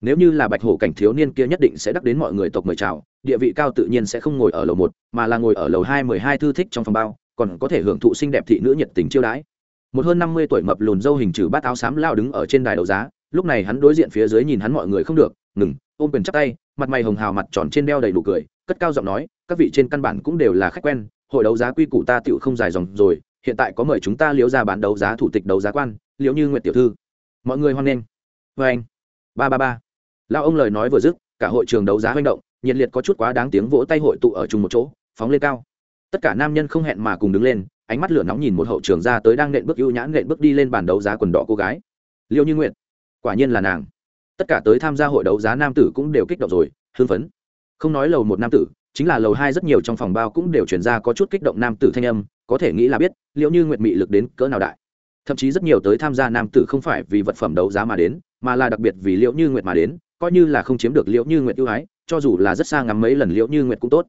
Nếu như là bạch hổ cảnh thiếu niên kia nhất định sẽ đắc đến mọi người tộc mời chào, địa vị cao tự nhiên sẽ không ngồi ở lầu một, mà là ngồi ở lầu hai mười hai thư thích trong phòng bao, còn có thể hưởng thụ xinh đẹp thị nữ nhiệt tình chiêu đãi. Một hơn năm mươi tuổi mập lùn dâu hình trừ bát áo xám lao đứng ở trên đài đấu giá, lúc này hắn đối diện phía dưới nhìn hắn mọi người không được, ngừng, ôm quyền chắp tay, mặt mày hồng hào mặt tròn trên đeo đầy đủ cười, cất cao giọng nói, các vị trên căn bản cũng đều là khách quen, hội đấu giá quy củ ta tựu không dài dòng rồi, hiện tại có mời chúng ta liễu ra bán đấu giá thủ tịch đấu giá quan liệu như nguyện tiểu thư. Mọi người hoan nghênh. Vê anh. Ba ba ba. Lao ông lời nói vừa dứt, cả hội trường đấu giá manh động, nhiệt liệt có chút quá đáng tiếng vỗ tay hội tụ ở chung một chỗ, phóng lên cao. Tất cả nam nhân không hẹn mà cùng đứng lên, ánh mắt lửa nóng nhìn một hậu trường ra tới đang nện bước ưu nhãn nện bước đi lên bàn đấu giá quần đỏ cô gái. Liêu như nguyện quả nhiên là nàng. Tất cả tới tham gia hội đấu giá nam tử cũng đều kích động rồi, hưng phấn. Không nói lầu một nam tử, chính là lầu hai rất nhiều trong phòng bao cũng đều chuyển ra có chút kích động nam tử thanh âm, có thể nghĩ là biết liệu như nguyện mị lực đến cỡ nào đại thậm chí rất nhiều tới tham gia nam tử không phải vì vật phẩm đấu giá mà đến, mà là đặc biệt vì liệu như nguyện mà đến, coi như là không chiếm được liệu như nguyện ưu ái, cho dù là rất xa ngắm mấy lần liệu như nguyện cũng tốt.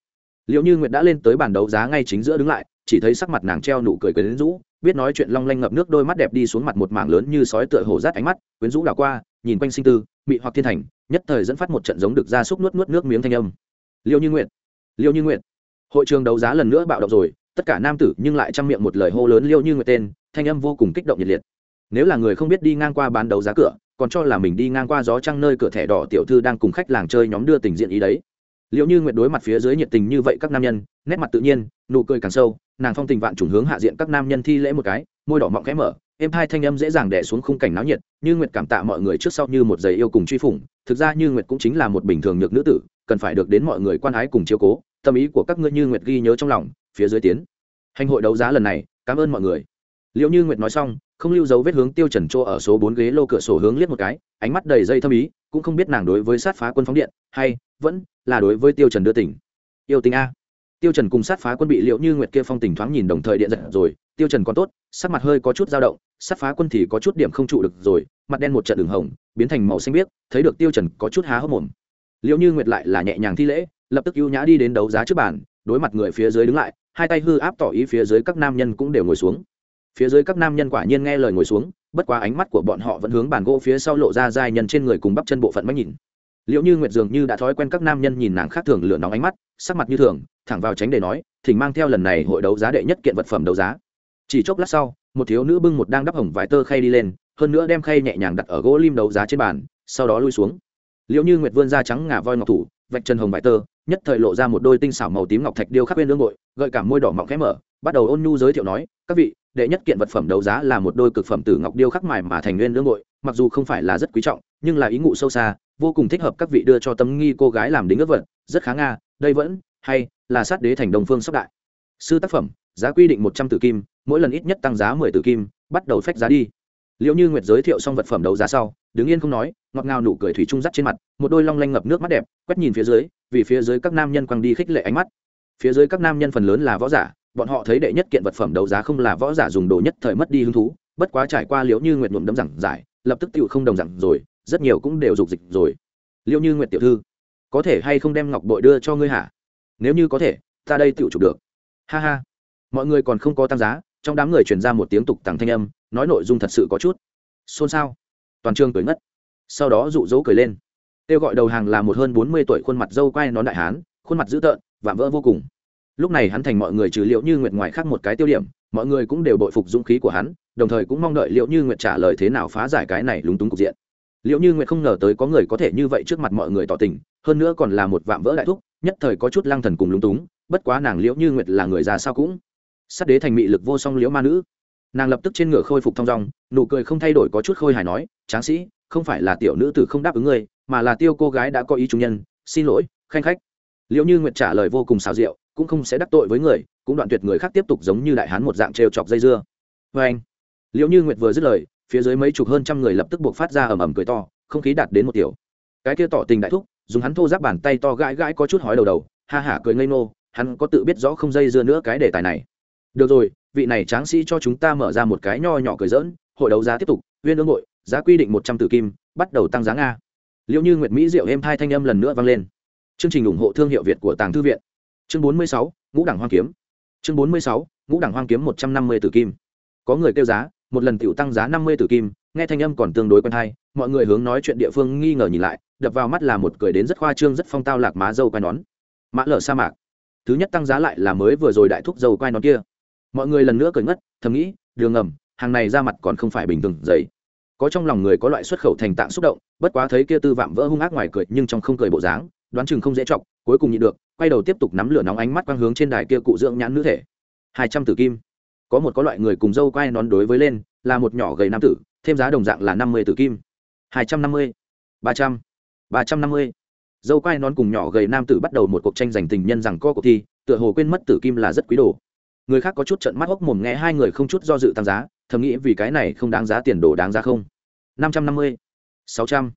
Liệu như nguyện đã lên tới bàn đấu giá ngay chính giữa đứng lại, chỉ thấy sắc mặt nàng treo nụ cười quyến rũ, biết nói chuyện long lanh ngập nước đôi mắt đẹp đi xuống mặt một mảng lớn như sói tựa hổ rát ánh mắt, quyến rũ đảo qua, nhìn quanh sinh tư, mị hoặc thiên thành, nhất thời dẫn phát một trận giống được ra xúc nuốt nuốt nước miếng thanh âm. Liễu như nguyện liễu như nguyện hội trường đấu giá lần nữa bạo động rồi, tất cả nam tử nhưng lại chăm miệng một lời hô lớn liễu như nguyện tên thanh âm vô cùng kích động nhiệt liệt. Nếu là người không biết đi ngang qua bán đấu giá cửa, còn cho là mình đi ngang qua gió trăng nơi cửa thẻ đỏ tiểu thư đang cùng khách làng chơi nhóm đưa tình diện ý đấy. Liệu như nguyện đối mặt phía dưới nhiệt tình như vậy các nam nhân, nét mặt tự nhiên, nụ cười càng sâu, nàng phong tình vạn trùng hướng hạ diện các nam nhân thi lễ một cái, môi đỏ mọng khẽ mở, êm hai thanh âm dễ dàng đẻ xuống khung cảnh náo nhiệt, như nguyệt cảm tạ mọi người trước sau như một giây yêu cùng truy phủng, thực ra như nguyệt cũng chính là một bình thường nhược nữ tử, cần phải được đến mọi người quan ái cùng chiếu cố, tâm ý của các ngươi như nguyệt ghi nhớ trong lòng, phía dưới tiến. Hành hội đấu giá lần này, cảm ơn mọi người liệu như nguyệt nói xong, không lưu dấu vết hướng tiêu trần chỗ ở số bốn ghế lô cửa sổ hướng liếc một cái, ánh mắt đầy dây thâm ý, cũng không biết nàng đối với sát phá quân phóng điện, hay vẫn là đối với tiêu trần đưa tỉnh. Yêu tình a. Tiêu trần cùng sát phá quân bị liệu như nguyệt kia phong tình thoáng nhìn đồng thời điện giật rồi, tiêu trần còn tốt, sắc mặt hơi có chút dao động, sát phá quân thì có chút điểm không trụ được rồi, mặt đen một trận đường hồng, biến thành màu xanh biếc, thấy được tiêu trần có chút há hốc mồm. Liệu như nguyệt lại là nhẹ nhàng thi lễ, lập tức ưu nhã đi đến đấu giá trước bàn, đối mặt người phía dưới đứng lại, hai tay hư áp tỏ ý phía dưới các nam nhân cũng đều ngồi xuống phía dưới các nam nhân quả nhiên nghe lời ngồi xuống, bất quá ánh mắt của bọn họ vẫn hướng bàn gỗ phía sau lộ ra dài nhân trên người cùng bắp chân bộ phận mắt nhìn. Liệu như nguyệt dường như đã thói quen các nam nhân nhìn nàng khác thường lửa nóng ánh mắt, sắc mặt như thường, thẳng vào tránh để nói, thỉnh mang theo lần này hội đấu giá đệ nhất kiện vật phẩm đấu giá. Chỉ chốc lát sau, một thiếu nữ bưng một đang đắp hồng vải tơ khay đi lên, hơn nữa đem khay nhẹ nhàng đặt ở gỗ lim đấu giá trên bàn, sau đó lui xuống. Liệu như nguyệt vươn da trắng ngà voi ngọc thủ, vạch chân hồng vải tơ, nhất thời lộ ra một đôi tinh xảo màu tím ngọc thạch điêu khắc bên lương bội, gợi cảm môi đỏ mọng khẽ mở, bắt đầu ôn nhu giới thiệu nói, các vị đệ nhất kiện vật phẩm đấu giá là một đôi cực phẩm tử ngọc điêu khắc mài mà thành nguyên lương bội mặc dù không phải là rất quý trọng, nhưng là ý ngụ sâu xa, vô cùng thích hợp các vị đưa cho tâm nghi cô gái làm đính ước vật, rất khá nga, đây vẫn hay là sát đế thành đồng phương sóc đại. Sư tác phẩm, giá quy định một trăm tử kim, mỗi lần ít nhất tăng giá mười tử kim, bắt đầu phách giá đi. Liệu như nguyệt giới thiệu xong vật phẩm đấu giá sau, đứng yên không nói, ngọt ngào nụ cười thủy trung dắt trên mặt, một đôi long lanh ngập nước mắt đẹp, quét nhìn phía dưới, vì phía dưới các nam nhân quăng đi khích lệ ánh mắt phía dưới các nam nhân phần lớn là võ giả, bọn họ thấy đệ nhất kiện vật phẩm đấu giá không là võ giả dùng đồ nhất thời mất đi hứng thú, bất quá trải qua liễu như nguyệt nhuộm đấm rằng giải, lập tức tựu không đồng rằng rồi, rất nhiều cũng đều dục dịch rồi. Liễu như nguyệt tiểu thư, có thể hay không đem ngọc bội đưa cho ngươi hả? Nếu như có thể, ta đây tựu chụp được. Ha ha. Mọi người còn không có tăng giá, trong đám người truyền ra một tiếng tục tằng thanh âm, nói nội dung thật sự có chút. Xôn xao. Toàn trường cười ngất. Sau đó rụ rỗ cười lên. Kêu gọi đầu hàng là một hơn bốn mươi tuổi khuôn mặt dâu quai nón đại hán, khuôn mặt dữ tợn vạm vỡ vô cùng. Lúc này hắn thành mọi người trừ liệu như nguyệt ngoài khác một cái tiêu điểm, mọi người cũng đều bội phục dũng khí của hắn, đồng thời cũng mong đợi liệu như nguyệt trả lời thế nào phá giải cái này lúng túng cục diện. Liệu như nguyệt không ngờ tới có người có thể như vậy trước mặt mọi người tỏ tình, hơn nữa còn là một vạm vỡ đại thúc, nhất thời có chút lang thần cùng lúng túng, bất quá nàng liễu như nguyệt là người già sao cũng. Sắt đế thành mị lực vô song liễu ma nữ. Nàng lập tức trên ngựa khôi phục thong dong, nụ cười không thay đổi có chút khôi hài nói, tráng sĩ, không phải là tiểu nữ tử không đáp ứng ngươi, mà là tiêu cô gái đã có ý chủ nhân, xin lỗi, khanh khách liệu như nguyệt trả lời vô cùng xào rượu cũng không sẽ đắc tội với người, cũng đoạn tuyệt người khác tiếp tục giống như đại hán một dạng trêu chọc dây dưa. Vê anh, liệu như nguyệt vừa dứt lời, phía dưới mấy chục hơn trăm người lập tức buộc phát ra ầm ầm cười to, không khí đạt đến một tiểu. Cái kia tỏ tình đại thúc, dùng hắn thô giáp bàn tay to gãi gãi có chút hói đầu đầu, ha hả cười ngây nô hắn có tự biết rõ không dây dưa nữa cái đề tài này. Được rồi, vị này tráng sĩ cho chúng ta mở ra một cái nho nhỏ cười dỡn hội đấu giá tiếp tục viên ương hội giá quy định một trăm tử kim, bắt đầu tăng giá nga. Liệu như nguyệt mỹ diệu êm hai thanh âm lần nữa vang lên chương trình ủng hộ thương hiệu việt của tàng thư viện. Chương 46, ngũ đẳng hoang kiếm. Chương 46, ngũ đẳng hoang kiếm một trăm năm mươi tử kim. Có người kêu giá một lần tiểu tăng giá năm mươi tử kim nghe thanh âm còn tương đối quen hay mọi người hướng nói chuyện địa phương nghi ngờ nhìn lại đập vào mắt là một cười đến rất khoa trương rất phong tao lạc má dâu quai nón. Mã lở sa mạc. Thứ nhất tăng giá lại là mới vừa rồi đại thúc dầu quai nón kia. Mọi người lần nữa cười ngất thầm nghĩ đường ngầm hàng này ra mặt còn không phải bình thường giấy có trong lòng người có loại xuất khẩu thành tạng xúc động bất quá thấy kia tư vạm vỡ hung ác ngoài cười nhưng trong không cười bộ dáng đoán chừng không dễ chọc, cuối cùng nhịn được, quay đầu tiếp tục nắm lửa nóng ánh mắt quang hướng trên đài kia cụ dưỡng nhãn nữ thể. Hai trăm tử kim. Có một có loại người cùng dâu quai nón đối với lên, là một nhỏ gầy nam tử, thêm giá đồng dạng là năm mươi tử kim. Hai trăm năm mươi. Ba trăm. Ba trăm năm mươi. Dâu quai nón cùng nhỏ gầy nam tử bắt đầu một cuộc tranh giành tình nhân rằng co cuộc thi, tựa hồ quên mất tử kim là rất quý đồ. Người khác có chút trận mắt hốc mồm nghe hai người không chút do dự tăng giá, thầm nghĩ vì cái này không đáng giá tiền đồ đáng giá không? Năm trăm năm mươi. Sáu trăm.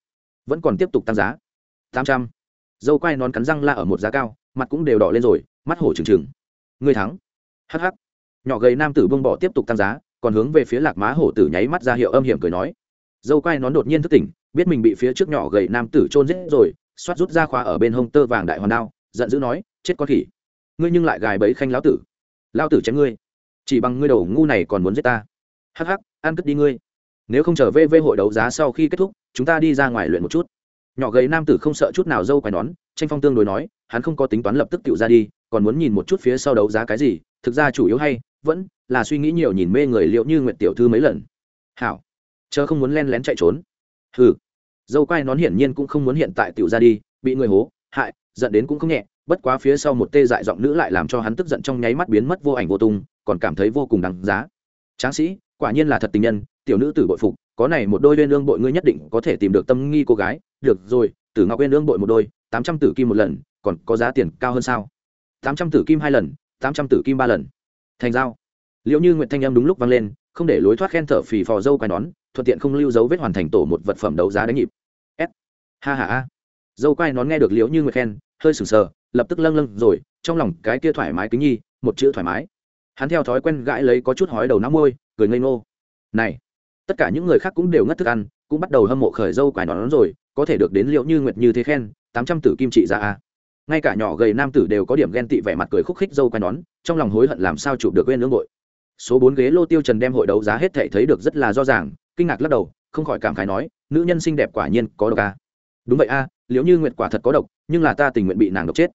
Vẫn còn tiếp tục tăng giá. Tám trăm dâu quai nón cắn răng la ở một giá cao, mặt cũng đều đỏ lên rồi, mắt hổ trừng trừng. Người thắng. Hh nhỏ gầy nam tử bông bỏ tiếp tục tăng giá, còn hướng về phía lạc má hổ tử nháy mắt ra hiệu âm hiểm cười nói. Dâu quai nón đột nhiên thức tỉnh, biết mình bị phía trước nhỏ gầy nam tử trôn giết rồi, xoát rút ra khóa ở bên hông tơ vàng đại hoàn đao, giận dữ nói, chết con khỉ. Ngươi nhưng lại gài bẫy khanh lão tử. Lão tử chém ngươi. Chỉ bằng ngươi đầu ngu này còn muốn giết ta. Hắc hắc, ăn cất đi ngươi. Nếu không trở về vê hội đấu giá sau khi kết thúc, chúng ta đi ra ngoài luyện một chút nhỏ gầy nam tử không sợ chút nào dâu quai nón, tranh phong tương đối nói, hắn không có tính toán lập tức tự ra đi, còn muốn nhìn một chút phía sau đấu giá cái gì, thực ra chủ yếu hay, vẫn là suy nghĩ nhiều nhìn mê người liệu như nguyện tiểu thư mấy lần. Hảo, chớ không muốn len lén chạy trốn. Hừ, dâu quai nón hiển nhiên cũng không muốn hiện tại tiểu ra đi, bị người hố, hại, giận đến cũng không nhẹ, bất quá phía sau một tê dại giọng nữ lại làm cho hắn tức giận trong nháy mắt biến mất vô ảnh vô tung, còn cảm thấy vô cùng đáng giá. Tráng sĩ, quả nhiên là thật tình nhân, tiểu nữ tử bội phục có này một đôi uyên ương bội ngươi nhất định có thể tìm được tâm nghi cô gái. Được rồi, tử ngọc uyên ương bội một đôi, tám trăm tử kim một lần, còn có giá tiền cao hơn sao? Tám trăm tử kim hai lần, tám trăm tử kim ba lần. Thành giao. Liệu như nguyện thanh em đúng lúc vang lên, không để lối thoát khen thở phì phò dâu quai nón, thuận tiện không lưu dấu vết hoàn thành tổ một vật phẩm đấu giá đánh nhịp. S. Ha ha a dâu quai nón nghe được liễu như nguyệt khen, hơi sừng sờ, lập tức lâng lâng rồi, trong lòng cái kia thoải mái kính nhi, một chữ thoải mái. Hắn theo thói quen gãi lấy có chút hói đầu nắm môi, cười ngây ngô. Này tất cả những người khác cũng đều ngất thức ăn, cũng bắt đầu hâm mộ khởi dâu quai nón rồi, có thể được đến liễu như nguyệt như thế khen, tám trăm tử kim trị ra a à. ngay cả nhỏ gầy nam tử đều có điểm ghen tị vẻ mặt cười khúc khích dâu quai nón, trong lòng hối hận làm sao chụp được quên lưỡng bội. Số bốn ghế lô tiêu trần đem hội đấu giá hết thể thấy được rất là rõ ràng, kinh ngạc lắc đầu, không khỏi cảm khái nói, nữ nhân xinh đẹp quả nhiên có độc a đúng vậy à, a liễu như nguyệt quả thật có độc, nhưng là ta tình nguyện bị nàng độc chết.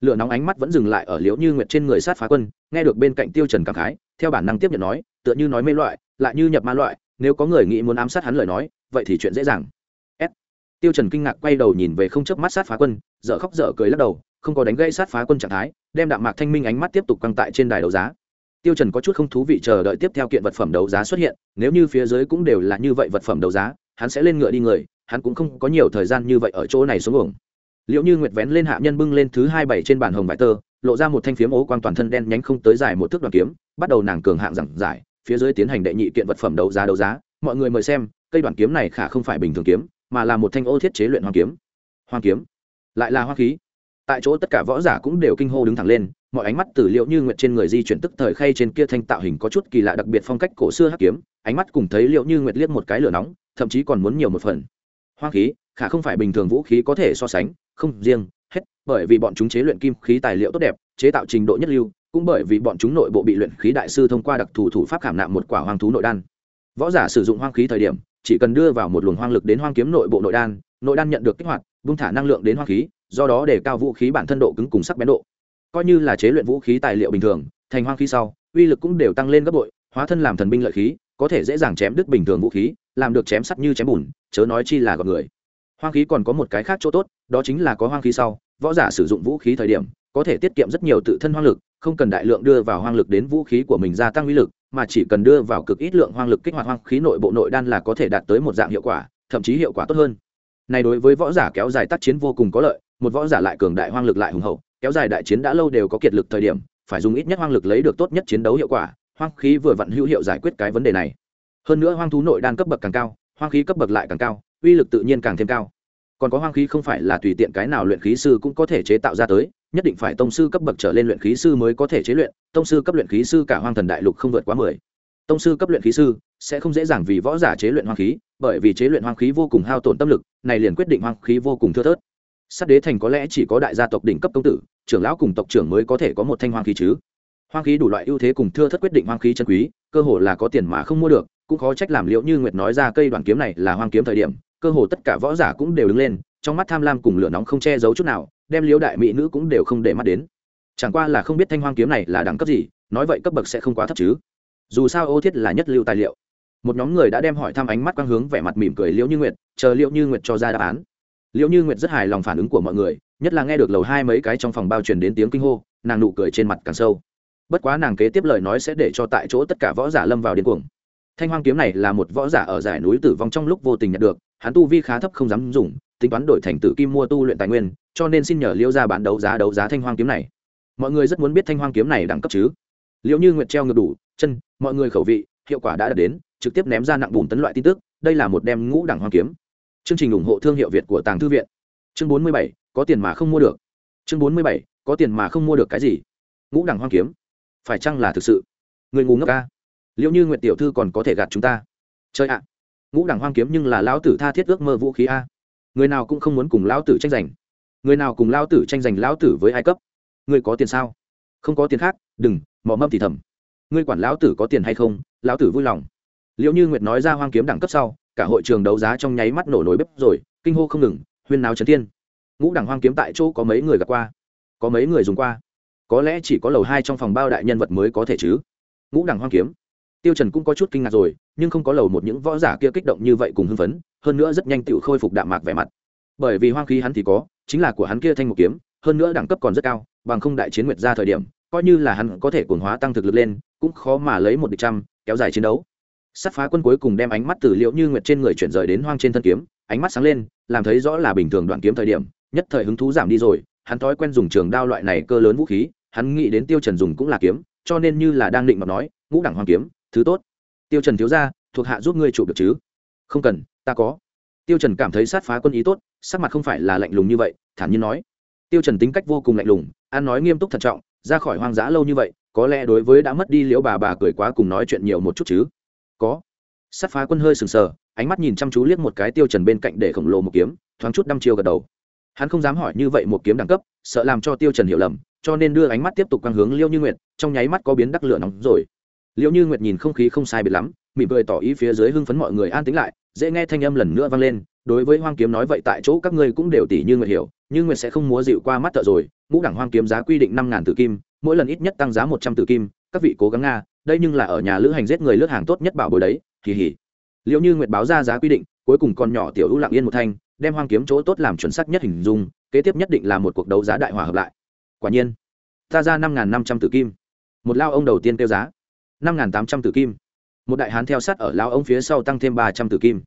Lửa nóng ánh mắt vẫn dừng lại ở liễu như nguyệt trên người sát phá quân, nghe được bên cạnh tiêu trần cảm khái, theo bản năng tiếp nhận nói, tựa như nói mê loại, lại như nhập ma loại nếu có người nghĩ muốn ám sát hắn lời nói, vậy thì chuyện dễ dàng. S. tiêu trần kinh ngạc quay đầu nhìn về không chớp mắt sát phá quân, dở khóc dở cười lắc đầu, không có đánh gãy sát phá quân trạng thái, đem đạm mạc thanh minh ánh mắt tiếp tục căng tại trên đài đấu giá. Tiêu trần có chút không thú vị chờ đợi tiếp theo kiện vật phẩm đấu giá xuất hiện, nếu như phía dưới cũng đều là như vậy vật phẩm đấu giá, hắn sẽ lên ngựa đi người, hắn cũng không có nhiều thời gian như vậy ở chỗ này xuống uổng. Liệu như nguyệt vén lên hạ nhân bưng lên thứ hai bảy trên bàn hồng bài tơ, lộ ra một thanh phiếm ố quang toàn thân đen nhánh không tới dài một thước đoàn kiếm, bắt đầu nàng cường hạng giảng giải phía dưới tiến hành đệ nhị kiện vật phẩm đấu giá đấu giá, mọi người mời xem, cây đoàn kiếm này khả không phải bình thường kiếm, mà là một thanh ô thiết chế luyện hoàng kiếm. Hoàng kiếm? Lại là hoa khí. Tại chỗ tất cả võ giả cũng đều kinh hô đứng thẳng lên, mọi ánh mắt từ liệu như nguyệt trên người di chuyển tức thời khay trên kia thanh tạo hình có chút kỳ lạ đặc biệt phong cách cổ xưa hắc kiếm, ánh mắt cùng thấy liệu như nguyệt liếc một cái lửa nóng, thậm chí còn muốn nhiều một phần. Hoa khí, khả không phải bình thường vũ khí có thể so sánh, không riêng, hết, bởi vì bọn chúng chế luyện kim khí tài liệu tốt đẹp, chế tạo trình độ nhất lưu cũng bởi vì bọn chúng nội bộ bị luyện khí đại sư thông qua đặc thù thủ pháp khảm nạm một quả hoang thú nội đan. Võ giả sử dụng hoang khí thời điểm, chỉ cần đưa vào một luồng hoang lực đến hoang kiếm nội bộ nội đan nội đan nhận được kích hoạt bung thả năng lượng đến hoang khí, do đó để cao vũ khí bản thân độ cứng cùng sắc bén độ. Coi như là chế luyện vũ khí tài liệu bình thường, thành hoang khí sau, uy lực cũng đều tăng lên gấp bội, hóa thân làm thần binh lợi khí, có thể dễ dàng chém đứt bình thường vũ khí, làm được chém sắt như chém bùn, chớ nói chi là gọt người. Hoang khí còn có một cái khác chỗ tốt, đó chính là có hoang khí sau, võ giả sử dụng vũ khí thời điểm, có thể tiết kiệm rất nhiều tự thân hoang lực không cần đại lượng đưa vào hoang lực đến vũ khí của mình gia tăng uy lực, mà chỉ cần đưa vào cực ít lượng hoang lực kích hoạt hoang khí nội bộ nội đan là có thể đạt tới một dạng hiệu quả, thậm chí hiệu quả tốt hơn. Này đối với võ giả kéo dài tác chiến vô cùng có lợi, một võ giả lại cường đại hoang lực lại hùng hậu, kéo dài đại chiến đã lâu đều có kiệt lực thời điểm, phải dùng ít nhất hoang lực lấy được tốt nhất chiến đấu hiệu quả, hoang khí vừa vặn hữu hiệu giải quyết cái vấn đề này. Hơn nữa hoang thú nội đan cấp bậc càng cao, hoang khí cấp bậc lại càng cao, uy lực tự nhiên càng thêm cao còn có hoang khí không phải là tùy tiện cái nào luyện khí sư cũng có thể chế tạo ra tới, nhất định phải tông sư cấp bậc trở lên luyện khí sư mới có thể chế luyện, tông sư cấp luyện khí sư cả hoang thần đại lục không vượt quá mười. Tông sư cấp luyện khí sư sẽ không dễ dàng vì võ giả chế luyện hoang khí, bởi vì chế luyện hoang khí vô cùng hao tổn tâm lực, này liền quyết định hoang khí vô cùng thưa thớt. Sát đế thành có lẽ chỉ có đại gia tộc đỉnh cấp công tử, trưởng lão cùng tộc trưởng mới có thể có một thanh hoang khí chứ. Hoang khí đủ loại ưu thế cùng thưa thất quyết định hoang khí chân quý, cơ hồ là có tiền mà không mua được, cũng khó trách làm liệu như nguyệt nói ra cây đoàn kiếm này là hoang kiếm thời điểm cơ hồ tất cả võ giả cũng đều đứng lên, trong mắt tham lam cùng lửa nóng không che giấu chút nào, đem liếu đại mỹ nữ cũng đều không để mắt đến. Chẳng qua là không biết thanh hoang kiếm này là đẳng cấp gì, nói vậy cấp bậc sẽ không quá thấp chứ. Dù sao ô thiết là nhất lưu tài liệu. Một nhóm người đã đem hỏi thăm ánh mắt quang hướng vẻ mặt mỉm cười liễu như nguyệt, chờ liễu như nguyệt cho ra đáp án. Liễu như nguyệt rất hài lòng phản ứng của mọi người, nhất là nghe được lầu hai mấy cái trong phòng bao truyền đến tiếng kinh hô, nàng nụ cười trên mặt càng sâu. Bất quá nàng kế tiếp lời nói sẽ để cho tại chỗ tất cả võ giả lâm vào điên cuồng thanh hoang kiếm này là một võ giả ở giải núi tử vong trong lúc vô tình nhận được, hắn tu vi khá thấp không dám dùng, tính toán đổi thành tử kim mua tu luyện tài nguyên, cho nên xin nhờ liễu ra bán đấu giá đấu giá thanh hoang kiếm này. Mọi người rất muốn biết thanh hoang kiếm này đẳng cấp chứ? Liệu như nguyệt treo ngược đủ, chân, mọi người khẩu vị, hiệu quả đã đạt đến, trực tiếp ném ra nặng bùn tấn loại tin tức, đây là một đem ngũ đẳng hoang kiếm. Chương trình ủng hộ thương hiệu việt của tàng thư viện. Chương bốn mươi bảy, có tiền mà không mua được. Chương bốn mươi bảy, có tiền mà không mua được cái gì? Ngũ đẳng hoang kiếm. Phải chăng là thực sự? Người ngủ ngốc ca liệu như nguyệt tiểu thư còn có thể gạt chúng ta? Chơi ạ, ngũ đẳng hoang kiếm nhưng là lão tử tha thiết ước mơ vũ khí a. Người nào cũng không muốn cùng lão tử tranh giành. Người nào cùng lão tử tranh giành lão tử với ai cấp? Người có tiền sao? Không có tiền khác, đừng mỏ mâm thì thầm. Ngươi quản lão tử có tiền hay không, lão tử vui lòng. Liệu như nguyệt nói ra hoang kiếm đẳng cấp sau, cả hội trường đấu giá trong nháy mắt nổ nổi bếp rồi, kinh hô không ngừng, huyên náo trấn thiên. Ngũ đẳng hoang kiếm tại chỗ có mấy người gặp qua? Có mấy người dùng qua? Có lẽ chỉ có lầu hai trong phòng bao đại nhân vật mới có thể chứ. Ngũ đẳng hoang kiếm tiêu trần cũng có chút kinh ngạc rồi, nhưng không có lầu một những võ giả kia kích động như vậy cùng hưng phấn, hơn nữa rất nhanh tự khôi phục đạm mạc vẻ mặt. Bởi vì hoang khí hắn thì có, chính là của hắn kia thanh một kiếm, hơn nữa đẳng cấp còn rất cao, bằng không đại chiến nguyệt ra thời điểm, coi như là hắn có thể cuồng hóa tăng thực lực lên, cũng khó mà lấy một địch trăm, kéo dài chiến đấu. Sát phá quân cuối cùng đem ánh mắt từ liễu như nguyệt trên người chuyển rời đến hoang trên thân kiếm, ánh mắt sáng lên, làm thấy rõ là bình thường đoạn kiếm thời điểm, nhất thời hứng thú giảm đi rồi, hắn thói quen dùng trường đao loại này cơ lớn vũ khí, hắn nghĩ đến tiêu trần dùng cũng là kiếm, cho nên như là đang định mà nói, ngũ đẳng hoang kiếm thứ tốt. Tiêu trần thiếu gia, thuộc hạ giúp ngươi chụp được chứ? Không cần, ta có. Tiêu trần cảm thấy sát phá quân ý tốt, sắc mặt không phải là lạnh lùng như vậy, thản nhiên nói. Tiêu trần tính cách vô cùng lạnh lùng an nói nghiêm túc thận trọng, ra khỏi hoang dã lâu như vậy, có lẽ đối với đã mất đi liễu bà bà cười quá cùng nói chuyện nhiều một chút chứ? Có. Sát phá quân hơi sừng sờ, ánh mắt nhìn chăm chú liếc một cái tiêu trần bên cạnh để khổng lồ một kiếm, thoáng chút đăm chiêu gật đầu. Hắn không dám hỏi như vậy một kiếm đẳng cấp, sợ làm cho tiêu trần hiểu lầm, cho nên đưa ánh mắt tiếp tục quang hướng liêu như nguyệt, trong nháy mắt có biến đắc lửa nóng rồi liệu như nguyệt nhìn không khí không sai biệt lắm, mỉm cười tỏ ý phía dưới hưng phấn mọi người an tĩnh lại, dễ nghe thanh âm lần nữa vang lên, đối với hoang kiếm nói vậy tại chỗ các ngươi cũng đều tỷ như nguyệt hiểu nhưng nguyệt sẽ không múa dịu qua mắt thợ rồi, ngũ đẳng hoang kiếm giá quy định năm ngàn tử kim, mỗi lần ít nhất tăng giá một trăm tử kim, các vị cố gắng nga, đây nhưng là ở nhà lữ hành giết người lướt hàng tốt nhất bảo bối đấy kỳ hỉ liệu như nguyệt báo ra giá quy định, cuối cùng con nhỏ tiểu ưu lặng yên một thanh, đem hoang kiếm chỗ tốt làm chuẩn xác nhất hình dung, kế tiếp nhất định là một cuộc đấu giá đại hòa hợp lại. Quả nhiên, ta ra năm ngàn năm trăm tử kim. Một lao ông đầu tiên kêu giá năm n g h n tám trăm tử kim. Một đại hán theo sát ở lao ông phía sau tăng thêm ba trăm tử kim.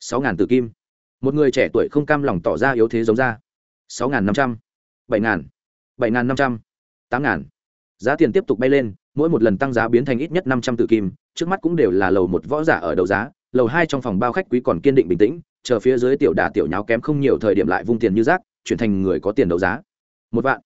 Sáu n tử kim. Một người trẻ tuổi không cam lòng tỏ ra yếu thế giống ra. Sáu n g h n năm trăm. Bảy n g h n bảy n g h n năm trăm. Tám n g h n giá tiền tiếp tục bay lên, mỗi một lần tăng giá biến thành ít nhất năm trăm tử kim, trước mắt cũng đều là lầu một võ giả ở đấu giá, lầu hai trong phòng bao khách quý còn kiên định bình tĩnh, chờ phía dưới tiểu đà tiểu nháo kém không nhiều thời điểm lại vung tiền như rác, chuyển thành người có tiền đấu giá. Một vạn.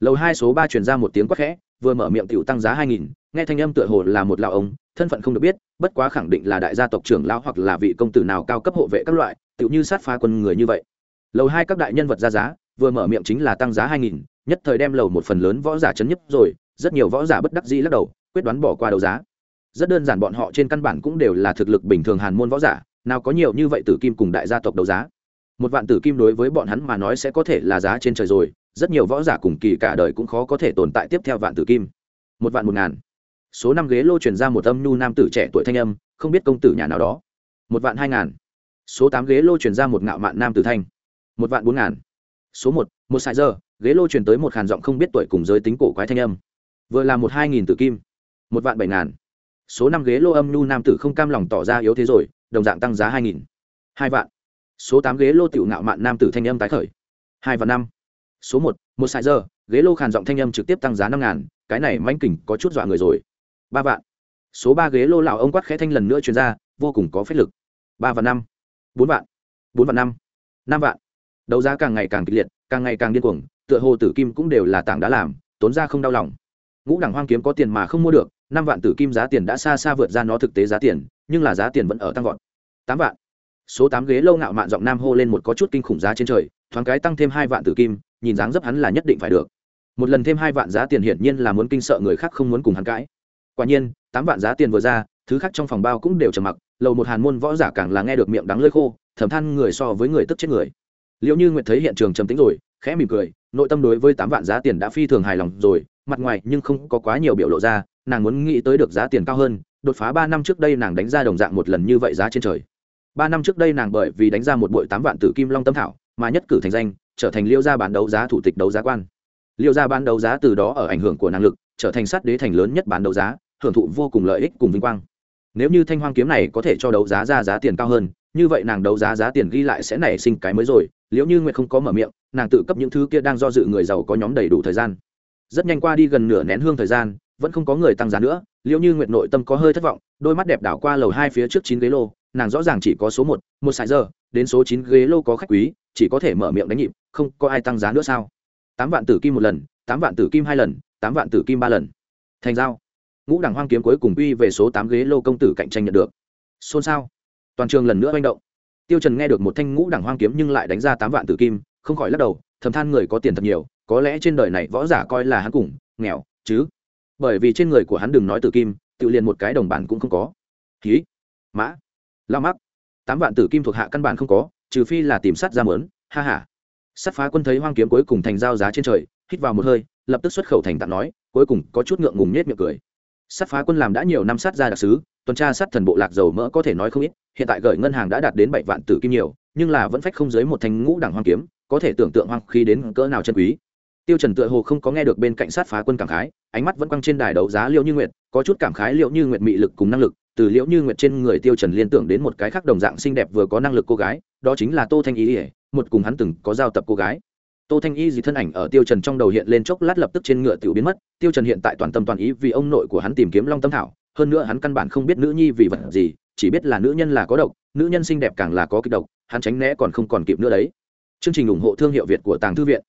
Lầu hai số ba chuyển ra một tiếng quát khẽ, vừa mở miệng tiểu tăng giá hai nghìn nghe thanh âm tựa hồ là một lão ông, thân phận không được biết, bất quá khẳng định là đại gia tộc trưởng lão hoặc là vị công tử nào cao cấp hộ vệ các loại, tựu như sát phá quân người như vậy. Lầu hai các đại nhân vật ra giá, vừa mở miệng chính là tăng giá hai nghìn, nhất thời đem lầu một phần lớn võ giả chấn nhấp rồi, rất nhiều võ giả bất đắc dĩ lắc đầu, quyết đoán bỏ qua đấu giá. Rất đơn giản bọn họ trên căn bản cũng đều là thực lực bình thường hàn môn võ giả, nào có nhiều như vậy tử kim cùng đại gia tộc đấu giá. Một vạn tử kim đối với bọn hắn mà nói sẽ có thể là giá trên trời rồi, rất nhiều võ giả cùng kỳ cả đời cũng khó có thể tồn tại tiếp theo vạn tử kim. Một vạn một ngàn số năm ghế lô truyền ra một âm nhu nam tử trẻ tuổi thanh âm, không biết công tử nhà nào đó. Một vạn hai ngàn. Số tám ghế lô truyền ra một ngạo mạn nam tử thanh. Một vạn bốn ngàn. Số một một sài giờ, ghế lô truyền tới một khàn giọng không biết tuổi cùng giới tính cổ quái thanh âm. Vừa là một hai nghìn tử kim. Một vạn bảy ngàn. Số năm ghế lô âm nhu nam tử không cam lòng tỏ ra yếu thế rồi, đồng dạng tăng giá hai nghìn. Hai vạn. Số tám ghế lô tiểu ngạo mạn nam tử thanh âm tái khởi. Hai và năm. Số một một sài giờ, ghế lô khàn giọng thanh âm trực tiếp tăng giá năm ngàn, cái này manh kỉnh có chút dọa người rồi ba vạn. Số ba ghế lô lào ông quát khẽ thanh lần nữa chuyên ra, vô cùng có phép lực. Ba vạn năm. Bốn vạn. Bốn vạn năm. Năm vạn. Đấu giá càng ngày càng kịch liệt, càng ngày càng điên cuồng, tựa hồ tử kim cũng đều là tảng đã làm, tốn ra không đau lòng. Ngũ đẳng hoang kiếm có tiền mà không mua được, năm vạn tử kim giá tiền đã xa xa vượt ra nó thực tế giá tiền, nhưng là giá tiền vẫn ở tăng vọt. Tám vạn. Số tám ghế lâu ngạo mạn giọng nam hô lên một có chút kinh khủng giá trên trời, thoáng cái tăng thêm hai vạn tử kim, nhìn dáng dấp hắn là nhất định phải được. Một lần thêm hai vạn giá tiền hiển nhiên là muốn kinh sợ người khác không muốn cùng hắn cãi quả nhiên, tám vạn giá tiền vừa ra, thứ khác trong phòng bao cũng đều trầm mặc, lầu một hàn môn võ giả càng là nghe được miệng đắng lơi khô, thầm than người so với người tức chết người. Liệu như nguyệt thấy hiện trường trầm tính rồi, khẽ mỉm cười, nội tâm đối với tám vạn giá tiền đã phi thường hài lòng rồi, mặt ngoài nhưng không có quá nhiều biểu lộ ra, nàng muốn nghĩ tới được giá tiền cao hơn, đột phá ba năm trước đây nàng đánh ra đồng dạng một lần như vậy giá trên trời. Ba năm trước đây nàng bởi vì đánh ra một bội tám vạn tử kim long tâm thảo, mà nhất cử thành danh, trở thành liêu gia bán đấu giá thủ tịch đấu giá quan. Liêu gia bán đấu giá từ đó ở ảnh hưởng của năng lực, trở thành sát đế thành lớn nhất bán đấu giá hưởng thụ vô cùng lợi ích cùng vinh quang. Nếu như thanh hoang kiếm này có thể cho đấu giá ra giá tiền cao hơn, như vậy nàng đấu giá giá tiền ghi lại sẽ nảy sinh cái mới rồi, Liệu như nguyệt không có mở miệng, nàng tự cấp những thứ kia đang do dự người giàu có nhóm đầy đủ thời gian. Rất nhanh qua đi gần nửa nén hương thời gian, vẫn không có người tăng giá nữa, liệu như nguyệt nội tâm có hơi thất vọng, đôi mắt đẹp đảo qua lầu hai phía trước chín ghế lô, nàng rõ ràng chỉ có số một một sài giờ, đến số chín ghế lô có khách quý, chỉ có thể mở miệng đánh nhịp, không có ai tăng giá nữa sao? Tám vạn tử kim một lần, tám vạn tử kim hai lần, tám vạn tử kim ba lần. Thành giao ngũ đẳng hoang kiếm cuối cùng uy về số tám ghế lô công tử cạnh tranh nhận được. Xôn xao. Toàn trường lần nữa manh động. Tiêu trần nghe được một thanh ngũ đẳng hoang kiếm nhưng lại đánh ra tám vạn tử kim, không khỏi lắc đầu, thầm than người có tiền thật nhiều, có lẽ trên đời này võ giả coi là hắn cùng, nghèo, chứ. Bởi vì trên người của hắn đừng nói tử kim, tự liền một cái đồng bản cũng không có. Khí mã. Lao mắc. Tám vạn tử kim thuộc hạ căn bản không có, trừ phi là tìm sát ra mớn ha ha. Sát phá quân thấy hoang kiếm cuối cùng thành giao giá trên trời, hít vào một hơi, lập tức xuất khẩu thành tạm nói, cuối cùng có chút ngượng ngùng nhếch miệng cười sát phá quân làm đã nhiều năm sát ra đặc sứ, tuần tra sát thần bộ lạc dầu mỡ có thể nói không ít, hiện tại gửi ngân hàng đã đạt đến bảy vạn tử kim nhiều, nhưng là vẫn phách không dưới một thành ngũ đẳng hoang kiếm, có thể tưởng tượng hoang khí đến cỡ nào chân quý. Tiêu trần tựa hồ không có nghe được bên cạnh sát phá quân cảm khái, ánh mắt vẫn quăng trên đài đấu giá liễu như nguyệt, có chút cảm khái liễu như nguyệt mị lực cùng năng lực, từ liễu như nguyệt trên người tiêu trần liên tưởng đến một cái khác đồng dạng xinh đẹp vừa có năng lực cô gái, đó chính là tô thanh ý ỉa một cùng hắn từng có giao tập cô gái tô thanh y gì thân ảnh ở tiêu trần trong đầu hiện lên chốc lát lập tức trên ngựa tiểu biến mất, tiêu trần hiện tại toàn tâm toàn ý vì ông nội của hắn tìm kiếm long tâm thảo, hơn nữa hắn căn bản không biết nữ nhi vì vật gì, chỉ biết là nữ nhân là có độc, nữ nhân xinh đẹp càng là có kịch độc, hắn tránh né còn không còn kịp nữa đấy. Chương trình ủng hộ thương hiệu việt của tàng thư viện.